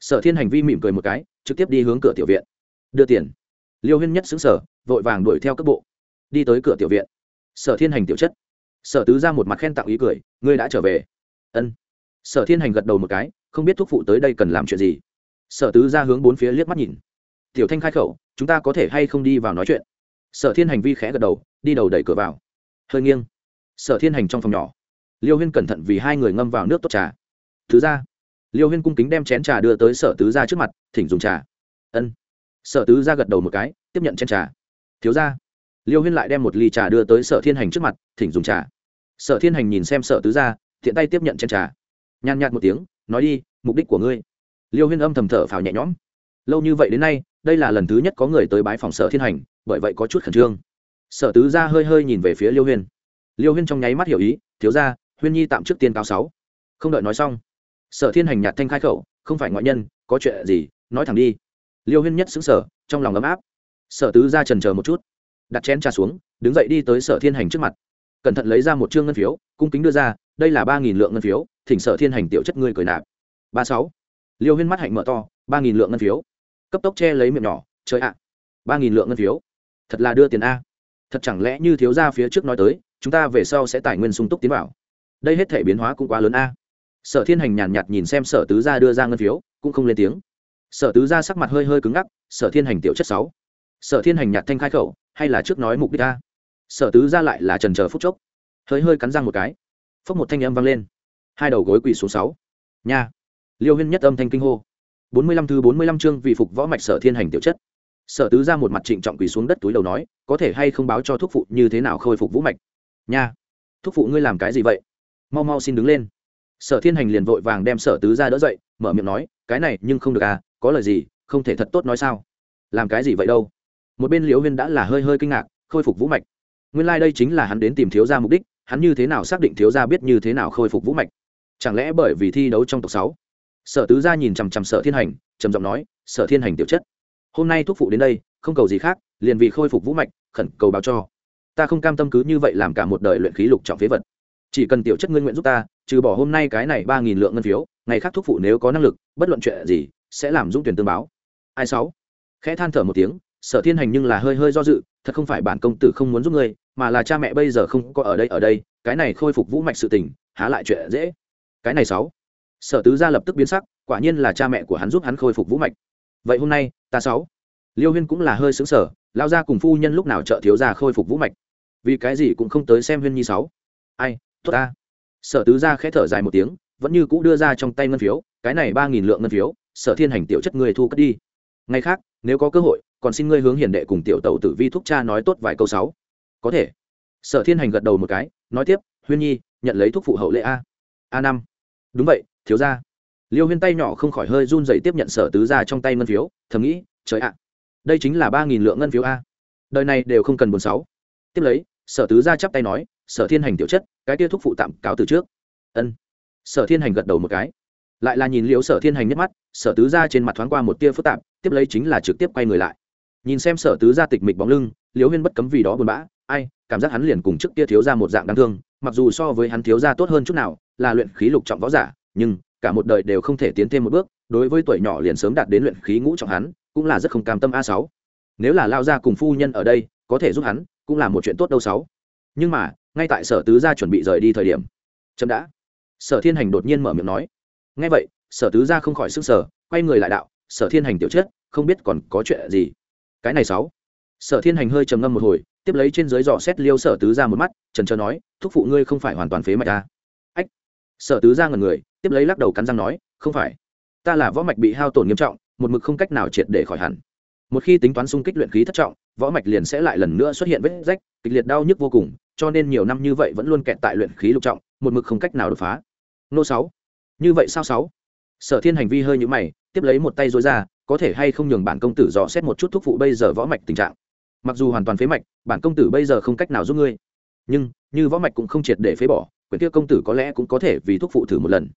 sở thiên hành vi mỉm cười một cái, trực tiếp đi hướng cửa tiểu viện. Đưa tiền. Liêu huyên nhất xứng sở vội vàng đuổi theo cấp bộ. Đi tới cửa tiểu viện. Sở thiên hành tiểu chất. Sở tứ ra một mặt khen tặng ý cười, ngươi đã trở về. Ân. Sở thiên hành gật đầu một cái, không biết thúc phụ tới đây cần làm chuyện gì. Sở tứ ra hướng bốn phía liếc mắt nhìn. Tiểu thanh khai khẩu, chúng ta có thể hay không đi vào nói chuyện? Sở thiên hành vi khẽ gật đầu, đi đầu đẩy cửa vào. Hơi nghiêng. Sở thiên hành trong phòng nhỏ. Liêu huyên cẩn thận vì hai người ngâm vào nước tốt trà. Thứ ra liêu huyên cung kính đem chén trà đưa tới sở tứ ra trước mặt, thỉnh dùng trà. Ân. Sở tứ ra gật đầu một cái, tiếp nhận chén trà. Thiếu ra liêu huyên lại đem một ly trà đưa tới sở thiên hành trước mặt, thỉnh dùng trà. Sở thiên hành nhìn xem sở tứ ra thiện tay tiếp nhận chén trà. Nhàn nhạt một tiếng, nói đi, mục đích của ngươi. Liêu huyên âm thầm thở phào nhẹ nhõm. Lâu như vậy đến nay, đây là lần thứ nhất có người tới bái phòng sở thiên hành, bởi vậy có chút khẩn trương. Sở tứ ra hơi hơi nhìn về phía liêu huyên. Liêu huyên trong nháy mắt hiểu ý, thiếu ra huyên nhi tạm trước tiên cao sáu. Không đợi nói xong sở thiên hành nhạt thanh khai khẩu, không phải ngoại nhân, có chuyện gì, nói thẳng đi. Liêu huyên nhất xứng sở trong lòng ấm áp. Sở tứ ra trần chờ một chút, đặt chén trà xuống, đứng dậy đi tới sở thiên hành trước mặt. Cẩn thận lấy ra một chương ngân phiếu, cung kính đưa ra, đây là ba nghìn lượng ngân phiếu, thỉnh sở thiên hành tiểu chất ngươi cười nạp. Ba sáu. Liêu huyên mắt hạnh mở to, ba nghìn lượng ngân phiếu. Cấp tốc che lấy miệng nhỏ, trời ạ, ba nghìn lượng ngân phiếu, thật là đưa tiền a. Thật chẳng lẽ như thiếu gia phía trước nói tới, chúng ta về sau sẽ tài nguyên sung túc tiến bảo đây hết thể biến hóa cũng quá lớn a sở thiên hành nhàn nhạt nhìn xem sở tứ gia đưa ra ngân phiếu, cũng không lên tiếng. Sở tứ gia sắc mặt hơi hơi cứng ngắc, sở thiên hành tiểu chất sáu, sở thiên hành nhạt thanh khai khẩu, hay là trước nói mục đích ta. sở tứ gia lại là trần chờ phút chốc, hơi hơi cắn răng một cái. Phốc một thanh âm vang lên. Hai đầu gối quỳ xuống sáu. Nha! Liêu huyên nhất âm thanh kinh hô. Bốn mươi lăm thứ bốn mươi lăm chương vì phục võ mạch sở thiên hành tiểu chất. Sở tứ ra một mặt trịnh trọng quỳ xuống đất túi đầu nói, có thể hay không báo cho thuốc phụ như thế nào khôi phục vũ mạch? Nha! Thuốc phụ ngươi làm cái gì vậy? Mau mau xin đứng lên sở thiên hành liền vội vàng đem sở tứ ra đỡ dậy, mở miệng nói, cái này nhưng không được à có lời gì, không thể thật tốt nói sao? Làm cái gì vậy đâu? Một bên liễu huyên đã là hơi hơi kinh ngạc, khôi phục vũ mạch. Nguyên lai、like、đây chính là hắn đến tìm thiếu gia mục đích, hắn như thế nào xác định thiếu gia biết như thế nào khôi phục vũ mạch? Chẳng lẽ bởi vì thi đấu trong tộc sáu? Sở tứ gia nhìn chằm chằm sở thiên hành, trầm giọng nói, sở thiên hành tiểu chất, hôm nay thuốc phụ đến đây, không cầu gì khác, liền vì khôi phục vũ mạch, khẩn cầu báo cho. Ta không cam tâm cứ như vậy làm cả một đời luyện khí lục trọng phế vật. Chỉ cần tiểu chất ngươi nguyện giúp ta trừ bỏ hôm nay cái này ba nghìn lượng ngân phiếu, ngày khác thuốc phụ nếu có năng lực, bất luận chuyện gì, sẽ làm dũng tuyển tương báo. Ai sáu? Khẽ than thở một tiếng, sở thiên hành nhưng là hơi hơi do dự, thật không phải bản công tử không muốn giúp ngươi, mà là cha mẹ bây giờ không có ở đây ở đây, cái này khôi phục vũ mạch sự tình, há lại chuyện dễ. Cái này sáu? Sở tứ gia lập tức biến sắc, quả nhiên là cha mẹ của hắn giúp hắn khôi phục vũ mạch. Vậy hôm nay, ta sáu? Liêu huyên cũng là hơi xứng sở lao ra cùng phu nhân lúc nào trợ thiếu gia khôi phục vũ mạch? Vì cái gì cũng không tới xem huyên nhi sáu? Ai, tốt ta sở tứ gia khẽ thở dài một tiếng, vẫn như cũ đưa ra trong tay ngân phiếu, cái này ba nghìn lượng ngân phiếu, sở thiên hành tiểu chất người thu cất đi. Ngay khác, nếu có cơ hội, còn xin ngươi hướng hiền đệ cùng tiểu tẩu tử vi thúc cha nói tốt vài câu sáu. Có thể. Sở thiên hành gật đầu một cái, nói tiếp, huyên nhi, nhận lấy thuốc phụ hậu lệ a. A năm. Đúng vậy, thiếu ra liêu huyên tay nhỏ không khỏi hơi run dậy tiếp nhận sở tứ ra trong tay ngân phiếu, thầm nghĩ, trời ạ. Đây chính là ba nghìn lượng ngân phiếu a. Đời này đều không cần bốn sáu. Tiếp lấy, sở tứ ra chắp tay nói sở thiên hành tiểu chất, cái kia thúc phụ tạm cáo từ trước. Ân. Sở thiên hành gật đầu một cái. Lại là nhìn liễu sở thiên hành nhất mắt, sở tứ ra trên mặt thoáng qua một tia phức tạp, tiếp lấy chính là trực tiếp quay người lại. Nhìn xem sở tứ ra tịch mịch bóng lưng, liễu huyên bất cấm vì đó buồn bã, ai, cảm giác hắn liền cùng trước kia thiếu ra một dạng đáng thương, mặc dù so với hắn thiếu ra tốt hơn chút nào, là luyện khí lục trọng võ giả, nhưng cả một đời đều không thể tiến thêm một bước, đối với tuổi nhỏ liền sớm đạt đến luyện khí ngũ trọng hắn, cũng là rất không cam tâm a sáu. Nếu là lao ra cùng phu nhân ở đây, có thể giúp hắn, cũng là một chuyện tốt đâu sáu. Nhưng mà ngay tại sở tứ gia chuẩn bị rời đi thời điểm. Chậm đã. Sở thiên hành đột nhiên mở miệng nói. Ngay vậy, sở tứ gia không khỏi sức sở quay người lại đạo, sở thiên hành tiểu chết, không biết còn có chuyện gì? Cái này sáu. Sở thiên hành hơi trầm ngâm một hồi, tiếp lấy trên dưới dò xét liêu sở tứ gia một mắt, trần trờ nói, thúc phụ ngươi không phải hoàn toàn phế mạch ta. Ách. Sở tứ gia ngần người, tiếp lấy lắc đầu cắn răng nói, không phải. Ta là võ mạch bị hao tổn nghiêm trọng, một mực không cách nào triệt để khỏi hẳn. Một khi tính toán xung kích luyện khí thất trọng, võ mạch liền sẽ lại lần nữa xuất hiện vết rách, kịch liệt đau nhức vô cùng cho nên nhiều năm như vậy vẫn luôn kẹt tại luyện khí lục trọng, một mực không cách nào đột phá. Nô sáu. Như vậy sao sáu? Sở thiên hành vi hơi nhũ mày, tiếp lấy một tay dối ra, có thể hay không nhường bản công tử dò xét một chút thuốc phụ bây giờ võ mạch tình trạng. Mặc dù hoàn toàn phế mạch, bản công tử bây giờ không cách nào giúp ngươi. Nhưng, như võ mạch cũng không triệt để phế bỏ quyển kia công tử có lẽ cũng có thể vì thuốc phụ thử một lần.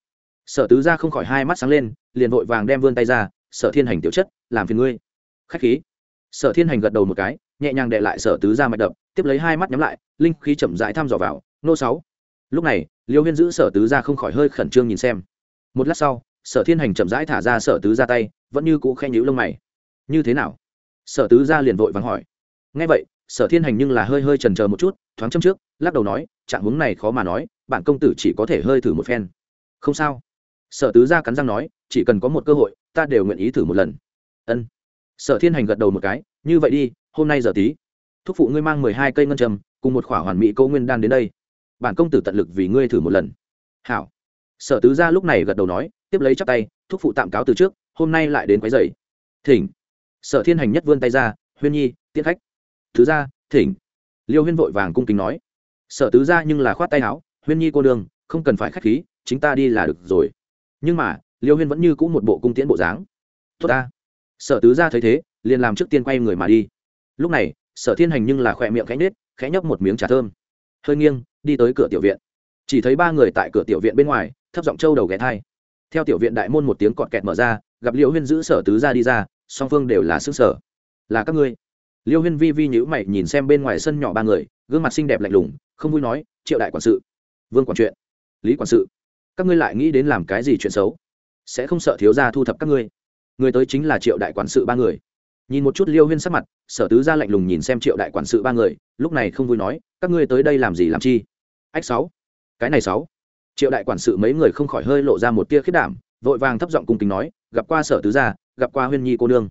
Sở tứ ra không khỏi hai mắt sáng lên, liền vội vàng đem vươn tay ra, sở thiên hành tiểu chất, làm phiền ngươi. Khách khí. Sở thiên hành gật đầu một cái nhẹ nhàng đệ lại sở tứ ra mạch đập, tiếp lấy hai mắt nhắm lại, linh khí chậm rãi thăm dò vào, nô sáu. Lúc này, liêu huyên giữ sở tứ ra không khỏi hơi khẩn trương nhìn xem. Một lát sau, sở thiên hành chậm rãi thả ra sở tứ ra tay, vẫn như cũ khen nhữ lông mày. Như thế nào? Sở tứ ra liền vội vàng hỏi. Ngay vậy, sở thiên hành nhưng là hơi hơi trần c một chút, thoáng châm trước, lắc đầu nói, trạng hướng này khó mà nói, bản công tử chỉ có thể hơi thử một phen. Không sao. Sở tứ ra cắn răng nói, chỉ cần có một cơ hội, ta đều nguyện ý thử một lần. Ân. Sở thiên hành gật đầu một cái, như vậy đi hôm nay giờ tí, thúc phụ ngươi mang mười hai cây ngân trầm cùng một khỏa hoàn mỹ câu nguyên đan đến đây. Bản công tử tận lực vì ngươi thử một lần. Hảo. Sở tứ gia lúc này gật đầu nói, tiếp lấy chắp tay, thúc phụ tạm cáo từ trước, hôm nay lại đến quấy dày thỉnh. Sở thiên hành nhất vươn tay ra, huyên nhi tiết khách. Thứ gia, thỉnh. Liêu huyên vội vàng cung kính nói. Sở tứ gia nhưng là khoát tay áo, huyên nhi cô đường không cần phải khách khí, chính ta đi là được rồi. Nhưng mà, liêu huyên vẫn như cũ một bộ cung tiễn bộ dáng. Tốt ta. Sở tứ gia thấy thế, liền làm trước tiên quay người mà đi lúc này, sở thiên hành nhưng là khỏe miệng khẽ nết khẽ nhấp một miếng trà thơm. Hơi nghiêng, đi tới cửa tiểu viện. Chỉ thấy ba người tại cửa tiểu viện bên ngoài, thấp giọng trâu đầu ghé thai. Theo tiểu viện đại môn một tiếng cọt kẹt mở ra, gặp liễu huyên giữ sở tứ ra đi ra, song phương đều là xương sở là các ngươi? Liêu huyên vi vi nhữ mày nhìn xem bên ngoài sân nhỏ ba người, gương mặt xinh đẹp lạnh lùng, không vui nói, triệu đại quản sự, vương quản chuyện, lý quản sự, các ngươi lại nghĩ đến làm cái gì chuyện xấu? Sẽ không sợ thiếu gia thu thập các ngươi. Người tới chính là triệu đại quản sự ba người nhìn một chút liêu huyên sắc mặt, sở tứ ra lạnh lùng nhìn xem triệu đại quản sự ba người, lúc này không vui nói, các ngươi tới đây làm gì làm chi? Ách, sáu. Cái này sáu. Triệu đại quản sự mấy người không khỏi hơi lộ ra một tia khiết đảm, vội vàng thấp giọng cùng kính nói, gặp qua sở tứ gia, gặp qua huyên nhi cô nương.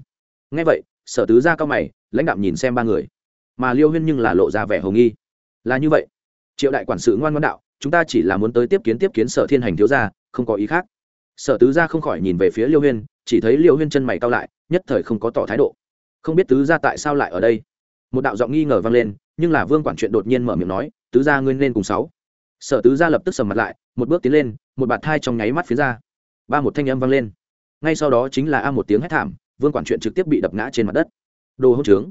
Ngay vậy, sở tứ gia cao mày, lãnh đạm nhìn xem ba người. Mà liêu huyên nhưng là lộ ra vẻ hồng nghi. Là như vậy. Triệu đại quản sự ngoan ngoan đạo, chúng ta chỉ là muốn tới tiếp kiến tiếp kiến sở thiên hành thiếu gia, không có ý khác. Sở tứ gia không khỏi nhìn về phía liêu huyên, chỉ thấy liêu huyên chân mày cao lại, nhất thời không có tỏ thái độ không biết tứ gia tại sao lại ở đây. Một đạo giọng nghi ngờ vang lên, nhưng là vương quản chuyện đột nhiên mở miệng nói, tứ gia ngươi nên cùng sáu. Sở tứ gia lập tức sầm mặt lại, một bước tiến lên, một bạt thai trong nháy mắt phía ra. Ba một thanh âm vang lên. Ngay sau đó chính là a một tiếng hét thảm, vương quản chuyện trực tiếp bị đập ngã trên mặt đất. Đồ hỗn trướng.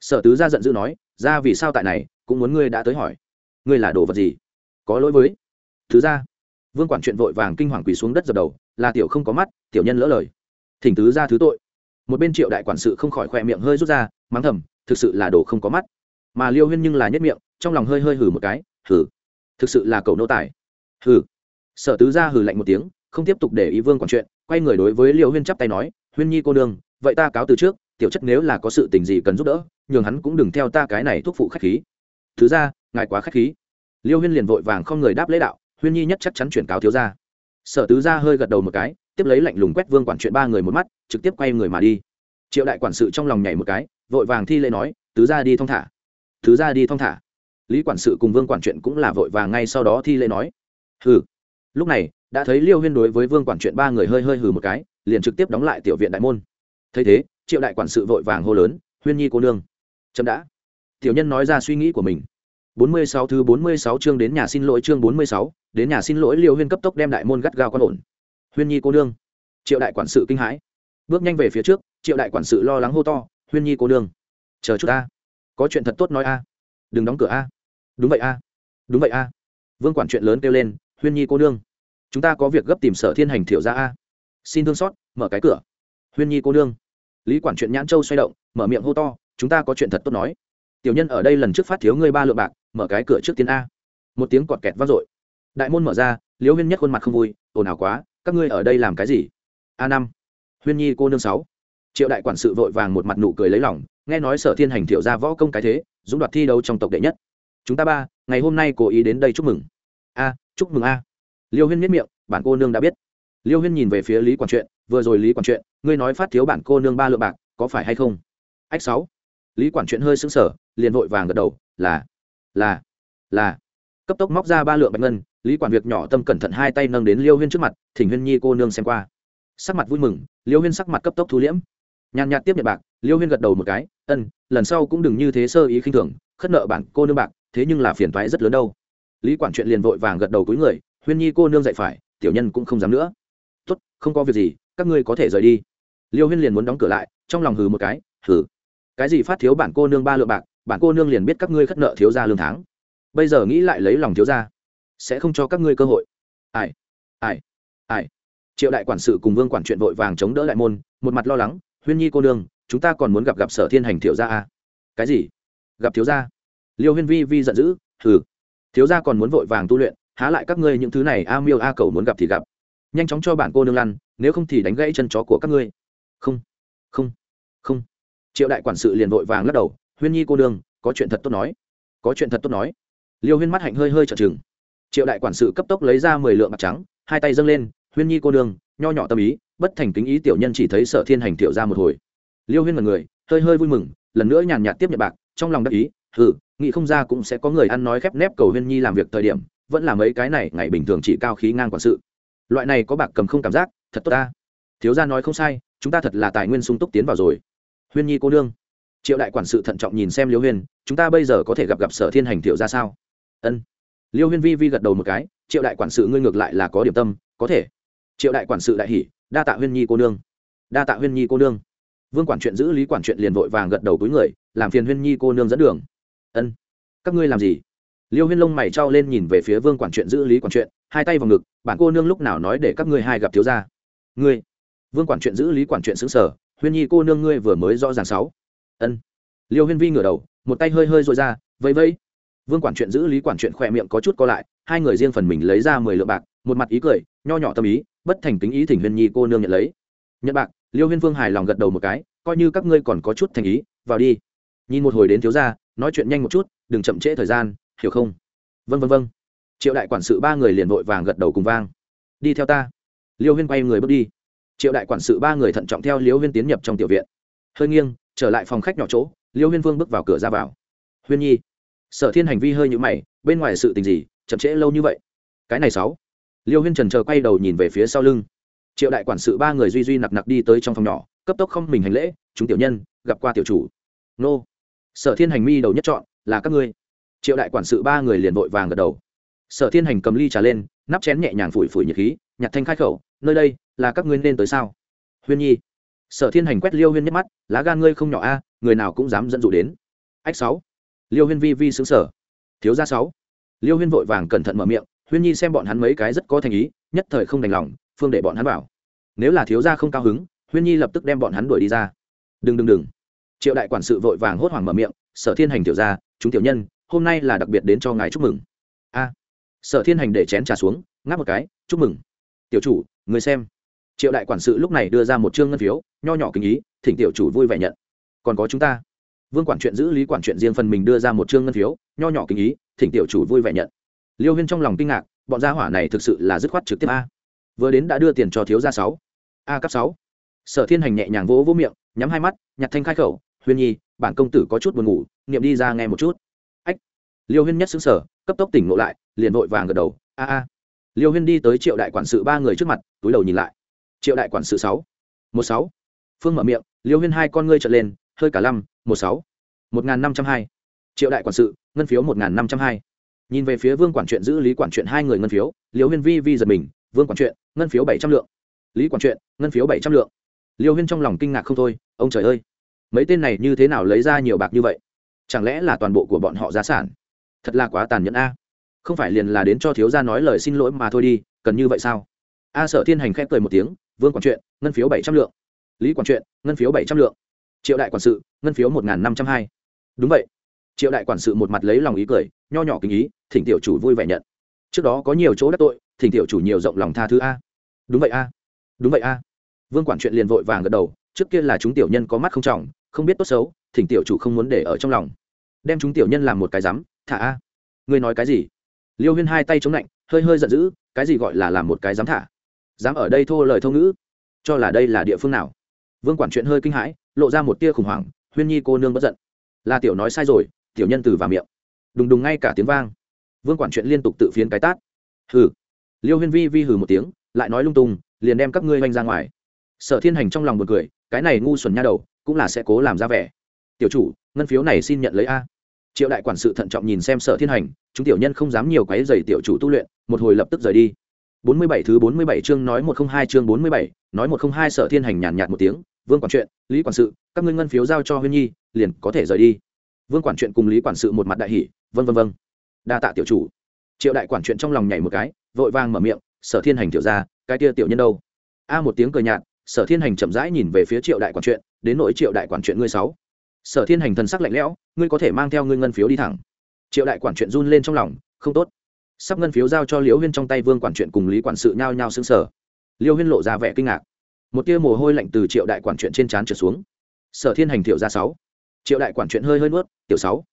Sở tứ gia giận dữ nói, ra vì sao tại này, cũng muốn ngươi đã tới hỏi. Ngươi là đồ vật gì? Có lỗi với thứ gia. Vương quản chuyện vội vàng kinh hoàng quỳ xuống đất dập đầu, là tiểu không có mắt, tiểu nhân lỡ lời. Thỉnh tứ gia thứ tội một bên triệu đại quản sự không khỏi khoe miệng hơi rút ra, mắng thầm, thực sự là đồ không có mắt. Mà liêu huyên nhưng là nhất miệng, trong lòng hơi hơi hử một cái hử thực sự là cầu nô tài. Hử sở tứ gia hử lạnh một tiếng, không tiếp tục để ý vương quản chuyện, quay người đối với liêu huyên chắp tay nói, huyên nhi cô đương vậy ta cáo từ trước, tiểu chất nếu là có sự tình gì cần giúp đỡ, nhường hắn cũng đừng theo ta cái này thuốc phụ khách khí. Thứ ra ngài quá khách khí. Liêu huyên liền vội vàng không người đáp lễ đạo, huyên nhi nhất chắc chắn chuyển cáo thiếu ra sở tứ gia hơi gật đầu một cái tiếp lấy lạnh lùng quét vương quản chuyện ba người một mắt trực tiếp quay người mà đi. Triệu đại quản sự trong lòng nhảy một cái vội vàng thi lễ nói tứ ra đi thong thả. Thứ ra đi thong thả. Lý quản sự cùng vương quản chuyện cũng là vội vàng ngay sau đó thi lễ nói hừ. Lúc này đã thấy liêu huyên đối với vương quản chuyện ba người hơi hơi hừ một cái liền trực tiếp đóng lại tiểu viện đại môn. Thấy thế triệu đại quản sự vội vàng hô lớn huyên nhi cô nương. Chậm đã. Tiểu nhân nói ra suy nghĩ của mình. 46 thứ 46 chương đến nhà xin lỗi chương 46, đến nhà xin lỗi liêu huyên cấp tốc đem đại môn gắt gao quan ổn huyên nhi cô nương. Triệu đại quản sự kinh hãi. Bước nhanh về phía trước, triệu đại quản sự lo lắng hô to, huyên nhi cô nương, chờ chút a. Có chuyện thật tốt nói a. Đừng đóng cửa a. Đúng vậy a. Đúng vậy a. Vương quản chuyện lớn kêu lên, huyên nhi cô nương, chúng ta có việc gấp tìm sở thiên hành thiểu ra a. Xin thương xót, mở cái cửa. Huyên nhi cô nương. Lý quản chuyện nhãn châu xoay động, mở miệng hô to, chúng ta có chuyện thật tốt nói. Tiểu nhân ở đây lần trước phát thiếu ngươi ba lượng bạc, mở cái cửa trước tiên a. Một tiếng cọt kẹt vang dội. Đại môn mở ra, liễu huyên nhất khuôn mặt không vui, ồn ào quá các ngươi ở đây làm cái gì? A năm. Huyên nhi cô nương sáu. Triệu đại quản sự vội vàng một mặt nụ cười lấy lòng, nghe nói sở thiên hành thiệu ra võ công cái thế, dũng đoạt thi đấu trong tộc đệ nhất. Chúng ta ba, ngày hôm nay cố ý đến đây chúc mừng. A, chúc mừng a. Liêu huyên miết miệng, bản cô nương đã biết. Liêu huyên nhìn về phía lý quản chuyện, vừa rồi lý quản chuyện, ngươi nói phát thiếu bản cô nương ba lượng bạc, có phải hay không? Ách sáu. Lý quản chuyện hơi sững sờ, liền vội vàng gật đầu, là là là. Cấp tốc móc ra ba lượng bạch ngân lý quản việc nhỏ tâm cẩn thận hai tay nâng đến liêu huyên trước mặt thỉnh huyên nhi cô nương xem qua sắc mặt vui mừng liêu huyên sắc mặt cấp tốc thu liễm nhàn nhạt tiếp nhận bạc liêu huyên gật đầu một cái ân lần sau cũng đừng như thế sơ ý khinh thường khất nợ bản cô nương bạc thế nhưng là phiền toái rất lớn đâu lý quản chuyện liền vội vàng gật đầu cuối người huyên nhi cô nương dạy phải tiểu nhân cũng không dám nữa tốt không có việc gì các ngươi có thể rời đi liêu huyên liền muốn đóng cửa lại trong lòng hừ một cái hừ cái gì phát thiếu bản cô nương ba lượng bạc bản cô nương liền biết các ngươi khất nợ thiếu gia lương tháng bây giờ nghĩ lại lấy lòng thiếu gia sẽ không cho các ngươi cơ hội. Ai ai ai. Triệu đại quản sự cùng vương quản chuyện vội vàng chống đỡ đại môn, một mặt lo lắng, huyên nhi cô nương, chúng ta còn muốn gặp gặp sở thiên hành thiếu gia à? cái gì? Gặp thiếu gia? Liêu huyên vi vi giận dữ, hừ, thiếu gia còn muốn vội vàng tu luyện, há lại các ngươi những thứ này, a miêu a cầu muốn gặp thì gặp. Nhanh chóng cho bản cô nương lăn, nếu không thì đánh gãy chân chó của các ngươi. Không không không. Triệu đại quản sự liền vội vàng lắc đầu, huyên nhi cô nương, có chuyện thật tốt nói, có chuyện thật tốt nói. Liêu huyên mắt hạnh hơi hơi trợn trừng triệu đại quản sự cấp tốc lấy ra mười lượng bạc trắng hai tay dâng lên huyên nhi cô đường nho nhỏ tâm ý bất thành kính ý tiểu nhân chỉ thấy sở thiên hành tiểu ra một hồi. Liêu huyên mật người hơi hơi vui mừng lần nữa nhàn nhạt tiếp nhận bạc trong lòng đắc ý Ừ, nghĩ không ra cũng sẽ có người ăn nói khép nép cầu huyên nhi làm việc thời điểm vẫn là mấy cái này ngày bình thường chỉ cao khí ngang quản sự. Loại này có bạc cầm không cảm giác thật tốt ta. Thiếu gia nói không sai chúng ta thật là tài nguyên sung túc tiến vào rồi. Huyên nhi cô nương. Triệu đại quản sự thận trọng nhìn xem liêu huyên chúng ta bây giờ có thể gặp gặp sở thiên hành thiệu ra sao? Ân liêu huyên vi vi gật đầu một cái, triệu đại quản sự ngươi ngược lại là có điểm tâm, có thể. Triệu đại quản sự đại hỉ, đa tạ huyên nhi cô nương. Đa tạ huyên nhi cô nương. Vương quản chuyện giữ lý quản chuyện liền vội vàng gật đầu túi người, làm phiền huyên nhi cô nương dẫn đường. Ân, các ngươi làm gì? Liêu huyên lông mày trao lên nhìn về phía vương quản chuyện giữ lý quản chuyện, hai tay vào ngực, bản cô nương lúc nào nói để các ngươi hai gặp thiếu gia? Ngươi. Vương quản chuyện giữ lý quản chuyện xứng sở huyên nhi cô nương ngươi vừa mới rõ ràng sáu. Ân. Liêu huyên vi ngửa đầu, một tay hơi hơi dội ra, vẫy vẫy vương quản chuyện giữ lý quản chuyện khỏe miệng có chút co lại, hai người riêng phần mình lấy ra mười lượng bạc, một mặt ý cười, nho nhỏ tâm ý, bất thành kính ý thỉnh huyên nhi cô nương nhận lấy. Nhận bạc, liêu huyên vương hài lòng gật đầu một cái, coi như các ngươi còn có chút thành ý, vào đi. Nhìn một hồi đến thiếu gia, nói chuyện nhanh một chút, đừng chậm trễ thời gian, hiểu không? Vân vân vân triệu đại quản sự ba người liền vội vàng gật đầu cùng vang. Đi theo ta. Liêu huyên quay người bước đi. Triệu đại quản sự ba người thận trọng theo liêu huyên tiến nhập trong tiểu viện. Hơi nghiêng, trở lại phòng khách nhỏ chỗ, liêu huyên vương bước vào cửa ra vào. Huyên nhi sở thiên hành vi hơi nhũ mày, bên ngoài sự tình gì, chậm trễ lâu như vậy? Cái này sáu. Liêu huyên trần chờ quay đầu nhìn về phía sau lưng. Triệu đại quản sự ba người duy duy nặc nặc đi tới trong phòng nhỏ, cấp tốc không mình hành lễ, chúng tiểu nhân, gặp qua tiểu chủ. Nô. Sở thiên hành mi đầu nhất chọn, là các ngươi. Triệu đại quản sự ba người liền vội vàng gật đầu. Sở thiên hành cầm ly trà lên, nắp chén nhẹ nhàng phủi phủi nhiệt khí, nhặt thanh khai khẩu, nơi đây, là các ngươi nên tới sao? Huyên nhi. Sở thiên hành quét liêu huyên nhất mắt, lá gan ngươi không nhỏ a, người nào cũng dám dẫn dụ đến. Ách sáu liêu huyên vi vi xứng sở thiếu gia sáu. Liêu huyên vội vàng cẩn thận mở miệng, huyên nhi xem bọn hắn mấy cái rất có thành ý, nhất thời không đành lòng, phương để bọn hắn vào. Nếu là thiếu gia không cao hứng, huyên nhi lập tức đem bọn hắn đuổi đi ra. Đừng đừng đừng. Triệu đại quản sự vội vàng hốt hoảng mở miệng, sở thiên hành tiểu gia, chúng tiểu nhân, hôm nay là đặc biệt đến cho ngài chúc mừng. A. Sở thiên hành để chén trà xuống, ngáp một cái, chúc mừng. Tiểu chủ, người xem. Triệu đại quản sự lúc này đưa ra một chương ngân phiếu, nho nhỏ kinh ý, thỉnh tiểu chủ vui vẻ nhận. Còn có chúng ta vương quản chuyện giữ lý quản chuyện riêng phần mình đưa ra một chương ngân phiếu, nho nhỏ kinh ý, thỉnh tiểu chủ vui vẻ nhận. Liêu huyên trong lòng kinh ngạc, bọn gia hỏa này thực sự là dứt khoát trực tiếp a. Vừa đến đã đưa tiền cho thiếu gia sáu. A cấp sáu. Sở thiên hành nhẹ nhàng vỗ vỗ miệng, nhắm hai mắt, nhặt thanh khai khẩu, huyên nhi, bản công tử có chút buồn ngủ, niệm đi ra nghe một chút. Ách. Liêu huyên nhất xứng sở cấp tốc tỉnh ngộ lại, liền vội vàng gật đầu, a a. Liêu huyên đi tới triệu đại quản sự ba người trước mặt, túi đầu nhìn lại. Triệu đại quản sự sáu. Một sáu. Phương mở miệng, liêu huyên hai con ngươi trợn lên hơi cả lăm, một sáu, một n g h n năm trăm hai. Triệu đại quản sự, ngân phiếu một n g h n năm trăm hai. Nhìn về phía vương quản chuyện giữ lý quản chuyện hai người ngân phiếu, liêu huyên vi vi giật mình, vương quản chuyện, ngân phiếu bảy trăm lượng. Lý quản chuyện, ngân phiếu bảy trăm lượng. Liêu huyên trong lòng kinh ngạc không thôi, ông trời ơi, mấy tên này như thế nào lấy ra nhiều bạc như vậy? Chẳng lẽ là toàn bộ của bọn họ gia sản? Thật là quá tàn nhẫn a. Không phải liền là đến cho thiếu gia nói lời xin lỗi mà thôi đi, cần như vậy sao? A sở thiên hành khẽ cười một tiếng, vương quản chuyện, ngân phiếu bảy trăm lượng. Lý quản chuyện, ngân phiếu bảy trăm lượng triệu đại quản sự, ngân phiếu một n g h n năm trăm hai. Đúng vậy. Triệu đại quản sự một mặt lấy lòng ý cười, nho nhỏ kinh ý, thỉnh tiểu chủ vui vẻ nhận. Trước đó có nhiều chỗ đắc tội, thỉnh tiểu chủ nhiều rộng lòng tha thứ a. Đúng vậy a. Đúng vậy a. Vương quản chuyện liền vội vàng gật đầu, trước kia là chúng tiểu nhân có mắt không trọng, không biết tốt xấu, thỉnh tiểu chủ không muốn để ở trong lòng. Đem chúng tiểu nhân làm một cái rắm thả a. Ngươi nói cái gì? Liêu huyên hai tay chống lạnh, hơi hơi giận dữ, cái gì gọi là làm một cái dám thả? Dám ở đây thô lời thô ngữ? Cho là đây là địa phương nào? Vương quản chuyện hơi kinh hãi, lộ ra một tia khủng hoảng, huyên nhi cô nương bất giận. Là tiểu nói sai rồi, tiểu nhân từ vào miệng. Đùng đùng ngay cả tiếng vang. Vương quản chuyện liên tục tự phiến cái tát. Hừ. Liêu huyên vi vi hừ một tiếng, lại nói lung tung, liền đem các ngươi oanh ra ngoài. Sở thiên hành trong lòng một cười, cái này ngu xuẩn nha đầu, cũng là sẽ cố làm ra vẻ. Tiểu chủ, ngân phiếu này xin nhận lấy a. Triệu đại quản sự thận trọng nhìn xem sở thiên hành, chúng tiểu nhân không dám nhiều quấy giày tiểu chủ tu luyện, một hồi lập tức rời đi. Bốn mươi bảy thứ bốn mươi bảy chương nói một không hai chương bốn mươi bảy, nói một không hai sở thiên hành nhàn nhạt một tiếng vương quản chuyện, lý quản sự, các ngươi ngân phiếu giao cho huyên nhi, liền có thể rời đi. Vương quản chuyện cùng lý quản sự một mặt đại hỷ vân vân vân đa tạ tiểu chủ. Triệu đại quản chuyện trong lòng nhảy một cái, vội vàng mở miệng, sở thiên hành tiểu ra cái kia tiểu nhân đâu? A một tiếng cười nhạt, sở thiên hành chậm rãi nhìn về phía triệu đại quản chuyện, đến nỗi triệu đại quản chuyện ngươi sáu. Sở thiên hành thần sắc lạnh lẽo, ngươi có thể mang theo ngươi ngân phiếu đi thẳng. Triệu đại quản chuyện run lên trong lòng, không tốt. Sắp ngân phiếu giao cho liễu huyên trong tay vương quản chuyện cùng lý quản sự nhao nhao xứng sở liêu huyên lộ ra vẻ kinh ngạc một tia mồ hôi lạnh từ triệu đại quản chuyện trên trán trở xuống. Sở thiên hành thiệu ra sáu. Triệu đại quản chuyện hơi hơi nuốt, tiểu sáu.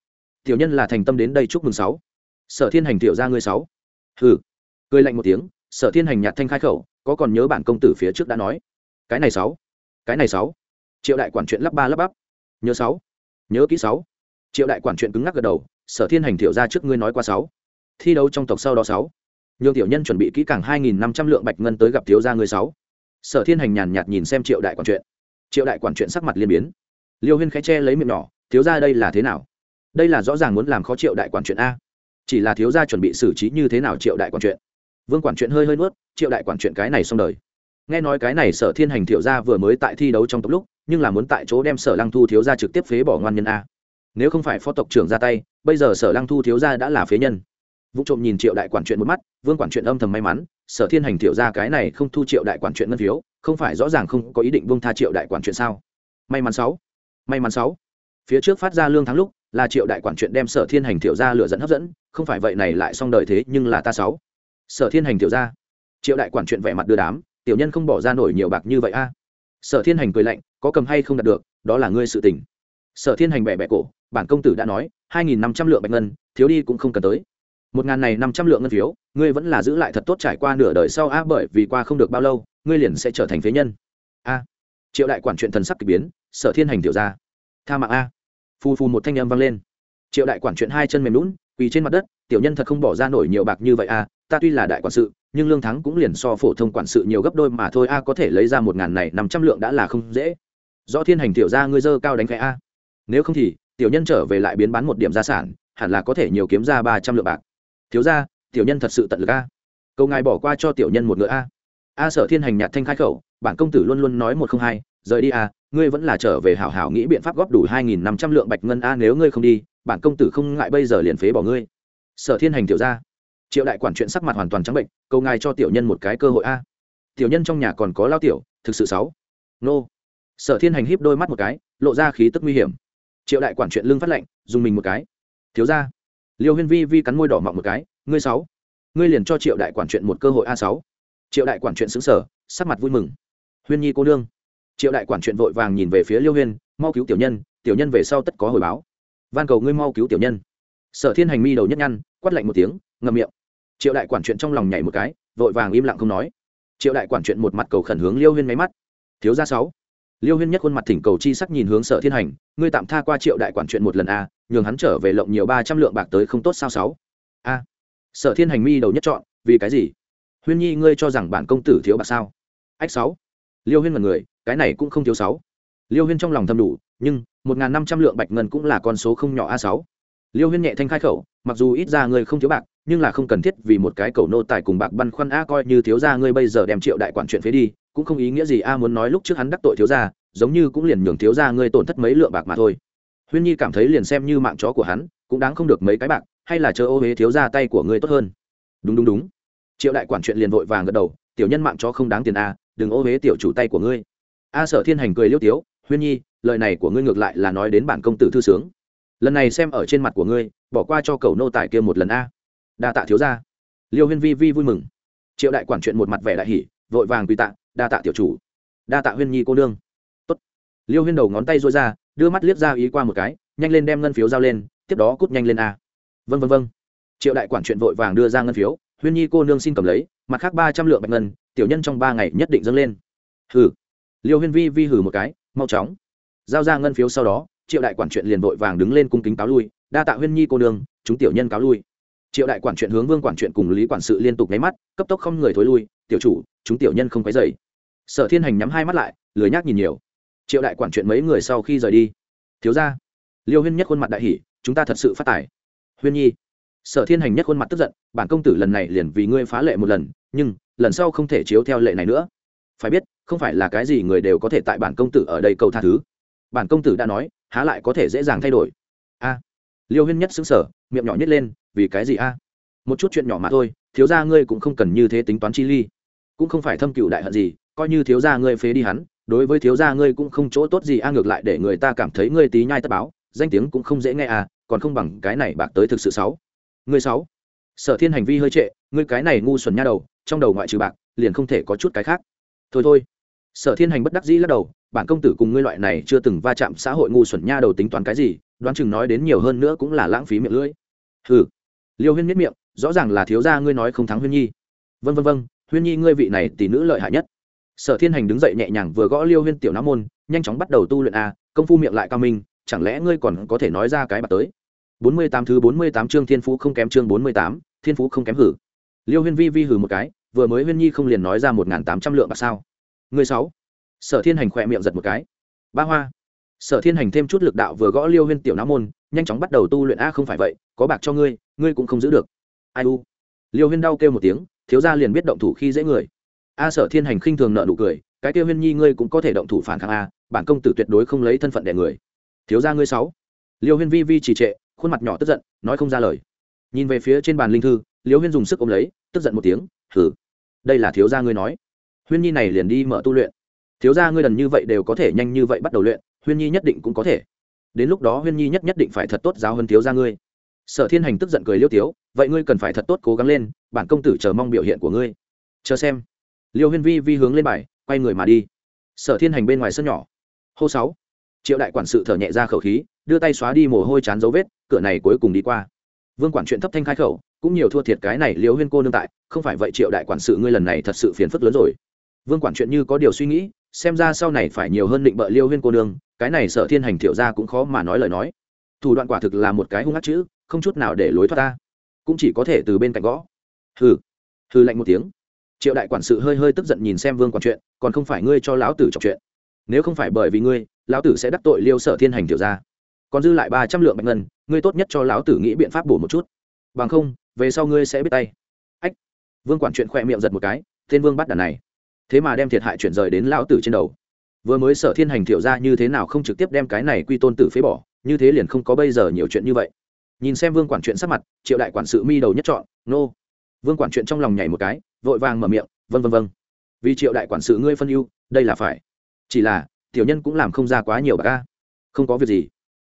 Tiểu nhân là thành tâm đến đây chúc mừng sáu. Sở thiên hành thiệu ra ngươi sáu. Hừ. Cười lạnh một tiếng, sở thiên hành nhạt thanh khai khẩu, có còn nhớ bản công tử phía trước đã nói. Cái này sáu. Cái này sáu. Triệu đại quản chuyện lắp ba lắp bắp. Nhớ sáu. Nhớ kỹ sáu. Triệu đại quản chuyện cứng ngắc gật đầu, sở thiên hành thiệu ra trước ngươi nói qua sáu. Thi đấu trong tộc sau đó sáu. Nhường tiểu nhân chuẩn bị kỹ càng hai nghìn năm trăm lượng bạch ngân tới gặp thiếu gia ngươi sáu sở thiên hành nhàn nhạt nhìn xem triệu đại quản chuyện. Triệu đại quản chuyện sắc mặt liên biến. Liêu huyên khẽ che lấy miệng nhỏ, thiếu gia đây là thế nào? Đây là rõ ràng muốn làm khó triệu đại quản chuyện a. Chỉ là thiếu gia chuẩn bị xử trí như thế nào triệu đại quản chuyện? Vương quản chuyện hơi hơi nuốt, triệu đại quản chuyện cái này xong đời. Nghe nói cái này sở thiên hành thiệu gia vừa mới tại thi đấu trong tốc lúc, nhưng là muốn tại chỗ đem sở lăng thu thiếu gia trực tiếp phế bỏ ngoan nhân a. Nếu không phải phó tộc trưởng ra tay, bây giờ sở lăng thu thiếu gia đã là phế nhân vũ trộm nhìn triệu đại quản chuyện một mắt, vương quản chuyện âm thầm may mắn, sở thiên hành thiệu gia cái này không thu triệu đại quản chuyện ngân phiếu, không phải rõ ràng không có ý định buông tha triệu đại quản chuyện sao? May mắn sáu, may mắn sáu. Phía trước phát ra lương tháng lúc, là triệu đại quản chuyện đem sở thiên hành thiệu gia lựa dẫn hấp dẫn, không phải vậy này lại xong đời thế, nhưng là ta sáu. Sở thiên hành thiệu gia triệu đại quản chuyện vẻ mặt đưa đám, tiểu nhân không bỏ ra nổi nhiều bạc như vậy a. Sở thiên hành cười lạnh, có cầm hay không đạt được, đó là ngươi sự tình. Sở thiên hành bẻ bẻ cổ, bản công tử đã nói, hai nghìn năm trăm lượng bạch ngân, thiếu đi cũng không cần tới một ngàn này năm trăm lượng ngân phiếu, ngươi vẫn là giữ lại thật tốt trải qua nửa đời sau a bởi vì qua không được bao lâu, ngươi liền sẽ trở thành phế nhân. A. Triệu đại quản chuyện thần sắc k ỳ biến, sở thiên hành tiểu ra tha mạng a. Phù phù một thanh âm vang lên. Triệu đại quản chuyện hai chân mềm lún quỳ trên mặt đất, tiểu nhân thật không bỏ ra nổi nhiều bạc như vậy a, ta tuy là đại quản sự, nhưng lương thắng cũng liền so phổ thông quản sự nhiều gấp đôi mà thôi a, có thể lấy ra một ngàn này năm trăm lượng đã là không dễ. Do thiên hành tiểu ra ngươi dơ cao đánh khẽ a. Nếu không thì, tiểu nhân trở về lại biến bán một điểm gia sản, hẳn là có thể nhiều kiếm ra ba trăm lượng bạc thiếu ra tiểu nhân thật sự tận lực a. Cầu ngài bỏ qua cho tiểu nhân một ngựa a. A sở thiên hành nhạt thanh khai khẩu, bản công tử luôn luôn nói một không hai, rời đi a, ngươi vẫn là trở về hảo hảo nghĩ biện pháp góp đủ hai nghìn năm trăm lượng bạch ngân a, nếu ngươi không đi, bản công tử không ngại bây giờ liền phế bỏ ngươi. Sở thiên hành tiểu ra triệu đại quản chuyện sắc mặt hoàn toàn trắng bệnh, cầu ngài cho tiểu nhân một cái cơ hội a. Tiểu nhân trong nhà còn có lao tiểu, thực sự sáu nô. Sở thiên hành híp đôi mắt một cái, lộ ra khí tức nguy hiểm. Triệu đại quản chuyện lưng phát lệnh, dùng mình một cái. Thiếu ra liêu huyên vi vi cắn môi đỏ mọng một cái, ngươi sáu, ngươi liền cho triệu đại quản chuyện một cơ hội a sáu. Triệu đại quản chuyện xứng sở sắc mặt vui mừng. Huyên nhi cô nương. Triệu đại quản chuyện vội vàng nhìn về phía liêu huyên, mau cứu tiểu nhân tiểu nhân về sau tất có hồi báo. Van cầu ngươi mau cứu tiểu nhân. Sở thiên hành mi đầu nhất nhăn, quát lạnh một tiếng, ngậm miệng. Triệu đại quản chuyện trong lòng nhảy một cái, vội vàng im lặng không nói. Triệu đại quản chuyện một mặt cầu khẩn hướng liêu huyên máy mắt. Thiếu gia sáu liêu huyên nhất khuôn mặt thỉnh cầu chi sắc nhìn hướng sở thiên hành, ngươi tạm tha qua triệu đại quản chuyện một lần a, nhường hắn trở về lộng nhiều ba trăm lượng bạc tới không tốt sao sáu? A. Sở thiên hành mi đầu nhất chọn vì cái gì? Huyên nhi, ngươi cho rằng bản công tử thiếu bạc sao? Ách sáu. Liêu huyên là người, cái này cũng không thiếu sáu. Liêu huyên trong lòng thầm đủ, nhưng một n g h n năm trăm lượng bạch ngân cũng là con số không nhỏ a sáu. Liêu huyên nhẹ thanh khai khẩu, mặc dù ít ra ngươi không thiếu bạc, nhưng là không cần thiết vì một cái cầu nô tài cùng bạc băn khoăn a, coi như thiếu gia ngươi bây giờ đem triệu đại quản chuyện phế đi cũng không ý nghĩa gì a muốn nói lúc trước hắn đắc tội thiếu gia, giống như cũng liền nhường thiếu gia ngươi tổn thất mấy lượng bạc mà thôi. Huyên nhi cảm thấy liền xem như mạng chó của hắn, cũng đáng không được mấy cái bạc, hay là chờ ô huế thiếu ra tay của ngươi tốt hơn. Đúng đúng đúng. Triệu đại quản chuyện liền vội vàng gật đầu, tiểu nhân mạng chó không đáng tiền a, đừng ô huế tiểu chủ tay của ngươi. A sở thiên hành cười liêu tiếu, huyên nhi, lời này của ngươi ngược lại là nói đến bản công tử thư sướng. Lần này xem ở trên mặt của ngươi, bỏ qua cho cầu nô tài kia một lần a. Đa tạ thiếu ra liêu huyên vi vi vui mừng. Triệu đại quản chuyện một mặt vẻ đại hỉ, vội vàng quy tạ đa tạ tiểu chủ. Đa tạ huyên nhi cô nương. Tốt. liêu huyên đầu ngón tay rối ra, đưa mắt liếc ra ý qua một cái, nhanh lên đem ngân phiếu giao lên, tiếp đó cút nhanh lên a. Vân vân vân triệu đại quản chuyện vội vàng đưa ra ngân phiếu, huyên nhi cô nương xin cầm lấy, mặt khác ba trăm lượng bạch ngân, tiểu nhân trong ba ngày nhất định dâng lên. Hừ. Liêu huyên vi vi hừ một cái, mau chóng. Giao ra ngân phiếu sau đó, triệu đại quản chuyện liền vội vàng đứng lên cung kính cáo lui, đa tạ huyên nhi cô nương, chúng tiểu nhân cáo lui. Triệu đại quản chuyện hướng vương quản chuyện cùng lý quản sự liên tục nháy mắt, cấp tốc không người thối lui, tiểu chủ, chúng tiểu nhân không quấy dày sở thiên hành nhắm hai mắt lại, lười nhác nhìn nhiều. Triệu đại quản chuyện mấy người sau khi rời đi. Thiếu ra liêu huyên nhất khuôn mặt đại hỷ chúng ta thật sự phát tài. Huyên nhi, sở thiên hành nhất khuôn mặt tức giận, bản công tử lần này liền vì ngươi phá lệ một lần, nhưng lần sau không thể chiếu theo lệ này nữa. Phải biết, không phải là cái gì người đều có thể tại bản công tử ở đây cầu tha thứ. Bản công tử đã nói, há lại có thể dễ dàng thay đổi. A, liêu huyên nhất xứng sở miệng nhỏ nhất lên, vì cái gì a? Một chút chuyện nhỏ mà thôi, thiếu gia ngươi cũng không cần như thế tính toán chi ly. Cũng không phải thâm cựu đại hận gì coi như thiếu gia ngươi phế đi hắn, đối với thiếu gia ngươi cũng không chỗ tốt gì, a, ngược lại để người ta cảm thấy ngươi tí nhai tất báo, danh tiếng cũng không dễ nghe à còn không bằng cái này bạc tới thực sự sáu. Ngươi sáu. Sở thiên hành vi hơi trệ, ngươi cái này ngu xuẩn nha đầu, trong đầu ngoại trừ bạc, liền không thể có chút cái khác. Thôi thôi. Sở thiên hành bất đắc dĩ lắc đầu, bản công tử cùng ngươi loại này chưa từng va chạm xã hội ngu xuẩn nha đầu tính toán cái gì, đoán chừng nói đến nhiều hơn nữa cũng là lãng phí miệng lưỡi. Hừ. Liêu huyên miết miệng, rõ ràng là thiếu gia ngươi nói không thắng huyên nhi. Vân vân vân huyên nhi ngươi vị này tỷ nữ lợi hại nhất sở thiên hành đứng dậy nhẹ nhàng vừa gõ liêu huyên tiểu nam môn, nhanh chóng bắt đầu tu luyện a, công phu miệng lại cao minh, chẳng lẽ ngươi còn có thể nói ra cái bạc tới? Bốn mươi tám thứ bốn mươi tám chương thiên phú không kém chương bốn mươi tám, thiên phú không kém hử. Liêu huyên vi vi hử một cái, vừa mới huyên nhi không liền nói ra một n g h n tám trăm lượng bạc sao? Người sáu. Sở thiên hành khỏe miệng giật một cái. Ba hoa. Sở thiên hành thêm chút lực đạo vừa gõ liêu huyên tiểu nam môn, nhanh chóng bắt đầu tu luyện a, không phải vậy, có bạc cho ngươi ngươi cũng không giữ được. Ai u. Liêu huyên đau kêu một tiếng, thiếu gia liền biết động thủ khi dễ người a sở thiên hành khinh thường nợ nụ cười, cái kêu huyên nhi ngươi cũng có thể động thủ phản kháng a, bản công tử tuyệt đối không lấy thân phận đẻ người. Thiếu gia ngươi sáu. Liêu huyên vi vi trì trệ, khuôn mặt nhỏ tức giận, nói không ra lời. Nhìn về phía trên bàn linh thư, liêu huyên dùng sức ôm lấy, tức giận một tiếng thử. đây là thiếu gia ngươi nói. Huyên nhi này liền đi mở tu luyện. Thiếu gia ngươi đần như vậy đều có thể nhanh như vậy bắt đầu luyện, huyên nhi nhất định cũng có thể. Đến lúc đó huyên nhi nhất nhất định phải thật tốt giáo hơn thiếu gia ngươi. Sở thiên hành tức giận cười liêu tiếu, vậy ngươi cần phải thật tốt cố gắng lên, bản công tử chờ mong biểu hiện của ngươi. Chờ xem liêu huyên vi vi hướng lên bài, quay người mà đi. Sở thiên hành bên ngoài sân nhỏ. Hô sáu. Triệu đại quản sự thở nhẹ ra khẩu khí, đưa tay xóa đi mồ hôi chán dấu vết, cửa này cuối cùng đi qua. Vương quản chuyện thấp thanh khai khẩu, cũng nhiều thua thiệt cái này liêu huyên cô nương tại, không phải vậy triệu đại quản sự ngươi lần này thật sự phiền phức lớn rồi. Vương quản chuyện như có điều suy nghĩ, xem ra sau này phải nhiều hơn định bợ liêu huyên cô nương, cái này sở thiên hành thiệu ra cũng khó mà nói lời nói. Thủ đoạn quả thực là một cái hung ác chữ, không chút nào để lối thoát ta. Cũng chỉ có thể từ bên cạnh gõ. Hừ. Hừ lạnh một tiếng triệu đại quản sự hơi hơi tức giận nhìn xem vương quản chuyện, còn không phải ngươi cho lão tử chọc chuyện. Nếu không phải bởi vì ngươi, lão tử sẽ đắc tội liêu sở thiên hành tiểu ra còn dư lại ba trăm lượng bạch ngân, ngươi tốt nhất cho lão tử nghĩ biện pháp bổ một chút. Bằng không, về sau ngươi sẽ biết tay. Ách. Vương quản chuyện khỏe miệng giật một cái, tên vương bắt đàn này. Thế mà đem thiệt hại chuyển rời đến lão tử trên đầu. Vừa mới sở thiên hành tiểu ra như thế nào không trực tiếp đem cái này quy tôn tử phế bỏ, như thế liền không có bây giờ nhiều chuyện như vậy. Nhìn xem vương quản chuyện sắc mặt, triệu đại quản sự mi đầu nhất chọn nô. Vương quản chuyện trong lòng nhảy một cái vội vàng mở miệng vân vân vân vì triệu đại quản sự ngươi phân ưu, đây là phải. Chỉ là, tiểu nhân cũng làm không ra quá nhiều bà ca không có việc gì.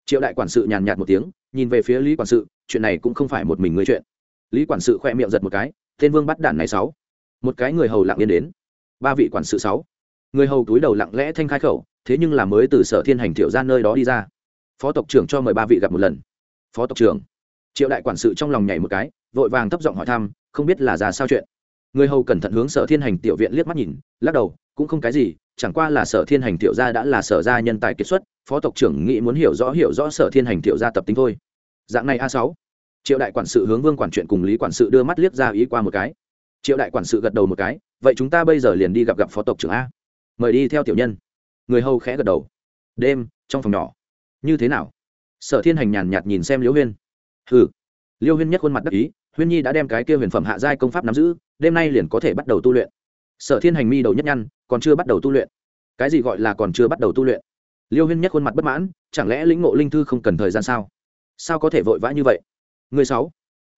Triệu đại quản sự nhàn nhạt một tiếng, nhìn về phía lý quản sự, chuyện này cũng không phải một mình ngươi chuyện. Lý quản sự khoe miệng giật một cái, tên vương bắt đản này sáu. Một cái người hầu lặng yên đến. Ba vị quản sự sáu. Người hầu túi đầu lặng lẽ thanh khai khẩu, thế nhưng là mới từ sở thiên hành thiệu ra nơi đó đi ra. Phó tộc trưởng cho mời ba vị gặp một lần. Phó tộc trưởng. Triệu đại quản sự trong lòng nhảy một cái, vội vàng thấp giọng hỏi thăm, không biết là ra sao chuyện? Người hầu cẩn thận hướng sở thiên hành tiểu viện liếc mắt nhìn, lắc đầu, cũng không cái gì, chẳng qua là sở thiên hành tiểu gia đã là sở gia nhân tài kiệt xuất, phó tộc trưởng nghĩ muốn hiểu rõ hiểu rõ sở thiên hành tiểu gia tập tính thôi. Dạng này a sáu. Triệu đại quản sự hướng vương quản chuyện cùng lý quản sự đưa mắt liếc ra ý qua một cái. Triệu đại quản sự gật đầu một cái, vậy chúng ta bây giờ liền đi gặp gặp phó tộc trưởng a. Mời đi theo tiểu nhân. Người hầu khẽ gật đầu. Đêm, trong phòng nhỏ. Như thế nào? Sở thiên hành nhàn nhạt nhìn xem liễu huyên. Hừ. Liêu huyên nhất khuôn mặt đắc ý, huyên nhi đã đem cái kia huyền phẩm hạ giai công pháp nắm giữ đêm nay liền có thể bắt đầu tu luyện. Sở thiên hành mi đầu nhất nhăn, còn chưa bắt đầu tu luyện. Cái gì gọi là còn chưa bắt đầu tu luyện? Liêu huyên nhất khuôn mặt bất mãn, chẳng lẽ lĩnh ngộ linh thư không cần thời gian sao? Sao có thể vội vã như vậy? Người sáu.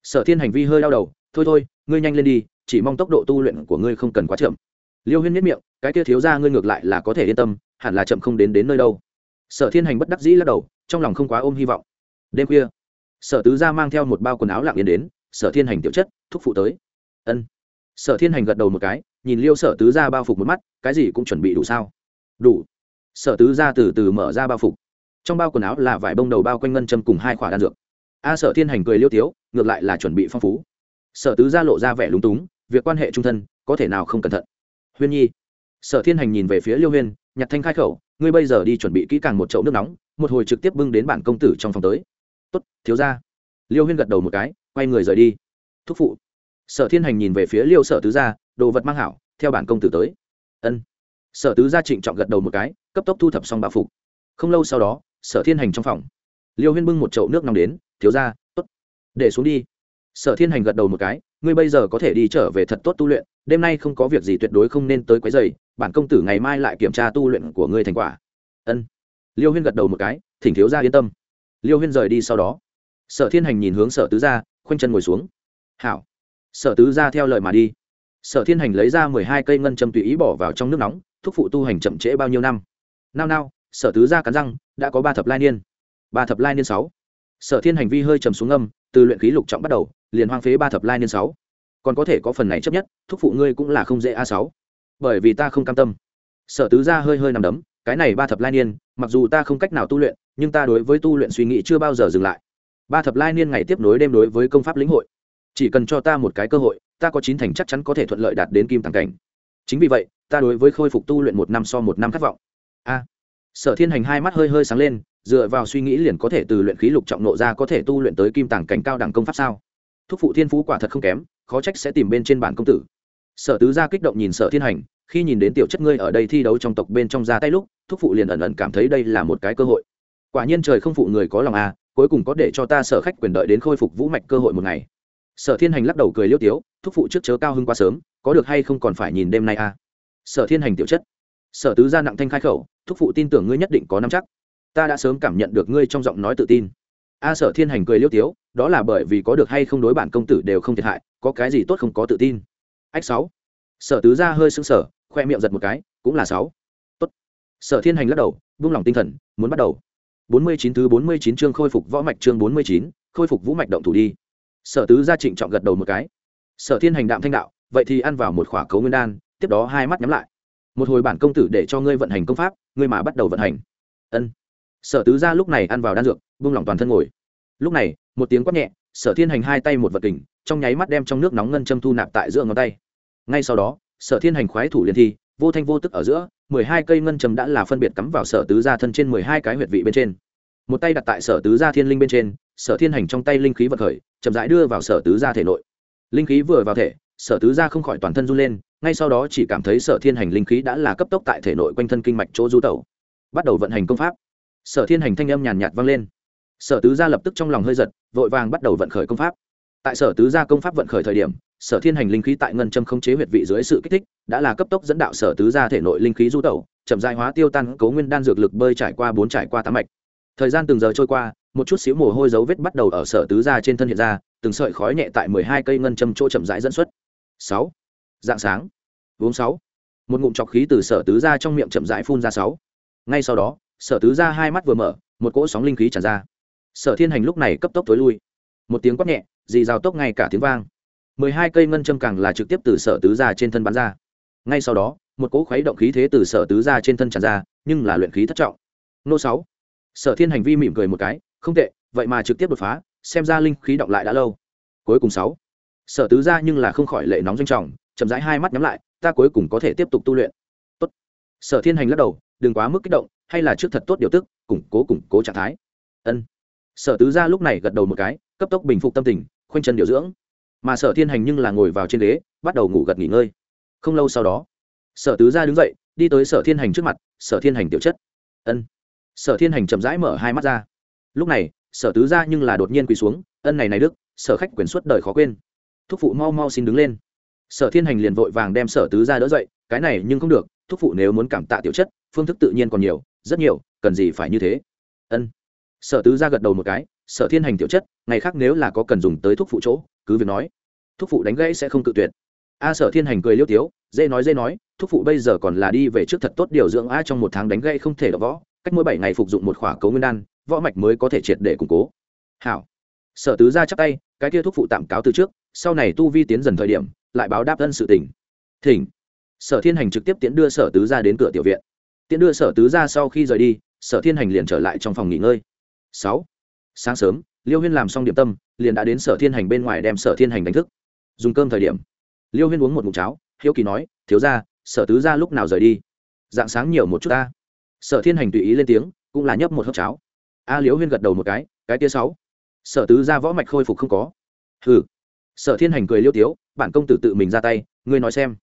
Sở thiên hành vi hơi đau đầu, thôi thôi, ngươi nhanh lên đi, chỉ mong tốc độ tu luyện của ngươi không cần quá chậm. Liêu huyên nhất miệng, cái kia thiếu ra ngươi ngược lại là có thể yên tâm, hẳn là chậm không đến đến nơi đâu. Sở thiên hành bất đắc dĩ lắc đầu, trong lòng không quá ôm hy vọng. Đêm khuya, sở tứ gia mang theo một bao quần áo lặng yên đến, sở thiên hành tiểu chất, thúc phụ tới. Ân sở thiên hành gật đầu một cái, nhìn liêu sở tứ gia bao phục một mắt, cái gì cũng chuẩn bị đủ sao? Đủ. Sở tứ gia từ từ mở ra bao phục. Trong bao quần áo là vải bông đầu bao quanh ngân châm cùng hai khoả đan dược. A sở thiên hành cười liêu tiếu, ngược lại là chuẩn bị phong phú. Sở tứ gia lộ ra vẻ lúng túng, việc quan hệ trung thân, có thể nào không cẩn thận? Huyên nhi. Sở thiên hành nhìn về phía liêu huyên, nhặt thanh khai khẩu, ngươi bây giờ đi chuẩn bị kỹ càng một chậu nước nóng, một hồi trực tiếp bưng đến bản công tử trong phòng tới. Tốt, thiếu ra liêu huyên gật đầu một cái, quay người rời đi. Thúc phụ sở thiên hành nhìn về phía liêu sở tứ gia, đồ vật mang hảo, theo bản công tử tới. Ân. Sở tứ gia trịnh trọng gật đầu một cái, cấp tốc thu thập xong bảo phục. Không lâu sau đó, sở thiên hành trong phòng. Liêu huyên bưng một chậu nước nóng đến, thiếu ra t ố t để xuống đi. Sở thiên hành gật đầu một cái, ngươi bây giờ có thể đi trở về thật tốt tu luyện, đêm nay không có việc gì tuyệt đối không nên tới quấy dày bản công tử ngày mai lại kiểm tra tu luyện của ngươi thành quả. Ân. Liêu huyên gật đầu một cái, thỉnh thiếu ra yên tâm. Liêu huyên rời đi sau đó. Sở thiên hành nhìn hướng sở tứ gia, khoanh chân ngồi xuống. Hảo sở tứ gia theo lời mà đi. Sở thiên hành lấy ra mười hai cây ngân châm tùy ý bỏ vào trong nước nóng, thúc phụ tu hành chậm trễ bao nhiêu năm. Nao nao, sở tứ gia cắn răng, đã có ba thập lai niên. Ba thập lai niên sáu. Sở thiên hành vi hơi trầm xuống âm, từ luyện khí lục trọng bắt đầu, liền hoang phế ba thập lai niên sáu. Còn có thể có phần này chấp nhất, thúc phụ ngươi cũng là không dễ a sáu. Bởi vì ta không cam tâm. Sở tứ gia hơi hơi nằm đấm, cái này ba thập lai niên, mặc dù ta không cách nào tu luyện, nhưng ta đối với tu luyện suy nghĩ chưa bao giờ dừng lại. Ba thập lai niên ngày tiếp nối đêm đối với công pháp lĩnh hội chỉ cần cho ta một cái cơ hội, ta có chín thành chắc chắn có thể thuận lợi đạt đến kim tàng cảnh. Chính vì vậy, ta đối với khôi phục tu luyện một năm so một năm khát vọng. A. Sở thiên hành hai mắt hơi hơi sáng lên, dựa vào suy nghĩ liền có thể từ luyện khí lục trọng nộ ra có thể tu luyện tới kim tàng cảnh cao đẳng công pháp sao? Thúc phụ thiên phú quả thật không kém, khó trách sẽ tìm bên trên bản công tử. Sở tứ gia kích động nhìn sở thiên hành, khi nhìn đến tiểu chất ngươi ở đây thi đấu trong tộc bên trong ra tay lúc, thúc phụ liền ẩn ẩn cảm thấy đây là một cái cơ hội. Quả nhiên trời không phụ người có lòng à cuối cùng có để cho ta sở khách quyền đợi đến khôi phục vũ mạch cơ hội một ngày sở thiên hành lắc đầu cười liêu tiếu, thúc phụ trước chớ cao hơn quá sớm, có được hay không còn phải nhìn đêm nay à? Sở thiên hành tiểu chất. Sở tứ gia nặng thanh khai khẩu, thúc phụ tin tưởng ngươi nhất định có nắm chắc. Ta đã sớm cảm nhận được ngươi trong giọng nói tự tin. A sở thiên hành cười liêu tiếu, đó là bởi vì có được hay không đối bản công tử đều không thiệt hại, có cái gì tốt không có tự tin. Ách sáu. Sở tứ gia hơi sững sờ, khoe miệng giật một cái, cũng là sáu. Tốt. Sở thiên hành lắc đầu, vung lòng tinh thần, muốn bắt đầu. Bốn mươi chín thứ bốn mươi chín chương khôi phục võ mạch chương bốn mươi chín, khôi phục vũ mạch động thủ đi sở tứ gia trịnh trọng gật đầu một cái. Sở thiên hành đạm thanh đạo, vậy thì ăn vào một khỏa cấu nguyên đan, tiếp đó hai mắt nhắm lại. Một hồi bản công tử để cho ngươi vận hành công pháp, ngươi mà bắt đầu vận hành. Ân. Sở tứ gia lúc này ăn vào đan dược vung lòng toàn thân ngồi. Lúc này, một tiếng quát nhẹ, sở thiên hành hai tay một vật kình, trong nháy mắt đem trong nước nóng ngân châm thu nạp tại giữa ngón tay. Ngay sau đó, sở thiên hành khoái thủ liên thi, vô thanh vô tức ở giữa, mười hai cây ngân châm đã là phân biệt cắm vào sở tứ gia thân trên mười hai cái huyệt vị bên trên. Một tay đặt tại sở tứ gia thiên linh bên trên sở thiên hành trong tay linh khí vật khởi, chậm rãi đưa vào sở tứ gia thể nội. Linh khí vừa vào thể, sở tứ gia không khỏi toàn thân run lên, ngay sau đó chỉ cảm thấy sở thiên hành linh khí đã là cấp tốc tại thể nội quanh thân kinh mạch chỗ du tẩu. Bắt đầu vận hành công pháp. Sở thiên hành thanh âm nhàn nhạt vang lên. Sở tứ gia lập tức trong lòng hơi giật, vội vàng bắt đầu vận khởi công pháp. Tại sở tứ gia công pháp vận khởi thời điểm, sở thiên hành linh khí tại ngân châm không chế huyệt vị dưới sự kích thích, đã là cấp tốc dẫn đạo sở tứ gia thể nội linh khí du tẩu, chậm dài hóa tiêu tan cấu nguyên đan dược lực bơi trải qua bốn trải qua tám mạch. Thời gian từng giờ trôi qua một chút xíu mồ hôi dấu vết bắt đầu ở sở tứ gia trên thân hiện ra, từng sợi khói nhẹ tại mười hai cây ngân châm chỗ chậm rãi dẫn xuất. Sáu. Dạng sáng. Uống sáu. Một ngụm chọc khí từ sở tứ gia trong miệng chậm rãi phun ra sáu. Ngay sau đó, sở tứ gia hai mắt vừa mở, một cỗ sóng linh khí tràn ra. Sở thiên hành lúc này cấp tốc tối lui. Một tiếng quát nhẹ, dì rào tốc ngay cả tiếng vang. Mười hai cây ngân châm càng là trực tiếp từ sở tứ gia trên thân bắn ra. Ngay sau đó, một cỗ khuấy động khí thế từ sở tứ gia trên thân tràn ra, nhưng là luyện khí thất trọng. Nô sáu. Sở thiên hành vi mỉm cười một cái không tệ, vậy mà trực tiếp đột phá, xem ra linh khí động lại đã lâu. Cuối cùng sáu. Sở tứ gia nhưng là không khỏi lệ nóng danh trọng, chậm rãi hai mắt nhắm lại, ta cuối cùng có thể tiếp tục tu luyện. Tốt. sở thiên hành lắc đầu, đừng quá mức kích động, hay là trước thật tốt điều tức, củng cố củng cố trạng thái. Ân. Sở tứ gia lúc này gật đầu một cái, cấp tốc bình phục tâm tình, khoanh chân điều dưỡng. Mà sở thiên hành nhưng là ngồi vào trên ghế, bắt đầu ngủ gật nghỉ ngơi. Không lâu sau đó, sở tứ gia đứng dậy, đi tới sở thiên hành trước mặt, sở thiên hành tiểu chất. Ân. Sở thiên hành chậm rãi mở hai mắt ra lúc này, sở tứ gia nhưng là đột nhiên quỳ xuống, ân này này đức, sở khách quyền suốt đời khó quên. Thúc phụ mau mau xin đứng lên. Sở thiên hành liền vội vàng đem sở tứ gia đỡ dậy, cái này nhưng không được, thúc phụ nếu muốn cảm tạ tiểu chất, phương thức tự nhiên còn nhiều, rất nhiều, cần gì phải như thế? Ân. Sở tứ gia gật đầu một cái, sở thiên hành tiểu chất, ngày khác nếu là có cần dùng tới thuốc phụ chỗ, cứ việc nói. Thuốc phụ đánh gãy sẽ không cự tuyệt. A sở thiên hành cười liêu tiếu, dễ nói dễ nói thuốc phụ bây giờ còn là đi về trước thật tốt điều dưỡng a trong một tháng đánh gãy không thể đọc võ, cách mỗi bảy ngày phục dụng một khỏa cấu nguyên đan võ mạch mới có thể triệt để củng cố. Hảo. Sở tứ gia chắc tay, cái kia thuốc phụ tạm cáo từ trước, sau này tu vi tiến dần thời điểm, lại báo đáp ân sự tình. Thỉnh. Sở thiên hành trực tiếp tiễn đưa sở tứ gia đến cửa tiểu viện. Tiễn đưa sở tứ gia sau khi rời đi, sở thiên hành liền trở lại trong phòng nghỉ ngơi. Sáu. Sáng sớm, liêu huyên làm xong điểm tâm, liền đã đến sở thiên hành bên ngoài đem sở thiên hành đánh thức. Dùng cơm thời điểm, liêu huyên uống một mụn cháo, hiếu kỳ nói, thiếu ra sở tứ ra lúc nào rời đi? Dạng sáng nhiều một chút ta. Sở thiên hành tùy ý lên tiếng, cũng là nhấp một hớp cháo a liễu huyên gật đầu một cái cái tia sáu. Sở tứ ra võ mạch khôi phục không có. Ừ sở thiên hành cười liêu tiếu, bản công tử tự mình ra tay, ngươi nói xem.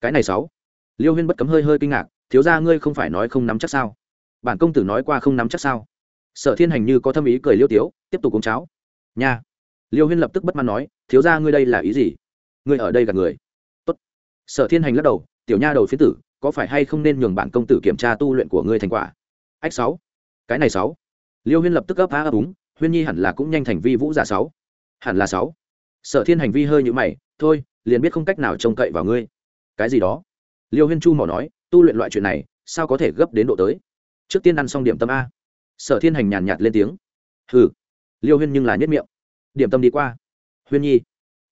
Cái này sáu. Liêu huyên bất cấm hơi hơi kinh ngạc, thiếu ra ngươi không phải nói không nắm chắc sao? Bản công tử nói qua không nắm chắc sao? Sở thiên hành như có thâm ý cười liêu tiếu, tiếp tục cúng cháo. Nha. Liêu huyên lập tức bất mãn nói, thiếu ra ngươi đây là ý gì? Ngươi ở đây gặp người. Tốt. sở thiên hành lắc đầu, tiểu nha đầu phía tử, có phải hay không nên nhường bản công tử kiểm tra tu luyện của ngươi thành quả? Ách sáu. Cái này sáu liêu huyên lập tức ấp á ấp úng, huyên nhi hẳn là cũng nhanh thành vi vũ giả sáu. Hẳn là sáu. Sở thiên hành vi hơi như mày, thôi, liền biết không cách nào trông cậy vào ngươi. Cái gì đó? Liêu huyên chu mỏ nói, tu luyện loại chuyện này, sao có thể gấp đến độ tới? Trước tiên ăn xong điểm tâm a. Sở thiên hành nhàn nhạt lên tiếng. Hừ. Liêu huyên nhưng là nhất miệng. Điểm tâm đi qua. Huyên nhi.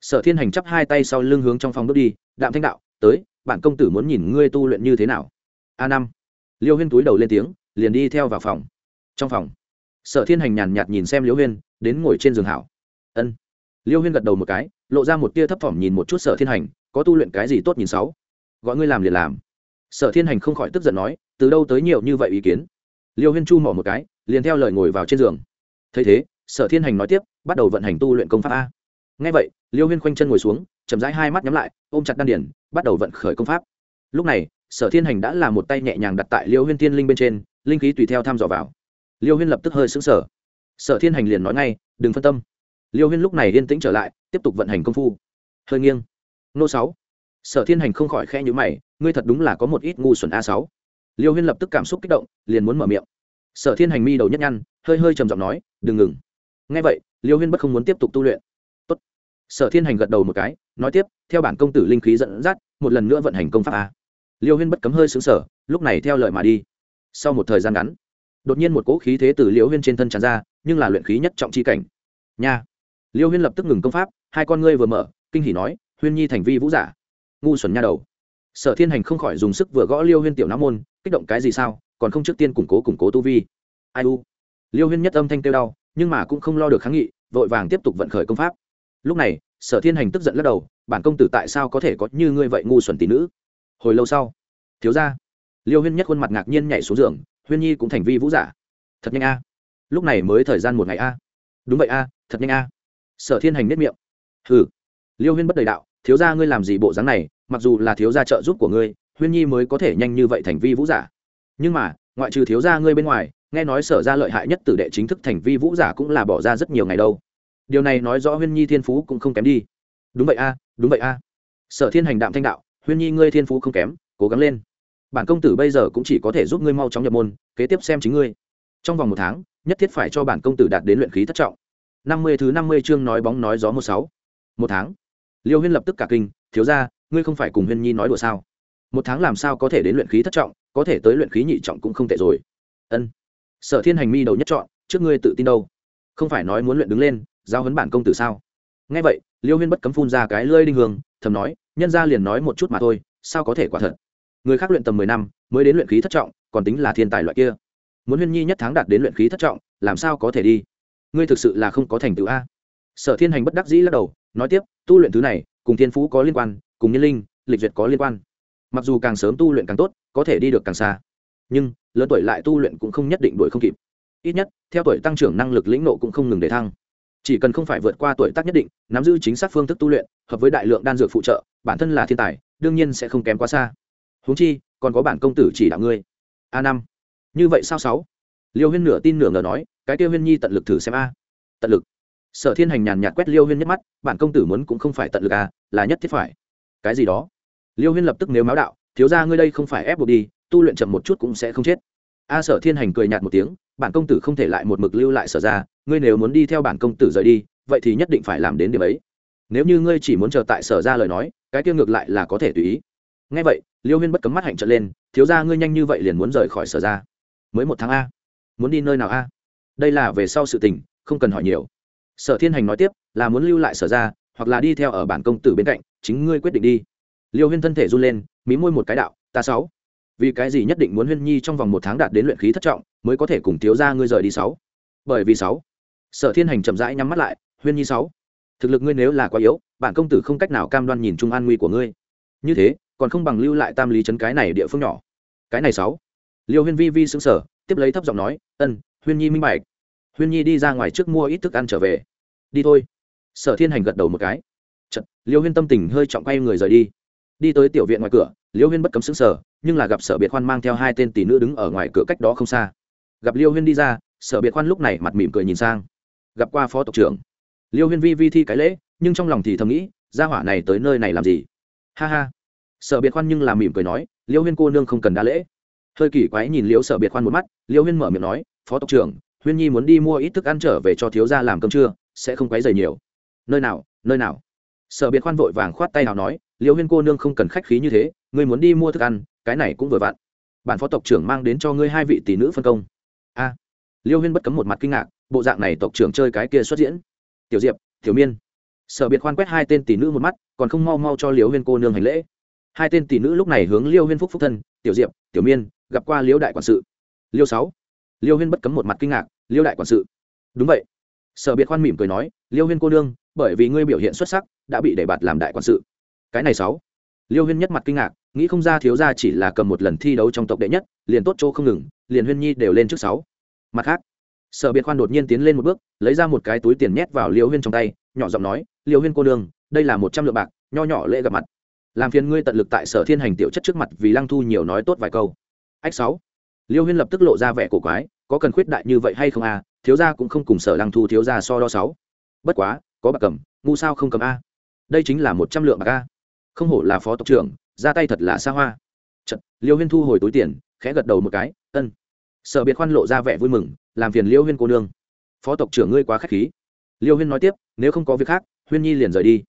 Sở thiên hành chắp hai tay sau lưng hướng trong phòng bước đi, đạm thanh đạo, tới bạn công tử muốn nhìn ngươi tu luyện như thế nào? A năm. Liêu huyên túi đầu lên tiếng, liền đi theo vào phòng. Trong phòng sở thiên hành nhàn nhạt nhìn xem liêu huyên, đến ngồi trên giường hảo. Ân. Liêu huyên gật đầu một cái, lộ ra một tia thấp thỏm nhìn một chút sở thiên hành, có tu luyện cái gì tốt nhìn sáu? Gọi ngươi làm liền làm. Sở thiên hành không khỏi tức giận nói, từ đâu tới nhiều như vậy ý kiến? Liêu huyên chu mỏ một cái, liền theo lời ngồi vào trên giường. Thấy thế, sở thiên hành nói tiếp, bắt đầu vận hành tu luyện công pháp a. Ngay vậy, liêu huyên khoanh chân ngồi xuống, chậm rãi hai mắt nhắm lại, ôm chặt đan điển bắt đầu vận khởi công pháp. Lúc này, sở thiên hành đã làm một tay nhẹ nhàng đặt tại liêu huyên Thiên linh bên trên, linh khí tùy theo thăm dò vào liêu huyên lập tức hơi xứng sở sở thiên hành liền nói ngay, đừng phân tâm. Liêu huyên lúc này yên tĩnh trở lại, tiếp tục vận hành công phu. Hơi nghiêng. Nô sáu. Sở thiên hành không khỏi khe nhữ mày, ngươi thật đúng là có một ít ngu xuẩn a sáu. Liêu huyên lập tức cảm xúc kích động, liền muốn mở miệng. Sở thiên hành mi đầu nhất nhăn, hơi hơi trầm giọng nói, đừng ngừng. Ngay vậy, liêu huyên bất không muốn tiếp tục tu luyện. Tốt. sở thiên hành gật đầu một cái, nói tiếp, theo bản công tử linh khí dẫn dắt, một lần nữa vận hành công pháp a. Liêu huyên bất cấm hơi xứng sở lúc này theo lời mà đi. Sau một thời gian ngắn đột nhiên một cỗ khí thế từ liêu huyên trên thân tràn ra, nhưng là luyện khí nhất trọng chi cảnh. Nha! Liêu huyên lập tức ngừng công pháp, hai con ngươi vừa mở, kinh hỉ nói, huyên nhi thành vi vũ giả, ngu xuẩn nha đầu. Sở thiên hành không khỏi dùng sức vừa gõ liêu huyên tiểu nam môn, kích động cái gì sao? Còn không trước tiên củng cố củng cố tu vi. Ai u? Liêu huyên nhất âm thanh kêu đau, nhưng mà cũng không lo được kháng nghị, vội vàng tiếp tục vận khởi công pháp. Lúc này, sở thiên hành tức giận lắc đầu, bản công tử tại sao có thể có như ngươi vậy ngu xuẩn tỷ nữ? Hồi lâu sau. Thiếu ra liêu huyên nhất khuôn mặt ngạc nhiên nhảy xuống giường huyên nhi cũng thành vi vũ giả. Thật nhanh a. Lúc này mới thời gian một ngày a. Đúng vậy a, thật nhanh a. Sở thiên hành nết miệng. Hừ. Liêu huyên bất đầy đạo, thiếu gia ngươi làm gì bộ dáng này, mặc dù là thiếu gia trợ giúp của ngươi, huyên nhi mới có thể nhanh như vậy thành vi vũ giả. Nhưng mà, ngoại trừ thiếu gia ngươi bên ngoài, nghe nói sở ra lợi hại nhất tử đệ chính thức thành vi vũ giả cũng là bỏ ra rất nhiều ngày đâu. Điều này nói rõ huyên nhi thiên phú cũng không kém đi. Đúng vậy a, đúng vậy a. Sở thiên hành đạm thanh đạo, huyên nhi ngươi thiên phú không kém, cố gắng lên bản công tử bây giờ cũng chỉ có thể giúp ngươi mau chóng nhập môn, kế tiếp xem chính ngươi. Trong vòng một tháng, nhất thiết phải cho bản công tử đạt đến luyện khí thất trọng. Năm mươi thứ năm mươi chương nói bóng nói gió một sáu. Một tháng. Liêu huyên lập tức cả kinh, thiếu ra ngươi không phải cùng huyên nhi nói đùa sao? Một tháng làm sao có thể đến luyện khí thất trọng, có thể tới luyện khí nhị trọng cũng không tệ rồi. Ân. Sở thiên hành mi đầu nhất chọn, trước ngươi tự tin đâu? Không phải nói muốn luyện đứng lên giao hấn bản công tử sao? Nghe vậy, liêu huyên bất cấm phun ra cái lơi đinh hương, thầm nói, nhân ra liền nói một chút mà thôi, sao có thể quả thật? Người khác luyện tầm mười năm mới đến luyện khí thất trọng, còn tính là thiên tài loại kia. Muốn huyên nhi nhất tháng đạt đến luyện khí thất trọng, làm sao có thể đi? Ngươi thực sự là không có thành tựu a. Sở thiên hành bất đắc dĩ lắc đầu, nói tiếp, tu luyện thứ này, cùng thiên phú có liên quan, cùng nhân linh, lịch duyệt có liên quan. Mặc dù càng sớm tu luyện càng tốt, có thể đi được càng xa. Nhưng, lớn tuổi lại tu luyện cũng không nhất định đuổi không kịp. Ít nhất, theo tuổi tăng trưởng năng lực lĩnh nộ cũng không ngừng để thăng. Chỉ cần không phải vượt qua tuổi tác nhất định, nắm giữ chính xác phương thức tu luyện, hợp với đại lượng đan dược phụ trợ, bản thân là thiên tài, đương nhiên sẽ không kém quá xa huống chi, còn có bản công tử chỉ đạo ngươi. A năm. Như vậy sao sáu? Liêu huyên nửa tin nửa ngờ nói, cái tiêu huyên nhi tận lực thử xem a. Tận lực. Sở thiên hành nhàn nhạt quét liêu huyên nhất mắt, bản công tử muốn cũng không phải tận lực a là nhất thiết phải. Cái gì đó? Liêu huyên lập tức nếu máu đạo, thiếu ra ngươi đây không phải ép buộc đi, tu luyện chậm một chút cũng sẽ không chết. A sở thiên hành cười nhạt một tiếng, bản công tử không thể lại một mực lưu lại sở ra, ngươi nếu muốn đi theo bản công tử rời đi, vậy thì nhất định phải làm đến điểm ấy. Nếu như ngươi chỉ muốn chờ tại sở ra lời nói, cái kia ngược lại là có thể tùy ý. Ngay vậy liêu huyên bất cấm mắt hạnh trận lên, thiếu ra ngươi nhanh như vậy liền muốn rời khỏi sở ra mới một tháng a? Muốn đi nơi nào a? Đây là về sau sự tình, không cần hỏi nhiều. Sở thiên hành nói tiếp, là muốn lưu lại sở ra hoặc là đi theo ở bản công tử bên cạnh, chính ngươi quyết định đi. Liêu huyên thân thể run lên, mí môi một cái đạo, ta sáu. Vì cái gì nhất định muốn huyên nhi trong vòng một tháng đạt đến luyện khí thất trọng, mới có thể cùng thiếu ra ngươi rời đi sáu? Bởi vì sáu. Sở thiên hành chậm rãi nhắm mắt lại, huyên nhi sáu, thực lực ngươi nếu là quá yếu, bản công tử không cách nào cam đoan nhìn chung an nguy của ngươi. Như thế còn không bằng lưu lại tam lý trấn cái này địa phương nhỏ. Cái này sáu. Liêu huyên vi vi xứng sở tiếp lấy thấp giọng nói ân huyên nhi minh bạch. Huyên nhi đi ra ngoài trước mua ít thức ăn trở về. Đi thôi. Sở thiên hành gật đầu một cái. Chật, liêu huyên tâm tình hơi trọng quay người rời đi. Đi tới tiểu viện ngoài cửa liêu huyên bất cấm xứng sở nhưng là gặp sở biệt khoan mang theo hai tên tỷ nữ đứng ở ngoài cửa cách đó không xa. Gặp liêu huyên đi ra sở biệt khoan lúc này mặt mỉm cười nhìn sang. Gặp qua phó tộc trưởng. Liêu huyên vi vi thi cái lễ nhưng trong lòng thì thầm nghĩ gia hỏa này tới nơi này làm gì? Ha ha sở biệt khoan nhưng làm mỉm cười nói, liêu huyên cô nương không cần đa lễ. Hơi kỳ quái nhìn liêu sở biệt khoan một mắt, liêu huyên mở miệng nói, phó tộc trưởng, huyên nhi muốn đi mua ít thức ăn trở về cho thiếu gia làm cơm trưa, sẽ không quấy dày nhiều. Nơi nào nơi nào? Sở biệt khoan vội vàng khoát tay nào nói, liêu huyên cô nương không cần khách khí như thế, ngươi muốn đi mua thức ăn, cái này cũng vừa vặn. Bản phó tộc trưởng mang đến cho ngươi hai vị tỷ nữ phân công. A. Liêu huyên bất cấm một mặt kinh ngạc, bộ dạng này tộc trưởng chơi cái kia xuất diễn. Tiểu diệp, tiểu miên. Sở biệt khoan quét hai tên tỷ nữ một mắt, còn không mau mau cho liêu huyên cô nương hành lễ hai tên tỷ nữ lúc này hướng liêu huyên phúc phúc thân, tiểu diệp, tiểu miên, gặp qua liêu đại quản sự. Liêu sáu. Liêu huyên bất cấm một mặt kinh ngạc, liêu đại quản sự? Đúng vậy. Sở biệt khoan mỉm cười nói, liêu huyên cô nương, bởi vì ngươi biểu hiện xuất sắc, đã bị đề bạt làm đại quản sự. Cái này sáu. Liêu huyên nhất mặt kinh ngạc, nghĩ không ra thiếu gia chỉ là cầm một lần thi đấu trong tộc đệ nhất, liền tốt chỗ không ngừng, liền huyên nhi đều lên trước sáu. Mặt khác, sở biệt khoan đột nhiên tiến lên một bước, lấy ra một cái túi tiền nhét vào liêu huyên trong tay, nhỏ giọng nói, liêu huyên cô nương, đây là một trăm lượng bạc, nho nhỏ lễ gặp mặt làm phiền ngươi tận lực tại sở thiên hành tiểu chất trước mặt vì lăng thu nhiều nói tốt vài câu. Ách sáu. Liêu huyên lập tức lộ ra vẻ cổ quái có cần khuyết đại như vậy hay không à thiếu gia cũng không cùng sở lăng thu thiếu gia so đo sáu. Bất quá có bạc cầm ngu sao không cầm a? Đây chính là một trăm lượng bạc a. Không hổ là phó tộc trưởng ra tay thật là xa hoa. Chật, liêu huyên thu hồi túi tiền khẽ gật đầu một cái ân. Sở biệt khoan lộ ra vẻ vui mừng làm phiền liêu huyên cô nương. Phó tộc trưởng ngươi quá k h á c h khí. Liêu huyên nói tiếp nếu không có việc khác huyên nhi liền rời đi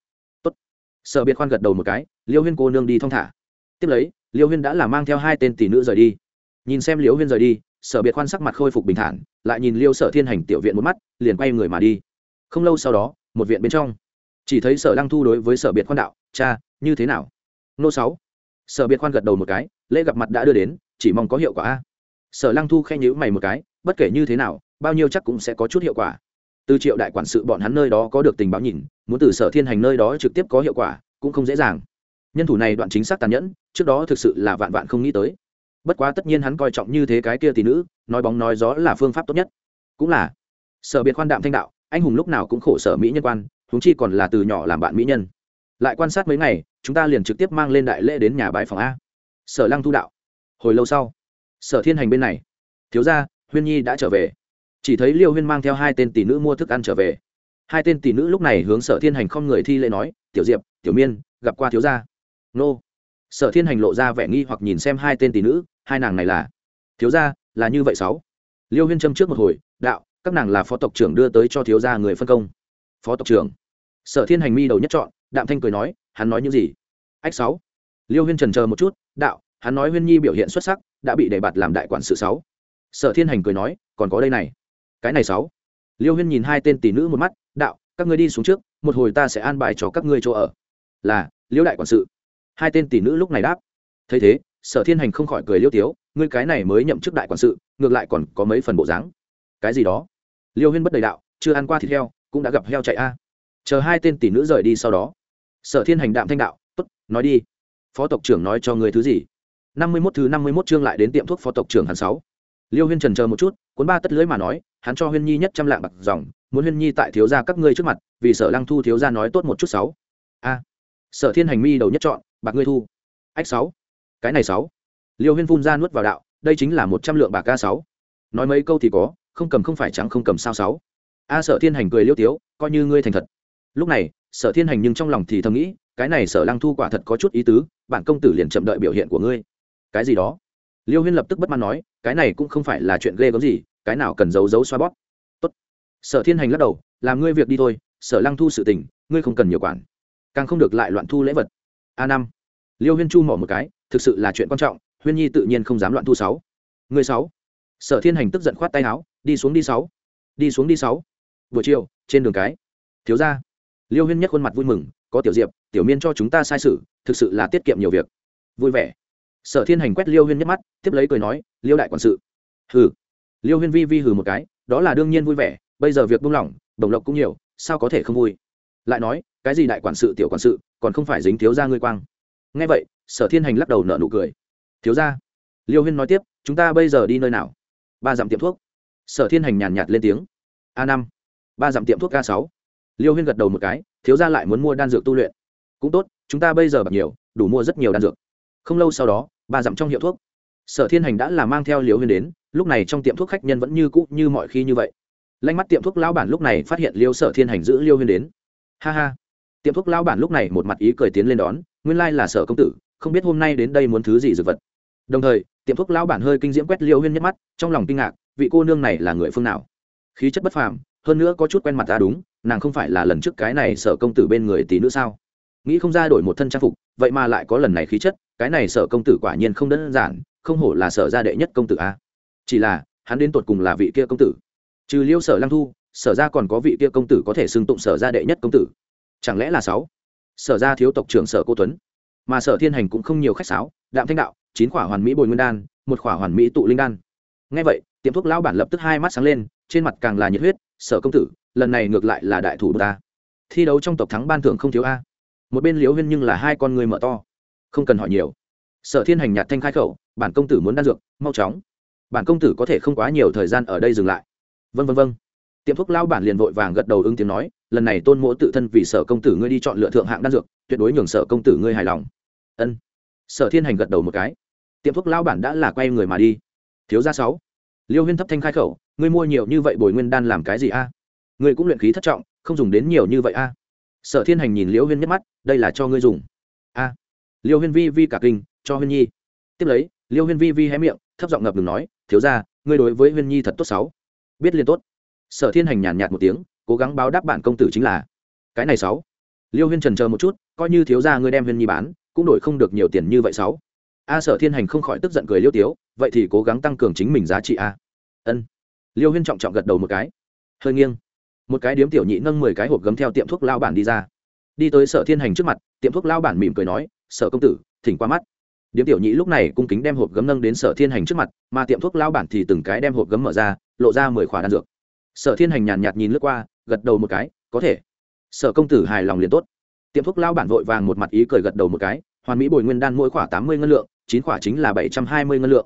sở biệt khoan gật đầu một cái, liêu huyên cô nương đi thong thả. Tiếp lấy, liêu huyên đã là mang theo hai tên tỷ nữ rời đi. Nhìn xem liêu huyên rời đi, sở biệt khoan sắc mặt khôi phục bình thản, lại nhìn liêu sở thiên hành tiểu viện một mắt, liền quay người mà đi. Không lâu sau đó, một viện bên trong, chỉ thấy sở lăng thu đối với sở biệt khoan đạo, cha, như thế nào? Nô sáu. Sở biệt khoan gật đầu một cái, lễ gặp mặt đã đưa đến, chỉ mong có hiệu quả a. Sở lăng thu khen nhữ mày một cái, bất kể như thế nào, bao nhiêu chắc cũng sẽ có chút hiệu quả từ triệu đại quản sự bọn hắn nơi đó có được tình báo nhìn, muốn từ sở thiên hành nơi đó trực tiếp có hiệu quả, cũng không dễ dàng. Nhân thủ này đoạn chính xác tàn nhẫn, trước đó thực sự là vạn vạn không nghĩ tới. Bất quá tất nhiên hắn coi trọng như thế cái kia tỷ nữ, nói bóng nói gió là phương pháp tốt nhất. Cũng là. Sở biệt khoan đạm thanh đạo, anh hùng lúc nào cũng khổ sở mỹ nhân quan, huống chi còn là từ nhỏ làm bạn mỹ nhân. Lại quan sát mấy ngày, chúng ta liền trực tiếp mang lên đại lễ đến nhà bãi phòng a. Sở lăng thu đạo. Hồi lâu sau, sở thiên hành bên này. Thiếu gia, huyên nhi đã trở về chỉ thấy liêu huyên mang theo hai tên tỷ nữ mua thức ăn trở về. Hai tên tỷ nữ lúc này hướng sở thiên hành không người thi lễ nói, tiểu diệp, tiểu miên, gặp qua thiếu gia. Nô. Sở thiên hành lộ ra vẻ nghi hoặc nhìn xem hai tên tỷ nữ, hai nàng này là? Thiếu gia, là như vậy sáu. Liêu huyên châm trước một hồi, đạo, các nàng là phó tộc trưởng đưa tới cho thiếu gia người phân công. Phó tộc trưởng? Sở thiên hành mi đầu nhất chọn đạm thanh cười nói, hắn nói những gì? Ách sáu. Liêu huyên trần chờ một chút, đạo, hắn nói huyên nhi biểu hiện xuất sắc, đã bị đề bạt làm đại quản sự sáu. Sở thiên hành cười nói, còn có đây này cái này sáu. Liêu huyên nhìn hai tên tỷ nữ một mắt, đạo, các ngươi đi xuống trước, một hồi ta sẽ an bài cho các ngươi chỗ ở. Là, liêu đại quản sự. Hai tên tỷ nữ lúc này đáp. Thấy thế, sở thiên hành không khỏi cười liêu tiếu, ngươi cái này mới nhậm chức đại quản sự, ngược lại còn có mấy phần bộ dáng. Cái gì đó? Liêu huyên bất đầy đạo, chưa ăn qua thịt heo, cũng đã gặp heo chạy a. Chờ hai tên tỷ nữ rời đi sau đó, sở thiên hành đạm thanh đạo t ố t nói đi. Phó tộc trưởng nói cho người thứ gì? Năm mươi mốt thứ năm mươi mốt chương lại đến tiệm thuốc phó tộc trưởng hàn sáu. Liêu huyên trần chờ một chút, cuốn ba tất lưới mà nói hắn cho huyên nhi nhất trăm lạng bạc dòng, muốn huyên nhi tại thiếu gia các ngươi trước mặt, vì sở lăng thu thiếu gia nói tốt một chút sáu. A. Sở thiên hành mi đầu nhất chọn, bạc ngươi thu. Ách sáu. Cái này sáu. Liêu huyên phun ra nuốt vào đạo, đây chính là một trăm lượng bạc ca sáu. Nói mấy câu thì có, không cầm không phải trắng không cầm sao sáu. A sở thiên hành cười liêu tiếu, coi như ngươi thành thật. Lúc này, sở thiên hành nhưng trong lòng thì thầm nghĩ, cái này sở lăng thu quả thật có chút ý tứ, bản công tử liền chậm đợi biểu hiện của ngươi. Cái gì đó? Liêu huyên lập tức bất mãn nói, cái này cũng không phải là chuyện ghê gớm gì cái nào cần giấu giấu xoa bóp. Tốt. sở thiên hành lắc đầu, làm ngươi việc đi thôi, sở lăng thu sự tình, ngươi không cần nhiều quản. Càng không được lại loạn thu lễ vật. A năm. Liêu huyên chu mỏ một cái, thực sự là chuyện quan trọng, huyên nhi tự nhiên không dám loạn thu sáu. Người sáu. Sở thiên hành tức giận khoát tay áo, đi xuống đi sáu. Đi xuống đi sáu. Buổi chiều, trên đường cái. Thiếu ra liêu huyên nhất khuôn mặt vui mừng, có tiểu diệp, tiểu miên cho chúng ta sai sự, thực sự là tiết kiệm nhiều việc. Vui vẻ. Sở thiên hành quét liêu huyên nhất mắt, tiếp lấy cười nói, liêu đại quản sự. Hừ liêu huyên vi vi hừ một cái đó là đương nhiên vui vẻ bây giờ việc buông lỏng đồng lộc cũng nhiều sao có thể không vui? Lại nói cái gì đại quản sự tiểu quản sự còn không phải dính thiếu gia ngươi quang? Nghe vậy sở thiên hành lắc đầu nợ nụ cười. Thiếu gia, liêu huyên nói tiếp chúng ta bây giờ đi nơi nào? Ba dặm tiệm thuốc. Sở thiên hành nhàn nhạt lên tiếng. A năm. Ba dặm tiệm thuốc a sáu. Liêu huyên gật đầu một cái thiếu gia lại muốn mua đan dược tu luyện. Cũng tốt chúng ta bây giờ bạc nhiều đủ mua rất nhiều đan dược. Không lâu sau đó ba dặm trong hiệu thuốc. Sở thiên hành đã là mang theo liêu huyên đến lúc này trong tiệm thuốc khách nhân vẫn như cũ như mọi khi như vậy. Lanh mắt tiệm thuốc lão bản lúc này phát hiện liêu sở thiên hành giữ liêu huyên đến. Ha ha. Tiệm thuốc lão bản lúc này một mặt ý cười tiến lên đón, nguyên lai là sở công tử, không biết hôm nay đến đây muốn thứ gì dược vật. Đồng thời, tiệm thuốc lão bản hơi kinh diễm quét liêu huyên nhất mắt, trong lòng kinh ngạc, vị cô nương này là người phương nào? Khí chất bất phàm, hơn nữa có chút quen mặt ta đúng, nàng không phải là lần trước cái này sở công tử bên người tí nữa sao? Nghĩ không ra đổi một thân trang phục, vậy mà lại có lần này khí chất, cái này sở công tử quả nhiên không đơn giản, không hổ là sở gia đệ nhất công tử a chỉ là, hắn đến tột cùng là vị kia công tử. Trừ liêu sở lăng thu, sở ra còn có vị kia công tử có thể xưng tụng sở ra đệ nhất công tử. Chẳng lẽ là sáu? Sở ra thiếu tộc trưởng sở cô tuấn. Mà sở thiên hành cũng không nhiều khách sáo, đạm thanh đạo, chín khỏa hoàn mỹ bồi nguyên đan, một khỏa hoàn mỹ tụ linh đan. Ngay vậy, tiệm thuốc lão bản lập tức hai mắt sáng lên, trên mặt càng là nhiệt huyết, sở công tử, lần này ngược lại là đại thủ ta. Thi đấu trong tộc thắng ban thưởng không thiếu a. Một bên liễu huyên nhưng là hai con người mở to. Không cần hỏi nhiều. Sở thiên hành nhạt thanh khai khẩu, bản công tử muốn đan dược, mau chóng bản công tử có thể không quá nhiều thời gian ở đây dừng lại. Vân vân vân tiệm thuốc lao bản liền vội vàng gật đầu ứng tiếng nói, lần này tôn mỗ tự thân vì sở công tử ngươi đi chọn lựa thượng hạng đan dược, tuyệt đối nhường sở công tử ngươi hài lòng. Ân. Sở thiên hành gật đầu một cái. Tiệm thuốc lao bản đã là quay người mà đi. Thiếu gia sáu. Liêu huyên thấp thanh khai khẩu, ngươi mua nhiều như vậy bồi nguyên đan làm cái gì a? Ngươi cũng luyện khí thất trọng, không dùng đến nhiều như vậy a. Sở thiên hành nhìn liêu huyên nhắc mắt, đây là cho ngươi dùng. A. Liêu huyên vi vi cả kinh, cho huyên nhi. Tiếp lấy, liêu huyên vi vi hé miệng, thấp giọng ngập ngừng nói thiếu gia, ngươi đối với huyên nhi thật tốt sáu. Biết liên tốt. Sở thiên hành nhàn nhạt một tiếng, cố gắng báo đáp bản công tử chính là, cái này sáu. Liêu huyên trần chờ một chút, coi như thiếu gia ngươi đem huyên nhi bán, cũng đổi không được nhiều tiền như vậy sáu. A sở thiên hành không khỏi tức giận cười liêu tiếu, vậy thì cố gắng tăng cường chính mình giá trị a. Ân. Liêu huyên trọng trọng gật đầu một cái. Hơi nghiêng. Một cái điếm tiểu nhị nâng mười cái hộp gấm theo tiệm thuốc lao bản đi ra. Đi tới sở thiên hành trước mặt, tiệm thuốc lao bản mỉm cười nói, sở công tử, thỉnh qua mắt điếm tiểu nhị lúc này cung kính đem hộp gấm nâng đến sở thiên hành trước mặt, mà tiệm thuốc lao bản thì từng cái đem hộp gấm mở ra, lộ ra mười khỏa đan dược. Sở thiên hành nhàn nhạt nhìn lướt qua, gật đầu một cái, có thể. Sở công tử hài lòng liền tốt. Tiệm thuốc lao bản vội vàng một mặt ý cười gật đầu một cái, hoàn mỹ bồi nguyên đan mỗi khỏa tám mươi ngân lượng, chín khỏa chính là bảy trăm hai mươi ngân lượng.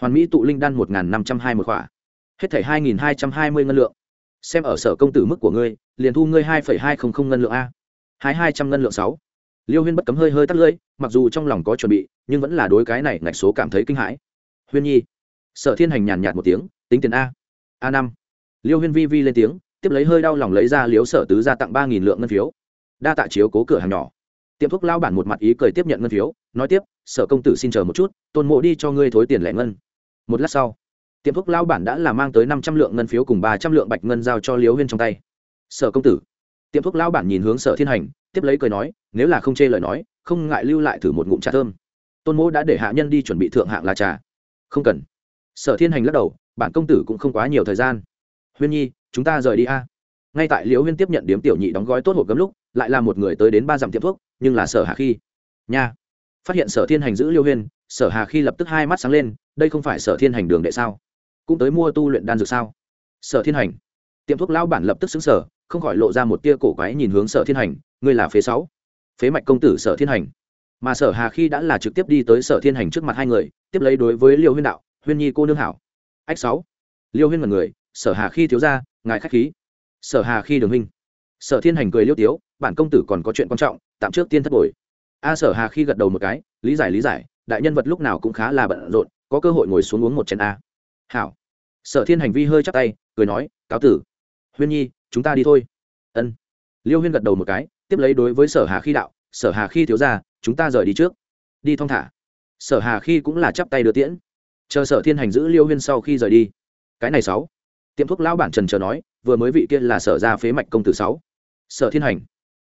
Hoàn mỹ tụ linh đan một năm trăm hai một khỏa, hết thảy hai nghìn hai trăm hai mươi ngân lượng. Xem ở sở công tử mức của ngươi, liền thu ngươi hai phẩy hai không không ngân lượng a. Hai hai trăm ngân lượng sáu liêu huyên bất cấm hơi hơi tắt lưỡi, mặc dù trong lòng có chuẩn bị, nhưng vẫn là đối cái này ngạch số cảm thấy kinh hãi. Huyên nhi, sở thiên hành nhàn nhạt một tiếng, tính tiền a. A năm. Liêu huyên vi vi lên tiếng, tiếp lấy hơi đau lòng lấy ra liếu sở tứ ra tặng ba nghìn lượng ngân phiếu. Đa tạ chiếu cố cửa hàng nhỏ. Tiệm thuốc lao bản một mặt ý cười tiếp nhận ngân phiếu, nói tiếp, sở công tử xin chờ một chút, tôn mộ đi cho ngươi thối tiền lẻ ngân. Một lát sau, tiệm thuốc lao bản đã là mang tới năm trăm lượng ngân phiếu cùng ba trăm lượng bạch ngân giao cho liếu huyên trong tay. Sở công tử tiệm thuốc lao bản nhìn hướng sở thiên hành, tiếp lấy cười nói, nếu là không chê lời nói, không ngại lưu lại thử một ngụm trà thơm. Tôn mỗ đã để hạ nhân đi chuẩn bị thượng hạng là trà. Không cần. Sở thiên hành lắc đầu, bản công tử cũng không quá nhiều thời gian. Huyên nhi, chúng ta rời đi a. Ngay tại liễu huyên tiếp nhận điếm tiểu nhị đóng gói tốt hộp gấm lúc, lại là một người tới đến ba dặm tiệm thuốc, nhưng là sở hà khi. Nha. Phát hiện sở thiên hành giữ liêu huyên, sở hà khi lập tức hai mắt sáng lên, đây không phải sở thiên hành đường đệ sao? Cũng tới mua tu luyện đan dược sao? Sở thiên hành. Tiệm thuốc lão bản lập tức xứng sở không khỏi lộ ra một tia cổ quái nhìn hướng sở thiên hành, ngươi là phế sáu. Phế mạch công tử sở thiên hành. Mà sở hà khi đã là trực tiếp đi tới sở thiên hành trước mặt hai người, tiếp lấy đối với liêu huyên đạo, huyên nhi cô nương hảo. Ách sáu. Liêu huyên mật người, sở hà khi thiếu ra, ngài khách khí. Sở hà khi đường huynh. Sở thiên hành cười liêu tiếu, bản công tử còn có chuyện quan trọng, tạm trước tiên thất bồi. A sở hà khi gật đầu một cái, lý giải lý giải, đại nhân vật lúc nào cũng khá là bận rộn, có cơ hội ngồi xuống uống một chén a. Hảo. Sở thiên hành vi hơi chắc tay, cười nói, cáo tử. Huyên nhi chúng ta đi thôi. Ân. Liêu huyên gật đầu một cái, tiếp lấy đối với sở hà khi đạo, sở hà khi thiếu ra chúng ta rời đi trước. Đi thong thả. Sở hà khi cũng là chắp tay đưa tiễn. Chờ sở thiên hành giữ liêu huyên sau khi rời đi. Cái này sáu. Tiệm thuốc lão bản trần chờ nói, vừa mới vị kia là sở ra phế mạch công tử sáu. Sở thiên hành.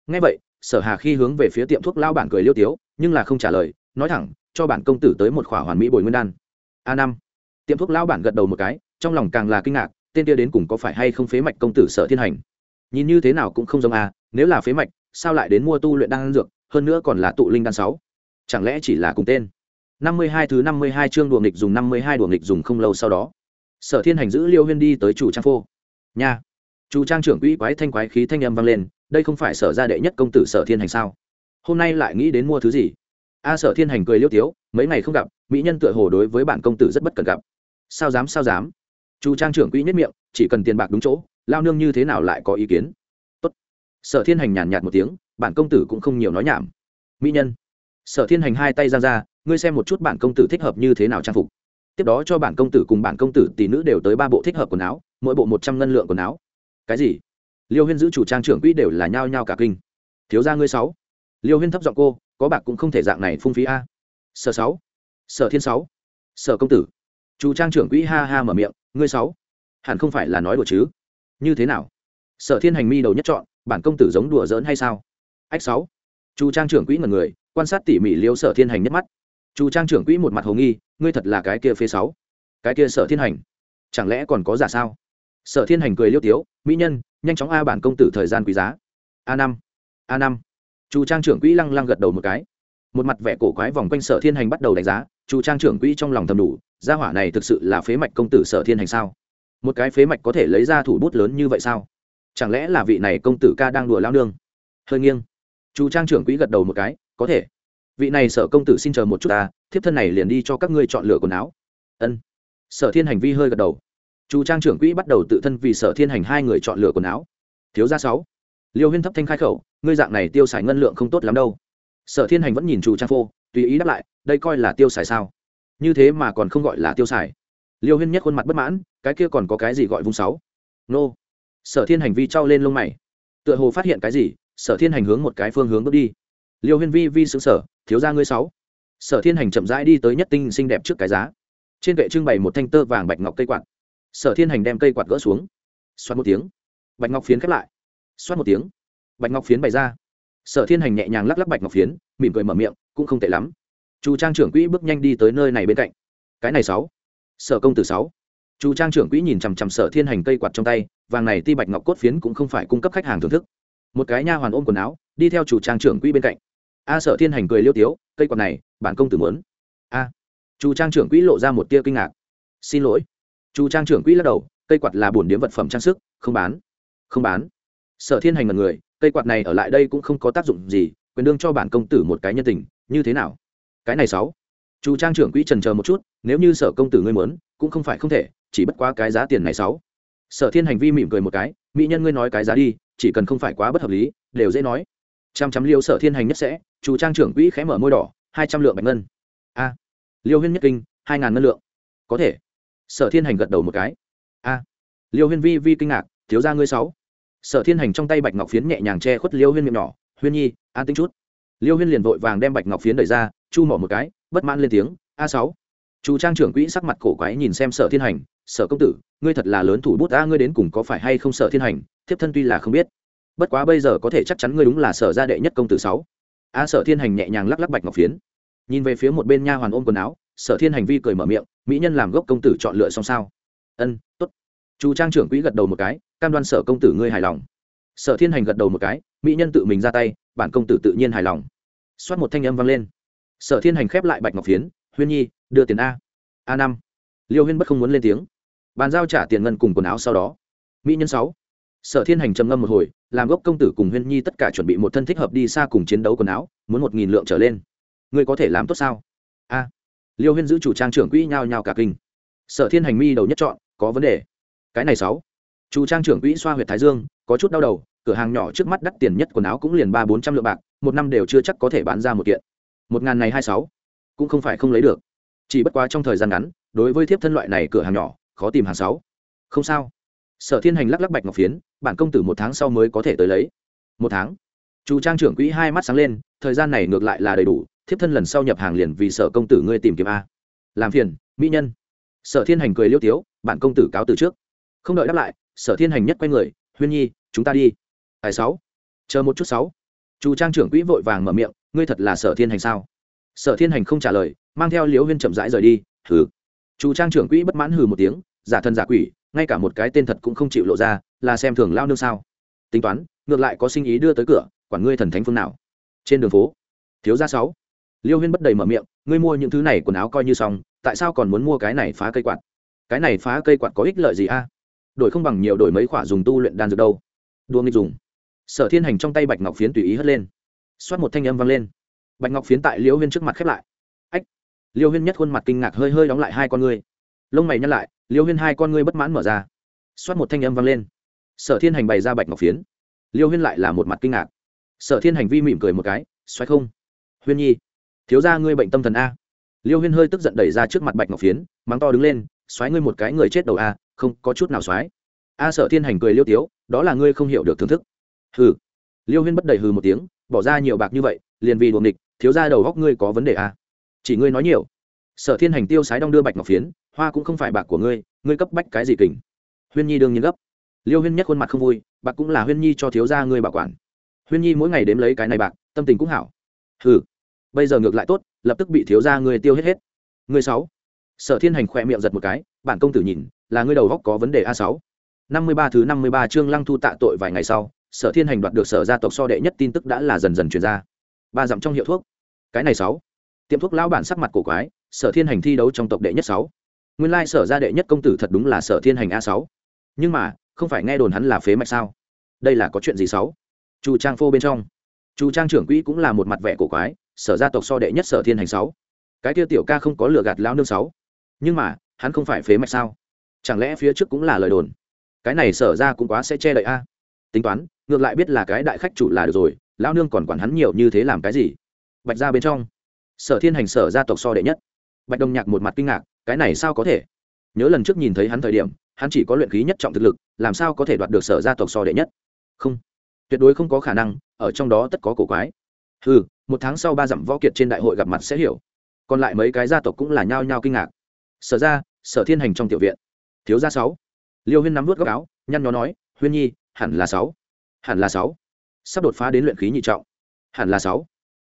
Ngay vậy, sở hà khi hướng về phía tiệm thuốc lão bản cười liêu tiếu, nhưng là không trả lời, nói thẳng, cho bản công tử tới một khỏa hoàn mỹ bồi nguyên đan. A năm. Tiệm thuốc lão bản gật đầu một cái, trong lòng càng là kinh ngạc tên kia đến cùng có phải hay không phế mạch công tử sở thiên hành? Nhìn như thế nào cũng không giống a nếu là phế mạch, sao lại đến mua tu luyện đan dược, hơn nữa còn là tụ linh đan sáu? Chẳng lẽ chỉ là cùng tên? Năm mươi hai thứ năm mươi hai chương đùa nghịch dùng năm mươi hai đùa nghịch dùng không lâu sau đó, sở thiên hành giữ liêu huyên đi tới chủ trang phô. Nha! Chủ trang trưởng quỹ quái thanh quái khí thanh âm vang lên, đây không phải sở gia đệ nhất công tử sở thiên hành sao? Hôm nay lại nghĩ đến mua thứ gì? A, sở thiên hành cười liêu tiếu, mấy ngày không gặp, mỹ nhân tựa hồ đối với bản công tử rất bất cần gặp. Sao dám sao dám? Chủ trang trưởng quỹ nhất miệng, chỉ cần tiền bạc đúng chỗ, lao nương như thế nào lại có ý kiến? Tốt. sở thiên hành nhàn nhạt một tiếng, bản công tử cũng không nhiều nói nhảm. Mỹ nhân. Sở thiên hành hai tay ra ra, ngươi xem một chút bản công tử thích hợp như thế nào trang phục. Tiếp đó cho bản công tử cùng bản công tử tỷ nữ đều tới ba bộ thích hợp quần áo, mỗi bộ một trăm ngân lượng quần áo. Cái gì? Liêu huyên giữ chủ trang trưởng quỹ đều là nhao nhao cả kinh. Thiếu gia ngươi sáu. Liêu huyên thấp giọng cô, có bạc cũng không thể dạng này phung phí a. Sở sáu. Sở thiên sáu. Sở công tử. Chủ trang trưởng quỹ ha ha mở miệng ngươi sáu, hẳn không phải là nói đùa chứ? Như thế nào? Sở thiên hành mi đầu nhất chọn, bản công tử giống đùa giỡn hay sao? Ách sáu. Chu trang trưởng quỹ ngần người, quan sát tỉ mỉ liêu sở thiên hành nhất mắt. Chu trang trưởng quỹ một mặt hồ nghi, ngươi thật là cái kia phê sáu. Cái kia sở thiên hành, chẳng lẽ còn có giả sao? Sở thiên hành cười liêu tiếu, mỹ nhân, nhanh chóng a bản công tử thời gian quý giá. A năm a năm. Chu trang trưởng quỹ lăng lăng gật đầu một cái. Một mặt vẻ cổ quái vòng quanh sở thiên hành bắt đầu đánh giá, chu trang trưởng quỹ trong lòng thầm đủ gia hỏa này thực sự là phế mạch công tử sở thiên hành sao? Một cái phế mạch có thể lấy ra thủ bút lớn như vậy sao? Chẳng lẽ là vị này công tử ca đang đùa lao nương? Hơi nghiêng. Chú trang trưởng quỹ gật đầu một cái, có thể. Vị này sở công tử xin chờ một chút ta, thiếp thân này liền đi cho các ngươi chọn lựa quần áo. Ân. Sở thiên hành vi hơi gật đầu. Chú trang trưởng quỹ bắt đầu tự thân vì sở thiên hành hai người chọn lựa quần áo. Thiếu gia sáu. Liêu huyên thấp thanh khai khẩu, ngươi dạng này tiêu xài ngân lượng không tốt lắm đâu. Sở thiên hành vẫn nhìn chú trang phô, tùy ý đáp lại, đây coi là tiêu xài sao? Như thế mà còn không gọi là tiêu xài. Liêu huyên nhất khuôn mặt bất mãn, cái kia còn có cái gì gọi vùng sáu? Nô. Sở thiên hành vi trao lên lông mày. Tựa hồ phát hiện cái gì, sở thiên hành hướng một cái phương hướng bước đi. Liêu huyên vi vi xứng sở thiếu ra ngươi sáu. Sở thiên hành chậm rãi đi tới nhất tinh xinh đẹp trước cái giá. Trên kệ trưng bày một thanh tơ vàng bạch ngọc cây quạt. Sở thiên hành đem cây quạt gỡ xuống. Xoát một tiếng. Bạch ngọc phiến khép lại. Xoát một tiếng. Bạch ngọc phiến bày ra. Sở thiên hành nhẹ nhàng lắc lắc bạch ngọc phiến, mỉm cười mở miệng, cũng không tệ lắm chu trang trưởng quỹ bước nhanh đi tới nơi này bên cạnh. Cái này sáu. Sở công tử sáu. Chu trang trưởng quỹ nhìn chằm chằm sở thiên hành cây quạt trong tay vàng này ti bạch ngọc cốt phiến cũng không phải cung cấp khách hàng thưởng thức. Một cái nha hoàn ôm quần áo đi theo chủ trang trưởng quỹ bên cạnh. A sở thiên hành cười liêu tiếu cây quạt này bản công tử muốn. A. À, chủ trang trưởng quỹ lộ ra một tia kinh ngạc. Xin lỗi. Chủ trang trưởng quỹ lắc đầu cây quạt là bổn điếm vật phẩm trang sức không bán. Không bán. Sở thiên hành là người cây quạt này ở lại đây cũng không có tác dụng gì quyền đương cho bản công tử một cái nhân tình như thế nào? Cái này sáu. Chủ trang trưởng quỹ trần chờ một chút, nếu như sở công tử ngươi muốn, cũng không phải không thể, chỉ bất quá cái giá tiền này sáu. Sở thiên hành vi mỉm cười một cái, mỹ nhân ngươi nói cái giá đi, chỉ cần không phải quá bất hợp lý, đều dễ nói. Chăm chăm liêu sở thiên hành nhất sẽ chủ trang trưởng quỹ khẽ mở môi đỏ, hai trăm lượng bạch ngân. A. Liêu huyên nhất kinh, hai ngàn ngân lượng. Có thể. Sở thiên hành gật đầu một cái. A. Liêu huyên vi vi kinh ngạc, thiếu ra ngươi sáu. Sở thiên hành trong tay bạch ngọc phiến nhẹ nhàng che khuất liêu huyên miệng nhỏ, huyên nhi, an tính chút. Liêu huyên liền vội vàng đem bạch ngọc phiến đẩy ra chu mỏ một cái, bất mãn lên tiếng, a sáu. Chủ trang trưởng quỹ sắc mặt cổ quái nhìn xem sở thiên hành, sở công tử, ngươi thật là lớn thủ bút, a, ngươi đến cùng có phải hay không sở thiên hành? Thiếp thân tuy là không biết, bất quá bây giờ có thể chắc chắn ngươi đúng là sở gia đệ nhất công tử sáu. A sở thiên hành nhẹ nhàng lắc lắc bạch ngọc phiến. Nhìn về phía một bên nha hoàn ôm quần áo, sở thiên hành vi cười mở miệng, mỹ nhân làm gốc công tử chọn lựa xong sao? Ân, tốt. Chủ trang trưởng quỹ gật đầu một cái, cam đoan sở công tử ngươi hài lòng. Sở thiên hành gật đầu một cái, mỹ nhân tự mình ra tay, bản công tử tự nhiên hài lòng. Xoát một thanh âm vang lên sở thiên hành khép lại bạch ngọc phiến, huyên nhi, đưa tiền a. A năm. Liêu huyên bất không muốn lên tiếng. Bàn giao trả tiền ngân cùng quần áo sau đó. Mỹ nhân sáu. Sở thiên hành trầm ngâm một hồi, làm gốc công tử cùng huyên nhi tất cả chuẩn bị một thân thích hợp đi xa cùng chiến đấu quần áo, muốn một nghìn lượng trở lên. Ngươi có thể làm tốt sao? A. Liêu huyên giữ chủ trang trưởng quỹ nhao nhao cả kinh. Sở thiên hành mi đầu nhất chọn, có vấn đề. Cái này sáu. Chủ trang trưởng quỹ xoa huyệt thái dương, có chút đau đầu, cửa hàng nhỏ trước mắt đắt tiền nhất quần áo cũng liền ba bốn trăm lượng bạc, một năm đều chưa chắc có thể bán ra một kiện một ngàn này hai sáu, cũng không phải không lấy được. Chỉ bất quá trong thời gian ngắn, đối với thiếp thân loại này cửa hàng nhỏ, khó tìm hàng sáu. Không sao. Sở thiên hành lắc lắc bạch ngọc phiến, bản công tử một tháng sau mới có thể tới lấy. Một tháng. Chủ trang trưởng quỹ hai mắt sáng lên, thời gian này ngược lại là đầy đủ, thiếp thân lần sau nhập hàng liền vì sở công tử ngươi tìm kiếm a. Làm phiền, mỹ nhân. Sở thiên hành cười liêu tiếu, bản công tử cáo từ trước. Không đợi đáp lại, sở thiên hành nhất quay người, huyên nhi, chúng ta đi. Tài sáu. Chờ một chút sáu. Chủ trang trưởng quỹ vội vàng mở miệng ngươi thật là sở thiên hành sao? Sở thiên hành không trả lời, mang theo liễu huyên chậm rãi rời đi. Hừ. Chủ trang trưởng quỹ bất mãn hừ một tiếng, giả thân giả quỷ, ngay cả một cái tên thật cũng không chịu lộ ra, là xem thường lao nương sao? Tính toán, ngược lại có sinh ý đưa tới cửa, quản ngươi thần thánh phương nào? Trên đường phố, thiếu gia sáu. Liêu huyên bất đầy mở miệng, ngươi mua những thứ này quần áo coi như xong, tại sao còn muốn mua cái này phá cây quạt? Cái này phá cây quạt có ích lợi gì a? Đổi không bằng nhiều đổi mấy khoả dùng tu luyện đan dược đâu. Đua nghịch dùng. Sở thiên hành trong tay bạch ngọc phiến tùy ý hất lên xoát một thanh âm vang lên. Bạch ngọc phiến tại liêu huyên trước mặt khép lại. Ách! Liêu huyên nhất khuôn mặt kinh ngạc hơi hơi đóng lại hai con ngươi. Lông mày nhăn lại liêu huyên hai con ngươi bất mãn mở ra. Xoát một thanh âm vang lên. Sở thiên hành bày ra bạch ngọc phiến. Liêu huyên lại là một mặt kinh ngạc. Sở thiên hành vi mỉm cười một cái xoáy không? Huyên nhi, thiếu ra ngươi bệnh tâm thần a. Liêu huyên hơi tức giận đẩy ra trước mặt bạch ngọc phiến, mắng to đứng lên, xoáy ngươi một cái người chết đầu a, không có chút nào xoáy. A sở thiên hành cười liêu tiếu, đó là ngươi không hiểu được thưởng thức. Hừ. Liêu huyên bất đầy hừ một tiếng bỏ ra nhiều bạc như vậy, liền vì đuồng địch thiếu ra đầu góc ngươi có vấn đề à? chỉ ngươi nói nhiều. Sở thiên hành tiêu sái đong đưa bạch ngọc phiến, hoa cũng không phải bạc của ngươi ngươi cấp bách cái gì kình? Huyên nhi đương nhiên gấp. Liêu huyên nhất khuôn mặt không vui, bạc cũng là huyên nhi cho thiếu gia ngươi bảo quản. Huyên nhi mỗi ngày đếm lấy cái này bạc, tâm tình cũng hảo. Ừ bây giờ ngược lại tốt, lập tức bị thiếu gia ngươi tiêu hết hết. Ngươi sáu. Sở thiên hành khỏe miệng giật một cái, bản công tử nhìn, là ngươi đầu góc có vấn đề a sáu. Năm mươi ba thứ năm mươi ba chương lăng thu tạ tội vài ngày sau sở thiên hành đoạt được sở gia tộc so đệ nhất tin tức đã là dần dần truyền ra. Ba dặm trong hiệu thuốc. Cái này sáu. Tiệm thuốc lão bản sắc mặt cổ quái, sở thiên hành thi đấu trong tộc đệ nhất sáu. Nguyên lai sở gia đệ nhất công tử thật đúng là sở thiên hành a sáu. Nhưng mà, không phải nghe đồn hắn là phế mạch sao? Đây là có chuyện gì sáu? Chu trang phô bên trong. Chu trang trưởng quỹ cũng là một mặt vẻ cổ quái, sở gia tộc so đệ nhất sở thiên hành sáu. Cái kia tiểu ca không có lừa gạt lao nương sáu. Nhưng mà, hắn không phải phế mạch sao? Chẳng lẽ phía trước cũng là lời đồn? Cái này sở ra cũng quá sẽ che đậy a tính toán, ngược lại biết là cái đại khách chủ là được rồi, lão nương còn quản hắn nhiều như thế làm cái gì? Bạch ra bên trong, sở thiên hành sở gia tộc so đệ nhất. Bạch đồng nhạc một mặt kinh ngạc, cái này sao có thể? Nhớ lần trước nhìn thấy hắn thời điểm, hắn chỉ có luyện khí nhất trọng thực lực, làm sao có thể đoạt được sở gia tộc so đệ nhất? Không, tuyệt đối không có khả năng, ở trong đó tất có cổ quái. Ừ một tháng sau ba dặm võ kiệt trên đại hội gặp mặt sẽ hiểu. Còn lại mấy cái gia tộc cũng là nhao nhao kinh ngạc. Sở ra sở thiên hành trong tiểu viện. Thiếu gia sáu. Liêu huyên nắm vút góc áo, nhăn nhó nói, huyên nhi hẳn là sáu. Hẳn là sáu. Sắp đột phá đến luyện khí nhị trọng. Hẳn là sáu.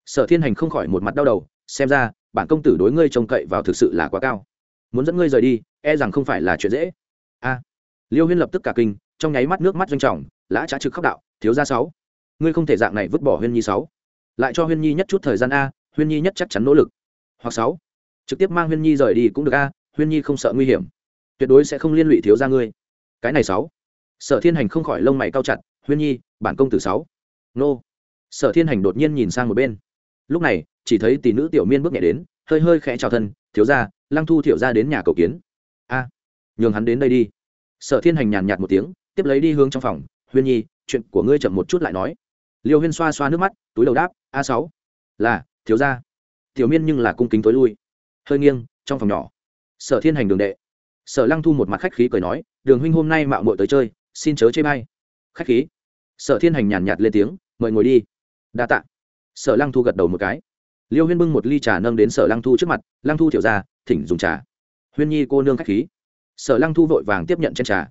Sở thiên hành không khỏi một mặt đau đầu, xem ra, bản công tử đối ngươi trông cậy vào thực sự là quá cao. Muốn dẫn ngươi rời đi e rằng không phải là chuyện dễ. A. Liêu huyên lập tức cả kinh, trong nháy mắt nước mắt doanh trọng, lã trá trực khóc đạo, thiếu gia sáu. Ngươi không thể dạng này vứt bỏ huyên nhi sáu. Lại cho huyên nhi nhất chút thời gian a, huyên nhi nhất chắc chắn nỗ lực. Hoặc sáu. Trực tiếp mang huyên nhi rời đi cũng được a, huyên nhi không sợ nguy hiểm. Tuyệt đối sẽ không liên lụy thiếu gia ngươi. Cái này sáu sở thiên hành không khỏi lông mày cao chặt, huyên nhi, bản công tử sáu. Nô. Sở thiên hành đột nhiên nhìn sang một bên. Lúc này, chỉ thấy tỷ nữ tiểu miên bước nhẹ đến, hơi hơi khẽ chào thân, thiếu gia, lăng thu thiểu ra đến nhà cầu kiến. A, nhường hắn đến đây đi. Sở thiên hành nhàn nhạt một tiếng, tiếp lấy đi hướng trong phòng, huyên nhi, chuyện của ngươi chậm một chút lại nói. Liêu huyên xoa xoa nước mắt, túi đầu đáp, a sáu. Là, thiếu gia. Tiểu miên nhưng là cung kính tối lui. Hơi nghiêng, trong phòng nhỏ. Sở thiên hành đường đệ. Sở lăng thu một mặt khách khí cười nói, đường huynh hôm nay mạo muội tới chơi xin chớ chê bay khách khí. Sở thiên hành nhàn nhạt lên tiếng, mời ngồi đi. Đa tạ. Sở lăng thu gật đầu một cái. Liêu huyên bưng một ly trà nâng đến sở lăng thu trước mặt, lăng thu thiểu ra thỉnh dùng trà. Huyên nhi cô nương khách khí. Sở lăng thu vội vàng tiếp nhận trên trà.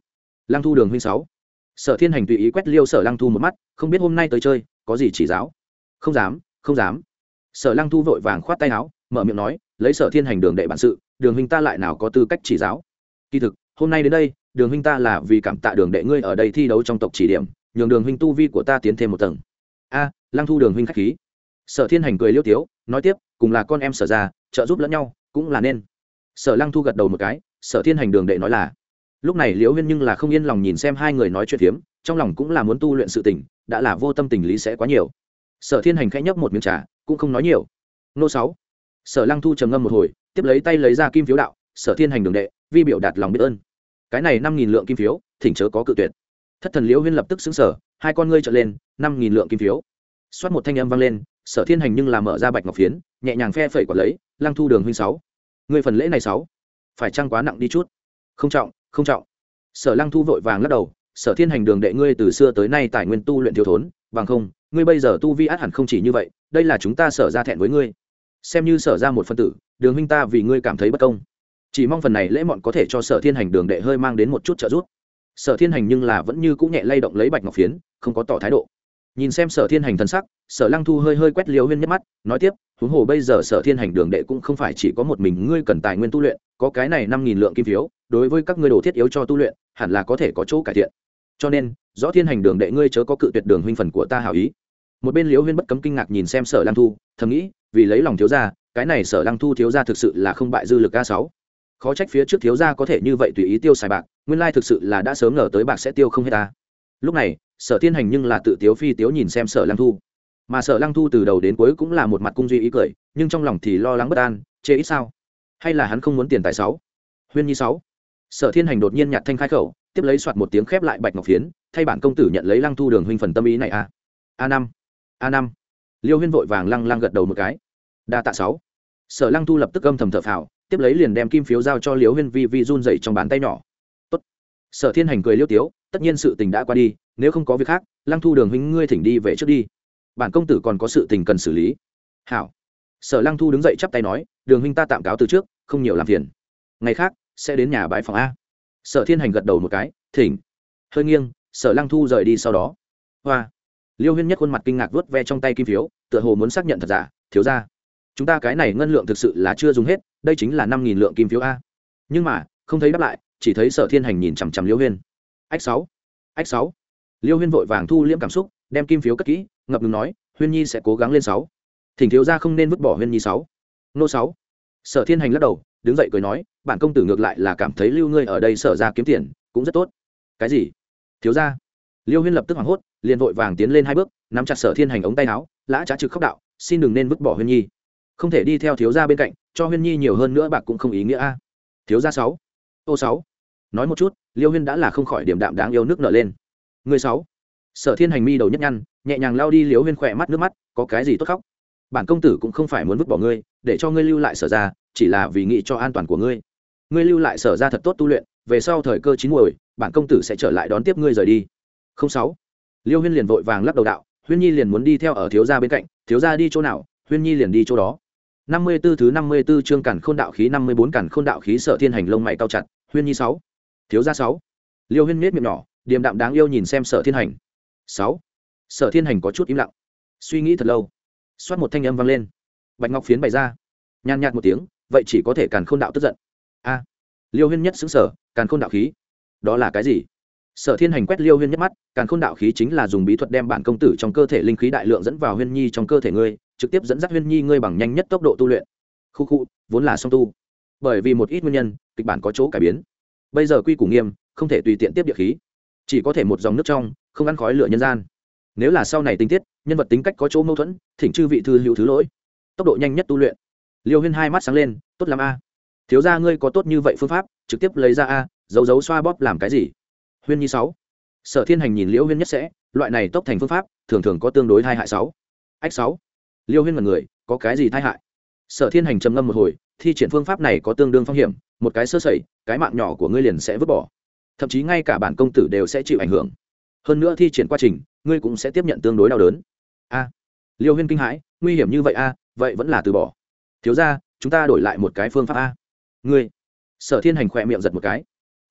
Lăng thu đường huynh sáu. Sở thiên hành tùy ý quét liêu sở lăng thu một mắt, không biết hôm nay tới chơi, có gì chỉ giáo? Không dám không dám. Sở lăng thu vội vàng khoát tay áo, mở miệng nói, lấy sở thiên hành đường đệ bản sự, đường huynh ta lại nào có tư cách chỉ giáo? Kỳ thực, hôm nay đến đây đường huynh ta là vì cảm tạ đường đệ ngươi ở đây thi đấu trong tộc chỉ điểm, nhường đường huynh tu vi của ta tiến thêm một tầng. A, lăng thu đường huynh khách khí. Sở thiên hành cười liêu tiếu, nói tiếp, cùng là con em sở ra, trợ giúp lẫn nhau, cũng là nên. Sở lăng thu gật đầu một cái, sở thiên hành đường đệ nói là, lúc này liễu huyên nhưng là không yên lòng nhìn xem hai người nói chuyện phiếm, trong lòng cũng là muốn tu luyện sự tình, đã là vô tâm tình lý sẽ quá nhiều. Sở thiên hành khẽ nhấp một miếng trà, cũng không nói nhiều. Nô sáu. Sở lăng thu trầm ngâm một hồi, tiếp lấy tay lấy ra kim phiếu đạo, sở thiên hành đường đệ, vi biểu đạt lòng biết ơn cái này năm nghìn lượng kim phiếu, thỉnh chớ có cự tuyệt. Thất thần liễu huyên lập tức xứng sở hai con ngươi trở lên, năm nghìn lượng kim phiếu. Xoát một thanh âm vang lên, sở thiên hành nhưng là mở ra bạch ngọc phiến, nhẹ nhàng phe phẩy quả lấy, lăng thu đường huynh sáu người phần lễ này sáu, phải trăng quá nặng đi chút? Không trọng không trọng. Sở lăng thu vội vàng lắc đầu, sở thiên hành đường đệ ngươi từ xưa tới nay tài nguyên tu luyện thiếu thốn, bằng không, ngươi bây giờ tu vi át hẳn không chỉ như vậy, đây là chúng ta sở ra thẹn với ngươi. Xem như sở ra một phân tử, đường huynh ta vì ngươi cảm thấy bất công chỉ mong phần này lễ mọn có thể cho sở thiên hành đường đệ hơi mang đến một chút trợ giúp. Sở thiên hành nhưng là vẫn như cũng nhẹ lay động lấy bạch ngọc phiến, không có tỏ thái độ. Nhìn xem sở thiên hành thân sắc, sở lăng thu hơi hơi quét liều huyên nhất mắt, nói tiếp, huống hồ bây giờ sở thiên hành đường đệ cũng không phải chỉ có một mình ngươi cần tài nguyên tu luyện, có cái này năm nghìn lượng kim phiếu, đối với các ngươi đồ thiết yếu cho tu luyện, hẳn là có thể có chỗ cải thiện. Cho nên, rõ thiên hành đường đệ ngươi chớ có cự tuyệt đường huynh phần của ta hảo ý. Một bên liễu huyên bất cấm kinh ngạc nhìn xem sở lăng thu, thầm nghĩ, vì lấy lòng thiếu gia, cái này sở lăng thu thiếu gia thực sự là không bại dư lực a sáu khó trách phía trước thiếu gia có thể như vậy tùy ý tiêu xài bạc, nguyên lai thực sự là đã sớm ngờ tới bạc sẽ tiêu không hết ta. Lúc này, sở thiên hành nhưng là tự tiếu phi tiếu nhìn xem sở lăng thu. Mà sở lăng thu từ đầu đến cuối cũng là một mặt cung duy ý cười, nhưng trong lòng thì lo lắng bất an, chê ít sao? Hay là hắn không muốn tiền tài sáu? Huyên nhi sáu. Sở thiên hành đột nhiên nhặt thanh khai khẩu, tiếp lấy soạt một tiếng khép lại bạch ngọc phiến, thay bản công tử nhận lấy lăng thu đường huynh phần tâm ý này a a năm. A năm. Liêu huyên vội vàng lăng lăng gật đầu một cái. Đa tạ sáu. Sở lăng thu lập tức âm thầm thở phào tiếp lấy liền đem kim phiếu giao cho liễu huyên vi vi run dậy trong bàn tay nhỏ. Tốt. sở thiên hành cười liêu tiếu, tất nhiên sự tình đã qua đi, nếu không có việc khác, lăng thu đường huynh ngươi thỉnh đi về trước đi. Bản công tử còn có sự tình cần xử lý. Hảo. Sở lăng thu đứng dậy chắp tay nói, đường huynh ta tạm cáo từ trước, không nhiều làm phiền. Ngày khác, sẽ đến nhà bãi phòng a. Sở thiên hành gật đầu một cái, thỉnh. Hơi nghiêng, sở lăng thu rời đi sau đó. Hoa. Liêu huyên nhất khuôn mặt kinh ngạc vớt ve trong tay kim phiếu, tựa hồ muốn xác nhận thật giả, thiếu ra chúng ta cái này ngân lượng thực sự là chưa dùng hết, đây chính là năm nghìn lượng kim phiếu a. Nhưng mà, không thấy đáp lại, chỉ thấy sở thiên hành nhìn chằm chằm liêu huyên. Ách sáu ách sáu. Liêu huyên vội vàng thu liễm cảm xúc, đem kim phiếu cất kỹ, ngập ngừng nói, huyên nhi sẽ cố gắng lên sáu. Thỉnh thiếu ra không nên vứt bỏ huyên nhi sáu. Nô sáu. Sở thiên hành lắc đầu, đứng dậy cười nói, bản công tử ngược lại là cảm thấy lưu ngươi ở đây sở ra kiếm tiền, cũng rất tốt. Cái gì? Thiếu ra liêu huyên lập tức hoảng hốt, liền vội vàng tiến lên hai bước, nắm chặt sở thiên hành ống tay áo, lã trá trực khóc đạo, xin đừng nên vứt bỏ huyên nhi không thể đi theo thiếu gia bên cạnh, cho huyên nhi nhiều hơn nữa bạc cũng không ý nghĩa a. Thiếu gia sáu. Ô sáu. Nói một chút, liêu huyên đã là không khỏi điểm đạm đáng yêu nước nở lên. Người sáu. Sở thiên hành mi đầu nhất nhăn, nhẹ nhàng lao đi liêu huyên khỏe mắt nước mắt, có cái gì tốt khóc? Bản công tử cũng không phải muốn vứt bỏ ngươi, để cho ngươi lưu lại sở ra, chỉ là vì nghĩ cho an toàn của ngươi. Ngươi lưu lại sở ra thật tốt tu luyện, về sau thời cơ chín muồi, bản công tử sẽ trở lại đón tiếp ngươi rời đi. Không sáu. Liêu huyên liền vội vàng lắc đầu đạo, huyên nhi liền muốn đi theo ở thiếu gia bên cạnh, thiếu gia đi chỗ nào, huyên nhi liền đi chỗ đó năm mươi 54 thứ năm mươi 54 chương cản khôn đạo khí, năm mươi bốn cản khôn đạo khí sở thiên hành lông mày cao chặt, huyên nhi sáu, thiếu gia sáu. Liêu huyên miết miệng nhỏ, điềm đạm đáng yêu nhìn xem sở thiên hành. Sáu. Sở thiên hành có chút im lặng. Suy nghĩ thật lâu. Xoát một thanh âm vang lên. Bạch ngọc phiến bày ra. Nhàn nhạt một tiếng, vậy chỉ có thể càn khôn đạo tức giận. A. Liêu huyên nhất sững sờ, càn khôn đạo khí. Đó là cái gì? Sở thiên hành quét liêu huyên nhất mắt, càn khôn đạo khí chính là dùng bí thuật đem bản công tử trong cơ thể linh khí đại lượng dẫn vào huyên nhi trong cơ thể ngươi trực tiếp dẫn dắt huyên nhi ngươi bằng nhanh nhất tốc độ tu luyện. Khu khu, vốn là song tu. Bởi vì một ít nguyên nhân, kịch bản có chỗ cải biến. Bây giờ quy củ nghiêm, không thể tùy tiện tiếp địa khí. Chỉ có thể một dòng nước trong, không ăn khói lửa nhân gian. Nếu là sau này tình tiết, nhân vật tính cách có chỗ mâu thuẫn, thỉnh chư vị thư hữu thứ lỗi. Tốc độ nhanh nhất tu luyện. Liêu huyên hai mắt sáng lên, tốt làm a. Thiếu ra ngươi có tốt như vậy phương pháp, trực tiếp lấy ra a dấu dấu xoa bóp làm cái gì? Huyên nhi sáu. Sở thiên hành nhìn liễu huyên nhất sẽ, loại này tốc thành phương pháp, thường thường có tương đối hai hại sáu. Ách sáu liêu huyên mật người, có cái gì tai hại? Sở thiên hành trầm ngâm một hồi, thi triển phương pháp này có tương đương phong hiểm, một cái sơ sẩy, cái mạng nhỏ của ngươi liền sẽ vứt bỏ. Thậm chí ngay cả bản công tử đều sẽ chịu ảnh hưởng. Hơn nữa thi triển quá trình, ngươi cũng sẽ tiếp nhận tương đối đau đớn. A, liêu huyên kinh hãi, nguy hiểm như vậy a, vậy vẫn là từ bỏ. Thiếu ra chúng ta đổi lại một cái phương pháp a. Ngươi. Sở thiên hành khỏe miệng giật một cái.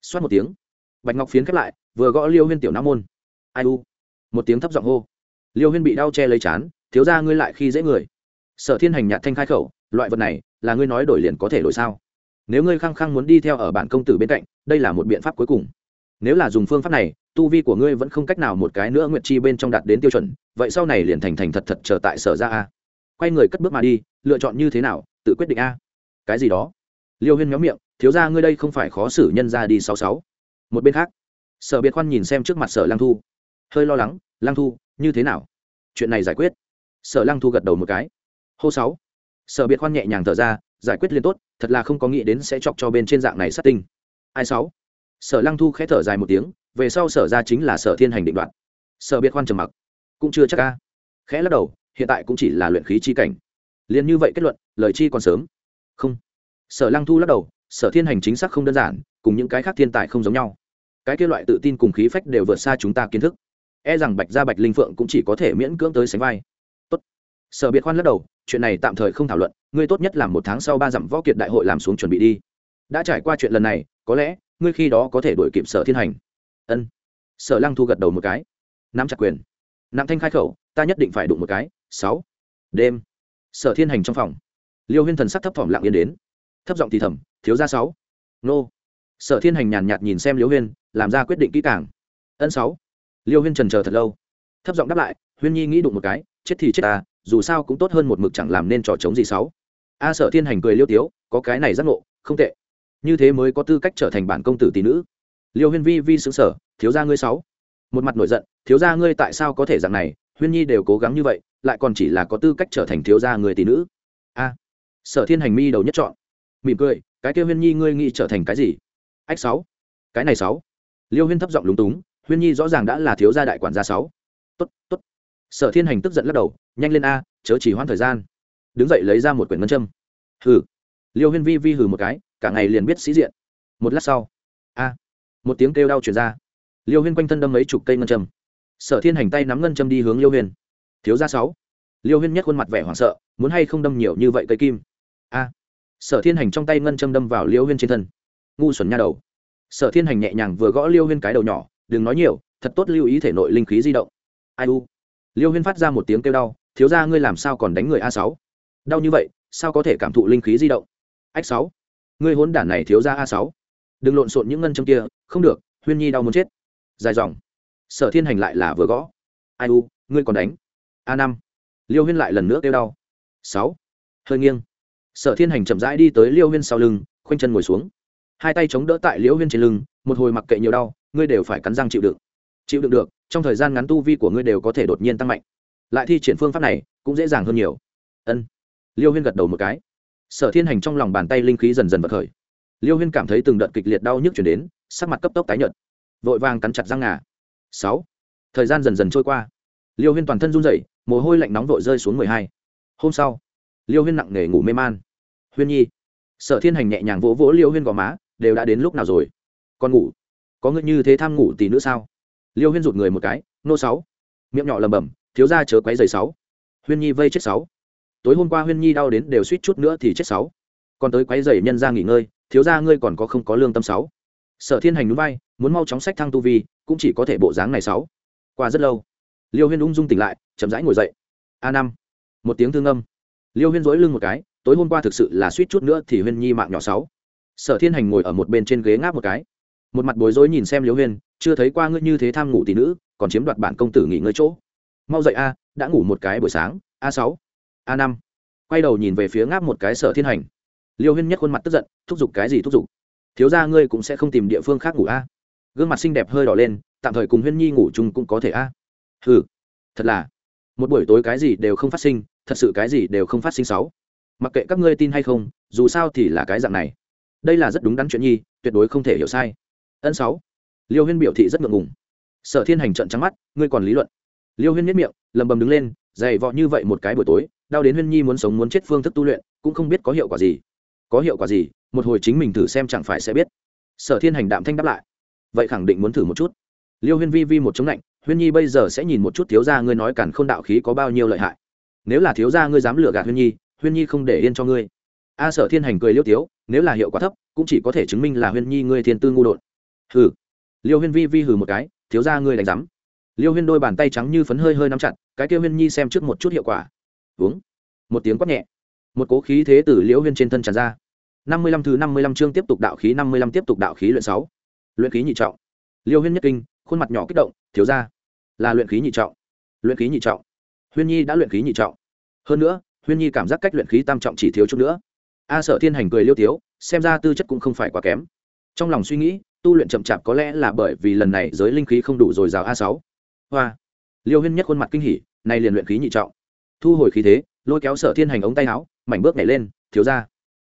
Xoát một tiếng. Bạch ngọc phiến khép lại, vừa gõ liêu huyên tiểu nam môn. Ai u. Một tiếng thấp giọng hô. Liêu huyên bị đau che lấy chán thiếu ra ngươi lại khi dễ người. Sở thiên hành nhạt thanh khai khẩu, loại vật này, là ngươi nói đổi liền có thể đổi sao? Nếu ngươi khăng khăng muốn đi theo ở bản công tử bên cạnh, đây là một biện pháp cuối cùng. Nếu là dùng phương pháp này, tu vi của ngươi vẫn không cách nào một cái nữa nguyệt chi bên trong đạt đến tiêu chuẩn, vậy sau này liền thành thành thật thật trở tại sở ra a. Quay người cất bước mà đi, lựa chọn như thế nào, tự quyết định a. Cái gì đó? Liêu huyên nhóm miệng, thiếu ra ngươi đây không phải khó xử nhân ra đi sáu sáu. Một bên khác, sở biệt khoan nhìn xem trước mặt sở lang thu. Hơi lo lắng lang thu, như thế nào? Chuyện này giải quyết sở lang thu gật đầu một cái. Hô sáu. Sở biệt khoan nhẹ nhàng thở ra, giải quyết liên tốt, thật là không có nghĩ đến sẽ chọc cho bên trên dạng này sát tinh. Ai sáu? Sở lăng thu khẽ thở dài một tiếng, về sau sở ra chính là sở thiên hành định đoạn sở biệt khoan trầm mặc. Cũng chưa chắc ca khẽ lắc đầu, hiện tại cũng chỉ là luyện khí chi cảnh. Liền như vậy kết luận, lời chi còn sớm. Không. Sở lăng thu lắc đầu, sở thiên hành chính xác không đơn giản, cùng những cái khác thiên tài không giống nhau. Cái kia loại tự tin cùng khí phách đều vượt xa chúng ta kiến thức. E rằng bạch gia bạch linh phượng cũng chỉ có thể miễn cưỡng tới sánh vai sở biệt khoan lắc đầu, chuyện này tạm thời không thảo luận, ngươi tốt nhất là một tháng sau ba dặm võ kiệt đại hội làm xuống chuẩn bị đi. Đã trải qua chuyện lần này, có lẽ, ngươi khi đó có thể đổi kịp sở thiên hành. Ân. Sở lăng thu gật đầu một cái. Nắm chặt quyền. Nặng thanh khai khẩu, ta nhất định phải đụng một cái. Sáu. Đêm. Sở thiên hành trong phòng. Liêu huyên thần sắc thấp thỏm lặng yên đến. Thấp giọng thì thầm, thiếu ra sáu. Nô. Sở thiên hành nhàn nhạt nhìn xem liêu huyên, làm ra quyết định kỹ càng. Ân sáu. Liêu huyên trần chờ thật lâu. Thấp giọng đáp lại, huyên nhi nghĩ đụng một cái, chết thì chết ta dù sao cũng tốt hơn một mực chẳng làm nên trò chống gì sáu. A sở thiên hành cười liêu tiếu, có cái này giác ngộ, không tệ. Như thế mới có tư cách trở thành bản công tử tỷ nữ. Liêu huyên vi vi xứng sở thiếu gia ngươi sáu. Một mặt nổi giận, thiếu gia ngươi tại sao có thể dạng này? Huyên nhi đều cố gắng như vậy, lại còn chỉ là có tư cách trở thành thiếu gia người tỷ nữ. A. Sở thiên hành mi đầu nhất chọn mỉm cười, cái kia huyên nhi ngươi nghĩ trở thành cái gì? Ách sáu. Cái này sáu. Liêu huyên thấp giọng lúng túng, huyên nhi rõ ràng đã là thiếu gia đại quản gia sáu. Tốt tốt sở thiên hành tức giận lắc đầu, nhanh lên a, chớ chỉ hoãn thời gian. Đứng dậy lấy ra một quyển ngân châm. Hừ. Liêu huyên vi vi hừ một cái, cả ngày liền biết sĩ diện. Một lát sau, a, một tiếng kêu đau chuyển ra. Liêu huyên quanh thân đâm mấy chục cây ngân châm. Sở thiên hành tay nắm ngân châm đi hướng liêu huyên. Thiếu gia sáu. Liêu huyên nhất khuôn mặt vẻ hoảng sợ, muốn hay không đâm nhiều như vậy cây kim? A, sở thiên hành trong tay ngân châm đâm vào liêu huyên trên thân. Ngu xuẩn nha đầu. Sở thiên hành nhẹ nhàng vừa gõ liêu huyên cái đầu nhỏ, đừng nói nhiều, thật tốt lưu ý thể nội linh khí di động. Ai u? Liêu huyên phát ra một tiếng kêu đau, thiếu ra ngươi làm sao còn đánh người a sáu? Đau như vậy, sao có thể cảm thụ linh khí di động? Ách sáu, ngươi hốn đản này thiếu ra a sáu. Đừng lộn xộn những ngân châm kia, không được, huyên nhi đau muốn chết. Dài dòng. Sở thiên hành lại là vừa gõ. Ai u, ngươi còn đánh? A năm. Liêu huyên lại lần nữa kêu đau. Sáu. Hơi nghiêng. Sở thiên hành chậm rãi đi tới liêu huyên sau lưng, khoanh chân ngồi xuống. Hai tay chống đỡ tại liễu huyên trên lưng, một hồi mặc kệ nhiều đau, ngươi đều phải cắn răng chịu đựng. Chịu đựng được trong thời gian ngắn tu vi của ngươi đều có thể đột nhiên tăng mạnh. Lại thi triển phương pháp này, cũng dễ dàng hơn nhiều. Ân. Liêu huyên gật đầu một cái. Sở thiên hành trong lòng bàn tay linh khí dần dần vật khởi. Liêu huyên cảm thấy từng đợt kịch liệt đau nhức chuyển đến, sắc mặt cấp tốc tái nhợt. Vội vàng cắn chặt răng ngà. Sáu. Thời gian dần dần trôi qua. Liêu huyên toàn thân run rẩy, mồ hôi lạnh nóng vội rơi xuống mười hai. Hôm sau, liêu huyên nặng nề ngủ mê man. Huyên nhi. Sở thiên hành nhẹ nhàng vỗ vỗ liêu huyên gò má, đều đã đến lúc nào rồi? Con ngủ? Có ngươi như thế tham ngủ tỷ nữa sao? Liêu huyên rụt người một cái nô sáu. Miệng nhỏ lầm bầm thiếu ra chớ quấy giày sáu. Huyên nhi vây chết sáu. Tối hôm qua huyên nhi đau đến đều suýt chút nữa thì chết sáu. Còn tới quấy giày nhân ra nghỉ ngơi thiếu ra ngươi còn có không có lương tâm sáu? Sở thiên hành núi bay, muốn mau chóng sách thăng tu vi cũng chỉ có thể bộ dáng này sáu. Qua rất lâu liêu huyên ung dung tỉnh lại chậm rãi ngồi dậy. A năm. Một tiếng thương âm. Liêu huyên dối lưng một cái tối hôm qua thực sự là suýt chút nữa thì huyên nhi mạng nhỏ sáu. Sở thiên hành ngồi ở một bên trên ghế ngáp một cái một mặt bối rối nhìn xem liêu huyên, chưa thấy qua ngươi như thế tham ngủ tỷ nữ, còn chiếm đoạt bản công tử nghỉ ngơi chỗ. Mau dậy a, đã ngủ một cái buổi sáng, a sáu, a năm. Quay đầu nhìn về phía ngáp một cái sở thiên hành. Liêu huyên nhất khuôn mặt tức giận, thúc giục cái gì thúc giục? Thiếu ra ngươi cũng sẽ không tìm địa phương khác ngủ a. Gương mặt xinh đẹp hơi đỏ lên, tạm thời cùng huyên nhi ngủ chung cũng có thể a. Ừ thật là, một buổi tối cái gì đều không phát sinh, thật sự cái gì đều không phát sinh sáu. Mặc kệ các ngươi tin hay không, dù sao thì là cái dạng này. Đây là rất đúng đắn chuyện nhi, tuyệt đối không thể hiểu sai ân sáu. Liêu huyên biểu thị rất ngượng ngùng. Sở thiên hành trận trắng mắt, ngươi còn lý luận. Liêu huyên miết miệng lầm bầm đứng lên, dày vọ như vậy một cái buổi tối, đau đến huyên nhi muốn sống muốn chết phương thức tu luyện, cũng không biết có hiệu quả gì. Có hiệu quả gì, một hồi chính mình thử xem chẳng phải sẽ biết. Sở thiên hành đạm thanh đáp lại. Vậy khẳng định muốn thử một chút. Liêu huyên vi vi một chống lạnh, huyên nhi bây giờ sẽ nhìn một chút thiếu gia ngươi nói cản k h ô n đạo khí có bao nhiêu lợi hại. Nếu là thiếu gia ngươi dám lừa gạt huyên nhi huyên nhi không để yên cho ngươi. A sở thiên hành cười liêu tiếu, nếu là hiệu quả thấp, cũng chỉ có thể chứng minh là huyên nhi ngươi thiên tư ngu đột hừ. Liêu huyên vi vi hừ một cái, thiếu gia ngươi đánh rắm liêu huyên đôi bàn tay trắng như phấn hơi hơi nắm chặt, cái kêu huyên nhi xem trước một chút hiệu quả. Uống. Một tiếng quát nhẹ. Một cố khí thế từ liễu huyên trên thân tràn ra. Năm mươi lăm thứ năm mươi lăm chương tiếp tục đạo khí, năm mươi lăm tiếp tục đạo khí luyện sáu. Luyện khí nhị trọng. Liêu huyên nhất kinh, khuôn mặt nhỏ kích động, thiếu ra là luyện khí nhị trọng. Luyện khí nhị trọng. Huyên nhi đã luyện khí nhị trọng. Hơn nữa, huyên nhi cảm giác cách luyện khí tam trọng chỉ thiếu chút nữa. A sợ thiên hành cười liêu tiếu, xem ra tư chất cũng không phải quá kém. Trong lòng suy nghĩ tu luyện chậm chạp có lẽ là bởi vì lần này giới linh khí không đủ dồi dào a sáu. Hoa. Liêu huyên nhất khuôn mặt kinh hỉ, nay liền luyện khí nhị trọng. Thu hồi khí thế, lôi kéo sở thiên hành ống tay áo, mảnh bước nhảy lên, thiếu ra.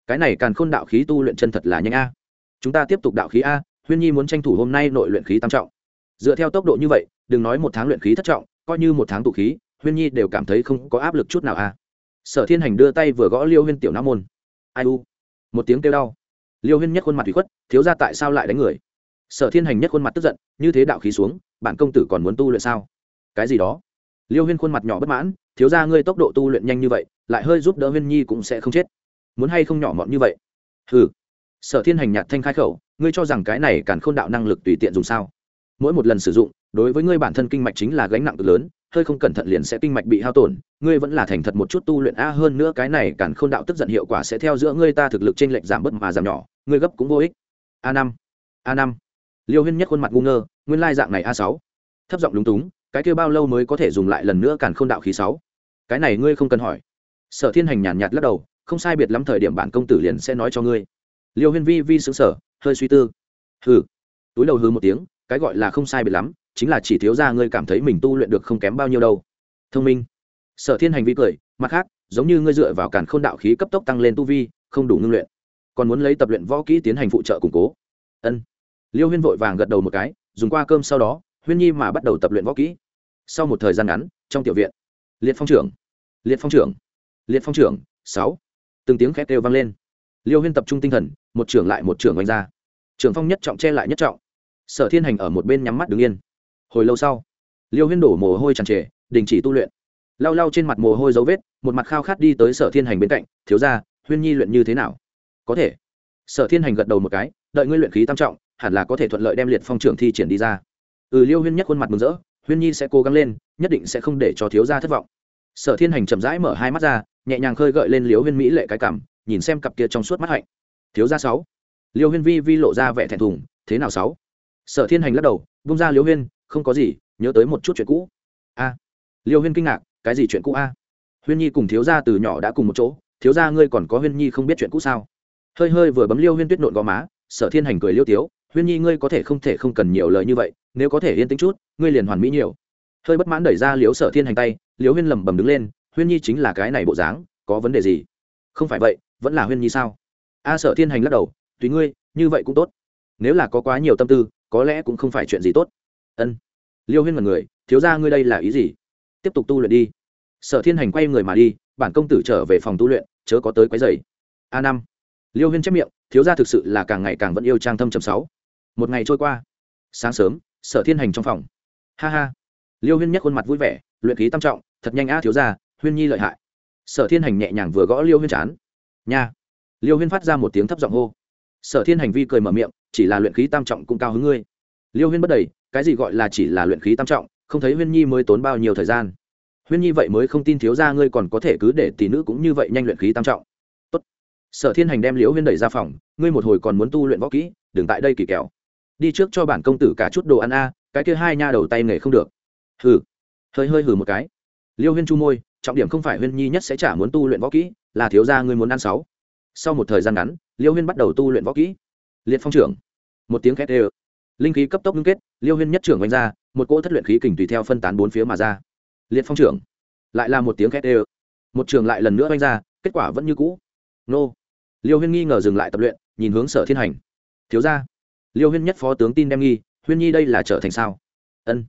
Cái này càng khôn đạo khí tu luyện chân thật là nhanh a. Chúng ta tiếp tục đạo khí a, huyên nhi muốn tranh thủ hôm nay nội luyện khí tam trọng. Dựa theo tốc độ như vậy, đừng nói một tháng luyện khí thất trọng, coi như một tháng tụ khí, huyên nhi đều cảm thấy không có áp lực chút nào a. Sở thiên hành đưa tay vừa gõ liêu huyên tiểu nam môn. Ai u? Một tiếng kêu đau liêu huyên nhất khuôn mặt bị khuất, thiếu ra tại sao lại đánh người? Sở thiên hành nhất khuôn mặt tức giận, như thế đạo khí xuống, bản công tử còn muốn tu luyện sao? Cái gì đó? Liêu huyên khuôn mặt nhỏ bất mãn, thiếu ra ngươi tốc độ tu luyện nhanh như vậy, lại hơi giúp đỡ huyên nhi cũng sẽ không chết. Muốn hay không nhỏ mọn như vậy? Ừ sở thiên hành nhạt thanh khai khẩu, ngươi cho rằng cái này càn khôn đạo năng lực tùy tiện dùng sao? Mỗi một lần sử dụng, đối với ngươi bản thân kinh mạch chính là gánh nặng cực lớn hơi không cẩn thận liền sẽ kinh mạch bị hao tổn, ngươi vẫn là thành thật một chút tu luyện a hơn nữa cái này càn khôn đạo tức giận hiệu quả sẽ theo giữa ngươi ta thực lực trên lệch giảm bớt mà giảm nhỏ, ngươi gấp cũng vô ích. A năm a năm. Liêu huyên nhất khuôn mặt ngu ngơ, nguyên lai dạng này a sáu. Thấp giọng lúng túng, cái kêu bao lâu mới có thể dùng lại lần nữa càn khôn đạo khí sáu? Cái này ngươi không cần hỏi. Sở thiên hành nhàn nhạt lắc đầu, không sai biệt lắm thời điểm bản công tử liền sẽ nói cho ngươi. Liêu huyên vi vi xứng sở hơi suy tư. Hừ. Túi đầu hư một tiếng cái gọi là không sai biệt lắm, chính là chỉ thiếu ra ngươi cảm thấy mình tu luyện được không kém bao nhiêu đâu. Thông minh. Sở thiên hành vi cười, mặt khác, giống như ngươi dựa vào cản k h ô n đạo khí cấp tốc tăng lên tu vi, không đủ ngưng luyện. Còn muốn lấy tập luyện võ kỹ tiến hành phụ trợ củng cố. Ân. Liêu huyên vội vàng gật đầu một cái, dùng qua cơm sau đó, huyên nhi mà bắt đầu tập luyện võ kỹ. Sau một thời gian ngắn, trong tiểu viện, liệt phong trưởng, liệt phong trưởng, liệt phong trưởng, sáu. Từng tiếng khét đều vang lên. Liêu huyên tập trung tinh thần, một trưởng lại một trưởng oanh ra. Trưởng phong nhất trọng che lại nhất trọng sở thiên hành ở một bên nhắm mắt đứng yên. Hồi lâu sau, liêu huyên đổ mồ hôi tràn trề, đình chỉ tu luyện. Lau lau trên mặt mồ hôi dấu vết, một mặt khao khát đi tới sở thiên hành bên cạnh, thiếu ra huyên nhi luyện như thế nào? Có thể. Sở thiên hành gật đầu một cái, đợi ngươi luyện khí tam trọng, hẳn là có thể thuận lợi đem liệt phong trưởng thi triển đi ra. Ừ liêu huyên nhất khuôn mặt mừng rỡ, huyên nhi sẽ cố gắng lên, nhất định sẽ không để cho thiếu gia thất vọng. Sở thiên hành chậm rãi mở hai mắt ra, nhẹ nhàng khơi gợi lên liêu huyên mỹ lệ cái cảm, nhìn xem cặp kia trong suốt mắt hạnh. Thiếu gia sáu. Liêu huyên vi vi lộ ra vẻ thẹn thùng, thế nào sáu? Sở thiên hành lắc đầu, bung ra liêu huyên, không có gì, nhớ tới một chút chuyện cũ. A, liêu huyên kinh ngạc, cái gì chuyện cũ a? Huyên nhi cùng thiếu gia từ nhỏ đã cùng một chỗ, thiếu gia ngươi còn có huyên nhi không biết chuyện cũ sao? Hơi hơi vừa bấm liêu huyên tuyết nộn gò má, sở thiên hành cười liêu tiếu, huyên nhi ngươi có thể không thể không cần nhiều lời như vậy, nếu có thể yên tĩnh chút, ngươi liền hoàn mỹ nhiều. Hơi bất mãn đẩy ra liếu sở thiên hành tay liếu huyên lẩm bẩm đứng lên, huyên nhi chính là cái này bộ dáng, có vấn đề gì? Không phải vậy, vẫn là huyên nhi sao? A sở thiên hành lắc đầu, tùy ngươi, như vậy cũng tốt. Nếu là có quá nhiều tâm tư có lẽ cũng không phải chuyện gì tốt. Ân. Liêu huyên mật người thiếu ra ngươi đây là ý gì? Tiếp tục tu luyện đi. Sở thiên hành quay người mà đi, bản công tử trở về phòng tu luyện, chớ có tới quấy dày a năm. Liêu huyên chép miệng, thiếu ra thực sự là càng ngày càng vẫn yêu trang thâm trầm sáu. Một ngày trôi qua. Sáng sớm, sở thiên hành trong phòng. Ha ha. Liêu huyên nhắc khuôn mặt vui vẻ, luyện khí tam trọng, thật nhanh a thiếu ra huyên nhi lợi hại. Sở thiên hành nhẹ nhàng vừa gõ liêu huyên chán. Nha. Liêu huyên phát ra một tiếng thấp giọng hô sở thiên hành vi cười mở miệng, chỉ là luyện khí tam trọng cũng cao hứng ngươi. Liêu huyên bất đầy, cái gì gọi là chỉ là luyện khí tam trọng, không thấy huyên nhi mới tốn bao nhiêu thời gian. Huyên nhi vậy mới không tin thiếu ra ngươi còn có thể cứ để tỷ nữ cũng như vậy nhanh luyện khí tam trọng. Tốt. sở thiên hành đem liễu huyên đẩy ra phòng, ngươi một hồi còn muốn tu luyện võ kỹ, đừng tại đây kỳ kèo đi trước cho bản công tử cả chút đồ ăn a, cái kia hai nha đầu tay nghề không được. Hừ. Hơi hơi hừ một cái. Liêu huyên chu môi, trọng điểm không phải huyên nhi nhất sẽ chả muốn tu luyện võ kỹ, là thiếu gia ngươi muốn ăn sáu sau một thời gian ngắn, liêu huyên bắt đầu tu luyện võ kỹ. Liệt phong trưởng, một tiếng két ê linh khí cấp tốc ngưng kết, liêu huyên nhất trưởng oanh ra, một cỗ thất luyện khí kình tùy theo phân tán bốn phía mà ra. Liệt phong trưởng, lại là một tiếng két ê một trường lại lần nữa oanh ra, kết quả vẫn như cũ. Nô. Liêu huyên nghi ngờ dừng lại tập luyện, nhìn hướng sở thiên hành. Thiếu ra liêu huyên nhất phó tướng tin đem nghi, huyên nhi đây là trở thành sao? Ân.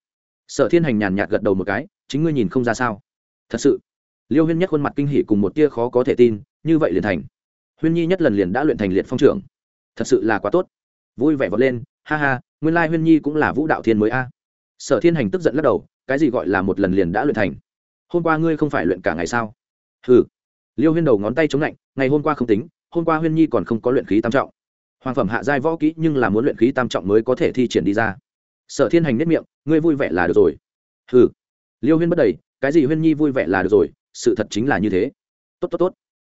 Sở thiên hành nhàn nhạt gật đầu một cái, chính ngươi nhìn không ra sao. Thật sự. Liêu huyên nhất khuôn mặt kinh hỉ cùng một tia khó có thể tin, như vậy liền thành huyên nhi nhất lần liền đã luyện thành liệt phong trưởng. Thật sự là quá tốt. Vui vẻ vọt lên, ha ha, nguyên lai huyên nhi cũng là vũ đạo thiên mới a. Sở thiên hành tức giận lắc đầu, cái gì gọi là một lần liền đã luyện thành? Hôm qua ngươi không phải luyện cả ngày sao? Hừ. Liêu huyên đầu ngón tay chống lạnh, ngày hôm qua không tính, hôm qua huyên nhi còn không có luyện khí tam trọng. Hoàng phẩm hạ giai võ kỹ nhưng là muốn luyện khí tam trọng mới có thể thi triển đi ra. Sở thiên hành nếp miệng, ngươi vui vẻ là được rồi. Hừ. Liêu huyên bất đầy, cái gì huyên nhi vui vẻ là được rồi, sự thật chính là như thế. Tốt tốt tốt.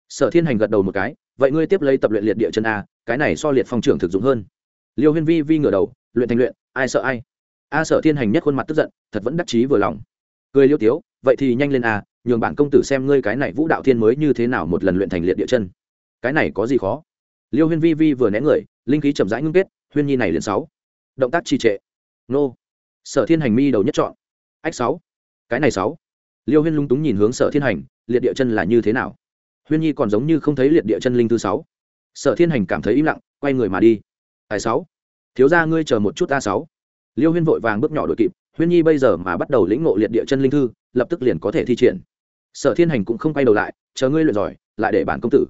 Sở thiên hành gật đầu một cái vậy ngươi tiếp lấy tập luyện liệt địa chân a, cái này so liệt phong trưởng thực dụng hơn. Liêu huyên vi vi ngửa đầu, luyện thành luyện, ai sợ ai? A sợ thiên hành nhất khuôn mặt tức giận, thật vẫn đắc chí vừa lòng. Cười liêu tiếu, vậy thì nhanh lên a, nhường bản công tử xem ngươi cái này vũ đạo thiên mới như thế nào một lần luyện thành liệt địa chân. Cái này có gì khó? Liêu huyên vi vi vừa né người, linh khí chậm rãi ngưng kết, huyên nhi này liền sáu. Động tác trì trệ. Nô. Sở thiên hành mi đầu nhất chọn ách sáu. Cái này sáu. Liêu huyên lung túng nhìn hướng sở thiên hành, liệt địa chân là như thế nào? Huyên nhi còn giống như không thấy liệt địa chân linh thứ sáu. Sở thiên hành cảm thấy im lặng, quay người mà đi. Tài sáu. Thiếu ra ngươi chờ một chút a sáu. Liêu huyên vội vàng bước nhỏ đội kịp, huyên nhi bây giờ mà bắt đầu lĩnh ngộ liệt địa chân linh thư, lập tức liền có thể thi triển. Sở thiên hành cũng không quay đầu lại, chờ ngươi luyện giỏi, lại để bản công tử.